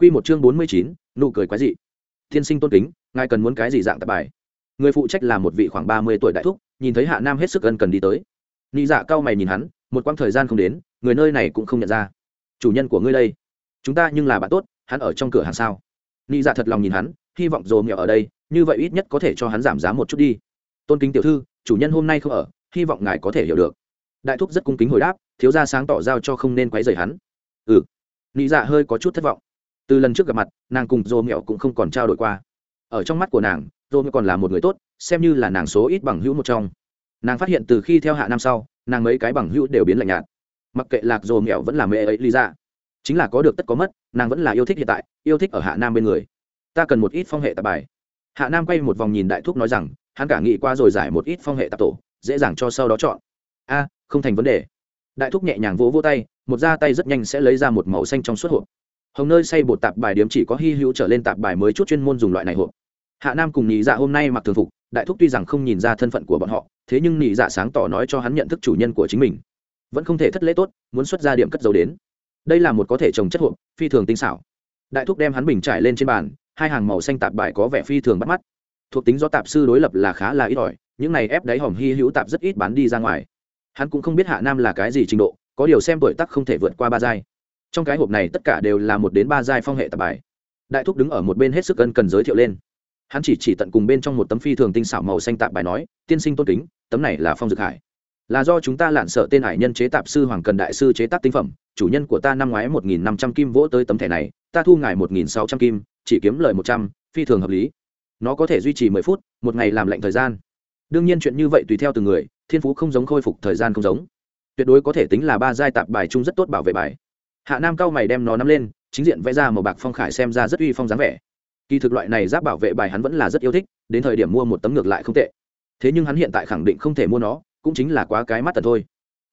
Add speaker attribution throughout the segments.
Speaker 1: Quy một chương bốn mươi chín, nụ cười quái dị. Thiên sinh tôn kính, ngài cần muốn cái gì dạng tạp bài? Người phụ trách là một vị khoảng ba mươi tuổi đại thúc, nhìn thấy Hạ Nam hết sức ân cần đi tới. Nị Dạ cao mày nhìn hắn, một quãng thời gian không đến, người nơi này cũng không nhận ra. Chủ nhân của ngươi đây, chúng ta nhưng là bạn tốt, hắn ở trong cửa hàng sao? Nị Dạ thật lòng nhìn hắn, hy vọng dồ mèo ở đây, như vậy ít nhất có thể cho hắn giảm giá một chút đi. Tôn kính tiểu thư, chủ nhân hôm nay không ở, hy vọng ngài có thể hiểu được. Đại thúc rất cung kính hồi đáp, thiếu gia sáng tỏ giao cho không nên quấy rầy hắn. Ừ. Nị Dạ hơi có chút thất vọng từ lần trước gặp mặt, nàng cùng dô mẹo cũng không còn trao đổi qua. Ở trong mắt của nàng, dô mẹo còn là một người tốt, xem như là nàng số ít bằng hữu một trong. Nàng phát hiện từ khi theo hạ năm sau, nàng mấy cái bằng hữu đều biến lạnh nhạt. Mặc kệ lạc dô mẹo vẫn là mẹ ấy lý ra chính là có được tất có mất, nàng vẫn là yêu thích hiện tại, yêu thích ở hạ nam bên người. Ta cần một ít phong hệ tạp bài. Hạ nam quay một vòng nhìn đại thúc nói rằng, hắn cả nghĩ qua rồi giải một ít phong hệ tạp tổ, dễ dàng cho sau đó chọn. A, không thành vấn đề. Đại thúc nhẹ nhàng vỗ vỗ tay, một da tay rất nhanh sẽ lấy ra một màu xanh trong suốt hộp hồng nơi xây bột tạp bài điếm chỉ có hy hữu trở lên tạp bài mới chút chuyên môn dùng loại này hộp. Hạ nam cùng nhị dạ hôm nay mặc thường phục, đại thúc tuy rằng không nhìn ra thân phận của bọn họ, thế nhưng nhị dạ sáng tỏ nói cho hắn nhận thức chủ nhân của chính mình. Vẫn không thể thất lễ tốt, muốn xuất ra điểm cất dấu đến. Đây là một có thể trồng chất hộp, phi thường tinh xảo. Đại thúc đem hắn bình trải lên trên bàn, hai hàng màu xanh tạp bài có vẻ phi thường bắt mắt. Thuộc tính do tạp sư đối lập là khá là ít ỏi, những này ép đáy hỏng hy hữu tạp rất ít bán đi ra ngoài. Hắn cũng không biết hạ nam là cái gì trình độ, có điều xem tuổi tắc không thể vượt qua ba giai trong cái hộp này tất cả đều là một đến ba giai phong hệ tạp bài. Đại thúc đứng ở một bên hết sức ân cần giới thiệu lên. Hắn chỉ chỉ tận cùng bên trong một tấm phi thường tinh xảo màu xanh tạp bài nói, tiên sinh tôn kính, tấm này là phong dược hải. Là do chúng ta lạn sợ tên hải nhân chế tạp sư hoàng cần đại sư chế tác tinh phẩm, chủ nhân của ta năm ngoái một nghìn năm trăm kim vỗ tới tấm thẻ này, ta thu ngài một nghìn sáu trăm kim, chỉ kiếm lời một trăm, phi thường hợp lý. Nó có thể duy trì mười phút, một ngày làm lệnh thời gian. Đương nhiên chuyện như vậy tùy theo từng người, thiên phú không giống khôi phục thời gian không giống. Tuyệt đối có thể tính là ba giai tạp bài chung rất tốt bảo vệ bài hạ nam cao mày đem nó nắm lên, chính diện vẽ ra màu bạc phong khải xem ra rất uy phong dáng vẻ. Kỳ thực loại này giáp bảo vệ bài hắn vẫn là rất yêu thích, đến thời điểm mua một tấm ngược lại không tệ. Thế nhưng hắn hiện tại khẳng định không thể mua nó, cũng chính là quá cái mắt tật thôi.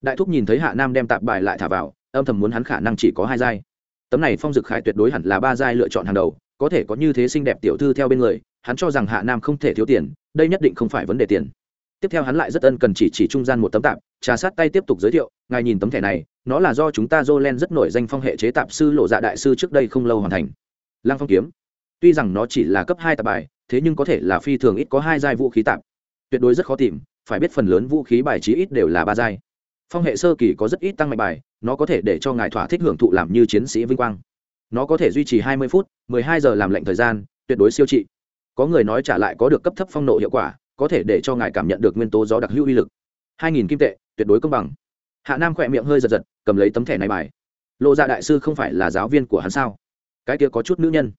Speaker 1: Đại thúc nhìn thấy hạ nam đem tạp bài lại thả vào, âm thầm muốn hắn khả năng chỉ có hai giai. Tấm này phong dực khải tuyệt đối hẳn là ba giai lựa chọn hàng đầu, có thể có như thế xinh đẹp tiểu thư theo bên người, hắn cho rằng hạ nam không thể thiếu tiền, đây nhất định không phải vấn đề tiền. Tiếp theo hắn lại rất ân cần chỉ chỉ trung gian một tấm tạp, trà sát tay tiếp tục giới thiệu, ngài nhìn tấm thẻ này nó là do chúng ta Jolen rất nổi danh phong hệ chế tạp sư lộ dạ đại sư trước đây không lâu hoàn thành. Lăng phong kiếm. Tuy rằng nó chỉ là cấp hai tạp bài, thế nhưng có thể là phi thường ít có hai giai vũ khí tạp. Tuyệt đối rất khó tìm, phải biết phần lớn vũ khí bài trí ít đều là ba giai. Phong hệ sơ kỳ có rất ít tăng mạnh bài, nó có thể để cho ngài thỏa thích hưởng thụ làm như chiến sĩ vinh quang. Nó có thể duy trì hai mươi phút, hai giờ làm lệnh thời gian, tuyệt đối siêu trị. Có người nói trả lại có được cấp thấp phong nộ hiệu quả, có thể để cho ngài cảm nhận được nguyên tố gió đặc hữu uy lực. Hai nghìn kim tệ, tuyệt đối công bằng hạ nam khỏe miệng hơi giật giật, cầm lấy tấm thẻ này bài. Lộ dạ đại sư không phải là giáo viên của hắn sao? Cái kia có chút nữ nhân.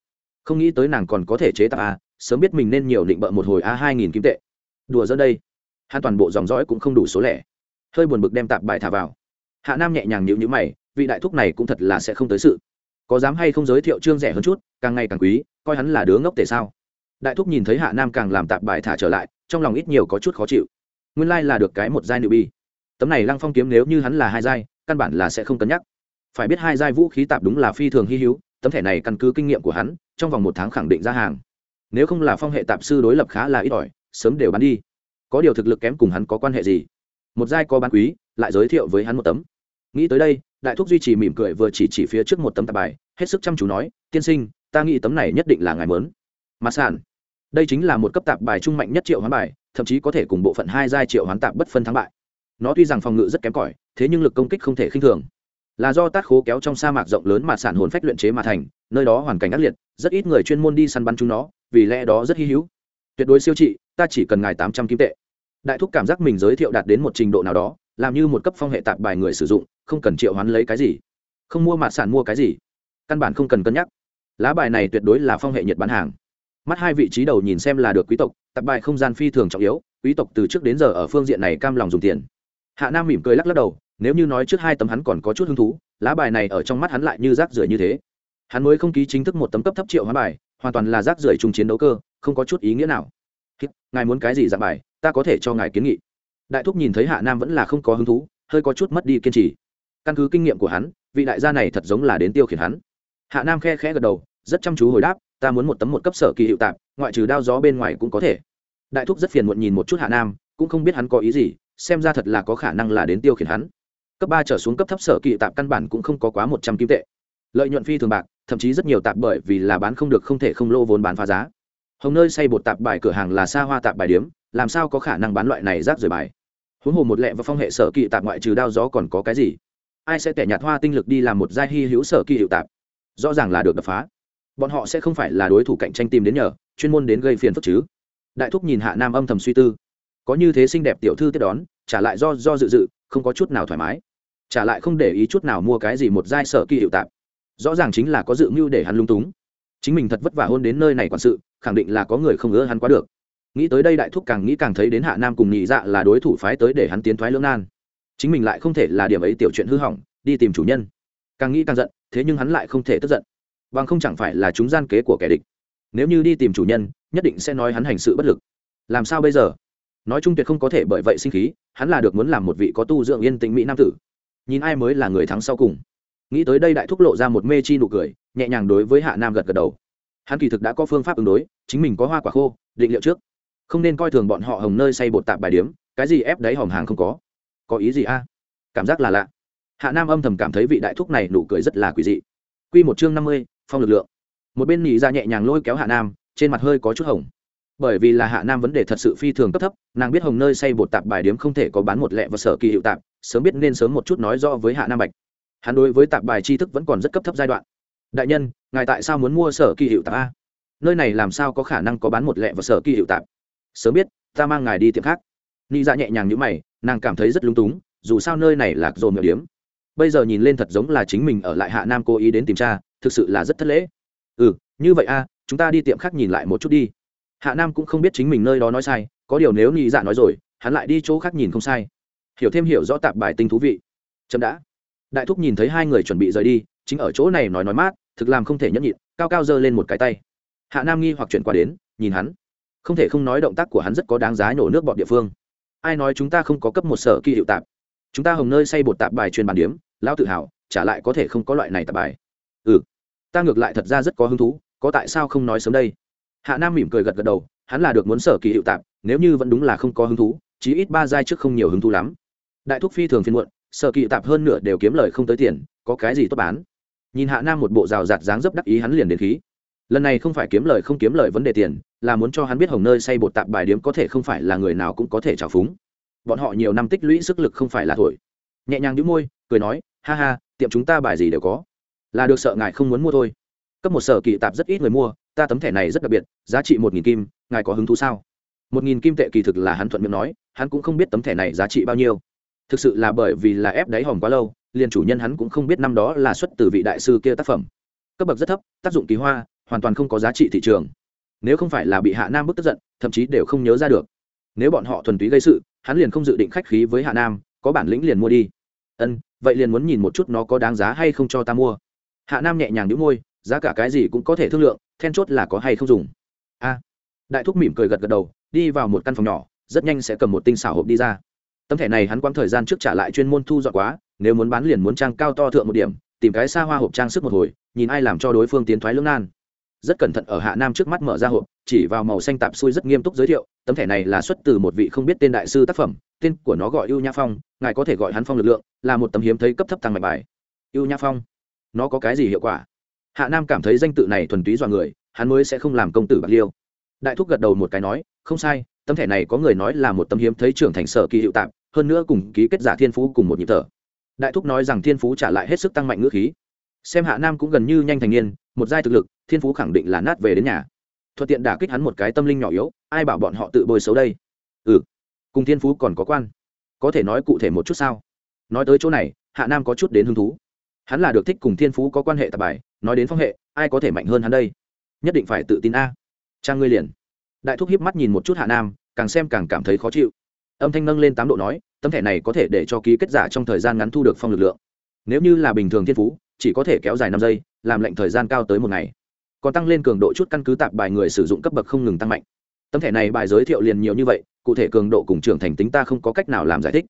Speaker 1: Không nghĩ tới nàng còn có thể chế tạo a, sớm biết mình nên nhiều định bợ một hồi a hai nghìn kim tệ. Đùa dẫn đây. Hắn toàn bộ dòng dõi cũng không đủ số lẻ. Hơi buồn bực đem tạp bài thả vào. Hạ nam nhẹ nhàng nhịu nhữ mày, vị đại thúc này cũng thật là sẽ không tới sự. Có dám hay không giới thiệu trương rẻ hơn chút, càng ngày càng quý, coi hắn là đứa ngốc tể sao? Đại thúc nhìn thấy hạ nam càng làm tạp bài thả trở lại, trong lòng ít nhiều có chút khó chịu. Nguyên lai là được cái một giai nữ bi tấm này lăng phong kiếm nếu như hắn là hai giai, căn bản là sẽ không cân nhắc. Phải biết hai giai vũ khí tạp đúng là phi thường hy hữu, tấm thẻ này căn cứ kinh nghiệm của hắn, trong vòng một tháng khẳng định ra hàng. Nếu không là phong hệ tạp sư đối lập khá là ít ỏi, sớm đều bán đi. Có điều thực lực kém cùng hắn có quan hệ gì? Một giai có bán quý, lại giới thiệu với hắn một tấm. Nghĩ tới đây, đại thúc duy trì mỉm cười vừa chỉ chỉ phía trước một tấm tạp bài, hết sức chăm chú nói, tiên sinh, ta nghĩ tấm này nhất định là ngài mớn. Mặt sản đây chính là một cấp tạp bài trung mạnh nhất triệu hoán bài, thậm chí có thể cùng bộ phận hai giai triệu hoán tạp bất phân thắng bại nó tuy rằng phòng ngự rất kém cỏi, thế nhưng lực công kích không thể khinh thường. Là do tát khố kéo trong sa mạc rộng lớn mà sản hồn phách luyện chế mà thành, nơi đó hoàn cảnh ác liệt, rất ít người chuyên môn đi săn bắn chúng nó, vì lẽ đó rất hy hữu. Tuyệt đối siêu trị, ta chỉ cần ngài tám trăm kim tệ. Đại thúc cảm giác mình giới thiệu đạt đến một trình độ nào đó, làm như một cấp phong hệ tạp bài người sử dụng, không cần triệu hoán lấy cái gì. Không mua mạt sản mua cái gì. Căn bản không cần cân nhắc. Lá bài này tuyệt đối là phong hệ nhật bán hàng. Mắt hai vị trí đầu nhìn xem là được quý tộc, tạp bài không gian phi thường trọng yếu, quý tộc từ trước đến giờ ở phương diện này cam lòng dùng tiền hạ nam mỉm cười lắc lắc đầu, nếu như nói trước hai tấm hắn còn có chút hứng thú, lá bài này ở trong mắt hắn lại như rác rưởi như thế. Hắn mới không ký chính thức một tấm cấp thấp triệu hóa bài, hoàn toàn là rác rưởi chung chiến đấu cơ, không có chút ý nghĩa nào. Ngài muốn cái gì dạng bài, ta có thể cho ngài kiến nghị. Đại thúc nhìn thấy hạ nam vẫn là không có hứng thú, hơi có chút mất đi kiên trì. Căn cứ kinh nghiệm của hắn, vị đại gia này thật giống là đến tiêu khiển hắn. Hạ nam khe khẽ gật đầu, rất chăm chú hồi đáp, ta muốn một tấm một cấp sở kỳ hiệu tạp ngoại trừ đao gió bên ngoài cũng có thể. Đại thúc rất phiền muộn nhìn một chút hạ nam, cũng không biết hắn có ý gì xem ra thật là có khả năng là đến tiêu khiển hắn. Cấp ba trở xuống cấp thấp sở kỳ tạp căn bản cũng không có quá một trăm kim tệ. Lợi nhuận phi thường bạc, thậm chí rất nhiều tạp bởi vì là bán không được không thể không lô vốn bán phá giá. Hồng nơi xây bột tạp bài cửa hàng là xa hoa tạp bài điếm, làm sao có khả năng bán loại này rác rời bài? Huống hồ một lẹ và phong hệ sở kỵ tạp ngoại trừ đao gió còn có cái gì? Ai sẽ tẻ nhạt hoa tinh lực đi làm một giai hy hữu sở kỵ hiệu tạp? Rõ ràng là được đập phá. Bọn họ sẽ không phải là đối thủ cạnh tranh tìm đến nhờ, chuyên môn đến gây phiền phức chứ. Đại thúc nhìn hạ nam âm thầm suy tư có như thế xinh đẹp tiểu thư tiếp đón, trả lại do do dự dự, không có chút nào thoải mái. Trả lại không để ý chút nào mua cái gì một giai sở kỳ hiệu tạp. Rõ ràng chính là có dự mưu để hắn lung túng. Chính mình thật vất vả hôn đến nơi này quản sự, khẳng định là có người không ngỡ hắn quá được. Nghĩ tới đây đại thúc càng nghĩ càng thấy đến hạ nam cùng nhị dạ là đối thủ phái tới để hắn tiến thoái lưỡng nan. Chính mình lại không thể là điểm ấy tiểu chuyện hư hỏng, đi tìm chủ nhân. Càng nghĩ càng giận, thế nhưng hắn lại không thể tức giận. Bằng không chẳng phải là chúng gian kế của kẻ địch. Nếu như đi tìm chủ nhân, nhất định sẽ nói hắn hành sự bất lực. Làm sao bây giờ? Nói chung tuyệt không có thể bởi vậy sinh khí, hắn là được muốn làm một vị có tu dưỡng yên tĩnh mỹ nam tử. Nhìn ai mới là người thắng sau cùng. Nghĩ tới đây đại thúc lộ ra một mê chi nụ cười, nhẹ nhàng đối với hạ nam gật gật đầu. Hắn kỳ thực đã có phương pháp ứng đối, chính mình có hoa quả khô, định liệu trước. Không nên coi thường bọn họ hồng nơi say bột tạp bài điếm, cái gì ép đáy hòm hàng không có. Có ý gì a? Cảm giác là lạ. Hạ nam âm thầm cảm thấy vị đại thúc này nụ cười rất là quỷ dị. Q một chương năm mươi, phong lực lượng. Một bên nỉ ra dạ nhẹ nhàng lôi kéo hạ nam, trên mặt hơi có chút hồng bởi vì là hạ nam vấn đề thật sự phi thường cấp thấp, nàng biết hồng nơi say bột tạp bài điếm không thể có bán một lẹ và sở kỳ hiệu tạp, sớm biết nên sớm một chút nói rõ với hạ nam bạch. Hắn đối với tạp bài tri thức vẫn còn rất cấp thấp giai đoạn. Đại nhân, ngài tại sao muốn mua sở kỳ hiệu tạp a? Nơi này làm sao có khả năng có bán một lẹ và sở kỳ hiệu tạp? Sớm biết, ta mang ngài đi tiệm khác. Ni dạ nhẹ nhàng như mày, nàng cảm thấy rất lung túng, dù sao nơi này là dồn ngựa điếm. Bây giờ nhìn lên thật giống là chính mình ở lại hạ nam cố ý đến tìm tra thực sự là rất thất lễ. Ừ như vậy a, chúng ta đi tiệm khác nhìn lại một chút đi hạ nam cũng không biết chính mình nơi đó nói sai, có điều nếu ni dạ nói rồi, hắn lại đi chỗ khác nhìn không sai. Hiểu thêm hiểu rõ tạp bài tinh thú vị. Chậm đã. Đại thúc nhìn thấy hai người chuẩn bị rời đi, chính ở chỗ này nói nói mát, thực làm không thể nhẫn nhịn, cao cao giơ lên một cái tay. Hạ nam nghi hoặc chuyển qua đến, nhìn hắn. Không thể không nói động tác của hắn rất có đáng giá nổ nước bọn địa phương. Ai nói chúng ta không có cấp một sở kỳ hiệu tạp? Chúng ta hồng nơi xây bột tạp bài chuyên bản điếm, lão tự hào trả lại có thể không có loại này tạp bài. Ừ. Ta ngược lại thật ra rất có hứng thú, có tại sao không nói sớm đây? Hạ nam mỉm cười gật gật đầu, hắn là được muốn sở kỳ hiệu tạp, nếu như vẫn đúng là không có hứng thú, chí ít ba giai trước không nhiều hứng thú lắm. Đại thúc phi thường phiên muộn, sở kỳ tạp hơn nửa đều kiếm lời không tới tiền, có cái gì tốt bán? Nhìn hạ nam một bộ rào rạt dáng dấp đắc ý hắn liền đến khí. Lần này không phải kiếm lời không kiếm lời vấn đề tiền, là muốn cho hắn biết hồng nơi xây bột tạp bài điếm có thể không phải là người nào cũng có thể trào phúng. Bọn họ nhiều năm tích lũy sức lực không phải là thổi. Nhẹ nhàng đĩu môi, cười nói, ha ha, tiệm chúng ta bài gì đều có. Là được sợ ngài không muốn mua thôi. Cấp một sở kỳ tạp rất ít người mua ta tấm thẻ này rất đặc biệt, giá trị một nghìn kim, ngài có hứng thú sao? Một nghìn kim tệ kỳ thực là hắn thuận miệng nói, hắn cũng không biết tấm thẻ này giá trị bao nhiêu. Thực sự là bởi vì là ép đáy hòm quá lâu, liền chủ nhân hắn cũng không biết năm đó là xuất từ vị đại sư kia tác phẩm. Cấp bậc rất thấp, tác dụng kỳ hoa, hoàn toàn không có giá trị thị trường. Nếu không phải là bị hạ nam bức tức giận, thậm chí đều không nhớ ra được. Nếu bọn họ thuần túy gây sự, hắn liền không dự định khách khí với hạ nam, có bản lĩnh liền mua đi. Ân, vậy liền muốn nhìn một chút nó có đáng giá hay không cho ta mua. Hạ nam nhẹ nhàng đĩu môi, giá cả cái gì cũng có thể thương lượng then chốt là có hay không dùng. A. Đại thúc mỉm cười gật gật đầu, đi vào một căn phòng nhỏ, rất nhanh sẽ cầm một tinh xảo hộp đi ra. Tấm thẻ này hắn quăng thời gian trước trả lại chuyên môn thu dọn quá, nếu muốn bán liền muốn trang cao to thượng một điểm, tìm cái xa hoa hộp trang sức một hồi, nhìn ai làm cho đối phương tiến thoái lưỡng nan. Rất cẩn thận ở hạ nam trước mắt mở ra hộp, chỉ vào màu xanh tạp xuôi rất nghiêm túc giới thiệu, tấm thẻ này là xuất từ một vị không biết tên đại sư tác phẩm, tên của nó gọi ưu nhã phong, ngài có thể gọi hắn phong lực lượng, là một tấm hiếm thấy cấp thấp tăng mạch bài. Ưu nhã phong, nó có cái gì hiệu quả? Hạ nam cảm thấy danh tự này thuần túy dọa người, hắn mới sẽ không làm công tử bạc liêu. Đại thúc gật đầu một cái nói, không sai, tấm thẻ này có người nói là một tấm hiếm thấy trưởng thành sở kỳ hiệu tạp, hơn nữa cùng ký kết giả thiên phú cùng một nhịp thở. Đại thúc nói rằng thiên phú trả lại hết sức tăng mạnh ngữ khí. Xem hạ nam cũng gần như nhanh thành niên, một giai thực lực, thiên phú khẳng định là nát về đến nhà. Thuận tiện đả kích hắn một cái tâm linh nhỏ yếu, ai bảo bọn họ tự bồi xấu đây? Ừ cùng thiên phú còn có quan. Có thể nói cụ thể một chút sao? Nói tới chỗ này, hạ nam có chút đến hứng thú. Hắn là được thích cùng thiên phú có quan hệ tạp bài nói đến phong hệ, ai có thể mạnh hơn hắn đây? Nhất định phải tự tin a. Trang ngươi liền. Đại thúc hiếp mắt nhìn một chút hạ nam, càng xem càng cảm thấy khó chịu. Âm thanh nâng lên tám độ nói, tấm thẻ này có thể để cho ký kết giả trong thời gian ngắn thu được phong lực lượng. Nếu như là bình thường thiên phú, chỉ có thể kéo dài năm giây, làm lệnh thời gian cao tới một ngày. Còn tăng lên cường độ chút căn cứ tạp bài người sử dụng cấp bậc không ngừng tăng mạnh. Tấm thẻ này bài giới thiệu liền nhiều như vậy, cụ thể cường độ cùng trưởng thành tính ta không có cách nào làm giải thích.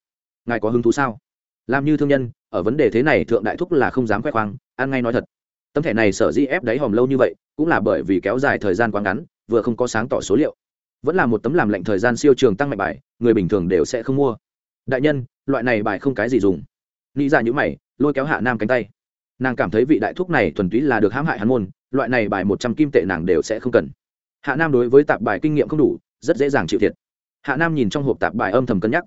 Speaker 1: Ngài có hứng thú sao? Làm như thương nhân, ở vấn đề thế này thượng đại thúc là không dám khoe khoang, ăn ngay nói thật tấm thẻ này sở dĩ ép đáy hòm lâu như vậy, cũng là bởi vì kéo dài thời gian quá ngắn, vừa không có sáng tỏ số liệu. Vẫn là một tấm làm lệnh thời gian siêu trường tăng mạnh bài, người bình thường đều sẽ không mua. Đại nhân, loại này bài không cái gì dùng. Nghĩ ra những mày, lôi kéo hạ nam cánh tay. Nàng cảm thấy vị đại thúc này thuần túy là được hãm hại hắn môn, loại này bài một trăm kim tệ nàng đều sẽ không cần. Hạ nam đối với tạp bài kinh nghiệm không đủ, rất dễ dàng chịu thiệt. Hạ nam nhìn trong hộp tạp bài âm thầm cân nhắc.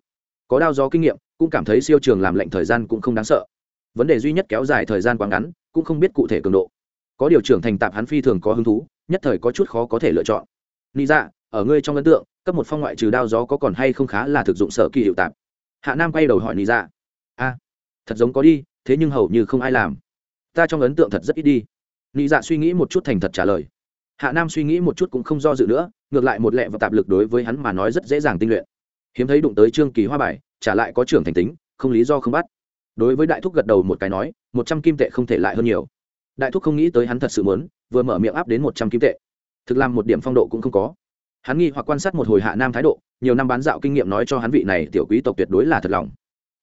Speaker 1: Có đao gió kinh nghiệm, cũng cảm thấy siêu trường làm lệnh thời gian cũng không đáng sợ vấn đề duy nhất kéo dài thời gian quá ngắn, cũng không biết cụ thể cường độ. Có điều trưởng thành tạp hắn phi thường có hứng thú, nhất thời có chút khó có thể lựa chọn. Lý dạ ở ngươi trong ấn tượng, cấp một phong ngoại trừ đao gió có còn hay không khá là thực dụng sở kỳ hiệu tạp? Hạ nam quay đầu hỏi lý dạ. A, thật giống có đi, thế nhưng hầu như không ai làm. Ta trong ấn tượng thật rất ít đi. Lý dạ suy nghĩ một chút thành thật trả lời. Hạ nam suy nghĩ một chút cũng không do dự nữa, ngược lại một lẹ và tạp lực đối với hắn mà nói rất dễ dàng tinh luyện. Hiếm thấy đụng tới trương kỳ hoa bài, trả lại có trưởng thành tính, không lý do không bắt đối với đại thúc gật đầu một cái nói, một trăm kim tệ không thể lại hơn nhiều. Đại thúc không nghĩ tới hắn thật sự muốn, vừa mở miệng áp đến một trăm kim tệ. Thực làm một điểm phong độ cũng không có. Hắn nghi hoặc quan sát một hồi hạ nam thái độ, nhiều năm bán dạo kinh nghiệm nói cho hắn vị này tiểu quý tộc tuyệt đối là thật lòng.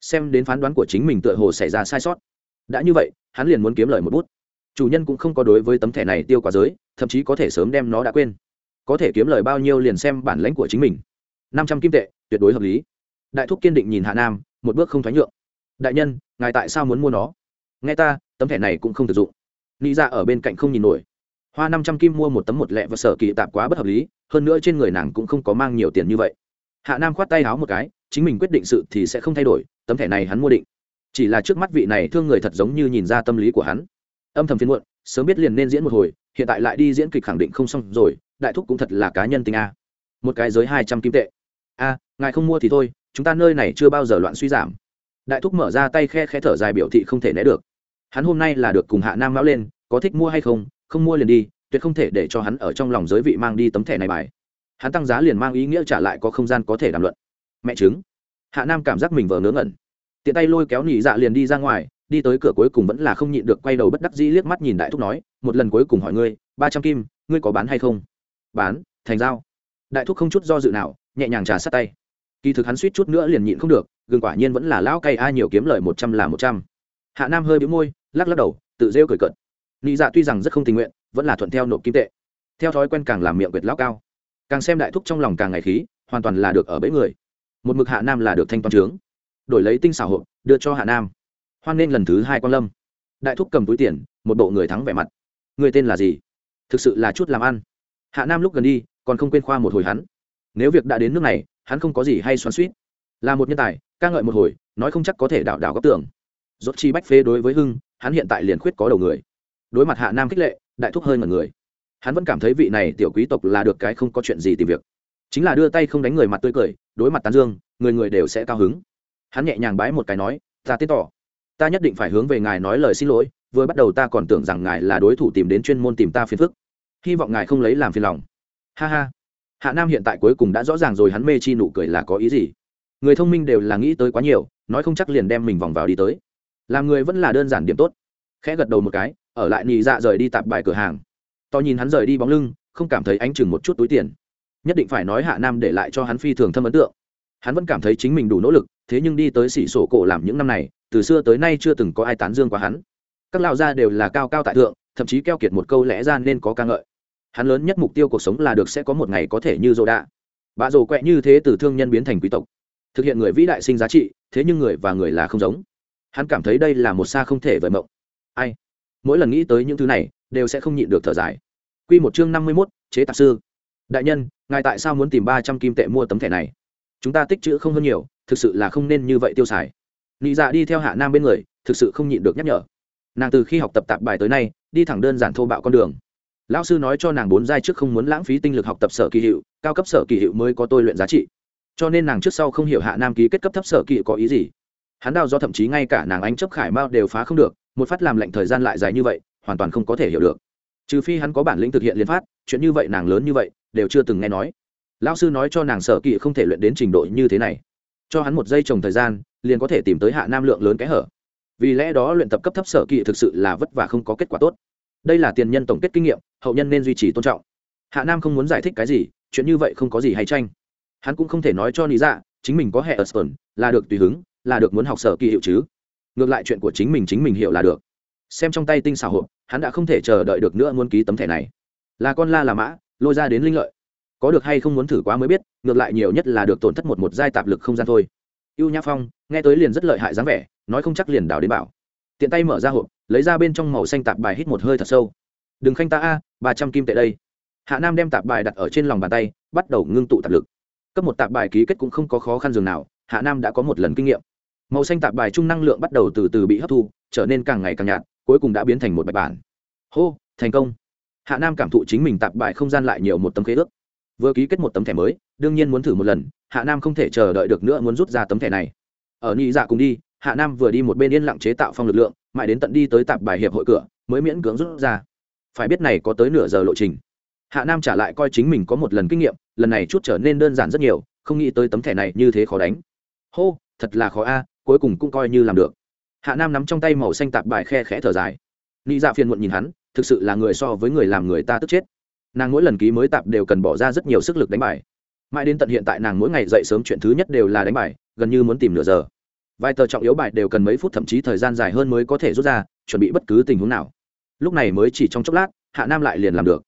Speaker 1: Xem đến phán đoán của chính mình tựa hồ xảy ra sai sót. Đã như vậy, hắn liền muốn kiếm lời một bút. Chủ nhân cũng không có đối với tấm thẻ này tiêu quá giới, thậm chí có thể sớm đem nó đã quên. Có thể kiếm lời bao nhiêu liền xem bản lãnh của chính mình. Năm trăm kim tệ, tuyệt đối hợp lý. Đại thúc kiên định nhìn hạ nam, một bước không thoái nhượng đại nhân, ngài tại sao muốn mua nó? Nghe ta, tấm thẻ này cũng không thực dụng. Nghĩ ra dạ ở bên cạnh không nhìn nổi. Hoa năm trăm kim mua một tấm một lẹ và sở kỳ tạp quá bất hợp lý, hơn nữa trên người nàng cũng không có mang nhiều tiền như vậy. Hạ nam khoát tay háo một cái, chính mình quyết định sự thì sẽ không thay đổi, tấm thẻ này hắn mua định. Chỉ là trước mắt vị này thương người thật giống như nhìn ra tâm lý của hắn. Âm thầm phiên muộn, sớm biết liền nên diễn một hồi, hiện tại lại đi diễn kịch khẳng định không xong rồi, đại thúc cũng thật là cá nhân tình a. Một cái giới hai trăm kim tệ. A, ngài không mua thì thôi, chúng ta nơi này chưa bao giờ loạn suy giảm đại thúc mở ra tay khe khe thở dài biểu thị không thể né được. Hắn hôm nay là được cùng hạ nam mão lên, có thích mua hay không không mua liền đi, tuyệt không thể để cho hắn ở trong lòng giới vị mang đi tấm thẻ này bài. Hắn tăng giá liền mang ý nghĩa trả lại có không gian có thể đàm luận. Mẹ chứng hạ nam cảm giác mình vờ ngớ ngẩn. Tiện tay lôi kéo nhị dạ liền đi ra ngoài, đi tới cửa cuối cùng vẫn là không nhịn được quay đầu bất đắc dĩ liếc mắt nhìn đại thúc nói, một lần cuối cùng hỏi ngươi, ba trăm kim, ngươi có bán hay không? Bán, thành giao. Đại thúc không chút do dự nào, nhẹ nhàng trà sát tay kỳ thực hắn suýt chút nữa liền nhịn không được, gừng quả nhiên vẫn là lão cay ai nhiều kiếm lời một trăm là một trăm. Hạ nam hơi bĩu môi, lắc lắc đầu, tự rêu cười cợt. Nị dạ tuy rằng rất không tình nguyện, vẫn là thuận theo nộp kim tệ. Theo thói quen càng làm miệng quyệt lão cao, càng xem đại thúc trong lòng càng ngày khí, hoàn toàn là được ở bẫy người. Một mực hạ nam là được thanh toán trướng. Đổi lấy tinh xảo hộp, đưa cho hạ nam. Hoan nên lần thứ hai quan lâm. Đại thúc cầm túi tiền, một bộ người thắng vẻ mặt. Người tên là gì? Thực sự là chút làm ăn. Hạ nam lúc gần đi, còn không quên khoa một hồi hắn. Nếu việc đã đến nước này hắn không có gì hay xoắn suýt. Là một nhân tài, ca ngợi một hồi, nói không chắc có thể đảo đảo góc tưởng dốt chi bách phê đối với hưng, hắn hiện tại liền khuyết có đầu người. Đối mặt hạ nam khích lệ, đại thúc hơi mật người. Hắn vẫn cảm thấy vị này tiểu quý tộc là được cái không có chuyện gì tìm việc. Chính là đưa tay không đánh người mặt tươi cười, đối mặt tán dương, người người đều sẽ cao hứng. Hắn nhẹ nhàng bái một cái nói, ta tiết tỏ. Ta nhất định phải hướng về ngài nói lời xin lỗi, vừa bắt đầu ta còn tưởng rằng ngài là đối thủ tìm đến chuyên môn tìm ta phiền phức. Hy vọng ngài không lấy làm phiền lòng. Ha ha hạ nam hiện tại cuối cùng đã rõ ràng rồi, hắn mê chi nụ cười là có ý gì. Người thông minh đều là nghĩ tới quá nhiều, nói không chắc liền đem mình vòng vào đi tới. Làm người vẫn là đơn giản điểm tốt. Khẽ gật đầu một cái, ở lại nhị dạ rời đi tạp bài cửa hàng. To nhìn hắn rời đi bóng lưng, không cảm thấy ánh chừng một chút túi tiền. Nhất định phải nói hạ nam để lại cho hắn phi thường thâm ấn tượng. Hắn vẫn cảm thấy chính mình đủ nỗ lực, thế nhưng đi tới xỉ sổ cổ làm những năm này, từ xưa tới nay chưa từng có ai tán dương qua hắn. Các lao gia đều là cao cao tại thượng, thậm chí keo kiệt một câu lẽ ra nên có ca ngợi hắn lớn nhất mục tiêu cuộc sống là được sẽ có một ngày có thể như dô đạ. Bà rồ quẹ như thế từ thương nhân biến thành quý tộc, thực hiện người vĩ đại sinh giá trị, thế nhưng người và người là không giống. Hắn cảm thấy đây là một xa không thể vời mộng. Ai? Mỗi lần nghĩ tới những thứ này, đều sẽ không nhịn được thở dài. Q một chương năm mươi mốt, chế tạp sư. Đại nhân, ngài tại sao muốn tìm ba trăm kim tệ mua tấm thẻ này? Chúng ta tích chữ không hơn nhiều, thực sự là không nên như vậy tiêu xài. Nị dạ đi theo hạ nam bên người, thực sự không nhịn được nhắc nhở. Nàng từ khi học tập tạp bài tới nay, đi thẳng đơn giản thô bạo con đường lão sư nói cho nàng bốn giai trước không muốn lãng phí tinh lực học tập sở kỳ hiệu, cao cấp sở kỳ hiệu mới có tôi luyện giá trị. Cho nên nàng trước sau không hiểu hạ nam ký kết cấp thấp sở kỳ có ý gì. Hắn đào do thậm chí ngay cả nàng anh chấp khải mao đều phá không được, một phát làm lệnh thời gian lại dài như vậy, hoàn toàn không có thể hiểu được. Trừ phi hắn có bản lĩnh thực hiện liên phát, chuyện như vậy nàng lớn như vậy, đều chưa từng nghe nói. Lão sư nói cho nàng sở kỳ không thể luyện đến trình độ như thế này. Cho hắn một giây trồng thời gian, liền có thể tìm tới hạ nam lượng lớn cái hở. Vì lẽ đó luyện tập cấp thấp sở kỳ thực sự là vất vả không có kết quả tốt đây là tiền nhân tổng kết kinh nghiệm, hậu nhân nên duy trì tôn trọng. Hạ nam không muốn giải thích cái gì, chuyện như vậy không có gì hay tranh. Hắn cũng không thể nói cho lý dạ chính mình có hệ ở sơn là được tùy hứng, là được muốn học sở kỳ hiệu chứ. Ngược lại chuyện của chính mình chính mình hiểu là được. Xem trong tay tinh xảo hộp, hắn đã không thể chờ đợi được nữa muốn ký tấm thẻ này. Là con la là mã, lôi ra đến linh lợi. Có được hay không muốn thử quá mới biết, ngược lại nhiều nhất là được tổn thất một một giai tạp lực không gian thôi. Ưu nhã phong, nghe tới liền rất lợi hại dáng vẻ, nói không chắc liền đào đến bảo. Tiện tay mở ra hộp lấy ra bên trong màu xanh tạp bài hít một hơi thật sâu. Đừng khanh ta a, ba trăm kim tệ đây. Hạ nam đem tạp bài đặt ở trên lòng bàn tay, bắt đầu ngưng tụ tạp lực. Cấp một tạp bài ký kết cũng không có khó khăn dường nào, hạ nam đã có một lần kinh nghiệm. Màu xanh tạp bài chung năng lượng bắt đầu từ từ bị hấp thu, trở nên càng ngày càng nhạt, cuối cùng đã biến thành một bạch bản. Hô, thành công. Hạ nam cảm thụ chính mình tạp bài không gian lại nhiều một tấm khế ước. Vừa ký kết một tấm thẻ mới, đương nhiên muốn thử một lần, hạ nam không thể chờ đợi được nữa muốn rút ra tấm thẻ này. Ở nhị dạ cùng đi, hạ nam vừa đi một bên yên lặng chế tạo phong lực lượng mãi đến tận đi tới tạp bài hiệp hội cửa, mới miễn cưỡng rút ra. Phải biết này có tới nửa giờ lộ trình. Hạ nam trả lại coi chính mình có một lần kinh nghiệm, lần này chút trở nên đơn giản rất nhiều, không nghĩ tới tấm thẻ này như thế khó đánh. Hô, thật là khó a, cuối cùng cũng coi như làm được. Hạ nam nắm trong tay màu xanh tạp bài khe khẽ thở dài. Nị dạ phiền muộn nhìn hắn, thực sự là người so với người làm người ta tức chết. Nàng mỗi lần ký mới tạp đều cần bỏ ra rất nhiều sức lực đánh bài. Mãi đến tận hiện tại nàng mỗi ngày dậy sớm chuyện thứ nhất đều là đánh bài, gần như muốn tìm nửa giờ vài tờ trọng yếu bài đều cần mấy phút, thậm chí thời gian dài hơn mới có thể rút ra, chuẩn bị bất cứ tình huống nào. Lúc này mới chỉ trong chốc lát, hạ nam lại liền làm được.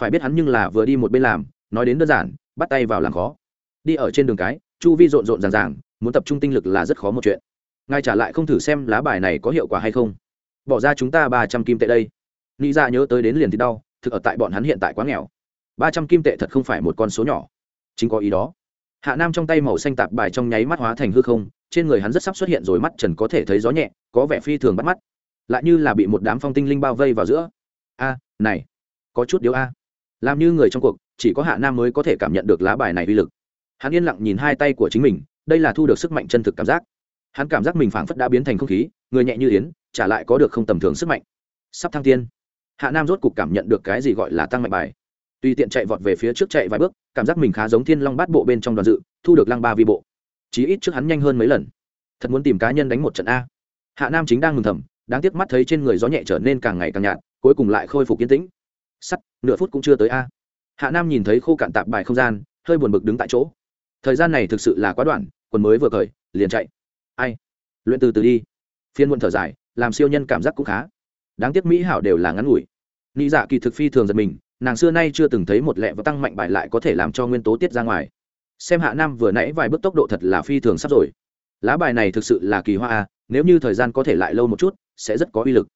Speaker 1: Phải biết hắn nhưng là vừa đi một bên làm, nói đến đơn giản, bắt tay vào làm khó. Đi ở trên đường cái, chu vi rộn rộn ràng ràng, muốn tập trung tinh lực là rất khó một chuyện. Ngay trả lại không thử xem lá bài này có hiệu quả hay không. Bỏ ra chúng ta ba trăm kim tệ đây. Nghĩ ra dạ nhớ tới đến liền thì đau, thực ở tại bọn hắn hiện tại quá nghèo. Ba trăm kim tệ thật không phải một con số nhỏ. Chính có ý đó hạ nam trong tay màu xanh tạp bài trong nháy mắt hóa thành hư không, trên người hắn rất sắp xuất hiện rồi mắt trần có thể thấy gió nhẹ, có vẻ phi thường bắt mắt. Lại như là bị một đám phong tinh linh bao vây vào giữa. A, này, có chút điếu a. Làm như người trong cuộc, chỉ có hạ nam mới có thể cảm nhận được lá bài này uy lực. Hắn yên lặng nhìn hai tay của chính mình, đây là thu được sức mạnh chân thực cảm giác. Hắn cảm giác mình phảng phất đã biến thành không khí, người nhẹ như yến, trả lại có được không tầm thường sức mạnh. Sắp thăng tiên. Hạ nam rốt cục cảm nhận được cái gì gọi là tăng mạnh bài tùy tiện chạy vọt về phía trước chạy vài bước, cảm giác mình khá giống thiên long bát bộ bên trong đoàn dự, thu được lăng ba vi bộ. Chí ít trước hắn nhanh hơn mấy lần. Thật muốn tìm cá nhân đánh một trận a. Hạ nam chính đang ngừng thầm, đáng tiếc mắt thấy trên người gió nhẹ trở nên càng ngày càng nhạt, cuối cùng lại khôi phục yên tĩnh. Sắt, nửa phút cũng chưa tới a. Hạ nam nhìn thấy khô cạn tạp bài không gian, hơi buồn bực đứng tại chỗ. Thời gian này thực sự là quá đoạn, quần mới vừa cởi liền chạy. Ai? Luyện từ từ đi. Phiên muộn thở dài, làm siêu nhân cảm giác cũng khá. Đáng tiếc mỹ hảo đều là ngắn ngủi. Nghĩ dạ kỳ thực phi thường giật mình nàng xưa nay chưa từng thấy một lẹ và tăng mạnh bài lại có thể làm cho nguyên tố tiết ra ngoài. Xem hạ nam vừa nãy vài bước tốc độ thật là phi thường sắp rồi. Lá bài này thực sự là kỳ hoa à nếu như thời gian có thể lại lâu một chút, sẽ rất có uy lực.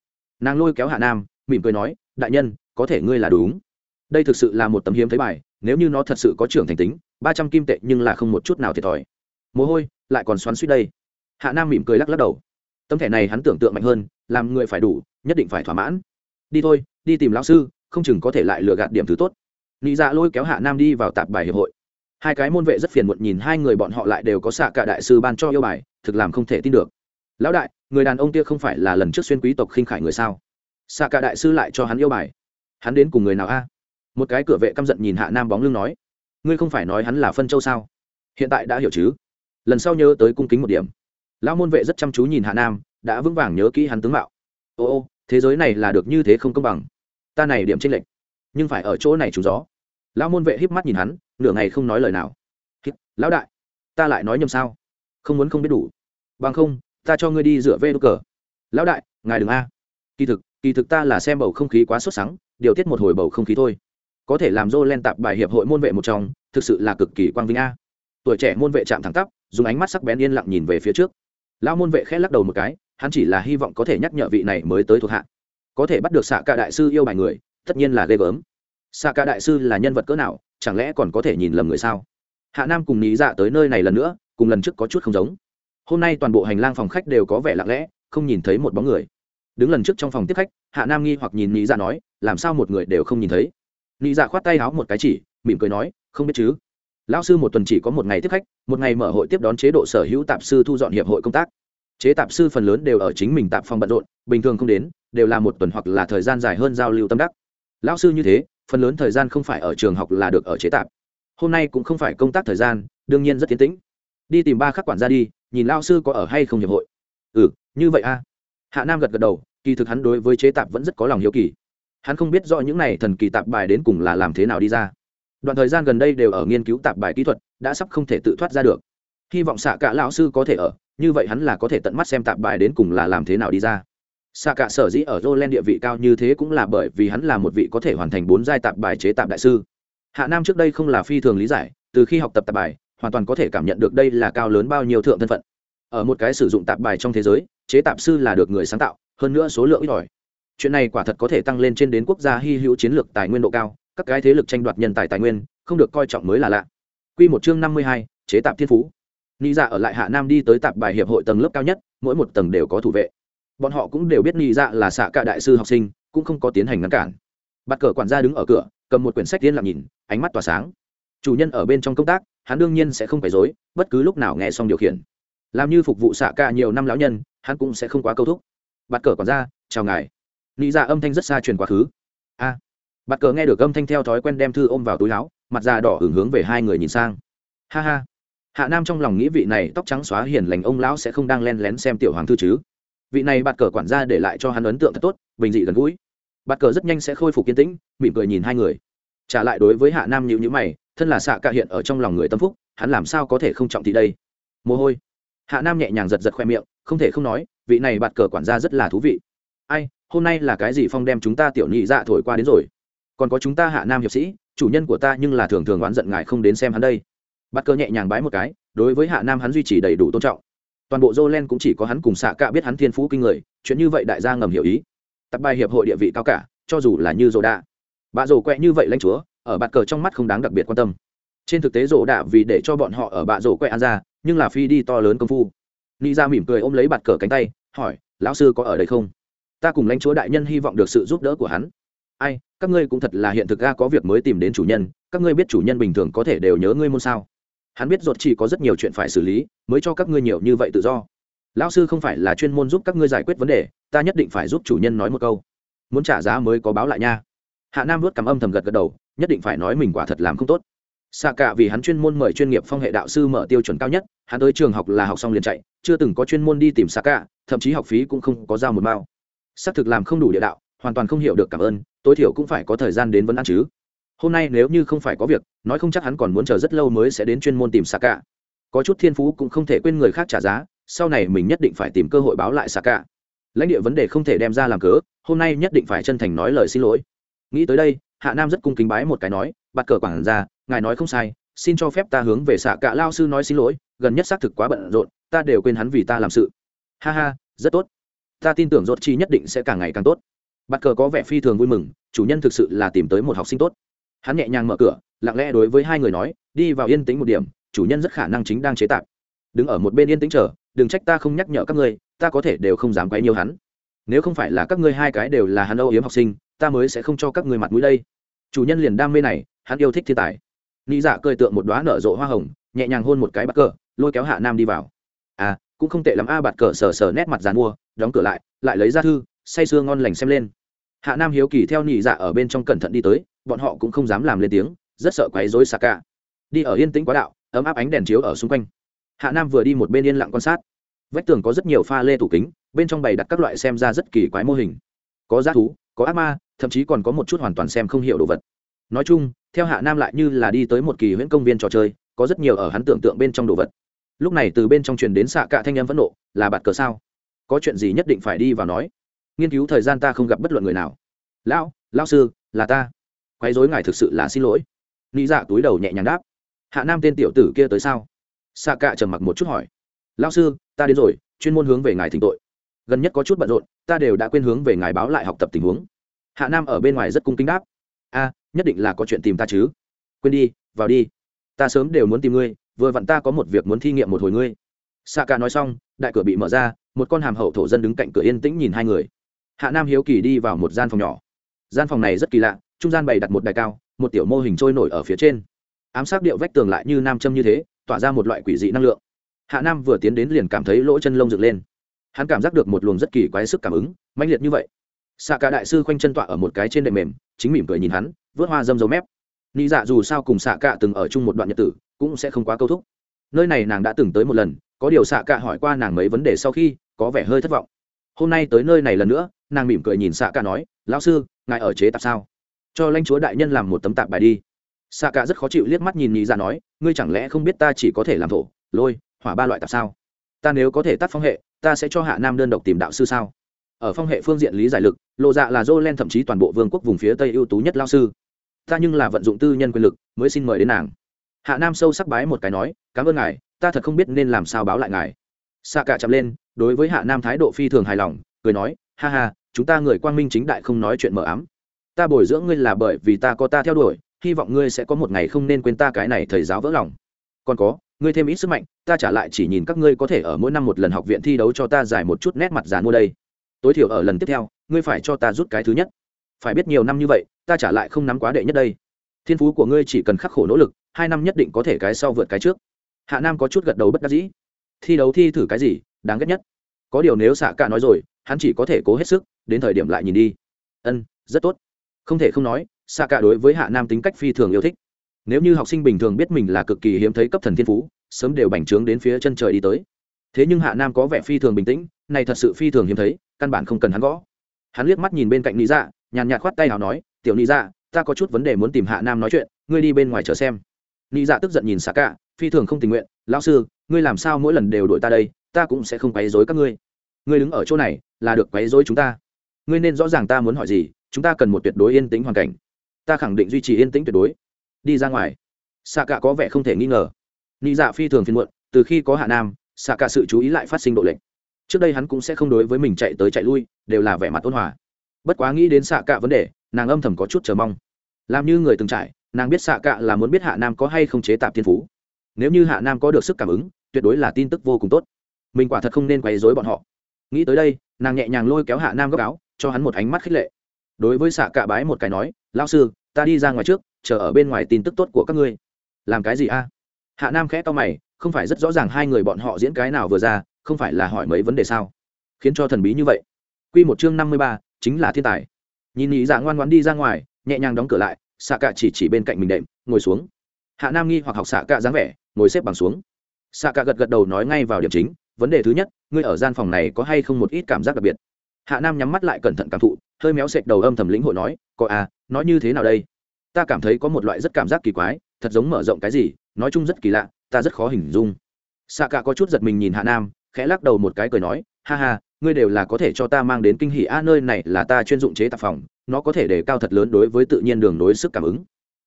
Speaker 1: Nàng lôi kéo hạ nam, mỉm cười nói, đại nhân, có thể ngươi là đúng. Đây thực sự là một tấm hiếm thấy bài, nếu như nó thật sự có trưởng thành tính, ba trăm kim tệ nhưng là không một chút nào thiệt thòi. Mồ hôi, lại còn xoắn suýt đây. Hạ nam mỉm cười lắc lắc đầu. Tấm thẻ này hắn tưởng tượng mạnh hơn, làm người phải đủ, nhất định phải thỏa mãn. Đi thôi, đi tìm lão sư không chừng có thể lại lừa gạt điểm thứ tốt. Nị dạ lôi kéo hạ nam đi vào tạp bài hiệp hội. Hai cái môn vệ rất phiền muộn nhìn hai người bọn họ lại đều có xạ cả đại sư ban cho yêu bài, thực làm không thể tin được. Lão đại, người đàn ông kia không phải là lần trước xuyên quý tộc khinh khải người sao? Xạ cả đại sư lại cho hắn yêu bài. Hắn đến cùng người nào a? Một cái cửa vệ căm giận nhìn hạ nam bóng lưng nói. Ngươi không phải nói hắn là phân châu sao? Hiện tại đã hiểu chứ? Lần sau nhớ tới cung kính một điểm. Lão môn vệ rất chăm chú nhìn hạ nam, đã vững vàng nhớ kỹ hắn tướng mạo. Ô ô, thế giới này là được như thế không công bằng ta này điểm chênh lệch, nhưng phải ở chỗ này trúng gió. Lão môn vệ híp mắt nhìn hắn, nửa ngày không nói lời nào. Lão đại, ta lại nói nhầm sao? Không muốn không biết đủ. Bằng không, ta cho ngươi đi dựa vê đ cờ. Lão đại, ngài đừng a. Kỳ thực kỳ thực ta là xem bầu không khí quá sốt sắng, điều tiết một hồi bầu không khí thôi. Có thể làm dô len tạp bài hiệp hội môn vệ một trong, thực sự là cực kỳ quang vinh a. Tuổi trẻ môn vệ chạm thẳng tắp, dùng ánh mắt sắc bén yên lặng nhìn về phía trước. Lão môn vệ khẽ lắc đầu một cái, hắn chỉ là hy vọng có thể nhắc nhở vị này mới tới thuộc hạ có thể bắt được xạ cả đại sư yêu bài người, tất nhiên là ghê gớm. Xạ cả đại sư là nhân vật cỡ nào, chẳng lẽ còn có thể nhìn lầm người sao? Hạ nam cùng lý dạ tới nơi này lần nữa, cùng lần trước có chút không giống. Hôm nay toàn bộ hành lang phòng khách đều có vẻ lặng lẽ, không nhìn thấy một bóng người. Đứng lần trước trong phòng tiếp khách, hạ nam nghi hoặc nhìn lý dạ nói, làm sao một người đều không nhìn thấy? Lý dạ khoát tay áo một cái chỉ, mỉm cười nói, không biết chứ. Lão sư một tuần chỉ có một ngày tiếp khách, một ngày mở hội tiếp đón chế độ sở hữu tạp sư thu dọn hiệp hội công tác. Chế tạp sư phần lớn đều ở chính mình tạp phòng bận rộn, bình thường không đến đều là một tuần hoặc là thời gian dài hơn giao lưu tâm đắc. Lão sư như thế, phần lớn thời gian không phải ở trường học là được ở chế tạp. Hôm nay cũng không phải công tác thời gian, đương nhiên rất tiến tĩnh. Đi tìm ba khắc quản ra đi, nhìn lao sư có ở hay không hiệp hội. Ừ như vậy a. Hạ nam gật gật đầu, kỳ thực hắn đối với chế tạp vẫn rất có lòng hiếu kỳ. Hắn không biết rõ những này thần kỳ tạp bài đến cùng là làm thế nào đi ra. Đoạn thời gian gần đây đều ở nghiên cứu tạp bài kỹ thuật, đã sắp không thể tự thoát ra được. Hy vọng xạ cả lão sư có thể ở, như vậy hắn là có thể tận mắt xem tạp bài đến cùng là làm thế nào đi ra xạ cả sở dĩ ở Roland địa vị cao như thế cũng là bởi vì hắn là một vị có thể hoàn thành bốn giai tạp bài chế tạp đại sư. Hạ nam trước đây không là phi thường lý giải, từ khi học tập tạp bài, hoàn toàn có thể cảm nhận được đây là cao lớn bao nhiêu thượng thân phận. Ở một cái sử dụng tạp bài trong thế giới, chế tạp sư là được người sáng tạo, hơn nữa số lượng ít ỏi. Chuyện này quả thật có thể tăng lên trên đến quốc gia hy hữu chiến lược tài nguyên độ cao, các cái thế lực tranh đoạt nhân tài tài nguyên, không được coi trọng mới là lạ. Q một chương năm mươi hai, chế tạp thiên phú. Ni dạ ở lại hạ nam đi tới tạp bài hiệp hội tầng lớp cao nhất, mỗi một tầng đều có thủ vệ bọn họ cũng đều biết nhị dạ là xạ cả đại sư học sinh cũng không có tiến hành ngăn cản. Bắt cờ quản gia đứng ở cửa cầm một quyển sách tiên lặng nhìn ánh mắt tỏa sáng. Chủ nhân ở bên trong công tác hắn đương nhiên sẽ không phải dối bất cứ lúc nào nghe xong điều khiển. Làm như phục vụ xạ cả nhiều năm lão nhân hắn cũng sẽ không quá câu thúc. Bắt cờ quản gia chào ngài. Nhị dạ âm thanh rất xa truyền quá khứ. A. À, bắt cờ nghe được âm thanh theo thói quen đem thư ôm vào túi áo mặt da đỏ hưởng hướng về hai người nhìn sang. Ha ha. Hạ nam trong lòng nghĩ vị này tóc trắng xóa hiền lành ông lão sẽ không đang len lén xem tiểu hoàng thư chứ vị này bạt cờ quản gia để lại cho hắn ấn tượng thật tốt, bình dị gần gũi. Bạt cờ rất nhanh sẽ khôi phục kiên tĩnh, mỉm cười nhìn hai người. Trả lại đối với hạ nam nhịu nhữ mày, thân là xạ cạ hiện ở trong lòng người tâm phúc, hắn làm sao có thể không trọng thị đây? Mồ hôi. Hạ nam nhẹ nhàng giật giật khoe miệng, không thể không nói, vị này bạt cờ quản gia rất là thú vị. Ai, hôm nay là cái gì phong đem chúng ta tiểu nhị dạ thổi qua đến rồi? Còn có chúng ta hạ nam hiệp sĩ, chủ nhân của ta nhưng là thường thường oán giận ngài không đến xem hắn đây. Bạt cờ nhẹ nhàng bái một cái, đối với hạ nam hắn duy trì đầy đủ tôn trọng toàn bộ jolen cũng chỉ có hắn cùng xạ cạ biết hắn thiên phú kinh người, chuyện như vậy đại gia ngầm hiểu ý. Tập bài hiệp hội địa vị cao cả, cho dù là như rồ đạ rồ quẹ như vậy lãnh chúa, ở bạt cờ trong mắt không đáng đặc biệt quan tâm. Trên thực tế rồ đạ vì để cho bọn họ ở bạ rồ quẹ ăn ra, nhưng là phi đi to lớn công phu. Ni ra mỉm cười ôm lấy bạt cờ cánh tay, hỏi, lão sư có ở đây không? Ta cùng lãnh chúa đại nhân hy vọng được sự giúp đỡ của hắn. Ai, các ngươi cũng thật là hiện thực ga có việc mới tìm đến chủ nhân, các ngươi biết chủ nhân bình thường có thể đều nhớ ngươi môn sao? Hắn biết ruột chỉ có rất nhiều chuyện phải xử lý, mới cho các ngươi nhiều như vậy tự do. Lão sư không phải là chuyên môn giúp các ngươi giải quyết vấn đề, ta nhất định phải giúp chủ nhân nói một câu. Muốn trả giá mới có báo lại nha. Hạ nam vớt cảm âm thầm gật gật đầu, nhất định phải nói mình quả thật làm không tốt. Xạ cả vì hắn chuyên môn mời chuyên nghiệp phong hệ đạo sư mở tiêu chuẩn cao nhất, hắn tới trường học là học xong liền chạy, chưa từng có chuyên môn đi tìm xạ cả, thậm chí học phí cũng không có giao một mao xác thực làm không đủ địa đạo, hoàn toàn không hiểu được cảm ơn, tối thiểu cũng phải có thời gian đến vấn ăn chứ hôm nay nếu như không phải có việc, nói không chắc hắn còn muốn chờ rất lâu mới sẽ đến chuyên môn tìm xạ cả có chút thiên phú cũng không thể quên người khác trả giá, sau này mình nhất định phải tìm cơ hội báo lại xạ cả lãnh địa vấn đề không thể đem ra làm cớ, hôm nay nhất định phải chân thành nói lời xin lỗi. Nghĩ tới đây, hạ nam rất cung kính bái một cái nói bắt cờ quảng ra ngài nói không sai, xin cho phép ta hướng về xạ cả lao sư nói xin lỗi, gần nhất xác thực quá bận rộn, ta đều quên hắn vì ta làm sự. Ha ha, rất tốt. Ta tin tưởng rốt chi nhất định sẽ càng ngày càng tốt. Bắt cờ có vẻ phi thường vui mừng, chủ nhân thực sự là tìm tới một học sinh tốt hắn nhẹ nhàng mở cửa, lặng lẽ đối với hai người nói, đi vào yên tĩnh một điểm, chủ nhân rất khả năng chính đang chế tạp. Đứng ở một bên yên tĩnh chờ, đừng trách ta không nhắc nhở các ngươi, ta có thể đều không dám quấy nhiều hắn. Nếu không phải là các ngươi hai cái đều là hắn âu yếm học sinh, ta mới sẽ không cho các ngươi mặt mũi đây. Chủ nhân liền đam mê này, hắn yêu thích thiên tài. Nghĩ dạ cười tượng một đoá nở rộ hoa hồng, nhẹ nhàng hôn một cái bạt cờ, lôi kéo hạ nam đi vào. À cũng không tệ lắm a, bạt cờ sờ sờ nét mặt dàn mua, đóng cửa lại lại lấy ra thư, say sưa ngon lành xem lên hạ nam hiếu kỳ theo nhị dạ ở bên trong cẩn thận đi tới, bọn họ cũng không dám làm lên tiếng, rất sợ quấy rối xà cả đi ở yên tĩnh quá đạo, ấm áp ánh đèn chiếu ở xung quanh. Hạ nam vừa đi một bên yên lặng quan sát. Vách tường có rất nhiều pha lê tủ kính, bên trong bày đặt các loại xem ra rất kỳ quái mô hình. Có g thú, có ác ma, thậm chí còn có một chút hoàn toàn xem không hiểu đồ vật. Nói chung, theo hạ nam lại như là đi tới một kỳ huyễn công viên trò chơi, có rất nhiều ở hắn tưởng tượng bên trong đồ vật. Lúc này từ bên trong truyền đến xạ cạ thanh âm phẫn nộ, là bạt cờ sao? Có chuyện gì nhất định phải đi vào nói nghiên cứu thời gian ta không gặp bất luận người nào. Lão lão sư, là ta. Quấy dối ngài thực sự là xin lỗi. Nghĩ dạ túi đầu nhẹ nhàng đáp. Hạ nam tên tiểu tử kia tới sao? Xạ cạ trầm mặc một chút hỏi. Lão sư, ta đến rồi, chuyên môn hướng về ngài thỉnh tội. Gần nhất có chút bận rộn, ta đều đã quên hướng về ngài báo lại học tập tình huống. Hạ nam ở bên ngoài rất cung kính đáp. A, nhất định là có chuyện tìm ta chứ. Quên đi, vào đi. Ta sớm đều muốn tìm ngươi, vừa vặn ta có một việc muốn thi nghiệm một hồi ngươi. Xạ cả nói xong, đại cửa bị mở ra, một con hàm hậu thổ dân đứng cạnh cửa yên tĩnh nhìn hai người hạ nam hiếu kỳ đi vào một gian phòng nhỏ. Gian phòng này rất kỳ lạ, trung gian bày đặt một đài cao, một tiểu mô hình trôi nổi ở phía trên. Ám sát điệu vách tường lại như nam châm như thế, tỏa ra một loại quỷ dị năng lượng. Hạ nam vừa tiến đến liền cảm thấy lỗ chân lông dựng lên. Hắn cảm giác được một luồng rất kỳ quái sức cảm ứng, mãnh liệt như vậy. Xạ cả đại sư khoanh chân tọa ở một cái trên đệm mềm, chính mỉm cười nhìn hắn, vớt hoa dâm dấu mép. Nị dạ dù sao cùng xạ cả từng ở chung một đoạn nhật tử, cũng sẽ không quá câu thúc. Nơi này nàng đã từng tới một lần, có điều xạ cả hỏi qua nàng mấy vấn đề sau khi, có vẻ hơi thất vọng hôm nay tới nơi này lần nữa, nàng mỉm cười nhìn xạ cả nói, lão sư, ngài ở chế tạp sao? Cho lãnh chúa đại nhân làm một tấm tạp bài đi. Xạ cả rất khó chịu liếc mắt nhìn nhị ra nói, ngươi chẳng lẽ không biết ta chỉ có thể làm thổ, lôi, hỏa ba loại tạp sao? Ta nếu có thể tắt phong hệ, ta sẽ cho hạ nam đơn độc tìm đạo sư sao? Ở phong hệ phương diện lý giải lực, lộ dạ là dô len thậm chí toàn bộ vương quốc vùng phía tây ưu tú nhất lao sư. Ta nhưng là vận dụng tư nhân quyền lực, mới xin mời đến nàng. Hạ nam sâu sắc bái một cái nói, cảm ơn ngài, ta thật không biết nên làm sao báo lại ngài. Xạ cả chậm lên đối với hạ nam thái độ phi thường hài lòng, cười nói, ha ha, chúng ta người quang minh chính đại không nói chuyện mờ ám. Ta bồi dưỡng ngươi là bởi vì ta có ta theo đuổi, hy vọng ngươi sẽ có một ngày không nên quên ta cái này thầy giáo vỡ lòng. Còn có, ngươi thêm ít sức mạnh, ta trả lại chỉ nhìn các ngươi có thể ở mỗi năm một lần học viện thi đấu cho ta giải một chút nét mặt dàn mua đây. Tối thiểu ở lần tiếp theo, ngươi phải cho ta rút cái thứ nhất. Phải biết nhiều năm như vậy, ta trả lại không nắm quá đệ nhất đây. Thiên phú của ngươi chỉ cần khắc khổ nỗ lực, hai năm nhất định có thể cái sau vượt cái trước. Hạ nam có chút gật đầu bất đắc dĩ. Thi đấu thi thử cái gì? Đáng ghét nhất. Có điều nếu xạ cả nói rồi, hắn chỉ có thể cố hết sức, đến thời điểm lại nhìn đi. Ân, rất tốt. Không thể không nói xạ cả đối với hạ nam tính cách phi thường yêu thích. Nếu như học sinh bình thường biết mình là cực kỳ hiếm thấy cấp thần thiên phú, sớm đều bành trướng đến phía chân trời đi tới. Thế nhưng hạ nam có vẻ phi thường bình tĩnh, này thật sự phi thường hiếm thấy, căn bản không cần hắn gõ. Hắn liếc mắt nhìn bên cạnh lý dạ nhàn nhạt khoát tay nào nói, tiểu lý dạ ta có chút vấn đề muốn tìm hạ nam nói chuyện, ngươi đi bên ngoài chờ xem. Lý dạ tức giận nhìn xạ cả, phi thường không tình nguyện, lão sư, ngươi làm sao mỗi lần đều đuổi ta đây? Ta cũng sẽ không quấy rối các ngươi. Ngươi đứng ở chỗ này, là được quấy rối chúng ta. Ngươi nên rõ ràng ta muốn hỏi gì, chúng ta cần một tuyệt đối yên tĩnh hoàn cảnh. Ta khẳng định duy trì yên tĩnh tuyệt đối. Đi ra ngoài. Xạ cả có vẻ không thể nghi ngờ. Nị dạ phi thường phiền muộn, từ khi có hạ nam xạ cả sự chú ý lại phát sinh độ lệnh trước đây hắn cũng sẽ không đối với mình chạy tới chạy lui, đều là vẻ mặt ôn hòa. Bất quá nghĩ đến xạ cả vấn đề, nàng âm thầm có chút chờ mong. Làm như người từng trải, nàng biết xạ cả là muốn biết hạ nam có hay không chế tạp thiên phú. Nếu như hạ nam có được sức cảm ứng, tuyệt đối là tin tức vô cùng tốt mình quả thật không nên quấy rối bọn họ. Nghĩ tới đây, nàng nhẹ nhàng lôi kéo hạ nam góc áo, cho hắn một ánh mắt khích lệ. Đối với xạ cạ bái một cái nói lao sư, ta đi ra ngoài trước, chờ ở bên ngoài tin tức tốt của các ngươi. Làm cái gì a? Hạ nam khẽ to mày, không phải rất rõ ràng hai người bọn họ diễn cái nào vừa ra, không phải là hỏi mấy vấn đề sao? Khiến cho thần bí như vậy. Q một chương năm mươi ba, chính là thiên tài. Nhìn nghĩ dạ ngoan ngoan đi ra ngoài, nhẹ nhàng đóng cửa lại xạ cạ chỉ chỉ bên cạnh mình đệm, ngồi xuống. Hạ nam nghi hoặc học xạ cạ dáng vẻ, ngồi xếp bằng xuống. Xạ cạ gật gật đầu nói ngay vào điểm chính vấn đề thứ nhất, ngươi ở gian phòng này có hay không một ít cảm giác đặc biệt? Hạ nam nhắm mắt lại cẩn thận cảm thụ, hơi méo sệch đầu âm thầm lĩnh hội nói, có à nói như thế nào đây? Ta cảm thấy có một loại rất cảm giác kỳ quái, thật giống mở rộng cái gì, nói chung rất kỳ lạ, ta rất khó hình dung. Xạ cả có chút giật mình nhìn hạ nam, khẽ lắc đầu một cái cười nói, ha ha, ngươi đều là có thể cho ta mang đến kinh hỷ a, nơi này là ta chuyên dụng chế tạp phòng, nó có thể để cao thật lớn đối với tự nhiên đường đối sức cảm ứng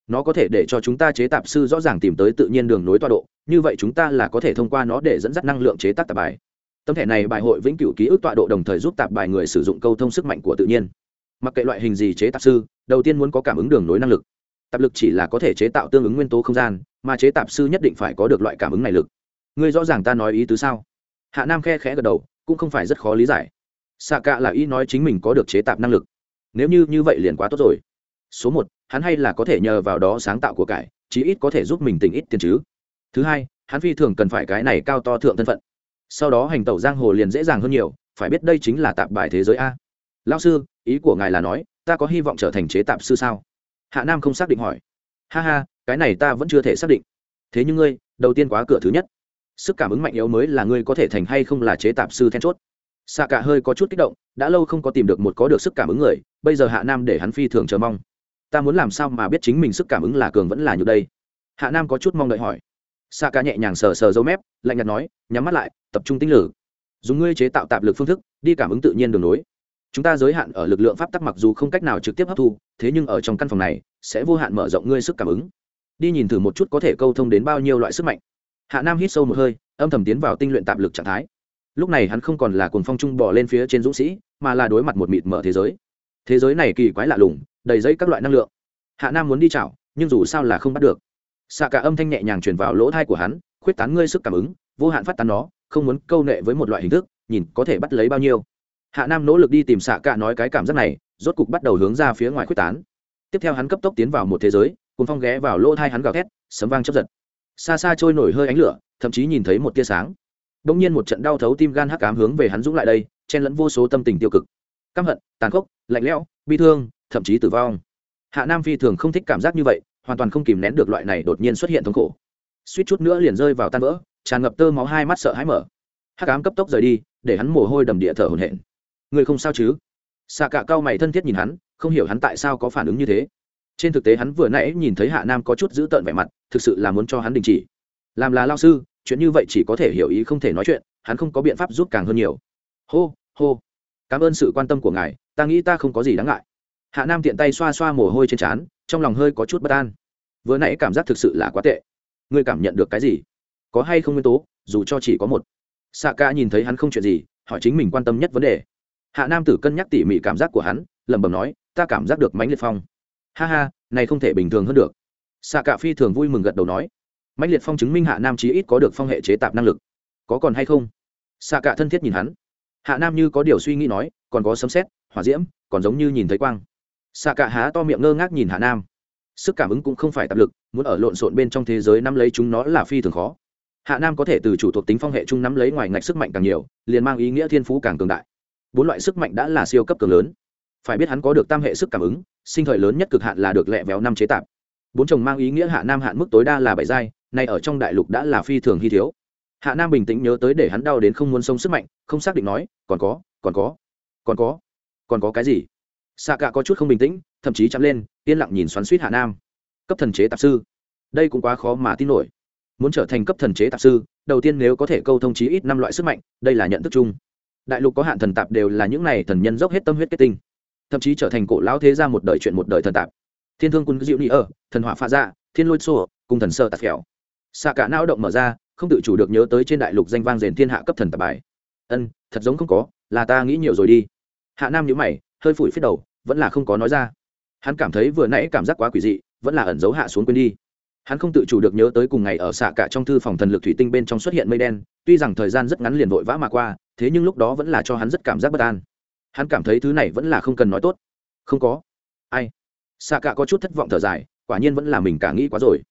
Speaker 1: nó có thể để cho chúng ta chế tạp sư rõ ràng tìm tới tự nhiên đường nối tọa độ, như vậy chúng ta là có thể thông qua nó để dẫn dắt năng lượng chế tác tạp bài. Tấm thẻ này bài hội vĩnh cửu ký ức tọa độ đồng thời giúp tạp bài người sử dụng câu thông sức mạnh của tự nhiên. Mặc kệ loại hình gì chế tạp sư, đầu tiên muốn có cảm ứng đường nối năng lực. Tạp lực chỉ là có thể chế tạo tương ứng nguyên tố không gian, mà chế tạp sư nhất định phải có được loại cảm ứng này lực. Ngươi rõ ràng ta nói ý tứ sao? Hạ nam khe khẽ gật đầu, cũng không phải rất khó lý giải. Xạ cạ là ý nói chính mình có được chế tạp năng lực. Nếu như như vậy liền quá tốt rồi số một, hắn hay là có thể nhờ vào đó sáng tạo của cải, chí ít có thể giúp mình tỉnh ít tiền chứ. Thứ hai, hắn phi thường cần phải cái này cao to thượng thân phận. Sau đó hành tẩu giang hồ liền dễ dàng hơn nhiều, phải biết đây chính là tạp bài thế giới a. Lao sư, ý của ngài là nói, ta có hy vọng trở thành chế tạp sư sao? Hạ nam không xác định hỏi. Ha ha, cái này ta vẫn chưa thể xác định. Thế nhưng ngươi, đầu tiên quá cửa thứ nhất. Sức cảm ứng mạnh yếu mới là ngươi có thể thành hay không là chế tạp sư then chốt. Xạ cả hơi có chút kích động, đã lâu không có tìm được một có được sức cảm ứng người, bây giờ hạ nam để hắn phi thường chờ mong ta muốn làm sao mà biết chính mình sức cảm ứng là cường vẫn là như đây? Hạ nam có chút mong đợi hỏi. Sa ca nhẹ nhàng sờ sờ dấu mép, lạnh nhạt nói, nhắm mắt lại, tập trung tinh lử. Dùng ngươi chế tạo tạp lực phương thức, đi cảm ứng tự nhiên đường nối chúng ta giới hạn ở lực lượng pháp tắc mặc dù không cách nào trực tiếp hấp thu, thế nhưng ở trong căn phòng này, sẽ vô hạn mở rộng ngươi sức cảm ứng. Đi nhìn thử một chút có thể câu thông đến bao nhiêu loại sức mạnh. Hạ nam hít sâu một hơi, âm thầm tiến vào tinh luyện tạp lực trạng thái. Lúc này hắn không còn là cuồng phong trung bỏ lên phía trên dũng sĩ, mà là đối mặt một mịt mở thế giới. Thế giới này kỳ quái lạ lùng đầy dây các loại năng lượng. Hạ nam muốn đi chảo, nhưng dù sao là không bắt được. Xạ cả âm thanh nhẹ nhàng truyền vào lỗ thai của hắn, khuyết tán ngươi sức cảm ứng, vô hạn phát tán nó, không muốn câu nệ với một loại hình thức, nhìn có thể bắt lấy bao nhiêu. Hạ nam nỗ lực đi tìm xạ cả nói cái cảm giác này, rốt cục bắt đầu hướng ra phía ngoài khuyết tán. Tiếp theo hắn cấp tốc tiến vào một thế giới cùng phong ghé vào lỗ thai hắn gào thét, sấm vang chấp giật. Xa xa trôi nổi hơi ánh lửa, thậm chí nhìn thấy một tia sáng. Đ ỗ n g nhiên một trận đau thấu tim gan hắc cám hướng về hắn dũng lại đây, chen lẫn vô số tâm tình tiêu cực. Căm hận, tàn khốc, lạnh lẽo, bi thương thậm chí tử vong. Hạ nam phi thường không thích cảm giác như vậy, hoàn toàn không kìm nén được loại này đột nhiên xuất hiện thống khổ. Suýt chút nữa liền rơi vào tan vỡ, tràn ngập tơ máu hai mắt sợ hãi mở. Hắc ám cấp tốc rời đi, để hắn mồ hôi đầm địa thở hổn hển. Người không sao chứ? Xạ cả cao mày thân thiết nhìn hắn, không hiểu hắn tại sao có phản ứng như thế. Trên thực tế hắn vừa nãy nhìn thấy hạ nam có chút giữ tợn vẻ mặt, thực sự là muốn cho hắn đình chỉ. Làm là lao sư, chuyện như vậy chỉ có thể hiểu ý không thể nói chuyện, hắn không có biện pháp giúp càng hơn nhiều. Hô hô. Cảm ơn sự quan tâm của ngài, ta nghĩ ta không có gì đáng ngại hạ nam tiện tay xoa xoa mồ hôi trên trán, trong lòng hơi có chút bất an. Vừa nãy cảm giác thực sự là quá tệ. Ngươi cảm nhận được cái gì? Có hay không nguyên tố? Dù cho chỉ có một. Xạ ca nhìn thấy hắn không chuyện gì, hỏi chính mình quan tâm nhất vấn đề. Hạ nam tử cân nhắc tỉ mỉ cảm giác của hắn, lẩm bẩm nói, ta cảm giác được mãnh liệt phong. Ha ha, này không thể bình thường hơn được. Xạ cả phi thường vui mừng gật đầu nói. Mãnh liệt phong chứng minh hạ nam chí ít có được phong hệ chế tạp năng lực. Có còn hay không? Xạ cả thân thiết nhìn hắn. Hạ nam như có điều suy nghĩ nói, còn có sấm xét hỏa diễm, còn giống như nhìn thấy quang xạ cả há to miệng ngơ ngác nhìn hạ nam. Sức cảm ứng cũng không phải tạp lực, muốn ở lộn xộn bên trong thế giới nắm lấy chúng nó là phi thường khó. Hạ nam có thể từ chủ thuộc tính phong hệ chung nắm lấy ngoài ngạch sức mạnh càng nhiều, liền mang ý nghĩa thiên phú càng cường đại. Bốn loại sức mạnh đã là siêu cấp cường lớn. Phải biết hắn có được tam hệ sức cảm ứng, sinh thời lớn nhất cực hạn là được lẹ véo năm chế tạp. Bốn chồng mang ý nghĩa hạ nam hạn mức tối đa là bảy giai, nay ở trong đại lục đã là phi thường hy thiếu. Hạ nam bình tĩnh nhớ tới để hắn đau đến không muốn sông sức mạnh, không xác định nói, còn có còn có còn có còn có cái gì? Xạ cả có chút không bình tĩnh, thậm chí chắm lên, yên lặng nhìn xoắn suýt hạ nam. Cấp thần chế tạp sư. Đây cũng quá khó mà tin nổi. Muốn trở thành cấp thần chế tạp sư, đầu tiên nếu có thể câu thông chí ít năm loại sức mạnh, đây là nhận thức chung. Đại lục có hạn thần tạp đều là những này thần nhân dốc hết tâm huyết kết tinh. Thậm chí trở thành cổ lão thế ra một đời chuyện một đời thần tạp. Thiên thương quân diệu ni ở thần hỏa pha dạ thiên lôi sô cùng thần sơ tạp phèo. Xạ cả não động mở ra, không tự chủ được nhớ tới trên đại lục danh vang rền thiên hạ cấp thần tạp bài. Ân, thật giống không có, là ta nghĩ nhiều rồi đi. Hạ nam nhữ mày hơi phủi phết đầu, vẫn là không có nói ra. Hắn cảm thấy vừa nãy cảm giác quá quỷ dị, vẫn là ẩn giấu hạ xuống quên đi. Hắn không tự chủ được nhớ tới cùng ngày ở xạ cả trong thư phòng thần lực thủy tinh bên trong xuất hiện mây đen, tuy rằng thời gian rất ngắn liền vội vã mà qua, thế nhưng lúc đó vẫn là cho hắn rất cảm giác bất an. Hắn cảm thấy thứ này vẫn là không cần nói tốt. Không có. Ai? Xạ cả có chút thất vọng thở dài, quả nhiên vẫn là mình cả nghĩ quá rồi.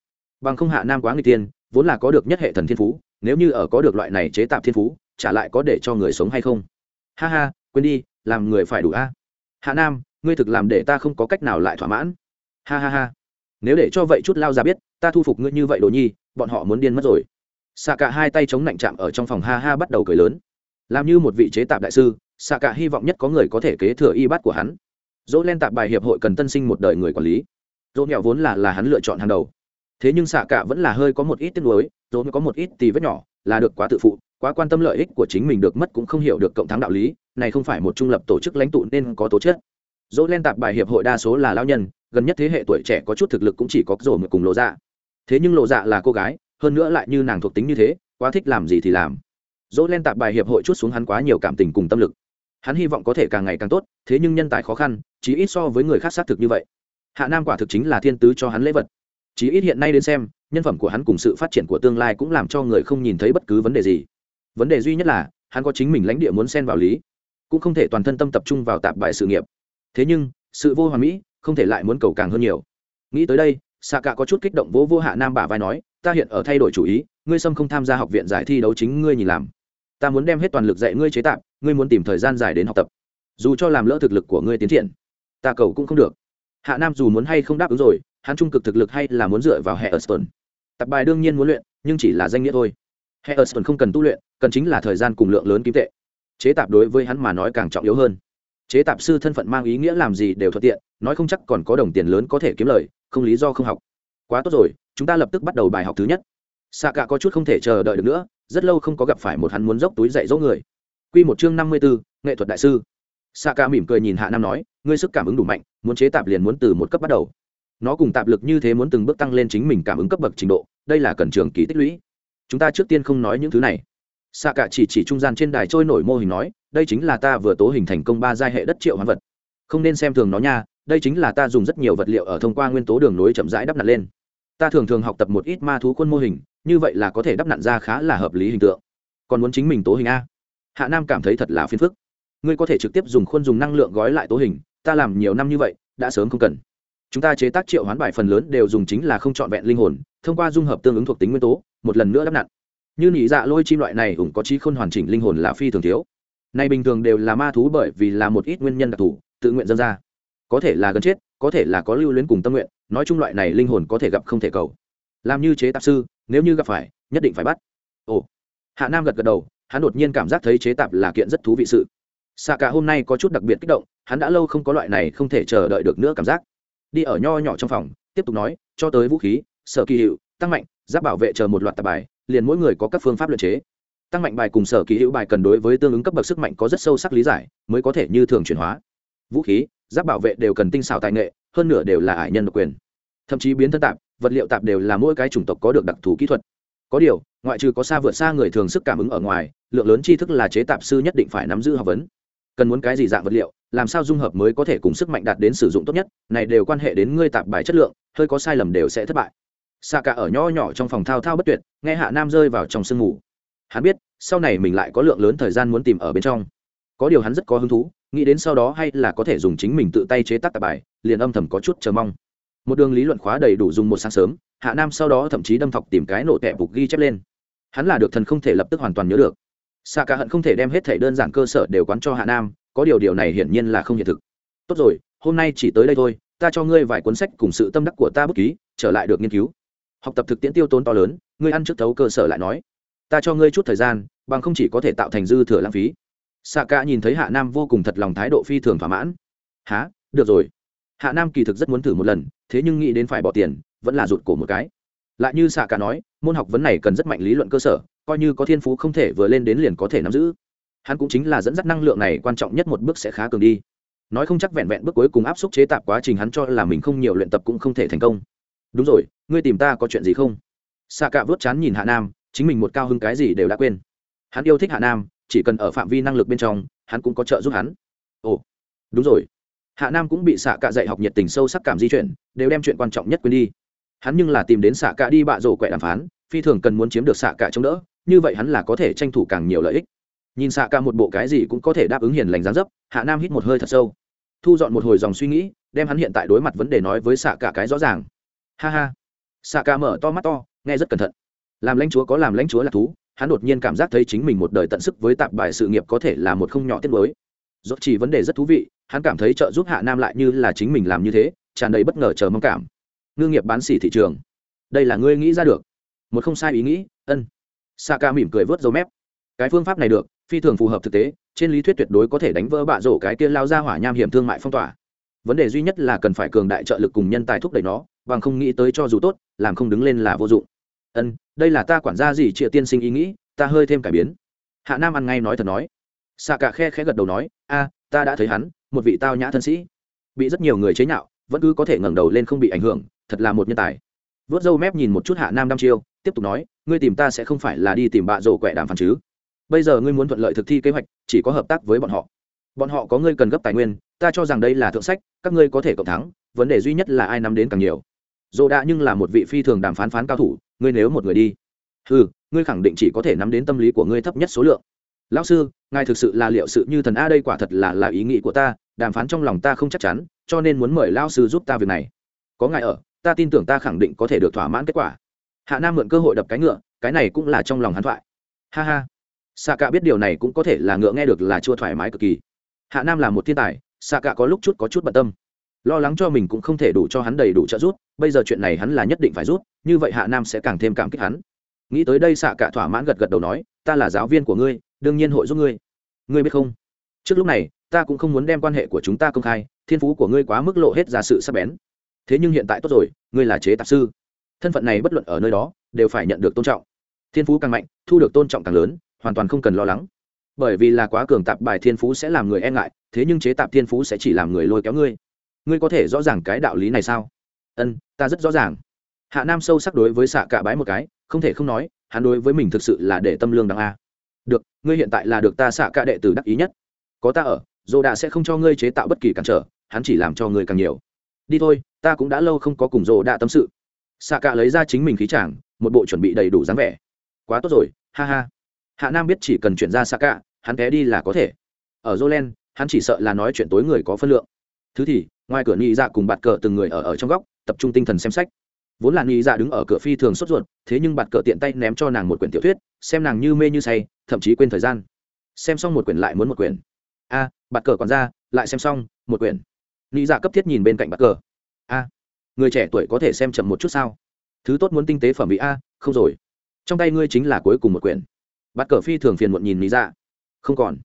Speaker 1: Bằng không hạ nam quá người tiên, vốn là có được nhất hệ thần thiên phú, nếu như ở có được loại này chế tạo thiên phú trả lại có để cho người sống hay không? Ha ha, quên đi, làm người phải đủ a hạ nam, ngươi thực làm để ta không có cách nào lại thỏa mãn. Ha ha ha. Nếu để cho vậy chút lao ra biết, ta thu phục ngươi như vậy đồ nhi, bọn họ muốn điên mất rồi. Xạ cả hai tay chống lạnh chạm ở trong phòng ha ha bắt đầu cười lớn. Làm như một vị chế tạp đại sư xạ cả hy vọng nhất có người có thể kế thừa y bát của hắn. Dỗ len tạp bài hiệp hội cần tân sinh một đời người quản lý. Dỗ nghèo vốn là là hắn lựa chọn hàng đầu. Thế nhưng xạ cả vẫn là hơi có một ít tiếc nuối, dỗ có một ít tì vết nhỏ, là được quá tự phụ, quá quan tâm lợi ích của chính mình được mất cũng không hiểu được cộng thắng đạo lý này không phải một trung lập tổ chức lãnh tụ nên có tố chất. Dỗ len tạp bài hiệp hội đa số là lao nhân, gần nhất thế hệ tuổi trẻ có chút thực lực cũng chỉ có rổ một cùng lộ dạ. Thế nhưng lộ dạ là cô gái, hơn nữa lại như nàng thuộc tính như thế, quá thích làm gì thì làm. Dỗ len tạp bài hiệp hội chút xuống hắn quá nhiều cảm tình cùng tâm lực. Hắn hy vọng có thể càng ngày càng tốt, thế nhưng nhân tài khó khăn, chí ít so với người khác xác thực như vậy. Hạ nam quả thực chính là thiên tứ cho hắn lễ vật. Chí ít hiện nay đến xem, nhân phẩm của hắn cùng sự phát triển của tương lai cũng làm cho người không nhìn thấy bất cứ vấn đề gì. Vấn đề duy nhất là, hắn có chính mình lãnh địa muốn xen vào lý cũng không thể toàn thân tâm tập trung vào tạp bài sự nghiệp. Thế nhưng, sự vô hoàn mỹ không thể lại muốn cầu càng hơn nhiều. Nghĩ tới đây xạ cả có chút kích động vỗ vô hạ nam bả vai nói, ta hiện ở thay đổi chủ ý, ngươi sâm không tham gia học viện giải thi đấu chính ngươi nhìn làm. Ta muốn đem hết toàn lực dạy ngươi chế tạp, ngươi muốn tìm thời gian dài đến học tập. Dù cho làm lỡ thực lực của ngươi tiến triển, ta cầu cũng không được. Hạ nam dù muốn hay không đáp ứng rồi, hắn trung cực thực lực hay là muốn dựa vào hệ ở stone tập bài đương nhiên muốn luyện, nhưng chỉ là danh nghĩa thôi. Hệ ở stone không cần tu luyện, cần chính là thời gian cùng lượng lớn kim tệ chế tạp đối với hắn mà nói càng trọng yếu hơn chế tạp sư thân phận mang ý nghĩa làm gì đều thuận tiện nói không chắc còn có đồng tiền lớn có thể kiếm lời không lý do không học quá tốt rồi chúng ta lập tức bắt đầu bài học thứ nhất xạ cả có chút không thể chờ đợi được nữa rất lâu không có gặp phải một hắn muốn dốc túi dạy dỗ người Quy một chương năm mươi 54, nghệ thuật đại sư. Saka Cả mỉm cười nhìn Hạ Nam nói, ngươi sức cảm ứng đủ mạnh, muốn chế tạp liền muốn từ một cấp bắt đầu. Nó cùng tạp lực như thế muốn từng bước tăng lên chính mình cảm ứng cấp bậc trình độ, đây là cần trường kỳ tích lũy. Chúng ta trước tiên không nói những thứ này. Sạ Cả chỉ chỉ trung gian trên đài trôi nổi mô hình nói, đây chính là ta vừa tố hình thành công ba giai hệ đất triệu hoán vật. Không nên xem thường nó nha, đây chính là ta dùng rất nhiều vật liệu ở thông qua nguyên tố đường nối chậm rãi đắp nặn lên. Ta thường thường học tập một ít ma thú quân mô hình, như vậy là có thể đắp nặn ra khá là hợp lý hình tượng. Còn muốn chính mình tố hình a? hạ nam cảm thấy thật là phiền phức ngươi có thể trực tiếp dùng khuôn dùng năng lượng gói lại tố hình ta làm nhiều năm như vậy đã sớm không cần chúng ta chế tác triệu hoán bài phần lớn đều dùng chính là không trọn vẹn linh hồn thông qua dung hợp tương ứng thuộc tính nguyên tố một lần nữa đắp nặn như nhị dạ lôi chim loại này ủng có trí khôn hoàn chỉnh linh hồn là phi thường thiếu. Nay bình thường đều là ma thú bởi vì là một ít nguyên nhân đặc thù, tự nguyện dân ra. Có thể là gần chết, có thể là có lưu luyến cùng tâm nguyện, nói chung loại này linh hồn có thể gặp không thể cầu. Làm như chế tạp sư, nếu như gặp phải, nhất định phải bắt. Ồ. Hạ nam gật gật đầu, hắn đột nhiên cảm giác thấy chế tạp là kiện rất thú vị sự. Xạ cả hôm nay có chút đặc biệt kích động, hắn đã lâu không có loại này không thể chờ đợi được nữa cảm giác. Đi ở nho nhỏ trong phòng, tiếp tục nói, cho tới vũ khí, sở kỳ hiệu, tăng mạnh, giáp bảo vệ chờ một loạt tạp bài liền mỗi người có các phương pháp luyện chế. Tăng mạnh bài cùng sở kỳ hữu bài cần đối với tương ứng cấp bậc sức mạnh có rất sâu sắc lý giải, mới có thể như thường chuyển hóa. Vũ khí, giáp bảo vệ đều cần tinh xảo tài nghệ, hơn nửa đều là ải nhân độc quyền. Thậm chí biến thân tạp, vật liệu tạp đều là mỗi cái chủng tộc có được đặc thù kỹ thuật. Có điều, ngoại trừ có xa vượt xa người thường sức cảm ứng ở ngoài, lượng lớn tri thức là chế tạp sư nhất định phải nắm giữ học vấn. Cần muốn cái gì dạng vật liệu, làm sao dung hợp mới có thể cùng sức mạnh đạt đến sử dụng tốt nhất, này đều quan hệ đến ngươi tạp bài chất lượng, hơi có sai lầm đều sẽ thất bại xạ cả ở nho nhỏ trong phòng thao thao bất tuyệt, nghe hạ nam rơi vào trong sương ngủ hắn biết, sau này mình lại có lượng lớn thời gian muốn tìm ở bên trong. Có điều hắn rất có hứng thú, nghĩ đến sau đó hay là có thể dùng chính mình tự tay chế tác tạp bài, liền âm thầm có chút chờ mong. Một đường lý luận khóa đầy đủ dùng một sáng sớm, hạ nam sau đó thậm chí đâm thọc tìm cái nổ tẹp phục ghi chép lên. Hắn là được thần không thể lập tức hoàn toàn nhớ được. Xạ cả hận không thể đem hết thể đơn giản cơ sở đều quán cho hạ nam, có điều điều này hiển nhiên là không hiện thực. Tốt rồi, hôm nay chỉ tới đây thôi, ta cho ngươi vài cuốn sách cùng sự tâm đắc của ta bút ký, trở lại được nghiên cứu học tập thực tiễn tiêu tốn to lớn, ngươi ăn trước thấu cơ sở lại nói. Ta cho ngươi chút thời gian, bằng không chỉ có thể tạo thành dư thừa lãng phí. Xạ cả nhìn thấy hạ nam vô cùng thật lòng thái độ phi thường thỏa mãn. Há được rồi. Hạ nam kỳ thực rất muốn thử một lần, thế nhưng nghĩ đến phải bỏ tiền, vẫn là rụt cổ một cái. Lại như xạ cả nói, môn học vấn này cần rất mạnh lý luận cơ sở, coi như có thiên phú không thể vừa lên đến liền có thể nắm giữ. Hắn cũng chính là dẫn dắt năng lượng này quan trọng nhất một bước sẽ khá cường đi. Nói không chắc vẹn vẹn bước cuối cùng áp suất chế tạp quá trình hắn cho là mình không nhiều luyện tập cũng không thể thành công đúng rồi, ngươi tìm ta có chuyện gì không? Xạ cạ vớt chán nhìn hạ nam, chính mình một cao hưng cái gì đều đã quên. Hắn yêu thích hạ nam, chỉ cần ở phạm vi năng lực bên trong, hắn cũng có trợ giúp hắn. Ồ, đúng rồi. Hạ nam cũng bị xạ cạ dạy học nhiệt tình sâu sắc cảm di chuyển, đều đem chuyện quan trọng nhất quên đi. Hắn nhưng là tìm đến xạ cạ đi bạ rổ quẹ đàm phán, phi thường cần muốn chiếm được xạ cạ chống đỡ, như vậy hắn là có thể tranh thủ càng nhiều lợi ích. Nhìn xạ cạ một bộ cái gì cũng có thể đáp ứng hiền lành gián dấp, hạ nam hít một hơi thật sâu. Thu dọn một hồi dòng suy nghĩ, đem hắn hiện tại đối mặt vấn đề nói với xạ cạ cái rõ ràng ha ha. Xạ ca mở to mắt to, nghe rất cẩn thận. Làm lãnh chúa có làm lãnh chúa là thú, hắn đột nhiên cảm giác thấy chính mình một đời tận sức với tạp bài sự nghiệp có thể là một không nhỏ tiết mới. Dốt chỉ vấn đề rất thú vị, hắn cảm thấy trợ giúp hạ nam lại như là chính mình làm như thế, tràn đầy bất ngờ chờ mong cảm. Ngư nghiệp bán xỉ thị trường. Đây là ngươi nghĩ ra được. Một không sai ý nghĩ, ân. Sa ca mỉm cười vớt dấu mép. Cái phương pháp này được, phi thường phù hợp thực tế, trên lý thuyết tuyệt đối có thể đánh vỡ bạ rổ cái kia lao ra hỏa nham hiểm thương mại phong tỏa vấn đề duy nhất là cần phải cường đại trợ lực cùng nhân tài thúc đẩy nó, bằng không nghĩ tới cho dù tốt, làm không đứng lên là vô dụng. Ân, đây là ta quản gia gì triệu tiên sinh ý nghĩ, ta hơi thêm cải biến. Hạ nam ăn ngay nói thật nói. Xạ cả khe khẽ gật đầu nói, a, ta đã thấy hắn, một vị tao nhã thân sĩ. Bị rất nhiều người chế nhạo, vẫn cứ có thể ngẩng đầu lên không bị ảnh hưởng, thật là một nhân tài. Vớt dâu mép nhìn một chút hạ nam đăm chiêu, tiếp tục nói, ngươi tìm ta sẽ không phải là đi tìm bạ rổ quẹ đàm phán chứ? Bây giờ ngươi muốn thuận lợi thực thi kế hoạch, chỉ có hợp tác với bọn họ. Bọn họ có ngươi cần gấp tài nguyên ta cho rằng đây là thượng sách, các ngươi có thể cộng thắng, vấn đề duy nhất là ai nắm đến càng nhiều. Dồ đã nhưng là một vị phi thường đàm phán phán cao thủ, ngươi nếu một người đi ừ ngươi khẳng định chỉ có thể nắm đến tâm lý của ngươi thấp nhất số lượng. Lão sư, ngài thực sự là liệu sự như thần a, đây quả thật là là ý nghĩ của ta, đàm phán trong lòng ta không chắc chắn, cho nên muốn mời lao sư giúp ta việc này. Có ngài ở, ta tin tưởng ta khẳng định có thể được thỏa mãn kết quả. Hạ nam mượn cơ hội đập cái ngựa, cái này cũng là trong lòng hắn thoại. Ha ha. Xạ cả biết điều này cũng có thể là ngựa nghe được là chua thoải mái cực kỳ. Hạ nam là một thiên tài xạ cả có lúc chút có chút bận tâm. Lo lắng cho mình cũng không thể đủ cho hắn đầy đủ trợ giúp, bây giờ chuyện này hắn là nhất định phải rút như vậy hạ nam sẽ càng thêm cảm kích hắn. Nghĩ tới đây xạ cả thỏa mãn gật gật đầu nói, ta là giáo viên của ngươi, đương nhiên hội giúp ngươi. Ngươi biết không? Trước lúc này, ta cũng không muốn đem quan hệ của chúng ta công khai, thiên phú của ngươi quá mức lộ hết ra sự sắc bén. Thế nhưng hiện tại tốt rồi, ngươi là chế tạp sư. Thân phận này bất luận ở nơi đó, đều phải nhận được tôn trọng. Thiên phú càng mạnh, thu được tôn trọng càng lớn, hoàn toàn không cần lo lắng bởi vì là quá cường tạp bài thiên phú sẽ làm người e ngại, thế nhưng chế tạp thiên phú sẽ chỉ làm người lôi kéo ngươi. Ngươi có thể rõ ràng cái đạo lý này sao? Ân, ta rất rõ ràng. Hạ nam sâu sắc đối với xạ cả bái một cái, không thể không nói, hắn đối với mình thực sự là để tâm lương đằng a. Được, ngươi hiện tại là được ta xạ cả đệ tử đắc ý nhất. Có ta ở dồ đạ sẽ không cho ngươi chế tạo bất kỳ cản trở, hắn chỉ làm cho ngươi càng nhiều. Đi thôi, ta cũng đã lâu không có cùng dồ đạ tâm sự. Xạ cả lấy ra chính mình khí chàng, một bộ chuẩn bị đầy đủ dáng vẻ. Quá tốt rồi, ha ha hạ nam biết chỉ cần chuyển ra xa cả hắn té đi là có thể. Ở jolen hắn chỉ sợ là nói chuyện tối người có phân lượng. Thứ thì ngoài cửa nhị dạ cùng bạt cờ từng người ở ở trong góc tập trung tinh thần xem sách. Vốn là nhị dạ đứng ở cửa phi thường sốt ruột thế nhưng bạt cờ tiện tay ném cho nàng một quyển tiểu thuyết xem nàng như mê như say thậm chí quên thời gian. Xem xong một quyển lại muốn một quyển. A à, bạt cờ còn ra lại xem xong một quyển. Nhị dạ cấp thiết nhìn bên cạnh bạt cờ. A người trẻ tuổi có thể xem chậm một chút sao? Thứ tốt muốn tinh tế phẩm vị a không rồi. Trong tay ngươi chính là cuối cùng một quyển bắt cờ phi thường phiền muộn nhìn nhị dạ. Không còn.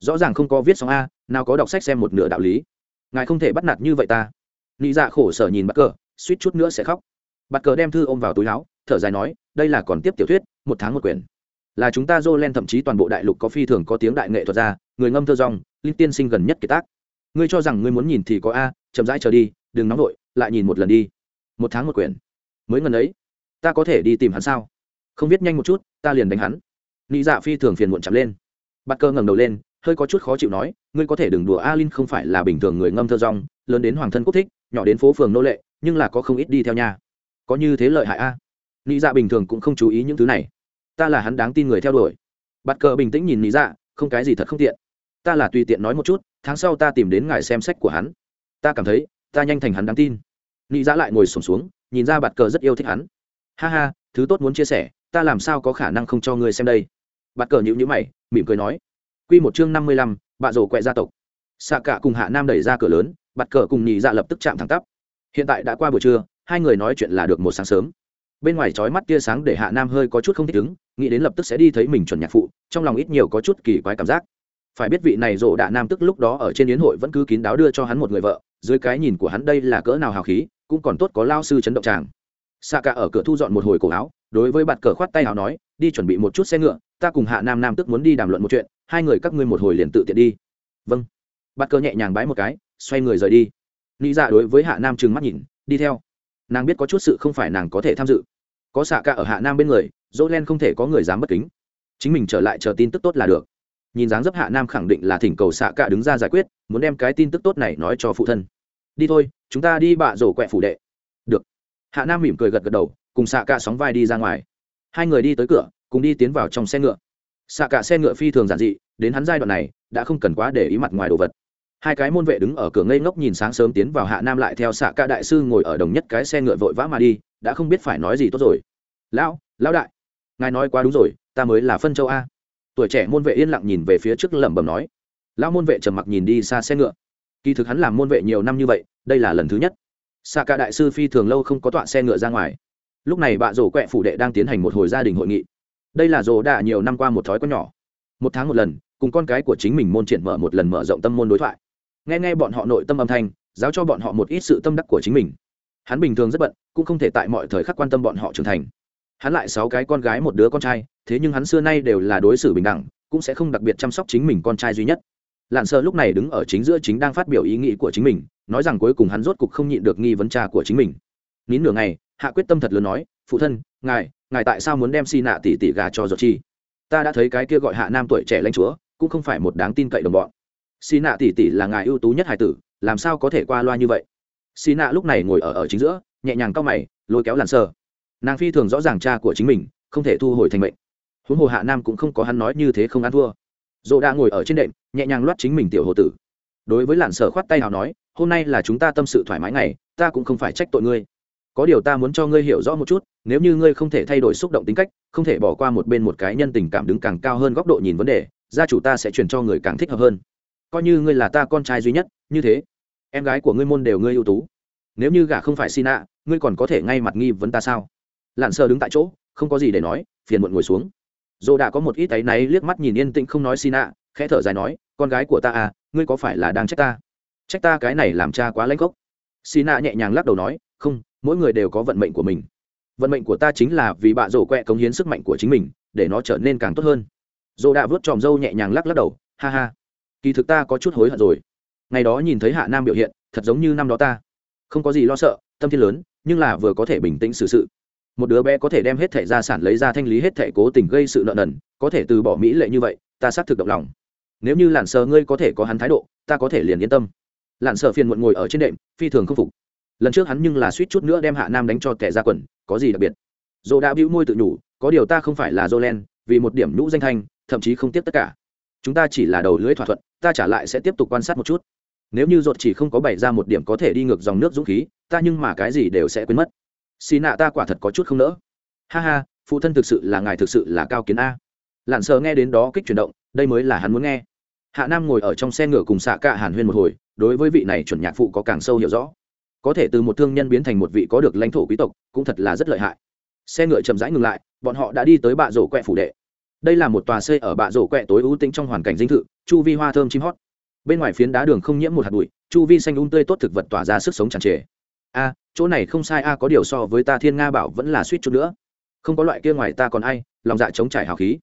Speaker 1: Rõ ràng không có viết xong a, nào có đọc sách xem một nửa đạo lý. Ngài không thể bắt nạt như vậy ta. Nị dạ khổ sở nhìn bắt cờ, suýt chút nữa sẽ khóc. Bắt cờ đem thư ôm vào túi áo, thở dài nói, đây là còn tiếp tiểu thuyết, một tháng một quyển. Là chúng ta dô len thậm chí toàn bộ đại lục có phi thường có tiếng đại nghệ thuật ra, người ngâm thơ rong, linh tiên sinh gần nhất kiệt tác. Ngươi cho rằng ngươi muốn nhìn thì có a, chậm rãi chờ đi, đừng nóng vội, lại nhìn một lần đi. Một tháng một quyển. Mới ngần ấy, ta có thể đi tìm hắn sao? Không viết nhanh một chút, ta liền đánh hắn nị dạ phi thường phiền muộn chậm lên. Bắt cơ ngẩng đầu lên hơi có chút khó chịu nói ngươi có thể đừng đùa a linh không phải là bình thường người ngâm thơ rong lớn đến hoàng thân quốc thích nhỏ đến phố phường nô lệ nhưng là có không ít đi theo nhà có như thế lợi hại a? Nị dạ bình thường cũng không chú ý những thứ này. Ta là hắn đáng tin người theo đuổi. Bắt cờ bình tĩnh nhìn nị dạ không cái gì thật không tiện. Ta là tùy tiện nói một chút tháng sau ta tìm đến ngài xem sách của hắn. Ta cảm thấy ta nhanh thành hắn đáng tin. Nị dạ lại ngồi sổm xuống, xuống nhìn ra bạt cờ rất yêu thích hắn. Ha ha thứ tốt muốn chia sẻ ta làm sao có khả năng không cho ngươi xem đây? Bạt cờ nhữ nhữ mày, mỉm cười nói. Q một chương năm mươi lăm, bạ rổ quẹ gia tộc. Xạ cả cùng hạ nam đẩy ra cửa lớn, bạt cờ cùng nhị dạ lập tức chạm thẳng tắp. Hiện tại đã qua buổi trưa, hai người nói chuyện là được một sáng sớm. Bên ngoài trói mắt tia sáng để hạ nam hơi có chút không thích ứng, nghĩ đến lập tức sẽ đi thấy mình chuẩn nhạc phụ, trong lòng ít nhiều có chút kỳ quái cảm giác. Phải biết vị này rổ đạ nam tức lúc đó ở trên yến hội vẫn cứ kín đáo đưa cho hắn một người vợ, dưới cái nhìn của hắn đây là cỡ nào hào khí, cũng còn tốt có lao sư chấn động tràng xạ cả ở cửa thu dọn một hồi cổ áo đối với bạt cờ khoát tay hào nói, đi chuẩn bị một chút xe ngựa, ta cùng hạ nam nam tức muốn đi đàm luận một chuyện, hai người các ngươi một hồi liền tự tiện đi. Vâng. Bạt cờ nhẹ nhàng bái một cái, xoay người rời đi. Nghĩ dạ đối với hạ nam trừng mắt nhìn, đi theo. Nàng biết có chút sự không phải nàng có thể tham dự. Có xạ cả ở hạ nam bên người, dỗ len không thể có người dám bất kính. Chính mình trở lại chờ tin tức tốt là được. Nhìn dáng dấp hạ nam khẳng định là thỉnh cầu xạ cả đứng ra giải quyết, muốn đem cái tin tức tốt này nói cho phụ thân. Đi thôi, chúng ta đi bạ rổ quẹ phủ đệ. Được. Hạ nam mỉm cười gật gật đầu cùng xạ cả sóng vai đi ra ngoài. Hai người đi tới cửa, cùng đi tiến vào trong xe ngựa. Xạ cả xe ngựa phi thường giản dị, đến hắn giai đoạn này, đã không cần quá để ý mặt ngoài đồ vật. Hai cái môn vệ đứng ở cửa ngây ngốc nhìn sáng sớm tiến vào hạ nam lại theo xạ cả đại sư ngồi ở đồng nhất cái xe ngựa vội vã mà đi, đã không biết phải nói gì tốt rồi. Lão lão đại, ngài nói quá đúng rồi, ta mới là phân châu a. Tuổi trẻ môn vệ yên lặng nhìn về phía trước lẩm bẩm nói. Lão môn vệ trầm mặc nhìn đi xa xe ngựa. Kỳ thực hắn làm môn vệ nhiều năm như vậy, đây là lần thứ nhất. Xạ cả đại sư phi thường lâu không có tọa xe ngựa ra ngoài lúc này bạ rổ quẹ phủ đệ đang tiến hành một hồi gia đình hội nghị. Đây là rổ đã nhiều năm qua một thói quen nhỏ. Một tháng một lần, cùng con cái của chính mình môn triển mở một lần mở rộng tâm môn đối thoại. Nghe nghe bọn họ nội tâm âm thanh, giáo cho bọn họ một ít sự tâm đắc của chính mình. Hắn bình thường rất bận, cũng không thể tại mọi thời khắc quan tâm bọn họ trưởng thành. Hắn lại sáu cái con gái một đứa con trai, thế nhưng hắn xưa nay đều là đối xử bình đẳng, cũng sẽ không đặc biệt chăm sóc chính mình con trai duy nhất. Lạn sợ lúc này đứng ở chính giữa chính đang phát biểu ý nghĩ của chính mình, nói rằng cuối cùng hắn rốt cục không nhịn được nghi vấn cha của chính mình. Nín nửa ngày hạ quyết tâm thật lớn nói, phụ thân, ngài ngài tại sao muốn đem xi nạ tỷ tỷ gà cho giọt chi ta đã thấy cái kia gọi hạ nam tuổi trẻ lãnh chúa, cũng không phải một đáng tin cậy đồng bọn. Xi nạ tỷ tỷ là ngài ưu tú nhất hải tử, làm sao có thể qua loa như vậy? Xi nạ lúc này ngồi ở ở chính giữa, nhẹ nhàng cau mày, lôi kéo làn sơ nàng phi thường rõ ràng cha của chính mình, không thể thu hồi thành mệnh. Huống hồ hạ nam cũng không có hắn nói như thế không ăn thua. Dỗ đã ngồi ở trên đệm, nhẹ nhàng loát chính mình tiểu hồ tử. Đối với lạn sở khoát tay nào nói, hôm nay là chúng ta tâm sự thoải mái ngày, ta cũng không phải trách tội ngươi có điều ta muốn cho ngươi hiểu rõ một chút, nếu như ngươi không thể thay đổi xúc động tính cách, không thể bỏ qua một bên một cái nhân tình cảm đứng càng cao hơn góc độ nhìn vấn đề, gia chủ ta sẽ truyền cho người càng thích hợp hơn. Coi như ngươi là ta con trai duy nhất, như thế, em gái của ngươi môn đều ngươi ưu tú. Nếu như gả không phải xin ạ ngươi còn có thể ngay mặt nghi vấn ta sao? Lặn sờ đứng tại chỗ, không có gì để nói, phiền muộn ngồi xuống. Dồ đã có một ít áy náy liếc mắt nhìn yên tĩnh không nói xin ạ khẽ thở dài nói, con gái của ta à ngươi có phải là đang trách ta? Trách ta cái này làm cha quá lãnh gốc. Xin ạ nhẹ nhàng lắc đầu nói, không mỗi người đều có vận mệnh của mình. Vận mệnh của ta chính là vì bạ rổ quẹ cống hiến sức mạnh của chính mình, để nó trở nên càng tốt hơn. Dồ đã vớt tròm râu nhẹ nhàng lắc lắc đầu, ha ha. Kỳ thực ta có chút hối hận rồi. Ngày đó nhìn thấy hạ nam biểu hiện, thật giống như năm đó ta. Không có gì lo sợ, tâm thiên lớn, nhưng là vừa có thể bình tĩnh xử sự. Một đứa bé có thể đem hết thẻ gia sản lấy ra thanh lý hết thẻ cố tình gây sự nợ nần, có thể từ bỏ mỹ lệ như vậy, ta xác thực động lòng. Nếu như lặn sờ ngươi có thể có hắn thái độ, ta có thể liền yên tâm. Lặn sờ phiền muộn ngồi ở trên đệm, phi thường không phục lần trước hắn nhưng là suýt chút nữa đem hạ nam đánh cho kẻ ra quần, có gì đặc biệt? Dô đã bĩu môi tự nhủ, có điều ta không phải là dô len, vì một điểm nhũ danh thanh, thậm chí không tiếp tất cả. Chúng ta chỉ là đầu lưới thỏa thuận, ta trả lại sẽ tiếp tục quan sát một chút. Nếu như dột chỉ không có bày ra một điểm có thể đi ngược dòng nước dũng khí, ta nhưng mà cái gì đều sẽ quên mất. Xì nạ ta quả thật có chút không nỡ. Ha ha, phụ thân thực sự là ngài thực sự là cao kiến a. Lặn sờ nghe đến đó kích chuyển động, đây mới là hắn muốn nghe. Hạ nam ngồi ở trong xe ngựa cùng xạ cả hàn huyên một hồi, đối với vị này chuẩn nhạc phụ có càng sâu hiểu rõ có thể từ một thương nhân biến thành một vị có được lãnh thổ quý tộc, cũng thật là rất lợi hại. Xe ngựa chậm rãi ngừng lại, bọn họ đã đi tới bạ rổ quẹ phủ đệ. Đây là một tòa xây ở bạ rổ quẹ tối ưu tĩnh trong hoàn cảnh dinh thự, chu vi hoa thơm chim hót. Bên ngoài phiến đá đường không nhiễm một hạt bụi, chu vi xanh un tươi tốt thực vật tỏa ra sức sống tràn trề. A, chỗ này không sai a, có điều so với ta thiên nga bảo vẫn là suýt chút nữa. Không có loại kia ngoài ta còn ai, lòng dạ chống trải hào khí.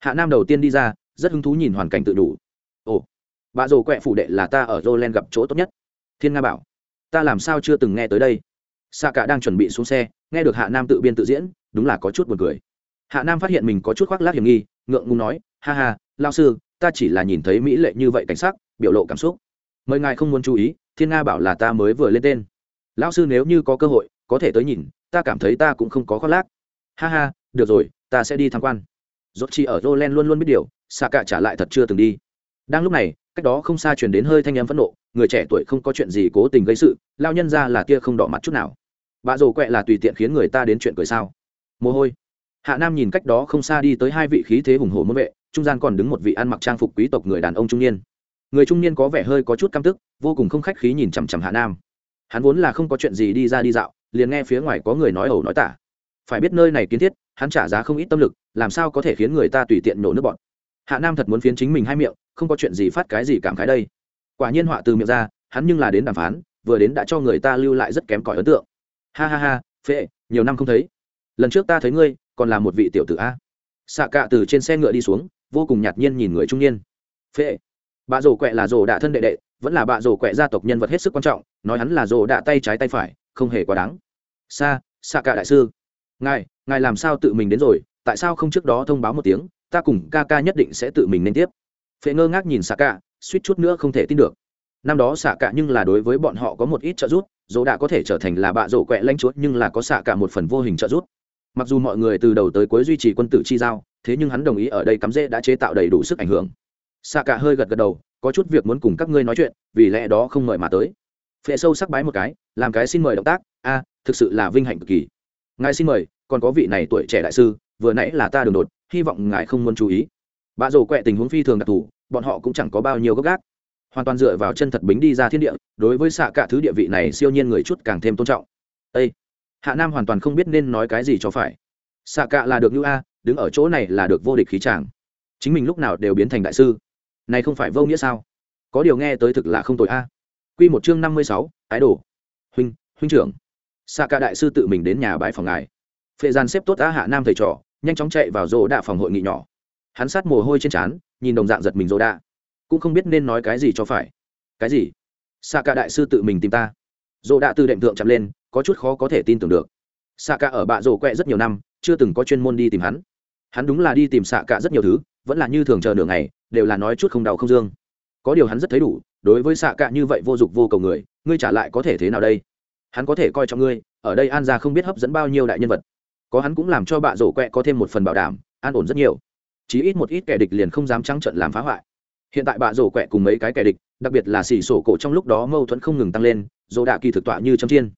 Speaker 1: Hạ nam đầu tiên đi ra, rất hứng thú nhìn hoàn cảnh tự đủ. Ồ, bạ rổ quẹ phủ đệ là ta ở roland gặp chỗ tốt nhất. Thiên nga bảo ta làm sao chưa từng nghe tới đây? Xạ cả đang chuẩn bị xuống xe, nghe được hạ nam tự biên tự diễn, đúng là có chút buồn cười. Hạ nam phát hiện mình có chút khoác lác hiểm nghi, ngượng ngùng nói, ha ha lao sư, ta chỉ là nhìn thấy mỹ lệ như vậy cảnh sắc, biểu lộ cảm xúc. Mời ngài không muốn chú ý, thiên nga bảo là ta mới vừa lên tên. Lão sư nếu như có cơ hội, có thể tới nhìn, ta cảm thấy ta cũng không có khoác lác. Ha ha, được rồi, ta sẽ đi tham quan. Dốt chi ở roland luôn luôn biết điều xạ cả trả lại thật chưa từng đi. Đang lúc này, cách đó không xa chuyển đến hơi thanh em phẫn nộ người trẻ tuổi không có chuyện gì cố tình gây sự, lao nhân ra là kia không đỏ mặt chút nào. Bà rồ quẹ là tùy tiện khiến người ta đến chuyện cười sao? Mồ hôi. Hạ nam nhìn cách đó không xa đi tới hai vị khí thế hùng hồ môn vệ, trung gian còn đứng một vị ăn mặc trang phục quý tộc người đàn ông trung niên. Người trung niên có vẻ hơi có chút căm tức, vô cùng không khách khí nhìn chằm chằm hạ nam. Hắn vốn là không có chuyện gì đi ra đi dạo, liền nghe phía ngoài có người nói ẩu nói tả. Phải biết nơi này kiến thiết, hắn trả giá không ít tâm lực, làm sao có thể khiến người ta tùy tiện nổ nước bọn? Hạ nam thật muốn phiến chính mình hai miệng, không có chuyện gì phát cái gì cảm khái đây quả nhiên họa từ miệng ra, hắn nhưng là đến đàm phán, vừa đến đã cho người ta lưu lại rất kém cỏi ấn tượng. Ha ha ha, phệ, nhiều năm không thấy. Lần trước ta thấy ngươi, còn là một vị tiểu tử a. Xạ cạ từ trên xe ngựa đi xuống, vô cùng nhạt nhiên nhìn người trung niên. Phệ, bà rổ quẹ là rổ đạ thân đệ đệ, vẫn là bà rổ quẹ gia tộc nhân vật hết sức quan trọng, nói hắn là rổ đạ tay trái tay phải, không hề quá đáng. Xa xạ cạ đại sư. Ngài ngài làm sao tự mình đến rồi, tại sao không trước đó thông báo một tiếng, ta cùng ca ca nhất định sẽ tự mình nên tiếp. Phệ ngơ ngác nhìn xạ cạ suýt chút nữa không thể tin được. Năm đó xạ cạ nhưng là đối với bọn họ có một ít trợ giúp, dỗ đã có thể trở thành là bạ rổ quẹ lãnh chúa nhưng là có xạ cả một phần vô hình trợ giúp. Mặc dù mọi người từ đầu tới cuối duy trì quân tử chi giao, thế nhưng hắn đồng ý ở đây cắm rễ đã chế tạo đầy đủ sức ảnh hưởng. Xạ cả hơi gật gật đầu, có chút việc muốn cùng các ngươi nói chuyện, vì lẽ đó không mời mà tới. Phệ sâu sắc bái một cái, làm cái xin mời động tác, a, thực sự là vinh hạnh cực kỳ. Ngài xin mời, còn có vị này tuổi trẻ đại sư, vừa nãy là ta đường đột, hy vọng ngài không muốn chú ý. Bạ rổ quẹ tình huống phi thường đặc thù bọn họ cũng chẳng có bao nhiêu gốc gác. Hoàn toàn dựa vào chân thật bính đi ra thiên địa, đối với xạ cả thứ địa vị này siêu nhiên người chút càng thêm tôn trọng. Ê! hạ nam hoàn toàn không biết nên nói cái gì cho phải. Xạ cả là được như a, đứng ở chỗ này là được vô địch khí tràng chính mình lúc nào đều biến thành đại sư. Này không phải vô nghĩa sao? Có điều nghe tới thực là không tội a. Q một chương năm mươi sáu, ái đồ. Huynh huynh trưởng. Xạ cả đại sư tự mình đến nhà bãi phòng ngài. Phệ gian xếp tốt á hạ nam thầy trò, nhanh chóng chạy vào rỗ đạ phòng hội nghị nhỏ. Hắn sát mồ hôi trên trán nhìn đồng dạng giật mình rô đạ cũng không biết nên nói cái gì cho phải. Cái gì? Xạ cả đại sư tự mình tìm ta. Rô đạ từ đệm thượng chậm lên, có chút khó có thể tin tưởng được. Xạ cả ở bạ rổ quẹ rất nhiều năm, chưa từng có chuyên môn đi tìm hắn. Hắn đúng là đi tìm xạ cả rất nhiều thứ, vẫn là như thường chờ nửa ngày, đều là nói chút không đau không dương. Có điều hắn rất thấy đủ, đối với xạ cả như vậy vô dụng vô cầu người, ngươi trả lại có thể thế nào đây? Hắn có thể coi trọng ngươi, ở đây an ra không biết hấp dẫn bao nhiêu đại nhân vật. Có hắn cũng làm cho bạ rổ quẹ có thêm một phần bảo đảm, an ổn rất nhiều chí ít một ít kẻ địch liền không dám trắng trận làm phá hoại. Hiện tại bạ rổ quẹ cùng mấy cái kẻ địch, đặc biệt là xì sổ cổ trong lúc đó mâu thuẫn không ngừng tăng lên dỗ đạ kỳ thực tọa như châm chiên.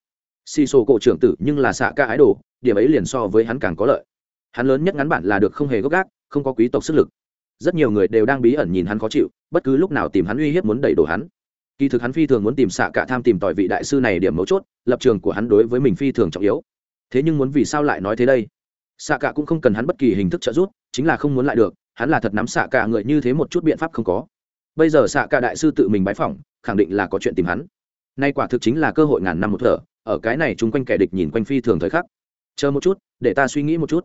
Speaker 1: Xì sổ cổ trưởng tử nhưng là xạ ca ái đồ, điểm ấy liền so với hắn càng có lợi. Hắn lớn nhất ngắn bản là được không hề gốc gác, không có quý tộc sức lực. Rất nhiều người đều đang bí ẩn nhìn hắn khó chịu, bất cứ lúc nào tìm hắn uy hiếp muốn đẩy đổ hắn. Kỳ thực hắn phi thường muốn tìm xạ cả tham tìm tỏi vị đại sư này điểm mấu chốt, lập trường của hắn đối với mình phi thường trọng yếu. Thế nhưng muốn vì sao lại nói thế đây? Xạ cả cũng không cần hắn bất kỳ hình thức trợ giúp chính là không muốn lại được, hắn là thật nắm xạ cả người như thế một chút biện pháp không có. Bây giờ xạ cả đại sư tự mình bái phỏng, khẳng định là có chuyện tìm hắn. Nay quả thực chính là cơ hội ngàn năm một thở, ở cái này chung quanh kẻ địch nhìn quanh phi thường thời khắc. Chờ một chút, để ta suy nghĩ một chút.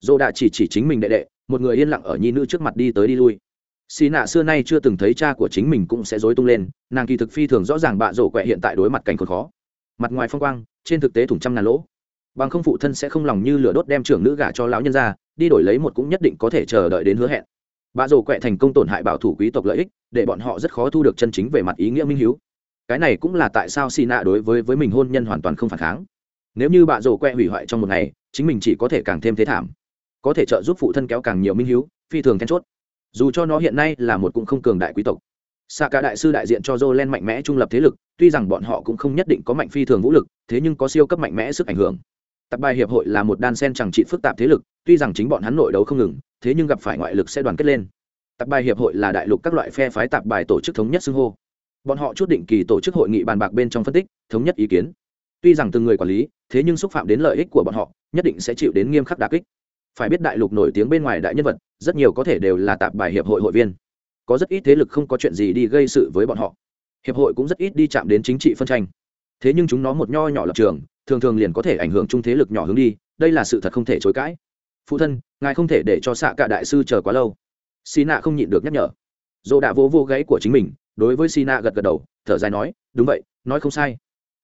Speaker 1: Dô đã chỉ chỉ chính mình đệ đệ, một người yên lặng ở nhi nữ trước mặt đi tới đi lui. Xì nạ xưa nay chưa từng thấy cha của chính mình cũng sẽ dối tung lên, nàng kỳ thực phi thường rõ ràng bạ rổ quẹ hiện tại đối mặt cảnh còn khó. Mặt ngoài phong quang, trên thực tế thủng trăm ngàn lỗ bằng không phụ thân sẽ không lòng như lửa đốt đem trưởng nữ gả cho lão nhân ra, đi đổi lấy một cũng nhất định có thể chờ đợi đến hứa hẹn. Bà rồ quẹ thành công tổn hại bảo thủ quý tộc lợi ích, để bọn họ rất khó thu được chân chính về mặt ý nghĩa minh hiếu. Cái này cũng là tại sao xì nạ đối với với mình hôn nhân hoàn toàn không phản kháng. Nếu như bà rồ quẹ hủy hoại trong một ngày, chính mình chỉ có thể càng thêm thế thảm, có thể trợ giúp phụ thân kéo càng nhiều minh hiếu, phi thường then chốt. Dù cho nó hiện nay là một cũng không cường đại quý tộc. Xa cả đại sư đại diện cho jolen mạnh mẽ trung lập thế lực, tuy rằng bọn họ cũng không nhất định có mạnh phi thường vũ lực, thế nhưng có siêu cấp mạnh mẽ sức ảnh hưởng tập bài hiệp hội là một đan sen chẳng trị phức tạp thế lực, tuy rằng chính bọn hắn nội đấu không ngừng, thế nhưng gặp phải ngoại lực sẽ đoàn kết lên. Tập bài hiệp hội là đại lục các loại phe phái tạp bài tổ chức thống nhất xưng hô. Bọn họ chút định kỳ tổ chức hội nghị bàn bạc bên trong phân tích, thống nhất ý kiến. Tuy rằng từng người quản lý, thế nhưng xúc phạm đến lợi ích của bọn họ, nhất định sẽ chịu đến nghiêm khắc đà kích. Phải biết đại lục nổi tiếng bên ngoài đại nhân vật, rất nhiều có thể đều là tạp bài hiệp hội hội viên. Có rất ít thế lực không có chuyện gì đi gây sự với bọn họ. Hiệp hội cũng rất ít đi chạm đến chính trị phân tranh. Thế nhưng chúng nó một nho nhỏ lập trường thường thường liền có thể ảnh hưởng chung thế lực nhỏ hướng đi, đây là sự thật không thể chối cãi. Phụ thân, ngài không thể để cho xạ cả đại sư chờ quá lâu. Xì nạ không nhịn được nhắc nhở. Dồ đã vô vô gáy của chính mình, đối với xì nạ gật gật đầu, thở dài nói, đúng vậy, nói không sai.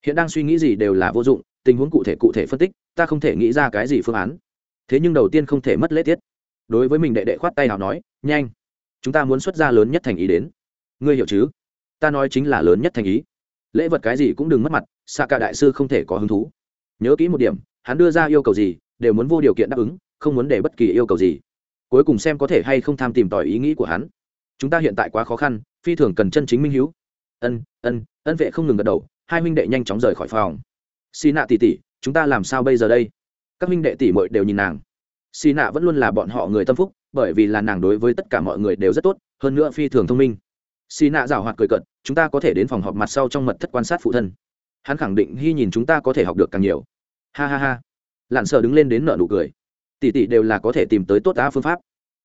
Speaker 1: Hiện đang suy nghĩ gì đều là vô dụng, tình huống cụ thể cụ thể phân tích, ta không thể nghĩ ra cái gì phương án. Thế nhưng đầu tiên không thể mất lễ tiết. Đối với mình đệ đệ khoát tay nào nói, nhanh, chúng ta muốn xuất ra lớn nhất thành ý đến. Ngươi hiểu chứ? Ta nói chính là lớn nhất thành ý. Lễ vật cái gì cũng đừng mất mặt xạ cả đại sư không thể có hứng thú. Nhớ kỹ một điểm, hắn đưa ra yêu cầu gì, đều muốn vô điều kiện đáp ứng, không muốn để bất kỳ yêu cầu gì. Cuối cùng xem có thể hay không tham tìm tòi ý nghĩ của hắn. Chúng ta hiện tại quá khó khăn, phi thường cần chân chính minh hữu ân ân ân vệ không ngừng gật đầu, hai huynh đệ nhanh chóng rời khỏi phòng. Xì nạ tỉ tỉ, chúng ta làm sao bây giờ đây? Các huynh đệ tỉ mội đều nhìn nàng. Xì nạ vẫn luôn là bọn họ người tâm phúc, bởi vì là nàng đối với tất cả mọi người đều rất tốt, hơn nữa phi thường thông minh. Xì nạ rào hoạt cười cận chúng ta có thể đến phòng họp mặt sau trong mật thất quan sát phụ thân hắn khẳng định hy nhìn chúng ta có thể học được càng nhiều. Ha ha ha. Lặn sợ đứng lên đến nợ nụ cười. Tỷ tỷ đều là có thể tìm tới tốt đá phương pháp.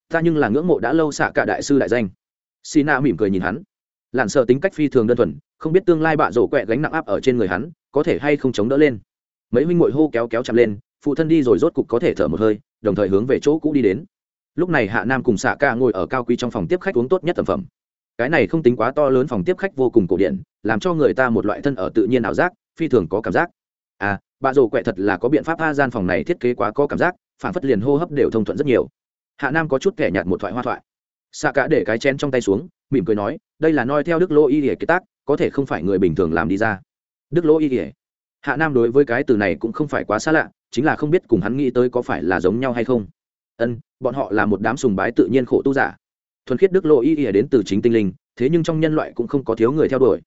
Speaker 1: Ta nhưng là ngưỡng mộ đã lâu xạ cả đại sư đại danh. Xì nạ mỉm cười nhìn hắn. Lặn sợ tính cách phi thường đơn thuần, không biết tương lai bạ rổ quẹ gánh nặng áp ở trên người hắn, có thể hay không chống đỡ lên. Mấy huynh mội hô kéo kéo chặt lên, phụ thân đi rồi rốt cục có thể thở một hơi, đồng thời hướng về chỗ cũ đi đến. Lúc này hạ nam cùng xạ ca ngồi ở cao quý trong phòng tiếp khách uống tốt nhất tầm phẩm. Cái này không tính quá to lớn phòng tiếp khách vô cùng cổ điển làm cho người ta một loại thân ở tự nhiên ảo giác, phi thường có cảm giác. À bà rồ quẹ thật là có biện pháp a gian phòng này thiết kế quá có cảm giác phản phất liền hô hấp đều thông thuận rất nhiều. Hạ nam có chút kẻ nhạt một thoại hoa thoại. Xạ cả để cái chén trong tay xuống, mỉm cười nói, đây là noi theo đức lô y ỉa kế tác, có thể không phải người bình thường làm đi ra. Đức lô y ỉa hạ nam đối với cái từ này cũng không phải quá xa lạ, chính là không biết cùng hắn nghĩ tới có phải là giống nhau hay không. Ân, bọn họ là một đám sùng bái tự nhiên khổ tu giả. Thuần khiết đức Lô y ỉa đến từ chính tinh linh, thế nhưng trong nhân loại cũng không có thiếu người theo đuổi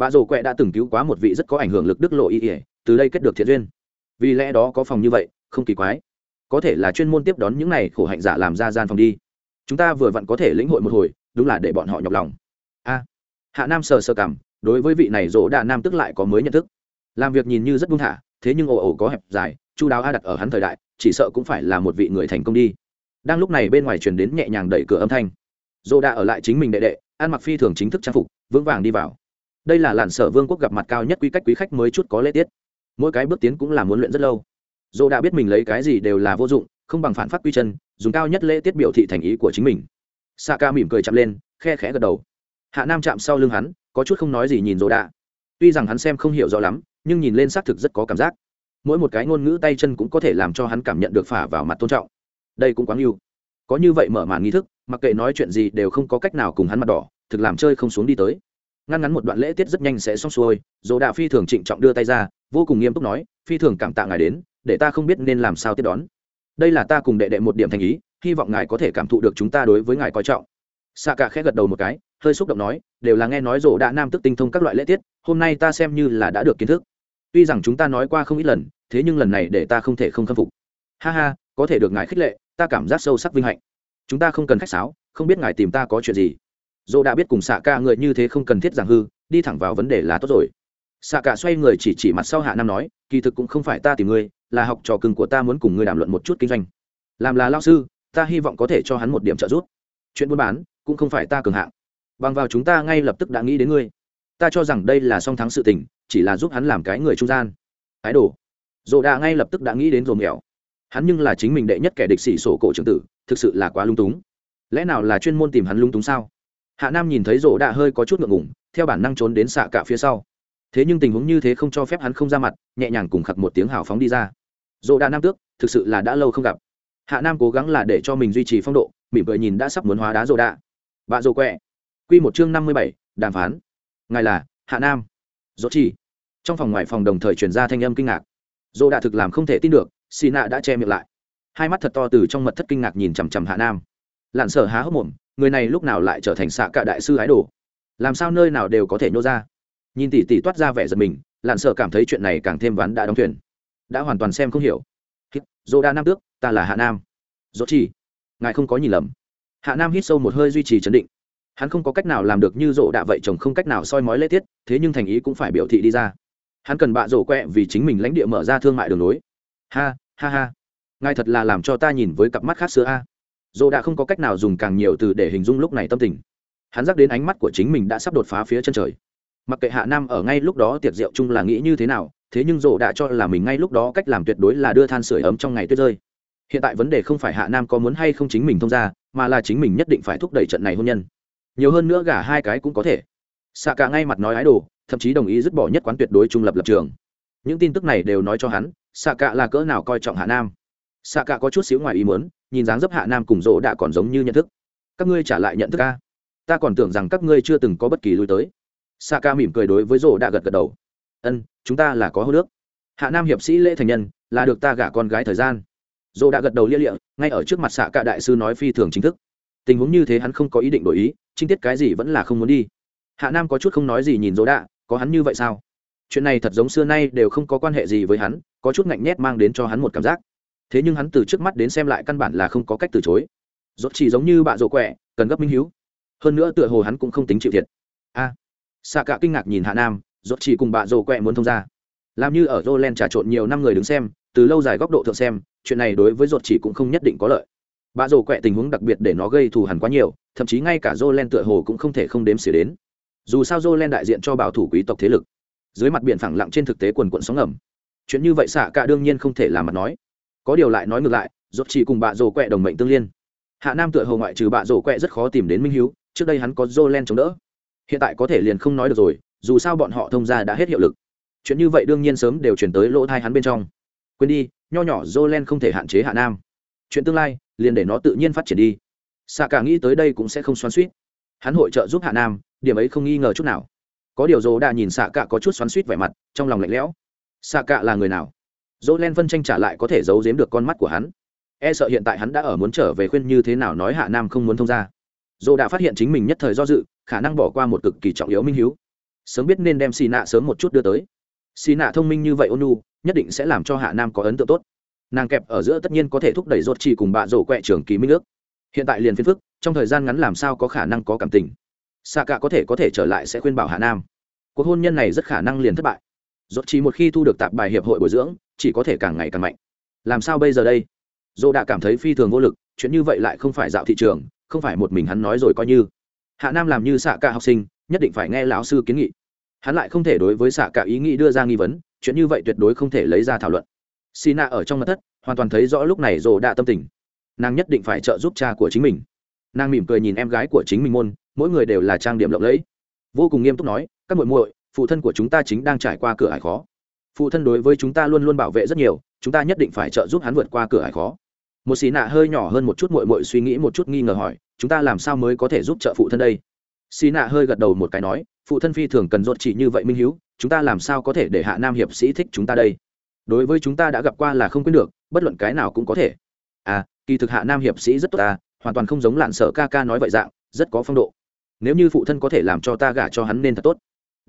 Speaker 1: bà rồ quẹ đã từng cứu quá một vị rất có ảnh hưởng lực đức lộ y ỉa từ đây kết được thiện duyên. Vì lẽ đó có phòng như vậy, không kỳ quái. Có thể là chuyên môn tiếp đón những này khổ hạnh giả làm ra gian phòng đi. Chúng ta vừa vặn có thể lĩnh hội một hồi, đúng là để bọn họ nhọc lòng. A. Hạ nam sờ sờ cảm đối với vị này rỗ đà nam tức lại có mới nhận thức. Làm việc nhìn như rất buông thả, thế nhưng ồ ồ có hẹp dài, chu đáo a đặt ở hắn thời đại, chỉ sợ cũng phải là một vị người thành công đi. Đang lúc này bên ngoài truyền đến nhẹ nhàng đẩy cửa âm thanh. Rỗ đà ở lại chính mình đệ đệ, ăn mặc phi thường chính thức trang phục, vững vàng đi vào đây là lạn sở vương quốc gặp mặt cao nhất quy cách quý khách mới chút có lễ tiết. Mỗi cái bước tiến cũng là muốn luyện rất lâu. Dô đã biết mình lấy cái gì đều là vô dụng, không bằng phản phát quy chân, dùng cao nhất lễ tiết biểu thị thành ý của chính mình. Sa ca mỉm cười chậm lên, khe khẽ gật đầu. Hạ nam chạm sau lưng hắn, có chút không nói gì nhìn dô đã tuy rằng hắn xem không hiểu rõ lắm, nhưng nhìn lên xác thực rất có cảm giác. Mỗi một cái ngôn ngữ tay chân cũng có thể làm cho hắn cảm nhận được phả vào mặt tôn trọng. Đây cũng quá ngưu có như vậy mở màn nghi thức, mặc kệ nói chuyện gì đều không có cách nào cùng hắn mặt đỏ, thực làm chơi không xuống đi tới ngăn ngắn một đoạn lễ tiết rất nhanh sẽ xong xuôi dồ đạo phi thường trịnh trọng đưa tay ra, vô cùng nghiêm túc nói, phi thường cảm tạ ngài đến, để ta không biết nên làm sao tiếp đón. Đây là ta cùng đệ đệ một điểm thành ý, hy vọng ngài có thể cảm thụ được chúng ta đối với ngài coi trọng. Xạ cả khẽ gật đầu một cái, hơi xúc động nói, đều là nghe nói rổ đã nam tức tinh thông các loại lễ tiết, hôm nay ta xem như là đã được kiến thức. Tuy rằng chúng ta nói qua không ít lần, thế nhưng lần này để ta không thể không khâm phục. Ha ha, có thể được ngài khích lệ, ta cảm giác sâu sắc vinh hạnh. Chúng ta không cần khách sáo, không biết ngài tìm ta có chuyện gì dô đã biết cùng xạ ca người như thế không cần thiết giảng hư, đi thẳng vào vấn đề là tốt rồi. Xạ cả xoay người chỉ chỉ mặt sau hạ nam nói, kỳ thực cũng không phải ta tìm ngươi, là học trò cưng của ta muốn cùng ngươi đàm luận một chút kinh doanh. Làm là lao sư, ta hy vọng có thể cho hắn một điểm trợ giúp. Chuyện buôn bán, cũng không phải ta cường hạng. Bằng vào chúng ta ngay lập tức đã nghĩ đến ngươi. Ta cho rằng đây là song thắng sự tình, chỉ là giúp hắn làm cái người trung gian. Ái đồ dồ đã ngay lập tức đã nghĩ đến dồn nghèo hắn nhưng là chính mình đệ nhất kẻ địch sĩ sổ cổ trưởng tử, thực sự là quá lung túng. Lẽ nào là chuyên môn tìm hắn lung túng sao? Hạ nam nhìn thấy rổ đạ hơi có chút ngượng ngủng theo bản năng trốn đến xạ cả phía sau. Thế nhưng tình huống như thế không cho phép hắn không ra mặt, nhẹ nhàng cùng khặc một tiếng hào phóng đi ra. Rổ đạ nam tước, thực sự là đã lâu không gặp. Hạ nam cố gắng là để cho mình duy trì phong độ, mỉm cười nhìn đã sắp muốn hóa đá rổ đạ. Bạ rổ quẹ. Q một chương năm mươi bảy, đàm phán. Ngài là hạ nam. Dỗ chỉ. Trong phòng ngoài phòng đồng thời truyền ra thanh âm kinh ngạc. Dỗ đạ thực làm không thể tin được xì nạ đã che miệng lại. Hai mắt thật to từ trong mật thất kinh ngạc nhìn chằm chằm hạ nam. Lặn sở há hốc mồm người này lúc nào lại trở thành xạ cả đại sư ái đồ? Làm sao nơi nào đều có thể nhô ra? Nhìn tỉ tỉ toát ra vẻ giật mình lặn sở cảm thấy chuyện này càng thêm ván đã đóng thuyền. Đã hoàn toàn xem không hiểu. Dô đa nam tước, ta là hạ nam. Dỗ chỉ ngài không có nhìn lầm. Hạ nam hít sâu một hơi duy trì chấn định. Hắn không có cách nào làm được như dỗ đạ vậy, chồng không cách nào soi mói lễ tiết, thế nhưng thành ý cũng phải biểu thị đi ra. Hắn cần bạ rổ quẹ vì chính mình lãnh địa mở ra thương mại đường lối. Ha ha ha, ngài thật là làm cho ta nhìn với cặp mắt khác xưa a dồ đã không có cách nào dùng càng nhiều từ để hình dung lúc này tâm tình. Hắn dắt đến ánh mắt của chính mình đã sắp đột phá phía chân trời. Mặc kệ hạ nam ở ngay lúc đó tiệc rượu chung là nghĩ như thế nào, thế nhưng dồ đã cho là mình ngay lúc đó cách làm tuyệt đối là đưa than sửa ấm trong ngày tuyết rơi. Hiện tại vấn đề không phải hạ nam có muốn hay không chính mình thông ra, mà là chính mình nhất định phải thúc đẩy trận này hôn nhân. Nhiều hơn nữa gả hai cái cũng có thể. Xạ cả ngay mặt nói ái đồ, thậm chí đồng ý dứt bỏ nhất quán tuyệt đối trung lập lập trường. Những tin tức này đều nói cho hắn xạ cả là cỡ nào coi trọng hạ nam xạ cả có chút xíu ngoài ý muốn, nhìn dáng dấp hạ nam cùng rỗ đã còn giống như nhận thức. Các ngươi trả lại nhận thức ca ta còn tưởng rằng các ngươi chưa từng có bất kỳ lui tới. Xạ ca mỉm cười đối với Rỗ đã gật gật đầu. Ân, chúng ta là có hô nước hạ nam hiệp sĩ lễ thành nhân, là được ta gả con gái thời gian. Rỗ đã gật đầu lia lịa, ngay ở trước mặt xạ cả đại sư nói phi thường chính thức. Tình huống như thế hắn không có ý định đổi ý chi tiết cái gì vẫn là không muốn đi. Hạ nam có chút không nói gì nhìn Rỗ đạ, có hắn như vậy sao? Chuyện này thật giống xưa nay đều không có quan hệ gì với hắn, có chút ngạnh nhét mang đến cho hắn một cảm giác thế nhưng hắn từ trước mắt đến xem lại căn bản là không có cách từ chối. Dốt chỉ giống như bạ rổ quẹ cần gấp minh hiếu. Hơn nữa tựa hồ hắn cũng không tính chịu thiệt. A. À, xạ cả kinh ngạc nhìn hạ nam dốt chỉ cùng bạ rổ quẹ muốn thông ra. Làm như ở Roland trà trộn nhiều năm người đứng xem từ lâu dài góc độ thượng xem chuyện này đối với ruột chỉ cũng không nhất định có lợi. Bà rồ quẹ tình huống đặc biệt để nó gây thù hằn quá nhiều thậm chí ngay cả Roland tựa hồ cũng không thể không đếm xỉa đến. Dù sao Roland đại diện cho bảo thủ quý tộc thế lực. Dưới mặt biển phẳng lặng trên thực tế quần quận sóng ngầm. Chuyện như vậy xạ cả đương nhiên không thể làm mặt nói có điều lại nói ngược lại dốt chỉ cùng bà rồ quẹ đồng mệnh tương liên. Hạ nam tựa hồ ngoại trừ bà rồ quẹ rất khó tìm đến minh hiếu, trước đây hắn có Roland chống đỡ. Hiện tại có thể liền không nói được rồi, dù sao bọn họ thông ra đã hết hiệu lực. Chuyện như vậy đương nhiên sớm đều chuyển tới lỗ thai hắn bên trong. Quên đi, nho nhỏ jolen không thể hạn chế hạ nam. Chuyện tương lai, liền để nó tự nhiên phát triển đi. Xạ cả nghĩ tới đây cũng sẽ không xoắn suýt hắn hội trợ giúp hạ nam, điểm ấy không nghi ngờ chút nào. Có điều dồ đã nhìn xạ cả có chút xoắn suýt vẻ mặt, trong lòng lạnh lẽo. Xạ cả là người nào? Dỗ len phân tranh trả lại có thể giấu giếm được con mắt của hắn. E sợ hiện tại hắn đã ở muốn trở về khuyên như thế nào nói hạ nam không muốn thông ra. Dỗ đã phát hiện chính mình nhất thời do dự, khả năng bỏ qua một cực kỳ trọng yếu minh hiếu. Sớm biết nên đem xì nạ sớm một chút đưa tới. Xì nạ thông minh như vậy ônu nhất định sẽ làm cho hạ nam có ấn tượng tốt. Nàng kẹp ở giữa tất nhiên có thể thúc đẩy rốt chỉ cùng bạ rổ quẹ trưởng kỳ minh ước. Hiện tại liền phiền phức, trong thời gian ngắn làm sao có khả năng có cảm tình. Xạ cả có thể có thể trở lại sẽ khuyên bảo hạ nam. Cuộc hôn nhân này rất khả năng liền thất bại rốt chỉ một khi thu được tạp bài hiệp hội bồi dưỡng, chỉ có thể càng ngày càng mạnh. Làm sao bây giờ đây? Dô đã cảm thấy phi thường vô lực, chuyện như vậy lại không phải dạo thị trường, không phải một mình hắn nói rồi coi như. Hạ nam làm như xạ cả học sinh, nhất định phải nghe lão sư kiến nghị. Hắn lại không thể đối với xạ cả ý nghĩ đưa ra nghi vấn, chuyện như vậy tuyệt đối không thể lấy ra thảo luận. Sina ở trong mặt thất, hoàn toàn thấy rõ lúc này rồ đã tâm tình. Nàng nhất định phải trợ giúp cha của chính mình. Nàng mỉm cười nhìn em gái của chính mình môn, mỗi người đều là trang điểm lộng lẫy. Vô cùng nghiêm túc nói, các muội muội phụ thân của chúng ta chính đang trải qua cửa ải khó. Phụ thân đối với chúng ta luôn luôn bảo vệ rất nhiều, chúng ta nhất định phải trợ giúp hắn vượt qua cửa ải khó. Một xì nạ hơi nhỏ hơn một chút muội muội suy nghĩ một chút nghi ngờ hỏi, chúng ta làm sao mới có thể giúp trợ phụ thân đây? Xì nạ hơi gật đầu một cái nói, phụ thân phi thường cần rốt chỉ như vậy minh hiếu, chúng ta làm sao có thể để hạ nam hiệp sĩ thích chúng ta đây? Đối với chúng ta đã gặp qua là không quên được, bất luận cái nào cũng có thể. À kỳ thực hạ nam hiệp sĩ rất tốt ta hoàn toàn không giống lạn sợ ca ca nói vậy dạng, rất có phong độ. Nếu như phụ thân có thể làm cho ta gả cho hắn nên thật tốt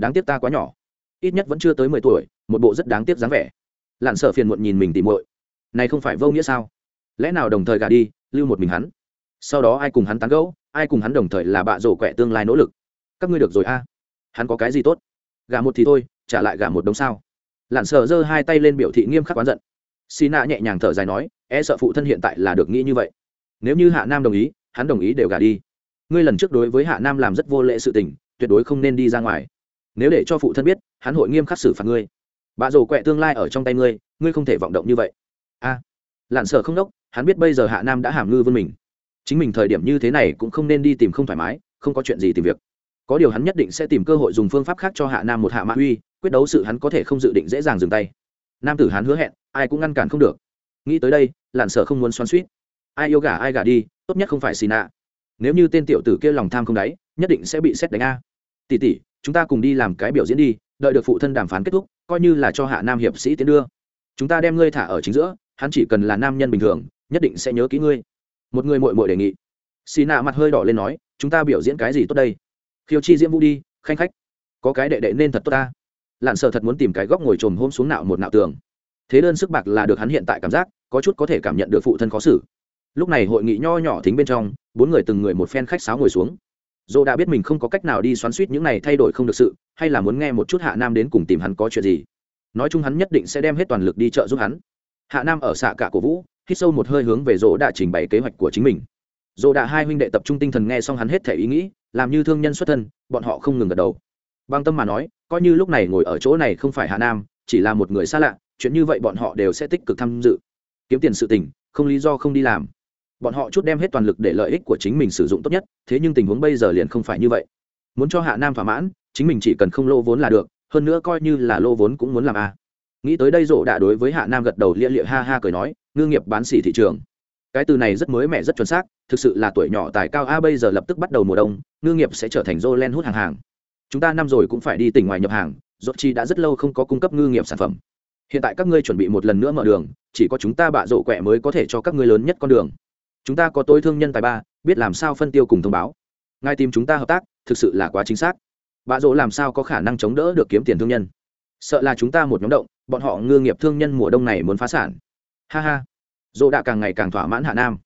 Speaker 1: đáng tiếc ta quá nhỏ. Ít nhất vẫn chưa tới mười tuổi, một bộ rất đáng tiếc dáng vẻ. Lạn sợ phiền muộn nhìn mình tìm muội. Này không phải vô nghĩa sao? Lẽ nào đồng thời gả đi, lưu một mình hắn? Sau đó ai cùng hắn tán gẫu, ai cùng hắn đồng thời là bạ rổ quẹ tương lai nỗ lực? Các ngươi được rồi a. Hắn có cái gì tốt? Gả một thì thôi, trả lại gả một đống sao? Lặn sợ giơ hai tay lên biểu thị nghiêm khắc oán giận. Xì nạ nhẹ nhàng thở dài nói e sợ phụ thân hiện tại là được nghĩ như vậy. Nếu như hạ nam đồng ý, hắn đồng ý đều gả đi. Ngươi lần trước đối với hạ nam làm rất vô lệ sự tình, tuyệt đối không nên đi ra ngoài nếu để cho phụ thân biết hắn hội nghiêm khắc xử phạt ngươi. Bà rồ quẹ tương lai ở trong tay ngươi ngươi không thể vọng động như vậy. A. À, lặn sợ không đốc hắn biết bây giờ hạ nam đã hàm ngư vươn mình. Chính mình thời điểm như thế này cũng không nên đi tìm không thoải mái không có chuyện gì tìm việc. Có điều hắn nhất định sẽ tìm cơ hội dùng phương pháp khác cho hạ nam một hạ mã uy quyết đấu sự hắn có thể không dự định dễ dàng dừng tay. Nam tử hắn hứa hẹn ai cũng ngăn cản không được. Nghĩ tới đây lặn sợ không muốn xoắn suýt ai yêu gả ai gả đi tốt nhất không phải xì nạ nếu như tên tiểu tử kia lòng tham không đáy nhất định sẽ bị xét đánh a. Tỷ tỷ chúng ta cùng đi làm cái biểu diễn đi, đợi được phụ thân đàm phán kết thúc, coi như là cho hạ nam hiệp sĩ tiến đưa. Chúng ta đem ngươi thả ở chính giữa, hắn chỉ cần là nam nhân bình thường, nhất định sẽ nhớ kỹ ngươi. Một người mội mội đề nghị. Xì nạ mặt hơi đỏ lên nói, chúng ta biểu diễn cái gì tốt đây? Khiêu chi diễm vũ đi, khanh khách. Có cái đệ đệ nên thật tốt ta. Lặn sợ thật muốn tìm cái góc ngồi trồm hôm xuống nạo một nạo tường. Thế đơn sức bạc là được hắn hiện tại cảm giác, có chút có thể cảm nhận được phụ thân khó xử. Lúc này hội nghị nho nhỏ thính bên trong, bốn người từng người một phen khách sáo ngồi xuống dô đã biết mình không có cách nào đi xoắn suýt những này thay đổi không được sự, hay là muốn nghe một chút hạ nam đến cùng tìm hắn có chuyện gì? Nói chung hắn nhất định sẽ đem hết toàn lực đi chợ giúp hắn. Hạ nam ở xạ cả cổ vũ, hít sâu một hơi hướng về dỗ đã trình bày kế hoạch của chính mình. Dỗ đã hai huynh đệ tập trung tinh thần nghe xong hắn hết thể ý nghĩ, làm như thương nhân xuất thân, bọn họ không ngừng gật đầu. Băng tâm mà nói, coi như lúc này ngồi ở chỗ này không phải Hạ nam, chỉ là một người xa lạ, chuyện như vậy bọn họ đều sẽ tích cực tham dự. Kiếm tiền sự tình, không lý do không đi làm bọn họ chút đem hết toàn lực để lợi ích của chính mình sử dụng tốt nhất, thế nhưng tình huống bây giờ liền không phải như vậy. Muốn cho hạ nam thỏa mãn, chính mình chỉ cần không lô vốn là được, hơn nữa coi như là lô vốn cũng muốn làm a à. nghĩ tới đây rộ đã đối với hạ nam gật đầu lia lịa ha ha cười nói, ngư nghiệp bán xỉ thị trường. Cái từ này rất mới mẻ, rất chuẩn xác, thực sự là tuổi nhỏ tài cao a, bây giờ lập tức bắt đầu mùa đông, ngư nghiệp sẽ trở thành rô len hút hàng hàng. Chúng ta năm rồi cũng phải đi tỉnh ngoài nhập hàng dốt chi đã rất lâu không có cung cấp ngư nghiệp sản phẩm. Hiện tại các ngươi chuẩn bị một lần nữa mở đường, chỉ có chúng ta bạ rộ quẹ mới có thể cho các ngươi lớn nhất con đường chúng ta có tối thương nhân tài ba, biết làm sao phân tiêu cùng thông báo. Ngài tìm chúng ta hợp tác, thực sự là quá chính xác. Bạ rỗ làm sao có khả năng chống đỡ được kiếm tiền thương nhân? Sợ là chúng ta một nhóm động, bọn họ ngư nghiệp thương nhân mùa đông này muốn phá sản. Ha ha. Dỗ đã càng ngày càng thỏa mãn hạ nam.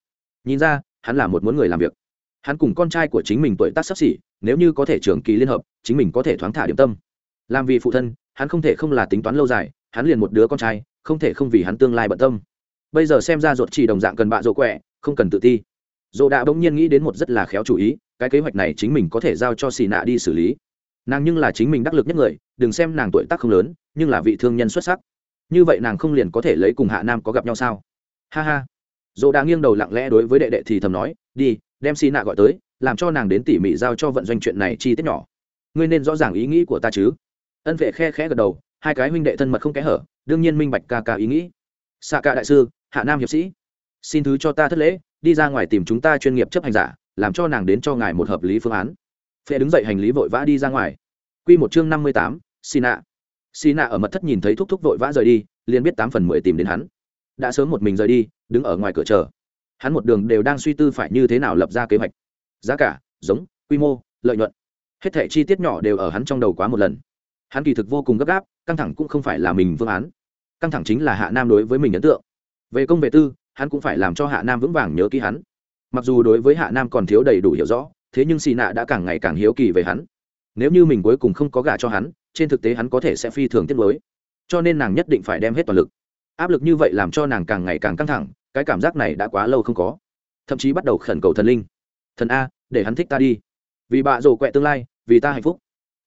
Speaker 1: Nhìn ra, hắn là một muốn người làm việc. Hắn cùng con trai của chính mình tuổi tác sắp xỉ, nếu như có thể trưởng kỳ liên hợp, chính mình có thể thoáng thả điểm tâm. Làm vì phụ thân, hắn không thể không là tính toán lâu dài, hắn liền một đứa con trai, không thể không vì hắn tương lai bận tâm. Bây giờ xem ra ruột chỉ đồng dạng cần bạ rỗ quẹ không cần tự ti. Dồ đã bỗng nhiên nghĩ đến một rất là khéo chủ ý, cái kế hoạch này chính mình có thể giao cho xì nạ đi xử lý. Nàng nhưng là chính mình đắc lực nhất người, đừng xem nàng tuổi tác không lớn, nhưng là vị thương nhân xuất sắc. Như vậy nàng không liền có thể lấy cùng hạ nam có gặp nhau sao? Ha ha. Dồ đã nghiêng đầu lặng lẽ đối với đệ đệ thì thầm nói, đi, đem xì nạ gọi tới, làm cho nàng đến tỉ mỉ giao cho vận doanh chuyện này chi tiết nhỏ. Ngươi nên rõ ràng ý nghĩ của ta chứ. Ân vệ khe khẽ gật đầu, hai cái huynh đệ thân mật không kẽ hở, đương nhiên minh bạch ca ca ý nghĩ. Xạ ca đại sư, hạ nam hiệp sĩ xin thứ cho ta thất lễ, đi ra ngoài tìm chúng ta chuyên nghiệp chấp hành giả, làm cho nàng đến cho ngài một hợp lý phương án. Phệ đứng dậy hành lý vội vã đi ra ngoài. Q một chương năm mươi tám, xì nạ. Xì nạ ở mật thất nhìn thấy thúc thúc vội vã rời đi, liền biết tám phần mười tìm đến hắn. Đã sớm một mình rời đi, đứng ở ngoài cửa chờ. Hắn một đường đều đang suy tư phải như thế nào lập ra kế hoạch. Giá cả, giống, quy mô, lợi nhuận. Hết thẻ chi tiết nhỏ đều ở hắn trong đầu quá một lần. Hắn kỳ thực vô cùng gấp gáp, căng thẳng cũng không phải là mình phương án. Căng thẳng chính là hạ nam đối với mình ấn tượng. Về công về tư hắn cũng phải làm cho hạ nam vững vàng nhớ ký hắn. Mặc dù đối với hạ nam còn thiếu đầy đủ hiểu rõ, thế nhưng xì nạ đã càng ngày càng hiếu kỳ về hắn. Nếu như mình cuối cùng không có gả cho hắn, trên thực tế hắn có thể sẽ phi thường tiết mới cho nên nàng nhất định phải đem hết toàn lực. Áp lực như vậy làm cho nàng càng ngày càng căng thẳng, cái cảm giác này đã quá lâu không có. Thậm chí bắt đầu khẩn cầu thần linh. Thần a, để hắn thích ta đi. Vì bạ rồ quẹ tương lai, vì ta hạnh phúc.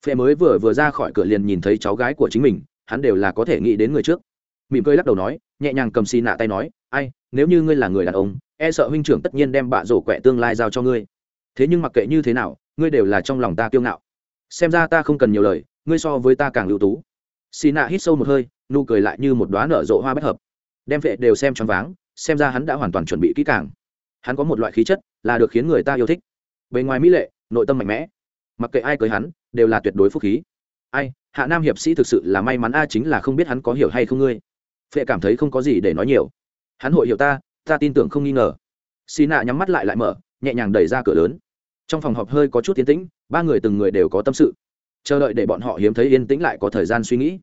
Speaker 1: Phệ mới vừa vừa ra khỏi cửa liền nhìn thấy cháu gái của chính mình, hắn đều là có thể nghĩ đến người trước. Mỉm cười lắc đầu nói, nhẹ nhàng cầm xì nạ tay nói ai, nếu như ngươi là người đàn ông e sợ huynh trưởng tất nhiên đem bạ rổ quẹ tương lai giao cho ngươi. Thế nhưng mặc kệ như thế nào, ngươi đều là trong lòng ta kiêu ngạo. Xem ra ta không cần nhiều lời, ngươi so với ta càng ưu tú. Xì nạ hít sâu một hơi, nụ cười lại như một đoá nở rộ hoa bất hợp. Đem vệ đều xem choáng váng, xem ra hắn đã hoàn toàn chuẩn bị kỹ càng. Hắn có một loại khí chất là được khiến người ta yêu thích. Bề ngoài mỹ lệ, nội tâm mạnh mẽ. Mặc kệ ai cưới hắn, đều là tuyệt đối phúc khí. Ai, hạ nam hiệp sĩ thực sự là may mắn a chính là không biết hắn có hiểu hay không ngươi. Phệ cảm thấy không có gì để nói nhiều hắn hội hiểu ta ta tin tưởng không nghi ngờ. Xì nạ nhắm mắt lại lại mở, nhẹ nhàng đẩy ra cửa lớn. Trong phòng họp hơi có chút tiến tĩnh, ba người từng người đều có tâm sự. Chờ đợi để bọn họ hiếm thấy yên tĩnh lại có thời gian suy nghĩ.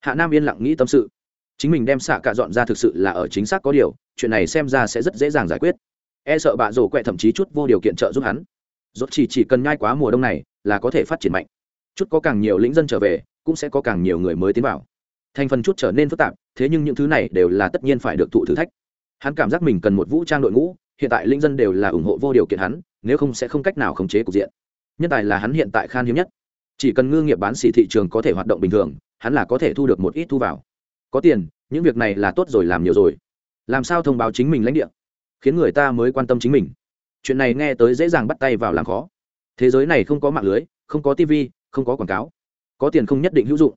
Speaker 1: Hạ nam yên lặng nghĩ tâm sự. Chính mình đem xạ cả dọn ra thực sự là ở chính xác có điều, chuyện này xem ra sẽ rất dễ dàng giải quyết. E sợ bạ rổ quẹ thậm chí chút vô điều kiện trợ giúp hắn. Rốt chỉ chỉ cần nhai quá mùa đông này là có thể phát triển mạnh. Chút có càng nhiều lĩnh dân trở về, cũng sẽ có càng nhiều người mới tiến vào. Thành phần chút trở nên phức tạp, thế nhưng những thứ này đều là tất nhiên phải được thụ thử thách hắn cảm giác mình cần một vũ trang đội ngũ, hiện tại linh dân đều là ủng hộ vô điều kiện hắn, nếu không sẽ không cách nào khống chế cục diện. Nhân tài là hắn hiện tại khan hiếm nhất. Chỉ cần ngư nghiệp bán xỉ thị trường có thể hoạt động bình thường, hắn là có thể thu được một ít thu vào. Có tiền, những việc này là tốt rồi làm nhiều rồi. Làm sao thông báo chính mình lãnh địa? Khiến người ta mới quan tâm chính mình. Chuyện này nghe tới dễ dàng bắt tay vào làm khó. Thế giới này không có mạng lưới, không có tv không có quảng cáo. Có tiền không nhất định hữu dụng.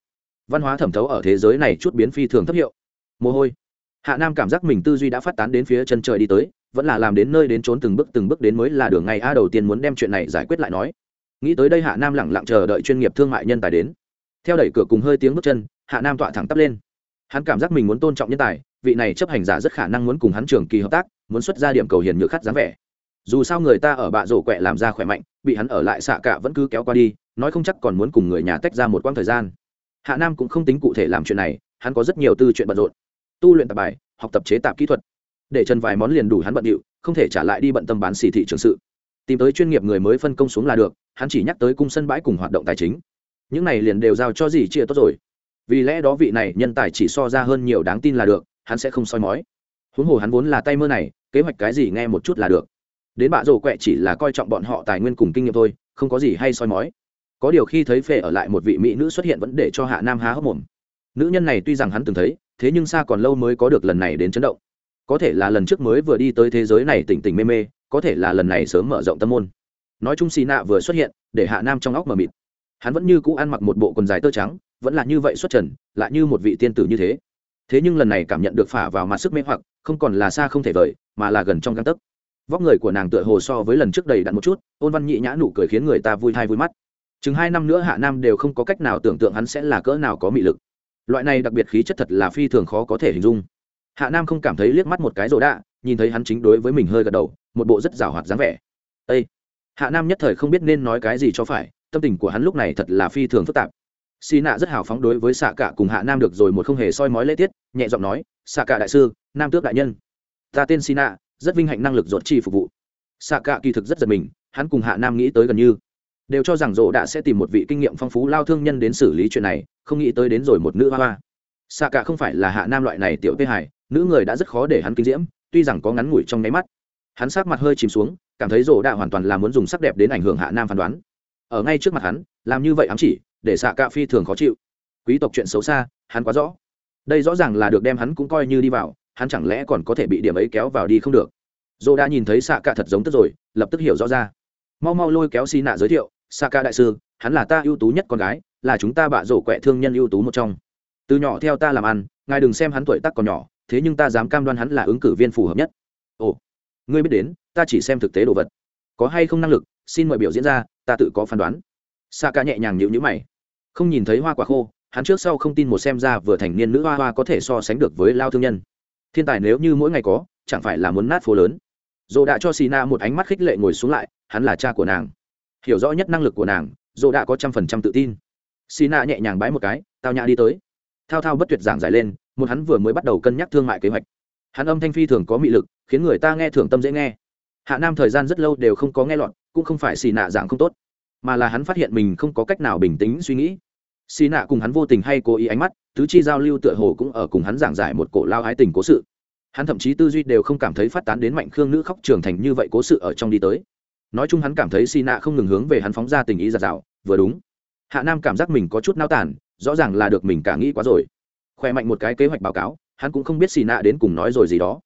Speaker 1: Văn hóa thẩm thấu ở thế giới này chút biến phi thường thấp hiệu. Mồ hôi hạ nam cảm giác mình tư duy đã phát tán đến phía chân trời đi tới, vẫn là làm đến nơi đến trốn từng bước từng bước đến mới là đường ngày a đầu tiên muốn đem chuyện này giải quyết lại nói. Nghĩ tới đây hạ nam lẳng lặng chờ đợi chuyên nghiệp thương mại nhân tài đến. Theo đẩy cửa cùng hơi tiếng bước chân, hạ nam tọa thẳng tắp lên. Hắn cảm giác mình muốn tôn trọng nhân tài, vị này chấp hành giả rất khả năng muốn cùng hắn trường kỳ hợp tác, muốn xuất ra điểm cầu hiền nhựa khát dáng vẻ. Dù sao người ta ở bạ rổ quẹ làm ra khỏe mạnh, bị hắn ở lại xạ cả vẫn cứ kéo qua đi, nói không chắc còn muốn cùng người nhà tách ra một quãng thời gian. Hạ nam cũng không tính cụ thể làm chuyện này, hắn có rất nhiều tư chuyện bận rộn tu luyện tập bài, học tập chế tạp kỹ thuật. Để chân vài món liền đủ hắn bận điệu, không thể trả lại đi bận tâm bán xỉ thị trường sự. Tìm tới chuyên nghiệp người mới phân công xuống là được, hắn chỉ nhắc tới cung sân bãi cùng hoạt động tài chính. Những này liền đều giao cho gì chia tốt rồi. Vì lẽ đó vị này nhân tài chỉ so ra hơn nhiều đáng tin là được, hắn sẽ không soi mói. Huống hồ hắn vốn là tay mơ này, kế hoạch cái gì nghe một chút là được. Đến bạ rổ quẹ chỉ là coi trọng bọn họ tài nguyên cùng kinh nghiệm thôi, không có gì hay soi mói. Có điều khi thấy phệ ở lại một vị mỹ nữ xuất hiện vẫn để cho hạ nam há hốc mồm nữ nhân này tuy rằng hắn từng thấy, thế nhưng xa còn lâu mới có được lần này đến chấn động. Có thể là lần trước mới vừa đi tới thế giới này tỉnh tỉnh mê mê, có thể là lần này sớm mở rộng tâm môn. Nói chung xì nạ vừa xuất hiện, để hạ nam trong óc mờ mịt. Hắn vẫn như cũ ăn mặc một bộ quần dài tơ trắng, vẫn là như vậy xuất trần, lại như một vị tiên tử như thế. Thế nhưng lần này cảm nhận được phả vào mặt sức mê hoặc, không còn là xa không thể vời, mà là gần trong găng tấc. Vóc người của nàng tựa hồ so với lần trước đầy đặn một chút, ôn văn nhị nhã nụ cười khiến người ta vui thai vui mắt. Chừng hai năm nữa hạ nam đều không có cách nào tưởng tượng hắn sẽ là cỡ nào có mị lực loại này đặc biệt khí chất thật là phi thường khó có thể hình dung. Hạ nam không cảm thấy liếc mắt một cái rỗ đạ, nhìn thấy hắn chính đối với mình hơi gật đầu, một bộ rất rào hoạt dáng vẻ. Â hạ nam nhất thời không biết nên nói cái gì cho phải, tâm tình của hắn lúc này thật là phi thường phức tạp. Xì nạ rất hào phóng đối với xạ cả cùng hạ nam được rồi một không hề soi mói lễ tiết, nhẹ giọng nói xạ cả đại sư, nam tước đại nhân. Ta tên xì nạ, rất vinh hạnh năng lực dột chi phục vụ. Xạ cả kỳ thực rất giật mình, hắn cùng hạ nam nghĩ tới gần như đều cho rằng rộ đã sẽ tìm một vị kinh nghiệm phong phú lao thương nhân đến xử lý chuyện này, không nghĩ tới đến rồi một nữ hoa hoa. Xạ cả không phải là hạ nam loại này tiểu tê hải nữ người đã rất khó để hắn kinh diễm, tuy rằng có ngắn ngủi trong nháy mắt. Hắn sát mặt hơi chìm xuống, cảm thấy rộ đã hoàn toàn là muốn dùng sắc đẹp đến ảnh hưởng hạ nam phán đoán. Ở ngay trước mặt hắn, làm như vậy ám chỉ, để xạ cạ phi thường khó chịu. Quý tộc chuyện xấu xa, hắn quá rõ. Đây rõ ràng là được đem hắn cũng coi như đi vào, hắn chẳng lẽ còn có thể bị điểm ấy kéo vào đi không được. Dô đã nhìn thấy xạ cạ thật giống tức rồi, lập tức hiểu rõ ra. Mau mau lôi kéo xi nạ giới thiệu. Saka đại sư, hắn là ta ưu tú nhất con gái, là chúng ta bạ rổ quẹ thương nhân ưu tú một trong. Từ nhỏ theo ta làm ăn, ngài đừng xem hắn tuổi tác còn nhỏ, thế nhưng ta dám cam đoan hắn là ứng cử viên phù hợp nhất. Ồ, ngươi biết đến, ta chỉ xem thực tế đồ vật. Có hay không năng lực, xin mời biểu diễn ra, ta tự có phán đoán. Saka nhẹ nhàng nhịu nhữ mày. Không nhìn thấy hoa quả khô, hắn trước sau không tin một xem ra vừa thành niên nữ hoa hoa có thể so sánh được với lao thương nhân. Thiên tài nếu như mỗi ngày có, chẳng phải là muốn nát phố lớn. Dồ đã cho xì na một ánh mắt khích lệ ngồi xuống lại, hắn là cha của nàng hiểu rõ nhất năng lực của nàng dồ đã có trăm phần trăm tự tin. Xì na nhẹ nhàng bái một cái, tao nhã đi tới. Thao thao bất tuyệt giảng giải lên, một hắn vừa mới bắt đầu cân nhắc thương mại kế hoạch. Hắn âm thanh phi thường có mị lực, khiến người ta nghe thường tâm dễ nghe. Hạ nam thời gian rất lâu đều không có nghe lọt, cũng không phải xì nạ dạng không tốt, mà là hắn phát hiện mình không có cách nào bình tĩnh suy nghĩ. Xì nạ cùng hắn vô tình hay cố ý ánh mắt, tứ chi giao lưu tựa hồ cũng ở cùng hắn giảng giải một cổ lao ái tình cố sự. Hắn thậm chí tư duy đều không cảm thấy phát tán đến mạnh khương nữ khóc trưởng thành như vậy cố sự ở trong đi tới nói chung hắn cảm thấy xì nạ không ngừng hướng về hắn phóng ra tình ý giạt rào, vừa đúng. Hạ nam cảm giác mình có chút nao tản rõ ràng là được mình cả nghĩ quá rồi. Khỏe mạnh một cái kế hoạch báo cáo, hắn cũng không biết xì nạ đến cùng nói rồi gì đó.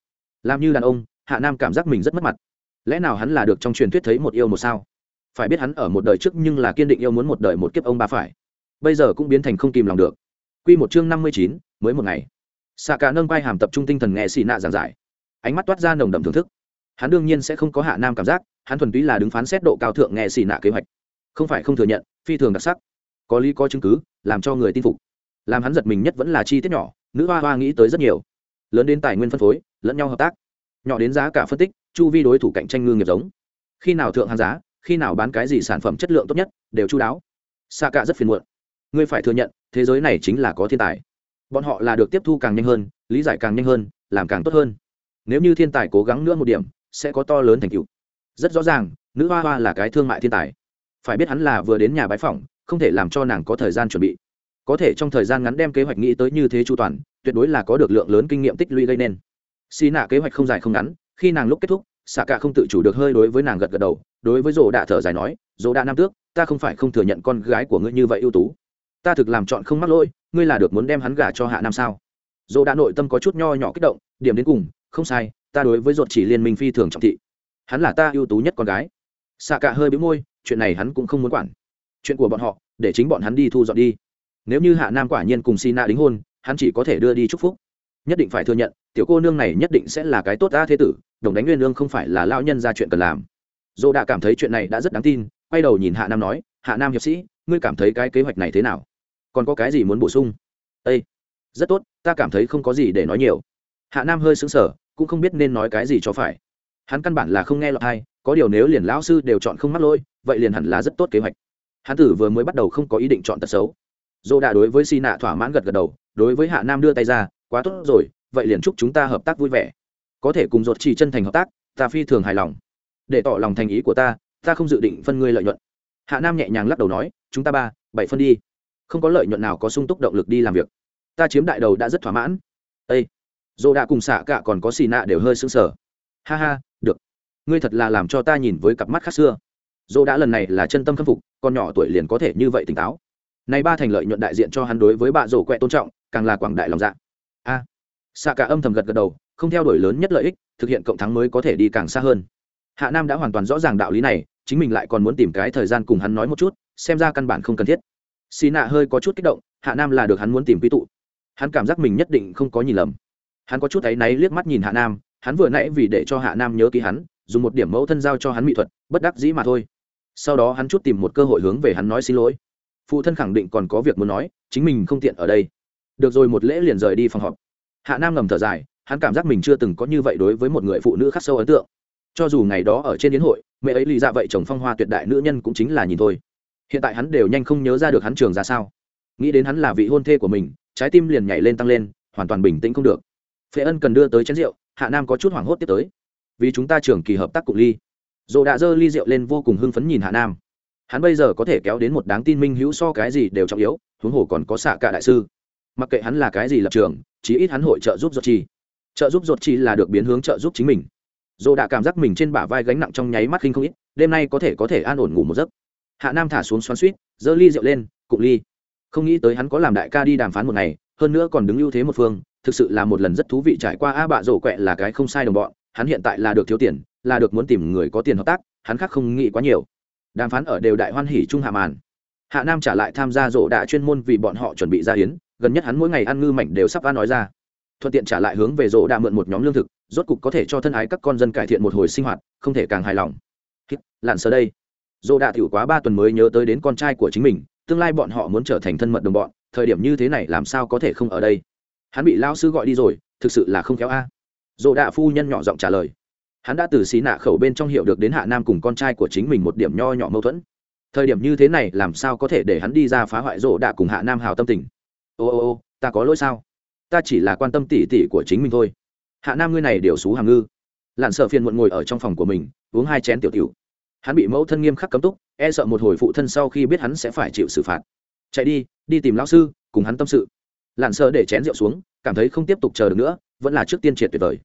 Speaker 1: Làm như đàn ông, hạ nam cảm giác mình rất mất mặt. Lẽ nào hắn là được trong truyền thuyết thấy một yêu một sao? Phải biết hắn ở một đời trước nhưng là kiên định yêu muốn một đời một kiếp ông ba phải. Bây giờ cũng biến thành không kìm lòng được. Q một chương năm mươi chín, mới một ngày. Xạ cả nâng vai hàm tập trung tinh thần nghe xì nạ giảng giải. Ánh mắt toát ra nồng đậm thưởng thức. Hắn đương nhiên sẽ không có hạ nam cảm giác hắn thuần túy là đứng phán xét độ cao thượng nghe xì nạ kế hoạch. Không phải không thừa nhận, phi thường đặc sắc. Có lý có chứng cứ, làm cho người tin phục. Làm hắn giật mình nhất vẫn là chi tiết nhỏ, nữ hoa hoa nghĩ tới rất nhiều. Lớn đến tài nguyên phân phối, lẫn nhau hợp tác. Nhỏ đến giá cả phân tích, chu vi đối thủ cạnh tranh ngư nghiệp giống. Khi nào thượng hàng giá, khi nào bán cái gì sản phẩm chất lượng tốt nhất, đều chú đáo. Xa cả rất phiền muộn. Ngươi phải thừa nhận, thế giới này chính là có thiên tài. Bọn họ là được tiếp thu càng nhanh hơn, lý giải càng nhanh hơn, làm càng tốt hơn. Nếu như thiên tài cố gắng nữa một điểm, sẽ có to lớn thành tựu rất rõ ràng, nữ hoa hoa là cái thương mại thiên tài. Phải biết hắn là vừa đến nhà bái phỏng, không thể làm cho nàng có thời gian chuẩn bị. Có thể trong thời gian ngắn đem kế hoạch nghĩ tới như thế chu toàn, tuyệt đối là có được lượng lớn kinh nghiệm tích lũy gây nên. Xì nạ kế hoạch không dài không ngắn, khi nàng lúc kết thúc xạ cả không tự chủ được hơi đối với nàng gật gật đầu, đối với rổ đạ thở dài nói rổ đạ nam tước, ta không phải không thừa nhận con gái của ngươi như vậy ưu tú. Ta thực làm chọn không mắc lỗi, ngươi là được muốn đem hắn gả cho hạ nam sao? Dỗ đạ nội tâm có chút nho nhỏ kích động, điểm đến cùng, không sai, ta đối với ruột chỉ liên minh phi thường trọng thị hắn là ta ưu tú nhất con gái. Xạ cả hơi bĩu môi, chuyện này hắn cũng không muốn quản. Chuyện của bọn họ, để chính bọn hắn đi thu dọn đi. Nếu như hạ nam quả nhiên cùng sina đính hôn, hắn chỉ có thể đưa đi chúc phúc. Nhất định phải thừa nhận, tiểu cô nương này nhất định sẽ là cái tốt ta thế tử, đồng đánh nguyên lương không phải là lao nhân ra chuyện cần làm. Dô đã cảm thấy chuyện này đã rất đáng tin, quay đầu nhìn hạ nam nói, hạ nam hiệp sĩ, ngươi cảm thấy cái kế hoạch này thế nào? Còn có cái gì muốn bổ sung? Â rất tốt, ta cảm thấy không có gì để nói nhiều. Hạ nam hơi xứng sở cũng không biết nên nói cái gì cho phải hắn căn bản là không nghe lọt hay có điều nếu liền lão sư đều chọn không mắc lôi vậy liền hẳn là rất tốt kế hoạch. Hắn tử vừa mới bắt đầu không có ý định chọn tật xấu. Dô đã đối với xi nạ thỏa mãn gật gật đầu, đối với hạ nam đưa tay ra, quá tốt rồi, vậy liền chúc chúng ta hợp tác vui vẻ. Có thể cùng dột chỉ chân thành hợp tác, ta phi thường hài lòng. Để tỏ lòng thành ý của ta ta không dự định phân ngươi lợi nhuận. Hạ nam nhẹ nhàng lắc đầu nói, chúng ta ba, bảy phân đi. Không có lợi nhuận nào có sung túc động lực đi làm việc. Ta chiếm đại đầu đã rất thỏa mãn. Ây dô đã cùng xạ cả còn có xì nạ đều hơi xứng sở ha ha ngươi thật là làm cho ta nhìn với cặp mắt khác xưa. Dồ đã lần này là chân tâm khâm phục, con nhỏ tuổi liền có thể như vậy tỉnh táo. Này ba thành lợi nhuận đại diện cho hắn đối với bạ rổ quẹ tôn trọng, càng là quảng đại lòng dạ. A. Xạ cả âm thầm gật gật đầu, không theo đuổi lớn nhất lợi ích, thực hiện cộng thắng mới có thể đi càng xa hơn. Hạ nam đã hoàn toàn rõ ràng đạo lý này, chính mình lại còn muốn tìm cái thời gian cùng hắn nói một chút, xem ra căn bản không cần thiết. Xì nạ hơi có chút kích động, hạ nam là được hắn muốn tìm quy tụ. Hắn cảm giác mình nhất định không có nhìn lầm. Hắn có chút áy náy liếc mắt nhìn hạ nam, hắn vừa nãy vì để cho hạ nam nhớ ký hắn dùng một điểm mẫu thân giao cho hắn mỹ thuật, bất đắc dĩ mà thôi. Sau đó hắn chút tìm một cơ hội hướng về hắn nói xin lỗi. Phụ thân khẳng định còn có việc muốn nói, chính mình không tiện ở đây. Được rồi, một lễ liền rời đi phòng họp. Hạ nam ngầm thở dài, hắn cảm giác mình chưa từng có như vậy đối với một người phụ nữ khắc sâu ấn tượng. Cho dù ngày đó ở trên yến hội, mẹ ấy lì ra vậy chồng phong hoa tuyệt đại nữ nhân cũng chính là nhìn thôi. Hiện tại hắn đều nhanh không nhớ ra được hắn trường ra sao. Nghĩ đến hắn là vị hôn thê của mình, trái tim liền nhảy lên tăng lên, hoàn toàn bình tĩnh không được. Phệ ân cần đưa tới chén rượu, hạ nam có chút hoảng hốt tiếp tới vì chúng ta trường kỳ hợp tác cục ly. Dồ đã dơ ly rượu lên vô cùng hưng phấn nhìn hạ nam. Hắn bây giờ có thể kéo đến một đáng tin minh hữu so cái gì đều trọng yếu, huống hồ còn có xạ cả đại sư. Mặc kệ hắn là cái gì lập trường, chí ít hắn hội trợ giúp giọt chi trợ giúp giọt chi là được biến hướng trợ giúp chính mình. Dồ đã cảm giác mình trên bả vai gánh nặng trong nháy mắt khinh không ít, đêm nay có thể có thể an ổn ngủ một giấc. Hạ nam thả xuống xoắn suýt, dơ ly rượu lên, cụng ly. Không nghĩ tới hắn có làm đại ca đi đàm phán một ngày, hơn nữa còn đứng ưu thế một phương, thực sự là một lần rất thú vị trải qua a bạ rổ quẹ là cái không sai đồng bọn hắn hiện tại là được thiếu tiền, là được muốn tìm người có tiền hợp tác, hắn khác không nghĩ quá nhiều. Đàm phán ở đều đại hoan hỉ trung hạ màn. Hạ nam trả lại tham gia rộ đạ chuyên môn vì bọn họ chuẩn bị ra hiến gần nhất hắn mỗi ngày ăn ngư mảnh đều sắp ăn nói ra. Thuận tiện trả lại hướng về rộ đạ mượn một nhóm lương thực, rốt cục có thể cho thân ái các con dân cải thiện một hồi sinh hoạt, không thể càng hài lòng. Lặn sờ đây. Rộ đạ tiểu quá ba tuần mới nhớ tới đến con trai của chính mình, tương lai bọn họ muốn trở thành thân mật đồng bọn, thời điểm như thế này làm sao có thể không ở đây? Hắn bị lao sư gọi đi rồi, thực sự là không kéo a dồ đạ phu nhân nhỏ giọng trả lời. Hắn đã từ xí nạ khẩu bên trong hiểu được đến hạ nam cùng con trai của chính mình một điểm nho nhỏ mâu thuẫn. Thời điểm như thế này, làm sao có thể để hắn đi ra phá hoại rộ đạ cùng hạ nam hào tâm tình? Ô ô ô, ta có lỗi sao? Ta chỉ là quan tâm tỉ tỉ của chính mình thôi. Hạ nam ngươi này điều xú hàm ngư. Lặn sợ phiền muộn ngồi ở trong phòng của mình, uống hai chén tiểu tiểu. Hắn bị mẫu thân nghiêm khắc cấm túc e sợ một hồi phụ thân sau khi biết hắn sẽ phải chịu xử phạt. Chạy đi đi tìm lão sư, cùng hắn tâm sự. Lặn sợ để chén rượu xuống cảm thấy không tiếp tục chờ được nữa, vẫn là trước tiên triệt tuyệt vời.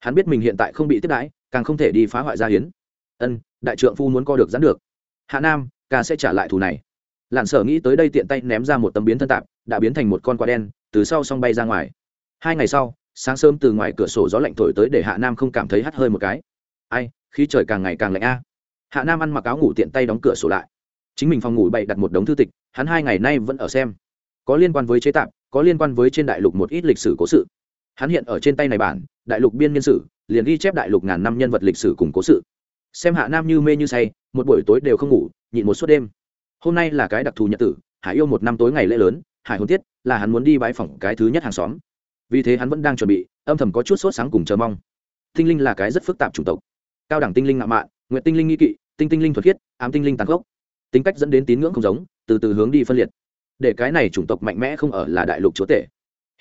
Speaker 1: Hắn biết mình hiện tại không bị tiếp đãi, càng không thể đi phá hoại gia hiến. Ân, đại trượng phu muốn co được dán được. Hạ nam, ca sẽ trả lại thù này. Lặn sở nghĩ tới đây tiện tay ném ra một tấm biến thân tạp, đã biến thành một con quả đen, từ sau xong bay ra ngoài. Hai ngày sau, sáng sớm từ ngoài cửa sổ gió lạnh thổi tới để hạ nam không cảm thấy hắt hơi một cái. Ai khi trời càng ngày càng lạnh a. Hạ nam ăn mặc áo ngủ tiện tay đóng cửa sổ lại. Chính mình phòng ngủ bậy đặt một đống thư tịch, hắn hai ngày nay vẫn ở xem. Có liên quan với chế tạp có liên quan với trên đại lục một ít lịch sử cố sự. Hắn hiện ở trên tay này bản, đại lục biên nhân sử, liền ghi chép đại lục ngàn năm nhân vật lịch sử cùng cố sự. Xem hạ nam như mê như say, một buổi tối đều không ngủ, nhịn một suốt đêm. Hôm nay là cái đặc thù nhật tử, hải yêu một năm tối ngày lễ lớn, hải hôn tiết là hắn muốn đi bãi phỏng cái thứ nhất hàng xóm. Vì thế hắn vẫn đang chuẩn bị, âm thầm có chút sốt sáng cùng chờ mong. Tinh linh là cái rất phức tạp chủng tộc. Cao đẳng tinh linh ngạo mạn nguyện tinh linh nghi kỵ, tinh tinh linh thuật khiết, ám tinh linh tàn gốc tính cách dẫn đến tín ngưỡng không giống, từ từ hướng đi phân liệt để cái này chủng tộc mạnh mẽ không ở là đại lục chúa tể.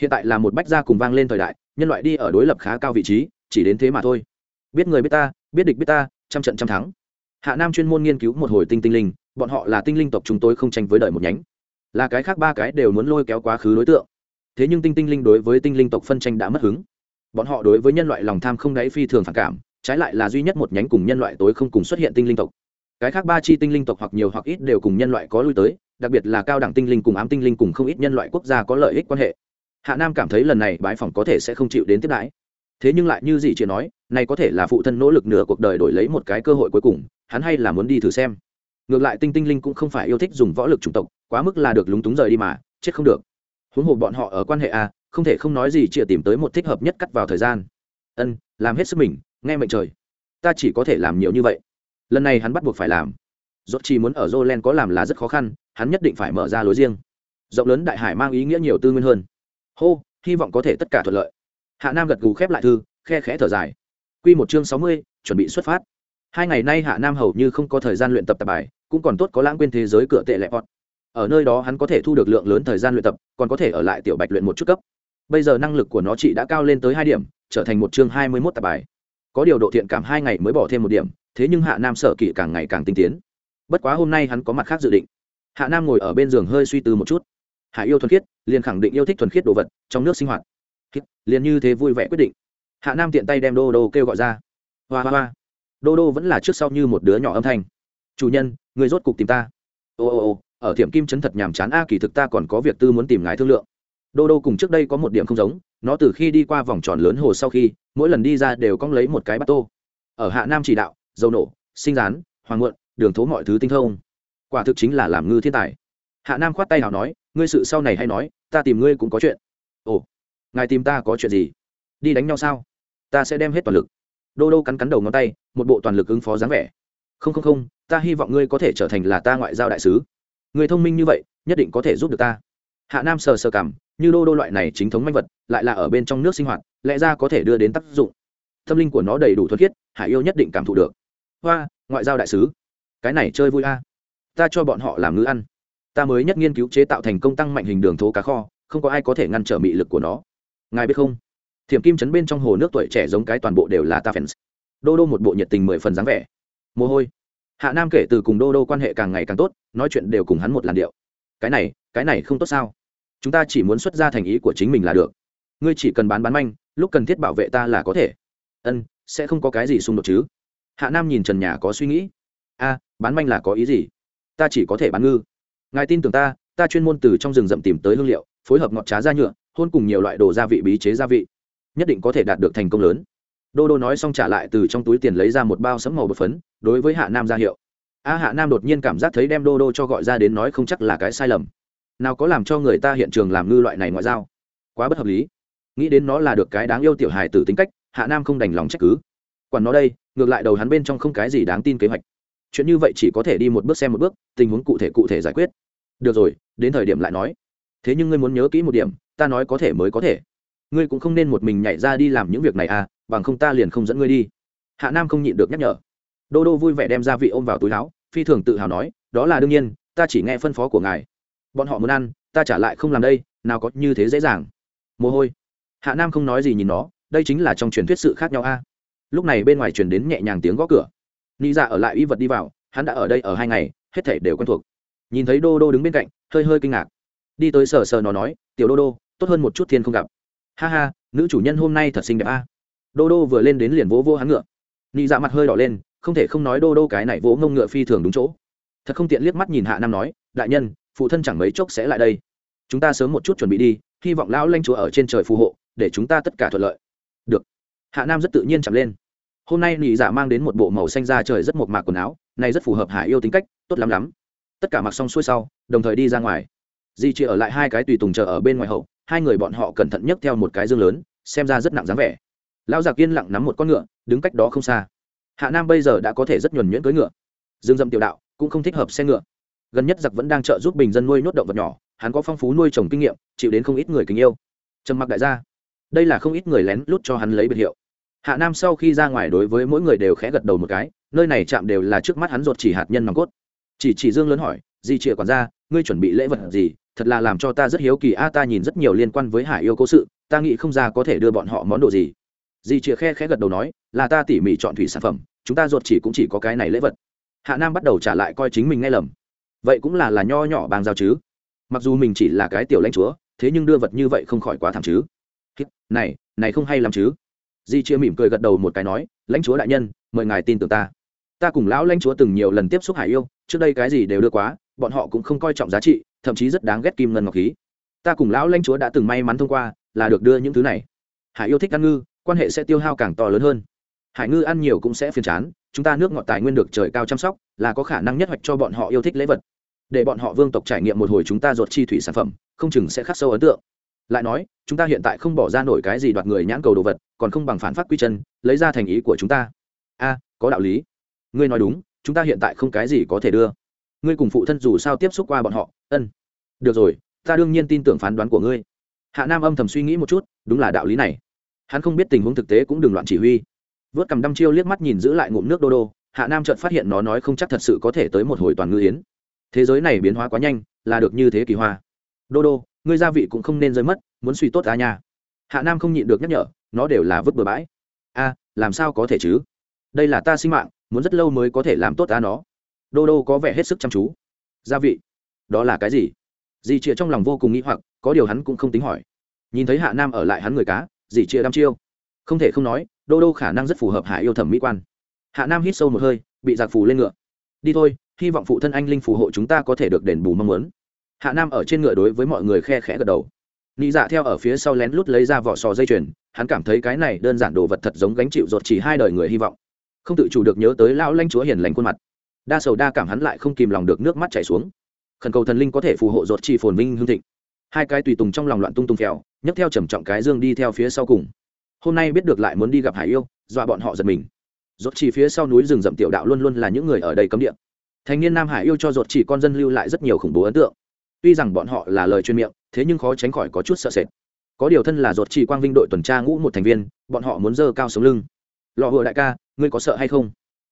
Speaker 1: Hiện tại là một bách gia cùng vang lên thời đại, nhân loại đi ở đối lập khá cao vị trí, chỉ đến thế mà thôi. Biết người biết ta, biết địch biết ta, trăm trận trăm thắng. Hạ nam chuyên môn nghiên cứu một hồi tinh tinh linh, bọn họ là tinh linh tộc chúng tôi không tranh với đời một nhánh. Là cái khác ba cái đều muốn lôi kéo quá khứ đối tượng. Thế nhưng tinh tinh linh đối với tinh linh tộc phân tranh đã mất hứng. Bọn họ đối với nhân loại lòng tham không đáy phi thường phản cảm, trái lại là duy nhất một nhánh cùng nhân loại tối không cùng xuất hiện tinh linh tộc. Cái khác ba chi tinh linh tộc hoặc nhiều hoặc ít đều cùng nhân loại có lui tới đặc biệt là cao đẳng tinh linh cùng ám tinh linh cùng không ít nhân loại quốc gia có lợi ích quan hệ. Hạ nam cảm thấy lần này bái phòng có thể sẽ không chịu đến tiếp đãi. Thế nhưng lại như gì chị nói, này có thể là phụ thân nỗ lực nửa cuộc đời đổi lấy một cái cơ hội cuối cùng, hắn hay là muốn đi thử xem. Ngược lại tinh tinh linh cũng không phải yêu thích dùng võ lực chủng tộc, quá mức là được lúng túng rời đi mà, chết không được. Huống hồ bọn họ ở quan hệ a, không thể không nói gì chỉ tìm tới một thích hợp nhất cắt vào thời gian. Ân, làm hết sức mình, nghe mệnh trời. Ta chỉ có thể làm nhiều như vậy. Lần này hắn bắt buộc phải làm. Dốt chỉ muốn ở jolen có làm là rất khó khăn hắn nhất định phải mở ra lối riêng. Rộng lớn đại hải mang ý nghĩa nhiều tư nguyên hơn. Hô, hy vọng có thể tất cả thuận lợi. Hạ nam gật gù khép lại thư, khe khẽ thở dài. Q một chương sáu mươi, chuẩn bị xuất phát. Hai ngày nay hạ nam hầu như không có thời gian luyện tập tập bài, cũng còn tốt có lãng quên thế giới cửa tệ lẹ pot ở nơi đó hắn có thể thu được lượng lớn thời gian luyện tập, còn có thể ở lại tiểu bạch luyện một chút cấp. Bây giờ năng lực của nó chị đã cao lên tới hai điểm, trở thành một chương hai mươi mốt tập bài. Có điều độ thiện cảm hai ngày mới bỏ thêm một điểm, thế nhưng hạ nam sở kỷ càng ngày càng tinh tiến. Bất quá hôm nay hắn có mặt khác dự định hạ nam ngồi ở bên giường hơi suy tư một chút. Hạ yêu thuần khiết, liền khẳng định yêu thích thuần khiết đồ vật, trong nước sinh hoạt. Liền như thế vui vẻ quyết định. Hạ nam tiện tay đem đô đô kêu gọi ra. Hoa hoa hoa. Đô đô vẫn là trước sau như một đứa nhỏ âm thanh. Chủ nhân, người rốt cục tìm ta. Ô ô ô, ở thiểm kim chấn thật nhàm chán a, kỳ thực ta còn có việc tư muốn tìm ngài thương lượng. Đô đô cùng trước đây có một điểm không giống, nó từ khi đi qua vòng tròn lớn hồ sau khi, mỗi lần đi ra đều cong lấy một cái bát tô. Ở hạ nam chỉ đạo, dầu nổ, sinh rán hoàng muộn, đường thố mọi thứ tinh thông quả thực chính là làm ngư thiên tài. Hạ nam khoát tay nào nói, ngươi sự sau này hay nói, ta tìm ngươi cũng có chuyện. Ồ, ngài tìm ta có chuyện gì? Đi đánh nhau sao? Ta sẽ đem hết toàn lực. Đô đô cắn cắn đầu ngón tay, một bộ toàn lực ứng phó dáng vẻ. Không không không, ta hy vọng ngươi có thể trở thành là ta ngoại giao đại sứ. Người thông minh như vậy, nhất định có thể giúp được ta. Hạ nam sờ sờ cảm, như đô đô loại này chính thống manh vật, lại là ở bên trong nước sinh hoạt, lẽ ra có thể đưa đến tác dụng. Tâm linh của nó đầy đủ thuần khiết, hải yêu nhất định cảm thụ được. Hoa, ngoại giao đại sứ. Cái này chơi vui a ta cho bọn họ làm ngữ ăn. Ta mới nhất nghiên cứu chế tạo thành công tăng mạnh hình đường thố cá kho, không có ai có thể ngăn trở mị lực của nó. Ngài biết không? Thiểm kim chấn bên trong hồ nước tuổi trẻ giống cái toàn bộ đều là ta fans. Đô đô một bộ nhiệt tình mười phần dáng vẻ. Mồ hôi. Hạ nam kể từ cùng đô đô quan hệ càng ngày càng tốt, nói chuyện đều cùng hắn một làn điệu. Cái này cái này không tốt sao? Chúng ta chỉ muốn xuất ra thành ý của chính mình là được. Ngươi chỉ cần bán bán manh, lúc cần thiết bảo vệ ta là có thể. Ân, sẽ không có cái gì xung đột chứ. Hạ nam nhìn trần nhà có suy nghĩ. A, bán manh là có ý gì? Ta chỉ có thể bán ngư. Ngài tin tưởng ta ta chuyên môn từ trong rừng rậm tìm tới hương liệu, phối hợp ngọt trá ra nhựa, hôn cùng nhiều loại đồ gia vị bí chế gia vị. Nhất định có thể đạt được thành công lớn. Đô đô nói xong trả lại từ trong túi tiền lấy ra một bao sấm màu bột phấn, đối với hạ nam ra hiệu. A hạ nam đột nhiên cảm giác thấy đem đô đô cho gọi ra đến nói không chắc là cái sai lầm. Nào có làm cho người ta hiện trường làm ngư loại này ngoại giao? Quá bất hợp lý. Nghĩ đến nó là được cái đáng yêu tiểu hài tử tính cách, hạ nam không đành lòng trách cứ. Quản nó đây, ngược lại đầu hắn bên trong không cái gì đáng tin kế hoạch chuyện như vậy chỉ có thể đi một bước xem một bước, tình huống cụ thể cụ thể giải quyết. Được rồi, đến thời điểm lại nói. Thế nhưng ngươi muốn nhớ kỹ một điểm, ta nói có thể mới có thể. Ngươi cũng không nên một mình nhảy ra đi làm những việc này à bằng không ta liền không dẫn ngươi đi. Hạ nam không nhịn được nhắc nhở. Đô đô vui vẻ đem gia vị ôm vào túi áo, phi thường tự hào nói, đó là đương nhiên, ta chỉ nghe phân phó của ngài. Bọn họ muốn ăn, ta trả lại không làm đây, nào có như thế dễ dàng. Mồ hôi. Hạ nam không nói gì nhìn nó, đây chính là trong truyền thuyết sự khác nhau a. Lúc này bên ngoài truyền đến nhẹ nhàng tiếng gõ cửa ni dạ ở lại y vật đi vào, hắn đã ở đây ở hai ngày, hết thể đều quen thuộc. Nhìn thấy đô đô đứng bên cạnh, hơi hơi kinh ngạc. Đi tới sờ sờ nó nói, tiểu đô đô, tốt hơn một chút thiên không gặp. Ha ha, nữ chủ nhân hôm nay thật xinh đẹp a. Đô đô vừa lên đến liền vỗ vô hắn ngựa. Nị dạ mặt hơi đỏ lên, không thể không nói đô đô cái này vỗ ngông ngựa phi thường đúng chỗ. Thật không tiện liếc mắt nhìn hạ nam nói, đại nhân, phụ thân chẳng mấy chốc sẽ lại đây. Chúng ta sớm một chút chuẩn bị đi, hy vọng lão lanh chúa ở trên trời phù hộ, để chúng ta tất cả thuận lợi. Được. Hạ nam rất tự nhiên chậm lên hôm nay nị dạ mang đến một bộ màu xanh da trời rất mộc mạc quần áo, này rất phù hợp hải yêu tính cách, tốt lắm lắm. Tất cả mặc xong xuôi sau, đồng thời đi ra ngoài. Di chỉ ở lại hai cái tùy tùng chờ ở bên ngoài hậu, hai người bọn họ cẩn thận nhất theo một cái dương lớn, xem ra rất nặng dáng vẻ. Lão giặc yên lặng nắm một con ngựa, đứng cách đó không xa. Hạ nam bây giờ đã có thể rất nhuần nhuyễn cưỡi ngựa. Dương dâm tiểu đạo, cũng không thích hợp xe ngựa. Gần nhất giặc vẫn đang trợ giúp bình dân nuôi nhốt động vật nhỏ, hắn có phong phú nuôi trồng kinh nghiệm, chịu đến không ít người kính yêu. Trầm mặc đại gia, đây là không ít người lén lút cho hắn lấy biệt hiệu hạ nam sau khi ra ngoài đối với mỗi người đều khẽ gật đầu một cái, nơi này chạm đều là trước mắt hắn ruột chỉ hạt nhân nòng cốt. Chỉ chỉ dương lớn hỏi, di Trì quản gia, ngươi chuẩn bị lễ vật gì? Thật là làm cho ta rất hiếu kỳ a, ta nhìn rất nhiều liên quan với hải yêu cố sự, ta nghĩ không ra có thể đưa bọn họ món đồ gì. Di Trì khe khẽ gật đầu nói, là ta tỉ mỉ chọn thủy sản phẩm, chúng ta ruột chỉ cũng chỉ có cái này lễ vật. Hạ nam bắt đầu trả lại coi chính mình nghe lầm. Vậy cũng là là nho nhỏ bang giao chứ? Mặc dù mình chỉ là cái tiểu lãnh chúa, thế nhưng đưa vật như vậy không khỏi quá thảm chứ? Này này không hay làm chứ? Di chia mỉm cười gật đầu một cái nói, lãnh chúa đại nhân, mời ngài tin tưởng ta. Ta cùng lão lãnh chúa từng nhiều lần tiếp xúc hải yêu, trước đây cái gì đều đưa quá, bọn họ cũng không coi trọng giá trị, thậm chí rất đáng ghét kim ngân ngọc khí. Ta cùng lão lãnh chúa đã từng may mắn thông qua, là được đưa những thứ này. Hải yêu thích ăn ngư, quan hệ sẽ tiêu hao càng to lớn hơn. Hải ngư ăn nhiều cũng sẽ phiền chán, chúng ta nước ngọt tài nguyên được trời cao chăm sóc, là có khả năng nhất hoạch cho bọn họ yêu thích lễ vật. Để bọn họ vương tộc trải nghiệm một hồi chúng ta ruột chi thủy sản phẩm, không chừng sẽ khắc sâu ấn tượng lại nói, chúng ta hiện tại không bỏ ra nổi cái gì đoạt người nhãn cầu đồ vật, còn không bằng phản phát quy chân, lấy ra thành ý của chúng ta. A, có đạo lý. Ngươi nói đúng, chúng ta hiện tại không cái gì có thể đưa. Ngươi cùng phụ thân dù sao tiếp xúc qua bọn họ, ân. Được rồi, ta đương nhiên tin tưởng phán đoán của ngươi. Hạ nam âm thầm suy nghĩ một chút, đúng là đạo lý này. Hắn không biết tình huống thực tế cũng đừng loạn chỉ huy. Vớt cầm đăm chiêu liếc mắt nhìn giữ lại ngụm nước đô đô, hạ nam chợt phát hiện nó nói không chắc thật sự có thể tới một hồi toàn ngư yến. Thế giới này biến hóa quá nhanh, là được như thế kỳ hoa. Đô đô ngươi gia vị cũng không nên rơi mất, muốn suy tốt ra nha. Hạ nam không nhịn được nhắc nhở, nó đều là vứt bừa bãi. A, làm sao có thể chứ? Đây là ta sinh mạng, muốn rất lâu mới có thể làm tốt ra nó. Đô đô có vẻ hết sức chăm chú. Gia vị, đó là cái gì? Dì chịa trong lòng vô cùng nghĩ hoặc, có điều hắn cũng không tính hỏi. Nhìn thấy hạ nam ở lại hắn người cá, dì chịa đăm chiêu. Không thể không nói, đô đô khả năng rất phù hợp hạ yêu thẩm mỹ quan. Hạ nam hít sâu một hơi, bị giặc phù lên ngựa. Đi thôi, hy vọng phụ thân anh linh phù hộ chúng ta có thể được đền bù mong muốn hạ nam ở trên ngựa đối với mọi người khe khẽ gật đầu. Nị dạ theo ở phía sau lén lút lấy ra vỏ sò dây chuyền, hắn cảm thấy cái này đơn giản đồ vật thật giống gánh chịu ruột chỉ hai đời người hy vọng. Không tự chủ được nhớ tới lão lanh chúa hiền lành khuôn mặt. Đa sầu đa cảm hắn lại không kìm lòng được nước mắt chảy xuống. Khẩn cầu thần linh có thể phù hộ ruột chỉ phồn vinh hương thịnh. Hai cái tùy tùng trong lòng loạn tung tung phèo, nhấc theo trầm trọng cái dương đi theo phía sau cùng. Hôm nay biết được lại muốn đi gặp hải yêu, dọa bọn họ giật mình. Ruột chỉ phía sau núi rừng rậm tiểu đạo luôn luôn là những người ở đây cấm địa. Thành niên nam hải yêu cho ruột chỉ con dân lưu lại rất nhiều khủng bố ấn tượng tuy rằng bọn họ là lời chuyên miệng thế nhưng khó tránh khỏi có chút sợ sệt. Có điều thân là ruột chỉ quang vinh đội tuần tra ngũ một thành viên bọn họ muốn dơ cao sống lưng. Lọ hựa đại ca ngươi có sợ hay không?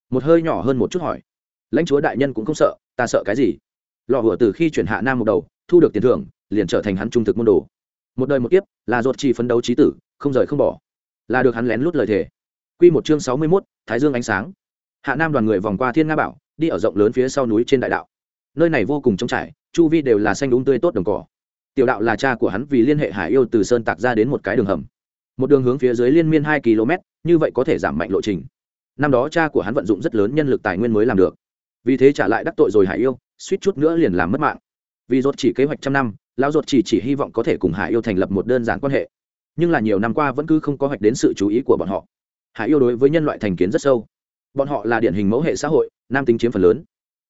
Speaker 1: Một hơi nhỏ hơn một chút hỏi. Lãnh chúa đại nhân cũng không sợ ta sợ cái gì? Lọ hựa từ khi chuyển hạ nam một đầu thu được tiền thưởng liền trở thành hắn trung thực môn đồ. Một đời một kiếp là ruột chỉ phấn đấu trí tử không rời không bỏ. Là được hắn lén lút lời thề. Quy một chương sáu mươi 61, Thái Dương ánh sáng. Hạ Nam đoàn người vòng qua Thiên Nga Bảo, đi ở rộng lớn phía sau núi trên đại đạo. Nơi này vô cùng trống trải, chu vi đều là xanh đúng tươi tốt đồng cỏ. Tiểu đạo là cha của hắn vì liên hệ Hải Yêu từ sơn tạc ra đến một cái đường hầm. Một đường hướng phía dưới liên miên hai km, như vậy có thể giảm mạnh lộ trình. Năm đó cha của hắn vận dụng rất lớn nhân lực tài nguyên mới làm được. Vì thế trả lại đắc tội rồi Hải Yêu, suýt chút nữa liền làm mất mạng. Vì rốt chỉ kế hoạch trăm năm, lão rốt chỉ chỉ hy vọng có thể cùng Hải Yêu thành lập một đơn giản quan hệ. Nhưng là nhiều năm qua vẫn cứ không có hoạch đến sự chú ý của bọn họ hải yêu đối với nhân loại thành kiến rất sâu bọn họ là điển hình mẫu hệ xã hội nam tính chiếm phần lớn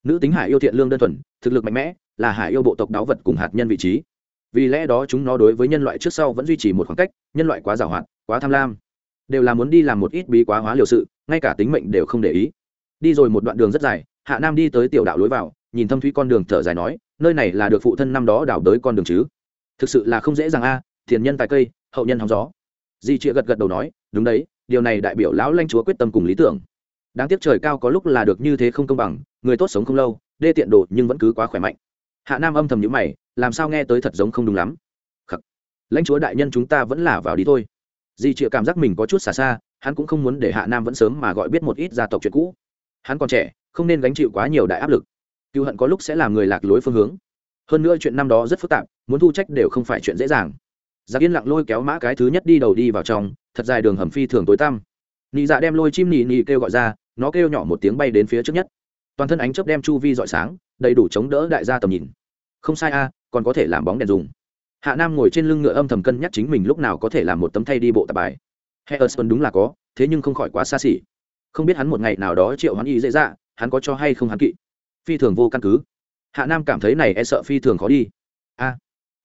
Speaker 1: nữ tính hải yêu thiện lương đơn thuần thực lực mạnh mẽ là hải yêu bộ tộc đáo vật cùng hạt nhân vị trí. Vì lẽ đó chúng nó đối với nhân loại trước sau vẫn duy trì một khoảng cách nhân loại quá giàu hoạt quá tham lam. Đều là muốn đi làm một ít bí quá hóa liều sự ngay cả tính mệnh đều không để ý. Đi rồi một đoạn đường rất dài hạ nam đi tới tiểu đạo lối vào nhìn thâm thúy con đường thở dài nói nơi này là được phụ thân năm đó đào tới con đường chứ? Thực sự là không dễ dàng a à, thiền nhân tài cây hậu nhân hóng gió. Di trịa gật gật đầu nói đúng đấy điều này đại biểu lão lanh chúa quyết tâm cùng lý tưởng. Đáng tiếc trời cao có lúc là được như thế không công bằng người tốt sống không lâu đê tiện đồ nhưng vẫn cứ quá khỏe mạnh hạ nam âm thầm nhữ mày, làm sao nghe tới thật giống không đúng lắm? Khắc. lãnh chúa đại nhân chúng ta vẫn là vào đi thôi. Di chịa cảm giác mình có chút xa xa, hắn cũng không muốn để hạ nam vẫn sớm mà gọi biết một ít gia tộc chuyện cũ. Hắn còn trẻ, không nên gánh chịu quá nhiều đại áp lực. Cựu hận có lúc sẽ làm người lạc lối phương hướng. Hơn nữa chuyện năm đó rất phức tạp, muốn thu trách đều không phải chuyện dễ dàng. Giặc yên lặng lôi kéo mã cái thứ nhất đi đầu đi vào trong, thật dài đường hầm phi thường tối tăm. Nị dạ đem lôi chim nị nị kêu gọi ra, nó kêu nhỏ một tiếng bay đến phía trước nhất. Toàn thân ánh chớp đem chu vi dọi sáng đầy đủ chống đỡ đại gia tầm nhìn. Không sai a, còn có thể làm bóng đèn dùng. Hạ nam ngồi trên lưng ngựa âm thầm cân nhắc chính mình lúc nào có thể làm một tấm thay đi bộ tạp bài. Harrison đúng là có, thế nhưng không khỏi quá xa xỉ. Không biết hắn một ngày nào đó triệu hắn y dễ dạ hắn có cho hay không hắn kỵ? Phi thường vô căn cứ. Hạ nam cảm thấy này e sợ phi thường khó đi. A,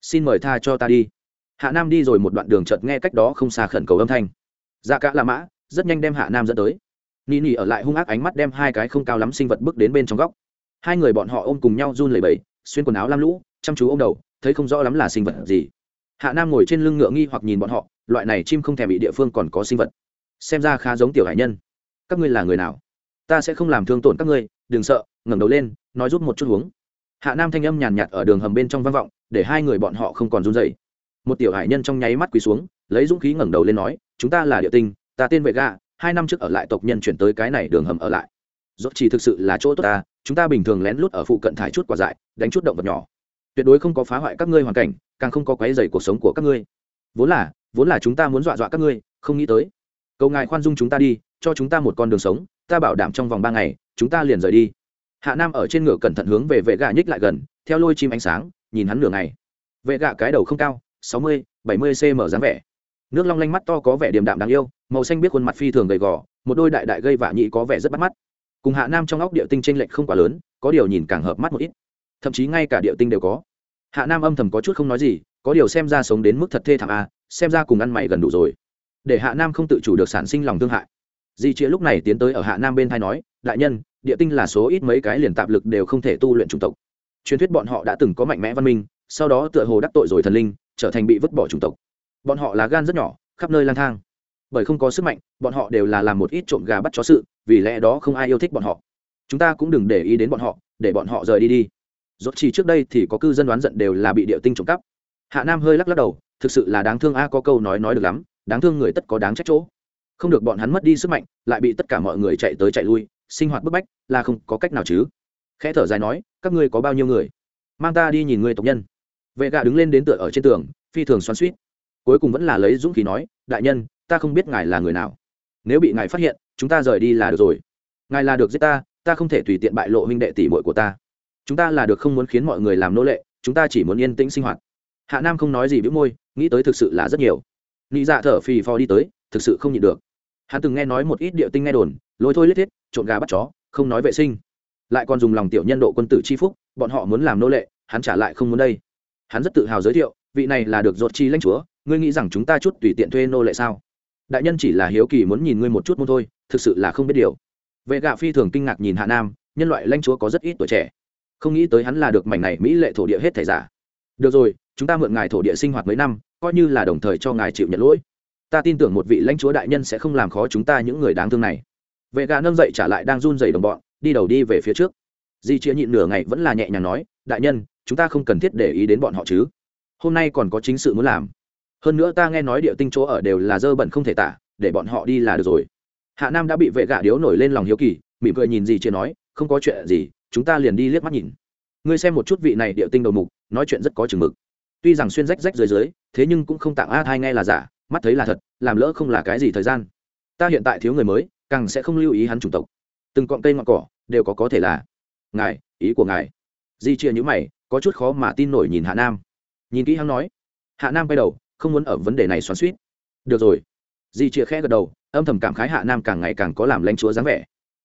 Speaker 1: xin mời tha cho ta đi. Hạ nam đi rồi một đoạn đường chợt nghe cách đó không xa khẩn cầu âm thanh. Dạ cả là mã, rất nhanh đem hạ nam dẫn tới. Nỉ nỉ ở lại hung ác ánh mắt đem hai cái không cao lắm sinh vật bước đến bên trong góc hai người bọn họ ôm cùng nhau run lẩy bẩy, xuyên quần áo lam lũ, chăm chú ô m đầu, thấy không rõ lắm là sinh vật gì. Hạ nam ngồi trên lưng ngựa nghi hoặc nhìn bọn họ, loại này chim không thèm bị địa phương còn có sinh vật. Xem ra khá giống tiểu hải nhân. Các ngươi là người nào? Ta sẽ không làm thương tổn các ngươi, đừng sợ, ngẩng đầu lên, nói rút một chút uống. Hạ nam thanh âm nhàn nhạt ở đường hầm bên trong vang vọng, để hai người bọn họ không còn run dậy một tiểu hải nhân trong nháy mắt quỳ xuống, lấy dũng khí ngẩng đầu lên nói, chúng ta là địa tinh, ta tên vệ gà, hai năm trước ở lại tộc nhân chuyển tới cái này đường hầm ở lại rốt chỉ thực sự là chỗ tốt ta, chúng ta bình thường lén lút ở phụ cận thải chút quả dại, đánh chút động vật nhỏ. Tuyệt đối không có phá hoại các ngươi hoàn cảnh, càng không có quấy rầy cuộc sống của các ngươi. Vốn là vốn là chúng ta muốn dọa dọa các ngươi, không nghĩ tới. Cầu ngài khoan dung chúng ta đi, cho chúng ta một con đường sống, ta bảo đảm trong vòng ba ngày, chúng ta liền rời đi. Hạ nam ở trên ngựa cẩn thận hướng về vệ gà nhích lại gần, theo lôi chim ánh sáng, nhìn hắn nửa ngày. Vệ gà cái đầu không cao, sáu mươi, bảy mươi cm dáng vẻ. Nước long lanh mắt to có vẻ điềm đạm đáng yêu, màu xanh biết khuôn mặt phi thường gầy gò, một đôi đại đại gây vạ nhị có vẻ rất bắt mắt cùng hạ nam trong óc địa tinh tranh lệch không quá lớn, có điều nhìn càng hợp mắt một ít. Thậm chí ngay cả địa tinh đều có. Hạ nam âm thầm có chút không nói gì, có điều xem ra sống đến mức thật thê thảm a xem ra cùng ăn mày gần đủ rồi. Để hạ nam không tự chủ được sản sinh lòng thương hại. Di chĩa lúc này tiến tới ở hạ nam bên thai nói, đại nhân địa tinh là số ít mấy cái liền tạp lực đều không thể tu luyện chủng tộc. Truyền thuyết bọn họ đã từng có mạnh mẽ văn minh, sau đó tựa hồ đắc tội rồi thần linh, trở thành bị vứt bỏ chủng tộc. Bọn họ là gan rất nhỏ, khắp nơi lang thang bởi không có sức mạnh, bọn họ đều là làm một ít trộm gà bắt chó sự, vì lẽ đó không ai yêu thích bọn họ. Chúng ta cũng đừng để ý đến bọn họ, để bọn họ rời đi đi. Dốt chỉ trước đây thì có cư dân đoán giận đều là bị địa tinh trộm cắp. Hạ nam hơi lắc lắc đầu, thực sự là đáng thương a, có câu nói nói được lắm, đáng thương người tất có đáng trách chỗ. Không được bọn hắn mất đi sức mạnh, lại bị tất cả mọi người chạy tới chạy lui, sinh hoạt bức bách, là không có cách nào chứ. Khẽ thở dài nói, các ngươi có bao nhiêu người? Mang ta đi nhìn người tộc nhân. Vệ gà đứng lên đến tựa ở trên tường, phi thường xoắn suýt cuối cùng vẫn là lấy dũng khí nói, đại nhân ta không biết ngài là người nào. Nếu bị ngài phát hiện, chúng ta rời đi là được rồi. Ngài là được giết ta ta không thể tùy tiện bại lộ huynh đệ tỷ muội của ta. Chúng ta là được không muốn khiến mọi người làm nô lệ, chúng ta chỉ muốn yên tĩnh sinh hoạt. Hạ nam không nói gì bĩu môi, nghĩ tới thực sự là rất nhiều. Nghĩ dạ thở phì phò đi tới, thực sự không nhịn được. Hắn từng nghe nói một ít điệu tinh nghe đồn, lôi thôi lết thiết, trộn gà bắt chó, không nói vệ sinh. Lại còn dùng lòng tiểu nhân độ quân tử chi phúc, bọn họ muốn làm nô lệ, hắn trả lại không muốn đây. Hắn rất tự hào giới thiệu, vị này là được dột chi lãnh chúa, ngươi nghĩ rằng chúng ta chút tùy tiện thuê nô lệ sao? Đại nhân chỉ là hiếu kỳ muốn nhìn ngươi một chút môn thôi, thực sự là không biết điều. Vệ gạ phi thường kinh ngạc nhìn hạ nam, nhân loại lãnh chúa có rất ít tuổi trẻ. Không nghĩ tới hắn là được mảnh này mỹ lệ thổ địa hết thể giả. Được rồi, chúng ta mượn ngài thổ địa sinh hoạt mấy năm, coi như là đồng thời cho ngài chịu nhận lỗi. Ta tin tưởng một vị lãnh chúa đại nhân sẽ không làm khó chúng ta những người đáng thương này. Vệ gà nâng dậy trả lại đang run dày đồng bọn, đi đầu đi về phía trước. Di chia nhịn nửa ngày vẫn là nhẹ nhàng nói, đại nhân, chúng ta không cần thiết để ý đến bọn họ chứ. Hôm nay còn có chính sự muốn làm hơn nữa ta nghe nói địa tinh chỗ ở đều là dơ bẩn không thể tả, để bọn họ đi là được rồi. Hạ nam đã bị vệ gạ điếu nổi lên lòng hiếu kỳ, mỉm cười nhìn gì chưa nói, không có chuyện gì, chúng ta liền đi liếc mắt nhìn. Ngươi xem một chút vị này địa tinh đầu mục, nói chuyện rất có chừng mực. Tuy rằng xuyên rách rách dưới dưới, thế nhưng cũng không tặng a thai nghe là giả, mắt thấy là thật, làm lỡ không là cái gì thời gian. Ta hiện tại thiếu người mới, càng sẽ không lưu ý hắn chủng tộc. Từng cọng cây ngọn cỏ, đều có có thể là. Ngài, ý của ngài. Di chia nhữ mày, có chút khó mà tin nổi nhìn hạ nam. Nhìn kỹ hắn nói. Hạ nam quay đầu không muốn ở vấn đề này xoắn suýt. Được rồi. Di chia khẽ gật đầu, âm thầm cảm khái hạ nam càng ngày càng có làm lãnh chúa dáng vẻ.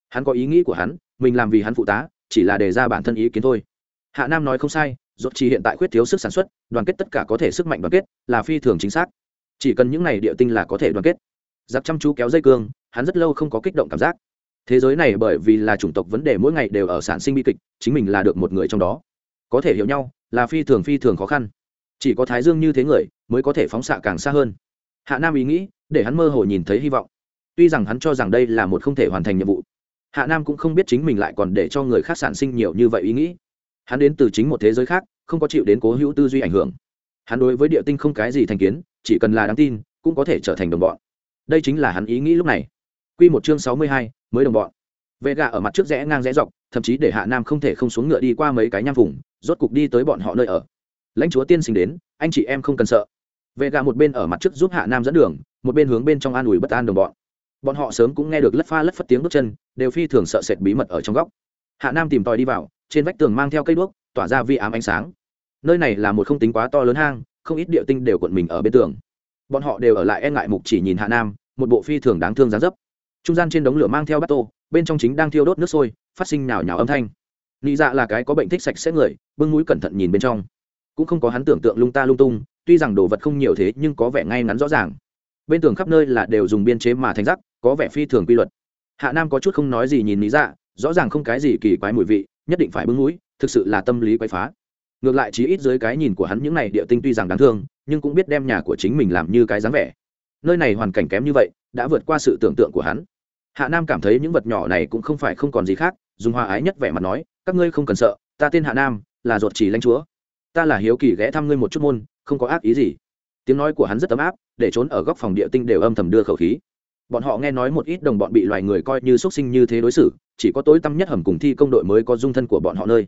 Speaker 1: Hắn có ý nghĩ của hắn, mình làm vì hắn phụ tá, chỉ là đề ra bản thân ý kiến thôi. Hạ nam nói không sai dốt chỉ hiện tại khuyết thiếu sức sản xuất, đoàn kết tất cả có thể sức mạnh đoàn kết, là phi thường chính xác. Chỉ cần những này địa tinh là có thể đoàn kết. Giặc chăm chú kéo dây cương, hắn rất lâu không có kích động cảm giác. Thế giới này bởi vì là chủng tộc vấn đề mỗi ngày đều ở sản sinh bi kịch, chính mình là được một người trong đó. Có thể hiểu nhau, là phi thường phi thường khó khăn chỉ có thái dương như thế người mới có thể phóng xạ càng xa hơn. Hạ nam ý nghĩ, để hắn mơ hồ nhìn thấy hy vọng. Tuy rằng hắn cho rằng đây là một không thể hoàn thành nhiệm vụ, hạ nam cũng không biết chính mình lại còn để cho người khác sản sinh nhiều như vậy ý nghĩ. Hắn đến từ chính một thế giới khác, không có chịu đến cố hữu tư duy ảnh hưởng. Hắn đối với địa tinh không cái gì thành kiến, chỉ cần là đáng tin, cũng có thể trở thành đồng bọn. Đây chính là hắn ý nghĩ lúc này. Q một chương sáu mươi hai, mới đồng bọn. Vệ gà ở mặt trước rẽ ngang rẽ dọc, thậm chí để hạ nam không thể không xuống ngựa đi qua mấy cái nham vùng, rốt cục đi tới bọn họ nơi ở lãnh chúa tiên sinh đến, anh chị em không cần sợ. Vệ gà một bên ở mặt trước giúp hạ nam dẫn đường, một bên hướng bên trong an ủi bất an đồng bọn. Bọn họ sớm cũng nghe được lất pha lất phất tiếng bước chân, đều phi thường sợ sệt bí mật ở trong góc. Hạ nam tìm tòi đi vào, trên vách tường mang theo cây đuốc, tỏa ra vi ám ánh sáng. Nơi này là một không tính quá to lớn hang, không ít địa tinh đều cuộn mình ở bên tường. Bọn họ đều ở lại e ngại mục chỉ nhìn hạ nam, một bộ phi thường đáng thương giá dấp. Trung gian trên đống lửa mang theo bát tô, bên trong chính đang thiêu đốt nước sôi, phát sinh nào nhào âm thanh. Nị dạ là cái có bệnh thích sạch sẽ người, bưng mũi cẩn thận nhìn bên trong cũng không có hắn tưởng tượng lung ta lung tung, tuy rằng đồ vật không nhiều thế nhưng có vẻ ngay ngắn rõ ràng. Bên tường khắp nơi là đều dùng biên chế mà thành rắc, có vẻ phi thường quy luật. Hạ nam có chút không nói gì nhìn lý dạ rõ ràng không cái gì kỳ quái mùi vị, nhất định phải bưng mũi, thực sự là tâm lý quay phá. Ngược lại chí ít dưới cái nhìn của hắn những này địa tinh tuy rằng đáng thương, nhưng cũng biết đem nhà của chính mình làm như cái dáng vẻ. Nơi này hoàn cảnh kém như vậy, đã vượt qua sự tưởng tượng của hắn. Hạ nam cảm thấy những vật nhỏ này cũng không phải không còn gì khác, dùng hòa ái nhất vẻ mặt nói, các ngươi không cần sợ, ta tên hạ nam, là ruột chỉ lãnh chúa ta là hiếu kỳ ghé thăm ngươi một chút môn, không có ác ý gì. Tiếng nói của hắn rất ấm áp, để trốn ở góc phòng địa tinh đều âm thầm đưa khẩu khí. Bọn họ nghe nói một ít đồng bọn bị loài người coi như xuất sinh như thế đối xử, chỉ có tối tăm nhất hầm cùng thi công đội mới có dung thân của bọn họ nơi.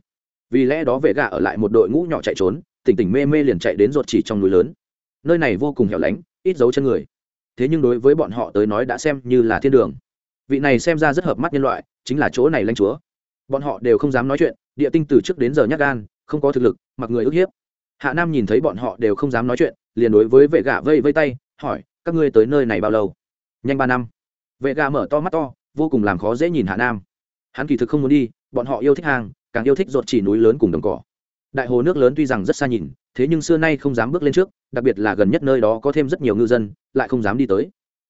Speaker 1: Vì lẽ đó vệ gà ở lại một đội ngũ nhỏ chạy trốn, tỉnh tỉnh mê mê liền chạy đến ruột chỉ trong núi lớn. Nơi này vô cùng hẻo lánh, ít dấu chân người. Thế nhưng đối với bọn họ tới nói đã xem như là thiên đường. Vị này xem ra rất hợp mắt nhân loại, chính là chỗ này lanh chúa. Bọn họ đều không dám nói chuyện, địa tinh từ trước đến giờ nhắc gan không có thực lực, mặc người ức hiếp. Hạ nam nhìn thấy bọn họ đều không dám nói chuyện, liền đối với vệ gà vây vây tay, hỏi, các ngươi tới nơi này bao lâu? Nhanh ba năm. Vệ gà mở to mắt to, vô cùng làm khó dễ nhìn hạ nam. Hắn kỳ thực không muốn đi, bọn họ yêu thích hàng, càng yêu thích ruột chỉ núi lớn cùng đồng cỏ. Đại hồ nước lớn tuy rằng rất xa nhìn, thế nhưng xưa nay không dám bước lên trước, đặc biệt là gần nhất nơi đó có thêm rất nhiều ngư dân, lại không dám đi tới.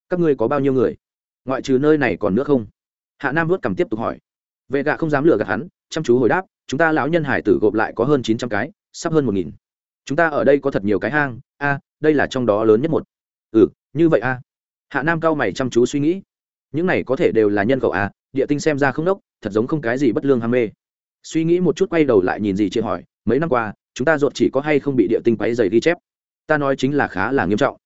Speaker 1: Các ngươi có bao nhiêu người? Ngoại trừ nơi này còn nữa không? Hạ nam vớt cầm tiếp tục hỏi. Vệ gạ không dám lừa gạt hắn, chăm chú hồi đáp chúng ta lão nhân hải tử gộp lại có hơn chín trăm cái, sắp hơn một nghìn. Chúng ta ở đây có thật nhiều cái hang, a, đây là trong đó lớn nhất một. Ừ như vậy a. Hạ nam cao mày chăm chú suy nghĩ. Những này có thể đều là nhân khẩu a, địa tinh xem ra không đốc thật giống không cái gì bất lương ham mê. Suy nghĩ một chút quay đầu lại nhìn gì chị hỏi, mấy năm qua, chúng ta ruột chỉ có hay không bị địa tinh quấy dày ghi chép? Ta nói chính là khá là nghiêm trọng.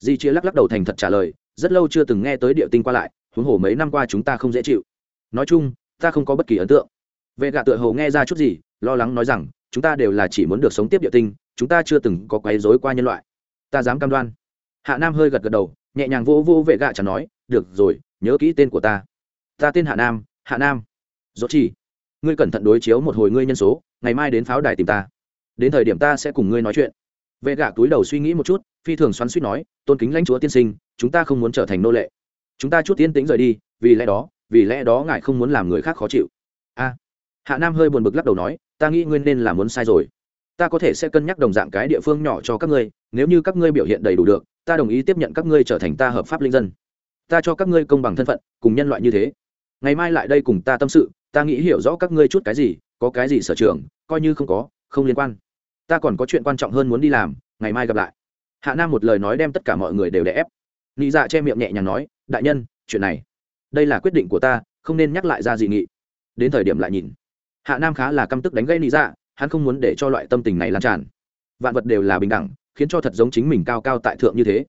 Speaker 1: Di chia lắc lắc đầu thành thật trả lời, rất lâu chưa từng nghe tới địa tinh qua lại, huống hồ mấy năm qua chúng ta không dễ chịu. Nói chung, ta không có bất kỳ ấn tượng vệ gạ tựa hồ nghe ra chút gì, lo lắng nói rằng, chúng ta đều là chỉ muốn được sống tiếp địa tinh, chúng ta chưa từng có quấy rối qua nhân loại. Ta dám cam đoan. Hạ nam hơi gật gật đầu, nhẹ nhàng vô vô vệ gạ chẳng nói, được rồi, nhớ kỹ tên của ta. Ta tên hạ nam hạ nam. Dốt chỉ ngươi cẩn thận đối chiếu một hồi ngươi nhân số, ngày mai đến pháo đài tìm ta. Đến thời điểm ta sẽ cùng ngươi nói chuyện. Vệ gạ túi đầu suy nghĩ một chút, phi thường xoắn suýt nói, tôn kính lãnh chúa tiên sinh, chúng ta không muốn trở thành nô lệ. Chúng ta chút tiên tính rời đi, vì lẽ đó, vì lẽ đó ngài không muốn làm người khác khó chịu hạ nam hơi buồn bực lắc đầu nói, ta nghĩ ngươi nên là muốn sai rồi. Ta có thể sẽ cân nhắc đồng dạng cái địa phương nhỏ cho các ngươi, nếu như các ngươi biểu hiện đầy đủ được, ta đồng ý tiếp nhận các ngươi trở thành ta hợp pháp linh dân. Ta cho các ngươi công bằng thân phận, cùng nhân loại như thế. Ngày mai lại đây cùng ta tâm sự, ta nghĩ hiểu rõ các ngươi chút cái gì, có cái gì sở trường, coi như không có, không liên quan. Ta còn có chuyện quan trọng hơn muốn đi làm, ngày mai gặp lại. Hạ nam một lời nói đem tất cả mọi người đều đè ép. Nị dạ che miệng nhẹ nhàng nói, đại nhân, chuyện này, đây là quyết định của ta, không nên nhắc lại ra dị nghị. Đến thời điểm lại nhìn hạ nam khá là căm tức đánh gây nị dạ hắn không muốn để cho loại tâm tình này lan tràn. Vạn vật đều là bình đẳng, khiến cho thật giống chính mình cao cao tại thượng như thế.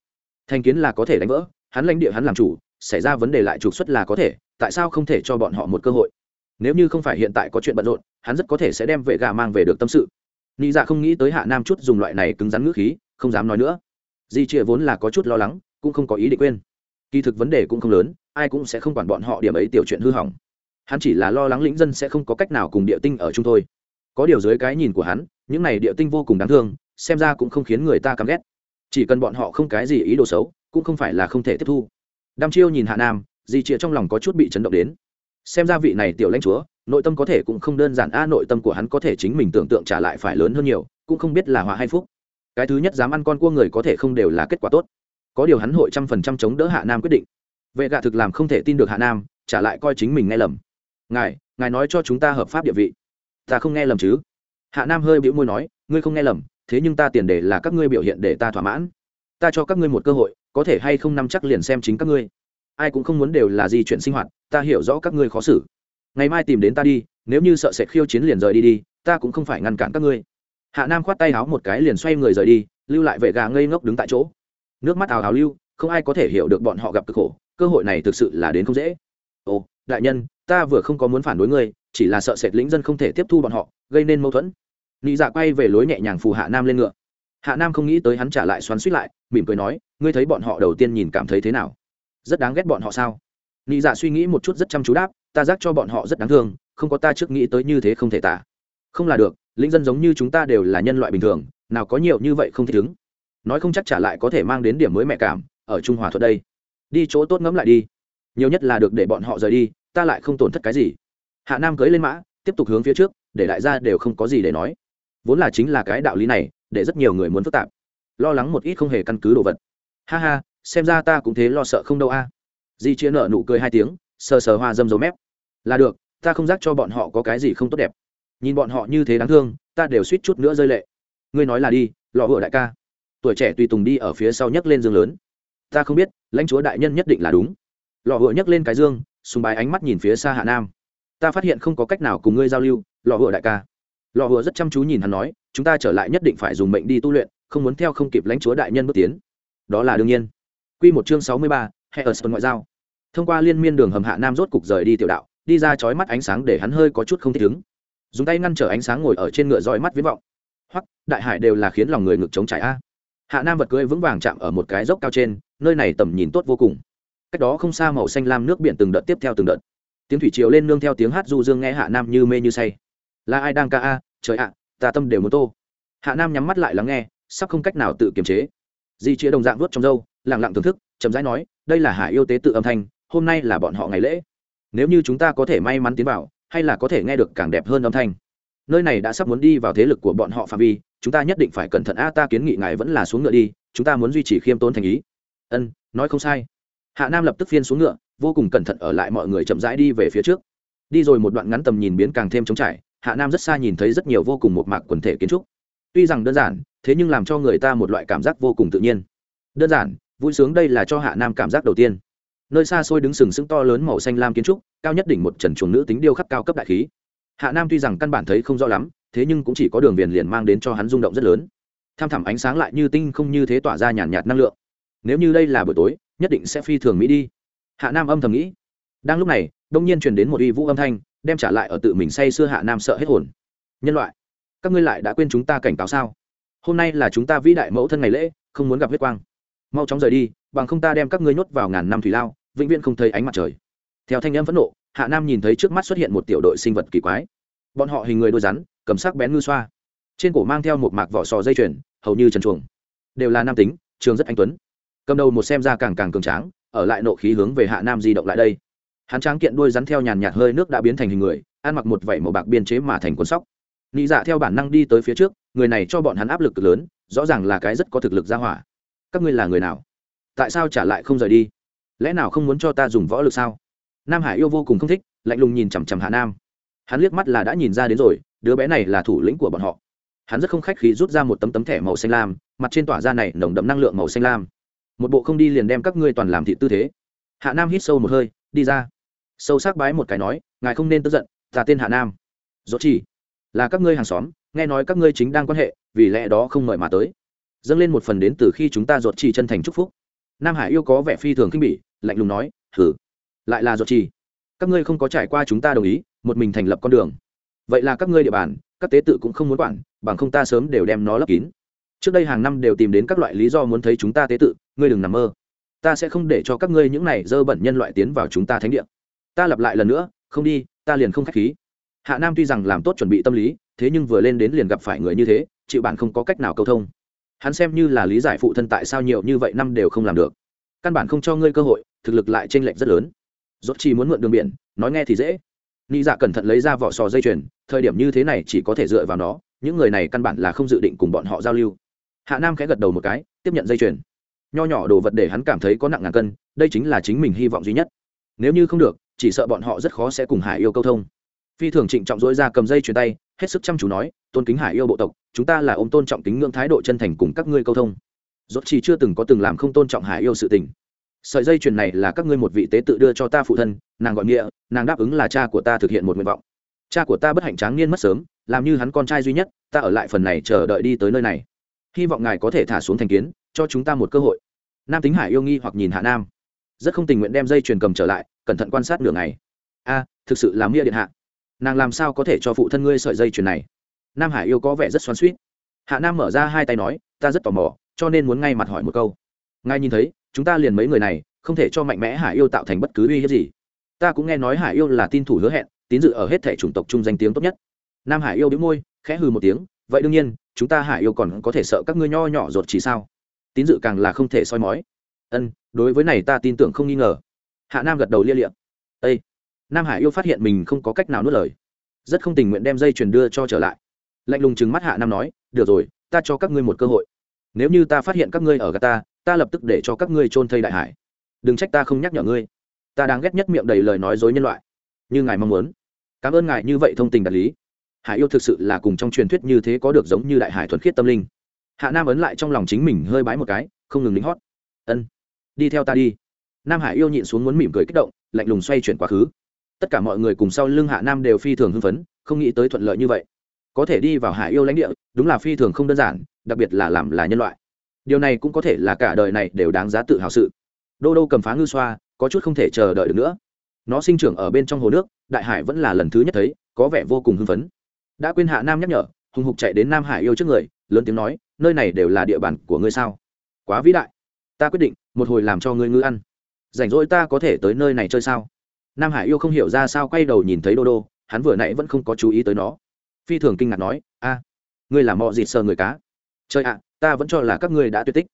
Speaker 1: Thành kiến là có thể đánh vỡ, hắn lãnh địa hắn làm chủ, xảy ra vấn đề lại trục xuất là có thể, tại sao không thể cho bọn họ một cơ hội? Nếu như không phải hiện tại có chuyện bận rộn, hắn rất có thể sẽ đem vệ gà mang về được tâm sự. Nị dạ không nghĩ tới hạ nam chút dùng loại này cứng rắn ngữ khí, không dám nói nữa. Di chia vốn là có chút lo lắng, cũng không có ý định quên. Kỳ thực vấn đề cũng không lớn, ai cũng sẽ không quản bọn họ điểm ấy tiểu chuyện hư hỏng hắn chỉ là lo lắng lĩnh dân sẽ không có cách nào cùng địa tinh ở chung thôi. Có điều dưới cái nhìn của hắn, những này địa tinh vô cùng đáng thương, xem ra cũng không khiến người ta căm ghét. Chỉ cần bọn họ không cái gì ý đồ xấu, cũng không phải là không thể tiếp thu. Đăm chiêu nhìn hạ nam di trịa trong lòng có chút bị chấn động đến. Xem ra vị này tiểu lãnh chúa, nội tâm có thể cũng không đơn giản, a, nội tâm của hắn có thể chính mình tưởng tượng trả lại phải lớn hơn nhiều, cũng không biết là hòa hay phúc. Cái thứ nhất dám ăn con cua người có thể không đều là kết quả tốt. Có điều hắn hội trăm phần trăm chống đỡ hạ nam quyết định. Vệ gạ thực làm không thể tin được hạ nam, trả lại coi chính mình nghe lầm ngài ngài nói cho chúng ta hợp pháp địa vị. Ta không nghe lầm chứ? Hạ nam hơi bĩu môi nói, ngươi không nghe lầm, thế nhưng ta tiền đề là các ngươi biểu hiện để ta thỏa mãn. Ta cho các ngươi một cơ hội, có thể hay không nắm chắc liền xem chính các ngươi. Ai cũng không muốn đều là di chuyển sinh hoạt, ta hiểu rõ các ngươi khó xử. Ngày mai tìm đến ta đi, nếu như sợ sẽ khiêu chiến liền rời đi đi, ta cũng không phải ngăn cản các ngươi. Hạ nam khoát tay háo một cái liền xoay người rời đi, lưu lại vệ gà ngây ngốc đứng tại chỗ. Nước mắt ào ào lưu, không ai có thể hiểu được bọn họ gặp cực khổ, cơ hội này thực sự là đến không dễ ồ, đại nhân, ta vừa không có muốn phản đối ngươi, chỉ là sợ sệt lĩnh dân không thể tiếp thu bọn họ, gây nên mâu thuẫn. Nị dạ quay về lối nhẹ nhàng phù hạ nam lên ngựa. Hạ nam không nghĩ tới hắn trả lại xoắn suýt lại, mỉm cười nói, ngươi thấy bọn họ đầu tiên nhìn cảm thấy thế nào? Rất đáng ghét bọn họ sao? Nị dạ suy nghĩ một chút rất chăm chú đáp, ta giác cho bọn họ rất đáng thương, không có ta trước nghĩ tới như thế không thể tả. Không là được, lĩnh dân giống như chúng ta đều là nhân loại bình thường, nào có nhiều như vậy không thể chứng nói không chắc trả lại có thể mang đến điểm mới mẹ cảm, ở trung hòa thuận đây. Đi chỗ tốt ngẫm lại đi nhiều nhất là được để bọn họ rời đi, ta lại không tổn thất cái gì. Hạ nam cưới lên mã, tiếp tục hướng phía trước, để đại gia đều không có gì để nói. Vốn là chính là cái đạo lý này, để rất nhiều người muốn phức tạp. Lo lắng một ít không hề căn cứ đồ vật. Ha ha, xem ra ta cũng thế lo sợ không đâu a. Di chia nợ nụ cười hai tiếng, sờ sờ hoa dâm dấu mép. Là được, ta không giác cho bọn họ có cái gì không tốt đẹp. Nhìn bọn họ như thế đáng thương, ta đều suýt chút nữa rơi lệ. Ngươi nói là đi, lọ vựa đại ca. Tuổi trẻ tùy tùng đi ở phía sau nhấc lên dương lớn. Ta không biết, lãnh chúa đại nhân nhất định là đúng lọ hựa nhấc lên cái dương, sùng bài ánh mắt nhìn phía xa hạ nam. Ta phát hiện không có cách nào cùng ngươi giao lưu lọ hựa đại ca. Lọ hựa rất chăm chú nhìn hắn nói, chúng ta trở lại nhất định phải dùng mệnh đi tu luyện, không muốn theo không kịp lãnh chúa đại nhân bước tiến. Đó là đương nhiên. Q một chương sáu mươi ba, hệ ở sân ngoại giao. Thông qua liên miên đường hầm hạ nam rốt cục rời đi tiểu đạo, đi ra chói mắt ánh sáng để hắn hơi có chút không thích ứng. Dùng tay ngăn trở ánh sáng ngồi ở trên ngựa dõi mắt viễn vọng. Hoặc đại hải đều là khiến lòng người ngực chống trải a. Hạ nam vật cưỡi vững vàng chạm ở một cái dốc cao trên, nơi này tầm nhìn tốt vô cùng cách đó không xa màu xanh lam nước biển từng đợt tiếp theo từng đợt. Tiếng thủy triều lên nương theo tiếng hát du dương nghe hạ nam như mê như say. Là ai đang ca a? Trời ạ, ta tâm đều muốn tô. Hạ nam nhắm mắt lại lắng nghe, sắp không cách nào tự kiềm chế. Di chĩa đồng dạng vuốt trong râu lẳng lặng thưởng thức, chậm rãi nói, đây là hải yêu tế tự âm thanh, hôm nay là bọn họ ngày lễ. Nếu như chúng ta có thể may mắn tiến vào, hay là có thể nghe được càng đẹp hơn âm thanh. Nơi này đã sắp muốn đi vào thế lực của bọn họ phạm vi, chúng ta nhất định phải cẩn thận a, ta kiến nghị ngài vẫn là xuống ngựa đi, chúng ta muốn duy trì khiêm tốn thành ý. Ân, nói không sai hạ nam lập tức phiên xuống ngựa, vô cùng cẩn thận ở lại mọi người chậm rãi đi về phía trước. Đi rồi một đoạn ngắn tầm nhìn biến càng thêm trống trải, hạ nam rất xa nhìn thấy rất nhiều vô cùng một mạc quần thể kiến trúc. Tuy rằng đơn giản, thế nhưng làm cho người ta một loại cảm giác vô cùng tự nhiên. Đơn giản, vui sướng đây là cho hạ nam cảm giác đầu tiên. Nơi xa xôi đứng sừng sững to lớn màu xanh lam kiến trúc, cao nhất đỉnh một trần chuồng nữ tính điêu khắc cao cấp đại khí. Hạ nam tuy rằng căn bản thấy không rõ lắm, thế nhưng cũng chỉ có đường viền liền mang đến cho hắn rung động rất lớn. Tham thẳm ánh sáng lại như tinh không như thế tỏa ra nhàn nhạt năng lượng. Nếu như đây là buổi tối nhất định sẽ phi thường mỹ đi. Hạ nam âm thầm nghĩ. Đang lúc này, đông nhiên truyền đến một uy vũ âm thanh, đem trả lại ở tự mình say sưa hạ nam sợ hết hồn. Nhân loại, các ngươi lại đã quên chúng ta cảnh cáo sao? Hôm nay là chúng ta vĩ đại mẫu thân ngày lễ, không muốn gặp huyết quang. Mau chóng rời đi, bằng không ta đem các ngươi nhốt vào ngàn năm thủy lao, vĩnh viễn không thấy ánh mặt trời. Theo thanh âm phẫn nộ, hạ nam nhìn thấy trước mắt xuất hiện một tiểu đội sinh vật kỳ quái. Bọn họ hình người đôi rắn, cầm sắc bén ngư xoa. Trên cổ mang theo một mạc vỏ sò dây chuyền, hầu như trần chuồng đều là nam tính, trường rất anh tuấn cầm đầu một xem ra càng càng cường tráng, ở lại nộ khí hướng về hạ nam di động lại đây. Hắn tráng kiện đuôi rắn theo nhàn nhạt hơi nước đã biến thành hình người, ăn mặc một vảy màu bạc biên chế mà thành cuốn sóc. Nị dạ theo bản năng đi tới phía trước, người này cho bọn hắn áp lực cực lớn, rõ ràng là cái rất có thực lực ra hỏa. Các ngươi là người nào? Tại sao trả lại không rời đi? Lẽ nào không muốn cho ta dùng võ lực sao? Nam hải yêu vô cùng không thích, lạnh lùng nhìn chằm chằm hạ nam. Hắn liếc mắt là đã nhìn ra đến rồi, đứa bé này là thủ lĩnh của bọn họ. Hắn rất không khách khí rút ra một tấm tấm thẻ màu xanh lam, mặt trên tỏa ra này nồng đậm năng lượng màu xanh lam một bộ không đi liền đem các ngươi toàn làm thị tư thế. Hạ nam hít sâu một hơi, đi ra. Sâu sắc bái một cái nói, ngài không nên tức giận, ta tên hạ nam. Dỗ chỉ, là các ngươi hàng xóm, nghe nói các ngươi chính đang quan hệ, vì lẽ đó không mời mà tới. Dâng lên một phần đến từ khi chúng ta dột chỉ chân thành chúc phúc. Nam hải yêu có vẻ phi thường khinh bỉ, lạnh lùng nói thử lại là dột chỉ. Các ngươi không có trải qua chúng ta đồng ý, một mình thành lập con đường. Vậy là các ngươi địa bàn, các tế tự cũng không muốn quản, bằng không ta sớm đều đem nó lấp kín trước đây hàng năm đều tìm đến các loại lý do muốn thấy chúng ta tế tự, ngươi đừng nằm mơ. Ta sẽ không để cho các ngươi những này dơ bẩn nhân loại tiến vào chúng ta thánh địa. Ta lặp lại lần nữa, không đi, ta liền không k h á c h khí. Hạ nam tuy rằng làm tốt chuẩn bị tâm lý, thế nhưng vừa lên đến liền gặp phải người như thế, chịu bản không có cách nào câu thông. Hắn xem như là lý giải phụ thân tại sao nhiều như vậy năm đều không làm được. Căn bản không cho ngươi cơ hội, thực lực lại t r ê n lệch rất lớn. Dốt chỉ muốn mượn đường biển, nói nghe thì dễ. Ni dạ cẩn thận lấy ra vỏ sò dây chuyền, thời điểm như thế này chỉ có thể dựa vào nó, những người này căn bản là không dự định cùng bọn họ giao lưu hạ nam khẽ gật đầu một cái, tiếp nhận dây chuyền. Nho nhỏ đồ vật để hắn cảm thấy có nặng ngàn cân, đây chính là chính mình hy vọng duy nhất. Nếu như không được, chỉ sợ bọn họ rất khó sẽ cùng hải yêu câu thông. Phi thường trịnh trọng dỗi ra cầm dây chuyền tay, hết sức chăm chú nói, tôn kính hải yêu bộ tộc, chúng ta là ôm tôn trọng kính ngưỡng thái độ chân thành cùng các ngươi câu thông. Dốt chỉ chưa từng có từng làm không tôn trọng hải yêu sự tình. Sợi dây chuyền này là các ngươi một vị tế tự đưa cho ta phụ thân, nàng gọi nghĩa, nàng đáp ứng là cha của ta thực hiện một nguyện vọng. Cha của ta bất hạnh tráng niên mất sớm, làm như hắn con trai duy nhất, ta ở lại phần này chờ đợi đi tới nơi này hy vọng ngài có thể thả xuống thành kiến, cho chúng ta một cơ hội. Nam tính hải yêu nghi hoặc nhìn hạ nam. Rất không tình nguyện đem dây truyền cầm trở lại, cẩn thận quan sát nửa ngày. A, thực sự là mia điện hạ. Nàng làm sao có thể cho phụ thân ngươi sợi dây chuyền này? Nam hải yêu có vẻ rất xoắn suýt hạ nam mở ra hai tay nói, ta rất tò mò, cho nên muốn ngay mặt hỏi một câu. Ngay nhìn thấy, chúng ta liền mấy người này, không thể cho mạnh mẽ hải yêu tạo thành bất cứ uy hiếp gì. Ta cũng nghe nói hải yêu là tin thủ hứa hẹn, tín dự ở hết thể chủng tộc chung danh tiếng tốt nhất. Nam hải yêu đĩu môi, khẽ hừ một tiếng, vậy đương nhiên chúng ta hải yêu còn có thể sợ các ngươi nho nhỏ ruột chỉ sao? Tín dự càng là không thể soi mói. Ân, đối với này ta tin tưởng không nghi ngờ. Hạ nam gật đầu lia liệm ây nam hải yêu phát hiện mình không có cách nào nuốt lời. Rất không tình nguyện đem dây chuyền đưa cho trở lại. Lạnh lùng chừng mắt hạ nam nói, được rồi, ta cho các ngươi một cơ hội. Nếu như ta phát hiện các ngươi ở gà ta ta lập tức để cho các ngươi trôn thây đại hải. Đừng trách ta không nhắc nhở ngươi. Ta đang ghét nhất miệng đầy lời nói dối nhân loại. Như ngài mong muốn. Cảm ơn ngài như vậy thông tình đạt lý hải yêu thực sự là cùng trong truyền thuyết như thế có được giống như đại hải thuần khiết tâm linh. Hạ nam ấn lại trong lòng chính mình hơi bái một cái, không ngừng lính hót. Ân, đi theo ta đi. Nam hải yêu nhịn xuống muốn mỉm cười kích động, lạnh lùng xoay chuyển quá khứ. Tất cả mọi người cùng sau lưng hạ nam đều phi thường hưng phấn, không nghĩ tới thuận lợi như vậy. Có thể đi vào hải yêu lãnh địa, đúng là phi thường không đơn giản, đặc biệt là làm là nhân loại. Điều này cũng có thể là cả đời này đều đáng giá tự hào sự. Đô đô cầm phá ngư xoa, có chút không thể chờ đợi được nữa. Nó sinh trưởng ở bên trong hồ nước, đại hải vẫn là lần thứ nhất thấy, có vẻ vô cùng hưng phấn đã quên hạ nam nhắc nhở, hùng hục chạy đến nam hải yêu trước người, lớn tiếng nói, nơi này đều là địa bàn của ngươi sao? Quá vĩ đại. Ta quyết định, một hồi làm cho ngươi ngư ăn. Rảnh rỗi ta có thể tới nơi này chơi sao? Nam hải yêu không hiểu ra sao quay đầu nhìn thấy đô đô, hắn vừa nãy vẫn không có chú ý tới nó. Phi thường kinh ngạc nói, a, ngươi là mò dịt sờ người cá. Chơi ạ, ta vẫn cho là các ngươi đã tuyệt tích.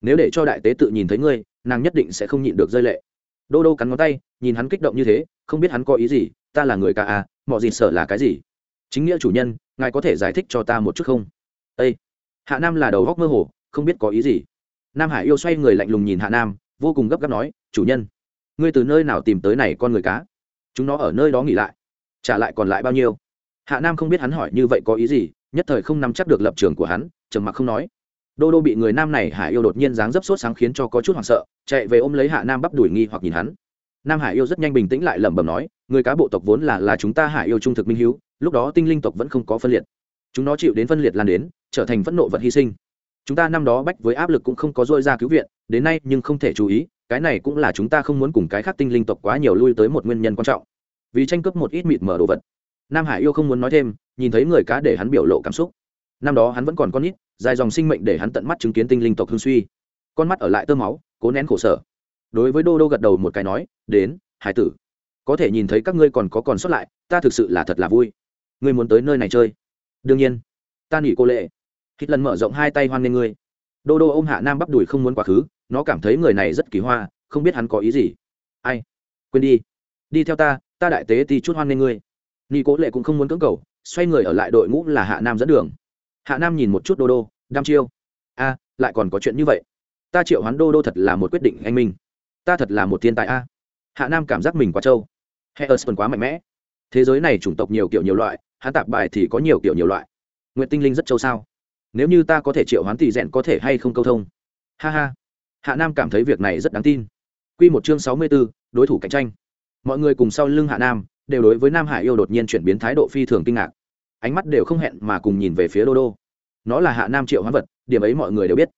Speaker 1: Nếu để cho đại tế tự nhìn thấy ngươi, nàng nhất định sẽ không nhịn được rơi lệ. Đô đô cắn ngón tay, nhìn hắn kích động như thế, không biết hắn có ý gì, ta là người cá à mọ dịt sợ là cái gì? Chính nghĩa chủ nhân, ngài có thể giải thích cho ta một chút không? Â hạ nam là đầu góc mơ hồ, không biết có ý gì. Nam hải yêu xoay người lạnh lùng nhìn hạ nam, vô cùng gấp gáp nói, chủ nhân, ngươi từ nơi nào tìm tới này con người cá? Chúng nó ở nơi đó nghỉ lại, trả lại còn lại bao nhiêu? Hạ nam không biết hắn hỏi như vậy có ý gì, nhất thời không nắm chắc được lập trường của hắn, trầm mặc không nói. Đô đô bị người nam này hải yêu đột nhiên dáng dấp sốt sáng khiến cho có chút hoảng sợ, chạy về ôm lấy hạ nam bắp đuổi nghi hoặc nhìn hắn. Nam hải yêu rất nhanh bình tĩnh lại lẩm bẩm nói, người cá bộ tộc vốn là là chúng ta hải yêu trung thực minh hiếu lúc đó tinh linh tộc vẫn không có phân liệt. Chúng nó chịu đến phân liệt lan đến trở thành phẫn nộ vật hy sinh. Chúng ta năm đó bách với áp lực cũng không có dôi ra cứu viện đến nay nhưng không thể chú ý cái này cũng là chúng ta không muốn cùng cái khác tinh linh tộc quá nhiều lui tới một nguyên nhân quan trọng. Vì tranh cướp một ít mịt mở đồ vật. Nam hải yêu không muốn nói thêm nhìn thấy người cá để hắn biểu lộ cảm xúc. Năm đó hắn vẫn còn con ít, dài dòng sinh mệnh để hắn tận mắt chứng kiến tinh linh tộc hương suy. Con mắt ở lại tơ máu cố nén khổ sở. Đối với đô đô gật đầu một cái nói đến hải tử có thể nhìn thấy các ngươi còn có còn sót lại ta thực sự là thật là vui ngươi muốn tới nơi này chơi. Đương nhiên. Ta nghỉ cô lệ. Hít lần mở rộng hai tay hoan nghênh ngươi. Đô đô ôm hạ nam bắp đùi không muốn quá khứ, nó cảm thấy người này rất kỳ hoa, không biết hắn có ý gì. Ai? Quên đi. Đi theo ta ta đại tế thì chút hoan nghênh ngươi. Nghỉ cố lệ cũng không muốn cưỡng cầu, xoay người ở lại đội ngũ là hạ nam dẫn đường. Hạ nam nhìn một chút đô đô đam chiêu. A, lại còn có chuyện như vậy. Ta triệu hoán đô đô thật là một quyết định anh minh. Ta thật là một thiên tài a. Hạ nam cảm giác mình quá trâu. Hệ ớt quá mạnh mẽ. Thế giới này chủng tộc nhiều kiểu nhiều loại hắn tạp bài thì có nhiều kiểu nhiều loại. Nguyện tinh linh rất châu sao? Nếu như ta có thể triệu hoán tỷ rèn có thể hay không câu thông? Ha ha. Hạ nam cảm thấy việc này rất đáng tin. Q một chương sáu mươi b ố đối thủ cạnh tranh. Mọi người cùng sau lưng hạ nam, đều đối với nam hải yêu đột nhiên chuyển biến thái độ phi thường kinh ngạc. Ánh mắt đều không hẹn mà cùng nhìn về phía đô đô. Nó là hạ nam triệu hoán vật, điểm ấy mọi người đều biết.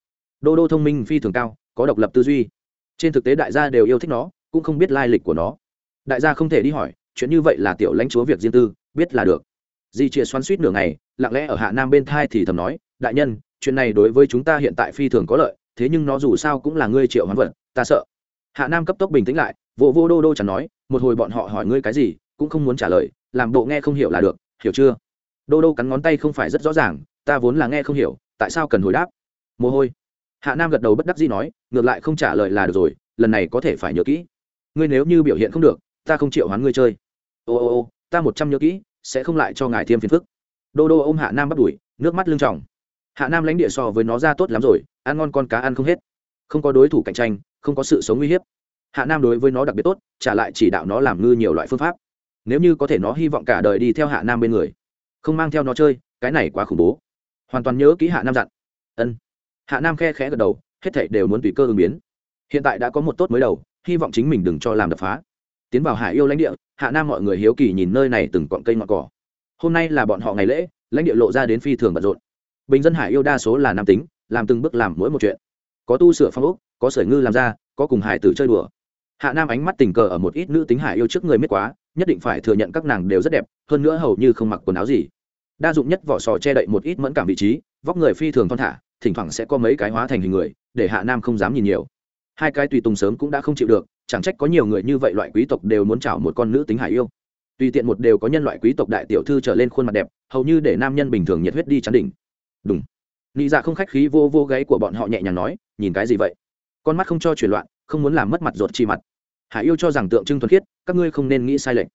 Speaker 1: Đô đô thông minh phi thường cao, có độc lập tư duy. Trên thực tế đại gia đều yêu thích nó, cũng không biết lai lịch của nó. Đại gia không thể đi hỏi, chuyện như vậy là tiểu lãnh chúa việc riêng tư, biết là được di chia xoắn suýt nửa ngày, lặng lẽ ở hạ nam bên thai thì thầm nói, đại nhân, chuyện này đối với chúng ta hiện tại phi thường có lợi, thế nhưng nó dù sao cũng là ngươi triệu hoán vật, ta sợ. Hạ nam cấp tốc bình tĩnh lại vô vô đô đô chẳng nói, một hồi bọn họ hỏi ngươi cái gì, cũng không muốn trả lời, làm bộ nghe không hiểu là được, hiểu chưa? Đô đô cắn ngón tay không phải rất rõ ràng, ta vốn là nghe không hiểu, tại sao cần hồi đáp? Mồ hôi. Hạ nam gật đầu bất đắc dĩ nói, ngược lại không trả lời là được rồi, lần này có thể phải nhớ kỹ. Ngươi nếu như biểu hiện không được, ta không chịu hoán ngươi chơi. Ô ô ô, ta một trăm nhớ kỹ sẽ không lại cho ngài thêm phiền phức. Đô đô ôm hạ nam bắt đuổi, nước mắt lưng tròng. Hạ nam lãnh địa so với nó ra tốt lắm rồi, ăn ngon con cá ăn không hết. Không có đối thủ cạnh tranh, không có sự sống uy hiếp. Hạ nam đối với nó đặc biệt tốt, trả lại chỉ đạo nó làm ngư nhiều loại phương pháp. Nếu như có thể nó hy vọng cả đời đi theo hạ nam bên người, không mang theo nó chơi, cái này quá khủng bố. Hoàn toàn nhớ kỹ hạ nam dặn. Ân. Hạ nam khe khẽ gật đầu, hết thảy đều muốn tùy cơ ứng biến. Hiện tại đã có một tốt mới đầu, hy vọng chính mình đừng cho làm đập phá tiến vào hải yêu lãnh địa, hạ nam mọi người hiếu kỳ nhìn nơi này từng cọn cây ngọn cỏ. Hôm nay là bọn họ ngày lễ, lãnh địa lộ ra đến phi thường bận rộn. Bình dân hải yêu đa số là nam tính, làm từng bước làm mỗi một chuyện. Có tu sửa phong ốc, có sởi ngư làm ra, có cùng hải tử chơi đùa. Hạ nam ánh mắt tình cờ ở một ít nữ tính hải yêu trước người miết quá, nhất định phải thừa nhận các nàng đều rất đẹp, hơn nữa hầu như không mặc quần áo gì. Đa dụng nhất vỏ sò che đậy một ít mẫn cảm vị trí, vóc người phi thường thon thả, thỉnh thoảng sẽ có mấy cái hóa thành hình người, để hạ nam không dám nhìn nhiều. Hai cái tùy tùng sớm cũng đã không chịu được chẳng trách có nhiều người như vậy loại quý tộc đều muốn chảo một con nữ tính hải yêu. Tùy tiện một đều có nhân loại quý tộc đại tiểu thư trở lên khuôn mặt đẹp, hầu như để nam nhân bình thường nhiệt huyết đi chắn đỉnh. Đúng nị dạ không khách khí vô vô gáy của bọn họ nhẹ nhàng nói, nhìn cái gì vậy? Con mắt không cho chuyển loạn, không muốn làm mất mặt ruột chi mặt. Hải yêu cho rằng tượng trưng thuần khiết, các ngươi không nên nghĩ sai lệch.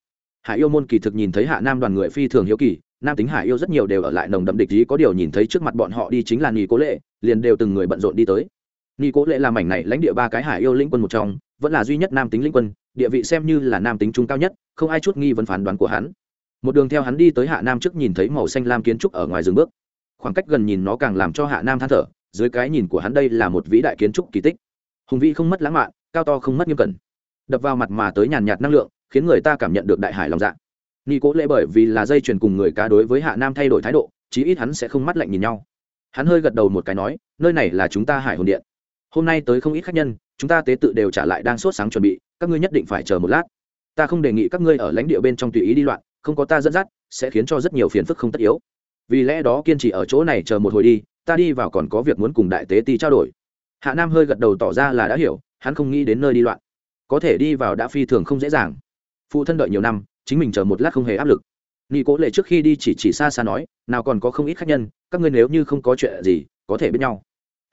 Speaker 1: Hải yêu môn kỳ thực nhìn thấy hạ nam đoàn người phi thường hiếu kỳ, nam tính hải yêu rất nhiều đều ở lại nồng đậm địch ý, có điều nhìn thấy trước mặt bọn họ đi chính là nghỉ cố lệ, liền đều từng người bận rộn đi tới nghi cố lệ làm mảnh này lãnh địa ba cái hải yêu lĩnh quân một trong, vẫn là duy nhất nam tính lĩnh quân, địa vị xem như là nam tính trung cao nhất, không ai chút nghi vấn phán đoán của hắn. Một đường theo hắn đi tới hạ nam trước nhìn thấy màu xanh lam kiến trúc ở ngoài rừng bước. Khoảng cách gần nhìn nó càng làm cho hạ nam than thở, dưới cái nhìn của hắn đây là một vĩ đại kiến trúc kỳ tích. Hùng vĩ không mất lãng mạn, cao to không mất nghiêm cẩn. Đập vào mặt mà tới nhàn nhạt năng lượng, khiến người ta cảm nhận được đại hải lòng dạ. Nghi cố lệ bởi vì là dây chuyền cùng người cá đối với hạ nam thay đổi thái độ, chí ít hắn sẽ không mắt lạnh nhìn nhau. Hắn hơi gật đầu một cái nói, nơi này là chúng ta hải hồn điện hôm nay tới không ít khách nhân, chúng ta tế tự đều trả lại đang sốt sáng chuẩn bị, các ngươi nhất định phải chờ một lát. Ta không đề nghị các ngươi ở lãnh địa bên trong tùy ý đi loạn, không có ta dẫn dắt, sẽ khiến cho rất nhiều phiền phức không tất yếu. Vì lẽ đó kiên trì ở chỗ này chờ một hồi đi, ta đi vào còn có việc muốn cùng đại tế ti trao đổi. Hạ nam hơi gật đầu tỏ ra là đã hiểu, hắn không nghĩ đến nơi đi loạn. Có thể đi vào đã phi thường không dễ dàng. Phụ thân đợi nhiều năm, chính mình chờ một lát không hề áp lực. Nghi cố lệ trước khi đi chỉ chỉ xa xa nói, nào còn có không ít khách nhân, các ngươi nếu như không có chuyện gì, có thể biết nhau.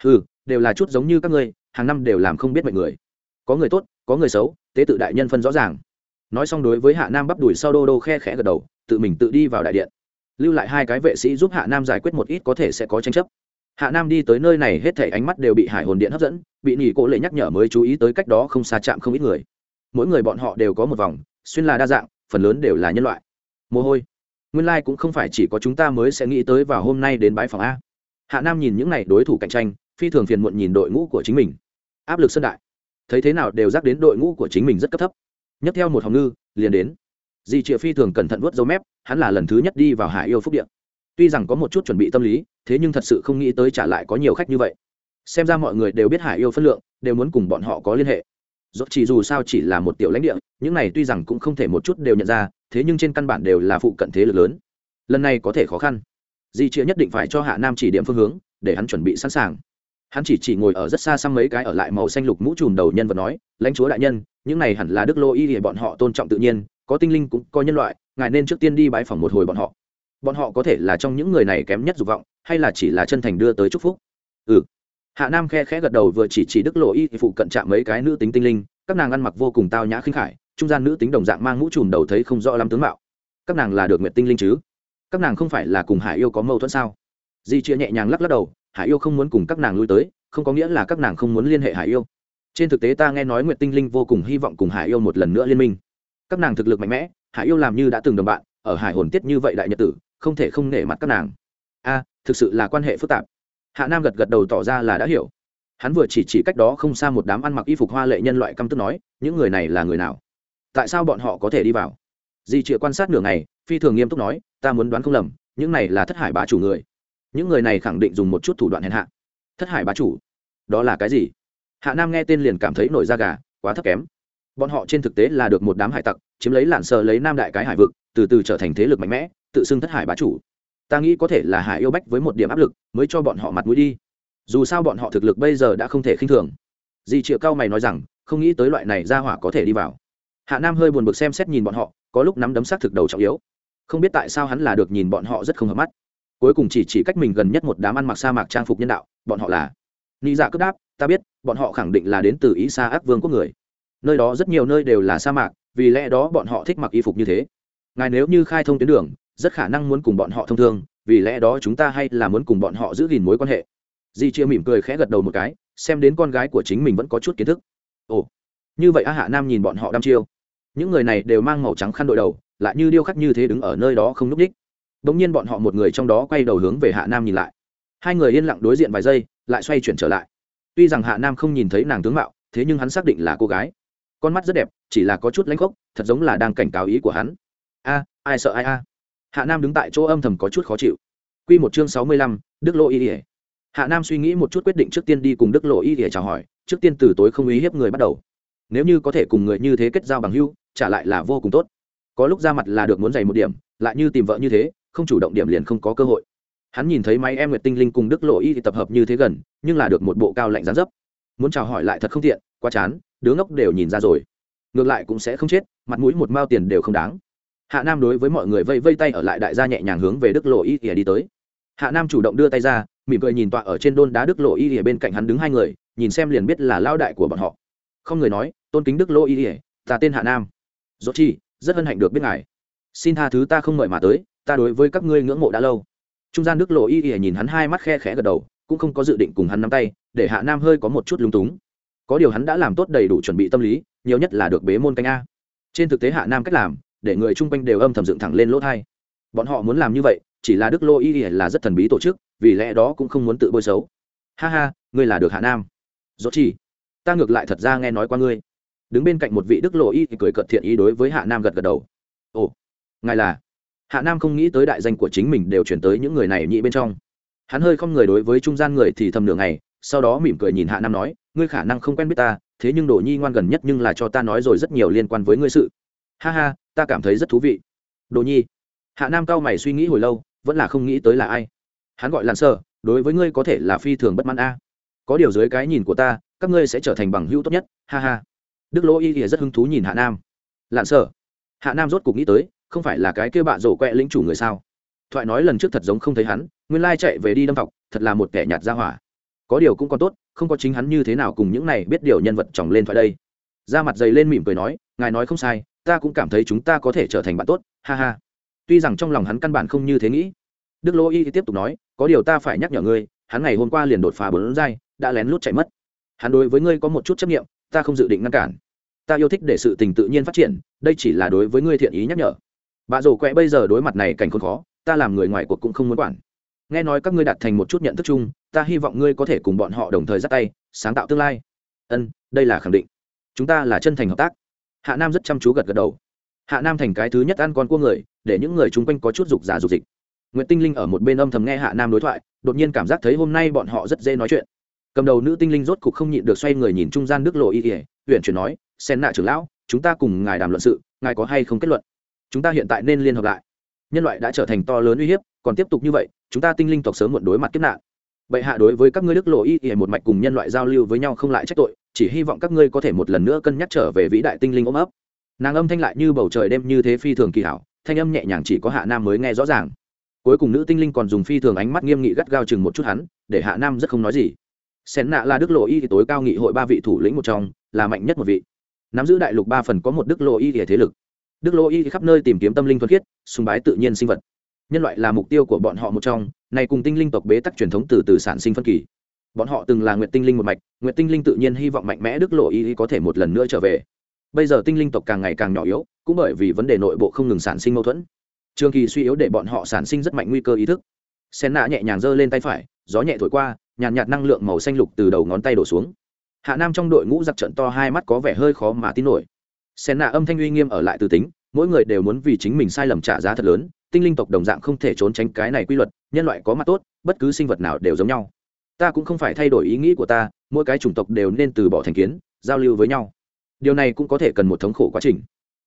Speaker 1: Ừ đều là chút giống như các ngươi, hàng năm đều làm không biết mọi người. Có người tốt, có người xấu, tế tự đại nhân phân rõ ràng. Nói xong đối với hạ nam bắp đùi sau đô đô khe khẽ gật đầu, tự mình tự đi vào đại điện. Lưu lại hai cái vệ sĩ giúp hạ nam giải quyết một ít có thể sẽ có tranh chấp. Hạ nam đi tới nơi này hết thể ánh mắt đều bị hải hồn điện hấp dẫn, bị nghỉ cố lệ nhắc nhở mới chú ý tới cách đó không xa chạm không ít người. Mỗi người bọn họ đều có một vòng, xuyên là đa dạng, phần lớn đều là nhân loại. Mồ hôi. Nguyên lai、like、cũng không phải chỉ có chúng ta mới sẽ nghĩ tới vào hôm nay đến bãi phòng a. Hạ nam nhìn những n à y đối thủ cạnh tranh phi thường phiền muộn nhìn đội ngũ của chính mình. Áp lực sân đại. Thấy thế nào đều dắt đến đội ngũ của chính mình rất cấp thấp. Nhấc theo một hồng ngư, liền đến. Di triệu phi thường cẩn thận vớt dấu mép, hắn là lần thứ nhất đi vào hải yêu phúc điện tuy rằng có một chút chuẩn bị tâm lý, thế nhưng thật sự không nghĩ tới trả lại có nhiều khách như vậy. Xem ra mọi người đều biết hải yêu phân lượng, đều muốn cùng bọn họ có liên hệ. Dốt chỉ dù sao chỉ là một tiểu lãnh địa, những này tuy rằng cũng không thể một chút đều nhận ra, thế nhưng trên căn bản đều là phụ cận thế lực lớn. Lần này có thể khó khăn. Di chia nhất định phải cho hạ nam chỉ điểm phương hướng, để hắn chuẩn bị sẵn sàng hắn chỉ chỉ ngồi ở rất xa xăm mấy cái ở lại màu xanh lục mũ trùm đầu nhân vật nói, lãnh chúa đại nhân, những này hẳn là đức lô y thì bọn họ tôn trọng tự nhiên, có tinh linh cũng có nhân loại, ngài nên trước tiên đi bãi phòng một hồi bọn họ. Bọn họ có thể là trong những người này kém nhất dục vọng, hay là chỉ là chân thành đưa tới chúc phúc? Ừ. Hạ nam khe khẽ gật đầu vừa chỉ chỉ đức lộ y phụ cận chạm mấy cái nữ tính tinh linh, các nàng ăn mặc vô cùng tao nhã khinh khải, trung gian nữ tính đồng dạng mang mũ trùm đầu thấy không rõ lắm tướng mạo. Các nàng là được nguyện tinh linh chứ? Các nàng không phải là cùng hải yêu có mâu thuẫn sao? Di chia nhẹ nhàng lắc lắc đầu hải yêu không muốn cùng các nàng lui tới, không có nghĩa là các nàng không muốn liên hệ hải yêu. Trên thực tế ta nghe nói nguyệt tinh linh vô cùng hy vọng cùng hải yêu một lần nữa liên minh. Các nàng thực lực mạnh mẽ, hải yêu làm như đã từng đồng bạn, ở hải hồn tiết như vậy đại nhật tử, không thể không nể mặt các nàng. A, thực sự là quan hệ phức tạp. Hạ nam gật gật đầu tỏ ra là đã hiểu. Hắn vừa chỉ chỉ cách đó không xa một đám ăn mặc y phục hoa lệ nhân loại căm tức nói, những người này là người nào? Tại sao bọn họ có thể đi vào? Di chịa quan sát nửa ngày, phi thường nghiêm túc nói, ta muốn đoán không lầm, những này là thất hải bá chủ người những người này khẳng định dùng một chút thủ đoạn hèn hạ. Thất hải bá chủ, đó là cái gì? Hạ nam nghe tên liền cảm thấy nổi da gà, quá thấp kém. Bọn họ trên thực tế là được một đám hải tặc, chiếm lấy lạn sờ lấy nam đại cái hải vực, từ từ trở thành thế lực mạnh mẽ, tự xưng thất hải bá chủ. Ta nghĩ có thể là hải yêu bách với một điểm áp lực, mới cho bọn họ mặt mũi đi. Dù sao bọn họ thực lực bây giờ đã không thể khinh thường. Dì triệu cao mày nói rằng, không nghĩ tới loại này ra hỏa có thể đi vào. Hạ nam hơi buồn bực xem xét nhìn bọn họ, có lúc nắm đấm sát thực đầu trọng yếu. Không biết tại sao hắn là được nhìn bọn họ rất không hợp mắt cuối cùng chỉ chỉ cách mình gần nhất một đám ăn mặc sa mạc trang phục nhân đạo, bọn họ là. Nghĩ dạ cướp đáp, ta biết, bọn họ khẳng định là đến từ ý xa ác vương quốc người. Nơi đó rất nhiều nơi đều là sa mạc, vì lẽ đó bọn họ thích mặc y phục như thế. Ngài nếu như khai thông tuyến đường, rất khả năng muốn cùng bọn họ thông thương, vì lẽ đó chúng ta hay là muốn cùng bọn họ giữ gìn mối quan hệ. Di chia mỉm cười khẽ gật đầu một cái, xem đến con gái của chính mình vẫn có chút kiến thức. Ồ, như vậy a hạ nam nhìn bọn họ đăm chiêu. Những người này đều mang màu trắng khăn đội đầu, lại như điêu khắc như thế đứng ở nơi đó không núp đích đ ỗ n g nhiên bọn họ một người trong đó quay đầu hướng về hạ nam nhìn lại. Hai người yên lặng đối diện vài giây, lại xoay chuyển trở lại. Tuy rằng hạ nam không nhìn thấy nàng tướng mạo, thế nhưng hắn xác định là cô gái. Con mắt rất đẹp, chỉ là có chút lãnh khốc, thật giống là đang cảnh cáo ý của hắn. A, ai sợ ai a? Hạ nam đứng tại chỗ âm thầm có chút khó chịu. Q một chương sáu mươi lăm, đức Lộ y ỉa hạ nam suy nghĩ một chút quyết định trước tiên đi cùng đức lộ y ỉa chào hỏi, trước tiên từ tối không ý hiếp người bắt đầu. Nếu như có thể cùng người như thế kết giao bằng hưu trả lại là vô cùng tốt. Có lúc ra mặt là được muốn dày một điểm, lại như tìm vợ như thế không chủ động điểm liền không có cơ hội. Hắn nhìn thấy máy em nguyệt tinh linh cùng đức lộ y thì tập hợp như thế gần, nhưng là được một bộ cao lạnh gián dấp. Muốn chào hỏi lại thật không tiện, quá chán, đứa ngốc đều nhìn ra rồi. Ngược lại cũng sẽ không chết, mặt mũi một mao tiền đều không đáng. Hạ nam đối với mọi người vây vây tay ở lại đại gia nhẹ nhàng hướng về đức lộ y ỉa đi tới. Hạ nam chủ động đưa tay ra, mỉm cười nhìn tọa ở trên đôn đá đức lộ y ỉa bên cạnh hắn đứng hai người, nhìn xem liền biết là lao đại của bọn họ. Không người nói, tôn kính đức lộ y ỉa ta tên hạ nam. Dốt chi, rất hân hạnh được biết ngài. Xin tha thứ ta không mời mà tới ta đối với các ngươi ngưỡng mộ đã lâu. Trung gian đức lộ y ỉa nhìn hắn hai mắt khe khẽ gật đầu, cũng không có dự định cùng hắn nắm tay, để hạ nam hơi có một chút lung túng. Có điều hắn đã làm tốt đầy đủ chuẩn bị tâm lý, nhiều nhất là được bế môn canh a. Trên thực tế hạ nam cách làm, để người chung quanh đều âm thầm dựng thẳng lên lỗ thai. Bọn họ muốn làm như vậy, chỉ là đức lô y là rất thần bí tổ chức, vì lẽ đó cũng không muốn tự bôi xấu. Ha ha, ngươi là được hạ nam. Dốt chỉ ta ngược lại thật ra nghe nói qua ngươi. Đứng bên cạnh một vị đức lộ y thì cười cợt thiện ý đối với hạ nam gật gật đầu. Ồ, ngài là hạ nam không nghĩ tới đại danh của chính mình đều chuyển tới những người này nhị bên trong. Hắn hơi không người đối với trung gian người thì thầm nửa ngày, sau đó mỉm cười nhìn hạ nam nói, ngươi khả năng không quen biết ta, thế nhưng đồ nhi ngoan gần nhất nhưng là cho ta nói rồi rất nhiều liên quan với ngươi sự. Ha ha, ta cảm thấy rất thú vị. Đồ nhi? Hạ nam cao mày suy nghĩ hồi lâu, vẫn là không nghĩ tới là ai. Hắn gọi làn sơ, đối với ngươi có thể là phi thường bất mãn a. Có điều dưới cái nhìn của ta, các ngươi sẽ trở thành bằng hữu tốt nhất. Ha ha. Đức lỗ y thì rất hứng thú nhìn hạ nam. Lạn sở hạ nam rốt cục nghĩ tới không phải là cái kia bạ rổ quẹ lĩnh chủ người sao? Thoại nói lần trước thật giống không thấy hắn, nguyên lai chạy về đi đâm thọc, thật là một kẻ nhạt ra hỏa. Có điều cũng còn tốt, không có chính hắn như thế nào cùng những này biết điều nhân vật chồng lên thoại đây. Ra mặt dày lên mỉm cười nói, ngài nói không sai, ta cũng cảm thấy chúng ta có thể trở thành bạn tốt, ha ha. Tuy rằng trong lòng hắn căn bản không như thế nghĩ, đức lỗ y tiếp tục nói, có điều ta phải nhắc nhở ngươi, hắn ngày hôm qua liền đột phá bốn giai, đã lén lút chạy mất. Hắn đối với ngươi có một chút chấp nghiệm ta không dự định ngăn cản. Ta yêu thích để sự tình tự nhiên phát triển, đây chỉ là đối với ngươi thiện ý nhắc nhở bà rổ quẹ bây giờ đối mặt này cảnh khốn khó, ta làm người ngoài cuộc cũng không muốn quản. Nghe nói các ngươi đạt thành một chút nhận thức chung, ta hy vọng ngươi có thể cùng bọn họ đồng thời dắt tay, sáng tạo tương lai. Ân, đây là khẳng định. Chúng ta là chân thành hợp tác. Hạ nam rất chăm chú gật gật đầu. Hạ nam thành cái thứ nhất ăn con cua người, để những người chung quanh có chút dục giả dục dịch. N g u y ệ t tinh linh ở một bên âm thầm nghe hạ nam đối thoại, đột nhiên cảm giác thấy hôm nay bọn họ rất dễ nói chuyện. Cầm đầu nữ tinh linh rốt cục không nhịn được xoay người nhìn trung gian đức lộ y ỉa huyện chuyển nói, sen nạ trưởng lão, chúng ta cùng ngài đàm luận sự, ngài có hay không kết luận? Chúng ta hiện tại nên liên hợp lại. Nhân loại đã trở thành to lớn uy hiếp, còn tiếp tục như vậy, chúng ta tinh linh tộc sớm muộn đối mặt kiếp nạn. Bệ hạ đối với các ngươi đức lộ y y một mạch cùng nhân loại giao lưu với nhau không lại trách tội, chỉ hy vọng các ngươi có thể một lần nữa cân nhắc trở về vĩ đại tinh linh ôm ấp. Nàng âm thanh lại như bầu trời đêm như thế phi thường kỳ hảo, thanh âm nhẹ nhàng chỉ có hạ nam mới nghe rõ ràng. Cuối cùng nữ tinh linh còn dùng phi thường ánh mắt nghiêm nghị gắt gao chừng một chút hắn, để hạ nam rất không nói gì. Xén nạ là đức lộ y tối cao nghị hội ba vị thủ lĩnh một trong, là mạnh nhất một vị. Nắm giữ đại lục ba phần có một đức lộ y thế lực đức lộ y khắp nơi tìm kiếm tâm linh thuật khiết sùng bái tự nhiên sinh vật. Nhân loại là mục tiêu của bọn họ một trong này cùng tinh linh tộc bế tắc truyền thống từ từ sản sinh phân kỳ. Bọn họ từng là nguyện tinh linh một mạch nguyện tinh linh tự nhiên hy vọng mạnh mẽ đức lộ y có thể một lần nữa trở về. Bây giờ tinh linh tộc càng ngày càng nhỏ yếu cũng bởi vì vấn đề nội bộ không ngừng sản sinh mâu thuẫn. Trường kỳ suy yếu để bọn họ sản sinh rất mạnh nguy cơ ý thức. Sen nạ nhẹ nhàng giơ lên tay phải gió nhẹ thổi qua nhàn nhạt, nhạt năng lượng màu xanh lục từ đầu ngón tay đổ xuống. Hạ nam trong đội ngũ giặc trận to hai mắt có vẻ hơi khó mà tin nổi sen nạ âm thanh uy nghiêm ở lại từ tính, mỗi người đều muốn vì chính mình sai lầm trả giá thật lớn, tinh linh tộc đồng dạng không thể trốn tránh cái này quy luật, nhân loại có mặt tốt, bất cứ sinh vật nào đều giống nhau. Ta cũng không phải thay đổi ý nghĩ của ta, mỗi cái chủng tộc đều nên từ bỏ thành kiến, giao lưu với nhau. Điều này cũng có thể cần một thống khổ quá trình.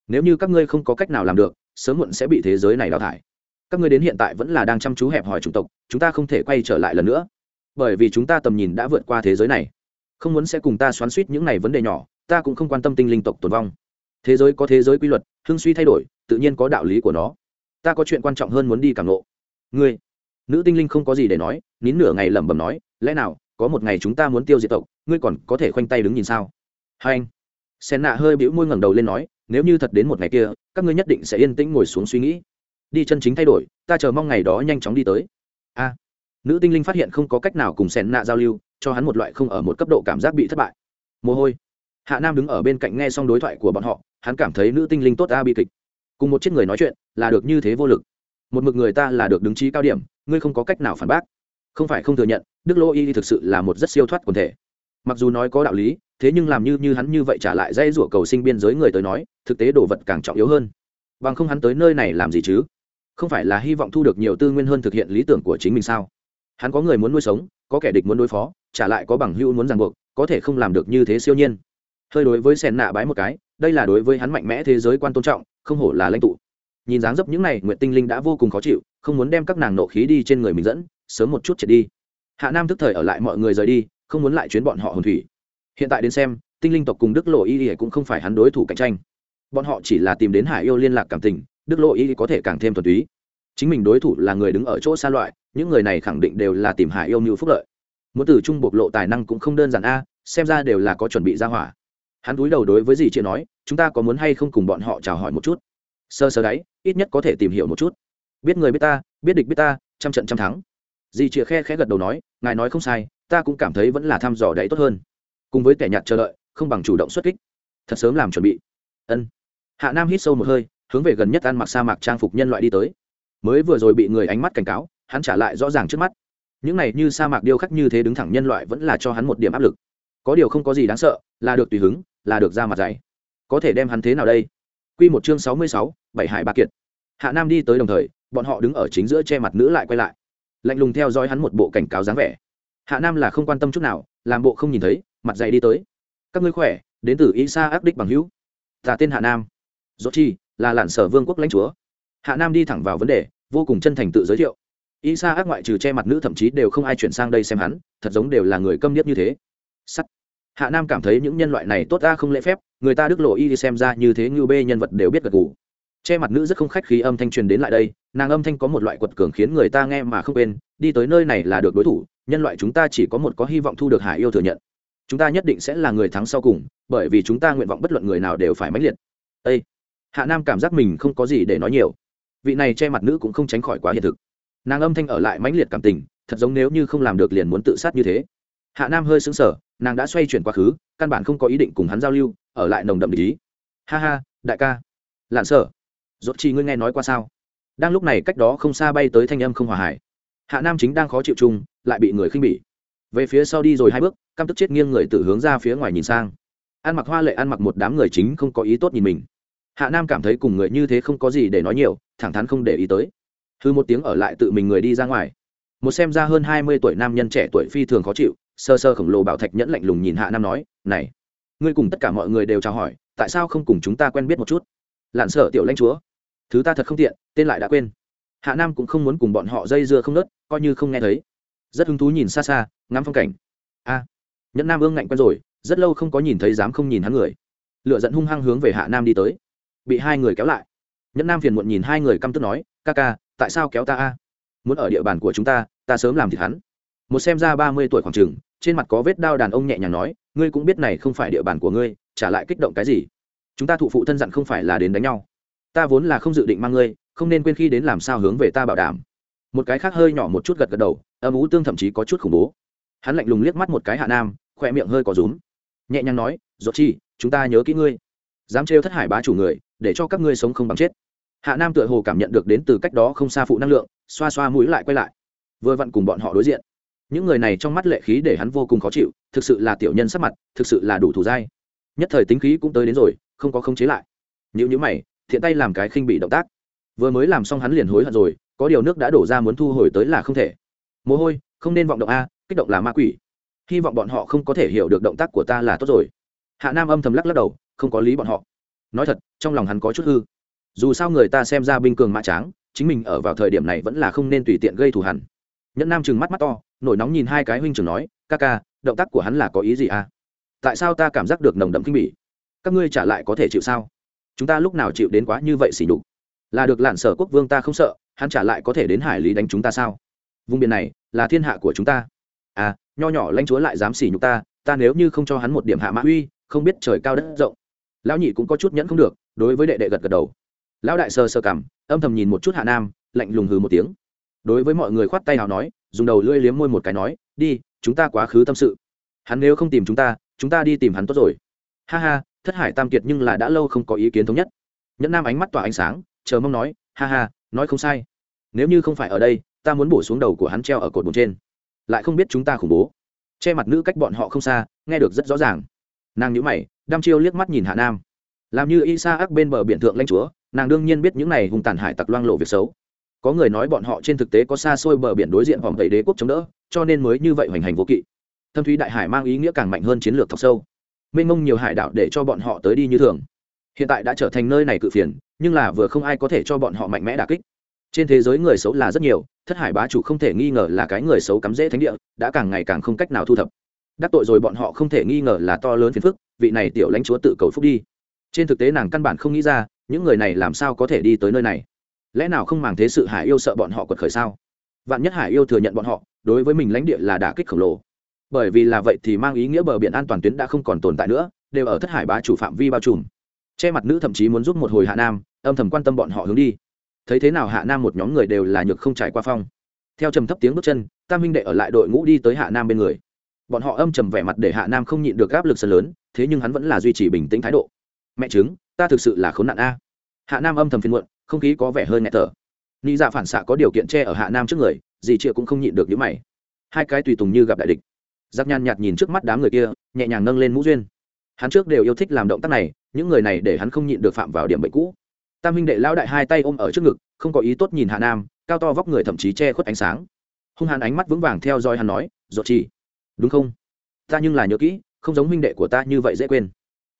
Speaker 1: Nếu như các ngươi không có cách nào làm được, sớm muộn sẽ bị thế giới này đào thải. Các ngươi đến hiện tại vẫn là đang chăm chú hẹp hòi chủng tộc, chúng ta không thể quay trở lại lần nữa. Bởi vì chúng ta tầm nhìn đã vượt qua thế giới này. Không muốn sẽ cùng ta xoắn suýt những này vấn đề nhỏ, ta cũng không quan tâm tinh linh tộc tồn vong thế giới có thế giới quy luật, hưng suy thay đổi, tự nhiên có đạo lý của nó. Ta có chuyện quan trọng hơn muốn đi cảm lộ ngươi, nữ tinh linh không có gì để nói, nín nửa ngày lẩm bẩm nói, lẽ nào, có một ngày chúng ta muốn tiêu diệt tộc, ngươi còn có thể khoanh tay đứng nhìn sao? Hai anh, sen nạ hơi bĩu môi ngẩng đầu lên nói, nếu như thật đến một ngày kia, các ngươi nhất định sẽ yên tĩnh ngồi xuống suy nghĩ. Đi chân chính thay đổi, ta chờ mong ngày đó nhanh chóng đi tới. A, nữ tinh linh phát hiện không có cách nào cùng sen nạ giao lưu, cho hắn một loại không ở một cấp độ cảm giác bị thất bại. Mồ hôi. Hạ nam đứng ở bên cạnh nghe xong đối thoại của bọn họ hắn cảm thấy nữ tinh linh tốt a bi kịch. Cùng một chiếc người nói chuyện là được như thế vô lực. Một mực người ta là được đứng trí cao điểm, ngươi không có cách nào phản bác. Không phải không thừa nhận, đức lô y thực sự là một rất siêu thoát quần thể. Mặc dù nói có đạo lý, thế nhưng làm như như hắn như vậy trả lại dây rủa cầu sinh biên giới người tới nói, thực tế đồ vật càng trọng yếu hơn. Bằng không hắn tới nơi này làm gì chứ? Không phải là hy vọng thu được nhiều tư nguyên hơn thực hiện lý tưởng của chính mình sao? Hắn có người muốn nuôi sống, có kẻ địch muốn đối phó, trả lại có bằng hữu muốn ràng buộc, có thể không làm được như thế siêu nhiên hơi đối với sen nạ bái một cái, đây là đối với hắn mạnh mẽ thế giới quan tôn trọng, không hổ là lãnh tụ. Nhìn dáng dấp những này nguyện tinh linh đã vô cùng khó chịu, không muốn đem các nàng nộ khí đi trên người mình dẫn, sớm một chút triệt đi. Hạ nam thức thời ở lại mọi người rời đi, không muốn lại chuyến bọn họ hồn thủy. Hiện tại đến xem, tinh linh tộc cùng đức lộ y y cũng không phải hắn đối thủ cạnh tranh. Bọn họ chỉ là tìm đến hải yêu liên lạc cảm tình, đức lộ y có thể càng thêm thuần túy. Chính mình đối thủ là người đứng ở chỗ xa loại, những người này khẳng định đều là tìm hải yêu mưu phúc lợi. Muốn từ trung bộc lộ tài năng cũng không đơn giản a, xem ra đều là có chuẩn bị ra hỏa hắn túi đầu đối với dì chia nói, chúng ta có muốn hay không cùng bọn họ chào hỏi một chút? Sơ sơ đáy ít nhất có thể tìm hiểu một chút. Biết người biết ta, biết địch biết ta, trăm trận trăm thắng. Dì chia khe khẽ gật đầu nói, ngài nói không sai, ta cũng cảm thấy vẫn là thăm dò đáy tốt hơn. Cùng với kẻ nhạt chờ đợi, không bằng chủ động xuất kích. Thật sớm làm chuẩn bị. Ân. Hạ nam hít sâu một hơi, hướng về gần nhất ăn mặc sa mạc trang phục nhân loại đi tới. Mới vừa rồi bị người ánh mắt cảnh cáo, hắn trả lại rõ ràng trước mắt. Những này như sa mạc điêu khắc như thế đứng thẳng nhân loại vẫn là cho hắn một điểm áp lực có điều không có gì đáng sợ là được tùy hứng là được ra mặt dày có thể đem hắn thế nào đây? Quy một chương sáu mươi sáu, bảy hải ba kiệt. Hạ nam đi tới đồng thời bọn họ đứng ở chính giữa che mặt nữ lại quay lại. Lạnh lùng theo dõi hắn một bộ cảnh cáo dáng vẻ. Hạ nam là không quan tâm chút nào làm bộ không nhìn thấy mặt dày đi tới. Các ngươi khỏe đến từ y sa áp đích bằng hữu. Ta tên hạ nam. Dốt chi là lạn sở vương quốc lãnh chúa. Hạ nam đi thẳng vào vấn đề vô cùng chân thành tự giới thiệu. Y sa ác ngoại trừ che mặt nữ thậm chí đều không ai chuyển sang đây xem hắn thật giống đều là người câm điếc như thế sắt. Hạ nam cảm thấy những nhân loại này tốt ra không lễ phép, người ta đức lộ y đi xem ra như thế như bê nhân vật đều biết gật gù. Che mặt nữ rất không khách khí âm thanh truyền đến lại đây, nàng âm thanh có một loại quật cường khiến người ta nghe mà không quên, đi tới nơi này là được đối thủ, nhân loại chúng ta chỉ có một có hy vọng thu được hải yêu thừa nhận. Chúng ta nhất định sẽ là người thắng sau cùng, bởi vì chúng ta nguyện vọng bất luận người nào đều phải mãnh liệt. Ê! hạ nam cảm giác mình không có gì để nói nhiều. Vị này che mặt nữ cũng không tránh khỏi quá hiện thực. Nàng âm thanh ở lại mãnh liệt cảm tình, thật giống nếu như không làm được liền muốn tự sát như thế. Hạ nam hơi xứng sở nàng đã xoay chuyển quá khứ, căn bản không có ý định cùng hắn giao lưu, ở lại nồng đậm ý. Ha ha, đại ca. Lạn sở. Dốt chi ngươi nghe nói qua sao? Đang lúc này cách đó không xa bay tới thanh âm không hòa hải hạ nam chính đang khó chịu chung, lại bị người khinh bỉ. Về phía sau đi rồi hai bước, căm tức chết nghiêng người tự hướng ra phía ngoài nhìn sang. Ăn mặc hoa lệ ăn mặc một đám người chính không có ý tốt nhìn mình. Hạ nam cảm thấy cùng người như thế không có gì để nói nhiều, thẳng thắn không để ý tới. Hư một tiếng ở lại tự mình người đi ra ngoài. Một xem ra hơn hai mươi tuổi nam nhân trẻ tuổi phi thường khó chịu sơ sơ khổng lồ bảo thạch nhẫn lạnh lùng nhìn hạ nam nói, này, ngươi cùng tất cả mọi người đều chào hỏi, tại sao không cùng chúng ta quen biết một chút? Lạn sợ tiểu lãnh chúa, thứ ta thật không tiện, tên lại đã quên. Hạ nam cũng không muốn cùng bọn họ dây dưa không nớt, coi như không nghe thấy. Rất hứng thú nhìn xa xa, ngắm phong cảnh. A, nhẫn nam ương ngạnh quen rồi, rất lâu không có nhìn thấy dám không nhìn hắn người. Lựa dẫn hung hăng hướng về hạ nam đi tới. Bị hai người kéo lại. Nhẫn nam phiền muộn nhìn hai người căm tức nói, ca ca, tại sao kéo ta a? Muốn ở địa bàn của chúng ta ta sớm làm thịt hắn một xem ra ba mươi tuổi khoảng chừng, trên mặt có vết đao đàn ông nhẹ nhàng nói, ngươi cũng biết này không phải địa bàn của ngươi, trả lại kích động cái gì? Chúng ta thụ phụ thân dặn không phải là đến đánh nhau. Ta vốn là không dự định mang ngươi, không nên quên khi đến làm sao hướng về ta bảo đảm. Một cái khác hơi nhỏ một chút gật gật đầu, âm ú tương thậm chí có chút khủng bố. Hắn lạnh lùng liếc mắt một cái hạ nam khoe miệng hơi có rúm. Nhẹ nhàng nói dốt chi, chúng ta nhớ kỹ ngươi. Dám trêu thất hải bá chủ người, để cho các ngươi sống không bằng chết. Hạ nam tựa hồ cảm nhận được đến từ cách đó không xa phụ năng lượng, xoa xoa mũi lại quay lại. Vừa vặn cùng bọn họ đối diện những người này trong mắt lệ khí để hắn vô cùng khó chịu, thực sự là tiểu nhân sắp mặt, thực sự là đủ thủ dai. Nhất thời tính khí cũng tới đến rồi, không có khống chế lại. Nếu như mày, thiện tay làm cái khinh bị động tác. Vừa mới làm xong hắn liền hối hận rồi, có điều nước đã đổ ra muốn thu hồi tới là không thể. Mồ hôi, không nên vọng động a, kích động là ma quỷ. Hy vọng bọn họ không có thể hiểu được động tác của ta là tốt rồi. Hạ nam âm thầm lắc lắc đầu, không có lý bọn họ. Nói thật, trong lòng hắn có chút hư. Dù sao người ta xem ra binh cường mã tráng, chính mình ở vào thời điểm này vẫn là không nên tùy tiện gây thù hẳn nhẫn nam chừng mắt mắt to, nổi nóng nhìn hai cái huynh trưởng nói, ca ca, động tác của hắn là có ý gì à? Tại sao ta cảm giác được nồng đậm kinh bỉ? Các ngươi trả lại có thể chịu sao? Chúng ta lúc nào chịu đến quá như vậy xỉ nhục? Là được lạn sở quốc vương ta không sợ, hắn trả lại có thể đến hải lý đánh chúng ta sao? Vùng biển này, là thiên hạ của chúng ta. À nho nhỏ lãnh chúa lại dám xỉ nhục ta ta nếu như không cho hắn một điểm hạ mã uy, không biết trời cao đất rộng. Lão nhị cũng có chút nhẫn không được, đối với đệ đệ gật gật đầu. Lão đại sơ sơ cảm, âm thầm nhìn một chút hạ nam, lạnh lùng hừ một tiếng đối với mọi người khoát tay nào nói, dùng đầu lưỡi liếm môi một cái nói, đi, chúng ta quá khứ tâm sự. Hắn nếu không tìm chúng ta chúng ta đi tìm hắn tốt rồi. Ha ha, thất hải tam kiệt nhưng là đã lâu không có ý kiến thống nhất. Nhẫn nam ánh mắt tỏa ánh sáng, chờ mong nói, ha ha, nói không sai. Nếu như không phải ở đây, ta muốn bổ xuống đầu của hắn treo ở cột bồn trên. Lại không biết chúng ta khủng bố. Che mặt nữ cách bọn họ không xa, nghe được rất rõ ràng. Nàng nhữ mày, đăm chiêu liếc mắt nhìn hạ nam. Làm như y sa ác bên bờ biển thượng lanh chúa, nàng đương nhiên biết những này hung tàn hải tặc loang lộ việc xấu có người nói bọn họ trên thực tế có xa xôi bờ biển đối diện vòng tẩy đế quốc chống đỡ, cho nên mới như vậy hoành hành vô kỵ. Thâm thúy đại hải mang ý nghĩa càng mạnh hơn chiến lược thọc sâu. Mênh mông nhiều hải đảo để cho bọn họ tới đi như thường. Hiện tại đã trở thành nơi này cự phiền, nhưng là vừa không ai có thể cho bọn họ mạnh mẽ đà kích. Trên thế giới người xấu là rất nhiều, thất hải bá chủ không thể nghi ngờ là cái người xấu cắm rễ thánh địa, đã càng ngày càng không cách nào thu thập. Đắc tội rồi bọn họ không thể nghi ngờ là to lớn phiền phức, vị này tiểu lãnh chúa tự cầu phúc đi. Trên thực tế nàng căn bản không nghĩ ra, những người này làm sao có thể đi tới nơi này lẽ nào không màng thế sự hải yêu sợ bọn họ quật khởi sao? Vạn nhất hải yêu thừa nhận bọn họ, đối với mình lãnh địa là đả kích khổng lồ. Bởi vì là vậy thì mang ý nghĩa bờ biển an toàn tuyến đã không còn tồn tại nữa, đều ở thất hải bá chủ phạm vi bao trùm. Che mặt nữ thậm chí muốn giúp một hồi hạ nam, âm thầm quan tâm bọn họ hướng đi. Thấy thế nào hạ nam một nhóm người đều là nhược không trải qua phong. Theo trầm thấp tiếng bước chân, tam minh đệ ở lại đội ngũ đi tới hạ nam bên người. Bọn họ âm trầm vẻ mặt để hạ nam không nhịn được áp lực sân lớn, thế nhưng hắn vẫn là duy trì bình tĩnh thái độ. Mẹ chứng ta thực sự là khốn nạn a. Hạ nam âm thầm phiền muộn không khí có vẻ hơi nghẹt thở. Ni dạ phản xạ có điều kiện che ở hạ nam trước người, dì chịa cũng không nhịn được những mày. Hai cái tùy tùng như gặp đại địch. Giặc nhàn nhạt nhìn trước mắt đám người kia, nhẹ nhàng nâng lên mũ duyên. Hắn trước đều yêu thích làm động tác này, những người này để hắn không nhịn được phạm vào điểm bệnh cũ. Tam huynh đệ lão đại hai tay ôm ở trước ngực, không có ý tốt nhìn hạ nam, cao to vóc người thậm chí che khuất ánh sáng. Hung hàn ánh mắt vững vàng theo dõi hắn nói dột chi đúng không? Ta nhưng là nhớ kỹ, không giống huynh đệ của ta như vậy dễ quên.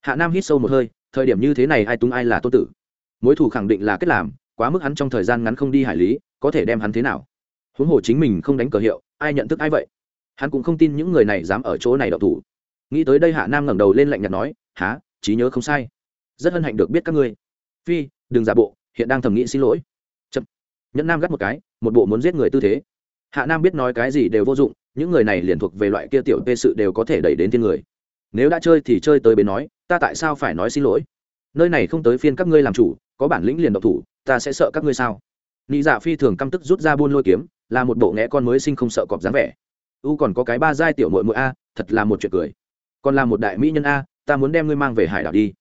Speaker 1: Hạ nam hít sâu một hơi, thời điểm như thế này ai túng ai là tô tử mối thù khẳng định là kết làm, quá mức hắn trong thời gian ngắn không đi hải lý, có thể đem hắn thế nào? Huống hồ chính mình không đánh cờ hiệu, ai nhận thức ai vậy? Hắn cũng không tin những người này dám ở chỗ này đậu thủ. Nghĩ tới đây hạ nam ngẩng đầu lên lạnh nhạt nói há trí nhớ không sai. Rất hân hạnh được biết các ngươi. Phi, đừng giả bộ, hiện đang thầm nghĩ xin lỗi. Chậm. Nhẫn nam gắt một cái, một bộ muốn giết người tư thế. Hạ nam biết nói cái gì đều vô dụng, những người này liền thuộc về loại kia tiểu tê sự đều có thể đẩy đến thiên người. Nếu đã chơi thì chơi tới bến nói, ta tại sao phải nói xin lỗi? Nơi này không tới phiên các ngươi làm chủ có bản lĩnh liền độc thủ, ta sẽ sợ các ngươi sao? Nị dạ phi thường căm tức rút ra buôn lôi kiếm, là một bộ nghẽ con mới sinh không sợ cọp dáng vẻ. U còn có cái ba giai tiểu mội mội a, thật là một chuyện cười. Còn là một đại mỹ nhân a, ta muốn đem ngươi mang về hải đảo đi.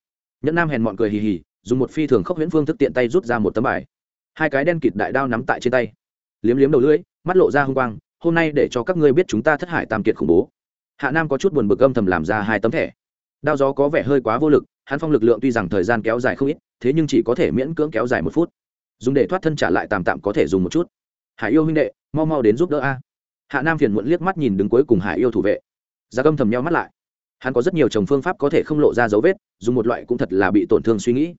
Speaker 1: Nhẫn nam hèn mọn cười hì hì, dùng một phi thường khốc huyễn phương thức tiện tay rút ra một tấm bài. Hai cái đen kịt đại đao nắm tại trên tay. Liếm liếm đầu lưỡi, mắt lộ ra h u n g quang, hôm nay để cho các ngươi biết chúng ta thất hải tam kiệt khủng bố. Hạ nam có chút buồn bực âm thầm làm ra hai tấm thẻ. Đao gió có vẻ hơi quá vô lực hắn phong lực lượng tuy rằng thời gian kéo dài không ít, thế nhưng chỉ có thể miễn cưỡng kéo dài một phút. Dùng để thoát thân trả lại tạm tạm có thể dùng một chút. Hải yêu huynh đệ, mau mau đến giúp đỡ a. Hạ nam phiền muộn liếc mắt nhìn đứng cuối cùng hải yêu thủ vệ. Gia câm thầm nhau mắt lại. Hắn có rất nhiều chồng phương pháp có thể không lộ ra dấu vết, dùng một loại cũng thật là bị tổn thương suy nghĩ.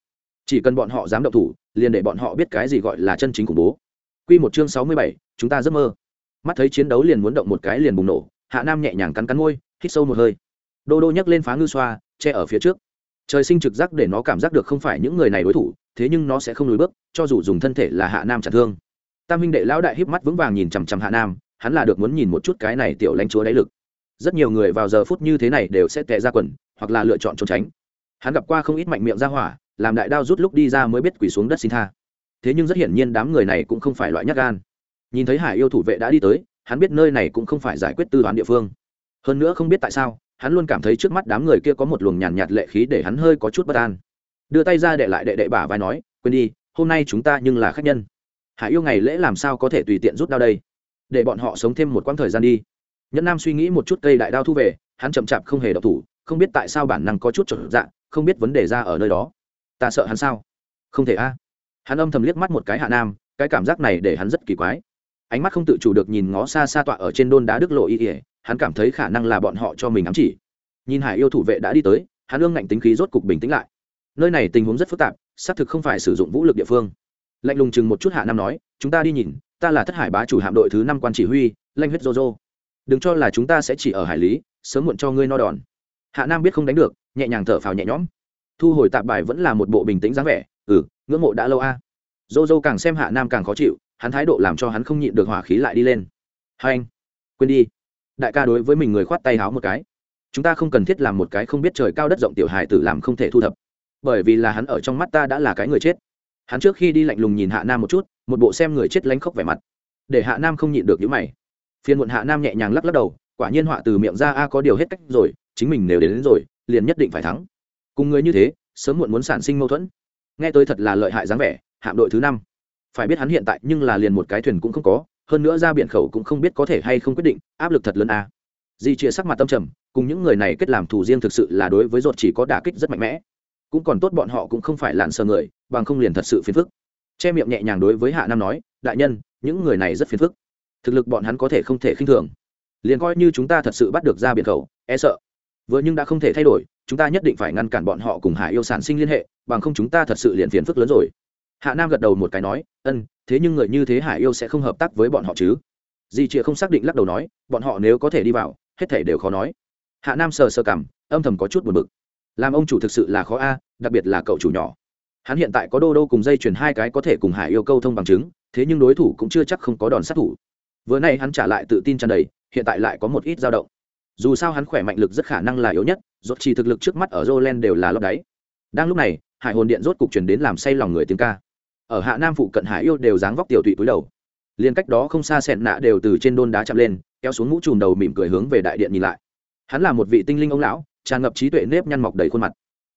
Speaker 1: Chỉ cần bọn họ dám động thủ, liền để bọn họ biết cái gì gọi là chân chính khủng bố. Q một chương sáu mươi bảy, chúng ta giấc mơ. Mắt thấy chiến đấu liền muốn động một cái liền bùng nổ, hạ nam nhẹ nhàng cắn cắn môi, hít sâu một hơi. Đô đô nhấc lên phá ngư xoa, che ở phía trước trời sinh trực giác để nó cảm giác được không phải những người này đối thủ, thế nhưng nó sẽ không lùi bước, cho dù dùng thân thể là hạ nam chặn thương. Tam minh đệ lão đại híp mắt vững vàng nhìn chằm chằm hạ nam, hắn là được muốn nhìn một chút cái này tiểu lãnh chúa đáy lực. Rất nhiều người vào giờ phút như thế này đều sẽ tệ ra quần, hoặc là lựa chọn trốn tránh. Hắn gặp qua không ít mạnh miệng ra hỏa, làm đại đao rút lúc đi ra mới biết quỳ xuống đất xin tha. Thế nhưng rất hiển nhiên đám người này cũng không phải loại nhát gan. Nhìn thấy hải yêu thủ vệ đã đi tới, hắn biết nơi này cũng không phải giải quyết tư toán địa phương. Hơn nữa không biết tại sao hắn luôn cảm thấy trước mắt đám người kia có một luồng nhàn nhạt, nhạt lệ khí để hắn hơi có chút bất an. Đưa tay ra để lại đệ đệ bả vai nói quên đi hôm nay chúng ta nhưng là khách nhân. Hạ yêu ngày lễ làm sao có thể tùy tiện rút đao đây? Để bọn họ sống thêm một quãng thời gian đi. Nhẫn nam suy nghĩ một chút cây đại đao thu về hắn chậm chạp không hề độc thủ không biết tại sao bản năng có chút trở dạng không biết vấn đề ra ở nơi đó. Ta sợ hắn sao? Không thể a. Hắn âm thầm liếc mắt một cái hạ nam cái cảm giác này để hắn rất kỳ quái. Ánh mắt không tự chủ được nhìn ngó xa xa tọa ở trên đôn đá đức lộ y ỉa hắn cảm thấy khả năng là bọn họ cho mình ám chỉ. Nhìn hải yêu thủ vệ đã đi tới, hắn ương ngạnh tính khí rốt cục bình tĩnh lại. Nơi này tình huống rất phức tạp, xác thực không phải sử dụng vũ lực địa phương. Lạnh lùng chừng một chút hạ nam nói, chúng ta đi nhìn, ta là thất hải bá chủ hạm đội thứ năm quan chỉ huy, lanh huyết dô đừng cho là chúng ta sẽ chỉ ở hải lý, sớm muộn cho ngươi no đòn. Hạ nam biết không đánh được, nhẹ nhàng thở phào nhẹ nhõm. Thu hồi tạp bài vẫn là một bộ bình tĩnh dáng vẻ ừ ngưỡng mộ đã lâu a. À. dô càng xem hạ nam càng khó chịu, hắn thái độ làm cho hắn không nhịn được hỏa khí lại đi lên. Hai anh, quên đi đại ca đối với mình người khoát tay háo một cái. Chúng ta không cần thiết làm một cái không biết trời cao đất rộng tiểu hài tử làm không thể thu thập. Bởi vì là hắn ở trong mắt ta đã là cái người chết. Hắn trước khi đi lạnh lùng nhìn hạ nam một chút một bộ xem người chết lánh khóc vẻ mặt. Để hạ nam không nhịn được những mày. Phiên muộn hạ nam nhẹ nhàng lắc lắc đầu quả nhiên họa từ miệng ra a có điều hết cách rồi chính mình nếu đến, đến rồi liền nhất định phải thắng. Cùng người như thế sớm muộn muốn sản sinh mâu thuẫn. Nghe tới thật là lợi hại dáng vẻ hạm đội thứ năm. Phải biết hắn hiện tại nhưng là liền một cái thuyền cũng không có hơn nữa ra biển khẩu cũng không biết có thể hay không quyết định, áp lực thật lớn à. Di chia sắc mặt tâm trầm, cùng những người này kết làm thù riêng thực sự là đối với ruột chỉ có đả kích rất mạnh mẽ. Cũng còn tốt bọn họ cũng không phải lạn sờ người, bằng không liền thật sự phiền phức. Che miệng nhẹ nhàng đối với hạ nam nói, đại nhân, những người này rất phiền phức. Thực lực bọn hắn có thể không thể khinh thường. Liền coi như chúng ta thật sự bắt được ra biển khẩu e sợ. Vừa nhưng đã không thể thay đổi, chúng ta nhất định phải ngăn cản bọn họ cùng hải yêu sản sinh liên hệ, bằng không chúng ta thật sự liền phiền phức lớn rồi hạ nam gật đầu một cái nói, ân, thế nhưng người như thế hải yêu sẽ không hợp tác với bọn họ chứ? Di chịa không xác định lắc đầu nói, bọn họ nếu có thể đi vào, hết thể đều khó nói. Hạ nam sờ sờ cảm âm thầm có chút buồn bực. Làm ông chủ thực sự là khó a, đặc biệt là cậu chủ nhỏ. Hắn hiện tại có đô đô cùng dây chuyền hai cái có thể cùng hải yêu câu thông bằng chứng, thế nhưng đối thủ cũng chưa chắc không có đòn sát thủ. Vừa nay hắn trả lại tự tin tràn đầy, hiện tại lại có một ít dao động. Dù sao hắn khỏe mạnh lực rất khả năng là yếu nhất, rốt chỉ thực lực trước mắt ở Jolen đều là lấp đáy. Đang lúc này, hải hồn điện rốt cục truyền đến làm say lòng người tiếng ca ở hạ nam phụ cận hải yêu đều dáng vóc tiểu tụy túi đầu. Liền cách đó không xa sẹn nạ đều từ trên đôn đá chạm lên, kéo xuống mũ trùm đầu mỉm cười hướng về đại điện nhìn lại. Hắn là một vị tinh linh ông lão, tràn ngập trí tuệ nếp nhăn mọc đầy khuôn mặt.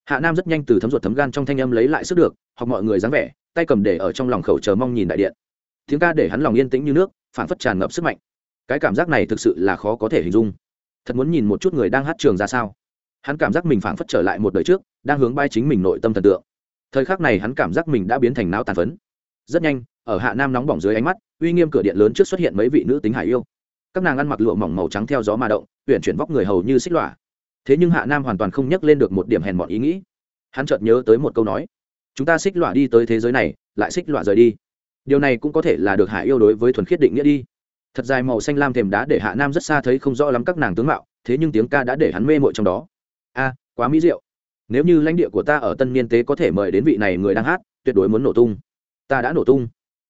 Speaker 1: Hạ nam rất nhanh từ thấm ruột thấm gan trong thanh âm lấy lại sức được, học mọi người dáng vẻ, tay cầm để ở trong lòng khẩu chờ mong nhìn đại điện. Tiếng ca để hắn lòng yên tĩnh như nước phản phất tràn ngập sức mạnh. Cái cảm giác này thực sự là khó có thể hình dung. Thật muốn nhìn một chút người đang hát trường ra sao. Hắn cảm giác mình phảng phất trở lại một đời trước, đang hướng bay chính mình nội tâm thần tượng thời khắc này hắn cảm giác mình đã biến thành não tàn phấn. Rất nhanh, ở hạ nam nóng bỏng dưới ánh mắt, uy nghiêm cửa điện lớn trước xuất hiện mấy vị nữ tính hải yêu. Các nàng ăn mặc lụa mỏng màu trắng theo gió mà động tuyển chuyển vóc người hầu như xích lọa. Thế nhưng hạ nam hoàn toàn không nhắc lên được một điểm hèn mọn ý nghĩ. Hắn chợt nhớ tới một câu nói, chúng ta xích lọa đi tới thế giới này, lại xích lọa rời đi. Điều này cũng có thể là được hạ yêu đối với thuần khiết định nghĩa đi. Thật dài màu xanh lam thềm đá để hạ nam rất xa thấy không rõ lắm các nàng tướng mạo, thế nhưng tiếng ca đã để hắn mê mội trong đó. A, quá mỹ diệu nếu như lãnh địa của ta ở tân niên tế có thể mời đến vị này người đang hát, tuyệt đối muốn nổ tung. Ta đã nổ tung.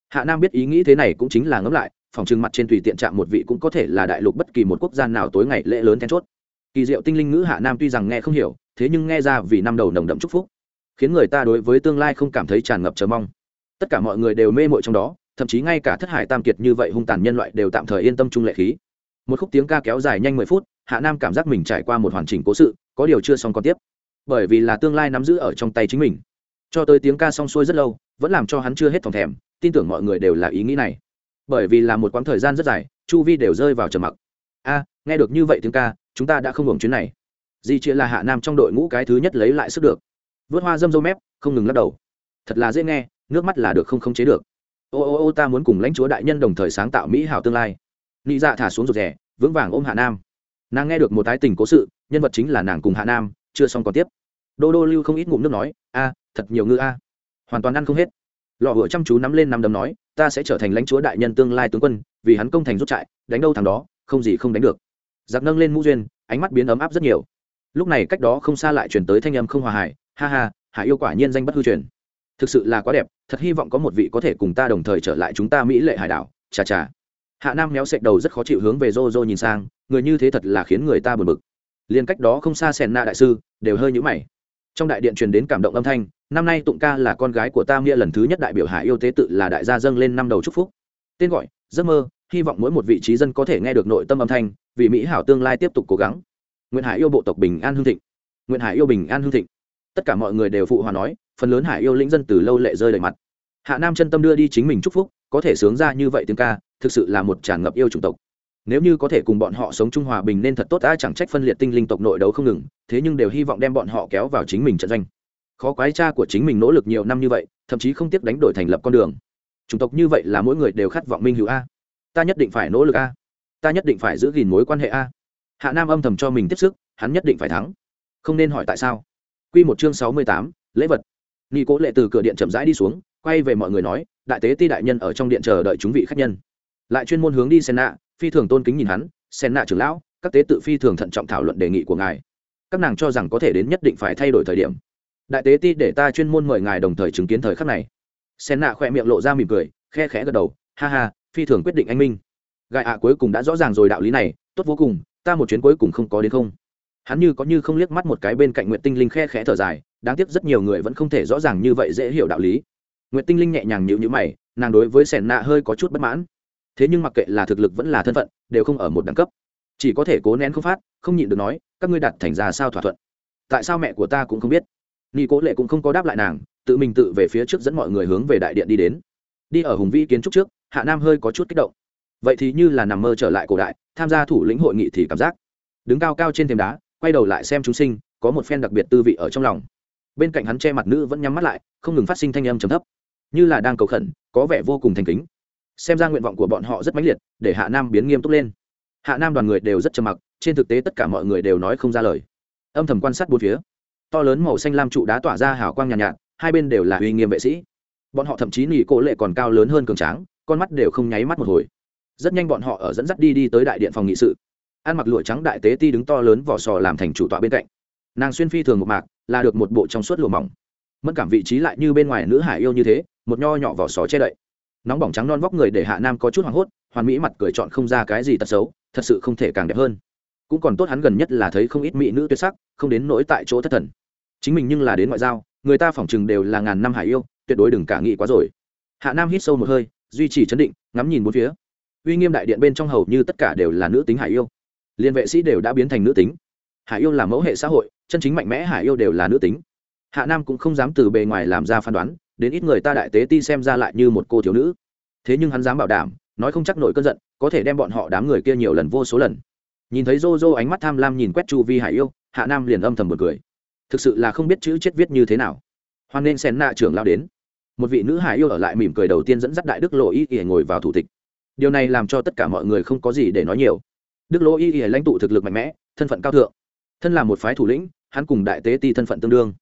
Speaker 1: Hạ nam biết ý nghĩ thế này cũng chính là ngẫm lại, phòng trừng mặt trên tùy tiện chạm một vị cũng có thể là đại lục bất kỳ một quốc gia nào tối ngày lễ lớn then chốt. Kỳ diệu tinh linh ngữ hạ nam tuy rằng nghe không hiểu, thế nhưng nghe ra vì năm đầu nồng đậm chúc phúc, khiến người ta đối với tương lai không cảm thấy tràn ngập chờ mong. Tất cả mọi người đều mê mội trong đó, thậm chí ngay cả thất hải tam kiệt như vậy hung tàn nhân loại đều tạm thời yên tâm trung lệ khí. Một khúc tiếng ca kéo dài nhanh mười phút, hạ nam cảm giác mình trải qua một hoàn chỉnh cố sự, có điều chưa xong còn tiếp bởi vì là tương lai nắm giữ ở trong tay chính mình. Cho tới tiếng ca xong xuôi rất lâu, vẫn làm cho hắn chưa hết thòng thèm, tin tưởng mọi người đều là ý nghĩ này. Bởi vì là một quãng thời gian rất dài, chu vi đều rơi vào trầm mặc. A, nghe được như vậy tiếng ca, chúng ta đã không hưởng chuyến này. Di chia là hạ nam trong đội ngũ cái thứ nhất lấy lại sức được. Vớt hoa dâm dâu mép, không ngừng lắc đầu. Thật là dễ nghe, nước mắt là được không khống chế được. Ô ô ô, ta muốn cùng lãnh chúa đại nhân đồng thời sáng tạo mỹ hảo tương lai. Nị dạ thả xuống rụt rẻ vững vàng ôm hạ nam. Nàng nghe được một tái tình cố sự, nhân vật chính là nàng cùng hạ nam chưa xong còn tiếp. Đô đô lưu không ít ngụm nước nói, a, thật nhiều ngư a. Hoàn toàn ăn không hết. Lọ hựa chăm chú nắm lên nắm đấm nói, ta sẽ trở thành lãnh chúa đại nhân tương lai tướng quân, vì hắn công thành rút trại, đánh đâu thằng đó, không gì không đánh được. Giặc nâng lên mũ duyên, ánh mắt biến ấm áp rất nhiều. Lúc này cách đó không xa lại chuyển tới thanh âm không hòa hải ha ha, hải yêu quả nhiên danh bất hư truyền. Thực sự là quá đẹp, thật hy vọng có một vị có thể cùng ta đồng thời trở lại chúng ta mỹ lệ hải đảo. Chà chà. Hạ nam méo sệch đầu rất khó chịu hướng về rô rô nhìn sang, người như thế thật là khiến người ta buồn bực liền cách đó không xa sèn na đại sư, đều hơi nhũ mày. Trong đại điện truyền đến cảm động âm thanh, năm nay tụng ca là con gái của ta nghĩa lần thứ nhất đại biểu hải yêu tế tự là đại gia dâng lên năm đầu chúc phúc. Tên gọi, giấc mơ, hy vọng mỗi một vị trí dân có thể nghe được nội tâm âm thanh, vì mỹ hảo tương lai tiếp tục cố gắng. Nguyện hải yêu bộ tộc bình an hương thịnh. Nguyện hải yêu bình an hương thịnh. Tất cả mọi người đều phụ hòa nói, phần lớn hải yêu lĩnh dân từ lâu lệ rơi đầy mặt. Hạ nam chân tâm đưa đi chính mình chúc phúc, có thể sướng ra như vậy tiếng ca, thực sự là một tràn ngập yêu chủng tộc nếu như có thể cùng bọn họ sống chung hòa bình nên thật tốt, ai chẳng trách phân liệt tinh linh tộc nội đấu không ngừng, thế nhưng đều hy vọng đem bọn họ kéo vào chính mình trận doanh. Khó quái cha của chính mình nỗ lực nhiều năm như vậy, thậm chí không tiếc đánh đổi thành lập con đường. Chủng tộc như vậy là mỗi người đều khát vọng minh hữu a. Ta nhất định phải nỗ lực a. Ta nhất định phải giữ gìn mối quan hệ a. Hạ nam âm thầm cho mình tiếp sức, hắn nhất định phải thắng. Không nên hỏi tại sao. Q một chương sáu mươi tám, lễ vật. Nghi cố lệ từ cửa điện chậm rãi đi xuống, quay về mọi người nói, đại tế ti đại nhân ở trong điện chờ đợi chúng vị khách nhân. Lại chuyên môn hướng đi sen nạ phi thường tôn kính nhìn hắn, sen nạ trưởng lão, các tế tự phi thường thận trọng thảo luận đề nghị của ngài. Các nàng cho rằng có thể đến nhất định phải thay đổi thời điểm. Đại tế ti để ta chuyên môn mời ngài đồng thời chứng kiến thời khắc này. Sen nạ khỏe miệng lộ ra mỉm cười, khe khẽ gật đầu, ha ha, phi thường quyết định anh minh. Gài ạ cuối cùng đã rõ ràng rồi đạo lý này, tốt vô cùng, ta một chuyến cuối cùng không có đến không. Hắn như có như không liếc mắt một cái bên cạnh nguyện tinh linh khe khẽ thở dài, đáng tiếc rất nhiều người vẫn không thể rõ ràng như vậy dễ hiểu đạo lý. Nguyện tinh linh nhẹ nhàng nhịu nhữ mày, nàng đối với sẻn nạ hơi có chút bất mãn thế nhưng mặc kệ là thực lực vẫn là thân phận, đều không ở một đẳng cấp. Chỉ có thể cố nén không phát, không nhịn được nói, các ngươi đặt thành ra sao thỏa thuận? Tại sao mẹ của ta cũng không biết? Nghi cố lệ cũng không có đáp lại nàng, tự mình tự về phía trước dẫn mọi người hướng về đại điện đi đến. Đi ở hùng vĩ kiến trúc trước, hạ nam hơi có chút kích động. Vậy thì như là nằm mơ trở lại cổ đại, tham gia thủ lĩnh hội nghị thì cảm giác. Đứng cao cao trên thềm đá, quay đầu lại xem chúng sinh, có một phen đặc biệt tư vị ở trong lòng. Bên cạnh hắn che mặt nữ vẫn nhắm mắt lại, không ngừng phát sinh thanh âm trầm thấp. Như là đang cầu khẩn, có vẻ vô cùng thành kính xem ra nguyện vọng của bọn họ rất mãnh liệt để hạ nam biến nghiêm túc lên. Hạ nam đoàn người đều rất trầm mặc trên thực tế tất cả mọi người đều nói không ra lời. Âm thầm quan sát bốn phía. To lớn màu xanh lam trụ đá tỏa ra hào quang nhàn nhạt, nhạt hai bên đều là uy nghiêm vệ sĩ. Bọn họ thậm chí nỉ cổ lệ còn cao lớn hơn cường tráng con mắt đều không nháy mắt một hồi. Rất nhanh bọn họ ở dẫn dắt đi đi tới đại điện phòng nghị sự. Ăn mặc lụa trắng đại tế ti đứng to lớn vỏ sò làm thành chủ tọa bên cạnh. Nàng xuyên phi thường một mạc là được một bộ trong suốt lụa mỏng. Mất cảm vị trí lại như bên ngoài nữ hải yêu như thế một nho nhỏ vỏ sò che đậy nóng bỏng trắng non vóc người để hạ nam có chút hoảng hốt, hoàn mỹ mặt cười chọn không ra cái gì tật xấu, thật sự không thể càng đẹp hơn. Cũng còn tốt hắn gần nhất là thấy không ít mỹ nữ tuyệt sắc, không đến nỗi tại chỗ thất thần. Chính mình nhưng là đến ngoại giao, người ta phỏng chừng đều là ngàn năm hải yêu, tuyệt đối đừng cả nghĩ quá rồi. Hạ nam hít sâu một hơi, duy trì chấn định, ngắm nhìn bốn phía. Uy nghiêm đại điện bên trong hầu như tất cả đều là nữ tính hải yêu. Liên vệ sĩ đều đã biến thành nữ tính. Hải yêu là mẫu hệ xã hội, chân chính mạnh mẽ hải yêu đều là nữ tính. Hạ nam cũng không dám từ bề ngoài làm ra phán đoán đến ít người ta đại tế ti xem ra lại như một cô thiếu nữ. Thế nhưng hắn dám bảo đảm, nói không chắc nổi cơn giận, có thể đem bọn họ đám người kia nhiều lần vô số lần. Nhìn thấy rô rô ánh mắt tham lam nhìn quét chu vi hải yêu, hạ nam liền âm thầm một cười. Thực sự là không biết chữ chết viết như thế nào. Hoan nên sen nạ trưởng lao đến. Một vị nữ hải yêu ở lại mỉm cười đầu tiên dẫn dắt đại đức lộ y ỉa ngồi vào thủ tịch. Điều này làm cho tất cả mọi người không có gì để nói nhiều. Đức lộ y ỉa lãnh tụ thực lực mạnh mẽ, thân phận cao thượng. Thân là một phái thủ lĩnh, hắn cùng đại tế ti thân phận tương đương.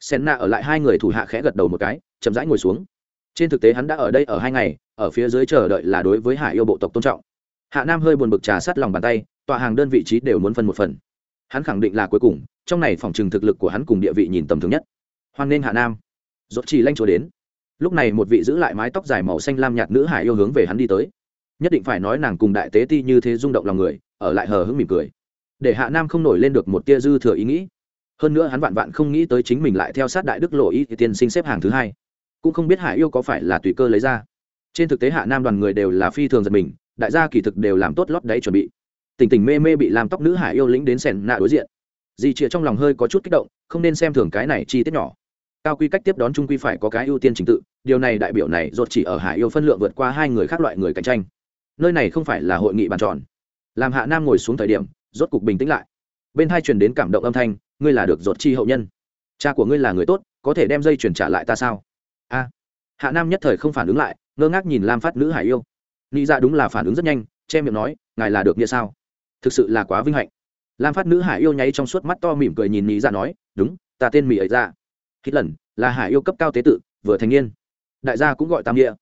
Speaker 1: Sen nạ ở lại hai người thủ hạ khẽ gật đầu một cái chậm rãi ngồi xuống. Trên thực tế hắn đã ở đây ở hai ngày, ở phía dưới chờ đợi là đối với hải yêu bộ tộc tôn trọng. Hạ nam hơi buồn bực trà sát lòng bàn tay, tọa hàng đơn vị trí đều muốn phân một phần. Hắn khẳng định là cuối cùng, trong này phòng trừng thực lực của hắn cùng địa vị nhìn tầm thường nhất. Hoan nên hạ nam. Dốt chỉ lanh chúa đến. Lúc này một vị giữ lại mái tóc dài màu xanh lam nhạt nữ hải yêu hướng về hắn đi tới. Nhất định phải nói nàng cùng đại tế ti như thế rung động lòng người, ở lại hờ hững mỉm cười. Để hạ nam không nổi lên được một tia dư thừa ý nghĩ. Hơn nữa hắn vạn vạn không nghĩ tới chính mình lại theo sát đại đức lộ y tiên sinh xếp hàng thứ hai cũng không biết hạ yêu có phải là tùy cơ lấy ra. Trên thực tế hạ nam đoàn người đều là phi thường giật mình, đại gia kỳ thực đều làm tốt lót đáy chuẩn bị. Tình tình mê mê bị làm tóc nữ hải yêu lĩnh đến sèn nạ đối diện. Dì chịa trong lòng hơi có chút kích động, không nên xem thường cái này chi tiết nhỏ. Cao quy cách tiếp đón trung quy phải có cái ưu tiên trình tự, điều này đại biểu này rột chỉ ở hải yêu phân lượng vượt qua hai người khác loại người cạnh tranh. Nơi này không phải là hội nghị bàn tròn. Làm hạ nam ngồi xuống thời điểm, rốt cục bình tĩnh lại. Bên hai truyền đến cảm động âm thanh, ngươi là được rột chi hậu nhân. Cha của ngươi là người tốt, có thể đem dây chuyển trả lại ta sao? A hạ nam nhất thời không phản ứng lại, ngơ ngác nhìn lam phát nữ hải yêu. Nghĩ ra dạ đúng là phản ứng rất nhanh, che miệng nói, ngài là được nghĩa sao? Thực sự là quá vinh hạnh. Lam phát nữ hải yêu nháy trong suốt mắt to mỉm cười nhìn nghĩ ra dạ nói, đúng, ta tên mỹ ấy ra dạ. hít lần, là hải yêu cấp cao tế tự, vừa thành niên. Đại gia cũng gọi tam nghĩa.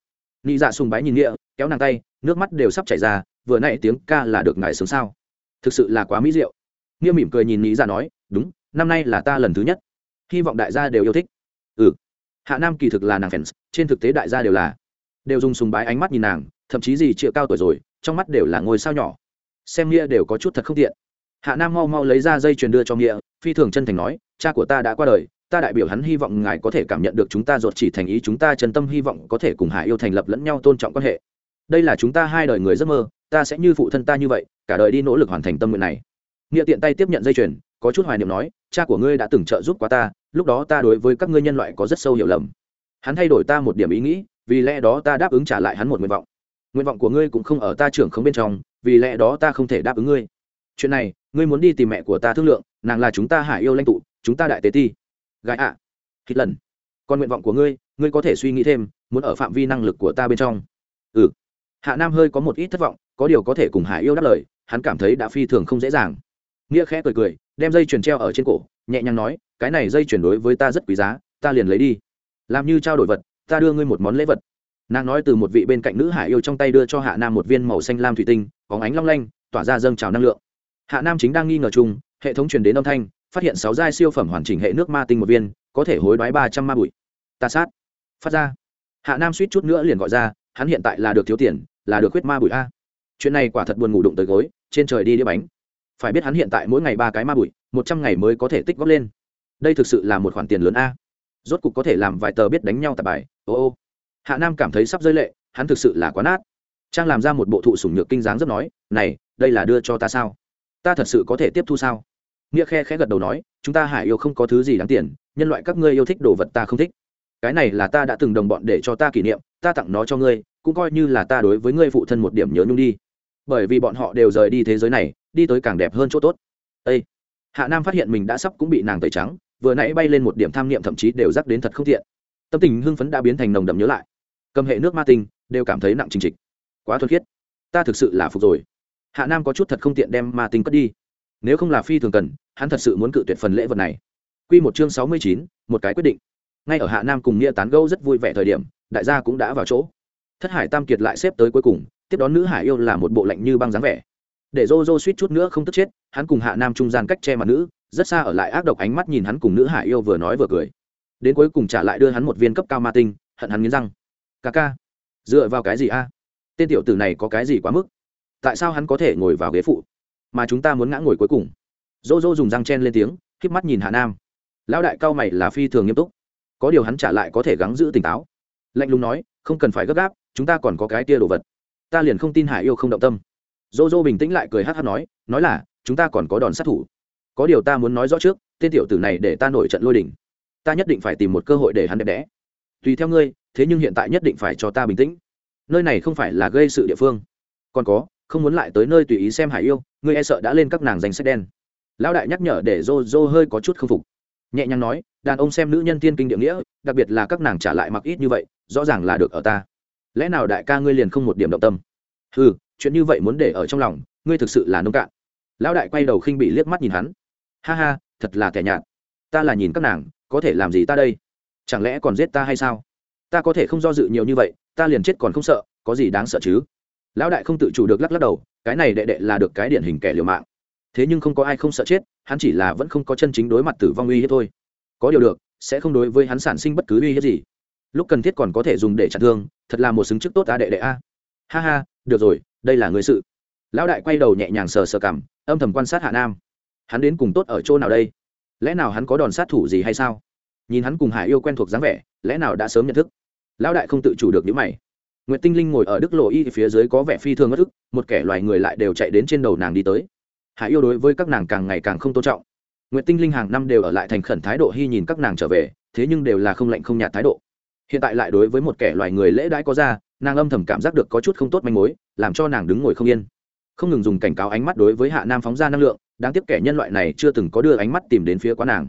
Speaker 1: Nghĩ dạ sùng bái nhìn nghĩa, kéo nàng tay, nước mắt đều sắp chảy ra, vừa nãy tiếng ca là được ngài sướng sao? Thực sự là quá mỹ diệu. Nghĩa mỉm cười nhìn nghĩ dạ nói, đúng, năm nay là ta lần thứ nhất. Hy vọng đại gia đều yêu thích. Ừ hạ nam kỳ thực là nàng fans, trên thực tế đại gia đều là. Đều dùng sùng bái ánh mắt nhìn nàng, thậm chí gì chịa cao tuổi rồi, trong mắt đều là ngôi sao nhỏ. Xem nghĩa đều có chút thật không tiện. Hạ nam mau mau lấy ra dây truyền đưa cho nghĩa, phi thường chân thành nói, cha của ta đã qua đời, ta đại biểu hắn hy vọng ngài có thể cảm nhận được chúng ta ruột chỉ thành ý, chúng ta chân tâm hy vọng có thể cùng hạ yêu thành lập lẫn nhau tôn trọng quan hệ. Đây là chúng ta hai đời người giấc mơ, ta sẽ như phụ thân ta như vậy, cả đời đi nỗ lực hoàn thành tâm nguyện này. Nghĩa tiện tay tiếp nhận dây chuyền, có chút hoài niệm nói cha của ngươi đã từng trợ giúp quá ta, lúc đó ta đối với các ngươi nhân loại có rất sâu hiểu lầm. Hắn thay đổi ta một điểm ý nghĩ, vì lẽ đó ta đáp ứng trả lại hắn một nguyện vọng. Nguyện vọng của ngươi cũng không ở ta trưởng không bên trong, vì lẽ đó ta không thể đáp ứng ngươi. Chuyện này, ngươi muốn đi tìm mẹ của ta thương lượng, nàng là chúng ta hải yêu lãnh tụ, chúng ta đại tế ti. Gái ạ. À. hít lần. Còn nguyện vọng của ngươi ngươi có thể suy nghĩ thêm, muốn ở phạm vi năng lực của ta bên trong. Ừ. Hạ nam hơi có một ít thất vọng, có điều có thể cùng hải yêu đáp lời, hắn cảm thấy đã phi thường không dễ dàng. Nghĩa khẽ cười cười đem dây chuyền treo ở trên cổ, nhẹ nhàng nói, cái này dây chuyển đối với ta rất quý giá, ta liền lấy đi. Làm như trao đổi vật, ta đưa ngươi một món lễ vật. Nàng nói từ một vị bên cạnh nữ hải yêu trong tay đưa cho hạ nam một viên màu xanh lam thủy tinh có ánh long lanh, tỏa ra dâng trào năng lượng. Hạ nam chính đang nghi ngờ chung, hệ thống truyền đến âm thanh, phát hiện sáu giai siêu phẩm hoàn chỉnh hệ nước ma tinh một viên, có thể hối đoái ba trăm ma bụi. Ta sát. Phát ra. Hạ nam suýt chút nữa liền gọi ra, hắn hiện tại là được thiếu tiền, là được huyết ma bụi a. Chuyện này quả thật buồn ngủ đụng tới gối, trên trời đi đĩa bánh phải biết hắn hiện tại mỗi ngày ba cái ma bụi, một trăm ngày mới có thể tích góp lên. Đây thực sự là một khoản tiền lớn a. Rốt cục có thể làm vài tờ biết đánh nhau tại bài, ô ô. Hạ nam cảm thấy sắp rơi lệ, hắn thực sự là quá nát. Trang làm ra một bộ thụ sủng nhược kinh dáng rất nói, này, đây là đưa cho ta sao? Ta thật sự có thể tiếp thu sao? Nghĩa khe khẽ gật đầu nói, chúng ta hải yêu không có thứ gì đáng tiền, nhân loại các ngươi yêu thích đồ vật ta không thích. Cái này là ta đã từng đồng bọn để cho ta kỷ niệm, ta tặng nó cho ngươi, cũng coi như là ta đối với ngươi phụ thân một điểm nhớ nhung đi. Bởi vì bọn họ đều rời đi thế giới này đi tới càng đẹp hơn chỗ tốt. Ê! hạ nam phát hiện mình đã sắp cũng bị nàng tẩy trắng, vừa nãy bay lên một điểm tham niệm thậm chí đều rắc đến thật không thiện tâm tình hưng phấn đã biến thành nồng đậm nhớ lại. Cầm hệ nước ma tinh, đều cảm thấy nặng trình trịch. Quá thuần khiết. Ta thực sự là phục rồi. Hạ nam có chút thật không tiện đem ma tinh cất đi. Nếu không là phi thường cần, hắn thật sự muốn cự tuyệt phần lễ vật này. Q một chương sáu mươi chín, một cái quyết định. Ngay ở hạ nam cùng nghĩa tán gâu rất vui vẻ thời điểm, đại gia cũng đã vào chỗ. Thất hải tam kiệt lại xếp tới cuối cùng, tiếp đón nữ hải yêu là một bộ lạnh như băng dáng vẻ để dô dô suýt chút nữa không tức chết, hắn cùng hạ nam trung gian cách che mặt nữ, rất xa ở lại ác độc ánh mắt nhìn hắn cùng nữ hạ yêu vừa nói vừa cười. Đến cuối cùng trả lại đưa hắn một viên cấp cao ma tinh, hận hắn nghiến răng. Ca ca, dựa vào cái gì a? Tên tiểu tử này có cái gì quá mức? Tại sao hắn có thể ngồi vào ghế phụ, mà chúng ta muốn ngã ngồi cuối cùng? Dô dô dùng răng chen lên tiếng k mắt nhìn hạ nam. Lão đại cao mày là phi thường nghiêm túc. Có điều hắn trả lại có thể gắng giữ tỉnh táo. Lạnh lùng nói, không cần phải gấp gáp, chúng ta còn có cái tia đồ vật. Ta liền không tin hải yêu không động tâm dô dô bình tĩnh lại cười hát hát nói nói là, chúng ta còn có đòn sát thủ. Có điều ta muốn nói rõ trước, tên tiểu tử này để ta nổi trận lôi đỉnh ta nhất định phải tìm một cơ hội để hắn đẹp đẽ. Tùy theo ngươi, thế nhưng hiện tại nhất định phải cho ta bình tĩnh. Nơi này không phải là gây sự địa phương. Còn có, không muốn lại tới nơi tùy ý xem hải yêu, ngươi e sợ đã lên các nàng danh sách đen. Lão đại nhắc nhở để dô dô hơi có chút k phục. Nhẹ nhàng nói, đàn ông xem nữ nhân tiên kinh địa nghĩa, đặc biệt là các nàng trả lại mặc ít như vậy, rõ ràng là được ở ta. Lẽ nào đại ca ngươi liền không một điểm động tâm? Ừ chuyện như vậy muốn để ở trong lòng, ngươi thực sự là nông cạn. Lão đại quay đầu khinh bị liếc mắt nhìn hắn. Ha ha, thật là kẻ nhạt. Ta là nhìn các nàng, có thể làm gì ta đây? Chẳng lẽ còn giết ta hay sao? Ta có thể không do dự nhiều như vậy, ta liền chết còn không sợ, có gì đáng sợ chứ? Lão đại không tự chủ được lắc lắc đầu, cái này đệ đệ là được cái điển hình kẻ liều mạng. Thế nhưng không có ai không sợ chết, hắn chỉ là vẫn không có chân chính đối mặt tử vong uy hiếp thôi. Có điều được, sẽ không đối với hắn sản sinh bất cứ uy hiếp gì. Lúc cần thiết còn có thể dùng để chặn thương, thật là một xứng chức tốt ta đệ đệ a. Ha ha, được rồi đây là người sự. Lão đại quay đầu nhẹ nhàng sờ sờ cảm âm thầm quan sát hạ nam. Hắn đến cùng tốt ở chỗ nào đây? Lẽ nào hắn có đòn sát thủ gì hay sao? Nhìn hắn cùng hải yêu quen thuộc dáng vẻ, lẽ nào đã sớm nhận thức? Lão đại không tự chủ được những mày. N tinh linh ngồi ở đức lộ y phía dưới có vẻ phi thường ngất ức, một kẻ loài người lại đều chạy đến trên đầu nàng đi tới. Hải yêu đối với các nàng càng ngày càng không tôn trọng. N tinh linh hàng năm đều ở lại thành khẩn thái độ hy nhìn các nàng trở về, thế nhưng đều là không lạnh không nhạt thái độ. Hiện tại lại đối với một kẻ loài người lễ đãi có ra nàng âm thầm cảm giác được có chút không tốt manh mối, làm cho nàng đứng ngồi không yên. Không ngừng dùng cảnh cáo ánh mắt đối với hạ nam phóng ra năng lượng, đáng tiếc kẻ nhân loại này chưa từng có đưa ánh mắt tìm đến phía quá nàng.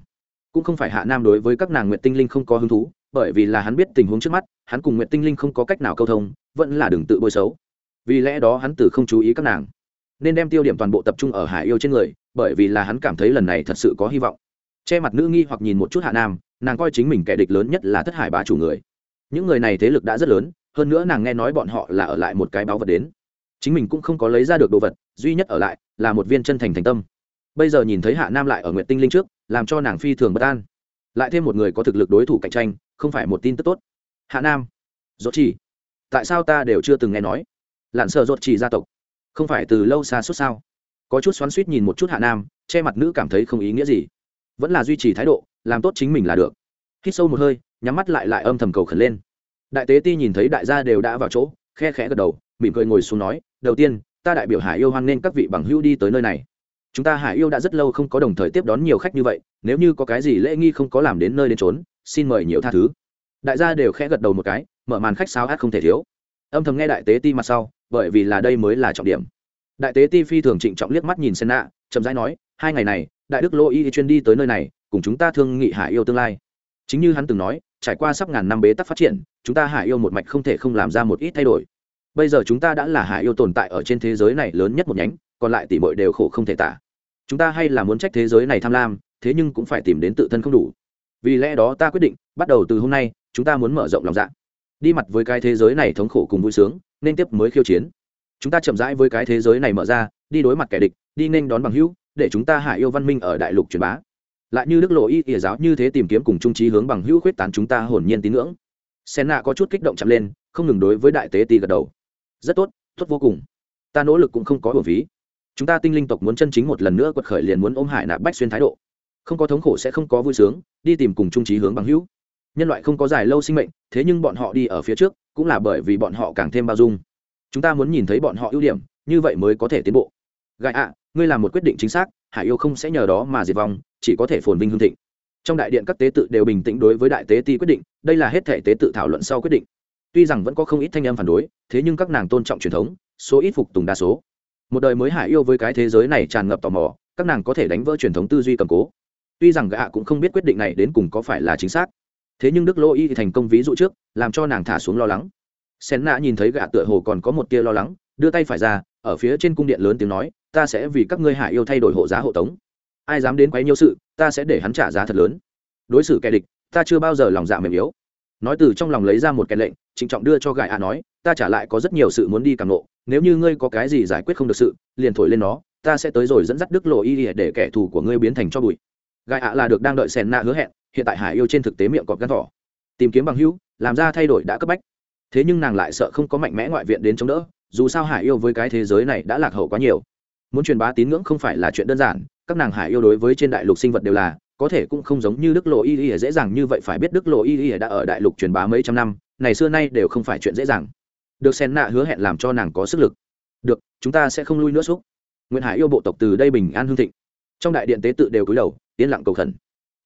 Speaker 1: Cũng không phải hạ nam đối với các nàng nguyện tinh linh không có hứng thú, bởi vì là hắn biết tình huống trước mắt, hắn cùng nguyện tinh linh không có cách nào câu thông, vẫn là đừng tự bôi xấu. Vì lẽ đó hắn từ không chú ý các nàng. Nên đem tiêu điểm toàn bộ tập trung ở hải yêu trên người, bởi vì là hắn cảm thấy lần này thật sự có hy vọng. Che mặt nữ nghi hoặc nhìn một chút hạ nam, nàng coi chính mình kẻ địch lớn nhất là thất hải bá chủ người. Những người này thế lực đã rất lớn hơn nữa nàng nghe nói bọn họ là ở lại một cái báu vật đến. Chính mình cũng không có lấy ra được đồ vật, duy nhất ở lại là một viên chân thành thành tâm. Bây giờ nhìn thấy hạ nam lại ở nguyện tinh linh trước, làm cho nàng phi thường bất an. Lại thêm một người có thực lực đối thủ cạnh tranh, không phải một tin tức tốt. Hạ nam dốt chỉ tại sao ta đều chưa từng nghe nói? Lặn sợ dốt chỉ gia tộc, không phải từ lâu xa suốt sao? Có chút xoắn suýt nhìn một chút hạ nam, che mặt nữ cảm thấy không ý nghĩa gì. Vẫn là duy trì thái độ, làm tốt chính mình là được. Hít sâu một hơi, nhắm mắt lại lại âm thầm cầu khẩn lên đại tế ti nhìn thấy đại gia đều đã vào chỗ, khe khẽ gật đầu, mỉm cười ngồi xuống nói, đầu tiên, ta đại biểu hải yêu hoan nên các vị bằng hữu đi tới nơi này. Chúng ta hải yêu đã rất lâu không có đồng thời tiếp đón nhiều khách như vậy, nếu như có cái gì lễ nghi không có làm đến nơi đến trốn xin mời nhiều tha thứ. Đại gia đều khẽ gật đầu một cái, mở màn khách sao hát không thể thiếu. Âm thầm nghe đại tế ti mặt sau, bởi vì là đây mới là trọng điểm. Đại tế ti phi thường trịnh trọng liếc mắt nhìn sen nạ, chậm rãi nói, hai ngày này, đại đức lô y chuyên đi tới nơi này, cùng chúng ta thương nghị hải yêu tương lai. Chính như hắn từng nói trải qua sắp ngàn năm bế tắc phát triển, chúng ta hải yêu một mạch không thể không làm ra một ít thay đổi. Bây giờ chúng ta đã là hải yêu tồn tại ở trên thế giới này lớn nhất một nhánh, còn lại tỷ bội đều khổ không thể tả. Chúng ta hay là muốn trách thế giới này tham lam, thế nhưng cũng phải tìm đến tự thân không đủ. Vì lẽ đó ta quyết định, bắt đầu từ hôm nay, chúng ta muốn mở rộng lòng dạ. Đi mặt với cái thế giới này thống khổ cùng vui sướng, nên tiếp mới khiêu chiến. Chúng ta chậm rãi với cái thế giới này mở ra, đi đối mặt kẻ địch, đi nên đón bằng hữu, để chúng ta hạ yêu văn minh ở đại lục truyền bá lại như đức lộ y ỉa giáo như thế tìm kiếm cùng trung trí hướng bằng hữu khuyết tán chúng ta hồn nhiên tín ngưỡng. Sen nạ có chút kích động chậm lên, không ngừng đối với đại tế ti gật đầu. Rất tốt tốt vô cùng. Ta nỗ lực cũng không có hồn phí. Chúng ta tinh linh tộc muốn chân chính một lần nữa quật khởi liền muốn ôm hải nạp bách xuyên thái độ. Không có thống khổ sẽ không có vui sướng, đi tìm cùng trung trí hướng bằng hữu. Nhân loại không có dài lâu sinh mệnh, thế nhưng bọn họ đi ở phía trước, cũng là bởi vì bọn họ càng thêm bao dung. Chúng ta muốn nhìn thấy bọn họ ưu điểm, như vậy mới có thể tiến bộ. Gại ạ, ngươi làm một quyết định chính xác hải yêu không sẽ nhờ đó mà diệt vong, chỉ có thể phồn vinh hương thịnh. Trong đại điện các tế tự đều bình tĩnh đối với đại tế ti quyết định, đây là hết thể tế tự thảo luận sau quyết định. Tuy rằng vẫn có không ít thanh âm phản đối, thế nhưng các nàng tôn trọng truyền thống, số ít phục tùng đa số. Một đời mới hải yêu với cái thế giới này tràn ngập tò mò, các nàng có thể đánh vỡ truyền thống tư duy cầm cố. Tuy rằng gạ cũng không biết quyết định này đến cùng có phải là chính xác. Thế nhưng đức lô y thì thành công ví dụ trước, làm cho nàng thả xuống lo lắng. Sen nạ nhìn thấy gạ tựa hồ còn có một tia lo lắng, đưa tay phải ra, ở phía trên cung điện lớn tiếng nói ta sẽ vì các ngươi hải yêu thay đổi hộ giá hộ tống. Ai dám đến quấy nhiêu sự, ta sẽ để hắn trả giá thật lớn. Đối xử kẻ địch, ta chưa bao giờ lòng dạ mềm yếu. Nói từ trong lòng lấy ra một kẻ lệnh, trịnh trọng đưa cho gại ạ nói, ta trả lại có rất nhiều sự muốn đi càng lộ nếu như ngươi có cái gì giải quyết không được sự, liền thổi lên nó, ta sẽ tới rồi dẫn dắt đức lộ y để kẻ thù của ngươi biến thành cho bụi. Gại ạ là được đang đợi sèn nạ hứa hẹn, hiện tại hải yêu trên thực tế miệng cọp gắn thỏ. Tìm kiếm bằng hữu, làm ra thay đổi đã cấp bách. Thế nhưng nàng lại sợ không có mạnh mẽ ngoại viện đến chống đỡ, dù sao hải yêu với cái thế giới này đã lạc hậu quá nhiều muốn truyền bá tín ngưỡng không phải là chuyện đơn giản, các nàng hải yêu đối với trên đại lục sinh vật đều là, có thể cũng không giống như đức lộ y y dễ dàng như vậy phải biết đức lộ y y đã ở đại lục truyền bá mấy trăm năm, này xưa nay đều không phải chuyện dễ dàng. Được sen nạ hứa hẹn làm cho nàng có sức lực. Được, chúng ta sẽ không lui nữa xúc. Nguyễn hải yêu bộ tộc từ đây bình an hương thịnh. Trong đại điện tế tự đều cúi đầu, yên lặng cầu khẩn.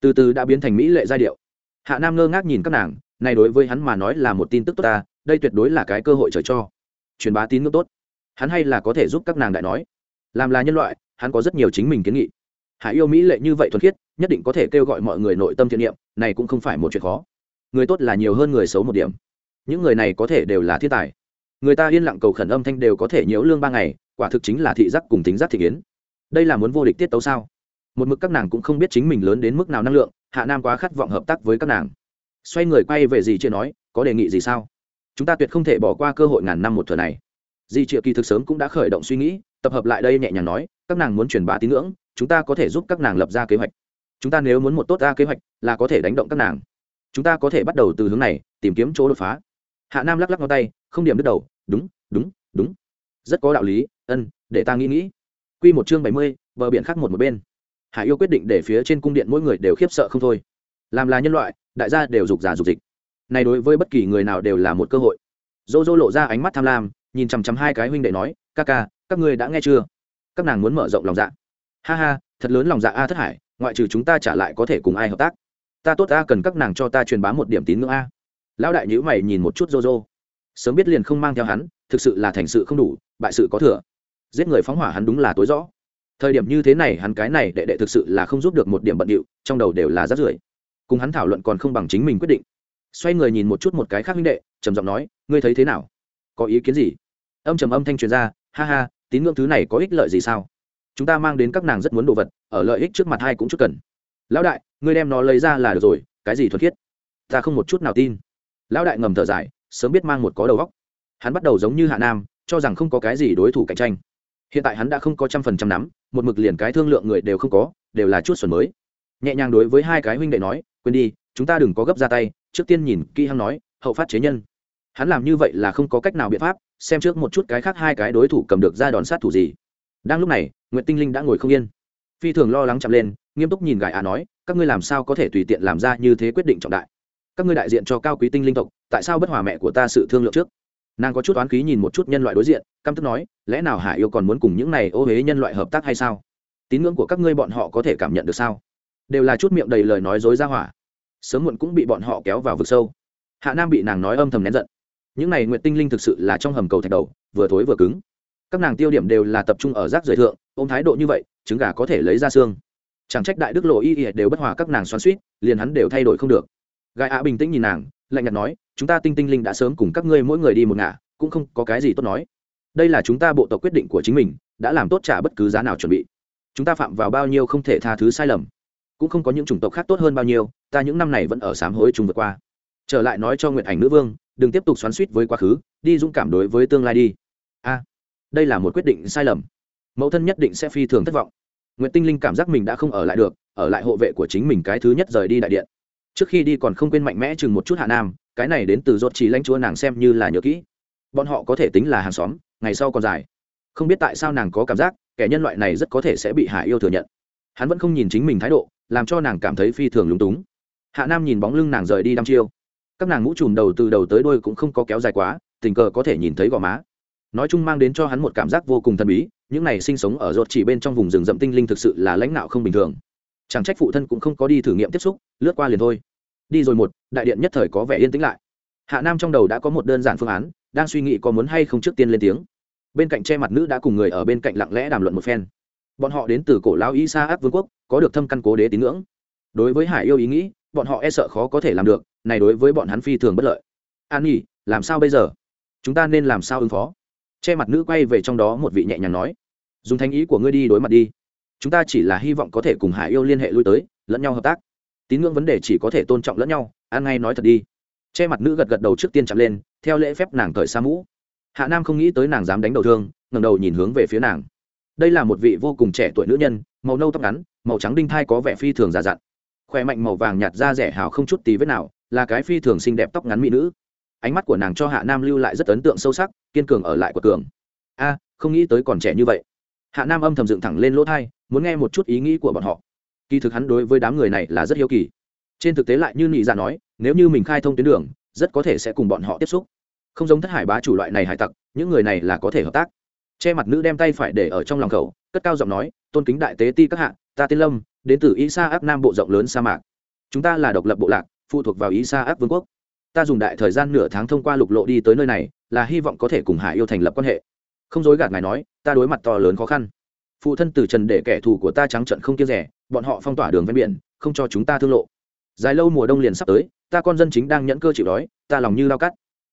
Speaker 1: Từ từ đã biến thành mỹ lệ giai điệu. Hạ nam ngơ ngác nhìn các nàng, này đối với hắn mà nói là một tin tức tốt ta, đây tuyệt đối là cái cơ hội trời cho. Truyền bá tín ngưỡng tốt. Hắn hay là có thể giúp các nàng đại nói làm là nhân loại, hắn có rất nhiều chính mình kiến nghị. Hải yêu mỹ lệ như vậy thuần khiết, nhất định có thể kêu gọi mọi người nội tâm thiện niệm, này cũng không phải một chuyện khó. Người tốt là nhiều hơn người xấu một điểm. Những người này có thể đều là thiên tài. Người ta yên lặng cầu khẩn âm thanh đều có thể nhiễu lương ba ngày, quả thực chính là thị giác cùng tính giác thị kiến. Đây là muốn vô địch tiết tấu sao? Một mực các nàng cũng không biết chính mình lớn đến mức nào năng lượng, hạ nam quá khát vọng hợp tác với các nàng. Xoay người quay về gì chưa nói, có đề nghị gì sao? Chúng ta tuyệt không thể bỏ qua cơ hội ngàn năm một thừa này. Di triệu kỳ thực sớm cũng đã khởi động suy nghĩ tập hợp lại đây nhẹ nhàng nói, các nàng muốn truyền bá tín ngưỡng, chúng ta có thể giúp các nàng lập ra kế hoạch. Chúng ta nếu muốn một tốt ra kế hoạch, là có thể đánh động các nàng. Chúng ta có thể bắt đầu từ hướng này, tìm kiếm chỗ đột phá. Hạ nam lắc lắc ngón tay, không điểm đứt đầu, đúng đúng đúng. Rất có đạo lý, ân, để ta nghĩ nghĩ. Q một chương bảy mươi, bờ biển khác một một bên. Hạ yêu quyết định để phía trên cung điện mỗi người đều khiếp sợ không thôi. Làm là nhân loại, đại gia đều dục giả dục dịch. Này đối với bất kỳ người nào đều là một cơ hội. Dô dô lộ ra ánh mắt tham lam, nhìn chằm chằm hai cái huynh đệ nói ca ca, các ngươi đã nghe chưa? Các nàng muốn mở rộng lòng dạ. Ha ha, thật lớn lòng dạ a thất hải, ngoại trừ chúng ta trả lại có thể cùng ai hợp tác. Ta tốt ta cần các nàng cho ta truyền bá một điểm tín ngưỡng a. Lão đại nhữ mày nhìn một chút rô rô sớm biết liền không mang theo hắn, thực sự là thành sự không đủ, bại sự có thừa. Giết người phóng hỏa hắn đúng là tối rõ. Thời điểm như thế này hắn cái này đệ đệ thực sự là không giúp được một điểm bận điệu, trong đầu đều là rát rưởi. Cùng hắn thảo luận còn không bằng chính mình quyết định. Xoay người nhìn một chút một cái khác huynh đệ, trầm giọng nói, ngươi thấy thế nào? Có ý kiến gì? Âm trầm âm thanh truyền ra ha ha, tín ngưỡng thứ này có ích lợi gì sao? Chúng ta mang đến các nàng rất muốn đồ vật, ở lợi ích trước mặt hai cũng chút cần. Lão đại, ngươi đem nó lấy ra là được rồi, cái gì thuật thiết? ta không một chút nào tin. Lão đại ngầm thở dài, sớm biết mang một có đầu góc hắn bắt đầu giống như hạ nam, cho rằng không có cái gì đối thủ cạnh tranh. Hiện tại hắn đã không có trăm phần trăm nắm, một mực liền cái thương lượng người đều không có, đều là chút xuẩn mới. Nhẹ nhàng đối với hai cái huynh đệ nói, quên đi, chúng ta đừng có gấp ra tay. Trước tiên nhìn kỹ hắn nói, hậu phát chế nhân. Hắn làm như vậy là không có cách nào biện pháp xem trước một chút cái khác hai cái đối thủ cầm được ra đòn sát thủ gì. Đang lúc này, nguyệt tinh linh đã ngồi không yên. Phi thường lo lắng chậm lên, nghiêm túc nhìn gài à nói, các ngươi làm sao có thể tùy tiện làm ra như thế quyết định trọng đại? Các ngươi đại diện cho cao quý tinh linh tộc, tại sao bất hòa mẹ của ta sự thương lượng trước? Nàng có chút oán khí nhìn một chút nhân loại đối diện, căm tức nói, lẽ nào hạ yêu còn muốn cùng những này ô huế nhân loại hợp tác hay sao? Tín ngưỡng của các ngươi bọn họ có thể cảm nhận được sao? Đều là chút miệng đầy lời nói dối ra hỏa. Sớm muộn cũng bị bọn họ kéo vào vực sâu. Hạ nam bị nàng nói âm thầm nén giận những này nguyện tinh linh thực sự là trong hầm cầu thạch đầu, vừa thối vừa cứng. Các nàng tiêu điểm đều là tập trung ở rác rời thượng, ôm thái độ như vậy, trứng gà có thể lấy ra xương. Chẳng trách đại đức lộ y y đều bất hòa các nàng xoắn suýt liền hắn đều thay đổi không được. Gai ạ bình tĩnh nhìn nàng, lạnh nhạt nói, chúng ta tinh tinh linh đã sớm cùng các ngươi mỗi người đi một ngả, cũng không có cái gì tốt nói. Đây là chúng ta bộ tộc quyết định của chính mình, đã làm tốt trả bất cứ giá nào chuẩn bị. Chúng ta phạm vào bao nhiêu không thể tha thứ sai lầm, cũng không có những chủng tộc khác tốt hơn bao nhiêu, ta những năm này vẫn ở sám hối chung vượt qua. Trở lại nói cho nguyện ảnh nữ vương đừng tiếp tục xoắn suýt với quá khứ, đi dũng cảm đối với tương lai đi. A, đây là một quyết định sai lầm. Mẫu thân nhất định sẽ phi thường thất vọng. Nguyện tinh linh cảm giác mình đã không ở lại được, ở lại hộ vệ của chính mình cái thứ nhất rời đi đại điện. Trước khi đi còn không quên mạnh mẽ chừng một chút hạ nam, cái này đến từ rốt chỉ lãnh chúa nàng xem như là nhớ kỹ. Bọn họ có thể tính là hàng xóm, ngày sau còn dài. Không biết tại sao nàng có cảm giác, kẻ nhân loại này rất có thể sẽ bị hạ yêu thừa nhận. Hắn vẫn không nhìn chính mình thái độ, làm cho nàng cảm thấy phi thường lúng túng. Hạ nam nhìn bóng lưng nàng rời đi đăm chiêu các nàng mũ trùm đầu từ đầu tới đôi cũng không có kéo dài quá, tình cờ có thể nhìn thấy gò má. Nói chung mang đến cho hắn một cảm giác vô cùng thần bí, những này sinh sống ở rột chỉ bên trong vùng rừng rậm tinh linh thực sự là lãnh đạo không bình thường. Chẳng trách phụ thân cũng không có đi thử nghiệm tiếp xúc, lướt qua liền thôi. Đi rồi một, đại điện nhất thời có vẻ yên tĩnh lại. Hạ nam trong đầu đã có một đơn giản phương án, đang suy nghĩ có muốn hay không trước tiên lên tiếng. Bên cạnh che mặt nữ đã cùng người ở bên cạnh lặng lẽ đàm luận một phen. Bọn họ đến từ cổ lao sa áp vương quốc, có được thâm căn cố đế tín ngưỡng. Đối với hải yêu ý nghĩ bọn họ e sợ khó có thể làm được, này đối với bọn hắn phi thường bất lợi. An nhỉ làm sao bây giờ? Chúng ta nên làm sao ứng phó? Che mặt nữ quay về trong đó một vị nhẹ nhàng nói. Dùng thanh ý của ngươi đi đối mặt đi. Chúng ta chỉ là hy vọng có thể cùng hải yêu liên hệ lui tới, lẫn nhau hợp tác. Tín ngưỡng vấn đề chỉ có thể tôn trọng lẫn nhau, an ngay nói thật đi. Che mặt nữ gật gật đầu trước tiên chạm lên, theo lễ phép nàng cởi xa mũ. Hạ nam không nghĩ tới nàng dám đánh đầu thương ngầm đầu nhìn hướng về phía nàng. Đây là một vị vô cùng trẻ tuổi nữ nhân, màu nâu tóc ngắn, màu trắng đinh thai có vẻ phi thường giả dặn khỏe mạnh màu vàng nhạt da rẻ hào không chút tí vết nào, là cái phi thường xinh đẹp tóc ngắn mỹ nữ. Ánh mắt của nàng cho hạ nam lưu lại rất ấn tượng sâu sắc, kiên cường ở lại của cường. A, không nghĩ tới còn trẻ như vậy. Hạ nam âm thầm dựng thẳng lên lỗ thai, muốn nghe một chút ý nghĩ của bọn họ. Kỳ thực hắn đối với đám người này là rất hiếu kỳ. Trên thực tế lại như nị dạ nói, nếu như mình khai thông tuyến đường, rất có thể sẽ cùng bọn họ tiếp xúc. Không giống thất hải bá chủ loại này hải tặc, những người này là có thể hợp tác. Che mặt nữ đem tay phải để ở trong lòng khẩu, cất cao giọng nói, tôn kính đại tế ti các hạ, ta tên lâm đến từ ý áp nam bộ rộng lớn sa mạc. Chúng ta là độc lập bộ lạc, phụ thuộc vào ý áp vương quốc. Ta dùng đại thời gian nửa tháng thông qua lục lộ đi tới nơi này, là hy vọng có thể cùng hải yêu thành lập quan hệ. Không dối gạt ngài nói, ta đối mặt to lớn khó khăn. Phụ thân từ trần để kẻ thù của ta trắng trận không kiêng rẻ, bọn họ phong tỏa đường ven biển, không cho chúng ta thương lộ. Dài lâu mùa đông liền sắp tới, ta con dân chính đang nhẫn cơ chịu đói, ta lòng như lao cắt.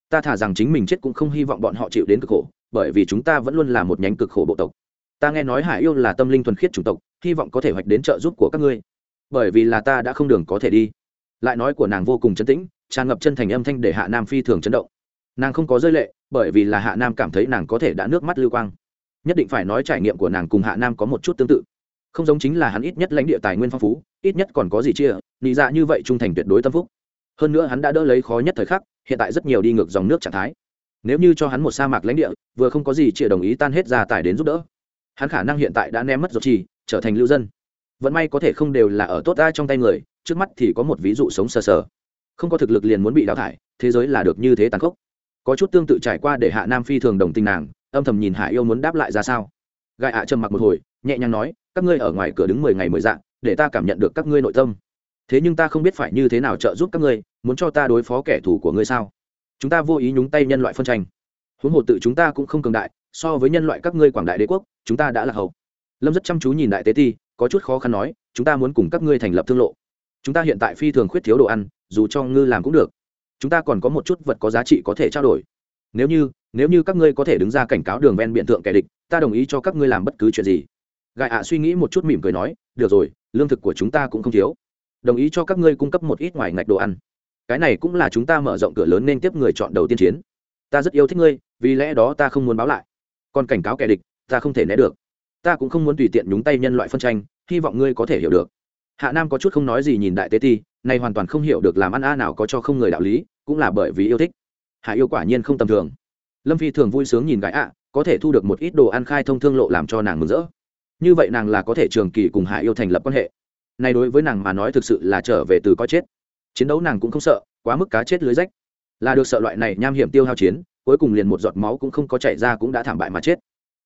Speaker 1: Ta thả rằng chính mình chết cũng không hy vọng bọn họ chịu đến cực khổ, bởi vì chúng ta vẫn luôn là một nhánh cực khổ bộ tộc. Ta nghe nói hải yêu là tâm linh thuần khiết chủng tộc hy vọng có thể hoạch đến trợ giúp của các ngươi. Bởi vì là ta đã không đường có thể đi. Lại nói của nàng vô cùng chấn tĩnh, tràn ngập chân thành âm thanh để hạ nam phi thường chấn động. Nàng không có rơi lệ, bởi vì là hạ nam cảm thấy nàng có thể đã nước mắt lưu quang. Nhất định phải nói trải nghiệm của nàng cùng hạ nam có một chút tương tự. Không giống chính là hắn ít nhất lãnh địa tài nguyên phong phú, ít nhất còn có gì chia nghĩ dạ như vậy trung thành tuyệt đối tâm phúc. Hơn nữa hắn đã đỡ lấy khó nhất thời khắc, hiện tại rất nhiều đi ngược dòng nước trạng thái. Nếu như cho hắn một sa mạc lãnh địa, vừa không có gì chia đồng ý tan hết gia tài đến giúp đỡ, hắn khả năng hiện tại đã ném mất rồi trì trở thành lưu dân. Vẫn may có thể không đều là ở tốt ta trong tay người, trước mắt thì có một ví dụ sống sờ sờ. Không có thực lực liền muốn bị đào thải, thế giới là được như thế tàn khốc. Có chút tương tự trải qua để hạ nam phi thường đồng tình nàng, âm thầm nhìn hạ yêu muốn đáp lại ra sao. Gại hạ trầm mặc một hồi, nhẹ nhàng nói, các ngươi ở ngoài cửa đứng mười ngày mười dạng, để ta cảm nhận được các ngươi nội tâm. Thế nhưng ta không biết phải như thế nào trợ giúp các ngươi, muốn cho ta đối phó kẻ thù của ngươi sao? Chúng ta vô ý nhúng tay nhân loại phân tranh. Huống hồ tự chúng ta cũng không cường đại, so với nhân loại các ngươi quảng đại đế quốc, chúng ta đã là hậu lâm rất chăm chú nhìn đại tế ti, có chút khó khăn nói, chúng ta muốn cùng các ngươi thành lập thương lộ. Chúng ta hiện tại phi thường khuyết thiếu đồ ăn, dù cho ngư làm cũng được. Chúng ta còn có một chút vật có giá trị có thể trao đổi. Nếu như nếu như các ngươi có thể đứng ra cảnh cáo đường ven biện thượng kẻ địch, ta đồng ý cho các ngươi làm bất cứ chuyện gì. Gại ạ suy nghĩ một chút mỉm cười nói, được rồi, lương thực của chúng ta cũng không thiếu. Đồng ý cho các ngươi cung cấp một ít ngoài ngạch đồ ăn. Cái này cũng là chúng ta mở rộng cửa lớn nên tiếp người chọn đầu tiên chiến. Ta rất yêu thích ngươi, vì lẽ đó ta không muốn báo lại. Còn cảnh cáo kẻ địch, ta không thể né được ta cũng không muốn tùy tiện nhúng tay nhân loại phân tranh, hy vọng ngươi có thể hiểu được. Hạ nam có chút không nói gì nhìn đại tế ti, này hoàn toàn không hiểu được làm ăn a nào có cho không người đạo lý, cũng là bởi vì yêu thích. Hạ yêu quả nhiên không tầm thường. Lâm phi thường vui sướng nhìn gái ạ, có thể thu được một ít đồ ăn khai thông thương lộ làm cho nàng mừng rỡ. Như vậy nàng là có thể trường kỳ cùng hạ yêu thành lập quan hệ. Này đối với nàng mà nói thực sự là trở về từ coi chết. Chiến đấu nàng cũng không sợ, quá mức cá chết lưới rách. Là được sợ loại này nham hiểm tiêu hao chiến, cuối cùng liền một giọt máu cũng không có chảy ra cũng đã thảm bại mà chết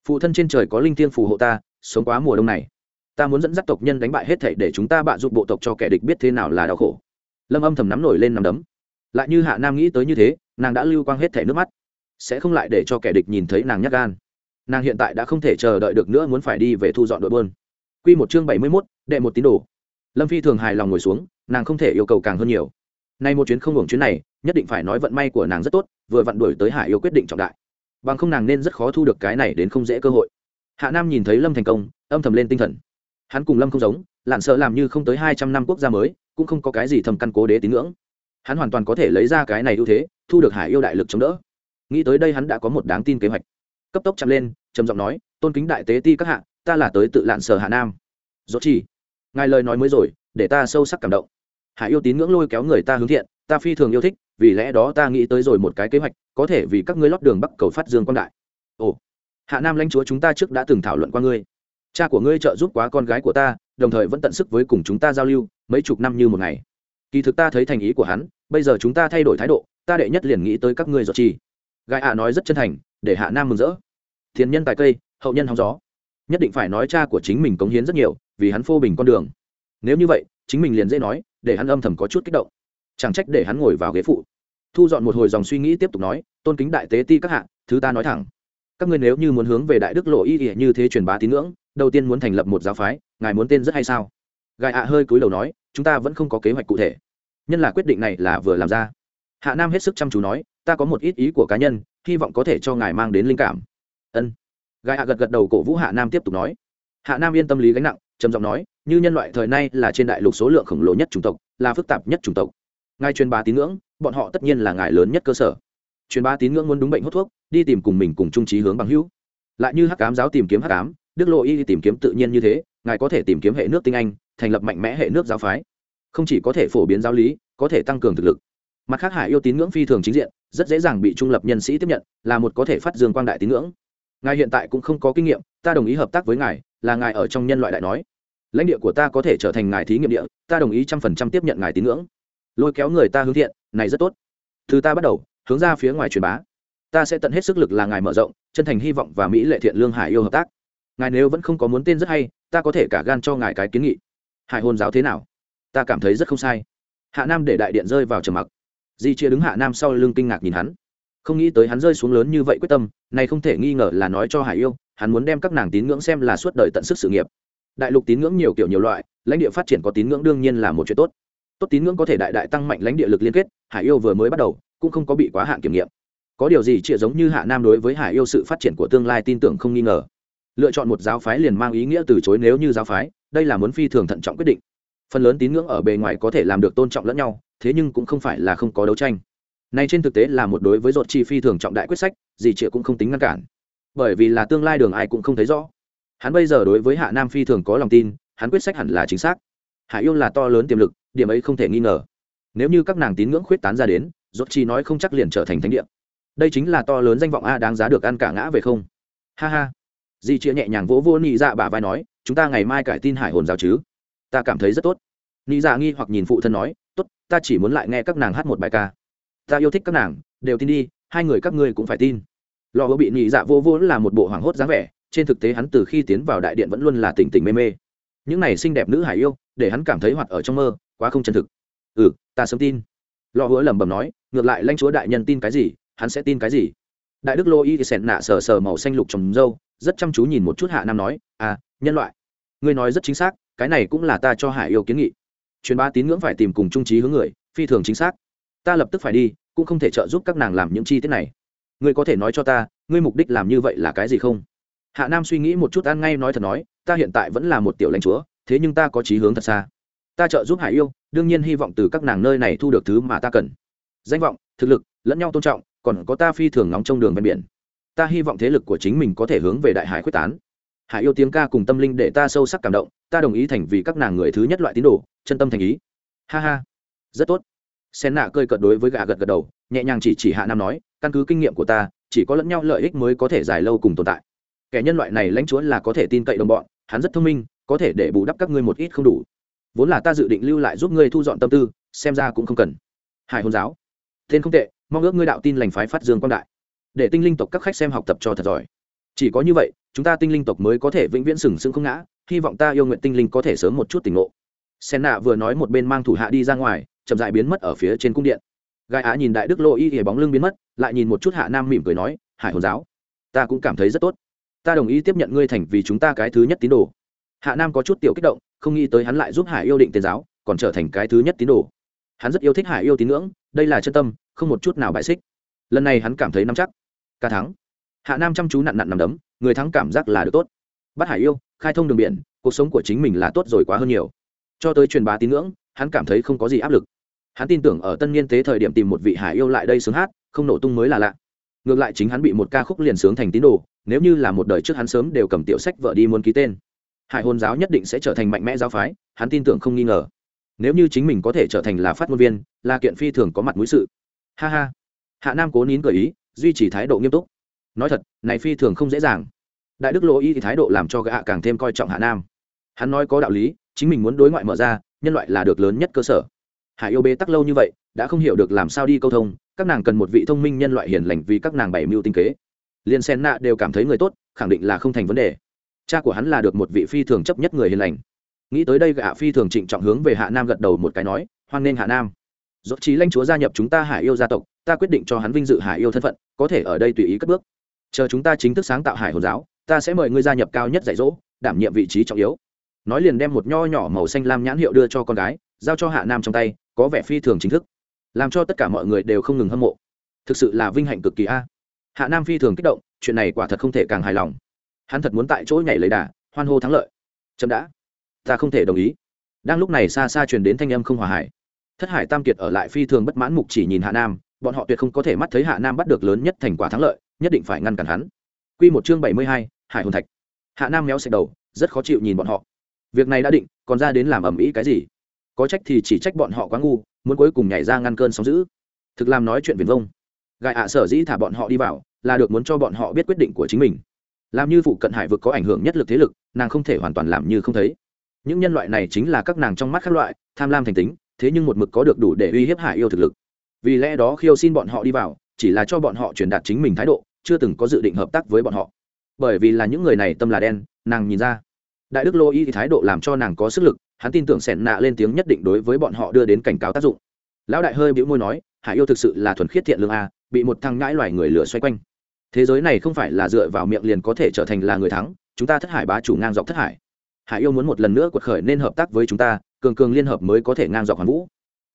Speaker 1: phụ thân trên trời có linh tiên phù hộ ta, sống quá mùa đông này. Ta muốn dẫn dắt tộc nhân đánh bại hết thảy để chúng ta bạ giúp bộ tộc cho kẻ địch biết thế nào là đau khổ. Lâm âm thầm nắm nổi lên nằm đấm. Lại như hạ nam nghĩ tới như thế, nàng đã lưu quang hết thảy nước mắt. Sẽ không lại để cho kẻ địch nhìn thấy nàng nhắc gan. Nàng hiện tại đã không thể chờ đợi được nữa muốn phải đi về thu dọn đội bơn q một chương bảy mươi mốt, đệ một tín đồ. Lâm phi thường hài lòng ngồi xuống, nàng không thể yêu cầu càng hơn nhiều. Nay một chuyến không hưởng chuyến này, nhất định phải nói vận may của nàng rất tốt, vừa vặn đuổi tới hải yêu quyết định trọng đại bằng không nàng nên rất khó thu được cái này đến không dễ cơ hội. Hạ nam nhìn thấy lâm thành công, âm thầm lên tinh thần. Hắn cùng lâm không giống lặn sợ làm như không tới hai trăm năm quốc gia mới, cũng không có cái gì thầm căn cố đế tín ngưỡng. Hắn hoàn toàn có thể lấy ra cái này ưu thế, thu được hải yêu đại lực chống đỡ. Nghĩ tới đây hắn đã có một đáng tin kế hoạch. Cấp tốc chậm lên, trầm giọng nói, tôn kính đại tế ti các hạ, ta là tới tự lạn sở hạ nam. Dốt chỉ ngài lời nói mới rồi, để ta sâu sắc cảm động. Hải yêu tín ngưỡng lôi kéo người ta hướng thiện, ta phi thường yêu thích vì lẽ đó ta nghĩ tới rồi một cái kế hoạch, có thể vì các ngươi lót đường bắc cầu phát dương quan đại. Ồ, hạ nam lãnh chúa chúng ta trước đã từng thảo luận qua ngươi. Cha của ngươi trợ giúp quá con gái của ta, đồng thời vẫn tận sức với cùng chúng ta giao lưu, mấy chục năm như một ngày. Kỳ thực ta thấy thành ý của hắn, bây giờ chúng ta thay đổi thái độ, ta đệ nhất liền nghĩ tới các ngươi giọt chi. Gai hạ nói rất chân thành, để hạ nam mừng rỡ. Thiên nhân tài cây, hậu nhân hóng gió. Nhất định phải nói cha của chính mình cống hiến rất nhiều, vì hắn phô bình con đường. Nếu như vậy, chính mình liền dễ nói, để hắn âm thầm có chút kích động chẳng trách để hắn ngồi vào ghế phụ. Thu dọn một hồi dòng suy nghĩ tiếp tục nói, tôn kính đại tế ti các hạ, thứ ta nói thẳng. Các ngươi nếu như muốn hướng về đại đức lộ y ỉa như thế truyền bá tín ngưỡng, đầu tiên muốn thành lập một giáo phái, ngài muốn tên rất hay sao? Gài hạ hơi cúi đầu nói, chúng ta vẫn không có kế hoạch cụ thể. Nhân là quyết định này là vừa làm ra. Hạ nam hết sức chăm chú nói, ta có một ít ý của cá nhân, hy vọng có thể cho ngài mang đến linh cảm. Ân. Gai hạ gật gật đầu cổ vũ hạ nam tiếp tục nói. Hạ nam yên tâm lý gánh nặng, trầm giọng nói, như nhân loại thời nay là trên đại lục số lượng khổng lồ nhất chủng tộc, là phức tạp nhất chủng tộc ngài truyền bá tín ngưỡng, bọn họ tất nhiên là ngài lớn nhất cơ sở. Truyền bá tín ngưỡng muốn đúng bệnh hút thuốc, đi tìm cùng mình cùng trung trí hướng bằng hữu. Lại như hắc cám giáo tìm kiếm hắc cám đức lộ y tìm kiếm tự nhiên như thế, ngài có thể tìm kiếm hệ nước tinh anh, thành lập mạnh mẽ hệ nước giáo phái. Không chỉ có thể phổ biến giáo lý, có thể tăng cường thực lực. Mặt khác hải yêu tín ngưỡng phi thường chính diện, rất dễ dàng bị trung lập nhân sĩ tiếp nhận, là một có thể phát dương quang đại tín ngưỡng. Ngài hiện tại cũng không có kinh nghiệm, ta đồng ý hợp tác với ngài, là ngài ở trong nhân loại đại nói. Lãnh địa của ta có thể trở thành ngài thí nghiệm địa, ta đồng ý trăm phần trăm tiếp nhận ngài tín ngưỡng lôi kéo người ta hướng thiện, này rất tốt. Từ ta bắt đầu, hướng ra phía ngoài truyền bá. Ta sẽ tận hết sức lực là ngài mở rộng, chân thành hy vọng và mỹ lệ thiện lương hải yêu hợp tác. Ngài nếu vẫn không có muốn tên rất hay, ta có thể cả gan cho ngài cái kiến nghị. Hải hôn giáo thế nào? Ta cảm thấy rất không sai. Hạ nam để đại điện rơi vào trầm mặc. Di chia đứng hạ nam sau lưng kinh ngạc nhìn hắn. Không nghĩ tới hắn rơi xuống lớn như vậy quyết tâm, này không thể nghi ngờ là nói cho hải yêu, hắn muốn đem các nàng tín ngưỡng xem là suốt đời tận sức sự nghiệp. Đại lục tín ngưỡng nhiều kiểu nhiều loại, lãnh địa phát triển có tín ngưỡng đương nhiên là một chuyện tốt tốt tín ngưỡng có thể đại đại tăng mạnh lãnh địa lực liên kết, hải yêu vừa mới bắt đầu, cũng không có bị quá hạn kiểm nghiệm. Có điều gì chịa giống như hạ nam đối với hải yêu sự phát triển của tương lai tin tưởng không nghi ngờ. Lựa chọn một giáo phái liền mang ý nghĩa từ chối nếu như giáo phái, đây là muốn phi thường thận trọng quyết định. Phần lớn tín ngưỡng ở bề ngoài có thể làm được tôn trọng lẫn nhau, thế nhưng cũng không phải là không có đấu tranh. Này trên thực tế là một đối với dột chi phi thường trọng đại quyết sách, gì chịa cũng không tính ngăn cản. Bởi vì là tương lai đường ai cũng không thấy rõ. Hắn bây giờ đối với hạ nam phi thường có lòng tin, hắn quyết sách hẳn là chính xác. Hạ yêu là to lớn tiềm lực điểm ấy không thể nghi ngờ. Nếu như các nàng tín ngưỡng khuyết tán ra đến dốt chi nói không chắc liền trở thành thánh địa. Đây chính là to lớn danh vọng a đáng giá được ăn cả ngã về không? Ha ha. Di chia nhẹ nhàng vỗ vô nị dạ bả vai nói, chúng ta ngày mai cải tin hải hồn giáo chứ? Ta cảm thấy rất tốt. Nị dạ nghi hoặc nhìn phụ thân nói, tốt, ta chỉ muốn lại nghe các nàng hát một bài ca. Ta yêu thích các nàng, đều tin đi, hai người các ngươi cũng phải tin. Lò hứa bị nị dạ vô vô là một bộ hoảng hốt dáng vẻ, trên thực tế hắn từ khi tiến vào đại điện vẫn luôn là tỉnh tỉnh mê mê. Những này xinh đẹp nữ hải yêu, để hắn cảm thấy hoạt ở trong mơ quá không chân thực. Ừ ta sớm tin. Lò hứa lẩm bẩm nói, ngược lại lãnh chúa đại nhân tin cái gì, hắn sẽ tin cái gì. Đại đức lô y thì sẹn nạ sờ sờ màu xanh lục trồng dâu rất chăm chú nhìn một chút hạ nam nói à nhân loại. Ngươi nói rất chính xác, cái này cũng là ta cho hải yêu kiến nghị. Truyền bá tín ngưỡng phải tìm cùng trung trí hướng người, phi thường chính xác. Ta lập tức phải đi, cũng không thể trợ giúp các nàng làm những chi tiết này. Ngươi có thể nói cho ta, ngươi mục đích làm như vậy là cái gì không? Hạ nam suy nghĩ một chút ăn ngay nói thật nói, ta hiện tại vẫn là một tiểu lãnh chúa, thế nhưng ta có chí hướng thật xa ta trợ giúp hải yêu, đương nhiên hy vọng từ các nàng nơi này thu được thứ mà ta cần. Danh vọng, thực lực, lẫn nhau tôn trọng, còn có ta phi thường nóng trong đường ven biển. Ta hy vọng thế lực của chính mình có thể hướng về đại hải quyết tán. Hải yêu tiếng ca cùng tâm linh để ta sâu sắc cảm động, ta đồng ý thành vì các nàng người thứ nhất loại tín đồ, chân tâm thành ý. Ha ha. Rất tốt. Sen nạ cơi cợt đối với gà gật gật đầu, nhẹ nhàng chỉ chỉ hạ nam nói, căn cứ kinh nghiệm của ta, chỉ có lẫn nhau lợi ích mới có thể dài lâu cùng tồn tại. Kẻ nhân loại này lãnh chúa là có thể tin cậy đồng bọn, hắn rất thông minh, có thể để bù đắp các ngươi một ít không đủ vốn là ta dự định lưu lại giúp ngươi thu dọn tâm tư, xem ra cũng không cần. Hải hôn giáo, tên không tệ, mong ước ngươi đạo tin lành phái phát dương quang đại. Để tinh linh tộc các khách xem học tập cho thật giỏi. Chỉ có như vậy, chúng ta tinh linh tộc mới có thể vĩnh viễn sừng sững không ngã, hy vọng ta yêu nguyện tinh linh có thể sớm một chút tỉnh ngộ. Sen nạ vừa nói một bên mang thủ hạ đi ra ngoài, chậm dại biến mất ở phía trên cung điện. Gai á nhìn đại đức lộ y hề bóng lưng biến mất, lại nhìn một chút hạ nam mỉm cười nói, hải hồn giáo, ta cũng cảm thấy rất tốt. Ta đồng ý tiếp nhận ngươi thành vì chúng ta cái thứ nhất tín đồ. Hạ nam có chút tiểu kích động không nghĩ tới hắn lại giúp hải yêu định tiền giáo, còn trở thành cái thứ nhất tín đồ. Hắn rất yêu thích hải yêu tín ngưỡng, đây là chân tâm, không một chút nào bại xích. Lần này hắn cảm thấy nắm chắc. Ca thắng. Hạ nam chăm chú nặn nặn nằm đấm, người thắng cảm giác là được tốt. Bắt hải yêu, khai thông đường biển, cuộc sống của chính mình là tốt rồi quá hơn nhiều. Cho tới truyền bá tín ngưỡng, hắn cảm thấy không có gì áp lực. Hắn tin tưởng ở tân niên tế thời điểm tìm một vị hải yêu lại đây sướng hát, không nổ tung mới là lạ. Ngược lại chính hắn bị một ca khúc liền sướng thành tín đồ, nếu như là một đời trước hắn sớm đều cầm tiểu sách vợ đi muốn ký tên hải hồn giáo nhất định sẽ trở thành mạnh mẽ giáo phái, hắn tin tưởng không nghi ngờ. Nếu như chính mình có thể trở thành là phát ngôn viên, là kiện phi thường có mặt mũi sự. Ha ha. Hạ nam cố nín gợi ý, duy trì thái độ nghiêm túc. Nói thật, này phi thường không dễ dàng. Đại đức lỗ y thì thái độ làm cho gã càng thêm coi trọng hạ nam. Hắn nói có đạo lý, chính mình muốn đối ngoại mở ra, nhân loại là được lớn nhất cơ sở. Hải yêu bế tắc lâu như vậy, đã không hiểu được làm sao đi câu thông, các nàng cần một vị thông minh nhân loại hiền lành vì các nàng bảy mưu tinh kế. Liền sen nạ đều cảm thấy người tốt, khẳng định là không thành vấn đề cha của hắn là được một vị phi thường chấp nhất người hiền lành. Nghĩ tới đây gã phi thường trịnh trọng hướng về hạ nam gật đầu một cái nói, hoan nghênh hạ nam. Dốt trí lãnh chúa gia nhập chúng ta hải yêu gia tộc, ta quyết định cho hắn vinh dự hải yêu thân phận, có thể ở đây tùy ý cất bước. Chờ chúng ta chính thức sáng tạo hải hồn giáo, ta sẽ mời ngươi gia nhập cao nhất dạy dỗ, đảm nhiệm vị trí trọng yếu. Nói liền đem một nho nhỏ màu xanh lam nhãn hiệu đưa cho con gái, giao cho hạ nam trong tay, có vẻ phi thường chính thức. Làm cho tất cả mọi người đều không ngừng hâm mộ. Thực sự là vinh hạnh cực kỳ a. Hạ nam phi thường kích động, chuyện này quả thật không thể càng hài lòng hắn thật muốn tại chỗ nhảy lấy đà, hoan hô thắng lợi. Chậm đã. Ta không thể đồng ý. Đang lúc này xa xa truyền đến thanh âm không hòa hải thất hải tam kiệt ở lại phi thường bất mãn mục chỉ nhìn hạ nam, bọn họ tuyệt không có thể mắt thấy hạ nam bắt được lớn nhất thành quả thắng lợi, nhất định phải ngăn cản hắn. Q một chương bảy mươi hai, hải hồn thạch. Hạ nam méo xẹt đầu, rất khó chịu nhìn bọn họ. Việc này đã định, còn ra đến làm ầm ĩ cái gì? Có trách thì chỉ trách bọn họ quá ngu, muốn cuối cùng nhảy ra ngăn cơn sóng giữ thực làm nói chuyện viền vông. Gại ạ sở dĩ thả bọn họ đi vào, là được muốn cho bọn họ biết quyết định của chính mình làm như phụ cận hải vực có ảnh hưởng nhất lực thế lực, nàng không thể hoàn toàn làm như không thấy. Những nhân loại này chính là các nàng trong mắt các loại, tham lam thành tính, thế nhưng một mực có được đủ để uy hiếp hải yêu thực lực. Vì lẽ đó khiêu xin bọn họ đi vào, chỉ là cho bọn họ truyền đạt chính mình thái độ, chưa từng có dự định hợp tác với bọn họ. Bởi vì là những người này tâm là đen, nàng nhìn ra. Đại đức lô y thái độ làm cho nàng có sức lực, hắn tin tưởng sẻn nạ lên tiếng nhất định đối với bọn họ đưa đến cảnh cáo tác dụng. Lão đại hơi bĩu môi nói, hải yêu thực sự là thuần khiết thiện lương a, bị một thằng ngãi loài người lửa xoay quanh thế giới này không phải là dựa vào miệng liền có thể trở thành là người thắng, chúng ta thất hải bá chủ ngang dọc thất hải. Hải yêu muốn một lần nữa quật khởi nên hợp tác với chúng ta, cường cường liên hợp mới có thể ngang dọc hoàn vũ.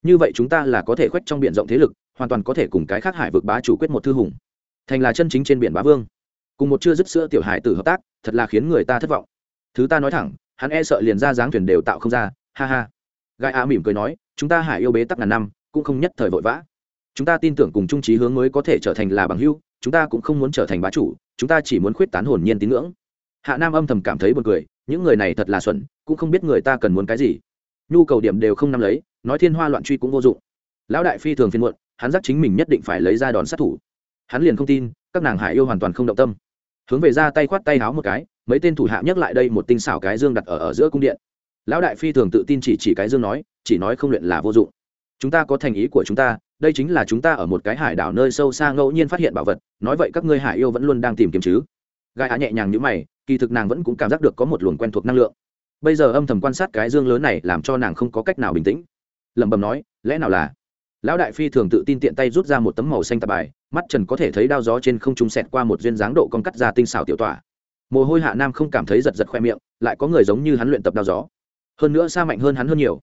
Speaker 1: Như vậy chúng ta là có thể khoách trong b i ể n rộng thế lực, hoàn toàn có thể cùng cái khác hải vực bá chủ quyết một thư hùng. Thành là chân chính trên biển bá vương. Cùng một chưa dứt sữa tiểu hải tử hợp tác, thật là khiến người ta thất vọng. Thứ ta nói thẳng, hắn e sợ liền ra dáng thuyền đều tạo không ra, ha ha. Gai a mỉm cười nói, chúng ta hải yêu bế tắc ngàn năm, cũng không nhất thời vội vã. Chúng ta tin tưởng cùng trung trí hướng mới có thể trở thành là bằng hưu chúng ta cũng không muốn trở thành bá chủ chúng ta chỉ muốn khuyết tán hồn nhiên tín ngưỡng. Hạ nam âm thầm cảm thấy buồn cười những người này thật là xuẩn cũng không biết người ta cần muốn cái gì. Nhu cầu điểm đều không nắm lấy nói thiên hoa loạn truy cũng vô dụng. Lão đại phi thường phiên muộn hắn dắt chính mình nhất định phải lấy ra đòn sát thủ. Hắn liền không tin các nàng hải yêu hoàn toàn không động tâm. Hướng về ra tay khoát tay háo một cái mấy tên thủ hạ nhắc lại đây một tinh xảo cái dương đặt ở, ở giữa cung điện. Lão đại phi thường tự tin chỉ chỉ cái dương nói chỉ nói không luyện là vô dụng. Chúng ta có thành ý của chúng ta đây chính là chúng ta ở một cái hải đảo nơi sâu xa ngẫu nhiên phát hiện bảo vật, nói vậy các ngươi hải yêu vẫn luôn đang tìm kiếm chứ? Gai á nhẹ nhàng như mày, kỳ thực nàng vẫn cũng cảm giác được có một luồng quen thuộc năng lượng. Bây giờ âm thầm quan sát cái dương lớn này làm cho nàng không có cách nào bình tĩnh. Lẩm bẩm nói, lẽ nào là? Lão đại phi thường tự tin tiện tay rút ra một tấm màu xanh tạp bài, mắt trần có thể thấy đao gió trên không trung sẹt qua một duyên dáng độ con cắt ra tinh xảo tiểu tỏa mồ hôi hạ nam không cảm thấy giật giật khoe miệng, lại có người giống như hắn luyện tập đao gió. Hơn nữa xa mạnh hơn hắn hơn nhiều.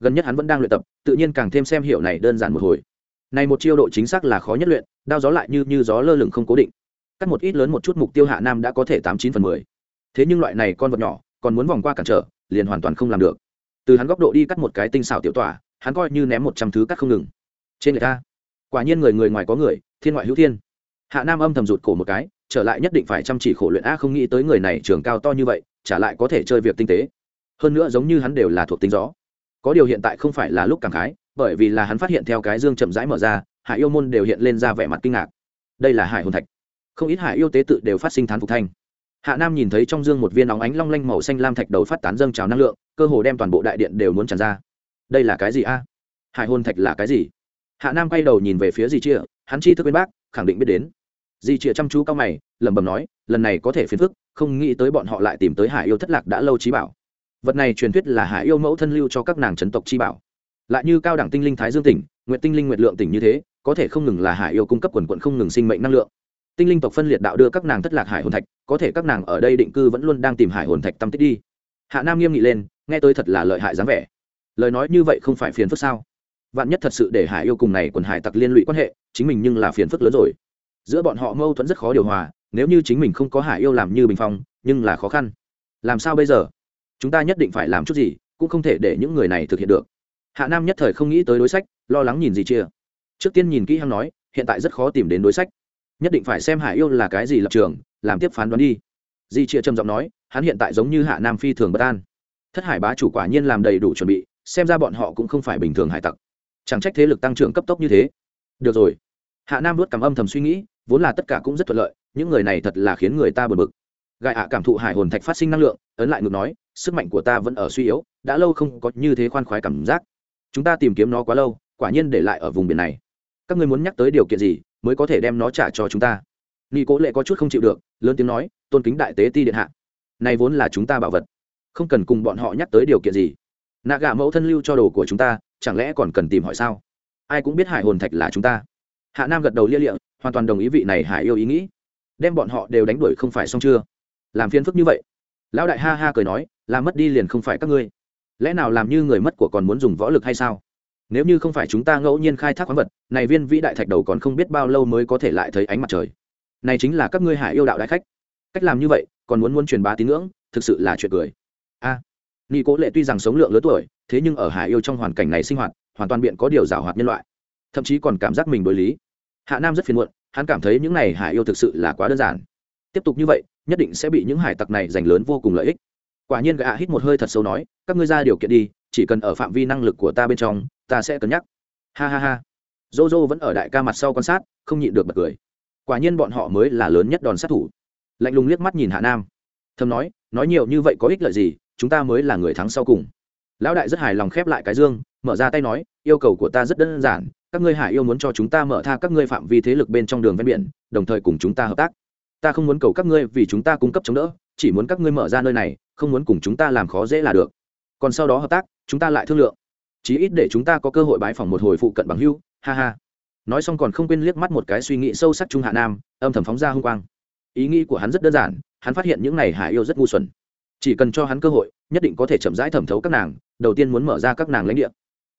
Speaker 1: Gần nhất hắn vẫn đang luyện tập, tự nhiên càng thêm xem hiểu này đơn giản một hồi này một chiêu độ chính xác là khó nhất luyện, đao gió lại như như gió lơ lửng không cố định. Cắt một ít lớn một chút mục tiêu hạ nam đã có thể tám chín phần mười. Thế nhưng loại này con vật nhỏ, còn muốn vòng qua cản trở, liền hoàn toàn không làm được. Từ hắn góc độ đi cắt một cái tinh xảo tiểu tỏa, hắn coi như ném một trăm thứ cắt không ngừng. Trên người ta, quả nhiên người người ngoài có người, thiên ngoại hữu thiên. Hạ nam âm thầm rụt cổ một cái, trở lại nhất định phải chăm chỉ khổ luyện a không nghĩ tới người này trường cao to như vậy trả lại có thể chơi việc tinh tế. Hơn nữa giống như hắn đều là thuộc tính gió. Có điều hiện tại không phải là lúc cảm khái bởi vì là hắn phát hiện theo cái dương chậm rãi mở ra, hải yêu môn đều hiện lên ra vẻ mặt kinh ngạc. Đây là hải hồn thạch. Không ít hải yêu tế tự đều phát sinh thán phục thanh. Hạ nam nhìn thấy trong dương một viên óng ánh long lanh màu xanh lam thạch đầu phát tán dâng trào năng lượng, cơ hồ đem toàn bộ đại điện đều muốn tràn ra. Đây là cái gì a? Hải hồn thạch là cái gì? Hạ nam quay đầu nhìn về phía di chia hắn chi thức bên bác, khẳng định biết đến. Di chia chăm chú cao mày, lẩm bẩm nói, lần này có thể phiền phức, không nghĩ tới bọn họ lại tìm tới hải yêu thất lạc đã lâu trí bảo. Vật này truyền thuyết là hải yêu mẫu thân lưu cho các nàng chấn tộc chi bảo lại như cao đẳng tinh linh thái dương tỉnh, nguyện tinh linh nguyện lượng tỉnh như thế, có thể không ngừng là hải yêu cung cấp quần quận không ngừng sinh mệnh năng lượng. Tinh linh tộc phân liệt đạo đưa các nàng thất lạc hải hồn thạch, có thể các nàng ở đây định cư vẫn luôn đang tìm hải hồn thạch tâm tích đi. Hạ nam nghiêm nghị lên, nghe tôi thật là lợi hại dáng vẻ. Lời nói như vậy không phải phiền phức sao? Vạn nhất thật sự để hải yêu cùng này quần hải tặc liên lụy quan hệ, chính mình nhưng là phiền phức lớn rồi. Giữa bọn họ mâu thuẫn rất khó điều hòa, nếu như chính mình không có hải yêu làm như bình phong, nhưng là khó khăn. Làm sao bây giờ? Chúng ta nhất định phải làm chút gì, cũng không thể để những người này thực hiện được hạ nam nhất thời không nghĩ tới đối sách, lo lắng nhìn gì chia. Trước tiên nhìn kỹ hăng nói, hiện tại rất khó tìm đến đối sách. Nhất định phải xem hải yêu là cái gì lập trường, làm tiếp phán đoán đi. Di chia trầm giọng nói, hắn hiện tại giống như hạ nam phi thường bất an. Thất hải bá chủ quả nhiên làm đầy đủ chuẩn bị, xem ra bọn họ cũng không phải bình thường hải tặc. Chẳng trách thế lực tăng trưởng cấp tốc như thế. Được rồi. Hạ nam nuốt cảm âm thầm suy nghĩ, vốn là tất cả cũng rất thuận lợi, những người này thật là khiến người ta bật bực. Gại ạ cảm thụ hải hồn thạch phát sinh năng lượng, ấn lại ngược nói, sức mạnh của ta vẫn ở suy yếu, đã lâu không có như thế khoan khoái cảm giác chúng ta tìm kiếm nó quá lâu, quả nhiên để lại ở vùng biển này. Các ngươi muốn nhắc tới điều kiện gì mới có thể đem nó trả cho chúng ta? Nghi cố lệ có chút không chịu được, lớn tiếng nói, tôn kính đại tế ti điện hạ. Này vốn là chúng ta bảo vật, không cần cùng bọn họ nhắc tới điều kiện gì. Nạ gà mẫu thân lưu cho đồ của chúng ta, chẳng lẽ còn cần tìm hỏi sao? Ai cũng biết hải hồn thạch là chúng ta. Hạ nam gật đầu lia lịa, hoàn toàn đồng ý vị này hải yêu ý nghĩ. Đem bọn họ đều đánh đuổi không phải xong chưa? Làm phiền phức như vậy. Lão đại ha ha cười nói làm mất đi liền không phải các ngươi lẽ nào làm như người mất của còn muốn dùng võ lực hay sao? Nếu như không phải chúng ta ngẫu nhiên khai thác khoáng vật này viên vĩ đại thạch đầu còn không biết bao lâu mới có thể lại thấy ánh mặt trời. Này chính là các ngươi hải yêu đạo đại khách. Cách làm như vậy còn muốn muốn truyền bá tín ngưỡng thực sự là chuyện cười. A. À, nghi cố lệ tuy rằng sống lượng lớn tuổi thế nhưng ở hải yêu trong hoàn cảnh này sinh hoạt hoàn toàn biện có điều giảo hoạt nhân loại. Thậm chí còn cảm giác mình đối lý. Hạ nam rất phiền muộn hắn cảm thấy những này hải yêu thực sự là quá đơn giản. Tiếp tục như vậy nhất định sẽ bị những hải tặc này giành lớn vô cùng lợi ích quả nhiên gã hít một hơi thật sâu nói, các ngươi ra điều kiện đi, chỉ cần ở phạm vi năng lực của ta bên trong, ta sẽ cân nhắc. Ha ha ha. Dô dô vẫn ở đại ca mặt sau quan sát, không nhịn được bật cười. Quả nhiên bọn họ mới là lớn nhất đòn sát thủ. Lạnh lùng liếc mắt nhìn hạ nam. Thầm nói nói nhiều như vậy có ích lợi gì, chúng ta mới là người thắng sau cùng. Lão đại rất hài lòng khép lại cái dương, mở ra tay nói, yêu cầu của ta rất đơn giản, các ngươi hải yêu muốn cho chúng ta mở tha các ngươi phạm vi thế lực bên trong đường ven biển, đồng thời cùng chúng ta hợp tác. Ta không muốn cầu các ngươi vì chúng ta cung cấp chống đỡ chỉ muốn các ngươi mở ra nơi này, không muốn cùng chúng ta làm khó dễ là được. Còn sau đó hợp tác, chúng ta lại thương lượng. Chí ít để chúng ta có cơ hội bái phỏng một hồi phụ cận bằng hưu, ha ha. Nói xong còn không quên liếc mắt một cái suy nghĩ sâu sắc trung hạ nam, âm thầm phóng ra hung quang. Ý nghĩ của hắn rất đơn giản, hắn phát hiện những này hải yêu rất ngu xuẩn. Chỉ cần cho hắn cơ hội, nhất định có thể chậm rãi thẩm thấu các nàng, đầu tiên muốn mở ra các nàng lãnh địa.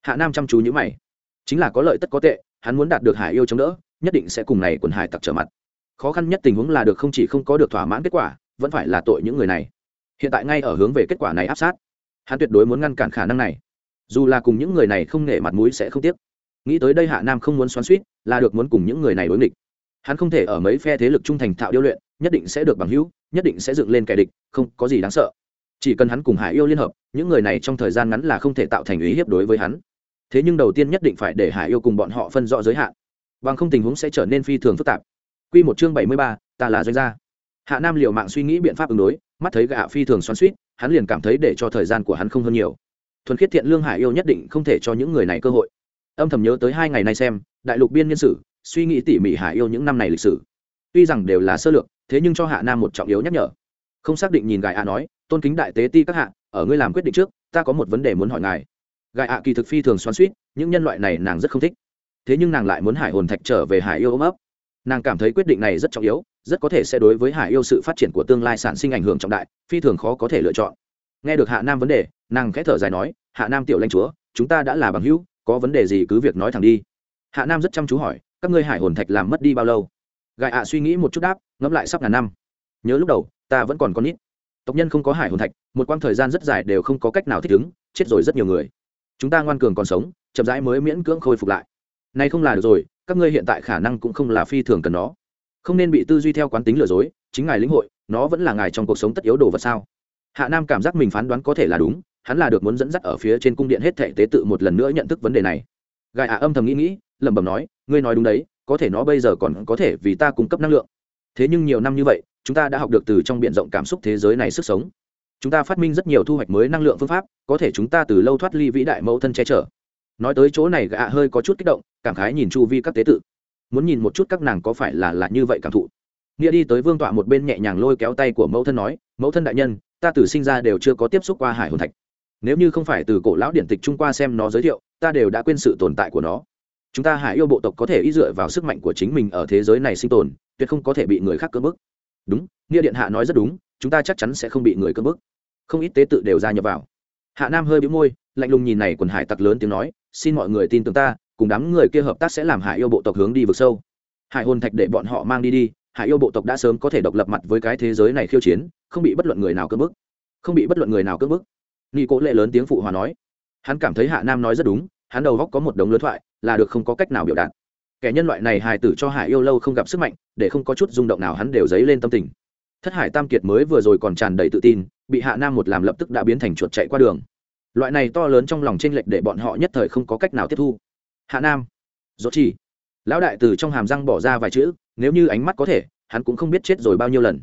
Speaker 1: Hạ nam chăm chú nhữ mày. Chính là có lợi tất có tệ, hắn muốn đạt được hải yêu chống đỡ, nhất định sẽ cùng này quần hải tặc trở mặt. Khó khăn nhất tình huống là được không chỉ không có được thỏa mãn kết quả vẫn phải là tội những người này. Hiện tại ngay ở hướng về kết quả này áp sát. Hắn tuyệt đối muốn ngăn cản khả năng này. Dù là cùng những người này không nể mặt mũi sẽ không tiếc. Nghĩ tới đây hạ nam không muốn xoắn suýt là được muốn cùng những người này đối nghịch. Hắn không thể ở mấy phe thế lực trung thành thạo điêu luyện, nhất định sẽ được bằng hữu, nhất định sẽ dựng lên kẻ địch, không có gì đáng sợ. Chỉ cần hắn cùng hải yêu liên hợp, những người này trong thời gian ngắn là không thể tạo thành ý hiếp đối với hắn. Thế nhưng đầu tiên nhất định phải để hải yêu cùng bọn họ phân rõ giới hạn. Bằng không tình huống sẽ trở nên phi thường phức tạp. Q một chương bảy mươi ba, ta là doanh gia hạ nam liều mạng suy nghĩ biện pháp ứng đối, mắt thấy gạ phi thường xoắn suýt hắn liền cảm thấy để cho thời gian của hắn không hơn nhiều. Thuần khiết thiện lương hải yêu nhất định không thể cho những người này cơ hội. Âm thầm nhớ tới hai ngày nay xem, đại lục biên nhân sử, suy nghĩ tỉ mỉ hải yêu những năm này lịch sử. Tuy rằng đều là sơ lược, thế nhưng cho hạ nam một trọng yếu nhắc nhở. Không xác định nhìn gài ạ nói, tôn kính đại tế ti các hạ, ở ngươi làm quyết định trước, ta có một vấn đề muốn hỏi ngài. Gài ạ kỳ thực phi thường xoắn suýt những nhân loại này nàng rất không thích. Thế nhưng nàng lại muốn hải hồn thạch trở về hải yêu ôm ấp. Nàng cảm thấy quyết định này rất trọng yếu rất có thể sẽ đối với hải yêu sự phát triển của tương lai sản sinh ảnh hưởng trọng đại, phi thường khó có thể lựa chọn. Nghe được hạ nam vấn đề, nàng khẽ thở dài nói, hạ nam tiểu lanh chúa, chúng ta đã là bằng hữu, có vấn đề gì cứ việc nói thẳng đi. Hạ nam rất chăm chú hỏi, các ngươi hải hồn thạch làm mất đi bao lâu? Gại ạ suy nghĩ một chút đáp, ngẫm lại sắp ngàn năm. Nhớ lúc đầu, ta vẫn còn con nít. Tộc nhân không có hải hồn thạch, một quãng thời gian rất dài đều không có cách nào thích ứng, chết rồi rất nhiều người. Chúng ta ngoan cường còn sống, chậm rãi mới miễn cưỡng khôi phục lại. Nay không là được rồi, các ngươi hiện tại khả năng cũng không là phi thường cần nó không nên bị tư duy theo quán tính lừa dối, chính ngài lĩnh hội, nó vẫn là ngài trong cuộc sống tất yếu đồ vật sao? Hạ nam cảm giác mình phán đoán có thể là đúng, hắn là được muốn dẫn dắt ở phía trên cung điện hết thệ tế tự một lần nữa nhận thức vấn đề này. Gài ạ âm thầm nghĩ nghĩ, lẩm bẩm nói, ngươi nói đúng đấy, có thể nó bây giờ còn có thể vì ta cung cấp năng lượng. Thế nhưng nhiều năm như vậy, chúng ta đã học được từ trong b i ể n rộng cảm xúc thế giới này sức sống. Chúng ta phát minh rất nhiều thu hoạch mới năng lượng phương pháp, có thể chúng ta từ lâu thoát ly vĩ đại mẫu thân che chở. Nói tới chỗ này gạ hơi có chút kích động, cảm khái nhìn chu vi các tế tự muốn nhìn một chút các nàng có phải là là như vậy cảm thụ. Nghĩa đi tới vương tọa một bên nhẹ nhàng lôi kéo tay của mẫu thân nói, mẫu thân đại nhân, ta từ sinh ra đều chưa có tiếp xúc qua hải hồn thạch. Nếu như không phải từ cổ lão điển tịch trung qua xem nó giới thiệu, ta đều đã quên sự tồn tại của nó. Chúng ta hải yêu bộ tộc có thể ý dựa vào sức mạnh của chính mình ở thế giới này sinh tồn, tuyệt không có thể bị người khác cưỡng bức. Đúng, nghĩa điện hạ nói rất đúng, chúng ta chắc chắn sẽ không bị người cưỡng bức. Không ít tế tự đều ra nhập vào. Hạ nam hơi bĩu môi, lạnh lùng nhìn này quần hải tặc lớn tiếng nói, xin mọi người tin tưởng ta cùng đám người kia hợp tác sẽ làm hải yêu bộ tộc hướng đi vực sâu. Hải hồn thạch để bọn họ mang đi đi, hải yêu bộ tộc đã sớm có thể độc lập mặt với cái thế giới này khiêu chiến, không bị bất luận người nào cưỡng bức. Không bị bất luận người nào cưỡng bức. Nghi cố lệ lớn tiếng phụ hòa nói. Hắn cảm thấy hạ nam nói rất đúng, hắn đầu góc có một đống lớn thoại, là được không có cách nào biểu đạt. Kẻ nhân loại này hài tử cho hải yêu lâu không gặp sức mạnh, để không có chút rung động nào hắn đều dấy lên tâm tình. Thất hải tam kiệt mới vừa rồi còn tràn đầy tự tin, bị hạ nam một làm lập tức đã biến thành chuột chạy qua đường. Loại này to lớn trong lòng tranh lệch để bọn họ nhất thời không có cách nào tiếp thu hạ nam. Dốt chỉ. Lão đại từ trong hàm răng bỏ ra vài chữ, nếu như ánh mắt có thể, hắn cũng không biết chết rồi bao nhiêu lần.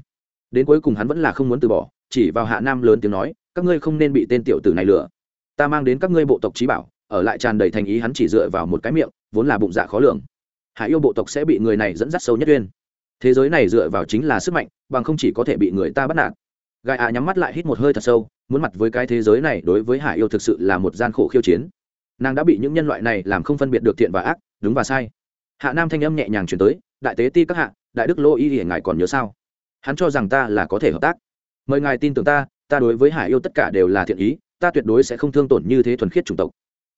Speaker 1: Đến cuối cùng hắn vẫn là không muốn từ bỏ, chỉ vào hạ nam lớn tiếng nói, các ngươi không nên bị tên tiểu tử này lừa. Ta mang đến các ngươi bộ tộc trí bảo, ở lại tràn đầy thành ý hắn chỉ dựa vào một cái miệng, vốn là bụng dạ khó lường. Hải yêu bộ tộc sẽ bị người này dẫn dắt sâu nhất uyên thế giới này dựa vào chính là sức mạnh, bằng không chỉ có thể bị người ta bắt nạt. Gai ạ nhắm mắt lại hít một hơi thật sâu, muốn mặt với cái thế giới này đối với hải yêu thực sự là một gian khổ khiêu chiến nàng đã bị những nhân loại này làm không phân biệt được thiện và ác, đúng và sai. Hạ nam thanh âm nhẹ nhàng chuyển tới, đại tế ti các hạ, đại đức lô y thì ngài còn nhớ sao? Hắn cho rằng ta là có thể hợp tác. Mời ngài tin tưởng ta ta đối với hải yêu tất cả đều là thiện ý, ta tuyệt đối sẽ không thương tổn như thế thuần khiết chủng tộc.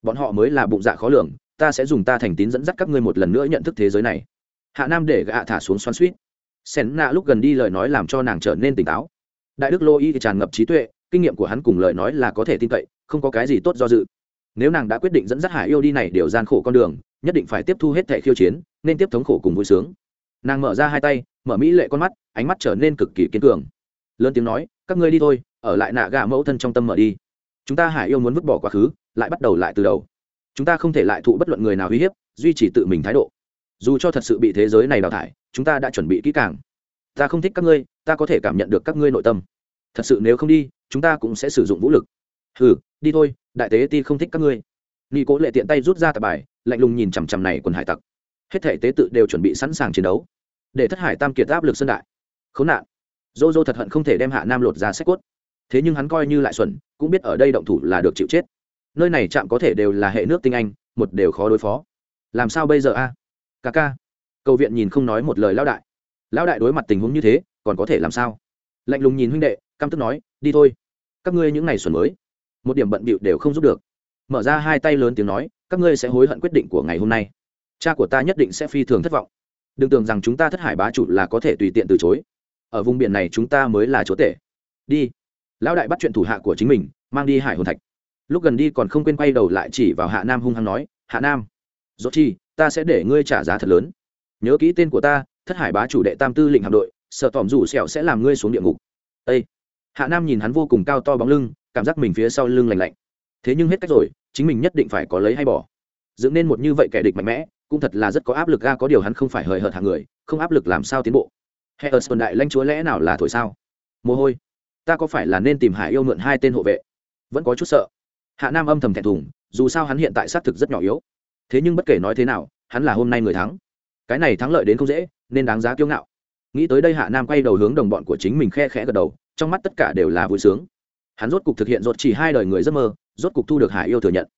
Speaker 1: Bọn họ mới là bụng dạ khó lường, ta sẽ dùng ta thành tín dẫn dắt các ngươi một lần nữa nhận thức thế giới này. Hạ nam để gạ thả xuống xoắn suýt sen nạ lúc gần đi lời nói làm cho nàng trở nên tỉnh táo. Đại đức lô y tràn ngập trí tuệ, kinh nghiệm của hắn cùng lời nói là có thể tin cậy, không có cái gì tốt do dự nếu nàng đã quyết định dẫn dắt hải yêu đi này điều gian khổ con đường, nhất định phải tiếp thu hết thẻ khiêu chiến, nên tiếp thống khổ cùng vui sướng. Nàng mở ra hai tay, mở mỹ lệ con mắt, ánh mắt trở nên cực kỳ kiên cường. Lớn tiếng nói, các ngươi đi thôi, ở lại nạ gà mẫu thân trong tâm mở đi. Chúng ta hải yêu muốn vứt bỏ quá khứ, lại bắt đầu lại từ đầu. Chúng ta không thể lại thụ bất luận người nào uy hiếp, duy trì tự mình thái độ. Dù cho thật sự bị thế giới này đào thải, chúng ta đã chuẩn bị kỹ càng. Ta không thích các ngươi, ta có thể cảm nhận được các ngươi nội tâm. Thật sự nếu không đi, chúng ta cũng sẽ sử dụng vũ lực. Ừ đi thôi đại tế ti không thích các ngươi. Nghi cố lệ tiện tay rút ra tạp bài, lạnh lùng nhìn chằm chằm này quần hải tặc. Hết thể tế tự đều chuẩn bị sẵn sàng chiến đấu. Để thất hải tam kiệt áp lực sân đại. Khốn nạn. Dô dô thật hận không thể đem hạ nam lột ra sách cốt. Thế nhưng hắn coi như lại xuẩn, cũng biết ở đây động thủ là được chịu chết. Nơi này chạm có thể đều là hệ nước tinh anh, một đều khó đối phó. Làm sao bây giờ a? À? ca ca. Cầu viện nhìn không nói một lời lão đại. Lão đại đối mặt tình huống như thế, còn có thể làm sao? Lạnh lùng nhìn huynh đệ, căm tức nói, đi thôi. Các ngươi những ngày xuẩn mới một điểm bận bịu đều không giúp được. Mở ra hai tay lớn tiếng nói, các ngươi sẽ hối hận quyết định của ngày hôm nay. Cha của ta nhất định sẽ phi thường thất vọng. Đừng tưởng rằng chúng ta thất hải bá chủ là có thể tùy tiện từ chối. Ở vùng biển này chúng ta mới là chúa tể. Đi. Lão đại bắt chuyện thủ hạ của chính mình, mang đi hải hồn thạch. Lúc gần đi còn không quên quay đầu lại chỉ vào hạ nam hung hăng nói, hạ nam dốt chi, ta sẽ để ngươi trả giá thật lớn. Nhớ kỹ tên của ta, thất hải bá chủ đệ tam tư lệnh hạm đội, sợ tỏm rủ sẹo sẽ làm ngươi xuống địa ngục. Ây hạ nam nhìn hắn vô cùng cao to bóng lưng, cảm giác mình phía sau lưng lành lạnh. Thế nhưng hết cách rồi, chính mình nhất định phải có lấy hay bỏ. Dựng nên một như vậy kẻ địch mạnh mẽ, cũng thật là rất có áp lực ga, có điều hắn không phải hời hợt hàng người, không áp lực làm sao tiến bộ. Hệ ở sơn đại lanh chúa lẽ nào là thổi sao? Mồ hôi, ta có phải là nên tìm hải yêu mượn hai tên hộ vệ? Vẫn có chút sợ. Hạ nam âm thầm thẹn thùng, dù sao hắn hiện tại xác thực rất nhỏ yếu. Thế nhưng bất kể nói thế nào, hắn là hôm nay người thắng. Cái này thắng lợi đến không dễ, nên đáng giá kiêu ngạo. Nghĩ tới đây hạ nam quay đầu hướng đồng bọn của chính mình khe khẽ gật đầu trong mắt tất cả đều là vui sướng. Hắn rốt cục thực hiện rốt chỉ hai đời người giấc mơ, rốt cục thu được hải yêu thừa nhận.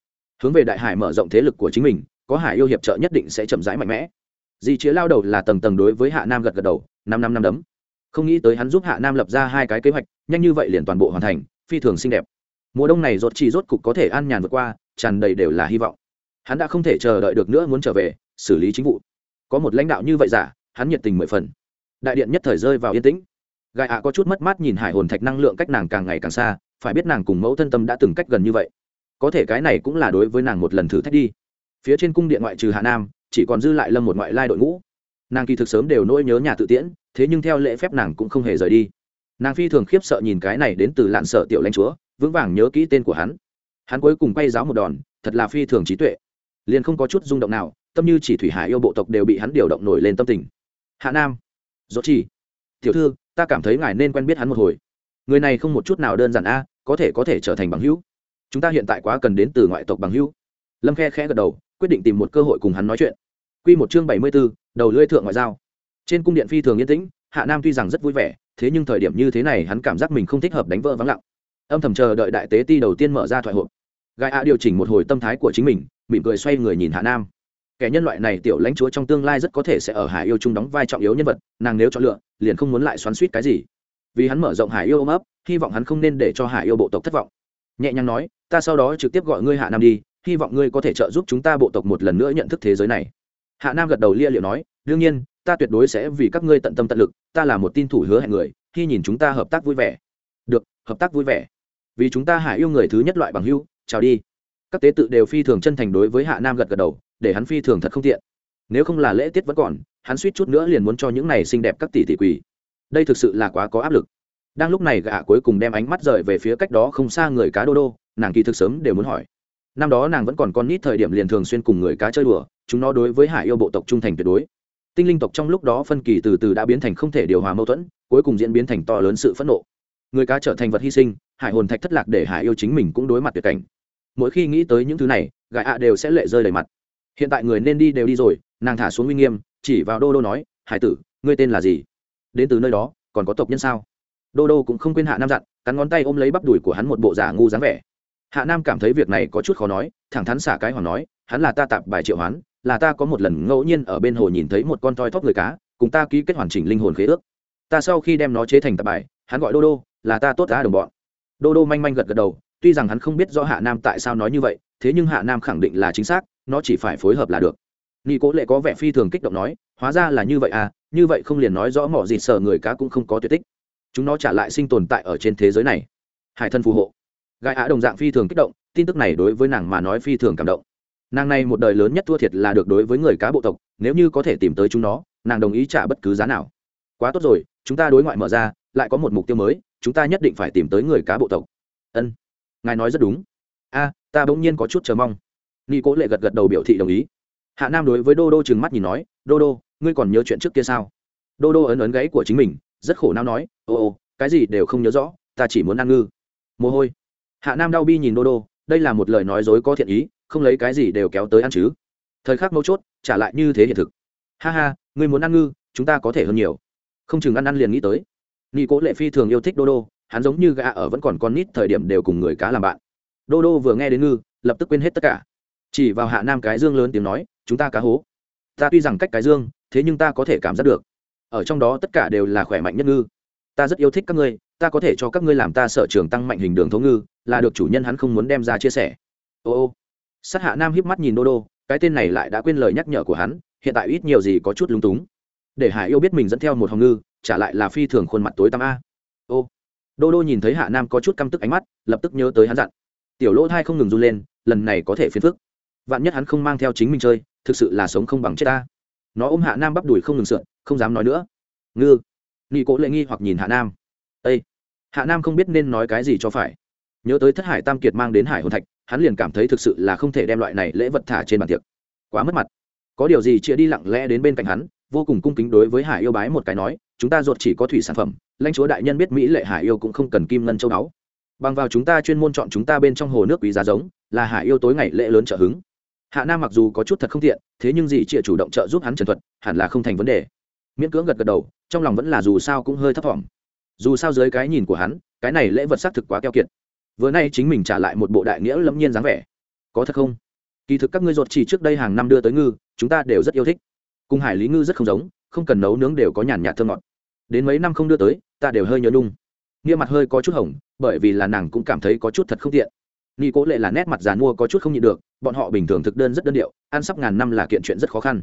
Speaker 1: Hướng về đại hải mở rộng thế lực của chính mình, có hải yêu hiệp trợ nhất định sẽ chậm rãi mạnh mẽ. Di chĩa lao đầu là tầng tầng đối với hạ nam gật gật đầu, năm năm năm đấm. Không nghĩ tới hắn giúp hạ nam lập ra hai cái kế hoạch, nhanh như vậy liền toàn bộ hoàn thành, phi thường xinh đẹp. Mùa đông này rốt chỉ rốt cục có thể an nhàn vượt qua, tràn đầy đều là hy vọng. Hắn đã không thể chờ đợi được nữa muốn trở về, xử lý chính vụ. Có một lãnh đạo như vậy giả, hắn nhiệt tình mười phần. Đại điện nhất thời rơi vào yên tĩnh gai ạ có chút mất mát nhìn hải hồn thạch năng lượng cách nàng càng ngày càng xa, phải biết nàng cùng mẫu thân tâm đã từng cách gần như vậy. Có thể cái này cũng là đối với nàng một lần thử thách đi. Phía trên cung điện ngoại trừ hạ nam, chỉ còn dư lại lâm một ngoại lai đội ngũ. Nàng kỳ thực sớm đều nỗi nhớ nhà tự tiễn, thế nhưng theo lễ phép nàng cũng không hề rời đi. Nàng phi thường khiếp sợ nhìn cái này đến từ lạn sợ tiểu lãnh chúa, vững vàng nhớ kỹ tên của hắn. Hắn cuối cùng quay giáo một đòn, thật là phi thường trí tuệ. Liền không có chút rung động nào, tâm như chỉ thủy hải yêu bộ tộc đều bị hắn điều động nổi lên tâm tình. Hạ nam dốt chỉ tiểu thư ta cảm thấy ngài nên quen biết hắn một hồi. Người này không một chút nào đơn giản a, có thể có thể trở thành bằng hữu. Chúng ta hiện tại quá cần đến từ ngoại tộc bằng hữu. Lâm khe khẽ gật đầu, quyết định tìm một cơ hội cùng hắn nói chuyện. Q một chương bảy mươi b ố đầu lưỡi thượng ngoại giao. Trên cung điện phi thường yên tĩnh, hạ nam tuy rằng rất vui vẻ, thế nhưng thời điểm như thế này hắn cảm giác mình không thích hợp đánh vỡ vắng lặng. Âm thầm chờ đợi đại tế ti đầu tiên mở ra thoại hộp. Gai a điều chỉnh một hồi tâm thái của chính mình, mỉm cười xoay người nhìn hạ nam kẻ nhân loại này tiểu lãnh chúa trong tương lai rất có thể sẽ ở hải yêu chung đóng vai trọng yếu nhân vật, nàng nếu chọn lựa, liền không muốn lại xoắn suýt cái gì. Vì hắn mở rộng hải yêu ôm ấp, hy vọng hắn không nên để cho hải yêu bộ tộc thất vọng. Nhẹ nhàng nói, ta sau đó trực tiếp gọi ngươi hạ nam đi, hy vọng ngươi có thể trợ giúp chúng ta bộ tộc một lần nữa nhận thức thế giới này. Hạ nam gật đầu lia liệu nói, đương nhiên, ta tuyệt đối sẽ vì các ngươi tận tâm tận lực, ta là một tin thủ hứa hẹn người, khi nhìn chúng ta hợp tác vui vẻ. Được, hợp tác vui vẻ. Vì chúng ta hải yêu người thứ nhất loại bằng hưu chào đi. Các tế tự đều phi thường chân thành đối với hạ nam gật gật đầu để hắn phi thường thật không tiện. Nếu không là lễ tiết vẫn còn, hắn suýt chút nữa liền muốn cho những này xinh đẹp các tỷ tỷ quỳ. Đây thực sự là quá có áp lực. Đang lúc này gã cuối cùng đem ánh mắt rời về phía cách đó không xa người cá đô đô, nàng kỳ thực sớm đều muốn hỏi. Năm đó nàng vẫn còn con nít thời điểm liền thường xuyên cùng người cá chơi đùa, chúng nó đối với hải yêu bộ tộc trung thành tuyệt đối. Tinh linh tộc trong lúc đó phân kỳ từ từ đã biến thành không thể điều hòa mâu thuẫn, cuối cùng diễn biến thành to lớn sự phẫn nộ. Người cá trở thành vật hy sinh, hải hồn thạch thất lạc để hải yêu chính mình cũng đối mặt tuyệt cảnh. Mỗi khi nghĩ tới những thứ này, gã ạ đều sẽ lệ rơi đầy mặt hiện tại người nên đi đều đi rồi, nàng thả xuống uy nghiêm, chỉ vào đô đô nói, hải tử, ngươi tên là gì? Đến từ nơi đó, còn có tộc nhân sao? Đô đô cũng không quên hạ nam dặn, cắn ngón tay ôm lấy bắp đùi của hắn một bộ giả ngu dáng vẻ. Hạ nam cảm thấy việc này có chút khó nói, thẳng thắn xả cái hoàng nói, hắn là ta tạp bài triệu hoán, là ta có một lần ngẫu nhiên ở bên hồ nhìn thấy một con toi thóp người cá, cùng ta ký kết hoàn chỉnh linh hồn khế ước. Ta sau khi đem nó chế thành tạp bài, hắn gọi đô đô, là ta tốt đã đồng bọn. Đô đô manh manh gật gật đầu tuy rằng hắn không biết rõ hạ nam tại sao nói như vậy, thế nhưng hạ nam khẳng định là chính xác, nó chỉ phải phối hợp là được. Nghi cố lệ có vẻ phi thường kích động nói, hóa ra là như vậy à như vậy không liền nói rõ mỏ gì sợ người cá cũng không có tuyệt tích. Chúng nó trả lại sinh tồn tại ở trên thế giới này. Hải thân phù hộ. Gai á đồng dạng phi thường kích động, tin tức này đối với nàng mà nói phi thường cảm động. Nàng này một đời lớn nhất thua thiệt là được đối với người cá bộ tộc, nếu như có thể tìm tới chúng nó, nàng đồng ý trả bất cứ giá nào. Quá tốt rồi, chúng ta đối ngoại mở ra, lại có một mục tiêu mới, chúng ta nhất định phải tìm tới người cá bộ tộc. Ân ngài nói rất đúng. A, ta bỗng nhiên có chút chờ mong. Nghi cố lệ gật gật đầu biểu thị đồng ý. Hạ nam đối với đô đô trừng mắt nhìn nói, đô đô, ngươi còn nhớ chuyện trước kia sao? Đô đô ấn ấn gáy của chính mình, rất khổ não nói, ô ô, cái gì đều không nhớ rõ, ta chỉ muốn ăn ngư. Mồ hôi. Hạ nam đau bi nhìn đô đô, đây là một lời nói dối có thiện ý, không lấy cái gì đều kéo tới ăn chứ. Thời khắc mấu chốt, trả lại như thế hiện thực. Ha ha, ngươi muốn ăn ngư, chúng ta có thể hơn nhiều. Không chừng ăn ăn liền nghĩ tới. Nghi cố lệ phi thường yêu thích đô đô hắn giống như gã ở vẫn còn con nít thời điểm đều cùng người cá làm bạn. Đô đô vừa nghe đến ngư, lập tức quên hết tất cả. Chỉ vào hạ nam cái dương lớn tiếng nói, chúng ta cá hố. Ta tuy rằng cách cái dương, thế nhưng ta có thể cảm giác được. Ở trong đó tất cả đều là khỏe mạnh nhất ngư. Ta rất yêu thích các ngươi, ta có thể cho các ngươi làm ta sở trường tăng mạnh hình đường thấu ngư, là được chủ nhân hắn không muốn đem ra chia sẻ. Ô ô. Sát hạ nam híp mắt nhìn đô đô, cái tên này lại đã quên lời nhắc nhở của hắn, hiện tại ít nhiều gì có chút lúng túng. Để hải yêu biết mình dẫn theo một hồng ngư, trả lại là phi thường khuôn mặt tối tăm a đô đô nhìn thấy hạ nam có chút căm tức ánh mắt, lập tức nhớ tới hắn dặn. Tiểu lỗ thai không ngừng run lên, lần này có thể phiền phức. Vạn nhất hắn không mang theo chính mình chơi, thực sự là sống không bằng chết ta. Nó ôm hạ nam bắp đùi không ngừng sượn, không dám nói nữa. Ngư. Nghi cố lệ nghi hoặc nhìn hạ nam. Â hạ nam không biết nên nói cái gì cho phải. Nhớ tới thất hải tam kiệt mang đến hải hồn thạch, hắn liền cảm thấy thực sự là không thể đem loại này lễ vật thả trên bàn tiệc. Quá mất mặt. Có điều gì chia đi lặng lẽ đến bên cạnh hắn vô cùng cung kính đối với hải yêu bái một cái nói, chúng ta ruột chỉ có thủy sản phẩm, lãnh chúa đại nhân biết mỹ lệ hải yêu cũng không cần kim ngân châu đáo bằng vào chúng ta chuyên môn chọn chúng ta bên trong hồ nước quý giá giống, là hải yêu tối ngày lễ lớn trợ hứng. Hạ nam mặc dù có chút thật không tiện, thế nhưng dì chia chủ động trợ giúp hắn trần thuật, hẳn là không thành vấn đề. Miễn cưỡng gật gật đầu, trong lòng vẫn là dù sao cũng hơi thấp thỏm. Dù sao dưới cái nhìn của hắn, cái này lễ vật xác thực quá keo kiệt. Vừa nay chính mình trả lại một bộ đại nghĩa lẫm nhiên dáng vẻ. Có thật không? Kỳ thực các ngươi ruột chỉ trước đây hàng năm đưa tới ngư, chúng ta đều rất yêu thích cùng hải lý ngư rất không giống, không cần nấu nướng đều có nhàn nhạt thơ ngọt. Đến mấy năm không đưa tới, ta đều hơi nhớ nung nghĩa mặt hơi có chút hỏng bởi vì là nàng cũng cảm thấy có chút thật không tiện. Nghi cố lệ là nét mặt giàn mua có chút không nhịn được, bọn họ bình thường thực đơn rất đơn điệu, ăn sắp ngàn năm là kiện chuyện rất khó khăn.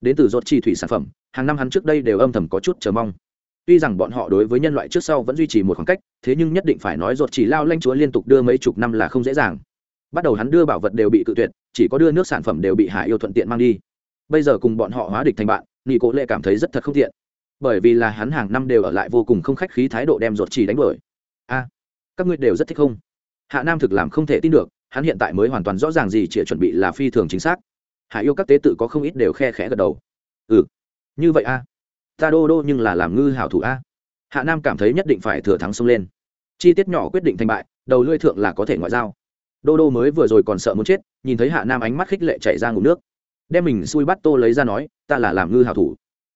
Speaker 1: Đến từ ruột chi thủy sản phẩm, hàng năm hắn trước đây đều âm thầm có chút chờ mong. Tuy rằng bọn họ đối với nhân loại trước sau vẫn duy trì một khoảng cách, thế nhưng nhất định phải nói ruột chỉ lao lanh chúa liên tục đưa mấy chục năm là không dễ dàng. Bắt đầu hắn đưa bảo vật đều bị cự tuyệt, chỉ có đưa nước sản phẩm đều bị hạ yêu thuận tiện mang đi bây giờ cùng bọn họ hóa địch thành bạn nghị cố lệ cảm thấy rất thật không tiện. Bởi vì là hắn hàng năm đều ở lại vô cùng không khách khí thái độ đem ruột chỉ đánh đuổi. A, các ngươi đều rất thích không? Hạ nam thực làm không thể tin được, hắn hiện tại mới hoàn toàn rõ ràng gì chỉ chuẩn bị là phi thường chính xác. Hạ yêu các tế tự có không ít đều khe khẽ gật đầu. Ừ như vậy a. Ta đô đô nhưng là làm ngư hảo thủ a. Hạ nam cảm thấy nhất định phải thừa thắng xông lên. Chi tiết nhỏ quyết định thành bại, đầu lưỡi thượng là có thể ngoại giao. Đô đô mới vừa rồi còn sợ muốn chết, nhìn thấy hạ nam ánh mắt khích lệ chạy ra ngủ nước đem mình xui bắt tô lấy ra nói, ta là làm ngư hảo thủ.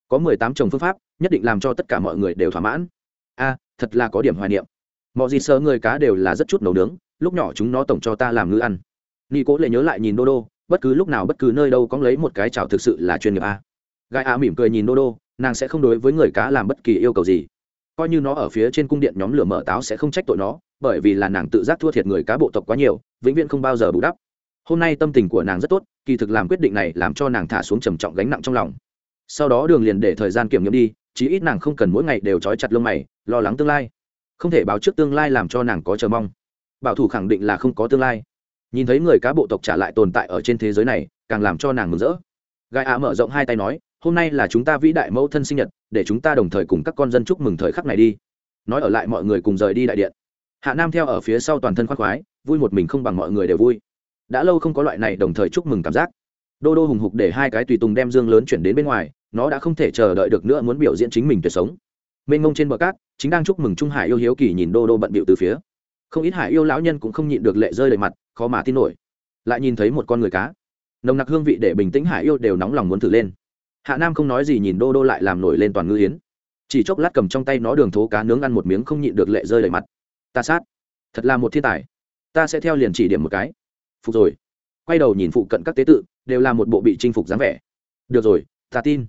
Speaker 1: Có mười tám chồng phương pháp, nhất định làm cho tất cả mọi người đều thỏa mãn. A, thật là có điểm hoài niệm. Mọi gì sơ người cá đều là rất chút nấu nướng, lúc nhỏ chúng nó tổng cho ta làm ngư ăn. Nghi cố lệ nhớ lại nhìn đô đô, bất cứ lúc nào bất cứ nơi đâu có lấy một cái chảo thực sự là chuyên nghiệp a. Gai a mỉm cười nhìn đô đô, nàng sẽ không đối với người cá làm bất kỳ yêu cầu gì. Coi như nó ở phía trên cung điện nhóm lửa mở táo sẽ không trách tội nó, bởi vì là nàng tự giác thua thiệt người cá bộ tộc quá nhiều, vĩnh viễn không bao giờ bù đắp hôm nay tâm tình của nàng rất tốt, kỳ thực làm quyết định này làm cho nàng thả xuống trầm trọng gánh nặng trong lòng. Sau đó đường liền để thời gian kiểm nghiệm đi, chí ít nàng không cần mỗi ngày đều trói chặt lông mày, lo lắng tương lai. Không thể báo trước tương lai làm cho nàng có chờ mong. Bảo thủ khẳng định là không có tương lai. Nhìn thấy người cá bộ tộc trả lại tồn tại ở trên thế giới này, càng làm cho nàng mừng rỡ. Gai ạ mở rộng hai tay nói, hôm nay là chúng ta vĩ đại mẫu thân sinh nhật, để chúng ta đồng thời cùng các con dân chúc mừng thời khắc này đi. Nói ở lại mọi người cùng rời đi đại điện. Hạ nam theo ở phía sau toàn thân khoác khoái, vui một mình không bằng mọi người đều vui đã lâu không có loại này đồng thời chúc mừng cảm giác. Đô đô hùng hục để hai cái tùy tùng đem dương lớn chuyển đến bên ngoài, nó đã không thể chờ đợi được nữa muốn biểu diễn chính mình tuyệt sống. Mênh mông trên bờ cát, chính đang chúc mừng trung hải yêu hiếu kỳ nhìn đô đô bận bịu từ phía. Không ít hải yêu lão nhân cũng không nhịn được lệ rơi đầy mặt, khó mà tin nổi. Lại nhìn thấy một con người cá. Nồng nặc hương vị để bình tĩnh hải yêu đều nóng lòng muốn thử lên. Hạ nam không nói gì nhìn đô đô lại làm nổi lên toàn ngư hiến chỉ chốc lát cầm trong tay nó đường thố cá nướng ăn một miếng không nhịn được lệ rơi đầy mặt. Ta sát. Thật là một thiên tài. Ta sẽ theo liền chỉ điểm một cái phục rồi. Quay đầu nhìn phụ cận các tế tự, đều là một bộ bị chinh phục dáng vẻ. Được rồi, ta tin.